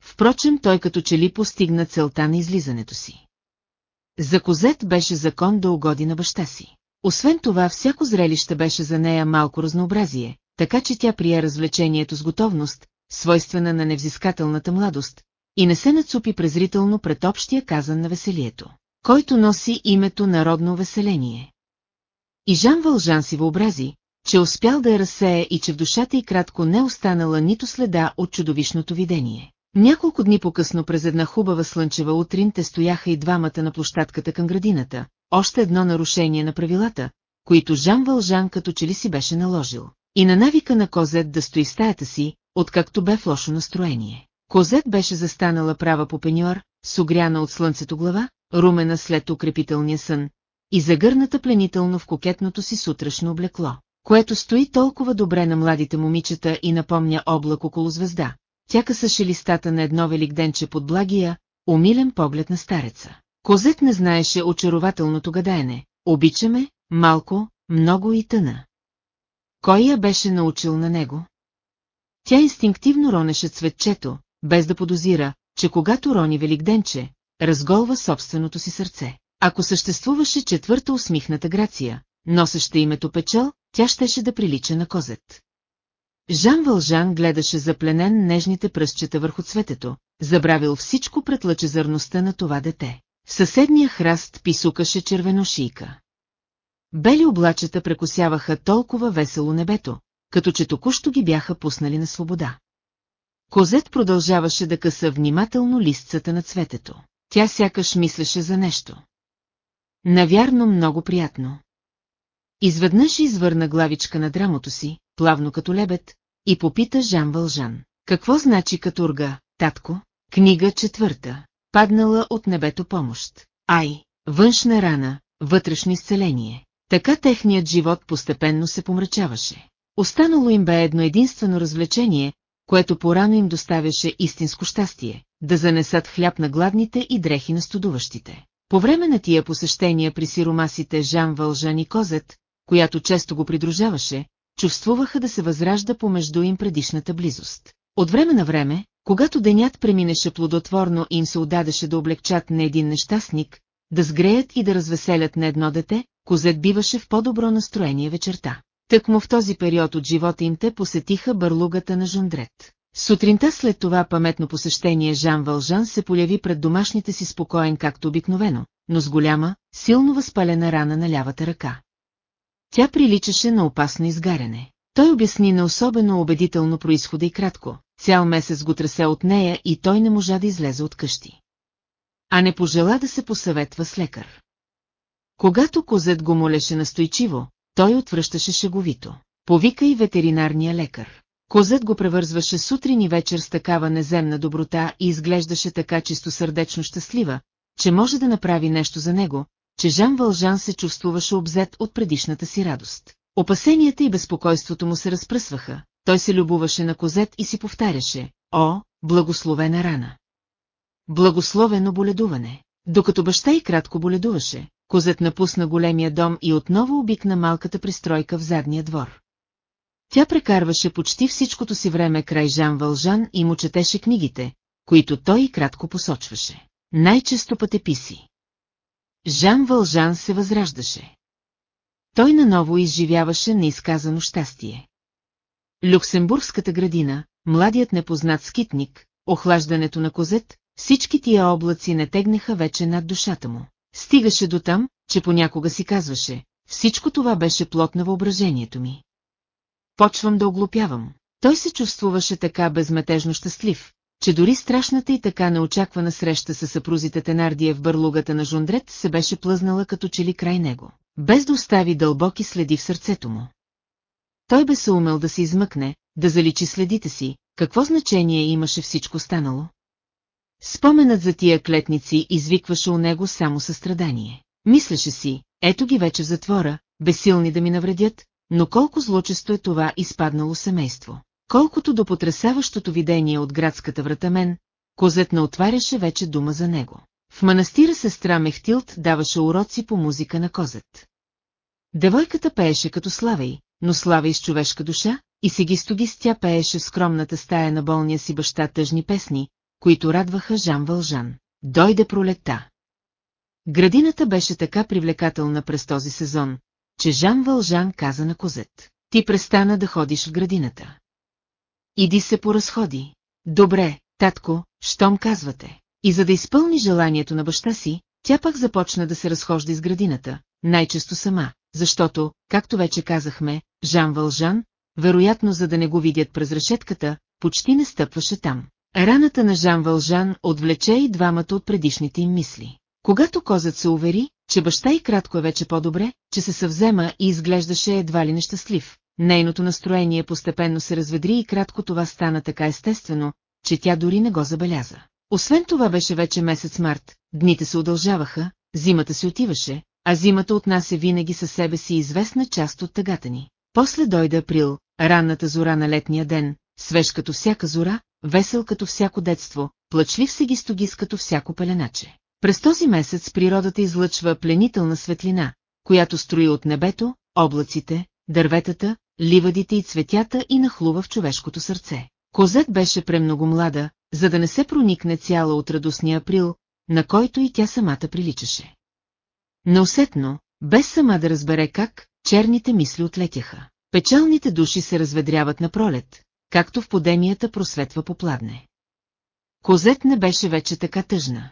Впрочем той като че ли постигна целта на излизането си. За Козет беше закон да угоди на баща си. Освен това, всяко зрелище беше за нея малко разнообразие, така че тя прие развлечението с готовност, свойствена на невзискателната младост, и не се нацупи презрително пред общия казан на веселието, който носи името народно веселение. И Жан Вължан си въобрази, че успял да я разсее и че в душата й кратко не останала нито следа от чудовищното видение. Няколко дни по-късно през една хубава слънчева утрин те стояха и двамата на площадката към градината, още едно нарушение на правилата, които Жан Вължан като че ли си беше наложил. И на навика на Козет да стои стаята си, откакто бе в лошо настроение. Козет беше застанала права по пеньор, с огряна от слънцето глава, румена след укрепителния сън, и загърната пленително в кокетното си сутрешно облекло, което стои толкова добре на младите момичета и напомня облак около звезда. Тя късаше листата на едно великденче под благия, умилен поглед на стареца. Козет не знаеше очарователното гадаене. Обичаме, малко, много и тъна. Кой я беше научил на него? Тя инстинктивно ронеше цветчето, без да подозира, че когато рони Великденче, разголва собственото си сърце. Ако съществуваше четвърта усмихната Грация, носеща името Печел, тя щеше да прилича на козет. Жан Вължан гледаше запленен нежните пръстчета върху цветето, забравил всичко пред лъчезърността на това дете. В съседния храст писукаше червеношийка. Бели облачета прекосяваха толкова весело небето, като че току-що ги бяха пуснали на свобода. Козет продължаваше да къса внимателно листцата на цветето. Тя сякаш мислеше за нещо. Навярно много приятно. Изведнъж извърна главичка на драмото си, плавно като лебед, и попита Жан Вължан. Какво значи катурга, татко? Книга четвърта. Паднала от небето помощ. Ай, външна рана, вътрешно изцеление. Така техният живот постепенно се помрачаваше. Останало им бе едно единствено развлечение, което порано им доставяше истинско щастие, да занесат хляб на гладните и дрехи на студуващите. По време на тия посещения при сиромасите Жан Вължан и Козет, която често го придружаваше, чувствуваха да се възражда помежду им предишната близост. От време на време, когато денят преминеше плодотворно и им се отдадеше да облегчат на един нещастник, да сгреят и да развеселят на едно дете, Козет биваше в по-добро настроение вечерта. Тъкмо в този период от живота им те посетиха бърлугата на Жондрет. Сутринта след това паметно посещение Жан Вължан се поляви пред домашните си спокоен както обикновено, но с голяма, силно възпалена рана на лявата ръка. Тя приличаше на опасно изгаряне. Той обясни на особено убедително происхода и кратко. Цял месец го тресе от нея и той не можа да излезе от къщи. А не пожела да се посъветва с лекар. Когато козет го молеше настойчиво, той отвръщаше шеговито. Повика и ветеринарния лекар. Козет го превързваше сутрин и вечер с такава неземна доброта и изглеждаше така чисто сърдечно щастлива, че може да направи нещо за него, че Жан Вължан се чувствуваше обзет от предишната си радост. Опасенията и безпокойството му се разпръсваха, той се любуваше на Козет и си повтаряше, о, благословена рана. Благословено боледуване. Докато баща и кратко боледуваше, Козет напусна големия дом и отново обикна малката пристройка в задния двор. Тя прекарваше почти всичкото си време край Жан Вължан и му четеше книгите, които той и кратко посочваше. Най-често пътеписи. Жан Вължан се възраждаше. Той наново изживяваше неизказано щастие. Люксембургската градина, младият непознат скитник, охлаждането на козет, всички тия облаци не тегнаха вече над душата му. Стигаше до там, че понякога си казваше, всичко това беше плод на въображението ми. Почвам да оглупявам. Той се чувствуваше така безметежно щастлив, че дори страшната и така неочаквана среща с съпрузите Тенардия в бърлугата на Жондрет се беше плъзнала като че ли край него, без да остави дълбоки следи в сърцето му. Той бе се умел да се измъкне, да заличи следите си, какво значение имаше всичко станало? Споменът за тия клетници извикваше у него само състрадание. Мислеше си, ето ги вече в затвора, безсилни да ми навредят, но колко злочесто е това изпаднало семейство. Колкото до потрясаващото видение от градската врата мен, козет не отваряше вече дума за него. В манастира сестра Мехтилт даваше уроци по музика на козет. Девойката пееше като Славей, но Славей с човешка душа, и сегистогист тя пееше в скромната стая на болния си баща тъжни песни, които радваха Жан Вължан. Дойде пролетта. Градината беше така привлекателна през този сезон, че Жан Вължан каза на козет. Ти престана да ходиш в градината. Иди се поразходи. Добре, татко, щом казвате. И за да изпълни желанието на баща си, тя пак започна да се разхожда из градината, най-често сама, защото, както вече казахме, Жан Вължан, вероятно за да не го видят през решетката, почти не стъпваше там. Раната на Жан Вължан отвлече и двамата от предишните им мисли. Когато козът се увери, че баща и кратко е вече по-добре, че се съвзема и изглеждаше едва ли нещастлив, нейното настроение постепенно се разведри и кратко това стана така естествено, че тя дори не го забеляза. Освен това беше вече месец март, дните се удължаваха, зимата си отиваше, а зимата отнася винаги със себе си известна част от тъгата ни. После дойде април, ранната зора на летния ден, свеж като всяка зора, весел като всяко детство, плачлив сегистогис като всяко пеленаче. През този месец природата излъчва пленителна светлина, която строи от небето, облаците, дърветата, ливадите и цветята и нахлува в човешкото сърце. Козет беше премного млада, за да не се проникне цяла от радостния април, на който и тя самата приличаше. Неусетно, без сама да разбере как, черните мисли отлетяха. Печалните души се разведряват на пролет, както в подемията просветва попладне. Козет не беше вече така тъжна.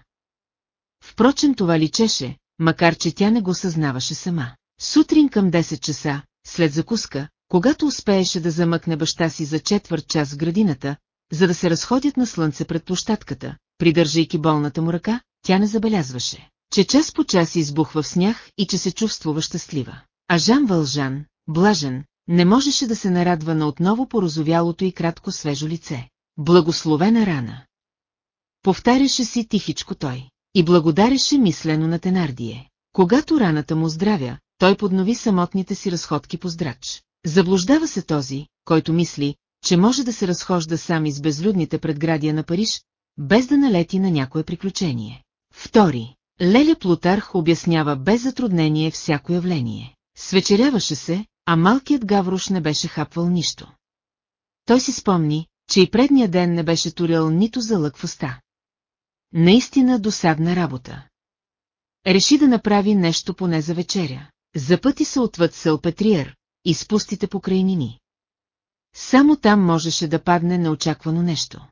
Впрочем това личеше, макар че тя не го съзнаваше сама. Сутрин към 10 часа, след закуска, когато успееше да замъкне баща си за четвърт час в градината, за да се разходят на слънце пред площадката, придържайки болната му ръка, тя не забелязваше, че час по час избухва в снях и че се чувствува щастлива. А Жан Вължан, блажен, не можеше да се нарадва на отново порозовялото и кратко свежо лице. Благословена рана. Повтаряше си тихичко той и благодареше мислено на Тенардие. Когато раната му здравя, той поднови самотните си разходки по здрач. Заблуждава се този, който мисли, че може да се разхожда сам из безлюдните предградия на Париж, без да налети на някое приключение. Втори. Леля Плутарх обяснява без затруднение всяко явление. Свечеряваше се, а малкият Гаврош не беше хапвал нищо. Той си спомни, че и предния ден не беше турял нито за лък в уста. Наистина досадна работа. Реши да направи нещо поне за вечеря. Запъти се отвъд Сълпетриер, и спустите по крайнини. Само там можеше да падне неочаквано нещо.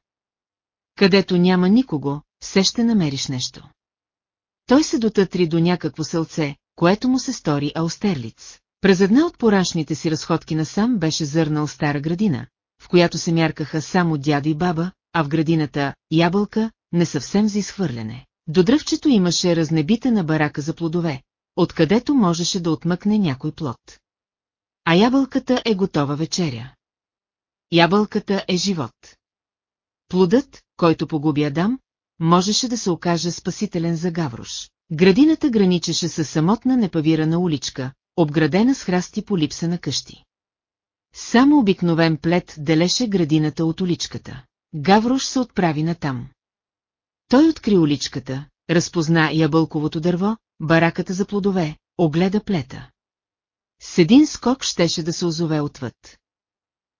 Където няма никого, все ще намериш нещо. Той се дотътри до някакво селце, което му се стори Аустерлиц. През една от пораншните си разходки насам беше зърнал стара градина, в която се мяркаха само дядо и баба, а в градината – ябълка, не съвсем за изхвърляне. До дръвчето имаше разнебита на барака за плодове, откъдето можеше да отмъкне някой плод. А ябълката е готова вечеря. Ябълката е живот. Плодът, който погуби Адам, можеше да се окаже спасителен за Гаврош. Градината граничеше със самотна непавирана уличка, обградена с храсти по липса на къщи. Само обикновен плет делеше градината от уличката. Гаврош се отправи натам. Той откри уличката, разпозна ябълковото дърво, бараката за плодове, огледа плета. С един скок щеше да се озове отвъд.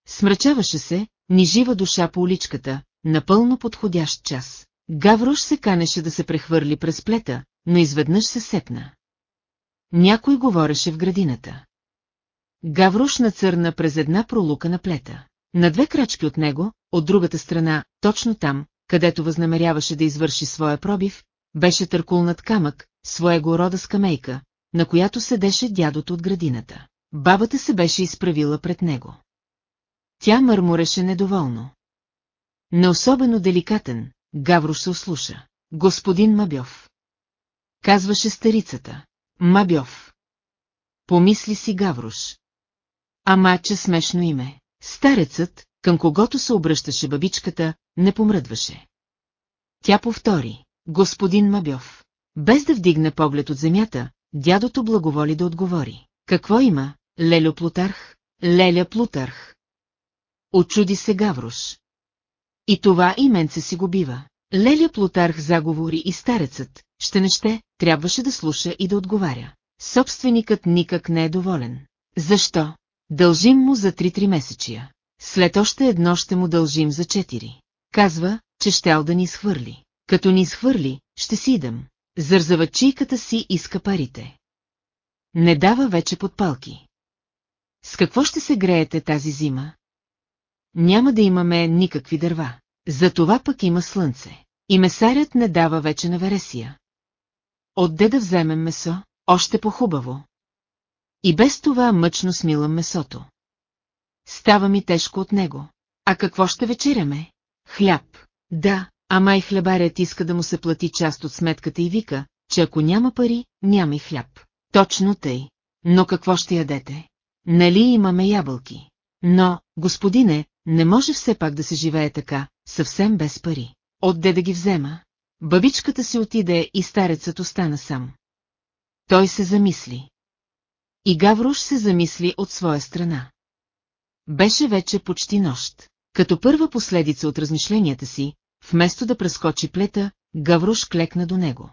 Смрачаваше се, ни жива душа по уличката, напълно подходящ час. Гаврош се канеше да се прехвърли през плета, но изведнъж се сепна. Някой говореше в градината. Гаврош нацърна през една пролука на плета. На две крачки от него, от другата страна, точно там, където възнамеряваше да извърши своя пробив, беше търкулнат камък, своего рода скамейка, на която седеше дядото от градината. Бабата се беше изправила пред него. Тя мърмореше недоволно. Не особено деликатен, Гаврош се ослуша. Господин Мабьов. Казваше старицата. Мабьов. Помисли си Гаврош. Ама, че смешно име. Старецът, към когото се обръщаше бабичката, не помръдваше. Тя повтори. Господин Мабьов. Без да вдигне поглед от земята, дядото благоволи да отговори. Какво има, Лелю Плутарх? Леля Плутарх. Очуди се Гаврош. И това именце си го бива. Леля Плутарх заговори и старецът, ще не ще, трябваше да слуша и да отговаря. Собственикът никак не е доволен. Защо? Дължим му за три-три месечия. След още едно ще му дължим за четири. Казва, че щял да ни изхвърли. Като ни изхвърли, ще си идем. Зързавачийката си иска парите. Не дава вече подпалки. С какво ще се греете тази зима? Няма да имаме никакви дърва. За това пък има слънце. И месарят не дава вече на Вересия. Отде да вземем месо, още по-хубаво. И без това мъчно смилам месото. Става ми тежко от него. А какво ще вечеряме? Хляб. Да, ама и хлебарят иска да му се плати част от сметката и вика, че ако няма пари, няма и хляб. Точно тъй. Но какво ще ядете? Нали имаме ябълки? Но, господине, не може все пак да се живее така, съвсем без пари. Отде да ги взема? Бабичката си отиде и старецът остана сам. Той се замисли. И Гаврош се замисли от своя страна. Беше вече почти нощ. Като първа последица от размишленията си, вместо да прескочи плета, Гаврош клекна до него.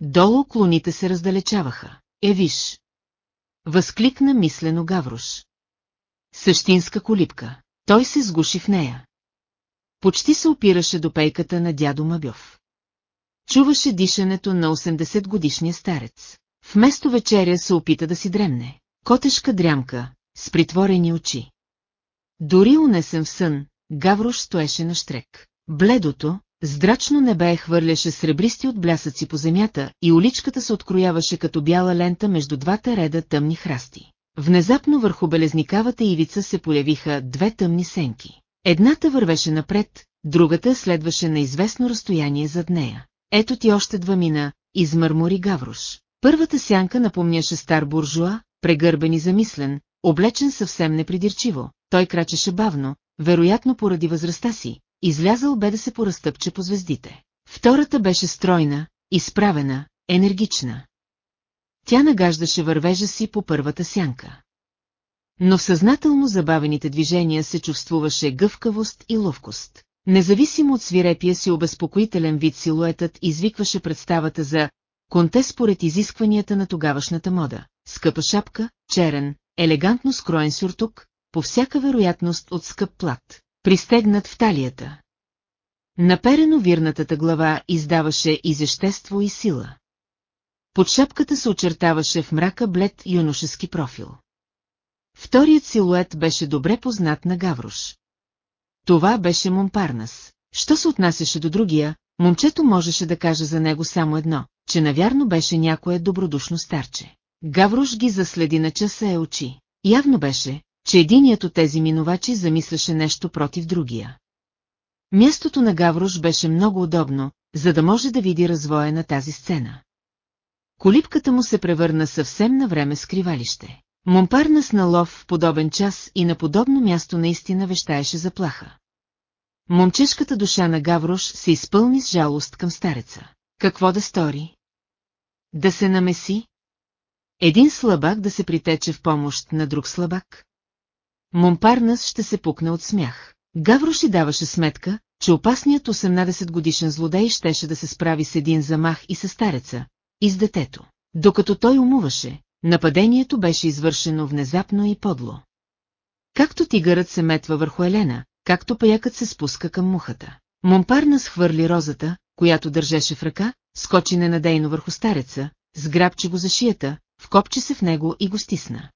Долу клоните се раздалечаваха. Е, виж! Възкликна мислено Гаврош. Същинска колипка. Той се сгуши в нея. Почти се опираше до пейката на дядо Мабьов. Чуваше дишането на 80 годишния старец. Вместо вечеря се опита да си дремне. Котешка дрямка, с притворени очи. Дори унесен в сън, Гаврош стоеше на штрек. Бледото, здрачно небе хвърляше сребристи от блясъци по земята и уличката се открояваше като бяла лента между двата реда тъмни храсти. Внезапно върху белезникавата ивица се появиха две тъмни сенки. Едната вървеше напред, другата следваше на известно разстояние зад нея. Ето ти още два мина, измърмори Гаврош. Първата сянка напомняше стар буржуа, прегърбен и замислен, облечен съвсем непридирчиво. Той крачеше бавно, вероятно поради възрастта си, излязъл бе да се поразтъпче по звездите. Втората беше стройна, изправена, енергична. Тя нагаждаше вървежа си по първата сянка. Но в съзнателно забавените движения се чувствуваше гъвкавост и ловкост. Независимо от свирепия си обезпокоителен вид силуетът извикваше представата за конте според изискванията на тогавашната мода. Скъпа шапка, черен, елегантно скроен сюртук, по всяка вероятност от скъп плат, пристегнат в талията. Наперено вирнатата глава издаваше изещество и сила. Под шапката се очертаваше в мрака блед юношески профил. Вторият силует беше добре познат на Гаврош. Това беше Момпарнас. Що се отнасяше до другия, момчето можеше да каже за него само едно, че навярно беше някое добродушно старче. Гаврош ги заследи на часа е очи. Явно беше, че единият от тези минувачи замисляше нещо против другия. Мястото на Гаврош беше много удобно, за да може да види развоя на тази сцена. Колипката му се превърна съвсем на време скривалище. Момпарнас на лов в подобен час и на подобно място наистина вещаеше заплаха. Момчешката душа на Гаврош се изпълни с жалост към стареца. Какво да стори? Да се намеси? Един слабак да се притече в помощ на друг слабак? Момпарнас ще се пукне от смях. Гаврош и даваше сметка, че опасният 18 годишен злодей щеше да се справи с един замах и със стареца, и с детето. Докато той умуваше, нападението беше извършено внезапно и подло. Както тигърът се метва върху Елена, както паякът се спуска към мухата. Момпарна схвърли розата, която държеше в ръка, скочи ненадейно върху стареца, сграбчи го за шията, вкопчи се в него и го стисна.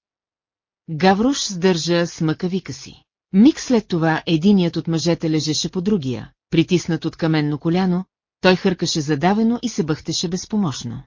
Гаврош сдържа смъка вика си. Миг след това единият от мъжете лежеше по другия, притиснат от каменно коляно, той хъркаше задавено и се бъхтеше безпомощно.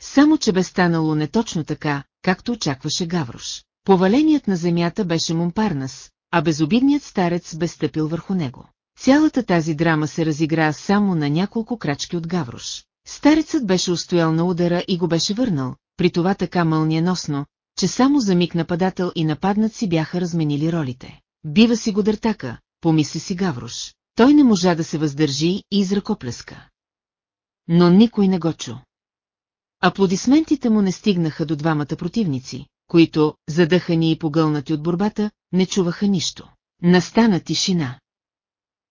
Само, че бе станало не точно така, както очакваше Гаврош. Поваленият на земята беше Момпарнас, а безобидният старец бе стъпил върху него. Цялата тази драма се разигра само на няколко крачки от Гаврош. Старецът беше устоял на удара и го беше върнал, при това така мълниеносно, че само за миг нападател и нападнат си бяха разменили ролите. Бива си го дъртака, помисли си Гаврош. Той не можа да се въздържи и изръкоплеска. Но никой не го чу. Аплодисментите му не стигнаха до двамата противници, които, задъхани и погълнати от борбата, не чуваха нищо. Настана тишина.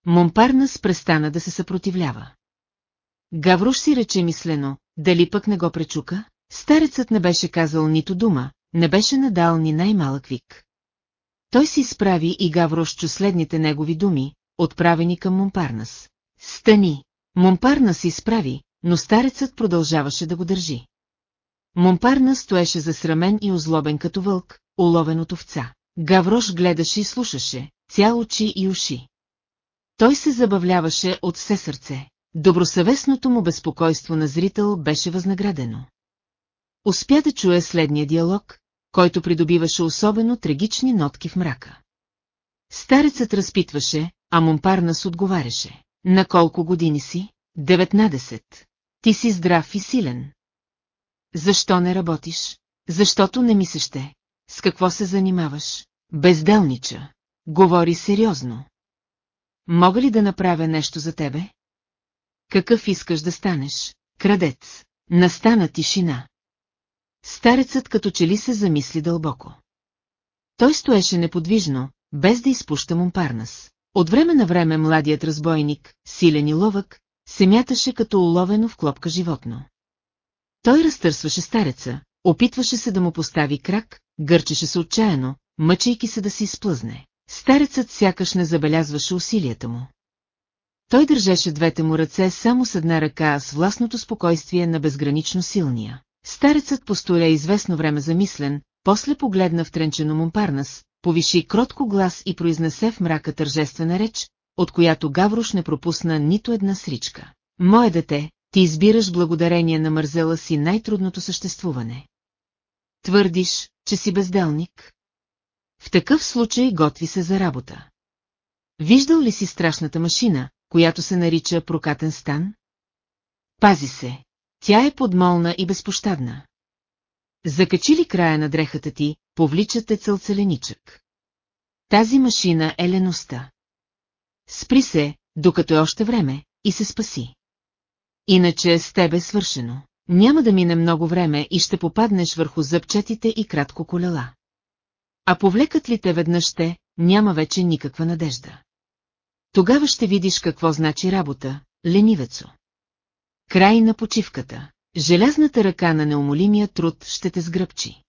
Момпарнас престана да се съпротивлява. Гаврош си рече мислено, дали пък не го пречука? Старецът не беше казал нито дума, не беше надал ни най-малък вик. Той си изправи и Гаврош чу следните негови думи, отправени към Момпарнас. Стани! Момпарнас изправи, но старецът продължаваше да го държи. Момпарнас стоеше засрамен и озлобен като вълк, уловен от овца. Гаврош гледаше и слушаше, цял очи и уши. Той се забавляваше от все сърце. Добросъвестното му безпокойство на зрител беше възнаградено. Успя да чуе следния диалог, който придобиваше особено трагични нотки в мрака. Старецът разпитваше, а Момпарнас отговаряше. На колко години си? 19. Ти си здрав и силен. Защо не работиш? Защото не ми се. С какво се занимаваш? Безделнича. Говори сериозно. Мога ли да направя нещо за тебе? Какъв искаш да станеш? Крадец. Настана тишина. Старецът като че ли се замисли дълбоко. Той стоеше неподвижно, без да изпуща Момпарнас. От време на време младият разбойник, силен и ловък, се мяташе като уловено в клопка животно. Той разтърсваше стареца, опитваше се да му постави крак, гърчеше се отчаяно, мъчейки се да си изплъзне. Старецът сякаш не забелязваше усилията му. Той държеше двете му ръце само с една ръка с властното спокойствие на безгранично силния. Старецът постоя известно време замислен, после погледна в тренчено Момпарнас, повиши кротко глас и произнесе в мрака тържествена реч, от която Гаврош не пропусна нито една сричка. Мое дете, ти избираш благодарение на мързела си най-трудното съществуване. Твърдиш, че си безделник? В такъв случай готви се за работа. Виждал ли си страшната машина, която се нарича прокатен стан? Пази се. Тя е подмолна и безпощадна. Закачи ли края на дрехата ти, повличате целцеленичък. Тази машина е леността. Спри се, докато е още време, и се спаси. Иначе с тебе е свършено. Няма да мине много време и ще попаднеш върху зъбчатите и кратко колела. А повлекат ли те веднъж те, няма вече никаква надежда. Тогава ще видиш какво значи работа, ленивецо. Край на почивката. Желязната ръка на неумолимия труд ще те сгръбчи.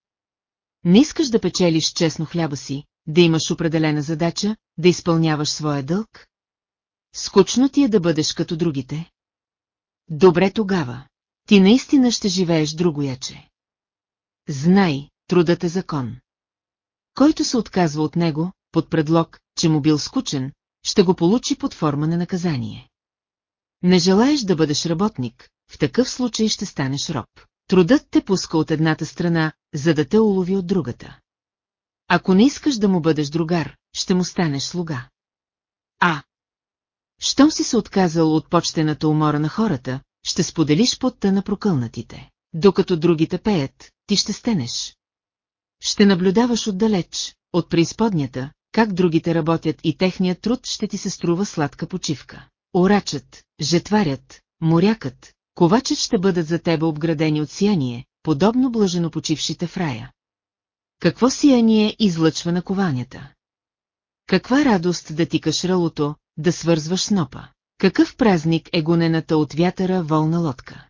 Не искаш да печелиш честно хляба си, да имаш определена задача, да изпълняваш своя дълг? Скучно ти е да бъдеш като другите? Добре тогава. Ти наистина ще живееш другояче. Знай, трудът е закон. Който се отказва от него, под предлог, че му бил скучен, ще го получи под форма на наказание. Не желаеш да бъдеш работник, в такъв случай ще станеш роб. Трудът те пуска от едната страна, за да те улови от другата. Ако не искаш да му бъдеш другар, ще му станеш слуга. А. Щом си се отказал от почтената умора на хората, ще споделиш потта на прокълнатите. Докато другите пеят, ти ще стенеш. Ще наблюдаваш отдалеч, от преизподнята, как другите работят и техният труд ще ти се струва сладка почивка. Орачът, жетварят, морякът, ковачът ще бъдат за тебе обградени от сияние, подобно блажено почившите в рая. Какво сияние излъчва на кованята? Каква радост да тикаш ралото, да свързваш снопа? Какъв празник е гонената от вятъра волна лодка?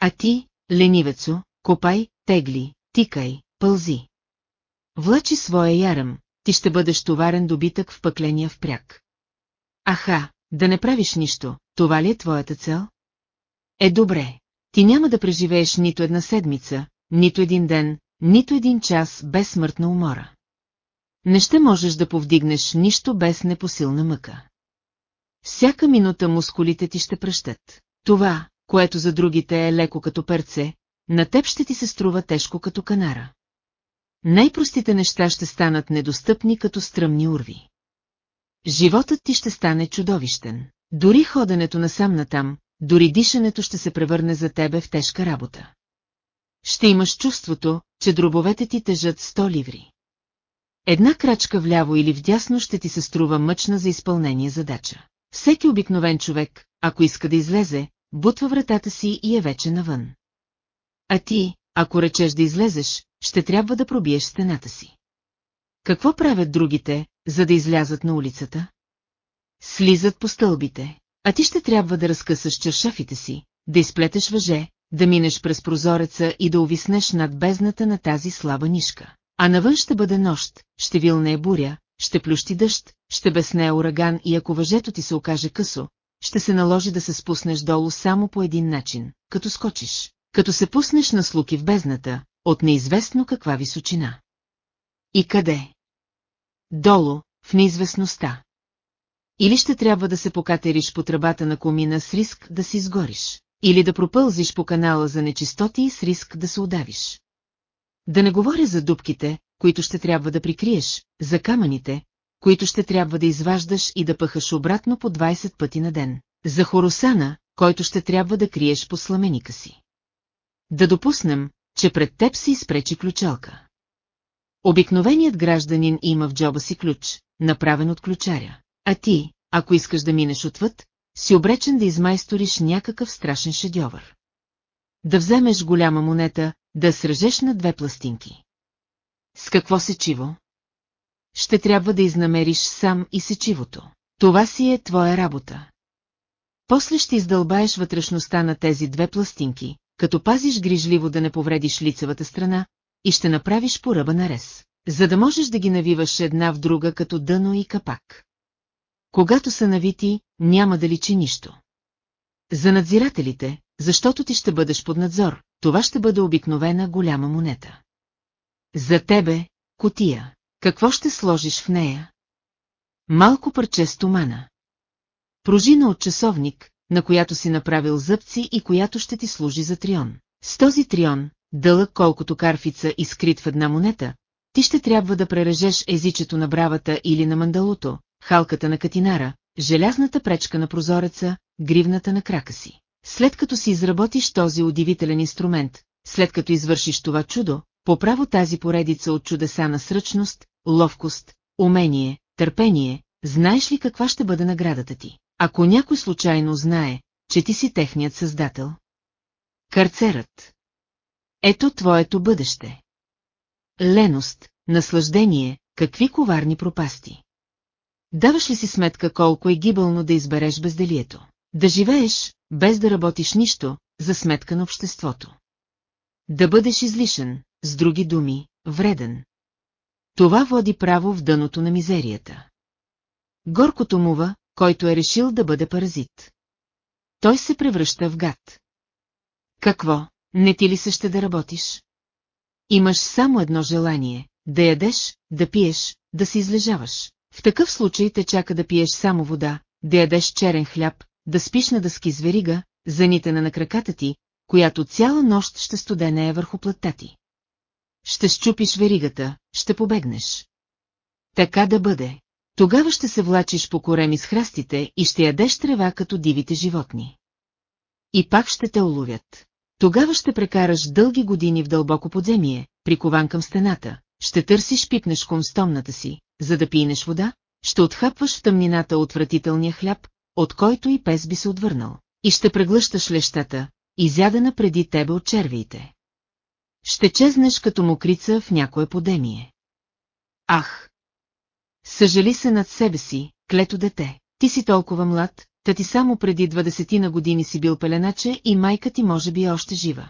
А ти, ленивецо, копай, тегли, тикай, пълзи. Влачи своя яръм, ти ще бъдеш товарен добитък в пъкления впряг. Аха, да не правиш нищо, това ли е твоята цел? Е добре, ти няма да преживееш нито една седмица, нито един ден, нито един час без смъртна умора. Не ще можеш да повдигнеш нищо без непосилна мъка. Всяка минута мускулите ти ще пръщат. Това, което за другите е леко като перце, на теб ще ти се струва тежко като канара. Най-простите неща ще станат недостъпни като стръмни урви. Животът ти ще стане чудовищен. Дори ходенето насам натам, дори дишането ще се превърне за тебе в тежка работа. Ще имаш чувството, че дробовете ти тежат сто ливри. Една крачка вляво или вдясно ще ти се струва мъчна за изпълнение задача. Всеки обикновен човек, ако иска да излезе, бутва вратата си и е вече навън. А ти, ако речеш да излезеш, ще трябва да пробиеш стената си. Какво правят другите, за да излязат на улицата? Слизат по стълбите, а ти ще трябва да разкъсаш чершафите си, да изплетеш въже, да минеш през прозореца и да увиснеш над бездната на тази слаба нишка. А навън ще бъде нощ, ще вилне буря, ще плющи дъжд, ще бесне ураган и ако въжето ти се окаже късо, ще се наложи да се спуснеш долу само по един начин, като скочиш, като се пуснеш на слуки в бездната, от неизвестно каква височина. И къде? Долу, в неизвестността. Или ще трябва да се покатериш по тръбата на комина с риск да си изгориш, или да пропълзиш по канала за нечистоти с риск да се удавиш. Да не говоря за дубките, които ще трябва да прикриеш, за камъните, които ще трябва да изваждаш и да пъхаш обратно по 20 пъти на ден, за хоросана, който ще трябва да криеш по сламеника си. Да допуснем, че пред теб се изпречи ключалка. Обикновеният гражданин има в джоба си ключ, направен от ключаря. А ти, ако искаш да минеш отвъд, си обречен да измайсториш някакъв страшен шедьовър. Да вземеш голяма монета, да срежеш на две пластинки. С какво сечиво? Ще трябва да изнамериш сам и сечивото. Това си е твоя работа. После ще издълбаеш вътрешността на тези две пластинки, като пазиш грижливо да не повредиш лицевата страна, и ще направиш по ръба нарез, за да можеш да ги навиваш една в друга като дъно и капак. Когато са навити, няма да личи нищо. За надзирателите, защото ти ще бъдеш под надзор, това ще бъде обикновена голяма монета. За тебе, котия, какво ще сложиш в нея? Малко парче стомана. Пружина от часовник, на която си направил зъбци и която ще ти служи за трион. С този трион, дълъг колкото карфица и скрит в една монета, ти ще трябва да прережеш езичето на бравата или на мандалото, халката на катинара, желязната пречка на прозореца, гривната на крака си. След като си изработиш този удивителен инструмент, след като извършиш това чудо, по право тази поредица от чудеса на сръчност, ловкост, умение, търпение, знаеш ли каква ще бъде наградата ти? Ако някой случайно знае, че ти си техният създател. Карцерът. Ето твоето бъдеще. Леност, наслаждение, какви коварни пропасти. Даваш ли си сметка колко е гибълно да избереш безделието? Да живееш, без да работиш нищо, за сметка на обществото. Да бъдеш излишен, с други думи, вреден. Това води право в дъното на мизерията. Горкото мува, който е решил да бъде паразит. Той се превръща в гад. Какво, не ти ли се ще да работиш? Имаш само едно желание – да ядеш, да пиеш, да се излежаваш. В такъв случай те чака да пиеш само вода, да ядеш черен хляб, да спиш на дъски с верига, занитена на краката ти, която цяла нощ ще студенее върху плътта ти. Ще щупиш веригата, ще побегнеш. Така да бъде. Тогава ще се влачиш по кореми с храстите и ще ядеш трева като дивите животни. И пак ще те уловят. Тогава ще прекараш дълги години в дълбоко подземие, прикован към стената, ще търсиш пипнешком стомната си, за да пинеш вода, ще отхапваш в тъмнината отвратителния хляб, от който и пес би се отвърнал, и ще преглъщаш лещата, изядена преди тебе от червиите. Ще чезнеш като мокрица в някое подемие. Ах! Съжали се над себе си, клето дете, ти си толкова млад, та ти само преди 20 на години си бил пеленаче и майка ти може би е още жива.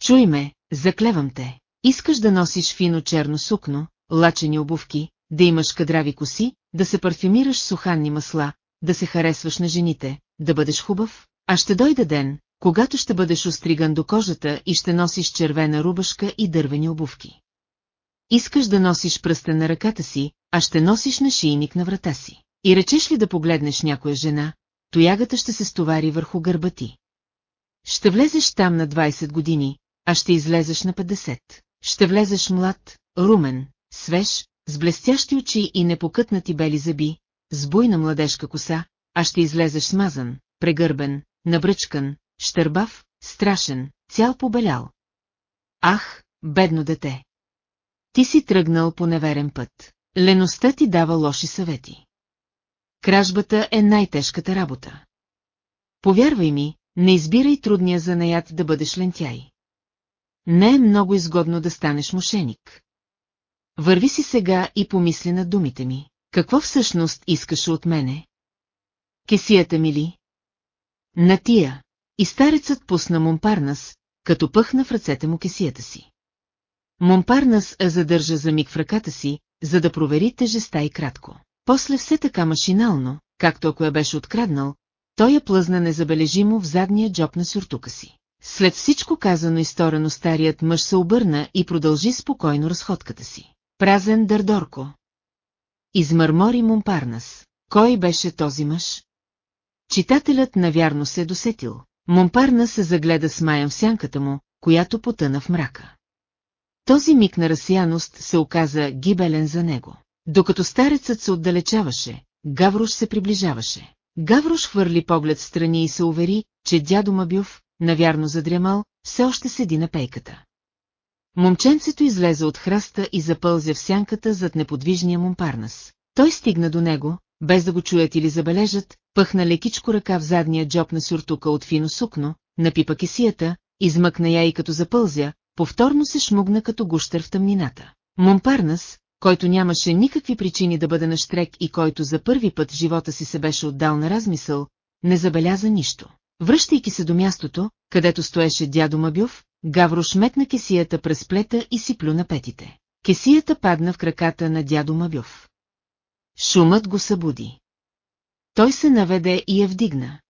Чуй ме, заклевам те, искаш да носиш фино черно сукно, лачени обувки, да имаш кадрави коси, да се парфюмираш суханни масла, да се харесваш на жените, да бъдеш хубав, а ще дойде ден, когато ще бъдеш остриган до кожата и ще носиш червена рубашка и дървени обувки. Искаш да носиш пръстен на ръката си, а ще носиш нашийник на врата си. И речеш ли да погледнеш някоя жена, тоягата ще се стовари върху гърба ти. Ще влезеш там на 20 години, а ще излезеш на 50. Ще влезеш млад, румен, свеж, с блестящи очи и непокътнати бели зъби, с буйна младежка коса, а ще излезеш смазан, прегърбен, набръчкан, щърбав, страшен, цял побелял. Ах, бедно дете! Ти си тръгнал по неверен път. Леността ти дава лоши съвети. Кражбата е най-тежката работа. Повярвай ми, не избирай трудния занаят да бъдеш лентяй. Не е много изгодно да станеш мошеник. Върви си сега и помисли на думите ми. Какво всъщност искаше от мене? Кесията ми ли? На. И старецът пусна Момпарнас, като пъхна в ръцете му кесията си. Момпарнас задържа за миг в ръката си, за да провери тежеста и кратко. После все така машинално, както ако я беше откраднал, той я плъзна незабележимо в задния джоб на сюртука си. След всичко казано и сторено старият мъж се обърна и продължи спокойно разходката си. Празен дърдорко. Измърмори Момпарнас. Кой беше този мъж? Читателят навярно се е досетил. Момпарна се загледа смаян в сянката му, която потъна в мрака. Този миг на разсияност се оказа гибелен за него. Докато старецът се отдалечаваше, Гаврош се приближаваше. Гаврош хвърли поглед страни и се увери, че дядо Мабюв, навярно задрямал, все още седи на пейката. Момченцето излезе от храста и запълзя в сянката зад неподвижния Момпарнас. Той стигна до него, без да го чуят или забележат, пъхна лекичко ръка в задния джоб на сюртука от фино сукно, напипа кесията, измъкна я и като запълзя, повторно се шмугна като гущер в тъмнината. Момпарнас, който нямаше никакви причини да бъде на штрек и който за първи път живота си се беше отдал на размисъл, не нищо. Връщайки се до мястото, където стоеше дядо Мабюв, Гаврош метна кесията през плета и си плю на петите. Кесията падна в краката на дядо Мабюв. Шумът го събуди. Той се наведе и я вдигна.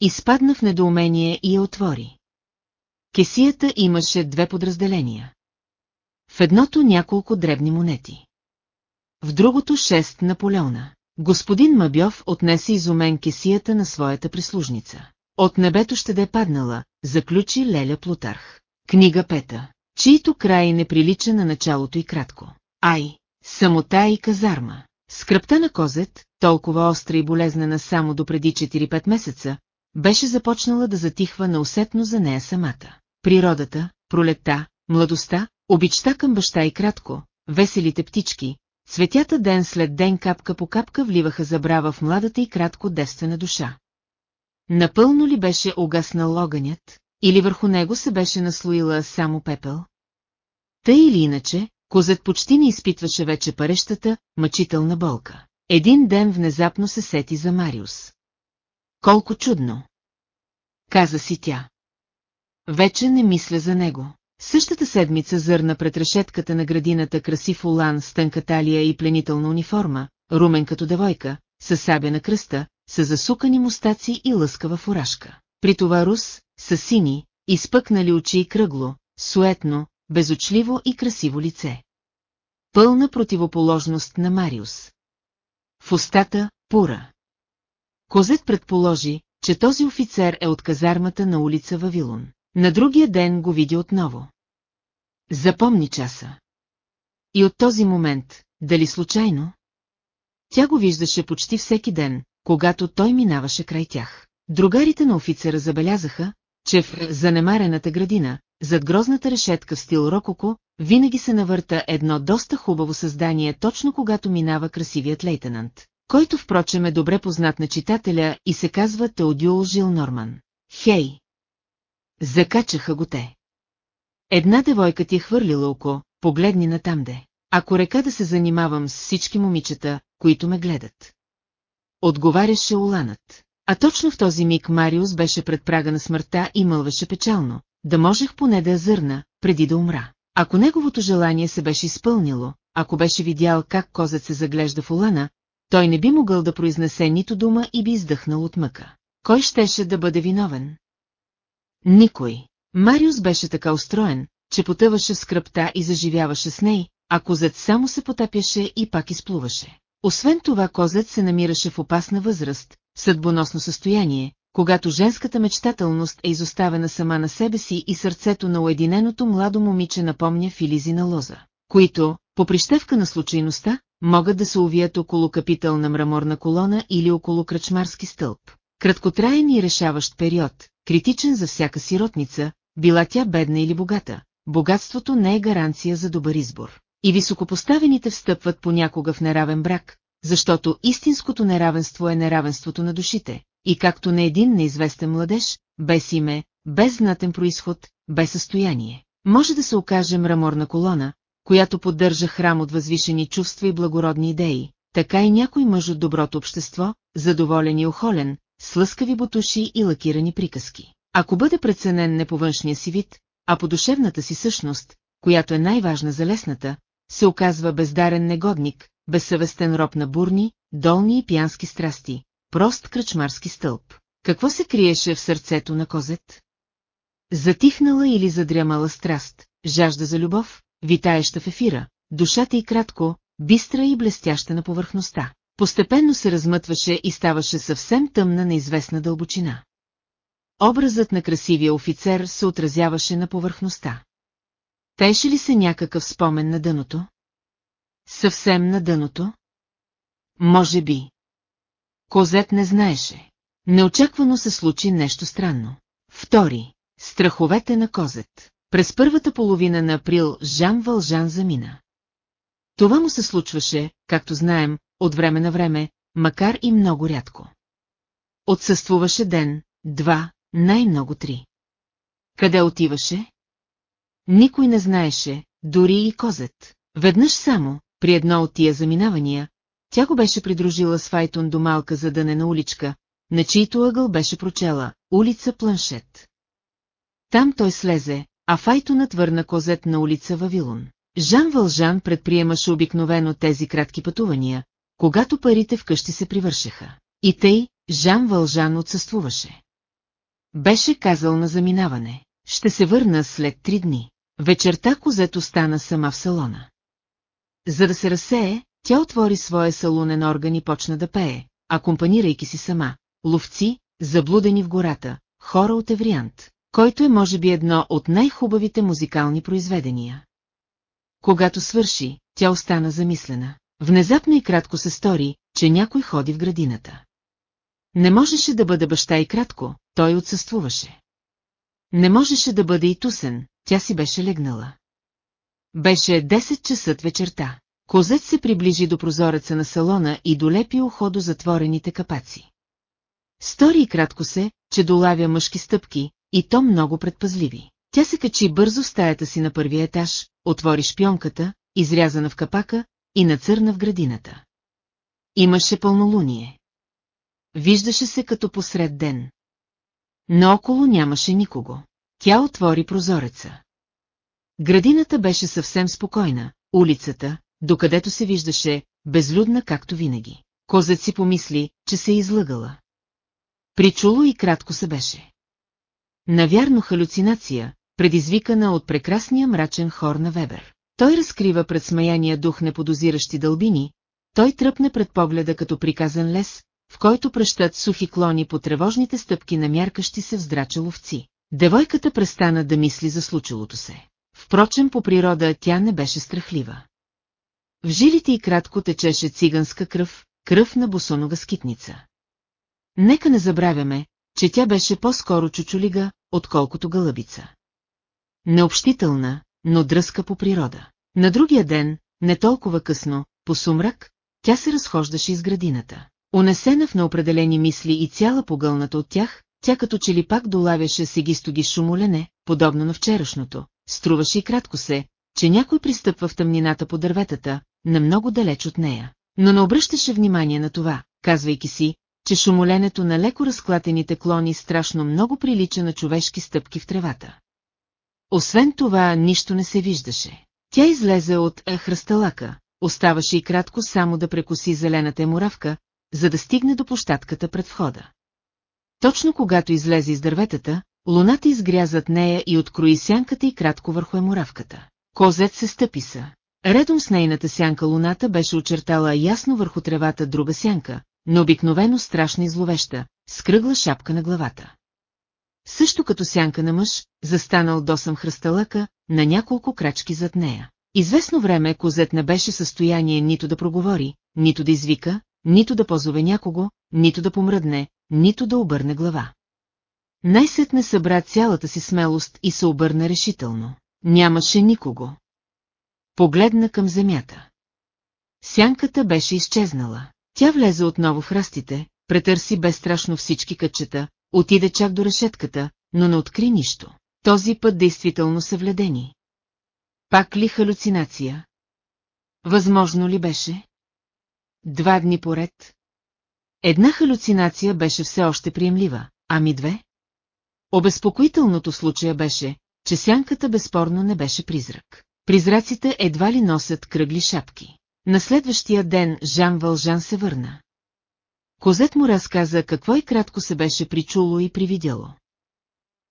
Изпадна в недоумение и я отвори. Кесията имаше две подразделения. В едното няколко дребни монети. В другото шест Наполеона. Господин Мабьов отнесе изумен кесията на своята прислужница. От небето ще да е паднала, заключи Леля Плутарх. Книга пета, чието край не прилича на началото и кратко. Ай, самота и казарма. Скръпта на козет, толкова остра и болезнена само до преди 4-5 месеца, беше започнала да затихва неусетно за нея самата. Природата, пролетта, младостта, обичта към баща и кратко, веселите птички, цветята ден след ден капка по капка вливаха забрава в младата и кратко девствена душа. Напълно ли беше угаснал огънят, или върху него се беше наслоила само пепел? Тъй или иначе, козът почти не изпитваше вече парещата, мъчителна болка. Един ден внезапно се сети за Мариус. Колко чудно! Каза си тя. Вече не мисля за него. Същата седмица зърна пред решетката на градината красив улан с тънка талия и пленителна униформа, румен като девойка, с сабя на кръста, с засукани мустаци и лъскава фуражка. При това рус, с сини, изпъкнали очи и кръгло, суетно, безочливо и красиво лице. Пълна противоположност на Мариус. В устата – пура. Козет предположи, че този офицер е от казармата на улица Вавилон. На другия ден го види отново. Запомни часа. И от този момент, дали случайно? Тя го виждаше почти всеки ден, когато той минаваше край тях. Другарите на офицера забелязаха, че в занемарената градина, зад грозната решетка в стил рококо, винаги се навърта едно доста хубаво създание точно когато минава красивият лейтенант, който впрочем е добре познат на читателя и се казва Теодюл Жил Норман. Хей! Закачаха го те. Една девойка ти е хвърлила око, погледни на тамде. Ако река да се занимавам с всички момичета, които ме гледат. Отговаряше Оланът. А точно в този миг Мариус беше пред прага на смъртта и мълваше печално, да можех поне да я зърна, преди да умра. Ако неговото желание се беше изпълнило, ако беше видял как козът се заглежда в Олана, той не би могъл да произнесе нито дума и би издъхнал от мъка. Кой щеше да бъде виновен? Никой. Мариус беше така устроен, че потъваше в скръпта и заживяваше с ней, а козът само се потапяше и пак изплуваше. Освен това козът се намираше в опасна възраст, съдбоносно състояние, когато женската мечтателност е изоставена сама на себе си и сърцето на уединеното младо момиче напомня филизи на лоза, които, по прищевка на случайността, могат да се увият около капитал на мраморна колона или около кръчмарски стълб. Краткотраен и решаващ период, критичен за всяка сиротница, била тя бедна или богата, богатството не е гаранция за добър избор. И високопоставените встъпват понякога в неравен брак, защото истинското неравенство е неравенството на душите, и както на един неизвестен младеж, без име, без знатен происход, без състояние. Може да се окаже мраморна колона, която поддържа храм от възвишени чувства и благородни идеи, така и някой мъж от доброто общество, задоволен и охолен, с лъскави бутуши и лакирани приказки. Ако бъде преценен не по външния си вид, а по душевната си същност, която е най-важна за лесната, се оказва бездарен негодник, безсъвестен роб на бурни, долни и пиянски страсти, прост кръчмарски стълб. Какво се криеше в сърцето на козет? Затихнала или задрямала страст, жажда за любов, витаеща в ефира, душата и кратко, бистра и блестяща на повърхността. Постепенно се размътваше и ставаше съвсем тъмна неизвестна дълбочина. Образът на красивия офицер се отразяваше на повърхността. Теше ли се някакъв спомен на дъното? Съвсем на дъното? Може би. Козет не знаеше. Неочаквано се случи нещо странно. Втори. Страховете на Козет. През първата половина на април Жан Вължан замина. Това му се случваше, както знаем, от време на време, макар и много рядко. Отсъствуваше ден, два, най-много три. Къде отиваше? Никой не знаеше, дори и Козет. Веднъж само, при едно от тия заминавания, тя го беше придружила с Файтон до малка задънена уличка, на чийто ъгъл беше прочела улица Планшет. Там той слезе, а Файтонът върна козет на улица Вавилон. Жан Вължан предприемаше обикновено тези кратки пътувания, когато парите вкъщи се привършеха. И тъй, Жан Вължан отсъствуваше. Беше казал на заминаване. Ще се върна след три дни. Вечерта козето стана сама в салона. За да се разсее, тя отвори своя салунен орган и почна да пее, акомпанирайки си сама. Ловци, заблудени в гората, хора от Евриант, който е може би едно от най-хубавите музикални произведения. Когато свърши, тя остана замислена. Внезапно и кратко се стори, че някой ходи в градината. Не можеше да бъде баща и кратко, той отсъствуваше. Не можеше да бъде и тусен, тя си беше легнала. Беше 10 часа вечерта. Козет се приближи до прозореца на салона и долепи ухо до затворените капаци. Стори и кратко се, че долавя мъжки стъпки, и то много предпазливи. Тя се качи бързо в стаята си на първия етаж, отвори шпионката, изрязана в капака, и нацърна в градината. Имаше пълнолуние. Виждаше се като посред ден. Наоколо нямаше никого. Тя отвори прозореца. Градината беше съвсем спокойна, улицата, докъдето се виждаше, безлюдна както винаги. Козът си помисли, че се е излъгала. Причуло и кратко се беше. Навярно халюцинация, предизвикана от прекрасния мрачен хор на Вебер. Той разкрива пред смаяния дух неподозиращи дълбини, той тръпне пред погледа като приказан лес, в който пръщат сухи клони по тревожните стъпки на мяркащи се вздрача ловци. Девойката престана да мисли за случилото се. Впрочем, по природа тя не беше страхлива. В жилите и кратко течеше циганска кръв, кръв на босонога скитница. Нека не забравяме, че тя беше по-скоро чучулига, отколкото гълъбица. Необщителна, но дръска по природа. На другия ден, не толкова късно, по сумрак, тя се разхождаше из градината. Унесена в неопределени мисли и цяла погълната от тях, тя като че ли пак долавяше сегистоги шумолене, подобно на вчерашното. Струваше и кратко се, че някой пристъпва в тъмнината по дърветата, на много далеч от нея. Но не обръщаше внимание на това, казвайки си, че шумоленето на леко разклатените клони страшно много прилича на човешки стъпки в тревата. Освен това, нищо не се виждаше. Тя излезе от е, хръсталака, оставаше и кратко само да прекоси зелената емуравка, за да стигне до площадката пред входа. Точно когато излезе из дърветата, луната изгря зад нея и открои сянката и кратко върху емуравката. Козет се стъпи са. Редом с нейната сянка луната беше очертала ясно върху тревата друга сянка, но обикновено страшна и зловеща, с кръгла шапка на главата. Също като сянка на мъж, застанал досъм хръсталъка, на няколко крачки зад нея. Известно време Козет не беше състояние нито да проговори, нито да извика, нито да позове някого, нито да помръдне, нито да обърне глава. Най-сетне събра цялата си смелост и се обърна решително. Нямаше никого. Погледна към земята. сянката беше изчезнала. Тя влезе отново в храстите, претърси безстрашно всички кътчета, отиде чак до решетката, но не откри нищо. Този път действително се вледени. Пак ли халюцинация? Възможно ли беше? Два дни поред. Една халюцинация беше все още приемлива, ами две? Обезпокоителното случая беше, че сянката безспорно не беше призрак. Призраците едва ли носят кръгли шапки. На следващия ден Жан Вължан се върна. Козет му разказа какво и кратко се беше причуло и привидело.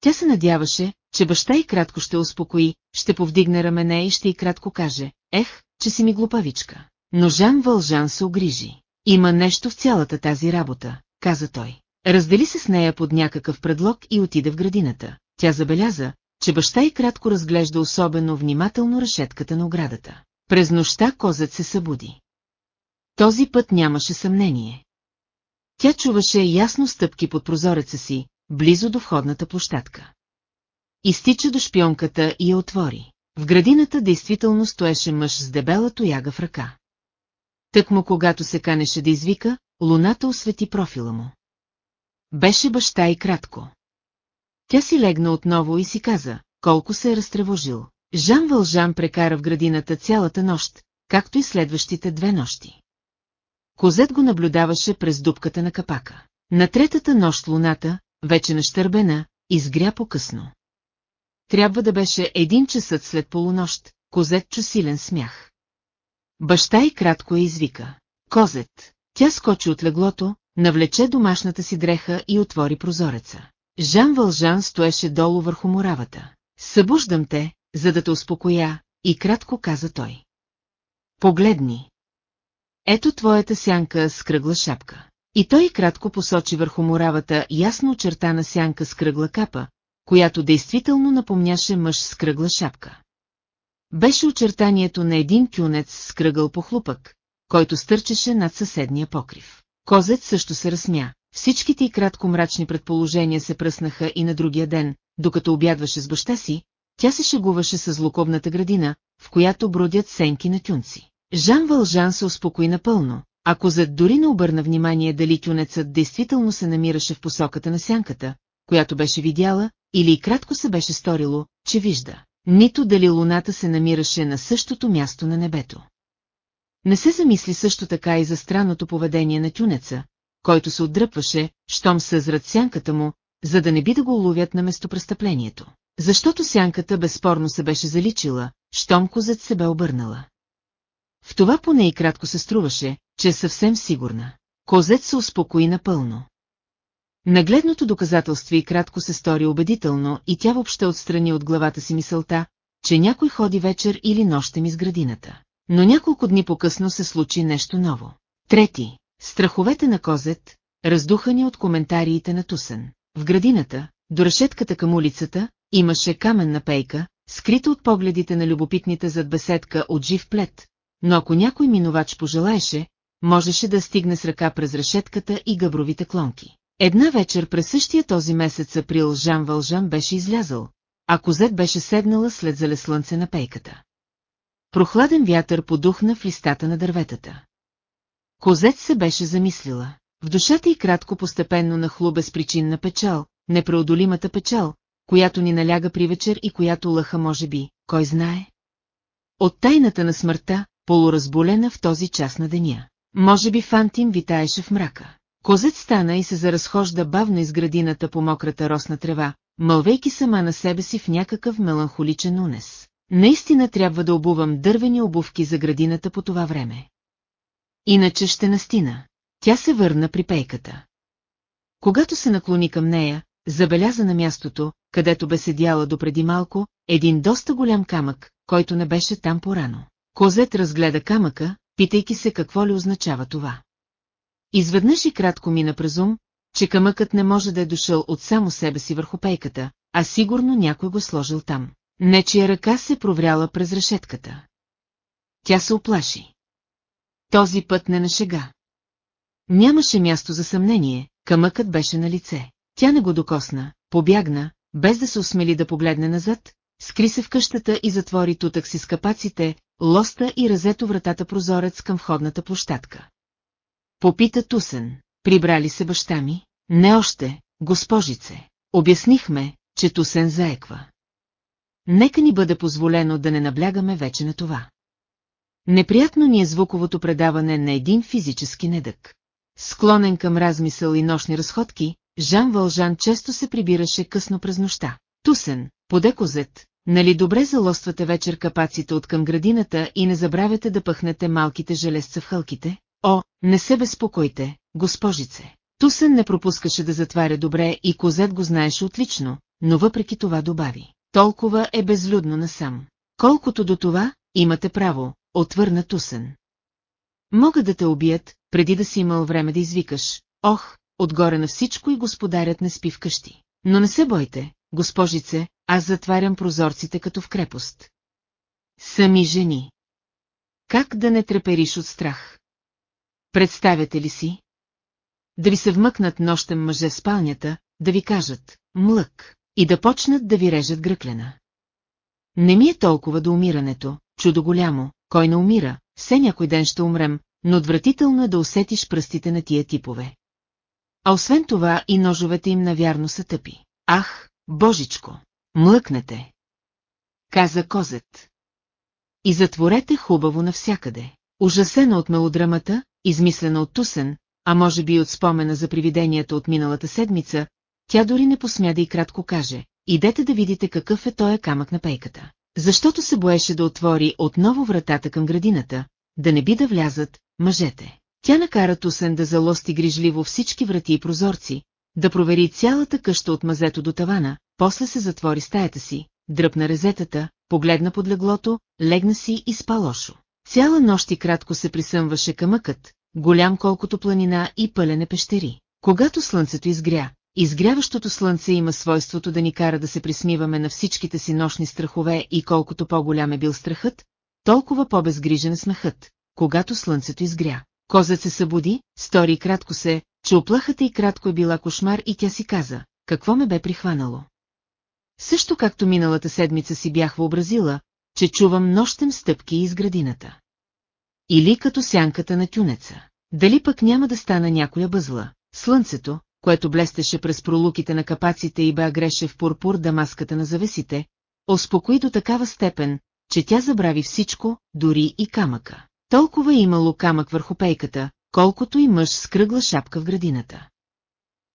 Тя се надяваше, че баща и кратко ще успокои, ще повдигне рамене и ще и кратко каже, ех, че си ми глупавичка. Но Жан Вължан се огрижи. Има нещо в цялата тази работа, каза той. Раздели се с нея под някакъв предлог и отиде в градината. Тя забеляза, че баща и кратко разглежда особено внимателно решетката на оградата. През нощта козът се събуди. Този път нямаше съмнение. Тя чуваше ясно стъпки под прозореца си, близо до входната площадка. Изтича до шпионката и я отвори. В градината действително стоеше мъж с дебела тояга в ръка. Тък му когато се канеше да извика, луната освети профила му. Беше баща и кратко. Тя си легна отново и си каза, колко се е разтревожил. Жан Вължан прекара в градината цялата нощ, както и следващите две нощи. Козет го наблюдаваше през дупката на капака. На третата нощ луната, вече нащърбена, изгря по-късно. Трябва да беше един часът след полунощ, Козет чу силен смях. Баща и кратко я извика. Козет. Тя скочи от леглото, навлече домашната си дреха и отвори прозореца. Жан Вължан стоеше долу върху моравата. Събуждам те, за да те успокоя, и кратко каза той. Погледни. Ето твоята сянка с кръгла шапка. И той кратко посочи върху моравата ясно очертана сянка с кръгла капа, която действително напомняше мъж с кръгла шапка. Беше очертанието на един кюнец с кръгъл похлупък, който стърчеше над съседния покрив. Козет също се разсмя. Всичките и кратко мрачни предположения се пръснаха и на другия ден, докато обядваше с баща си, тя се шегуваше с злокобната градина, в която бродят сенки на тюнци. Жан Вължан се успокои напълно, ако зад дори не обърна внимание дали тюнецът действително се намираше в посоката на сянката, която беше видяла, или и кратко се беше сторило, че вижда, нито дали луната се намираше на същото място на небето. Не се замисли също така и за странното поведение на тюнеца, който се отдръпваше, щом съзрат сянката му, за да не би да го уловят на местопрестъплението. Защото сянката безспорно се беше заличила, щом козът се бе обърнала. В това поне и кратко се струваше, че е съвсем сигурна. Козет се успокои напълно. Нагледното доказателство и кратко се стори убедително и тя въобще отстрани от главата си мисълта, че някой ходи вечер или нощем из градината. Но няколко дни по-късно се случи нещо ново. Трети. Страховете на Козет, раздухани от коментариите на Тусен. В градината, до решетката към улицата, имаше каменна пейка, скрита от погледите на любопитните зад беседка от жив плет, но ако някой минувач пожелаеше, можеше да стигне с ръка през решетката и гъбровите клонки. Една вечер през същия този месец април Жан Вължан беше излязъл, а Козет беше седнала след зале слънце на пейката. Прохладен вятър подухна в листата на дърветата. Козет се беше замислила. В душата й кратко постепенно нахлу безпричинна печал, непреодолимата печал, която ни наляга при вечер и която лъха може би, кой знае. От тайната на смъртта, полуразболена в този час на деня. Може би Фантин витаеше в мрака. Козет стана и се заразхожда бавно из градината по мократа росна трева, мълвейки сама на себе си в някакъв меланхоличен унес. Наистина трябва да обувам дървени обувки за градината по това време. Иначе ще настина. Тя се върна при пейката. Когато се наклони към нея, забеляза на мястото, където бе седяла допреди малко, един доста голям камък, който не беше там порано. Козет разгледа камъка, питайки се какво ли означава това. Изведнъж и кратко мина през ум, че камъкът не може да е дошъл от само себе си върху пейката, а сигурно някой го сложил там. Нечия ръка се провряла през решетката. Тя се оплаши. Този път не на шега. Нямаше място за съмнение, камъкът беше на лице. Тя не го докосна, побягна, без да се осмели да погледне назад, скри се в къщата и затвори тутък си с капаците, лоста и разето вратата прозорец към входната площадка. Попита Тусен, прибрали се баща ми? Не още, госпожице. Обяснихме, че Тусен заеква. Нека ни бъде позволено да не наблягаме вече на това. Неприятно ни е звуковото предаване на един физически недък. Склонен към размисъл и нощни разходки, Жан Вължан често се прибираше късно през нощта. Тусен, поде козет, нали добре залоствате вечер капаците от към градината и не забравяте да пъхнете малките железца в хълките? О, не се безпокойте, госпожице. Тусен не пропускаше да затваря добре и козет го знаеше отлично, но въпреки това добави. Толкова е безлюдно насам. Колкото до това, имате право, отвърна Тусен. Могат да те убият, преди да си имал време да извикаш. Ох, отгоре на всичко и господарят не спи вкъщи. Но не се бойте, госпожице, аз затварям прозорците като в крепост. Сами жени. Как да не трепериш от страх? Представяте ли си? Да ви се вмъкнат нощем мъже в спалнята, да ви кажат «млък» и да почнат да ви режат гръклена. Не ми е толкова до умирането, чудо голямо, кой не умира, все някой ден ще умрем, но отвратително е да усетиш пръстите на тия типове. А освен това и ножовете им навярно са тъпи. Ах, божичко, млъкнете! Каза козет. И затворете хубаво навсякъде. Ужасена от мелодрамата, измислена от Тусен, а може би от спомена за привиденията от миналата седмица, тя дори не посмя да и кратко каже, идете да видите какъв е тоя камък на пейката. Защото се боеше да отвори отново вратата към градината, да не би да влязат мъжете. Тя накара Тусен да залости грижливо всички врати и прозорци, да провери цялата къща от мазето до тавана, после се затвори стаята си, дръпна резетата, погледна под леглото, легна си и спа лошо. Цяла нощ и кратко се присъмваше камъкът, голям колкото планина и пълене пещери. Когато слънцето изгря, изгряващото слънце има свойството да ни кара да се присмиваме на всичките си нощни страхове и колкото по-голям е бил страхът, толкова по-безгрижен е смехът, когато слънцето изгря. Козът се събуди, стори и кратко се, че оплахата и кратко е била кошмар и тя си каза, какво ме бе прихванало. Също както миналата седмица си бях въобразила, че чувам нощем стъпки из градината. Или като сянката на тюнеца. Дали пък няма да стана някоя бъзла, слънцето, което блестеше през пролуките на капаците и бе агреше в пурпур дамаската на завесите, успокои до такава степен, че тя забрави всичко, дори и камъка. Толкова имало камък върху пейката, колкото и мъж с кръгла шапка в градината.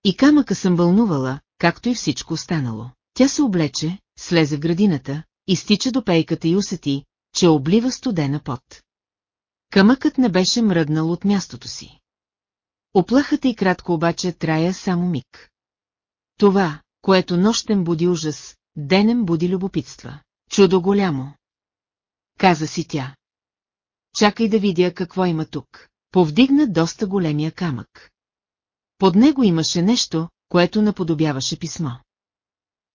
И камъка съм вълнувала, както и всичко останало. Тя се облече, слезе в градината, изтича до пейката и усети, че облива студена пот. Камъкът не беше мръднал от мястото си. Оплахата и кратко обаче трая само миг. Това, което нощем буди ужас, денем буди любопитства. Чудо голямо. Каза си тя. Чакай да видя какво има тук. Повдигна доста големия камък. Под него имаше нещо, което наподобяваше писмо.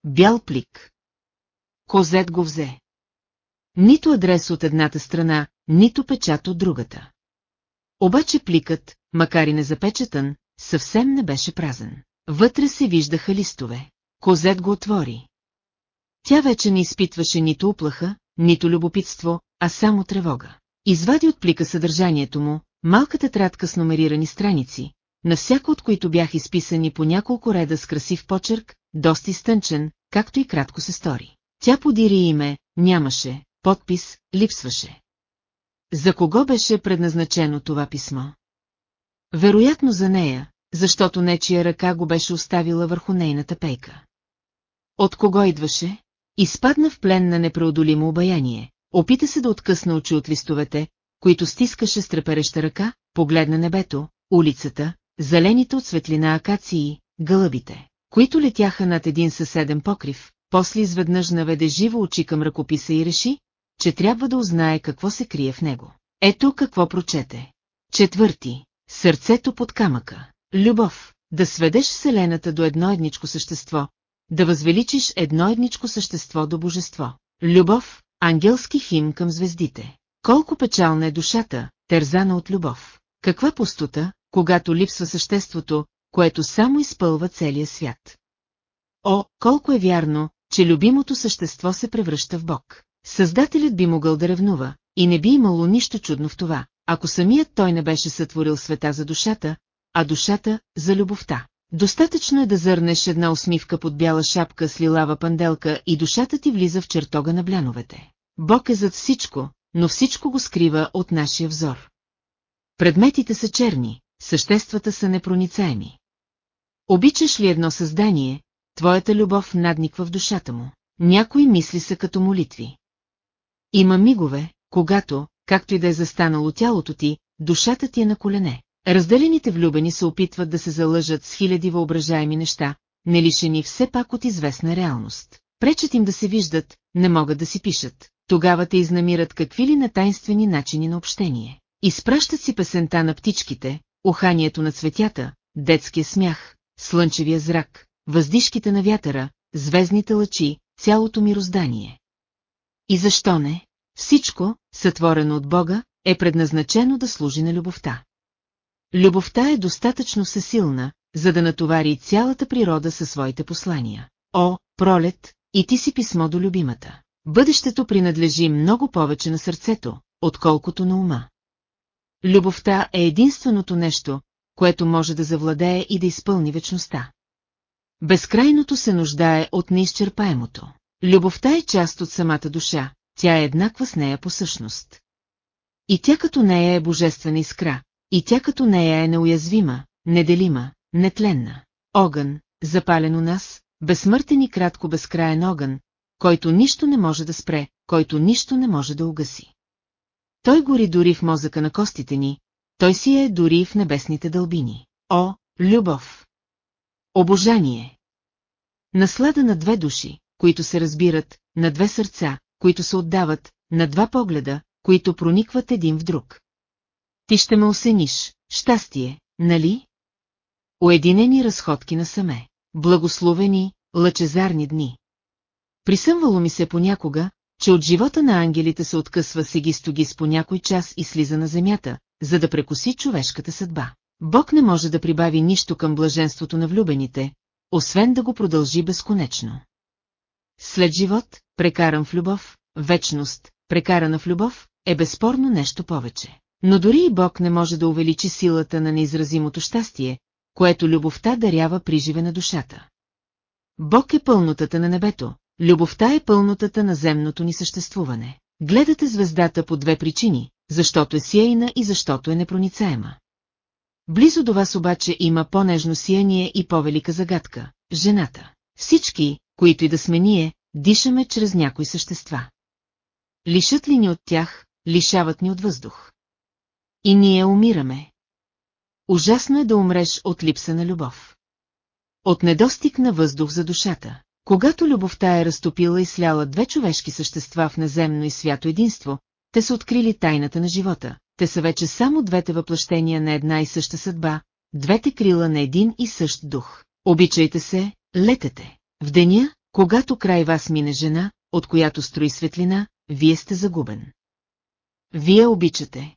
Бял плик. Козет го взе. Нито адрес от едната страна, нито печат от другата. Обаче пликът, макар и незапечатан, съвсем не беше празен. Вътре се виждаха листове. Козет го отвори. Тя вече не изпитваше нито уплаха, нито любопитство, а само тревога. Извади от плика съдържанието му, малка тетрадка с номерирани страници, на всяко от които бях изписани по няколко реда с красив почерк, доста изтънчен, както и кратко се стори. Тя подири име, нямаше, подпис, липсваше. За кого беше предназначено това писмо? Вероятно за нея, защото нечия ръка го беше оставила върху нейната пейка. От кого идваше? Изпадна в плен на непреодолимо обаяние. Опита се да откъсна очи от листовете, които стискаше с трепереща ръка, погледна небето, улицата, зелените от светлина акации, гълъбите, които летяха над един съседен покрив, после изведнъж наведе живо очи към ръкописа и реши, че трябва да узнае какво се крие в него. Ето какво прочете. Четвърти. Сърцето под камъка. Любов. Да сведеш Вселената до едно едничко същество. Да възвеличиш едно едничко същество до божество. Любов. Ангелски хим към звездите. Колко печална е душата, терзана от любов. Каква пустота, когато липсва съществото, което само изпълва целия свят. О, колко е вярно, че любимото същество се превръща в Бог. Създателят би могъл да ревнува, и не би имало нищо чудно в това, ако самият той не беше сътворил света за душата, а душата – за любовта. Достатъчно е да зърнеш една усмивка под бяла шапка с лилава панделка и душата ти влиза в чертога на бляновете. Бог е зад всичко, но всичко го скрива от нашия взор. Предметите са черни, съществата са непроницаеми. Обичаш ли едно създание, твоята любов надниква в душата му. Някои мисли са като молитви. Има мигове, когато, както и да е застанало тялото ти, душата ти е на колене. Разделените влюбени се опитват да се залъжат с хиляди въображаеми неща, не лишени все пак от известна реалност. Пречат им да се виждат, не могат да си пишат. Тогава те изнамират какви ли натайнствени начини на общение. Изпращат си песента на птичките, уханието на цветята, детския смях, слънчевия зрак, въздишките на вятъра, звездните лъчи, цялото мироздание. И защо не? Всичко, сътворено от Бога, е предназначено да служи на любовта. Любовта е достатъчно всесилна, за да натовари цялата природа със своите послания. О, пролет, и ти си писмо до любимата. Бъдещето принадлежи много повече на сърцето, отколкото на ума. Любовта е единственото нещо, което може да завладее и да изпълни вечността. Безкрайното се нуждае от неизчерпаемото. Любовта е част от самата душа, тя е еднаква с нея по същност. И тя като нея е божествена искра, и тя като нея е неуязвима, неделима, нетленна. Огън, запален у нас, безсмъртен и кратко безкраен огън, който нищо не може да спре, който нищо не може да угаси. Той гори дори в мозъка на костите ни, той си е дори в небесните дълбини. О, любов! Обожание! Наслада на две души, които се разбират, на две сърца, които се отдават, на два погледа, които проникват един в друг. Ти ще ме осениш, щастие, нали? Уединени разходки на саме, благословени, лъчезарни дни. Присъмвало ми се понякога, че от живота на ангелите се откъсва сегистогис по някой час и слиза на земята, за да прекоси човешката съдба. Бог не може да прибави нищо към блаженството на влюбените, освен да го продължи безконечно. След живот, прекаран в любов, вечност, прекарана в любов, е безспорно нещо повече. Но дори и Бог не може да увеличи силата на неизразимото щастие, което любовта дарява при живе на душата. Бог е пълнотата на небето, любовта е пълнотата на земното ни съществуване. Гледате звездата по две причини, защото е сияйна и защото е непроницаема. Близо до вас обаче има по-нежно сияние и по-велика загадка – жената. Всички, които и да сме ние, дишаме чрез някои същества. Лишат ли ни от тях, лишават ни от въздух. И ние умираме. Ужасно е да умреш от липса на любов. От недостиг на въздух за душата. Когато любовта е разтопила и сляла две човешки същества в наземно и свято единство, те са открили тайната на живота. Те са вече само двете въплъщения на една и съща съдба, двете крила на един и същ дух. Обичайте се, летете. В деня, когато край вас мине жена, от която строи светлина, вие сте загубен. Вие обичате.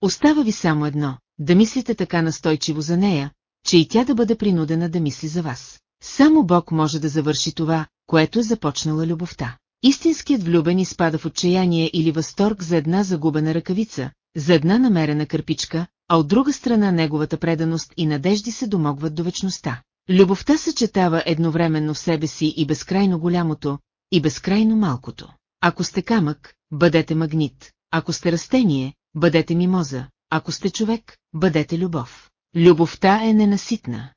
Остава ви само едно, да мислите така настойчиво за нея, че и тя да бъде принудена да мисли за вас. Само Бог може да завърши това, което е започнала любовта. Истинският влюбен изпада в отчаяние или възторг за една загубена ръкавица, за една намерена кърпичка, а от друга страна неговата преданост и надежди се домогват до вечността. Любовта съчетава едновременно в себе си и безкрайно голямото, и безкрайно малкото. Ако сте камък, бъдете магнит, ако сте растение, бъдете мимоза, ако сте човек, бъдете любов. Любовта е ненаситна.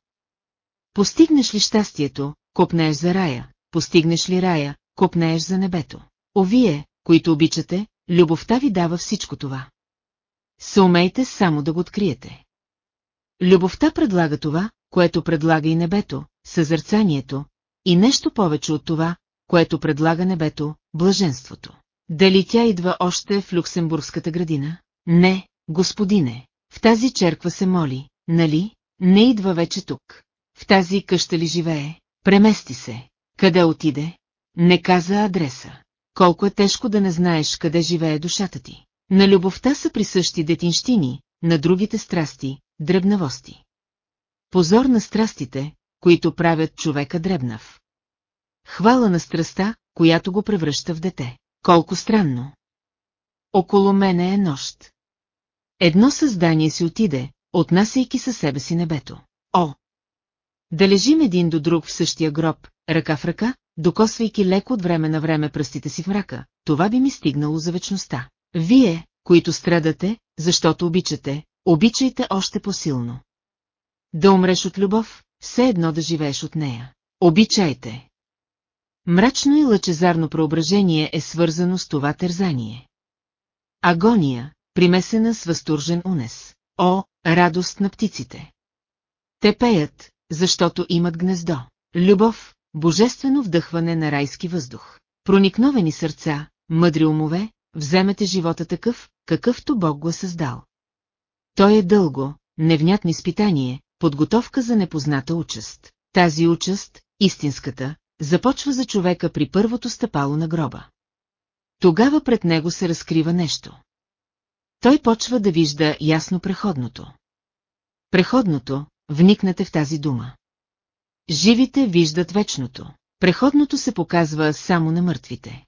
Постигнеш ли щастието, копнеш за рая, постигнеш ли рая, копнееш за небето. Овие, които обичате, любовта ви дава всичко това. Съумейте само да го откриете. Любовта предлага това, което предлага и небето, съзърцанието, и нещо повече от това, което предлага небето, блаженството. Дали тя идва още в Люксембургската градина? Не, господине, в тази черква се моли, нали? Не идва вече тук. В тази къща ли живее? Премести се. Къде отиде? Не каза адреса. Колко е тежко да не знаеш къде живее душата ти. На любовта са присъщи детинщини, на другите страсти, дребнавости. Позор на страстите, които правят човека дребнав. Хвала на страста, която го превръща в дете. Колко странно. Около мене е нощ. Едно създание си отиде, отнасяйки със себе си небето. О! Да лежим един до друг в същия гроб, ръка в ръка, докосвайки леко от време на време пръстите си в мрака, това би ми стигнало за вечността. Вие, които страдате, защото обичате, обичайте още по-силно. Да умреш от любов, все едно да живееш от нея. Обичайте. Мрачно и лъчезарно преображение е свързано с това тързание. Агония, примесена с възторжен унес. О, радост на птиците! Те пеят, защото имат гнездо. Любов, божествено вдъхване на райски въздух. Проникновени сърца, мъдри умове, вземете живота такъв, какъвто Бог го е създал. Той е дълго, невнятно изпитание, подготовка за непозната участ. Тази участ, истинската, започва за човека при първото стъпало на гроба. Тогава пред него се разкрива нещо. Той почва да вижда ясно преходното. Преходното, вникнете в тази дума. Живите виждат вечното. Преходното се показва само на мъртвите.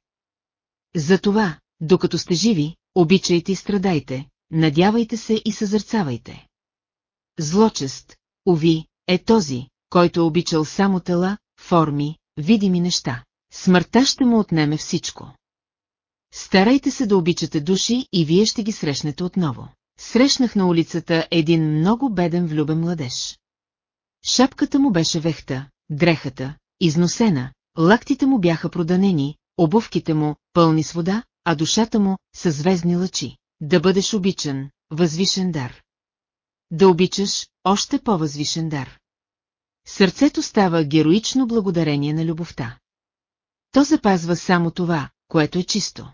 Затова, докато сте живи, обичайте и страдайте, надявайте се и съзърцавайте. Злочест, уви, е този, който е обичал само тела, форми, видими неща. Смъртта ще му отнеме всичко. Старайте се да обичате души и вие ще ги срещнете отново. Срещнах на улицата един много беден влюбен младеж. Шапката му беше вехта, дрехата, износена, лактите му бяха проданени, обувките му пълни с вода, а душата му с звездни лъчи. Да бъдеш обичан, възвишен дар. Да обичаш, още по-възвишен дар. Сърцето става героично благодарение на любовта. То запазва само това, което е чисто.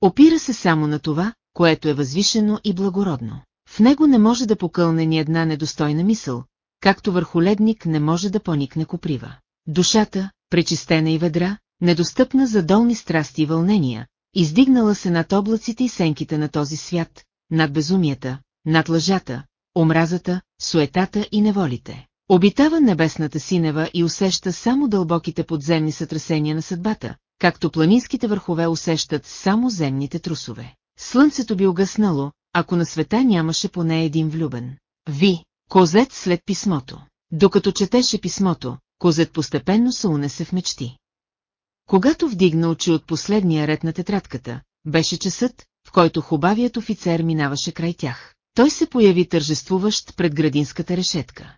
Опира се само на това, което е възвишено и благородно. В него не може да покълне ни една недостойна мисъл, както върху ледник не може да поникне коприва. Душата, пречистена и ведра, недостъпна за долни страсти и вълнения, издигнала се над облаците и сенките на този свят, над безумията, над лъжата, омразата, суетата и неволите. Обитава небесната синева и усеща само дълбоките подземни сътресения на съдбата, както планинските върхове усещат само земните трусове. Слънцето би угаснало, ако на света нямаше поне един влюбен. Ви, козет след писмото. Докато четеше писмото, козет постепенно се унесе в мечти. Когато вдигна очи от последния ред на тетрадката, беше часът, в който хубавият офицер минаваше край тях. Той се появи тържествуващ пред градинската решетка.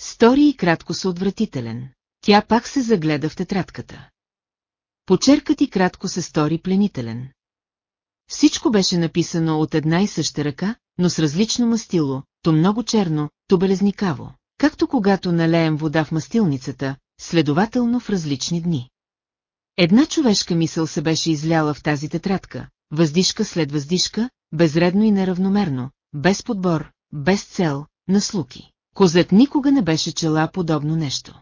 Стори и кратко са отвратителен. Тя пак се загледа в тетрадката. Почеркът и кратко се стори пленителен. Всичко беше написано от една и съща ръка, но с различно мастило, то много черно, то белезникаво, както когато налеем вода в мастилницата, следователно в различни дни. Една човешка мисъл се беше изляла в тази тетрадка, въздишка след въздишка, безредно и неравномерно, без подбор, без цел, на слуки. Козет никога не беше чела подобно нещо.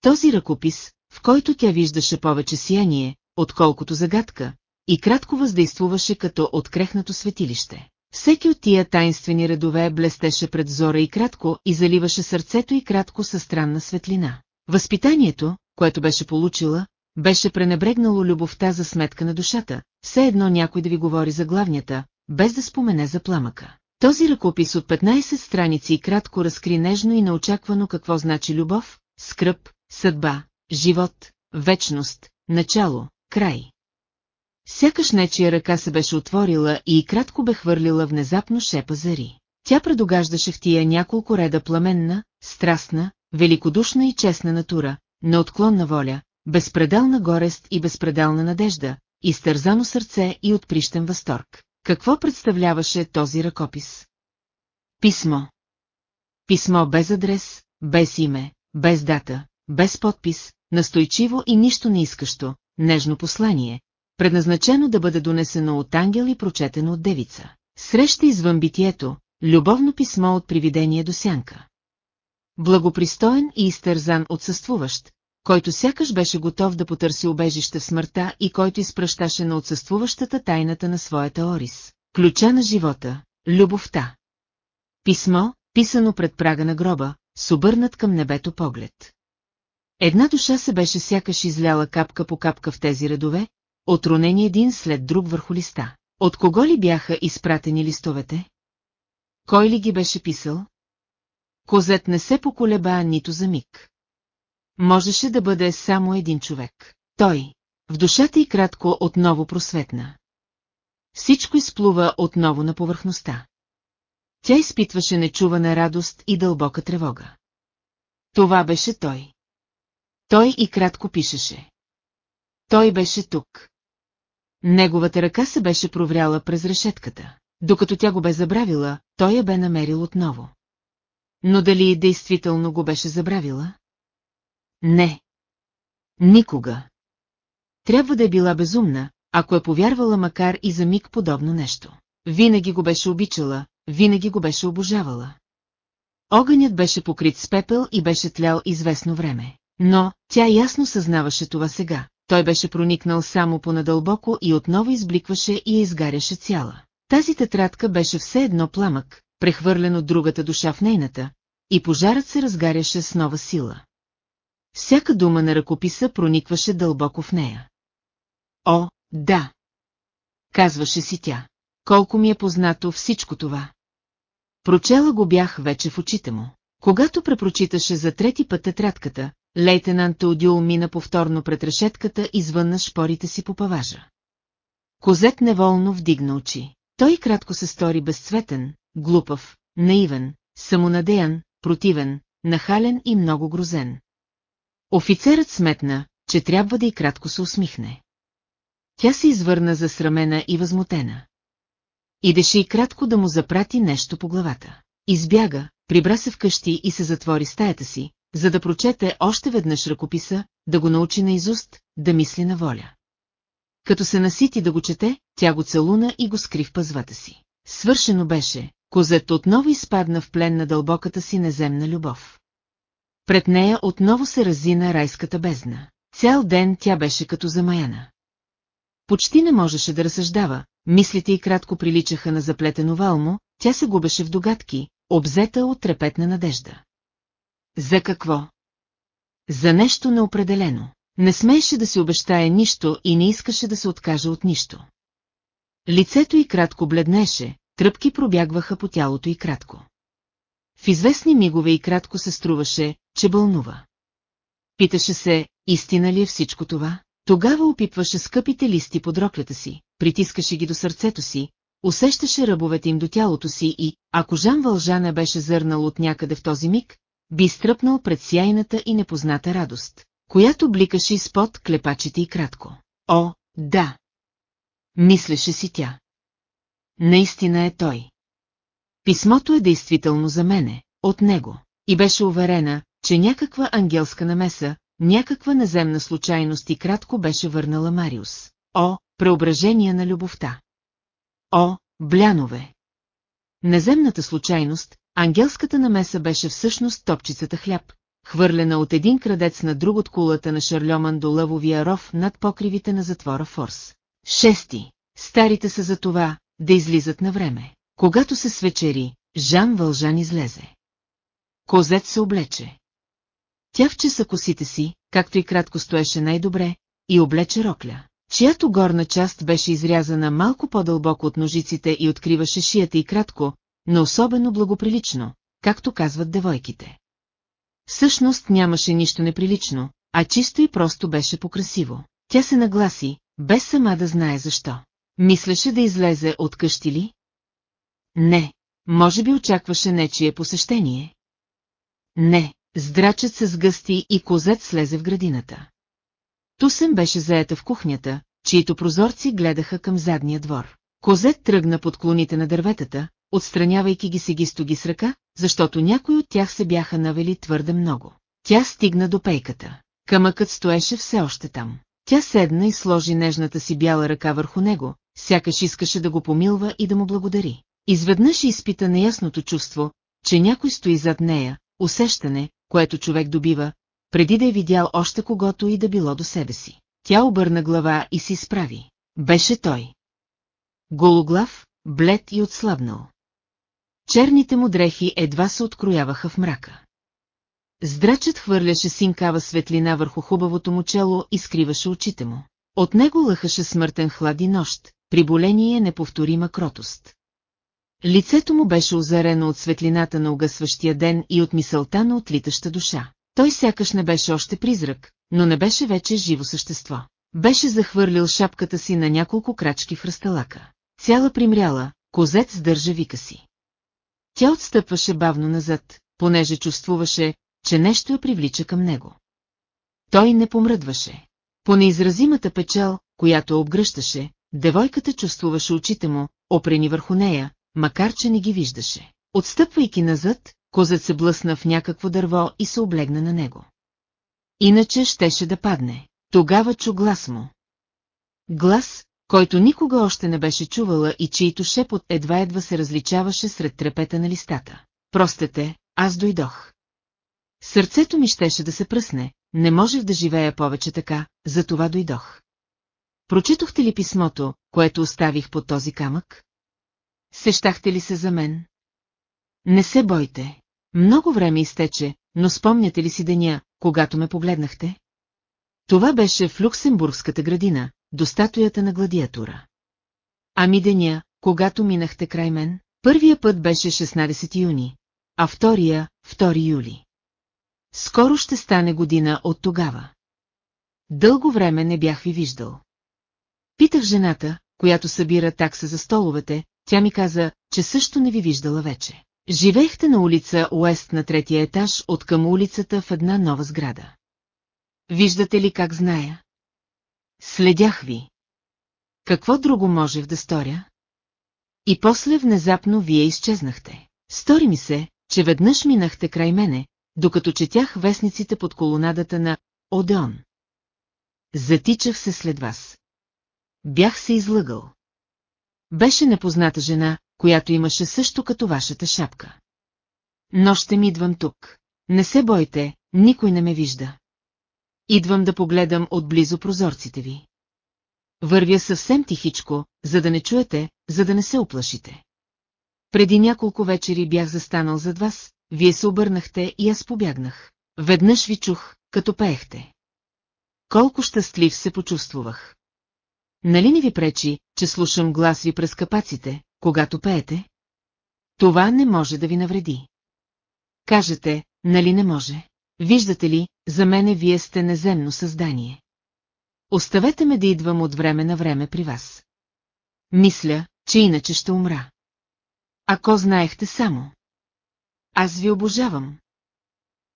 Този ръкопис, в който тя виждаше повече сияние, отколкото загадка, и кратко въздействуваше като открехнато светилище. Всеки от тия тайнствени редове блестеше пред зора и кратко и заливаше сърцето и кратко със странна светлина. Възпитанието, което беше получила, беше пренебрегнало любовта за сметка на душата, все едно някой да ви говори за главнята, без да спомене за пламъка. Този ръкопис от 15 страници и кратко разкри нежно и неочаквано какво значи любов, скръп, съдба, живот, вечност, начало, край. Сякаш нечия ръка се беше отворила и кратко бе хвърлила внезапно шепа зари. Тя предогаждаше в тия няколко реда пламенна, страстна, великодушна и честна натура, неотклонна воля, безпределна горест и безпределна надежда, изтързано сърце и отприщен възторг. Какво представляваше този ръкопис? Писмо. Писмо без адрес, без име, без дата, без подпис, настойчиво и нищо не искащо, нежно послание, предназначено да бъде донесено от ангел и прочетено от девица. Среща извън битието, любовно писмо от привидение до сянка. Благопристоен и изтързан отсъствуващ, който сякаш беше готов да потърси убежище в смъртта и който изпращаше на отсъствуващата тайната на своята Орис. Ключа на живота, любовта. Писмо, писано пред прага на гроба, с обърнат към небето поглед. Една душа се беше сякаш изляла капка по капка в тези редове, отронени един след друг върху листа. От кого ли бяха изпратени листовете? Кой ли ги беше писал? Козет не се поколеба нито за миг. Можеше да бъде само един човек. Той, в душата и кратко отново просветна. Всичко изплува отново на повърхността. Тя изпитваше нечувана радост и дълбока тревога. Това беше той. Той и кратко пишеше. Той беше тук. Неговата ръка се беше провряла през решетката. Докато тя го бе забравила, той я бе намерил отново. Но дали действително го беше забравила? Не. Никога. Трябва да е била безумна, ако е повярвала макар и за миг подобно нещо. Винаги го беше обичала, винаги го беше обожавала. Огънят беше покрит с пепел и беше тлял известно време. Но, тя ясно съзнаваше това сега. Той беше проникнал само по-надълбоко и отново избликваше и я изгаряше цяла. Тази тетрадка беше все едно пламък, прехвърлен от другата душа в нейната, и пожарът се разгаряше с нова сила. Всяка дума на ръкописа проникваше дълбоко в нея. О, да! Казваше си тя. Колко ми е познато всичко това. Прочела го бях вече в очите му. Когато препрочиташе за трети път тетрадката, лейтенант Теодюл мина повторно пред решетката и звънна шпорите си по паважа. Козет неволно вдигна очи. Той кратко се стори безцветен, глупав, наивен, самонадеян, противен, нахален и много грозен. Офицерът сметна, че трябва да и кратко се усмихне. Тя се извърна засрамена и възмутена. Идеше и кратко да му запрати нещо по главата. Избяга, прибра се вкъщи и се затвори стаята си, за да прочете още веднъж ръкописа, да го научи на изуст, да мисли на воля. Като се насити да го чете, тя го целуна и го скри в пазвата си. Свършено беше, козет отново изпадна в плен на дълбоката си неземна любов. Пред нея отново се разина райската бездна. Цял ден тя беше като замаяна. Почти не можеше да разсъждава, мислите и кратко приличаха на заплетено валмо, тя се губеше в догадки, обзета от трепетна надежда. За какво? За нещо неопределено. Не смееше да си обещае нищо и не искаше да се откаже от нищо. Лицето й кратко бледнеше, тръпки пробягваха по тялото й кратко. В известни мигове и кратко се струваше, че бълнува. Питаше се, истина ли е всичко това? Тогава опипваше скъпите листи под роклята си, притискаше ги до сърцето си, усещаше ръбовете им до тялото си и, ако Жан Вължа не беше зърнал от някъде в този миг, би стръпнал пред сияйната и непозната радост, която бликаше изпод клепачите и кратко. О, да! Мислеше си тя. Наистина е той. Писмото е действително за мене, от него, и беше уверена, че някаква ангелска намеса, някаква наземна случайност и кратко беше върнала Мариус. О, преображение на любовта! О, блянове! Наземната случайност, ангелската намеса беше всъщност топчицата хляб, хвърлена от един крадец на друг от кулата на Шарлеман до лъвовия ров над покривите на затвора Форс. Шести. Старите са за това, да излизат на време. Когато се свечери, Жан Вължан излезе. Козет се облече. Тя вчеса косите си, както и кратко стоеше най-добре, и облече рокля, чиято горна част беше изрязана малко по-дълбоко от ножиците и откриваше шията и кратко, но особено благоприлично, както казват девойките. Всъщност нямаше нищо неприлично, а чисто и просто беше покрасиво. Тя се нагласи, без сама да знае защо. Мислеше да излезе от къщи ли? Не, може би очакваше нечие посещение. Не, здрачът се сгъсти и козет слезе в градината. Тусен беше заета в кухнята, чието прозорци гледаха към задния двор. Козет тръгна под клоните на дърветата, отстранявайки ги си стоги с ръка, защото някои от тях се бяха навели твърде много. Тя стигна до пейката. Камъкът стоеше все още там. Тя седна и сложи нежната си бяла ръка върху него, сякаш искаше да го помилва и да му благодари. Изведнъж изпита неясното чувство, че някой стои зад нея, усещане, което човек добива, преди да е видял още когото и да било до себе си. Тя обърна глава и си справи. Беше той. Гологлав, блед и отслабнал. Черните му дрехи едва се открояваха в мрака. Здрачът хвърляше синкава светлина върху хубавото му чело и скриваше очите му. От него лъхаше смъртен хлад и нощ, приболение неповторима кротост. Лицето му беше озарено от светлината на угасващия ден и от мисълта на отлитаща душа. Той сякаш не беше още призрак, но не беше вече живо същество. Беше захвърлил шапката си на няколко крачки в расталака. Цяла примряла, козец държа вика си. Тя отстъпваше бавно назад, понеже чувствуваше, че нещо я привлича към него. Той не помръдваше. По неизразимата печал, която обгръщаше, девойката чувствуваше очите му, опрени върху нея, макар че не ги виждаше. Отстъпвайки назад, козът се блъсна в някакво дърво и се облегна на него. Иначе щеше да падне. Тогава чу глас му. Глас, който никога още не беше чувала и чието шепот едва-едва се различаваше сред трепета на листата. Простете, аз дойдох. Сърцето ми щеше да се пръсне, не можех да живея повече така, затова дойдох. Прочетохте ли писмото, което оставих под този камък? Сещахте ли се за мен? Не се бойте. Много време изтече, но спомняте ли си деня, когато ме погледнахте? Това беше в Люксембургската градина, до статуята на гладиатура. Ами деня, когато минахте край мен, първия път беше 16 юни, а втория – 2 юли. Скоро ще стане година от тогава. Дълго време не бях ви виждал. Питах жената, която събира такса за столовете, тя ми каза, че също не ви виждала вече. Живеехте на улица Уест на третия етаж от към улицата в една нова сграда. Виждате ли как зная? Следях ви. Какво друго можех да сторя? И после внезапно вие изчезнахте. Стори ми се, че веднъж минахте край мене, докато четях вестниците под колонадата на Одеон. Затичах се след вас. Бях се излъгал. Беше непозната жена, която имаше също като вашата шапка. Но ще ми идвам тук. Не се бойте, никой не ме вижда. Идвам да погледам отблизо прозорците ви. Вървя съвсем тихичко, за да не чуете, за да не се оплашите. Преди няколко вечери бях застанал зад вас, вие се обърнахте и аз побягнах. Веднъж ви чух, като пеехте. Колко щастлив се почувствах. Нали не ви пречи, че слушам глас ви през капаците, когато пеете? Това не може да ви навреди. Кажете, нали не може? Виждате ли, за мене вие сте неземно създание. Оставете ме да идвам от време на време при вас. Мисля, че иначе ще умра. Ако знаехте само. Аз ви обожавам.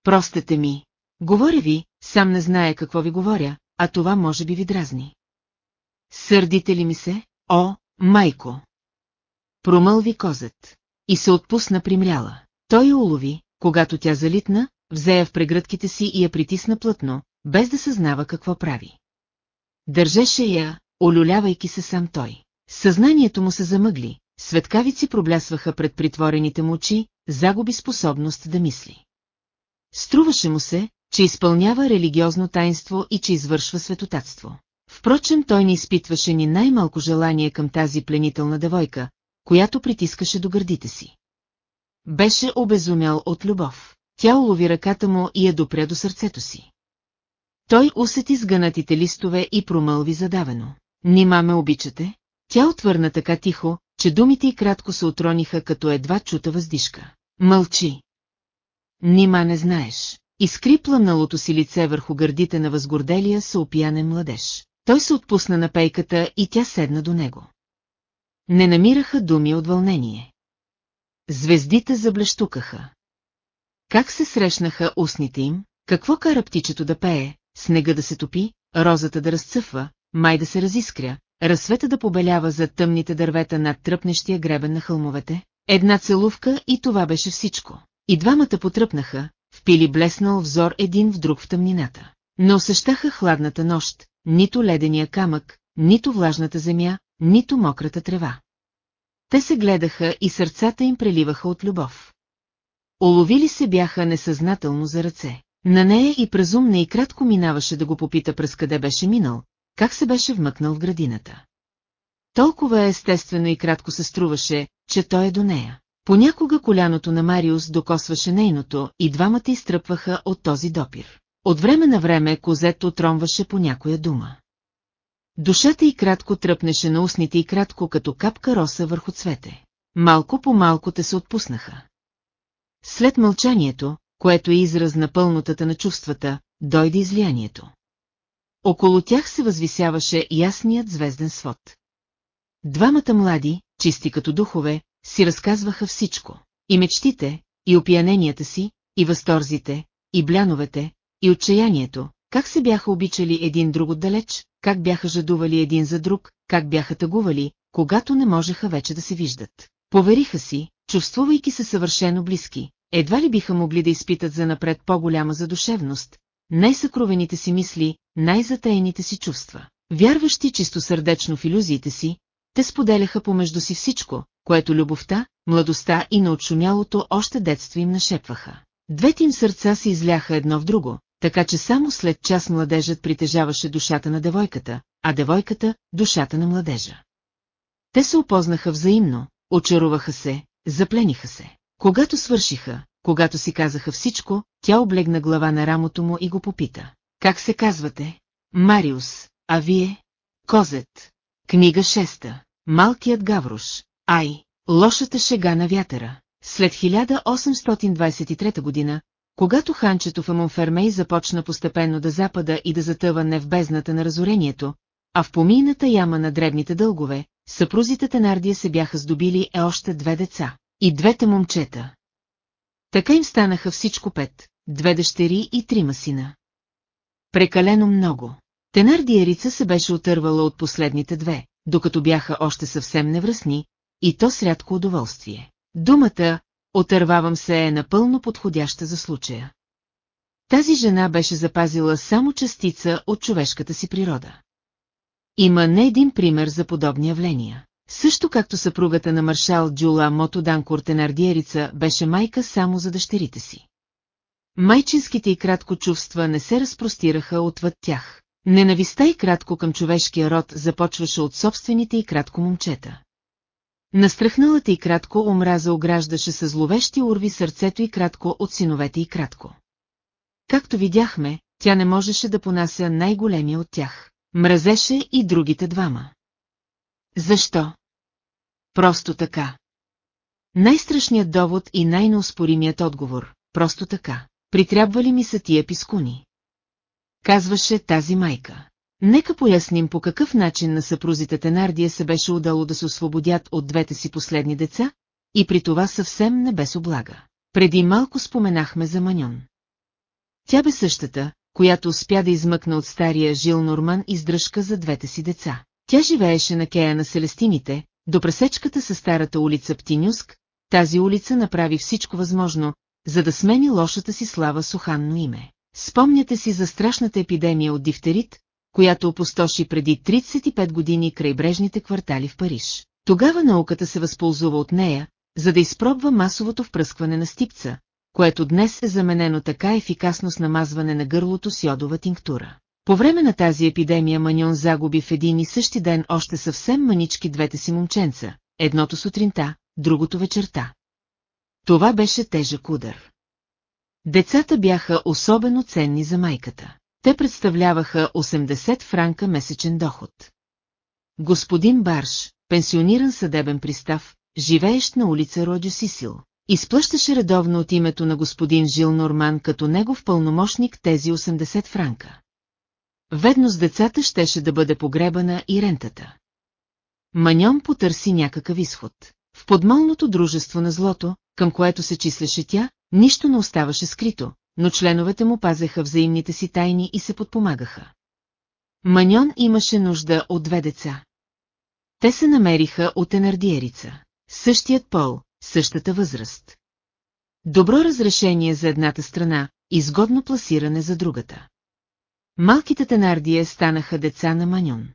Простете ми. Говоря ви, сам не зная какво ви говоря, а това може би ви дразни. Сърдите ли ми се? О, майко! Промълви козът. И се отпусна примряла. Той улови, когато тя залитна, взе я в прегръдките си и я притисна плътно, без да съзнава какво прави. Държеше я, олюлявайки се сам той. Съзнанието му се замъгли, светкавици проблясваха пред притворените му очи, загуби способност да мисли. Струваше му се, че изпълнява религиозно таинство и че извършва светотатство. Впрочем, той не изпитваше ни най-малко желание към тази пленителна девойка, която притискаше до гърдите си. Беше обезумял от любов. Тя улови ръката му и я допря до сърцето си. Той усети сгънатите листове и промълви задавено. Нима ме обичате? Тя отвърна така тихо, че думите й кратко се отрониха като едва чута въздишка. Мълчи. Нима не знаеш. Изкри пламналото си лице върху гърдите на възгорделия се опиянен младеж. Той се отпусна на пейката и тя седна до него. Не намираха думи от вълнение. Звездите заблещукаха. Как се срещнаха устните им, какво кара птичето да пее, снега да се топи, розата да разцъфва, май да се разискря, разсвета да побелява за тъмните дървета над тръпнещия гребен на хълмовете? Една целувка и това беше всичко. И двамата потръпнаха, впили блеснал взор един в друг в тъмнината. Не усещаха хладната нощ, нито ледения камък, нито влажната земя, нито мократа трева. Те се гледаха и сърцата им преливаха от любов. Оловили се бяха несъзнателно за ръце. На нея и презумна и кратко минаваше да го попита през къде беше минал, как се беше вмъкнал в градината. Толкова естествено и кратко се струваше, че той е до нея. Понякога коляното на Мариус докосваше нейното и двамата изтръпваха от този допир. От време на време козето отромваше по някоя дума. Душата й кратко тръпнеше на устните и кратко като капка роса върху цвете. Малко по малко те се отпуснаха. След мълчанието, което е израз на пълнотата на чувствата, дойде излиянието. Около тях се възвисяваше ясният звезден свод. Двамата млади, чисти като духове, си разказваха всичко. И мечтите, и опияненията си, и възторзите, и бляновете, и отчаянието, как се бяха обичали един друг отдалеч, как бяха жадували един за друг, как бяха тъгували, когато не можеха вече да се виждат. Повериха си, чувствувайки се съвършено близки, едва ли биха могли да изпитат за напред по-голяма задушевност, най-съкровените си мисли, най-затаените си чувства. Вярващи чистосърдечно в иллюзиите си, те споделяха помежду си всичко, което любовта, младостта и научумялото още детство им нашепваха. Двете им сърца се изляха едно в друго, така че само след час младежът притежаваше душата на девойката, а девойката – душата на младежа. Те се опознаха взаимно, очаруваха се, заплениха се. Когато свършиха, когато си казаха всичко, тя облегна глава на рамото му и го попита. Как се казвате? Мариус, а вие? Козет. Книга шеста. Малкият гаврош. Ай, лошата шега на вятъра. След 1823 година, когато ханчето в Амонфермей започна постепенно да запада и да затъва не в бездната на разорението, а в помийната яма на дребните дългове, съпрузите Тенардия се бяха здобили е още две деца. И двете момчета. Така им станаха всичко пет, две дъщери и трима сина. Прекалено много. Тенардиерица се беше отървала от последните две, докато бяха още съвсем невръсни, и то с рядко удоволствие. Думата «отървавам се» е напълно подходяща за случая. Тази жена беше запазила само частица от човешката си природа. Има не един пример за подобни явления. Също както съпругата на маршал Джула Мотодан Кортенардиерица беше майка само за дъщерите си. Майчинските и кратко чувства не се разпростираха отвъд тях. Ненависта и кратко към човешкия род започваше от собствените и кратко момчета. Настрахналата и кратко омраза ограждаше с зловещи урви сърцето и кратко от синовете и кратко. Както видяхме, тя не можеше да понася най-големия от тях. Мразеше и другите двама. Защо? Просто така. Най-страшният довод и най-неоспоримият отговор, просто така. Притрябвали ми са тия пискуни? Казваше тази майка. Нека поясним по какъв начин на съпрузите Тенардия се беше удало да се освободят от двете си последни деца, и при това съвсем не без облага. Преди малко споменахме за Маньон. Тя бе същата, която успя да измъкна от стария Жил Норман издръжка за двете си деца. Тя живееше на кея на Селестините, до пресечката със старата улица Птинюск, тази улица направи всичко възможно, за да смени лошата си слава с уханно име. Спомняте си за страшната епидемия от дифтерит, която опустоши преди 35 години крайбрежните квартали в Париж. Тогава науката се възползва от нея, за да изпробва масовото впръскване на стипца, което днес е заменено така ефикасно с намазване на гърлото с йодова тинктура. По време на тази епидемия Маньон загуби в един и същи ден още съвсем манички двете си момченца, едното сутринта, другото вечерта. Това беше тежък удар. Децата бяха особено ценни за майката. Те представляваха 80 франка месечен доход. Господин Барш, пенсиониран съдебен пристав, живеещ на улица Родю Сисил, изплъщаше редовно от името на господин Жил Норман като негов пълномощник тези 80 франка. Ведно с децата щеше да бъде погребана и рентата. Маньон потърси някакъв изход. В подмолното дружество на злото, към което се числеше тя, нищо не оставаше скрито, но членовете му пазеха взаимните си тайни и се подпомагаха. Маньон имаше нужда от две деца. Те се намериха от енардиерица. Същият пол, същата възраст. Добро разрешение за едната страна, изгодно пласиране за другата. Малките тенардия станаха деца на Маньон.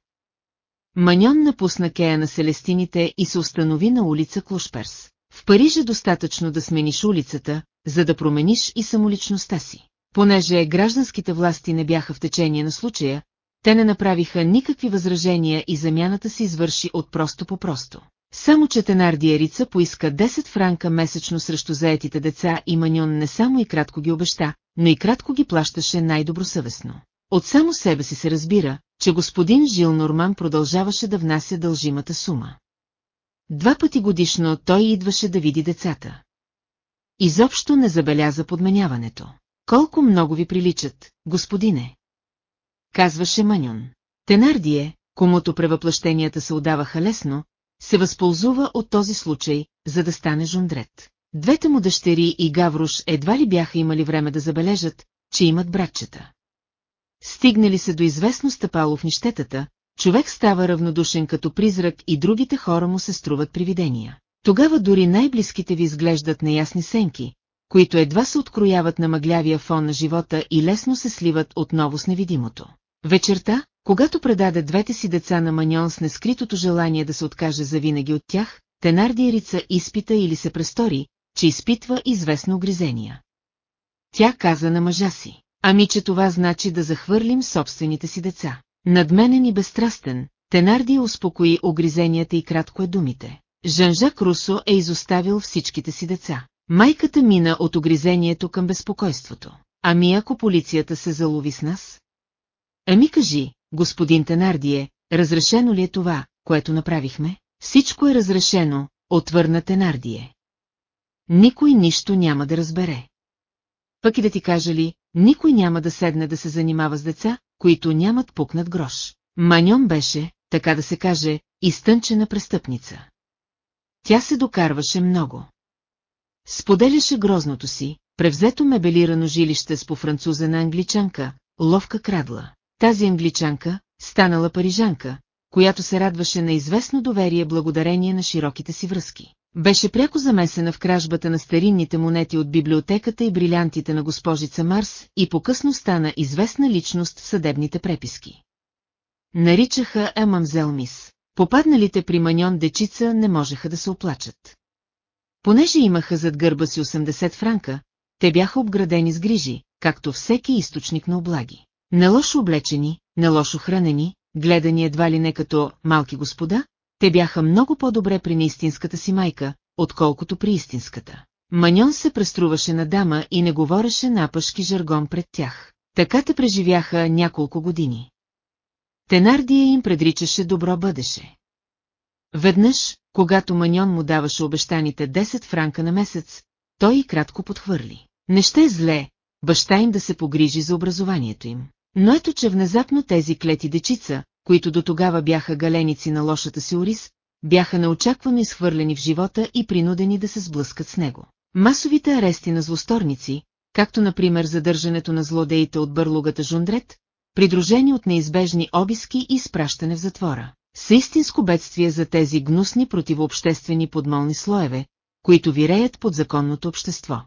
Маньон напусна кея на Селестините и се установи на улица Клушперс. В Париж е достатъчно да смениш улицата, за да промениш и самоличността си. Понеже гражданските власти не бяха в течение на случая, те не направиха никакви възражения и замяната се извърши от просто по просто. Само че Тенардиерица поиска 10 франка месечно срещу заетите деца и Маньон не само и кратко ги обеща, но и кратко ги плащаше най-добросъвестно. От само себе си се разбира, че господин Жил Норман продължаваше да внася дължимата сума. Два пъти годишно той идваше да види децата. Изобщо не забеляза подменяването. Колко много ви приличат, господине! Казваше Манюн. Тенардие, комуто превъплъщенията се отдаваха лесно, се възползва от този случай, за да стане жундрет. Двете му дъщери и Гавруш едва ли бяха имали време да забележат, че имат братчета. Стигнали се до известно стъпало в нищетата, човек става равнодушен като призрак и другите хора му се струват привидения. Тогава дори най-близките ви изглеждат неясни сенки, които едва се открояват на мъглявия фон на живота и лесно се сливат отново с невидимото. Вечерта, когато предаде двете си деца на Маньон с нескритото желание да се откаже завинаги от тях, Тенардиерица изпита или се престори, че изпитва известно огризения. Тя каза на мъжа си, ами че това значи да захвърлим собствените си деца. Надменен и безстрастен, Тенарди успокои огризенията и кратко е думите. Жан-Жак Русо е изоставил всичките си деца. Майката мина от огризението към безпокойството. Ами ако полицията се залови с нас? Ами кажи, господин Тенардие, разрешено ли е това, което направихме? Всичко е разрешено, отвърна Тенардие. Никой нищо няма да разбере. Пък и да ти кажа ли, никой няма да седне да се занимава с деца, които нямат пукнат грош. Маньон беше, така да се каже, изтънчена престъпница. Тя се докарваше много. Споделяше грозното си, превзето мебелирано жилище с по-французена англичанка, ловка крадла. Тази англичанка, станала парижанка, която се радваше на известно доверие благодарение на широките си връзки. Беше пряко замесена в кражбата на старинните монети от библиотеката и брилянтите на госпожица Марс и покъсно стана известна личност в съдебните преписки. Наричаха Емамзел Мис. Попадналите при маньон дечица не можеха да се оплачат. Понеже имаха зад гърба си 80 франка, те бяха обградени с грижи, както всеки източник на облаги. Нелошо облечени, нелошо хранени, гледани едва ли не като малки господа, те бяха много по-добре при неистинската си майка, отколкото при истинската. Маньон се преструваше на дама и не говореше напъшки жаргон пред тях. Така те преживяха няколко години. Тенардия им предричаше добро бъдеше. Веднъж, когато Маньон му даваше обещаните 10 франка на месец, той и кратко подхвърли. Не ще е зле, баща им да се погрижи за образованието им. Но ето, че внезапно тези клети дечица, които до тогава бяха галеници на лошата си Орис, бяха неочаквано изхвърлени в живота и принудени да се сблъскат с него. Масовите арести на злосторници, както например задържането на злодеите от бърлугата Жундрет, придружени от неизбежни обиски и изпращане в затвора, са истинско бедствие за тези гнусни противообществени подмолни слоеве, които виреят под законното общество.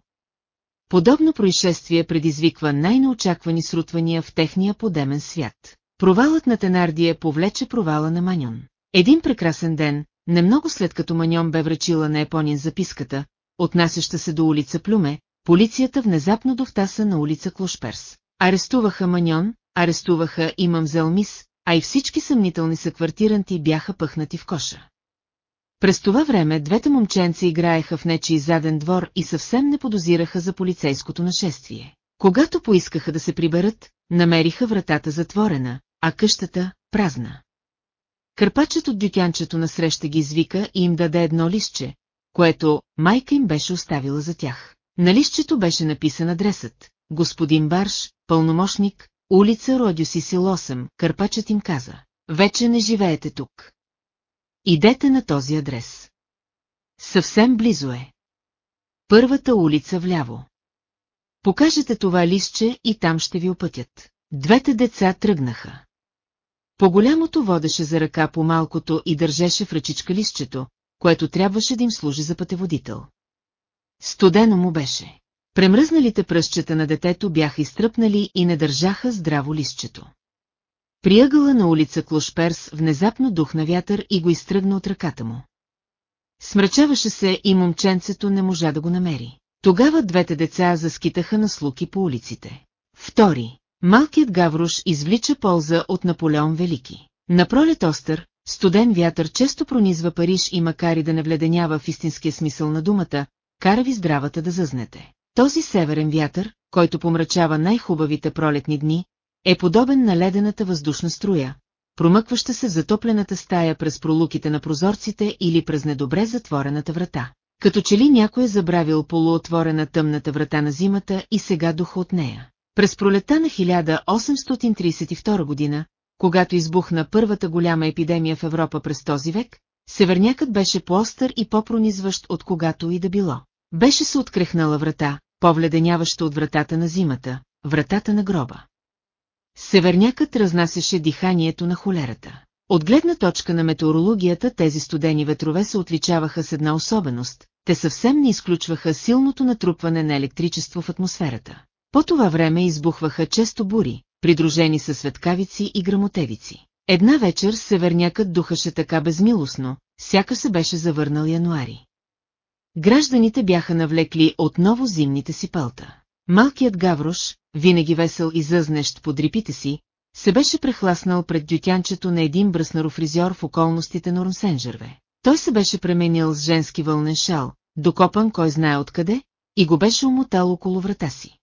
Подобно происшествие предизвиква най-неочаквани срутвания в техния подемен свят. Провалът на Тенардия повлече провала на Маньон. Един прекрасен ден, немного след като Маньон бе връчила на Епонин записката, отнасяща се до улица Плюме, полицията внезапно довтаса на улица Клошперс. Арестуваха Маньон, арестуваха и Мамзел а и всички съмнителни съквартиранти бяха пъхнати в коша. През това време двете момченца играеха в нечи заден двор и съвсем не подозираха за полицейското нашествие. Когато поискаха да се приберат, намериха вратата затворена, а къщата – празна. Кърпачът от дюкянчето насреща ги извика и им даде едно листче, което майка им беше оставила за тях. На листчето беше написан адресът. Господин Барш, пълномощник, улица Родюсисил 8, Кърпачът им каза. Вече не живеете тук. Идете на този адрес. Съвсем близо е. Първата улица вляво. Покажете това листче и там ще ви опътят. Двете деца тръгнаха. По-голямото водеше за ръка по малкото и държеше в ръчичка листчето, което трябваше да им служи за пътеводител. Студено му беше. Премръзналите пръстчета на детето бяха изтръпнали и не държаха здраво листчето. Приъгъла на улица Клошперс внезапно духна вятър и го изтръгна от ръката му. Смрачаваше се и момченцето не можа да го намери. Тогава двете деца заскитаха на слуки по улиците. Втори. Малкият Гаврош извлича полза от Наполеон Велики. На пролет остър, студен вятър често пронизва Париж и макар и да не вледенява в истинския смисъл на думата, кара ви здравата да зъзнете. Този северен вятър, който помрачава най-хубавите пролетни дни, е подобен на ледената въздушна струя, промъкваща се в затоплената стая през пролуките на прозорците или през недобре затворената врата. Като че ли някой е забравил полуотворена тъмната врата на зимата и сега духа от нея. През пролета на 1832 година, когато избухна първата голяма епидемия в Европа през този век, севернякът беше по-остър и по-пронизващ от когато и да било. Беше се открехнала врата, повледеняваща от вратата на зимата, вратата на гроба. Севернякът разнасяше диханието на холерата. От гледна точка на метеорологията тези студени ветрове се отличаваха с една особеност, те съвсем не изключваха силното натрупване на електричество в атмосферата. По това време избухваха често бури, придружени със светкавици и грамотевици. Една вечер севернякът духаше така безмилостно, сяка се беше завърнал януари. Гражданите бяха навлекли отново зимните си пълта. Малкият гаврош, винаги весел и зъзнещ под рипите си, се беше прехласнал пред дютянчето на един бръснарофризьор в околностите на Рунсенжерве. Той се беше пременил с женски вълнен шал, докопан кой знае откъде, и го беше умотал около врата си.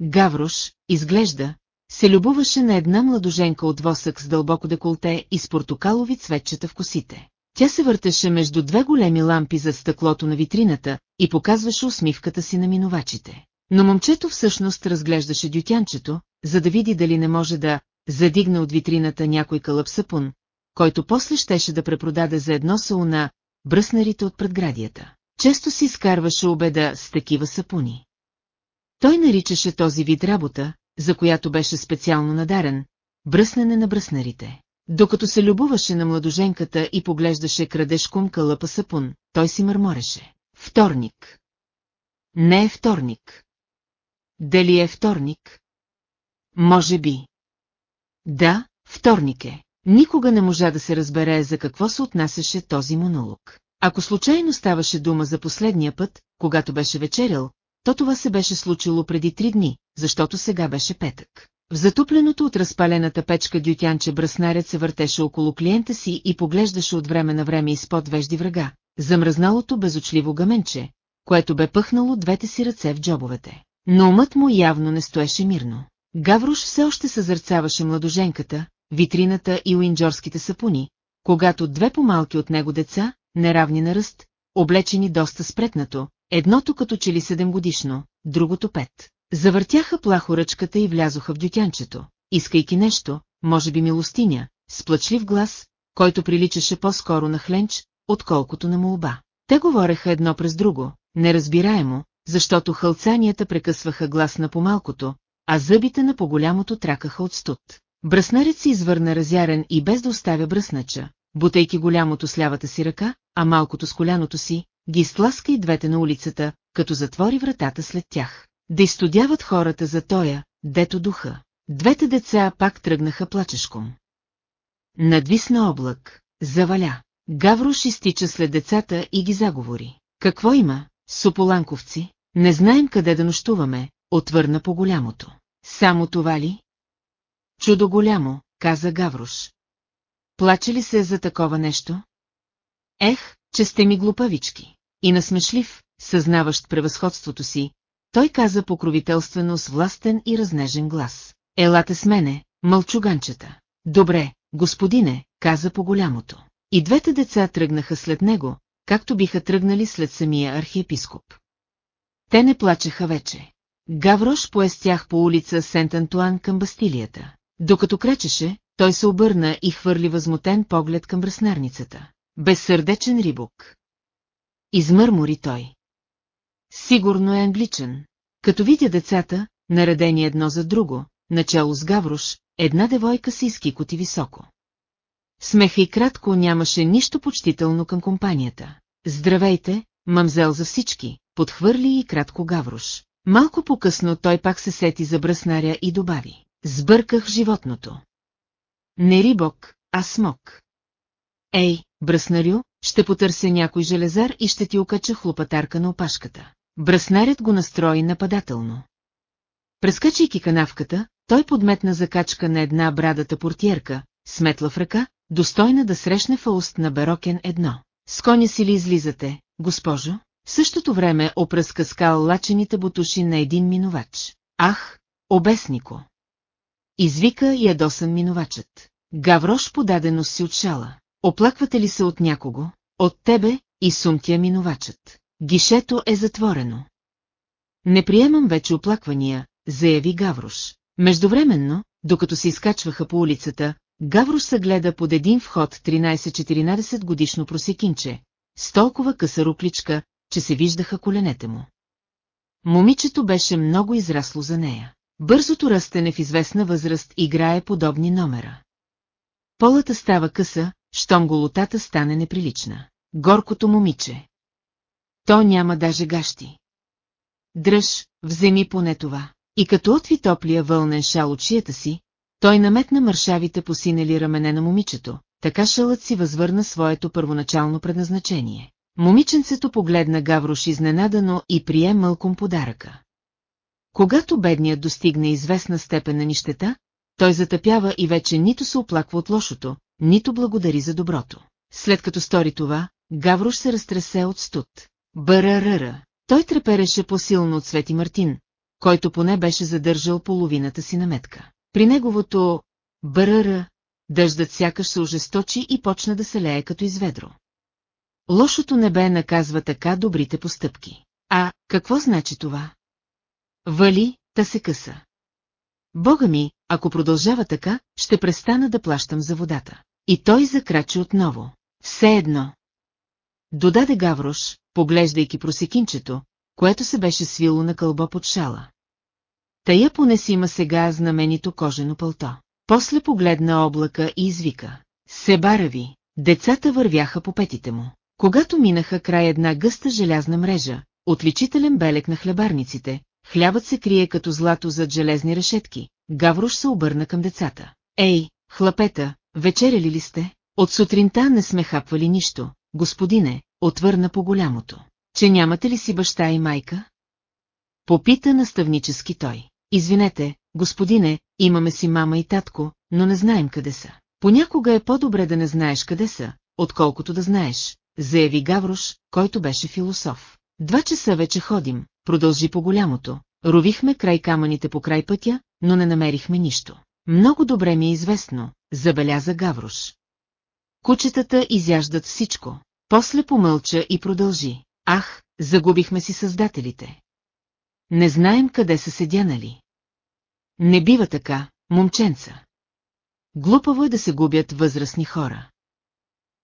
Гаврош, изглежда, се любоваше на една младоженка от восък с дълбоко деколте и с портокалови цветчета в косите. Тя се въртеше между две големи лампи за стъклото на витрината и показваше усмивката си на минувачите. Но момчето всъщност разглеждаше дютянчето, за да види дали не може да задигне от витрината някой кълъп сапун, който после щеше да препродаде за едно сауна бръснарите от предградията. Често си изкарваше обеда с такива сапуни. Той наричаше този вид работа, за която беше специално надарен, бръснене на бръснарите. Докато се любоваше на младоженката и поглеждаше крадешком кълъпа сапун, той си мърмореше. Вторник. Не е вторник. Дали е вторник? Може би. Да, вторник е. Никога не можа да се разбере за какво се отнасяше този монолог. Ако случайно ставаше дума за последния път, когато беше вечерял, то това се беше случило преди три дни, защото сега беше петък. В затупленото от разпалената печка дютянче браснарят се въртеше около клиента си и поглеждаше от време на време изпод вежди врага, замръзналото безочливо гаменче, което бе пъхнало двете си ръце в джобовете. Но умът му явно не стоеше мирно. Гаврош все още съзърцаваше младоженката, витрината и уинджорските сапуни, когато две по-малки от него деца, неравни на ръст, облечени доста спретнато, едното като че ли седемгодишно, другото пет. Завъртяха плахо ръчката и влязоха в дютянчето, искайки нещо, може би милостиня, с глас, който приличаше по-скоро на хленч, отколкото на молба. Те говореха едно през друго, неразбираемо, защото хълцанията прекъсваха глас на помалкото, а зъбите на по-голямото тракаха от студ. Бръснарец се извърна разярен и без да оставя бръснача, бутейки голямото с лявата си ръка, а малкото с коляното си, ги изтласка и двете на улицата, като затвори вратата след тях. Да изстудяват хората за тоя, дето духа. Двете деца пак тръгнаха плачешком. Надвисна облак, заваля. Гаврош изтича след децата и ги заговори. Какво има, сополанковци? Не знаем къде да нощуваме, отвърна по голямото. Само това ли? Чудо голямо, каза Гаврош. Плаче ли се за такова нещо? Ех, че сте ми глупавички. И насмешлив, съзнаващ превъзходството си, той каза покровителствено с властен и разнежен глас. Елате с мене, мълчуганчета. Добре, господине, каза по голямото. И двете деца тръгнаха след него, както биха тръгнали след самия архиепископ. Те не плачеха вече. Гаврош поестях по улица Сент-Антуан към Бастилията. Докато кречеше, той се обърна и хвърли възмутен поглед към браснарницата. Безсърдечен рибок. Измърмори той. Сигурно е англичен. Като видя децата, наредени едно за друго, начало с Гаврош, една девойка се изкикоти високо. Смеха и кратко нямаше нищо почтително към компанията. Здравейте, мамзел за всички, подхвърли и кратко Гаврош. Малко по-късно той пак се сети за бръснаря и добави. Сбърках животното. Не рибок, а смок. Ей, бръснарю, ще потърся някой железар и ще ти окача хлопатарка на опашката. Бръснарят го настрои нападателно. Прескачайки канавката, той подметна закачка на една брадата портиерка, сметла в ръка, достойна да срещне Фауст на Берокен едно. С коня си ли излизате, госпожо? В същото време опръска скал лачените бутуши на един минувач. Ах, обеснико! Извика ядосан минувачът. Гаврош подадено си от шала. Оплаквате ли се от някого? От тебе и сумтия минувачът. Гишето е затворено. Не приемам вече оплаквания, заяви Гаврош. Междувременно, докато се изкачваха по улицата, Гаврош съгледа под един вход 13-14 годишно просекинче, с толкова къса рукличка, че се виждаха коленете му. Момичето беше много израсло за нея. Бързото растене в известна възраст играе подобни номера. Полата става къса, щом голотата стане неприлична. Горкото момиче. То няма даже гащи. Дръж, вземи поне това. И като отви топлия вълнен шал от шията си, той наметна мършавите посинели рамене на момичето, така шалът си възвърна своето първоначално предназначение. Момиченцето погледна Гаврош изненадано и прие мълком подаръка. Когато бедният достигне известна степен на нищета, той затъпява и вече нито се оплаква от лошото, нито благодари за доброто. След като стори това, Гаврош се разтресе от студ. Бъръръра. Той трепереше по-силно от Свети Мартин, който поне беше задържал половината си наметка. При неговото бъръра, дъждът сякаш се ожесточи и почна да се лее като изведро. Лошото небе наказва така добрите постъпки. А, какво значи това? Вали, та се къса. Бога ми, ако продължава така, ще престана да плащам за водата. И той закрачи отново. Все едно. Додаде Гаврош, поглеждайки просекинчето, което се беше свило на кълбо под шала. Тая поне си има сега знаменито кожено пълто. После погледна облака и извика. Себара ви, децата вървяха по петите му. Когато минаха край една гъста желязна мрежа, отличителен белек на хлебарниците, хлябът се крие като злато зад железни решетки, Гаврош се обърна към децата. Ей, хлапета, вечеряли ли сте? От сутринта не сме хапвали нищо, господине, отвърна по голямото. Че нямате ли си баща и майка? Попита наставнически той. Извинете, господине, имаме си мама и татко, но не знаем къде са. Понякога е по-добре да не знаеш къде са, отколкото да знаеш, заяви Гаврош, който беше философ. Два часа вече ходим, продължи по голямото. Ровихме край камъните по край пътя, но не намерихме нищо. Много добре ми е известно, забеляза Гаврош. Кучетата изяждат всичко. После помълча и продължи. Ах, загубихме си създателите. Не знаем къде са седянали. Не бива така, момченца. Глупаво е да се губят възрастни хора.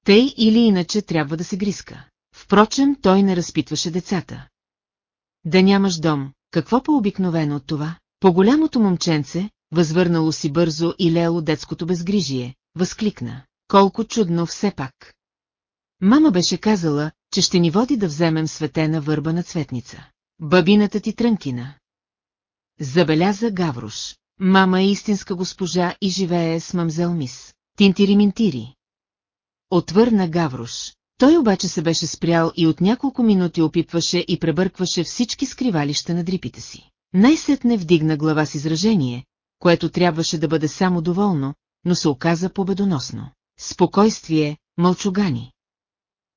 Тъй или иначе трябва да се гриска. Впрочем, той не разпитваше децата. Да нямаш дом, какво по-обикновено от това? По-голямото момченце, възвърнало си бързо и лело детското безгрижие, възкликна. Колко чудно все пак. Мама беше казала, че ще ни води да вземем светена върба на цветница. Бабината ти трънкина. Забеляза Гаврош. Мама е истинска госпожа и живее с мамзел мис. Тинтири-минтири. Отвърна Гаврош. Той обаче се беше спрял и от няколко минути опипваше и пребъркваше всички скривалища на дрипите си. Най-сетне вдигна глава с изражение, което трябваше да бъде само доволно, но се оказа победоносно. Спокойствие, мълчугани.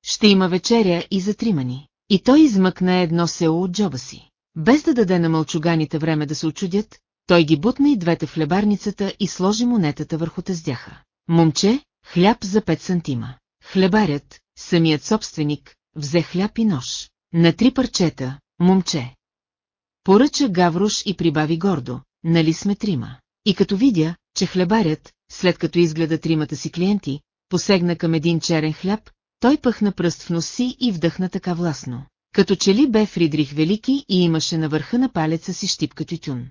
Ще има вечеря и затримани. И той измъкна едно село от джоба си. Без да даде на мълчуганите време да се очудят, той ги бутна и двете в хлебарницата и сложи монетата върху тездяха. Момче, хляб за 5 сантима. Хлебарят, самият собственик, взе хляб и нож. На три парчета, момче. Поръча Гаврош и прибави гордо, нали сме трима. И като видя, че хлебарят, след като изгледа тримата си клиенти, посегна към един черен хляб, той пъхна пръст в носи и вдъхна така властно. Като че ли бе Фридрих Велики и имаше на върха на палеца си щипка тютюн.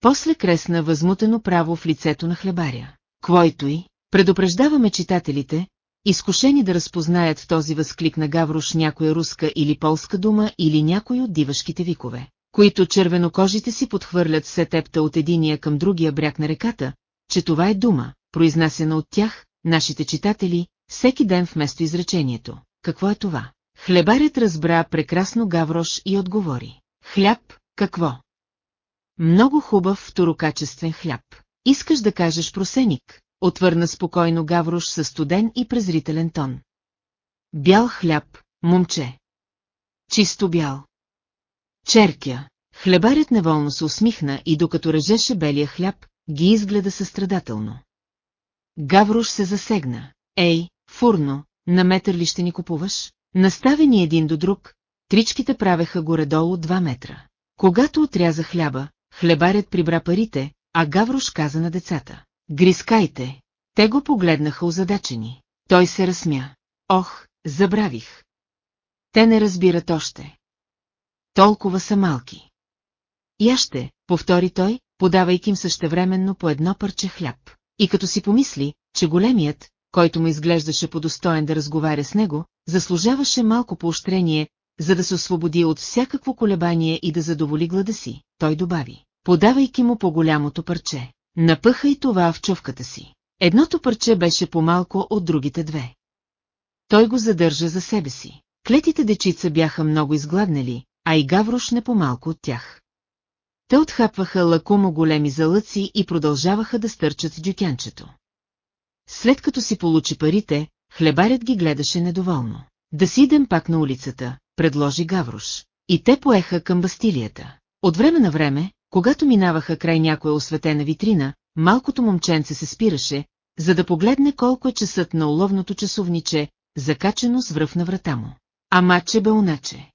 После кресна възмутено право в лицето на хлебаря. Квойто и, предупреждаваме читателите, изкушени да разпознаят този възклик на Гаврош някоя руска или полска дума или някой от дивашките викове, които червенокожите си подхвърлят се тепта от единия към другия бряг на реката, че това е дума, произнасена от тях, нашите читатели, всеки ден вместо изречението. Какво е това? Хлебарят разбра прекрасно Гаврош и отговори. Хляб, какво? Много хубав второкачествен хляб. Искаш да кажеш просеник, отвърна спокойно Гаврош със студен и презрителен тон. Бял хляб, момче. Чисто бял. Черкя. Хлебарят неволно се усмихна и докато режеше белия хляб, ги изгледа състрадателно. Гаврош се засегна. Ей, фурно, на метър ли ще ни купуваш? Наставени един до друг, тричките правеха горе-долу два метра. Когато отряза хляба, хлебарят прибра парите, а Гаврош каза на децата. Грискайте. Те го погледнаха озадачени. Той се разсмя. Ох, забравих. Те не разбират още. Толкова са малки. Я ще, повтори той, подавайки им същевременно по едно парче хляб. И като си помисли, че големият, който му изглеждаше подостоен да разговаря с него, заслужаваше малко поощрение, за да се освободи от всякакво колебание и да задоволи глада си, той добави, подавайки му по голямото парче. Напъха и това в чувката си. Едното парче беше по-малко от другите две. Той го задържа за себе си. Клетите дечица бяха много изгладнали, а и Гаврош не по-малко от тях. Те отхапваха лакумо големи залъци и продължаваха да стърчат с дюкянчето. След като си получи парите, хлебарят ги гледаше недоволно. Да си идем пак на улицата, предложи Гаврош. И те поеха към Бастилията. От време на време, когато минаваха край някоя осветена витрина, малкото момченце се спираше, за да погледне колко е часът на уловното часовниче, закачено с връв на врата му. Ама че бе уначе.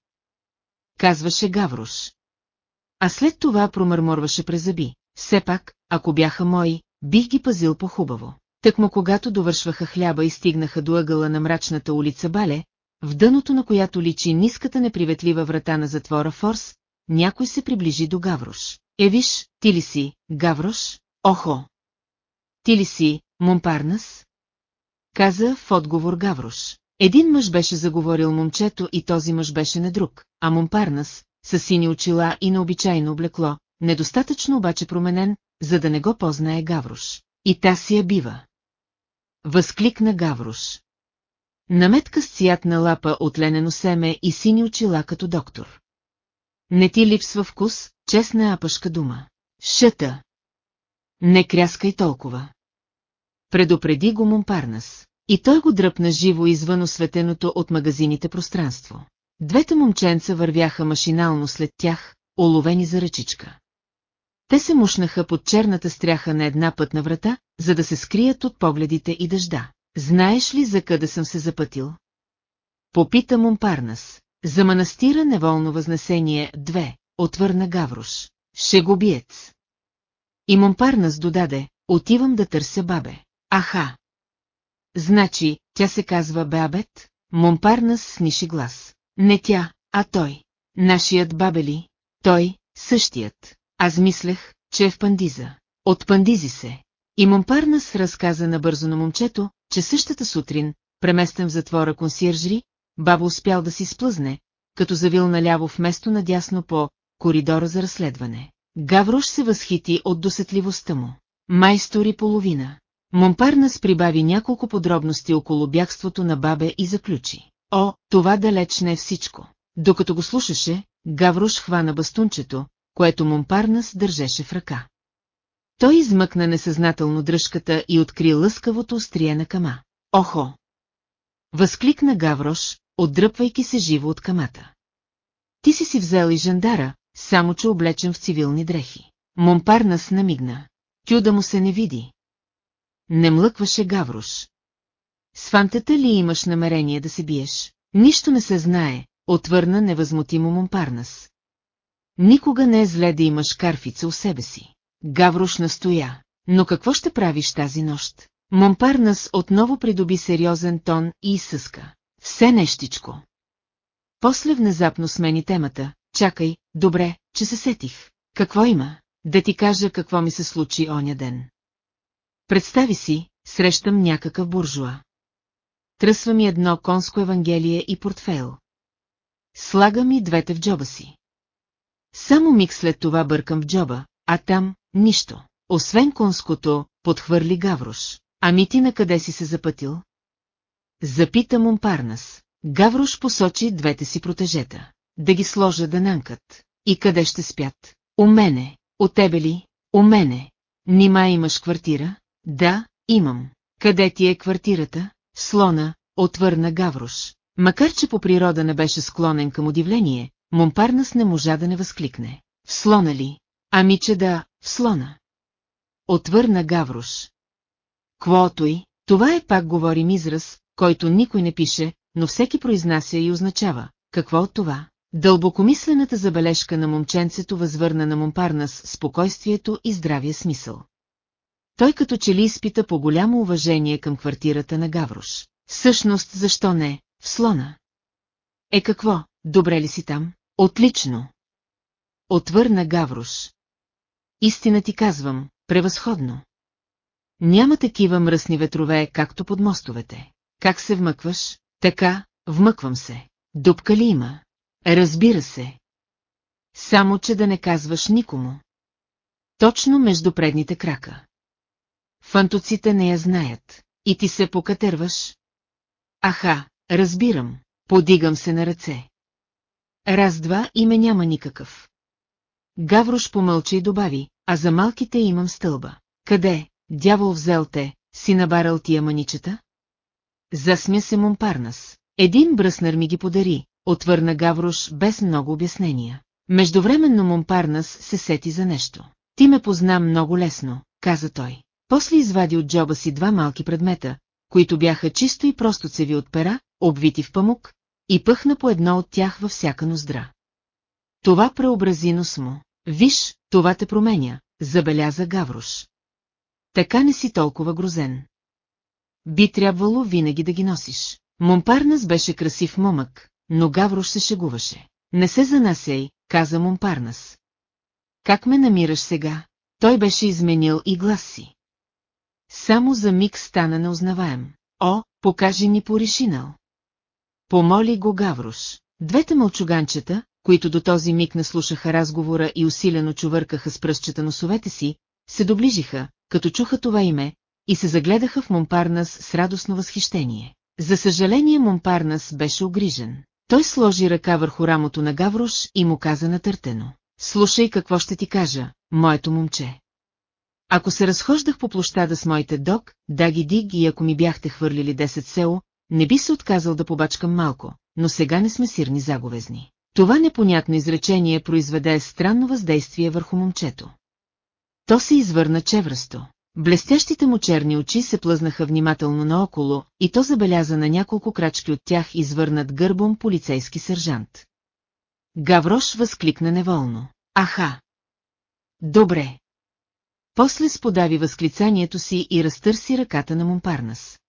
Казваше Гаврош. А след това промърморваше през зъби. Все пак, ако бяха мои, бих ги пазил по-хубаво. Тъкмо когато довършваха хляба и стигнаха до ъгъла на мрачната улица Бале, в дъното на която личи ниската неприветлива врата на затвора Форс, някой се приближи до Гаврош. Е, ти ли си, Гаврош? Охо! Ти ли си, Момпарнас? Каза в отговор Гаврош. Един мъж беше заговорил момчето и този мъж беше не друг, а Момпарнас, с сини очила и необичайно облекло, недостатъчно обаче променен, за да не го познае Гаврош. И та си я бива. Възкликна Гаврош. Наметка с цятна лапа от ленено семе и сини очила като доктор. Не ти липсва вкус, честна апашка дума. Шъта. Не кряскай толкова. Предупреди го Момпарнас. И той го дръпна живо извън осветеното от магазините пространство. Двете момченца вървяха машинално след тях, оловени за ръчичка. Те се мушнаха под черната стряха на една пътна врата, за да се скрият от погледите и дъжда. Знаеш ли за къде съм се запътил? Попита Момпарнас. За манастира неволно възнесение две, отвърна Гаврош. Шегобиец. И Момпарнас додаде, отивам да търся бабе. Аха! Значи, тя се казва Беабет? Момпарнас сниши глас. Не тя, а той. Нашият бабели. Той, същият. Аз мислех, че е в пандиза. От пандизи се. И Момпарнас разказа набързо на момчето, че същата сутрин, преместен в затвора консьержри, баба успял да си сплъзне, като завил наляво вместо надясно по коридора за разследване. Гаврош се възхити от досетливостта му. Майстори половина. Момпарнас прибави няколко подробности около бягството на бабе и заключи. О, това далеч не е всичко. Докато го слушаше, Гаврош хвана бастунчето, което Момпарнас държеше в ръка. Той измъкна несъзнателно дръжката и откри лъскавото острие на кама. Охо! Възкликна Гаврош, отдръпвайки се живо от камата. Ти си си взел и жандара, само че облечен в цивилни дрехи. Момпарнас намигна. Тюда му се не види. Не млъкваше Гаврош. С фантата ли имаш намерение да се биеш? Нищо не се знае, отвърна невъзмутимо Момпарнас. Никога не е зле да имаш карфица у себе си. Гаврош настоя. Но какво ще правиш тази нощ? Момпарнас отново придоби сериозен тон и изсъска. Все нещичко. После внезапно смени темата. Чакай, добре, че се сетих. Какво има? Да ти кажа какво ми се случи оня ден. Представи си, срещам някакъв буржуа. Тръсва ми едно конско евангелие и портфейл. Слага ми двете в джоба си. Само миг след това бъркам в джоба, а там – нищо. Освен конското, подхвърли Гаврош. Ами ти на къде си се запътил? Запита Момпарнас. Гаврош посочи двете си протежета. Да ги сложа да нанкат. И къде ще спят? У мене. У тебе ли? У мене. Нима имаш квартира? Да, имам. Къде ти е квартирата? Слона, отвърна Гаврош. Макар че по природа не беше склонен към удивление, Момпарнас не можа да не възкликне. В слона ли? Ами че да, слона. Отвърна Гаврош. Квото и, това е пак говорим израз, който никой не пише, но всеки произнася и означава. Какво от това? Дълбокомислената забележка на момченцето възвърна на Момпарнас спокойствието и здравия смисъл. Той като че ли изпита по голямо уважение към квартирата на Гаврош. Всъщност, защо не, в слона? Е какво, добре ли си там? Отлично. Отвърна Гаврош. Истина ти казвам, превъзходно. Няма такива мръсни ветрове, както под мостовете. Как се вмъкваш? Така, вмъквам се. Дупка ли има? Разбира се. Само, че да не казваш никому. Точно между предните крака. Фантоците не я знаят. И ти се покатърваш? Аха, разбирам. Подигам се на ръце. Раз-два и ме няма никакъв. Гаврош помълча и добави, а за малките имам стълба. Къде, дявол взел те, си набарал тия маничета? Засмя се Момпарнас. Един бръснар ми ги подари, отвърна Гаврош без много обяснения. Междувременно Момпарнас се сети за нещо. Ти ме позна много лесно, каза той. После извади от джоба си два малки предмета, които бяха чисто и просто цеви от пера, обвити в памук, и пъхна по едно от тях във всяка ноздра. Това преобрази нос му. Виж, това те променя, забеляза Гаврош. Така не си толкова грозен. Би трябвало винаги да ги носиш. Момпарнас беше красив момък, но Гаврош се шегуваше. Не се занасяй, каза Момпарнас. Как ме намираш сега? Той беше изменил и глас си. Само за миг стана неузнаваем. О, покажи ни порешинал. Помоли го Гаврош. Двете мълчуганчета, които до този миг не слушаха разговора и усилено чувъркаха с пръстчета носовете си, се доближиха, като чуха това име, и се загледаха в Момпарнас с радостно възхищение. За съжаление Момпарнас беше огрижен. Той сложи ръка върху рамото на Гаврош и му каза натъртено. Слушай какво ще ти кажа, моето момче. Ако се разхождах по площада с моите дог, даги диг и ако ми бяхте хвърлили 10 село, не би се отказал да побачкам малко, но сега не сме сирни заговезни. Това непонятно изречение произведе странно въздействие върху момчето. То се извърна чевръсто. Блестящите му черни очи се плъзнаха внимателно наоколо и то забеляза на няколко крачки от тях извърнат гърбом полицейски сержант. Гаврош възкликна неволно. Аха! Добре. После сподави възклицанието си и разтърси ръката на Момпарнас.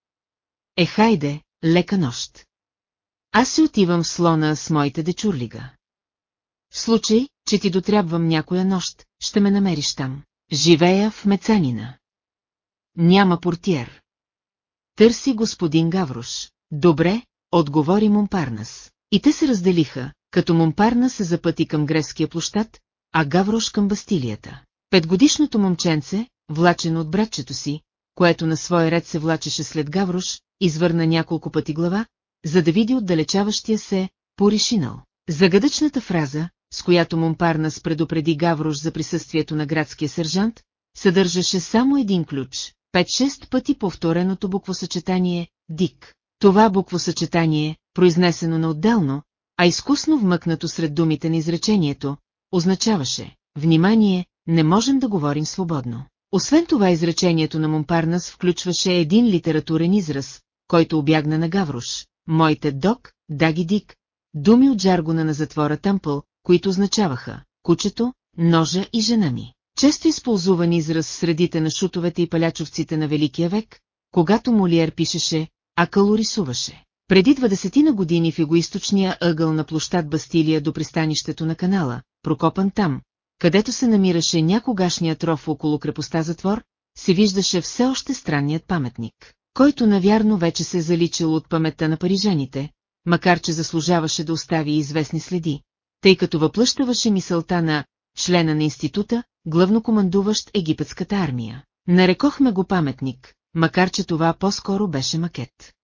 Е, хайде, лека нощ. Аз се отивам в слона с моите дечурлига. В случай, че ти дотрябвам някоя нощ, ще ме намериш там. Живея в Мецанина. Няма портиер. Търси господин Гаврош. Добре, отговори Момпарнас. И те се разделиха, като Момпарнас се запъти към грецкия площад, а Гаврош към Бастилията. Петгодишното момченце, влачено от братчето си, което на свой ред се влачеше след Гаврош, извърна няколко пъти глава, за да види отдалечаващия се Поришинал. Загадъчната фраза, с която Момпарнас предупреди Гаврош за присъствието на градския сержант, съдържаше само един ключ, 5-6 пъти повтореното буквосъчетание «Дик». Това буквосъчетание, произнесено наотделно, а изкусно вмъкнато сред думите на изречението, означаваше «Внимание, не можем да говорим свободно». Освен това изречението на Момпарнас включваше един литературен израз, който обягна на Гаврош, моите док, даги дик, думи от жаргона на затвора Тъмпъл, които означаваха кучето, ножа и жена ми. Често използван израз в средите на шутовете и палячовците на Великия век, когато Молиер пишеше, а Кало рисуваше. Преди 20 на години в егоисточния ъгъл на площад Бастилия до пристанището на канала, прокопан там, където се намираше някогашния троф около крепостта затвор, се виждаше все още странният паметник, който навярно вече се е заличил от паметта на парижаните, макар че заслужаваше да остави известни следи, тъй като въплъщаваше мисълта на члена на института, главнокомандуващ египетската армия. Нарекохме го паметник, макар че това по-скоро беше макет.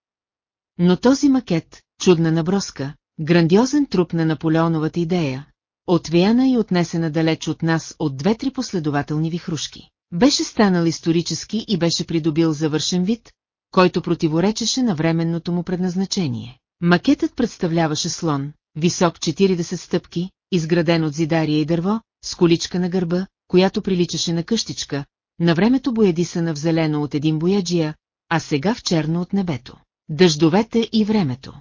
Но този макет, чудна наброска, грандиозен труп на Наполеоновата идея, отвияна и отнесена далеч от нас от две-три последователни вихрушки. Беше станал исторически и беше придобил завършен вид, който противоречеше на временното му предназначение. Макетът представляваше слон, висок 40 стъпки, изграден от зидария и дърво, с количка на гърба, която приличаше на къщичка, на времето боядисана в зелено от един бояджия, а сега в черно от небето. Дъждовете и времето.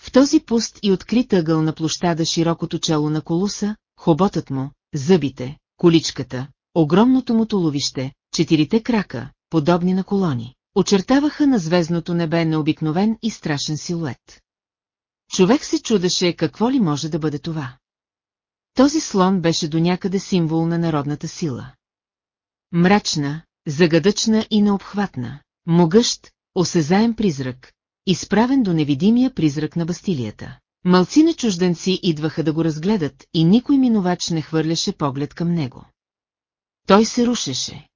В този пуст и открит ъгъл на площада широкото чело на колуса, хоботът му, зъбите, количката, огромното му туловище, четирите крака, подобни на колони, очертаваха на звездното небе необикновен и страшен силует. Човек се чудеше какво ли може да бъде това. Този слон беше до някъде символ на народната сила. Мрачна, загадъчна и необхватна, могъщ, осезаем призрак, изправен до невидимия призрак на Бастилията. Малцина чужденци идваха да го разгледат и никой минувач не хвърляше поглед към него. Той се рушеше.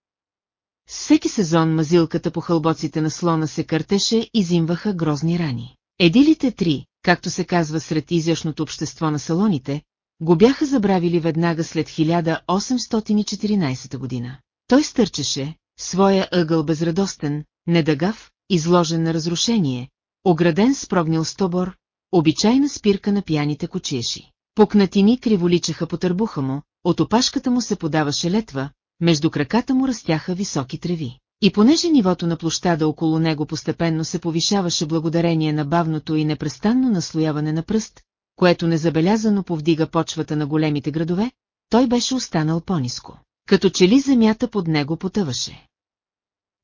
Всеки сезон мазилката по хълбоците на слона се къртеше и зимваха грозни рани. Едилите три, както се казва сред изящното общество на салоните, го бяха забравили веднага след 1814 година. Той стърчеше, своя ъгъл безрадостен, недъгав, изложен на разрушение, ограден с прогнил стобор, обичайна спирка на пияните кочиеши. Пукнатини криволичаха по търбуха му, от опашката му се подаваше летва, между краката му растяха високи треви. И понеже нивото на площада около него постепенно се повишаваше благодарение на бавното и непрестанно наслояване на пръст, което незабелязано повдига почвата на големите градове, той беше останал по-низко, като че ли земята под него потъваше.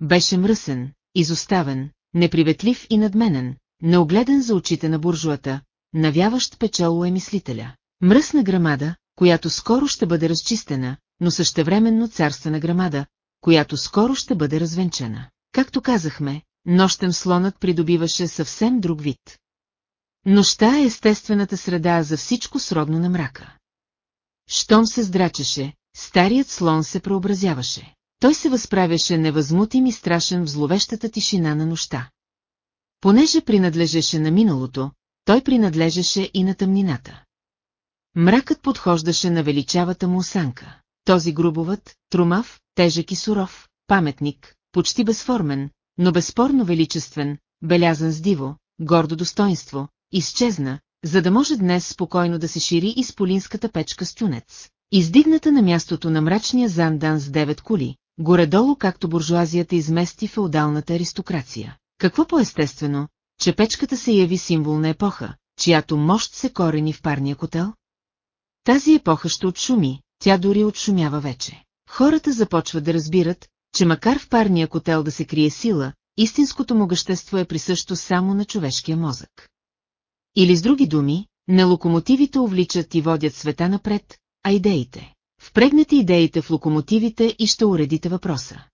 Беше мръсен, изоставен, неприветлив и надменен, неогледен за очите на буржуата, навяващ печало е мислителя. Мръсна грамада, която скоро ще бъде разчистена, но същевременно царствена грамада, която скоро ще бъде развенчена. Както казахме, нощем слонът придобиваше съвсем друг вид. Нощта е естествената среда за всичко сродно на мрака. Щом се здрачеше, старият слон се преобразяваше. Той се възправяше невъзмутим и страшен в зловещата тишина на нощта. Понеже принадлежеше на миналото, той принадлежеше и на тъмнината. Мракът подхождаше на величавата му осанка. Този грубовът, трумав, тежък и суров, паметник, почти безформен, но безспорно величествен, белязан с диво, гордо достоинство, изчезна, за да може днес спокойно да се шири из полинската печка с тюнец. Издигната на мястото на мрачния зандан с девет кули, горе-долу както буржуазията измести феодалната аристокрация. Какво по-естествено, че печката се яви символ на епоха, чиято мощ се корени в парния котел? Тази епоха ще отшуми, тя дори отшумява вече. Хората започват да разбират, че макар в парния котел да се крие сила, истинското могъщество е присъщо само на човешкия мозък. Или с други думи, не локомотивите увличат и водят света напред, а идеите. Впрегнете идеите в локомотивите и ще уредите въпроса.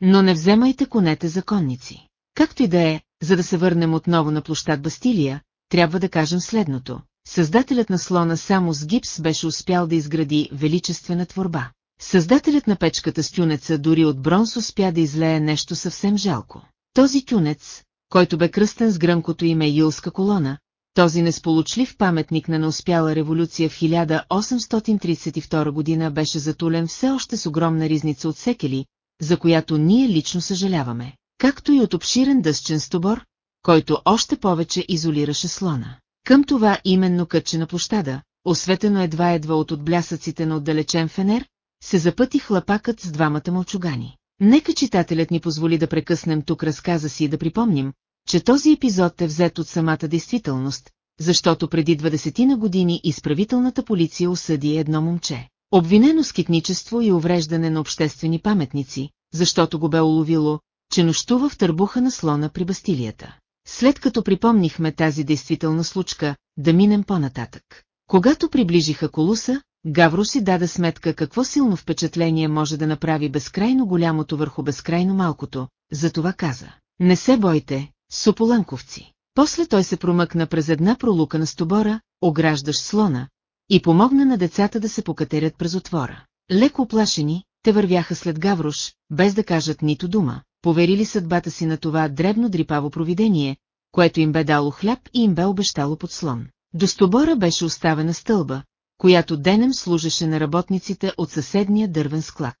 Но не вземайте конете законници. Както и да е, за да се върнем отново на площад Бастилия, трябва да кажем следното. Създателят на слона само с гипс беше успял да изгради величествена творба. Създателят на печката с тюнеца дори от бронз успя да излее нещо съвсем жалко. Този тюнец, който бе кръстен с гръмкото име Юлска колона, този несполучлив паметник на неуспяла революция в 1832 година беше затулен все още с огромна ризница от секели, за която ние лично съжаляваме, както и от обширен дъсчен стобор, който още повече изолираше слона. Към това именно кътче на площада, осветено едва-едва от отблясъците на отдалечен фенер, се запъти хлапакът с двамата мълчугани. Нека читателят ни позволи да прекъснем тук разказа си и да припомним, че този епизод е взет от самата действителност, защото преди 20 на години изправителната полиция осъди едно момче, обвинено с китничество и увреждане на обществени паметници, защото го бе уловило, че нощува в търбуха на слона при Бастилията. След като припомнихме тази действителна случка, да минем по-нататък. Когато приближиха колуса, Гавро си даде сметка какво силно впечатление може да направи безкрайно голямото върху безкрайно малкото, затова каза. Не се бойте, суполанковци. После той се промъкна през една пролука на стобора, ограждаш слона, и помогна на децата да се покатерят през отвора. Леко оплашени, те вървяха след Гаврош, без да кажат нито дума, поверили съдбата си на това дребно дрипаво провидение, което им бе дало хляб и им бе обещало подслон. До стобора беше оставена стълба, която денем служеше на работниците от съседния дървен склад.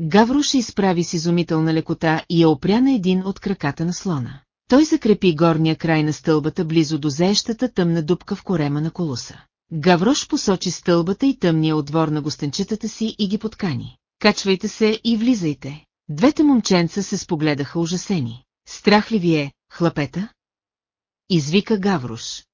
Гаврош изправи с изумителна лекота и я опря на един от краката на слона. Той закрепи горния край на стълбата близо до зеещата тъмна дупка в корема на колуса. Гаврош посочи стълбата и тъмния отвор на гостенчетата си и ги подкани. качвайте се и влизайте. Двете момченца се спогледаха ужасени. Страх ли ви е, хлапета? Извика Гаврош.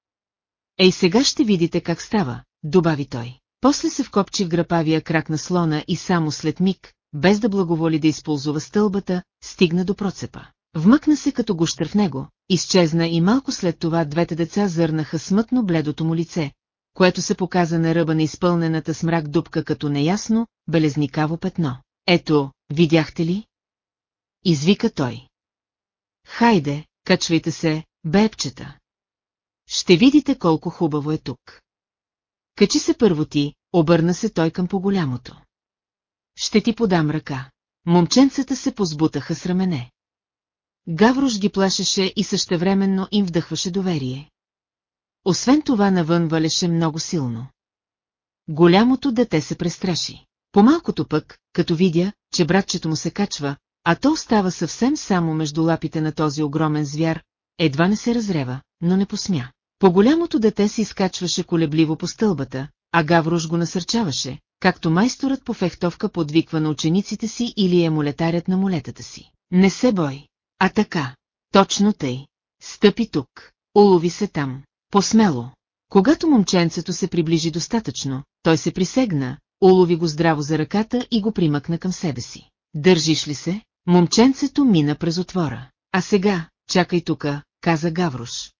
Ей сега ще видите как става, добави той. После се вкопчи в грапавия крак на слона и само след миг, без да благоволи да използва стълбата, стигна до процепа. Вмъкна се като гущър в него, изчезна и малко след това двете деца зърнаха смътно бледото му лице, което се показа на ръба на изпълнената с мрак дупка като неясно, белезникаво петно. Ето, видяхте ли? Извика той. Хайде, качвайте се, бебчета. Ще видите колко хубаво е тук. Качи се първо ти, обърна се той към по-голямото. Ще ти подам ръка. Момченцата се позбутаха с рамене. Гаврош ги плашеше и същевременно им вдъхваше доверие. Освен това навън валеше много силно. Голямото дете се престраши. По-малкото пък, като видя, че братчето му се качва, а то остава съвсем само между лапите на този огромен звяр, едва не се разрева, но не посмя. По-голямото дете се изкачваше колебливо по стълбата, а Гаврош го насърчаваше, както майсторът по фехтовка подвиква на учениците си или е на молетата си. Не се бой. А така. Точно тъй. Стъпи тук. Улови се там. Посмело. Когато момченцето се приближи достатъчно, той се присегна, улови го здраво за ръката и го примъкна към себе си. Държиш ли се? Момченцето мина през отвора. А сега, чакай тука, каза Гаврош.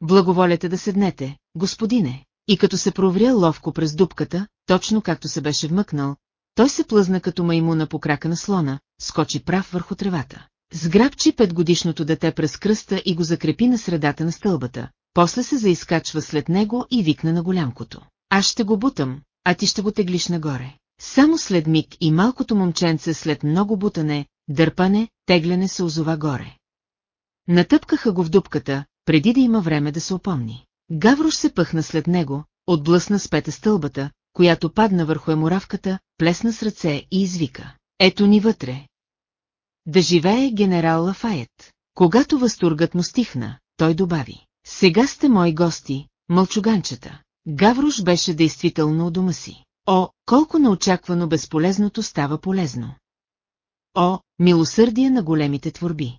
Благоволете да седнете, господине. И като се провря ловко през дупката, точно както се беше вмъкнал, той се плъзна като маймуна по крака на слона, скочи прав върху тревата. Сграбчи петгодишното дете през кръста и го закрепи на средата на стълбата, после се заискачва след него и викна на голямкото. Аз ще го бутам, а ти ще го теглиш нагоре. Само след миг и малкото момченце след много бутане, дърпане, тегляне се озова горе. Натъпкаха го в дупката, преди да има време да се опомни. Гаврош се пъхна след него, отблъсна с пета стълбата, която падна върху еморавката, плесна с ръце и извика. Ето ни вътре. Да живее генерал Лафайет. Когато възторгът му стихна, той добави. Сега сте мои гости, мълчуганчета. Гаврош беше действително у дома си. О, колко неочаквано безполезното става полезно. О, милосърдие на големите творби.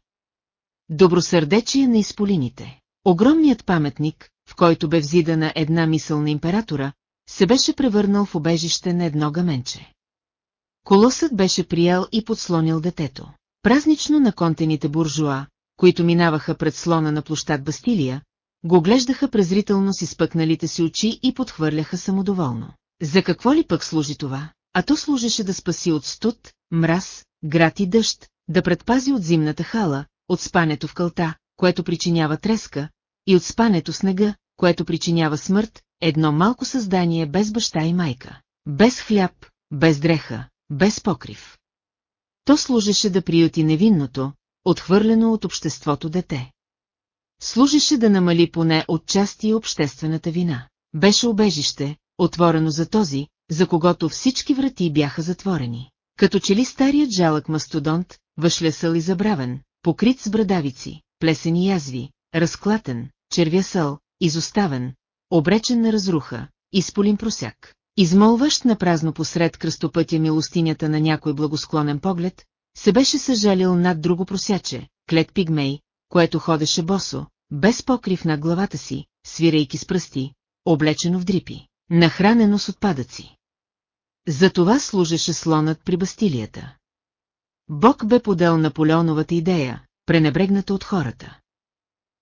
Добросърдечие на изполините. Огромният паметник, в който бе взидана една мисъл на императора, се беше превърнал в обежище на едно гаменче. Колосът беше приял и подслонил детето. Празнично на контените буржуа, които минаваха пред слона на площад Бастилия, го глеждаха презрително с изпъкналите си очи и подхвърляха самодоволно. За какво ли пък служи това? А то служеше да спаси от студ, мраз, град и дъжд, да предпази от зимната хала, от спането в кълта, което причинява треска, и от спането снега, което причинява смърт, едно малко създание без баща и майка, без хляб, без дреха, без покрив. То служеше да приюти невинното, отхвърлено от обществото дете. Служеше да намали поне отчасти обществената вина. Беше обежище, отворено за този, за когото всички врати бяха затворени. Като че ли старият жалък мастодонт, въшлясъл и забравен, покрит с брадавици, плесени язви, разклатен, червясъл, изоставен, обречен на разруха, изполин просяк. Измолващ на празно посред кръстопътя милостинята на някой благосклонен поглед, се беше съжалил над друго просяче, клет пигмей, което ходеше босо, без покрив на главата си, свирейки с пръсти, облечено в дрипи, нахранено с отпадъци. За това служеше слонът при Бастилията. Бог бе подел Наполеоновата идея, пренебрегната от хората.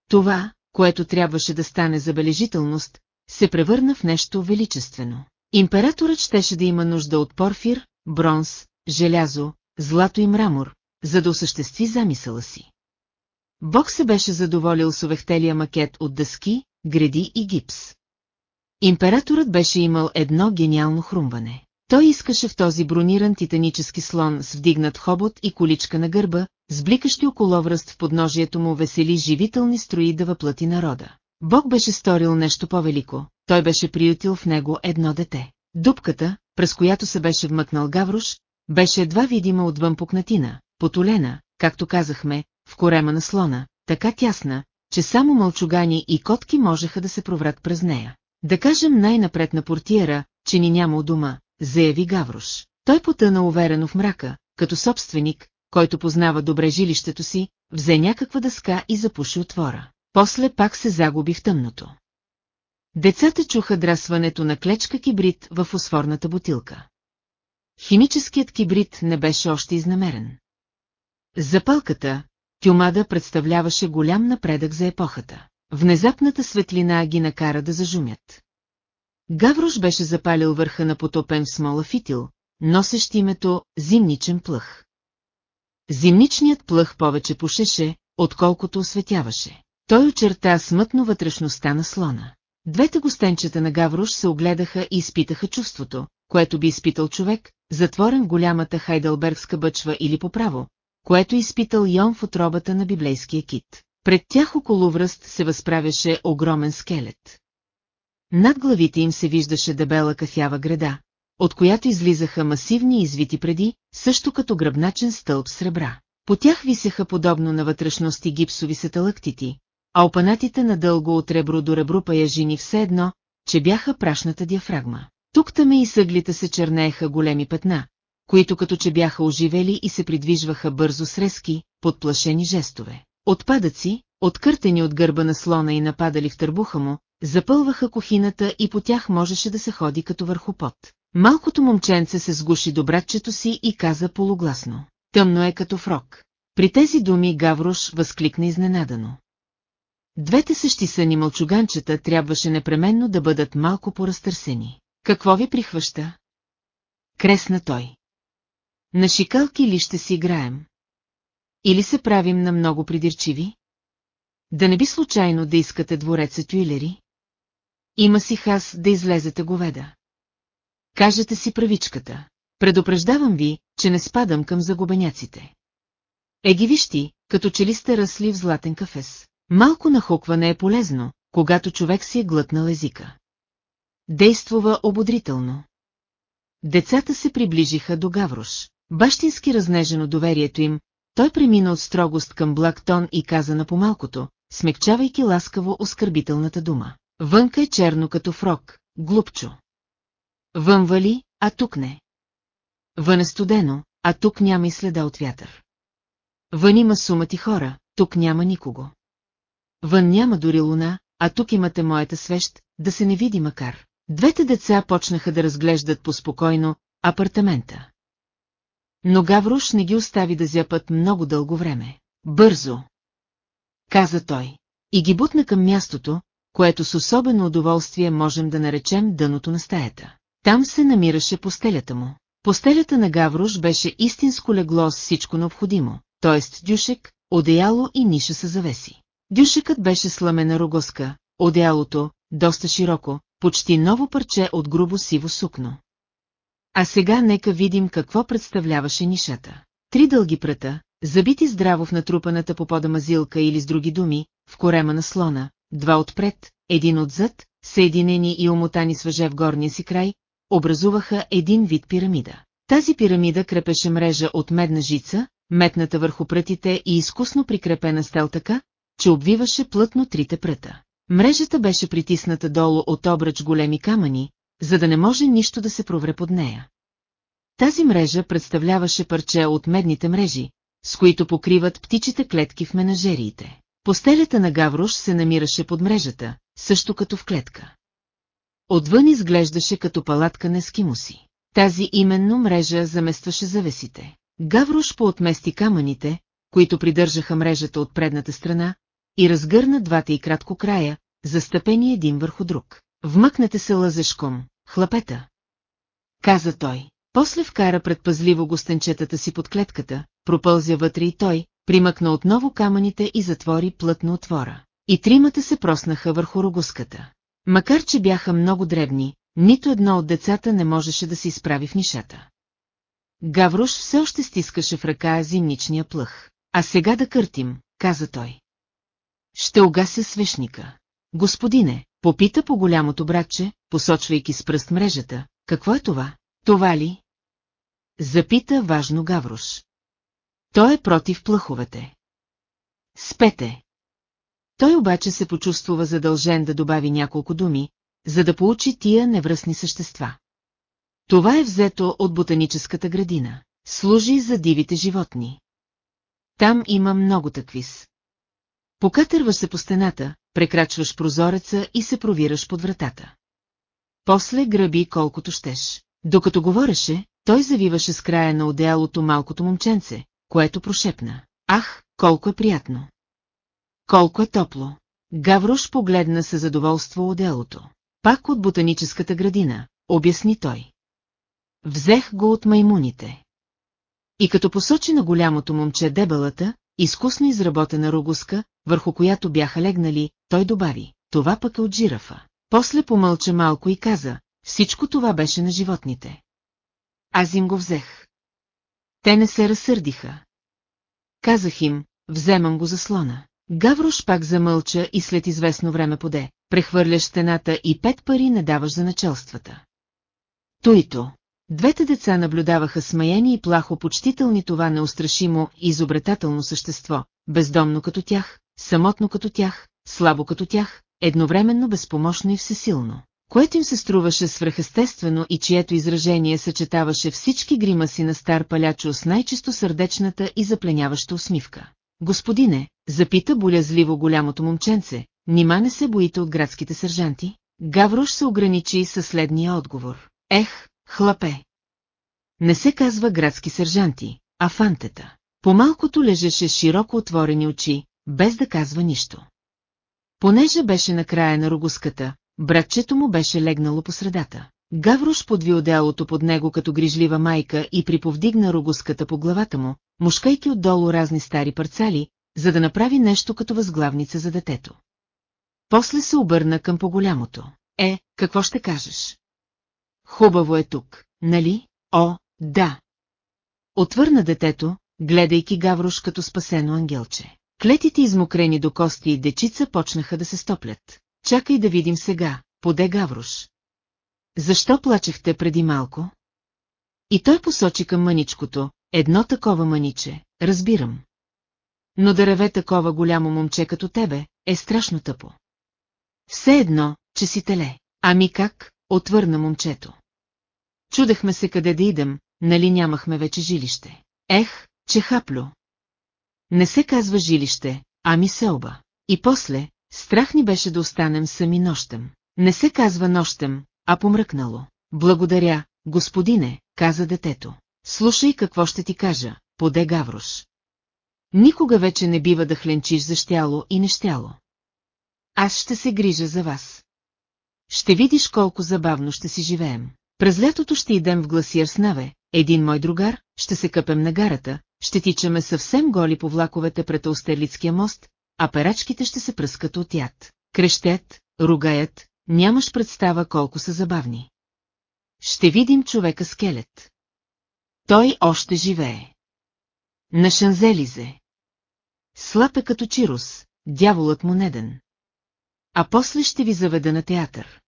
Това, което трябваше да стане забележителност, се превърна в нещо величествено. Императорът щеше да има нужда от порфир, бронз, желязо, злато и мрамор, за да осъществи замисъла си. Бог се беше задоволил с увехтелия макет от дъски, гради и гипс. Императорът беше имал едно гениално хрумване. Той искаше в този брониран титанически слон с вдигнат хобот и количка на гърба, с бликащи околовръст в подножието му весели живителни строи да въплати народа. Бог беше сторил нещо по-велико, той беше приютил в него едно дете. Дупката, през която се беше вмъкнал Гаврош, беше едва видима отвън пукнатина, потолена, както казахме, в корема на слона, така тясна, че само мълчугани и котки можеха да се проврат през нея. Да кажем най-напред на портиера, че ни няма у дома, заяви Гаврош. Той потъна уверено в мрака, като собственик, който познава добре жилището си, взе някаква дъска и запуши отвора. После пак се загуби в тъмното. Децата чуха драсването на клечка кибрид в фосфорната бутилка. Химическият кибрид не беше още изнамерен. Запалката, тюмада представляваше голям напредък за епохата. Внезапната светлина ги накара да зажумят. Гаврош беше запалил върха на потопен в смола фитил, носещ името зимничен плъх. Зимничният плъх повече пушеше, отколкото осветяваше. Той очерта смътно вътрешността на слона. Двете гостенчета на Гаврош се огледаха и изпитаха чувството, което би изпитал човек, затворен голямата хайдълбергска бъчва или поправо, което изпитал Йон в отробата на библейския кит. Пред тях около връст се възправяше огромен скелет. Над главите им се виждаше дебела кафява града, от която излизаха масивни извити преди, също като гръбначен стълб с ребра. По тях висеха подобно на вътрешности гипсови сателактити, а опанатите надълго от ребро до ребро паяжини все едно, че бяха прашната диафрагма. Тук-таме и съглите се чернееха големи петна, които като че бяха оживели и се придвижваха бързо с резки, подплашени жестове. Отпадъци, откъртени от гърба на слона и нападали в търбуха му, запълваха кухината и по тях можеше да се ходи като върху пот. Малкото момченце се сгуши до братчето си и каза полугласно. Тъмно е като фрок. При тези думи Гаврош възкликна изненадано. Двете същисани мълчуганчета трябваше непременно да бъдат малко поразтърсени. Какво ви прихваща? Кресна той. На шикалки ли ще си играем? Или се правим на много придирчиви? Да не би случайно да искате двореца тюилери? Има си хас да излезете говеда. Кажете си правичката. Предупреждавам ви, че не спадам към загубеняците. Еги вижти, като че ли сте ръсли в златен кафес. Малко нахукване е полезно, когато човек си е глътнал езика. Действува ободрително. Децата се приближиха до Гаврош. Бащински разнежено доверието им, той премина от строгост към благ тон и каза на помалкото, смекчавайки ласкаво оскърбителната дума. Вънка е черно като фрок, глупчо. Вън вали, а тук не. Вън е студено, а тук няма и следа от вятър. Вън има сумати хора, тук няма никого. Вън няма дори луна, а тук имате моята свещ, да се не види макар. Двете деца почнаха да разглеждат поспокойно апартамента. Но Гаврош не ги остави да зяпат много дълго време. Бързо! Каза той. И ги бутна към мястото, което с особено удоволствие можем да наречем дъното на стаята. Там се намираше постелята му. Постелята на Гаврош беше истинско легло с всичко необходимо, т.е. дюшек, одеяло и ниша с завеси. Дюшекът беше сламена рогоска, одеялото, доста широко, почти ново парче от грубо сиво сукно. А сега нека видим какво представляваше нишата. Три дълги пръта, забити здраво в натрупаната по пода мазилка или с други думи, в корема на слона, два отпред, един отзад, съединени и омотани с въже в горния си край, образуваха един вид пирамида. Тази пирамида крепеше мрежа от медна жица, метната върху прътите и изкусно прикрепена стел така, че обвиваше плътно трите пръта. Мрежата беше притисната долу от обръч големи камъни, за да не може нищо да се провре под нея. Тази мрежа представляваше парче от медните мрежи, с които покриват птичите клетки в менажериите. Постелята на Гаврош се намираше под мрежата, също като в клетка. Отвън изглеждаше като палатка на ескимуси. Тази именно мрежа заместваше завесите. Гаврош поотмести камъните, които придържаха мрежата от предната страна, и разгърна двата и кратко края, застъпени един върху друг. Вмъкнете се лъзешком, хлапета. Каза той. После вкара предпазливо гостенчетата си под клетката, пропълзя вътре и той, примъкна отново камъните и затвори плътно отвора. И тримата се проснаха върху рогуската. Макар, че бяха много дребни, нито едно от децата не можеше да се изправи в нишата. Гаврош все още стискаше в ръка зимничния плъх. А сега да къртим, каза той. Ще угася свещника. Господине, попита по голямото братче, посочвайки с пръст мрежата, какво е това? Това ли? Запита важно Гаврош. Той е против плъховете. Спете. Той обаче се почувствува задължен да добави няколко думи, за да получи тия невръстни същества. Това е взето от ботаническата градина. Служи за дивите животни. Там има много таквис. Покатърваш се по стената, прекрачваш прозореца и се провираш под вратата. После граби колкото щеш. Докато говореше, той завиваше с края на одеялото малкото момченце, което прошепна. Ах, колко е приятно! Колко е топло! Гаврош погледна със задоволство одеялото. Пак от ботаническата градина, обясни той. Взех го от маймуните. И като посочи на голямото момче дебелата, изкусно изработена рогуска, върху която бяха легнали, той добави, това пък е от жирафа. После помълча малко и каза, всичко това беше на животните. Аз им го взех. Те не се разсърдиха. Казах им, вземам го за слона. Гаврош пак замълча и след известно време поде, прехвърляш стената и пет пари не даваш за началствата. Туито. Двете деца наблюдаваха смаяни и плахо почтителни това неустрашимо и изобретателно същество, бездомно като тях, самотно като тях, слабо като тях, едновременно безпомощно и всесилно, което им се струваше свръхестествено и чието изражение съчетаваше всички гримаси на стар палячо с най-чисто сърдечната и запленяваща усмивка. Господине, запита болязливо голямото момченце, нима не се боите от градските сержанти? Гаврош се ограничи със следния отговор. Ех, хлапе! Не се казва градски сержанти, а фантета. По-малкото лежеше широко отворени очи, без да казва нищо. Понеже беше на края на рогуската, братчето му беше легнало по средата. Гаврош подви одеялото под него като грижлива майка и приповдигна рогуската по главата му, мушкайки отдолу разни стари парцали, за да направи нещо като възглавница за детето. После се обърна към по-голямото. Е, какво ще кажеш? Хубаво е тук, нали? О, да. Отвърна детето, гледайки Гаврош като спасено ангелче. Клетите измокрени до кости и дечица почнаха да се стоплят. Чакай да видим сега, поде Гаврош. Защо плачехте преди малко? И той посочи към мъничкото, едно такова мъниче, разбирам. Но да реве такова голямо момче като тебе, е страшно тъпо. Все едно, че си теле. Ами как, отвърна момчето. Чудехме се къде да идем, нали нямахме вече жилище. Ех, че хаплю. Не се казва жилище, ами селба. И после, страх ни беше да останем сами нощем. Не се казва нощем, а помръкнало. Благодаря, господине, каза детето. Слушай какво ще ти кажа, поде Гаврош. Никога вече не бива да хленчиш за щяло и нещяло. Аз ще се грижа за вас. Ще видиш колко забавно ще си живеем. През лятото ще идем в гласиер с Наве, един мой другар, ще се къпем на гарата, ще тичаме съвсем голи по влаковете пред Аустерлицкия мост, а перачките ще се пръскат от яд. Крещят, ругаят, нямаш представа колко са забавни. Ще видим човека скелет. Той още живее. На Шанзелизе. Слаб е като Чирус, дяволът му неден. А после ще ви заведа на театър.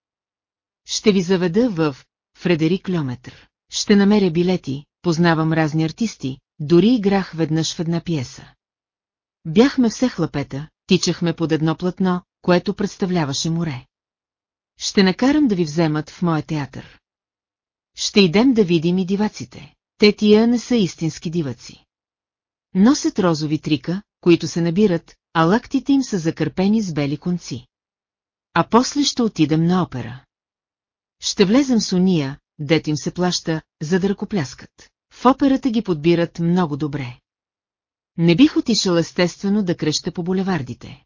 Ще ви заведа в Фредерик Льометр. Ще намеря билети, познавам разни артисти, дори играх веднъж в една пиеса. Бяхме все хлапета, тичахме под едно платно, което представляваше море. Ще накарам да ви вземат в моя театър. Ще идем да видим и диваците. Те тия не са истински диваци. Носят розови трика, които се набират, а лактите им са закърпени с бели конци. А после ще отидем на опера. Ще влезем с уния, дет им се плаща, за да ръкопляскат. В операта ги подбират много добре. Не бих отишъл естествено да креща по булевардите.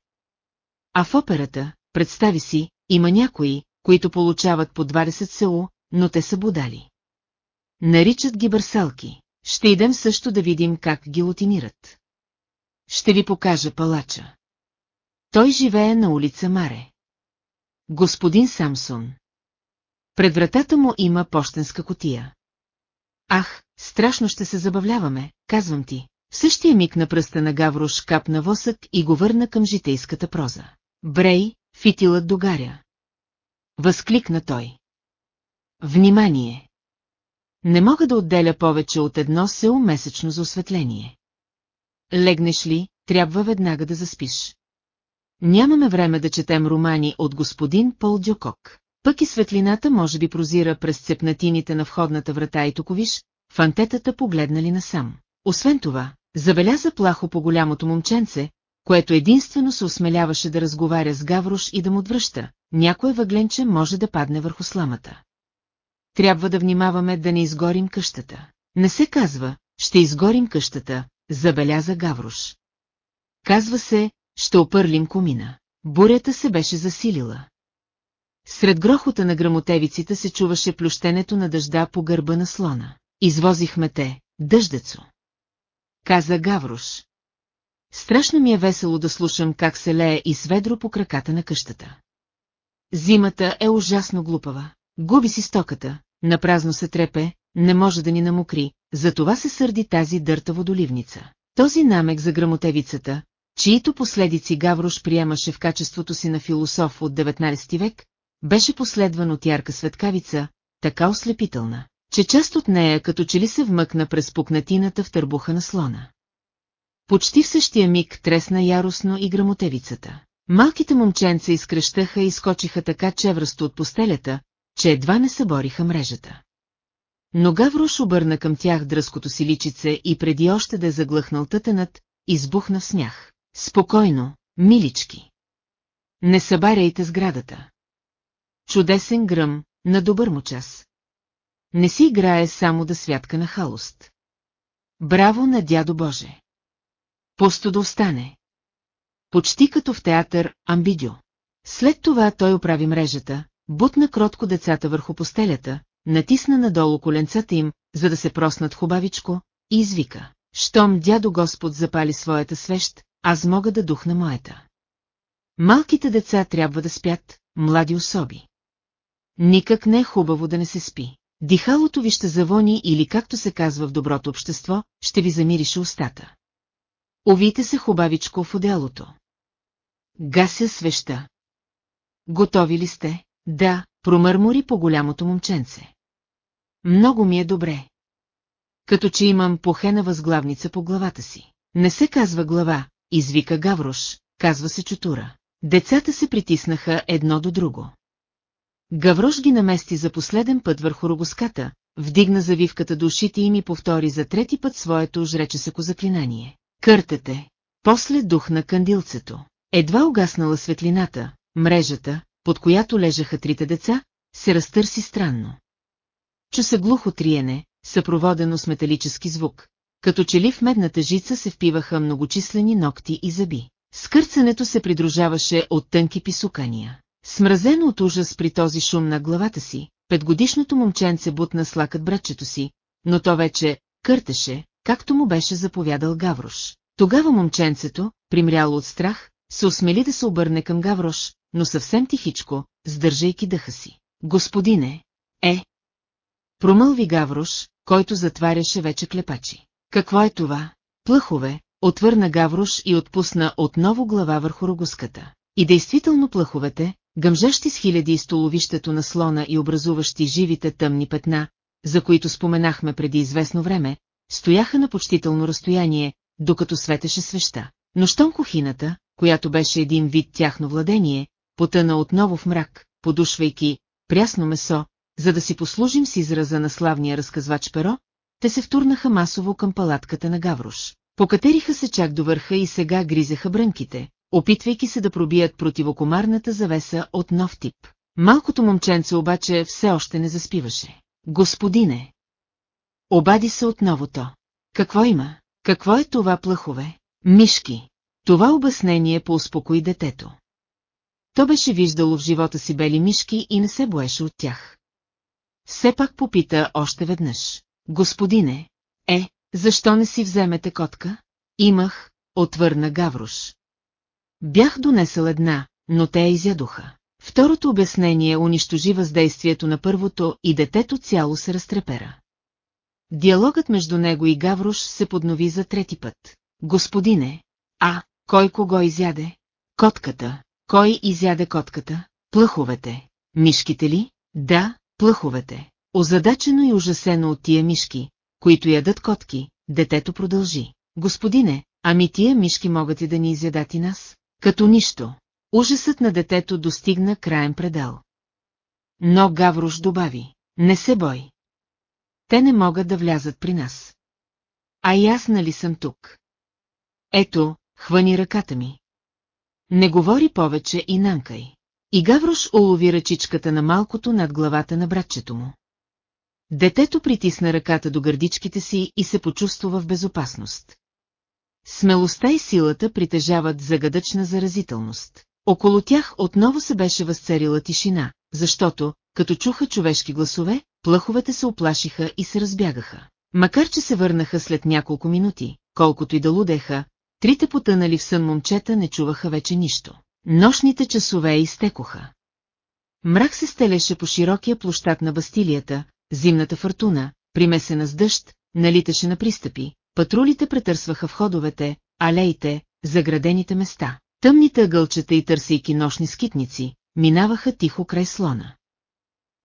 А в операта, представи си, има някои, които получават по 20 село, но те са будали. Наричат ги бърсалки. Ще идем също да видим как ги лотинират. Ще ви покажа палача. Той живее на улица Маре. Господин Самсон. Пред вратата му има почтенска котия. Ах, страшно ще се забавляваме, казвам ти. В същия миг на пръста на Гаврош капна восък и го върна към житейската проза. Брей, фитилът догаря. Възкликна той. Внимание! Не мога да отделя повече от едно село месечно за осветление. Легнеш ли, трябва веднага да заспиш. Нямаме време да четем романи от господин Пол Дюкок. Пък и светлината може би прозира през цепнатините на входната врата и токовиш, фантетата погледнали насам. Освен това, забеляза плахо по голямото момченце, което единствено се осмеляваше да разговаря с Гаврош и да му отвръща, някое въгленче може да падне върху сламата. Трябва да внимаваме да не изгорим къщата. Не се казва, ще изгорим къщата, забеляза Гаврош. Казва се, ще опърлим комина. Бурята се беше засилила. Сред грохота на грамотевиците се чуваше плющенето на дъжда по гърба на слона. Извозихме те, дъждецо. Каза Гаврош. Страшно ми е весело да слушам как се лее и сведро по краката на къщата. Зимата е ужасно глупава. Губи си стоката, напразно се трепе, не може да ни намокри, затова се сърди тази дърта водоливница. Този намек за грамотевицата, чието последици Гаврош приемаше в качеството си на философ от 19 век, беше последван от ярка светкавица, така ослепителна, че част от нея като че ли се вмъкна през пукнатината в търбуха на слона. Почти в същия миг тресна яростно и грамотевицата. Малките момченца изкръщаха и скочиха така чевръсто от постелята, че едва не събориха мрежата. Но Гаврош обърна към тях дръското си личице и преди още да е заглъхнал тътенът, избухна в смях. Спокойно, милички. Не събаряйте сградата. Чудесен гръм, на добър му час. Не си играе само да святка на халост. Браво на дядо Боже! Посто да остане. Почти като в театър Амбидио. След това той оправи мрежата, бутна кротко децата върху постелята, натисна надолу коленцата им, за да се проснат хубавичко, и извика. Щом дядо Господ запали своята свещ, аз мога да духна моята. Малките деца трябва да спят, млади особи. Никак не е хубаво да не се спи. Дихалото ви ще завони или както се казва в доброто общество, ще ви замирише устата. Овите се хубавичко в отделото. Гася свеща. Готови ли сте? Да, промърмори по голямото момченце. Много ми е добре. Като че имам похена възглавница по главата си. Не се казва глава, извика Гаврош, казва се Чутура. Децата се притиснаха едно до друго. Гаврош ги намести за последен път върху рогоската, вдигна завивката до ушите и повтори за трети път своето жречесъко заклинание. Къртете. После духна кандилцето. Едва угаснала светлината, мрежата, под която лежаха трите деца, се разтърси странно. Чу се глухо триене, съпроводено с металически звук, като че ли в медната жица се впиваха многочислени ногти и зъби. Скърцането се придружаваше от тънки писукания. Смразено от ужас при този шум на главата си, петгодишното момченце бутна слакът братчето си, но то вече къртеше, както му беше заповядал Гаврош. Тогава момченцето, примряло от страх, се осмели да се обърне към Гаврош, но съвсем тихичко, сдържайки дъха си. Господине, е! Промълви Гаврош, който затваряше вече клепачи. Какво е това? Плъхове, отвърна Гаврош и отпусна отново глава върху рогуската. И действително плъховете, гъмжащи с хиляди столовището на слона и образуващи живите тъмни петна, за които споменахме преди известно време, стояха на почтително разстояние, докато светеше свеща. Но щом кухината, която беше един вид тяхно владение, потъна отново в мрак, подушвайки прясно месо, за да си послужим с израза на славния разказвач Перо, те се втурнаха масово към палатката на Гаврош. Покатериха се чак до върха и сега гризеха брънките, опитвайки се да пробият противокомарната завеса от нов тип. Малкото момченце обаче все още не заспиваше. Господине! Обади се отново то. Какво има? Какво е това плъхове? Мишки. Това обяснение поуспокои детето. То беше виждало в живота си бели мишки и не се боеше от тях. Все пак попита още веднъж. Господине, е, защо не си вземете котка? Имах, отвърна Гаврош. Бях донесъл една, но те я изядоха. Второто обяснение унищожи въздействието на първото и детето цяло се разтрепера. Диалогът между него и Гаврош се поднови за трети път. Господине, а, кой кого изяде? Котката. Кой изяде котката? Плъховете. Мишките ли? Да, плъховете. Озадачено и ужасено от тия мишки, които ядат котки, детето продължи. Господине, ами тия мишки могат и да ни изядат и нас? Като нищо. Ужасът на детето достигна краен предел. но Гаврош добави. Не се бой. Те не могат да влязат при нас. А и аз нали съм тук? Ето, хвани ръката ми. Не говори повече и нанкай. И Гаврош улови ръчичката на малкото над главата на братчето му. Детето притисна ръката до гърдичките си и се почувства в безопасност. Смелостта и силата притежават загадъчна заразителност. Около тях отново се беше възцарила тишина, защото, като чуха човешки гласове, плъховете се оплашиха и се разбягаха. Макар че се върнаха след няколко минути, колкото и да лудеха, трите потънали в сън момчета не чуваха вече нищо. Нощните часове изтекоха. Мрак се стелеше по широкия площад на Бастилията, зимната фортуна, примесена с дъжд, налиташе на пристъпи, патрулите претърсваха входовете, алеите, заградените места. Тъмните ъгълчета и търсейки нощни скитници, минаваха тихо край слона.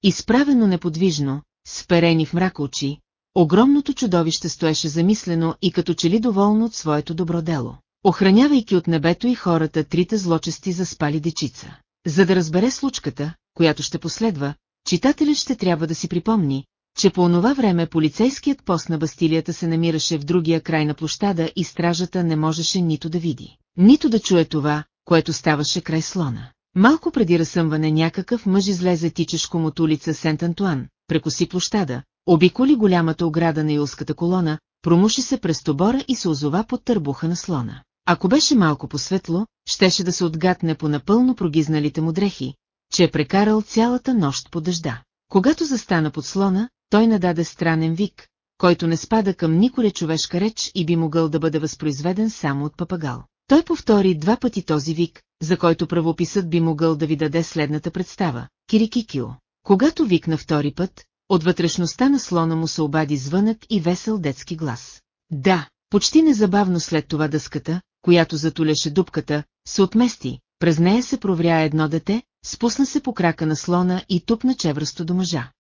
Изправено неподвижно, сперени в мрак очи, огромното чудовище стоеше замислено и като че ли доволно от своето добро дело, охранявайки от небето и хората трите злочести заспали дечица. За да разбере случката, която ще последва, читателят ще трябва да си припомни, че по онова време полицейският пост на Бастилията се намираше в другия край на площада и стражата не можеше нито да види, нито да чуе това, което ставаше край слона. Малко преди разсъмване някакъв мъж излезе тичешком от улица Сент-Антуан, прекоси площада, обиколи голямата ограда на юлската колона, промуши се през тобора и се озова под търбуха на слона. Ако беше малко посветло, щеше да се отгатне по напълно прогизналите му дрехи, че е прекарал цялата нощ по дъжда. Когато застана под слона, той нададе странен вик, който не спада към николя човешка реч и би могъл да бъде възпроизведен само от папагал. Той повтори два пъти този вик, за който правописът би могъл да ви даде следната представа – Кирикикио. Когато викна втори път, от вътрешността на слона му се обади звънък и весел детски глас. Да, почти незабавно след това дъската, която затуляше дупката, се отмести, през нея се провря едно дете, спусна се по крака на слона и тупна чевръсто до мъжа.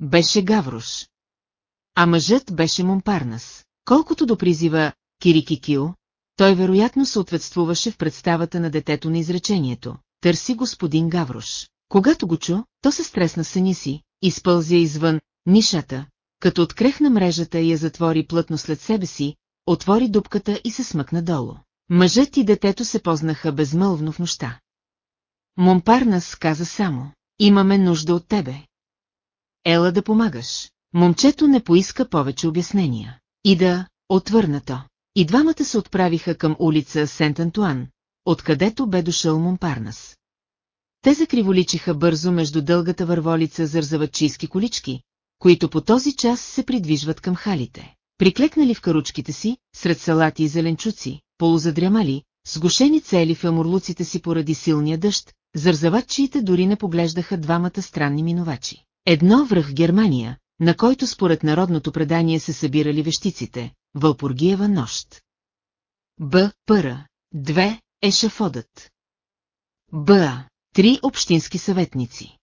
Беше Гаврош. А мъжът беше Момпарнас. Колкото до призива Кирикикио, той вероятно съответствуваше в представата на детето на изречението. Търси господин Гаврош. Когато го чу, то се стресна съни си, изпълзя извън нишата, като открехна мрежата и я затвори плътно след себе си, отвори дупката и се смъкна долу. Мъжът и детето се познаха безмълвно в нощта. Момпарнас каза само, имаме нужда от тебе. Ела да помагаш. Момчето не поиска повече обяснения. И да, отвърна то. И двамата се отправиха към улица Сент-Антуан, откъдето бе дошъл Момпарнас. Те закриволичиха бързо между дългата върволица зързавачийски колички, които по този час се придвижват към халите. Приклекнали в каручките си, сред салати и зеленчуци, полузадрямали, сгушени цели в амурлуците си поради силния дъжд, зързавачиите дори не поглеждаха двамата странни минувачи. Едно връх Германия, на който според народното предание се събирали вещиците, Вълпургиева нощ. Б. Пъра. Две. Ешафодът. Б. Три общински съветници.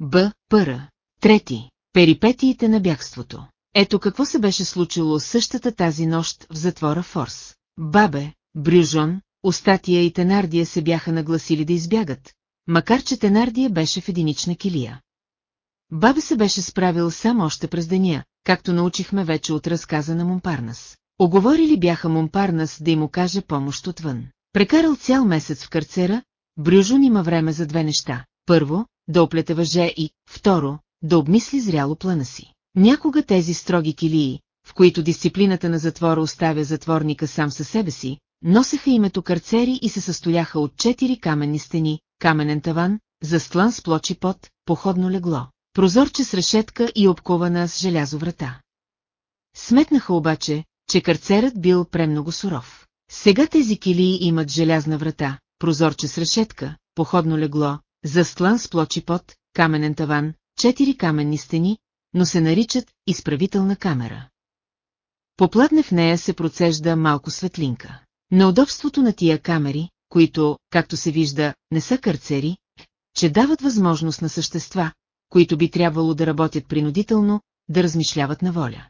Б. Пъра. Трети. Перипетиите на бягството. Ето какво се беше случило същата тази нощ в затвора Форс. Бабе, Брюжон, Остатия и Тенардия се бяха нагласили да избягат, макар че Тенардия беше в единична килия. Бабе се беше справил сам още през деня, както научихме вече от разказа на Момпарнас. Оговорили бяха Момпарнас да им окаже помощ отвън. Прекарал цял месец в карцера, Брюжон има време за две неща. Първо, да оплете въже и, второ, да обмисли зряло плана си. Някога тези строги килии, в които дисциплината на затвора оставя затворника сам със себе си, носеха името карцери и се състояха от четири каменни стени, каменен таван, застлан с плочи под, походно легло, прозорче с решетка и обкована с желязо врата. Сметнаха обаче, че карцерът бил премного суров. Сега тези килии имат желязна врата, прозорче с решетка, походно легло, застлан с плочи под, каменен таван, четири каменни стени, но се наричат изправителна камера. Попладне в нея се процежда малко светлинка. На удобството на тия камери, които, както се вижда, не са карцери, че дават възможност на същества, които би трябвало да работят принудително, да размишляват на воля.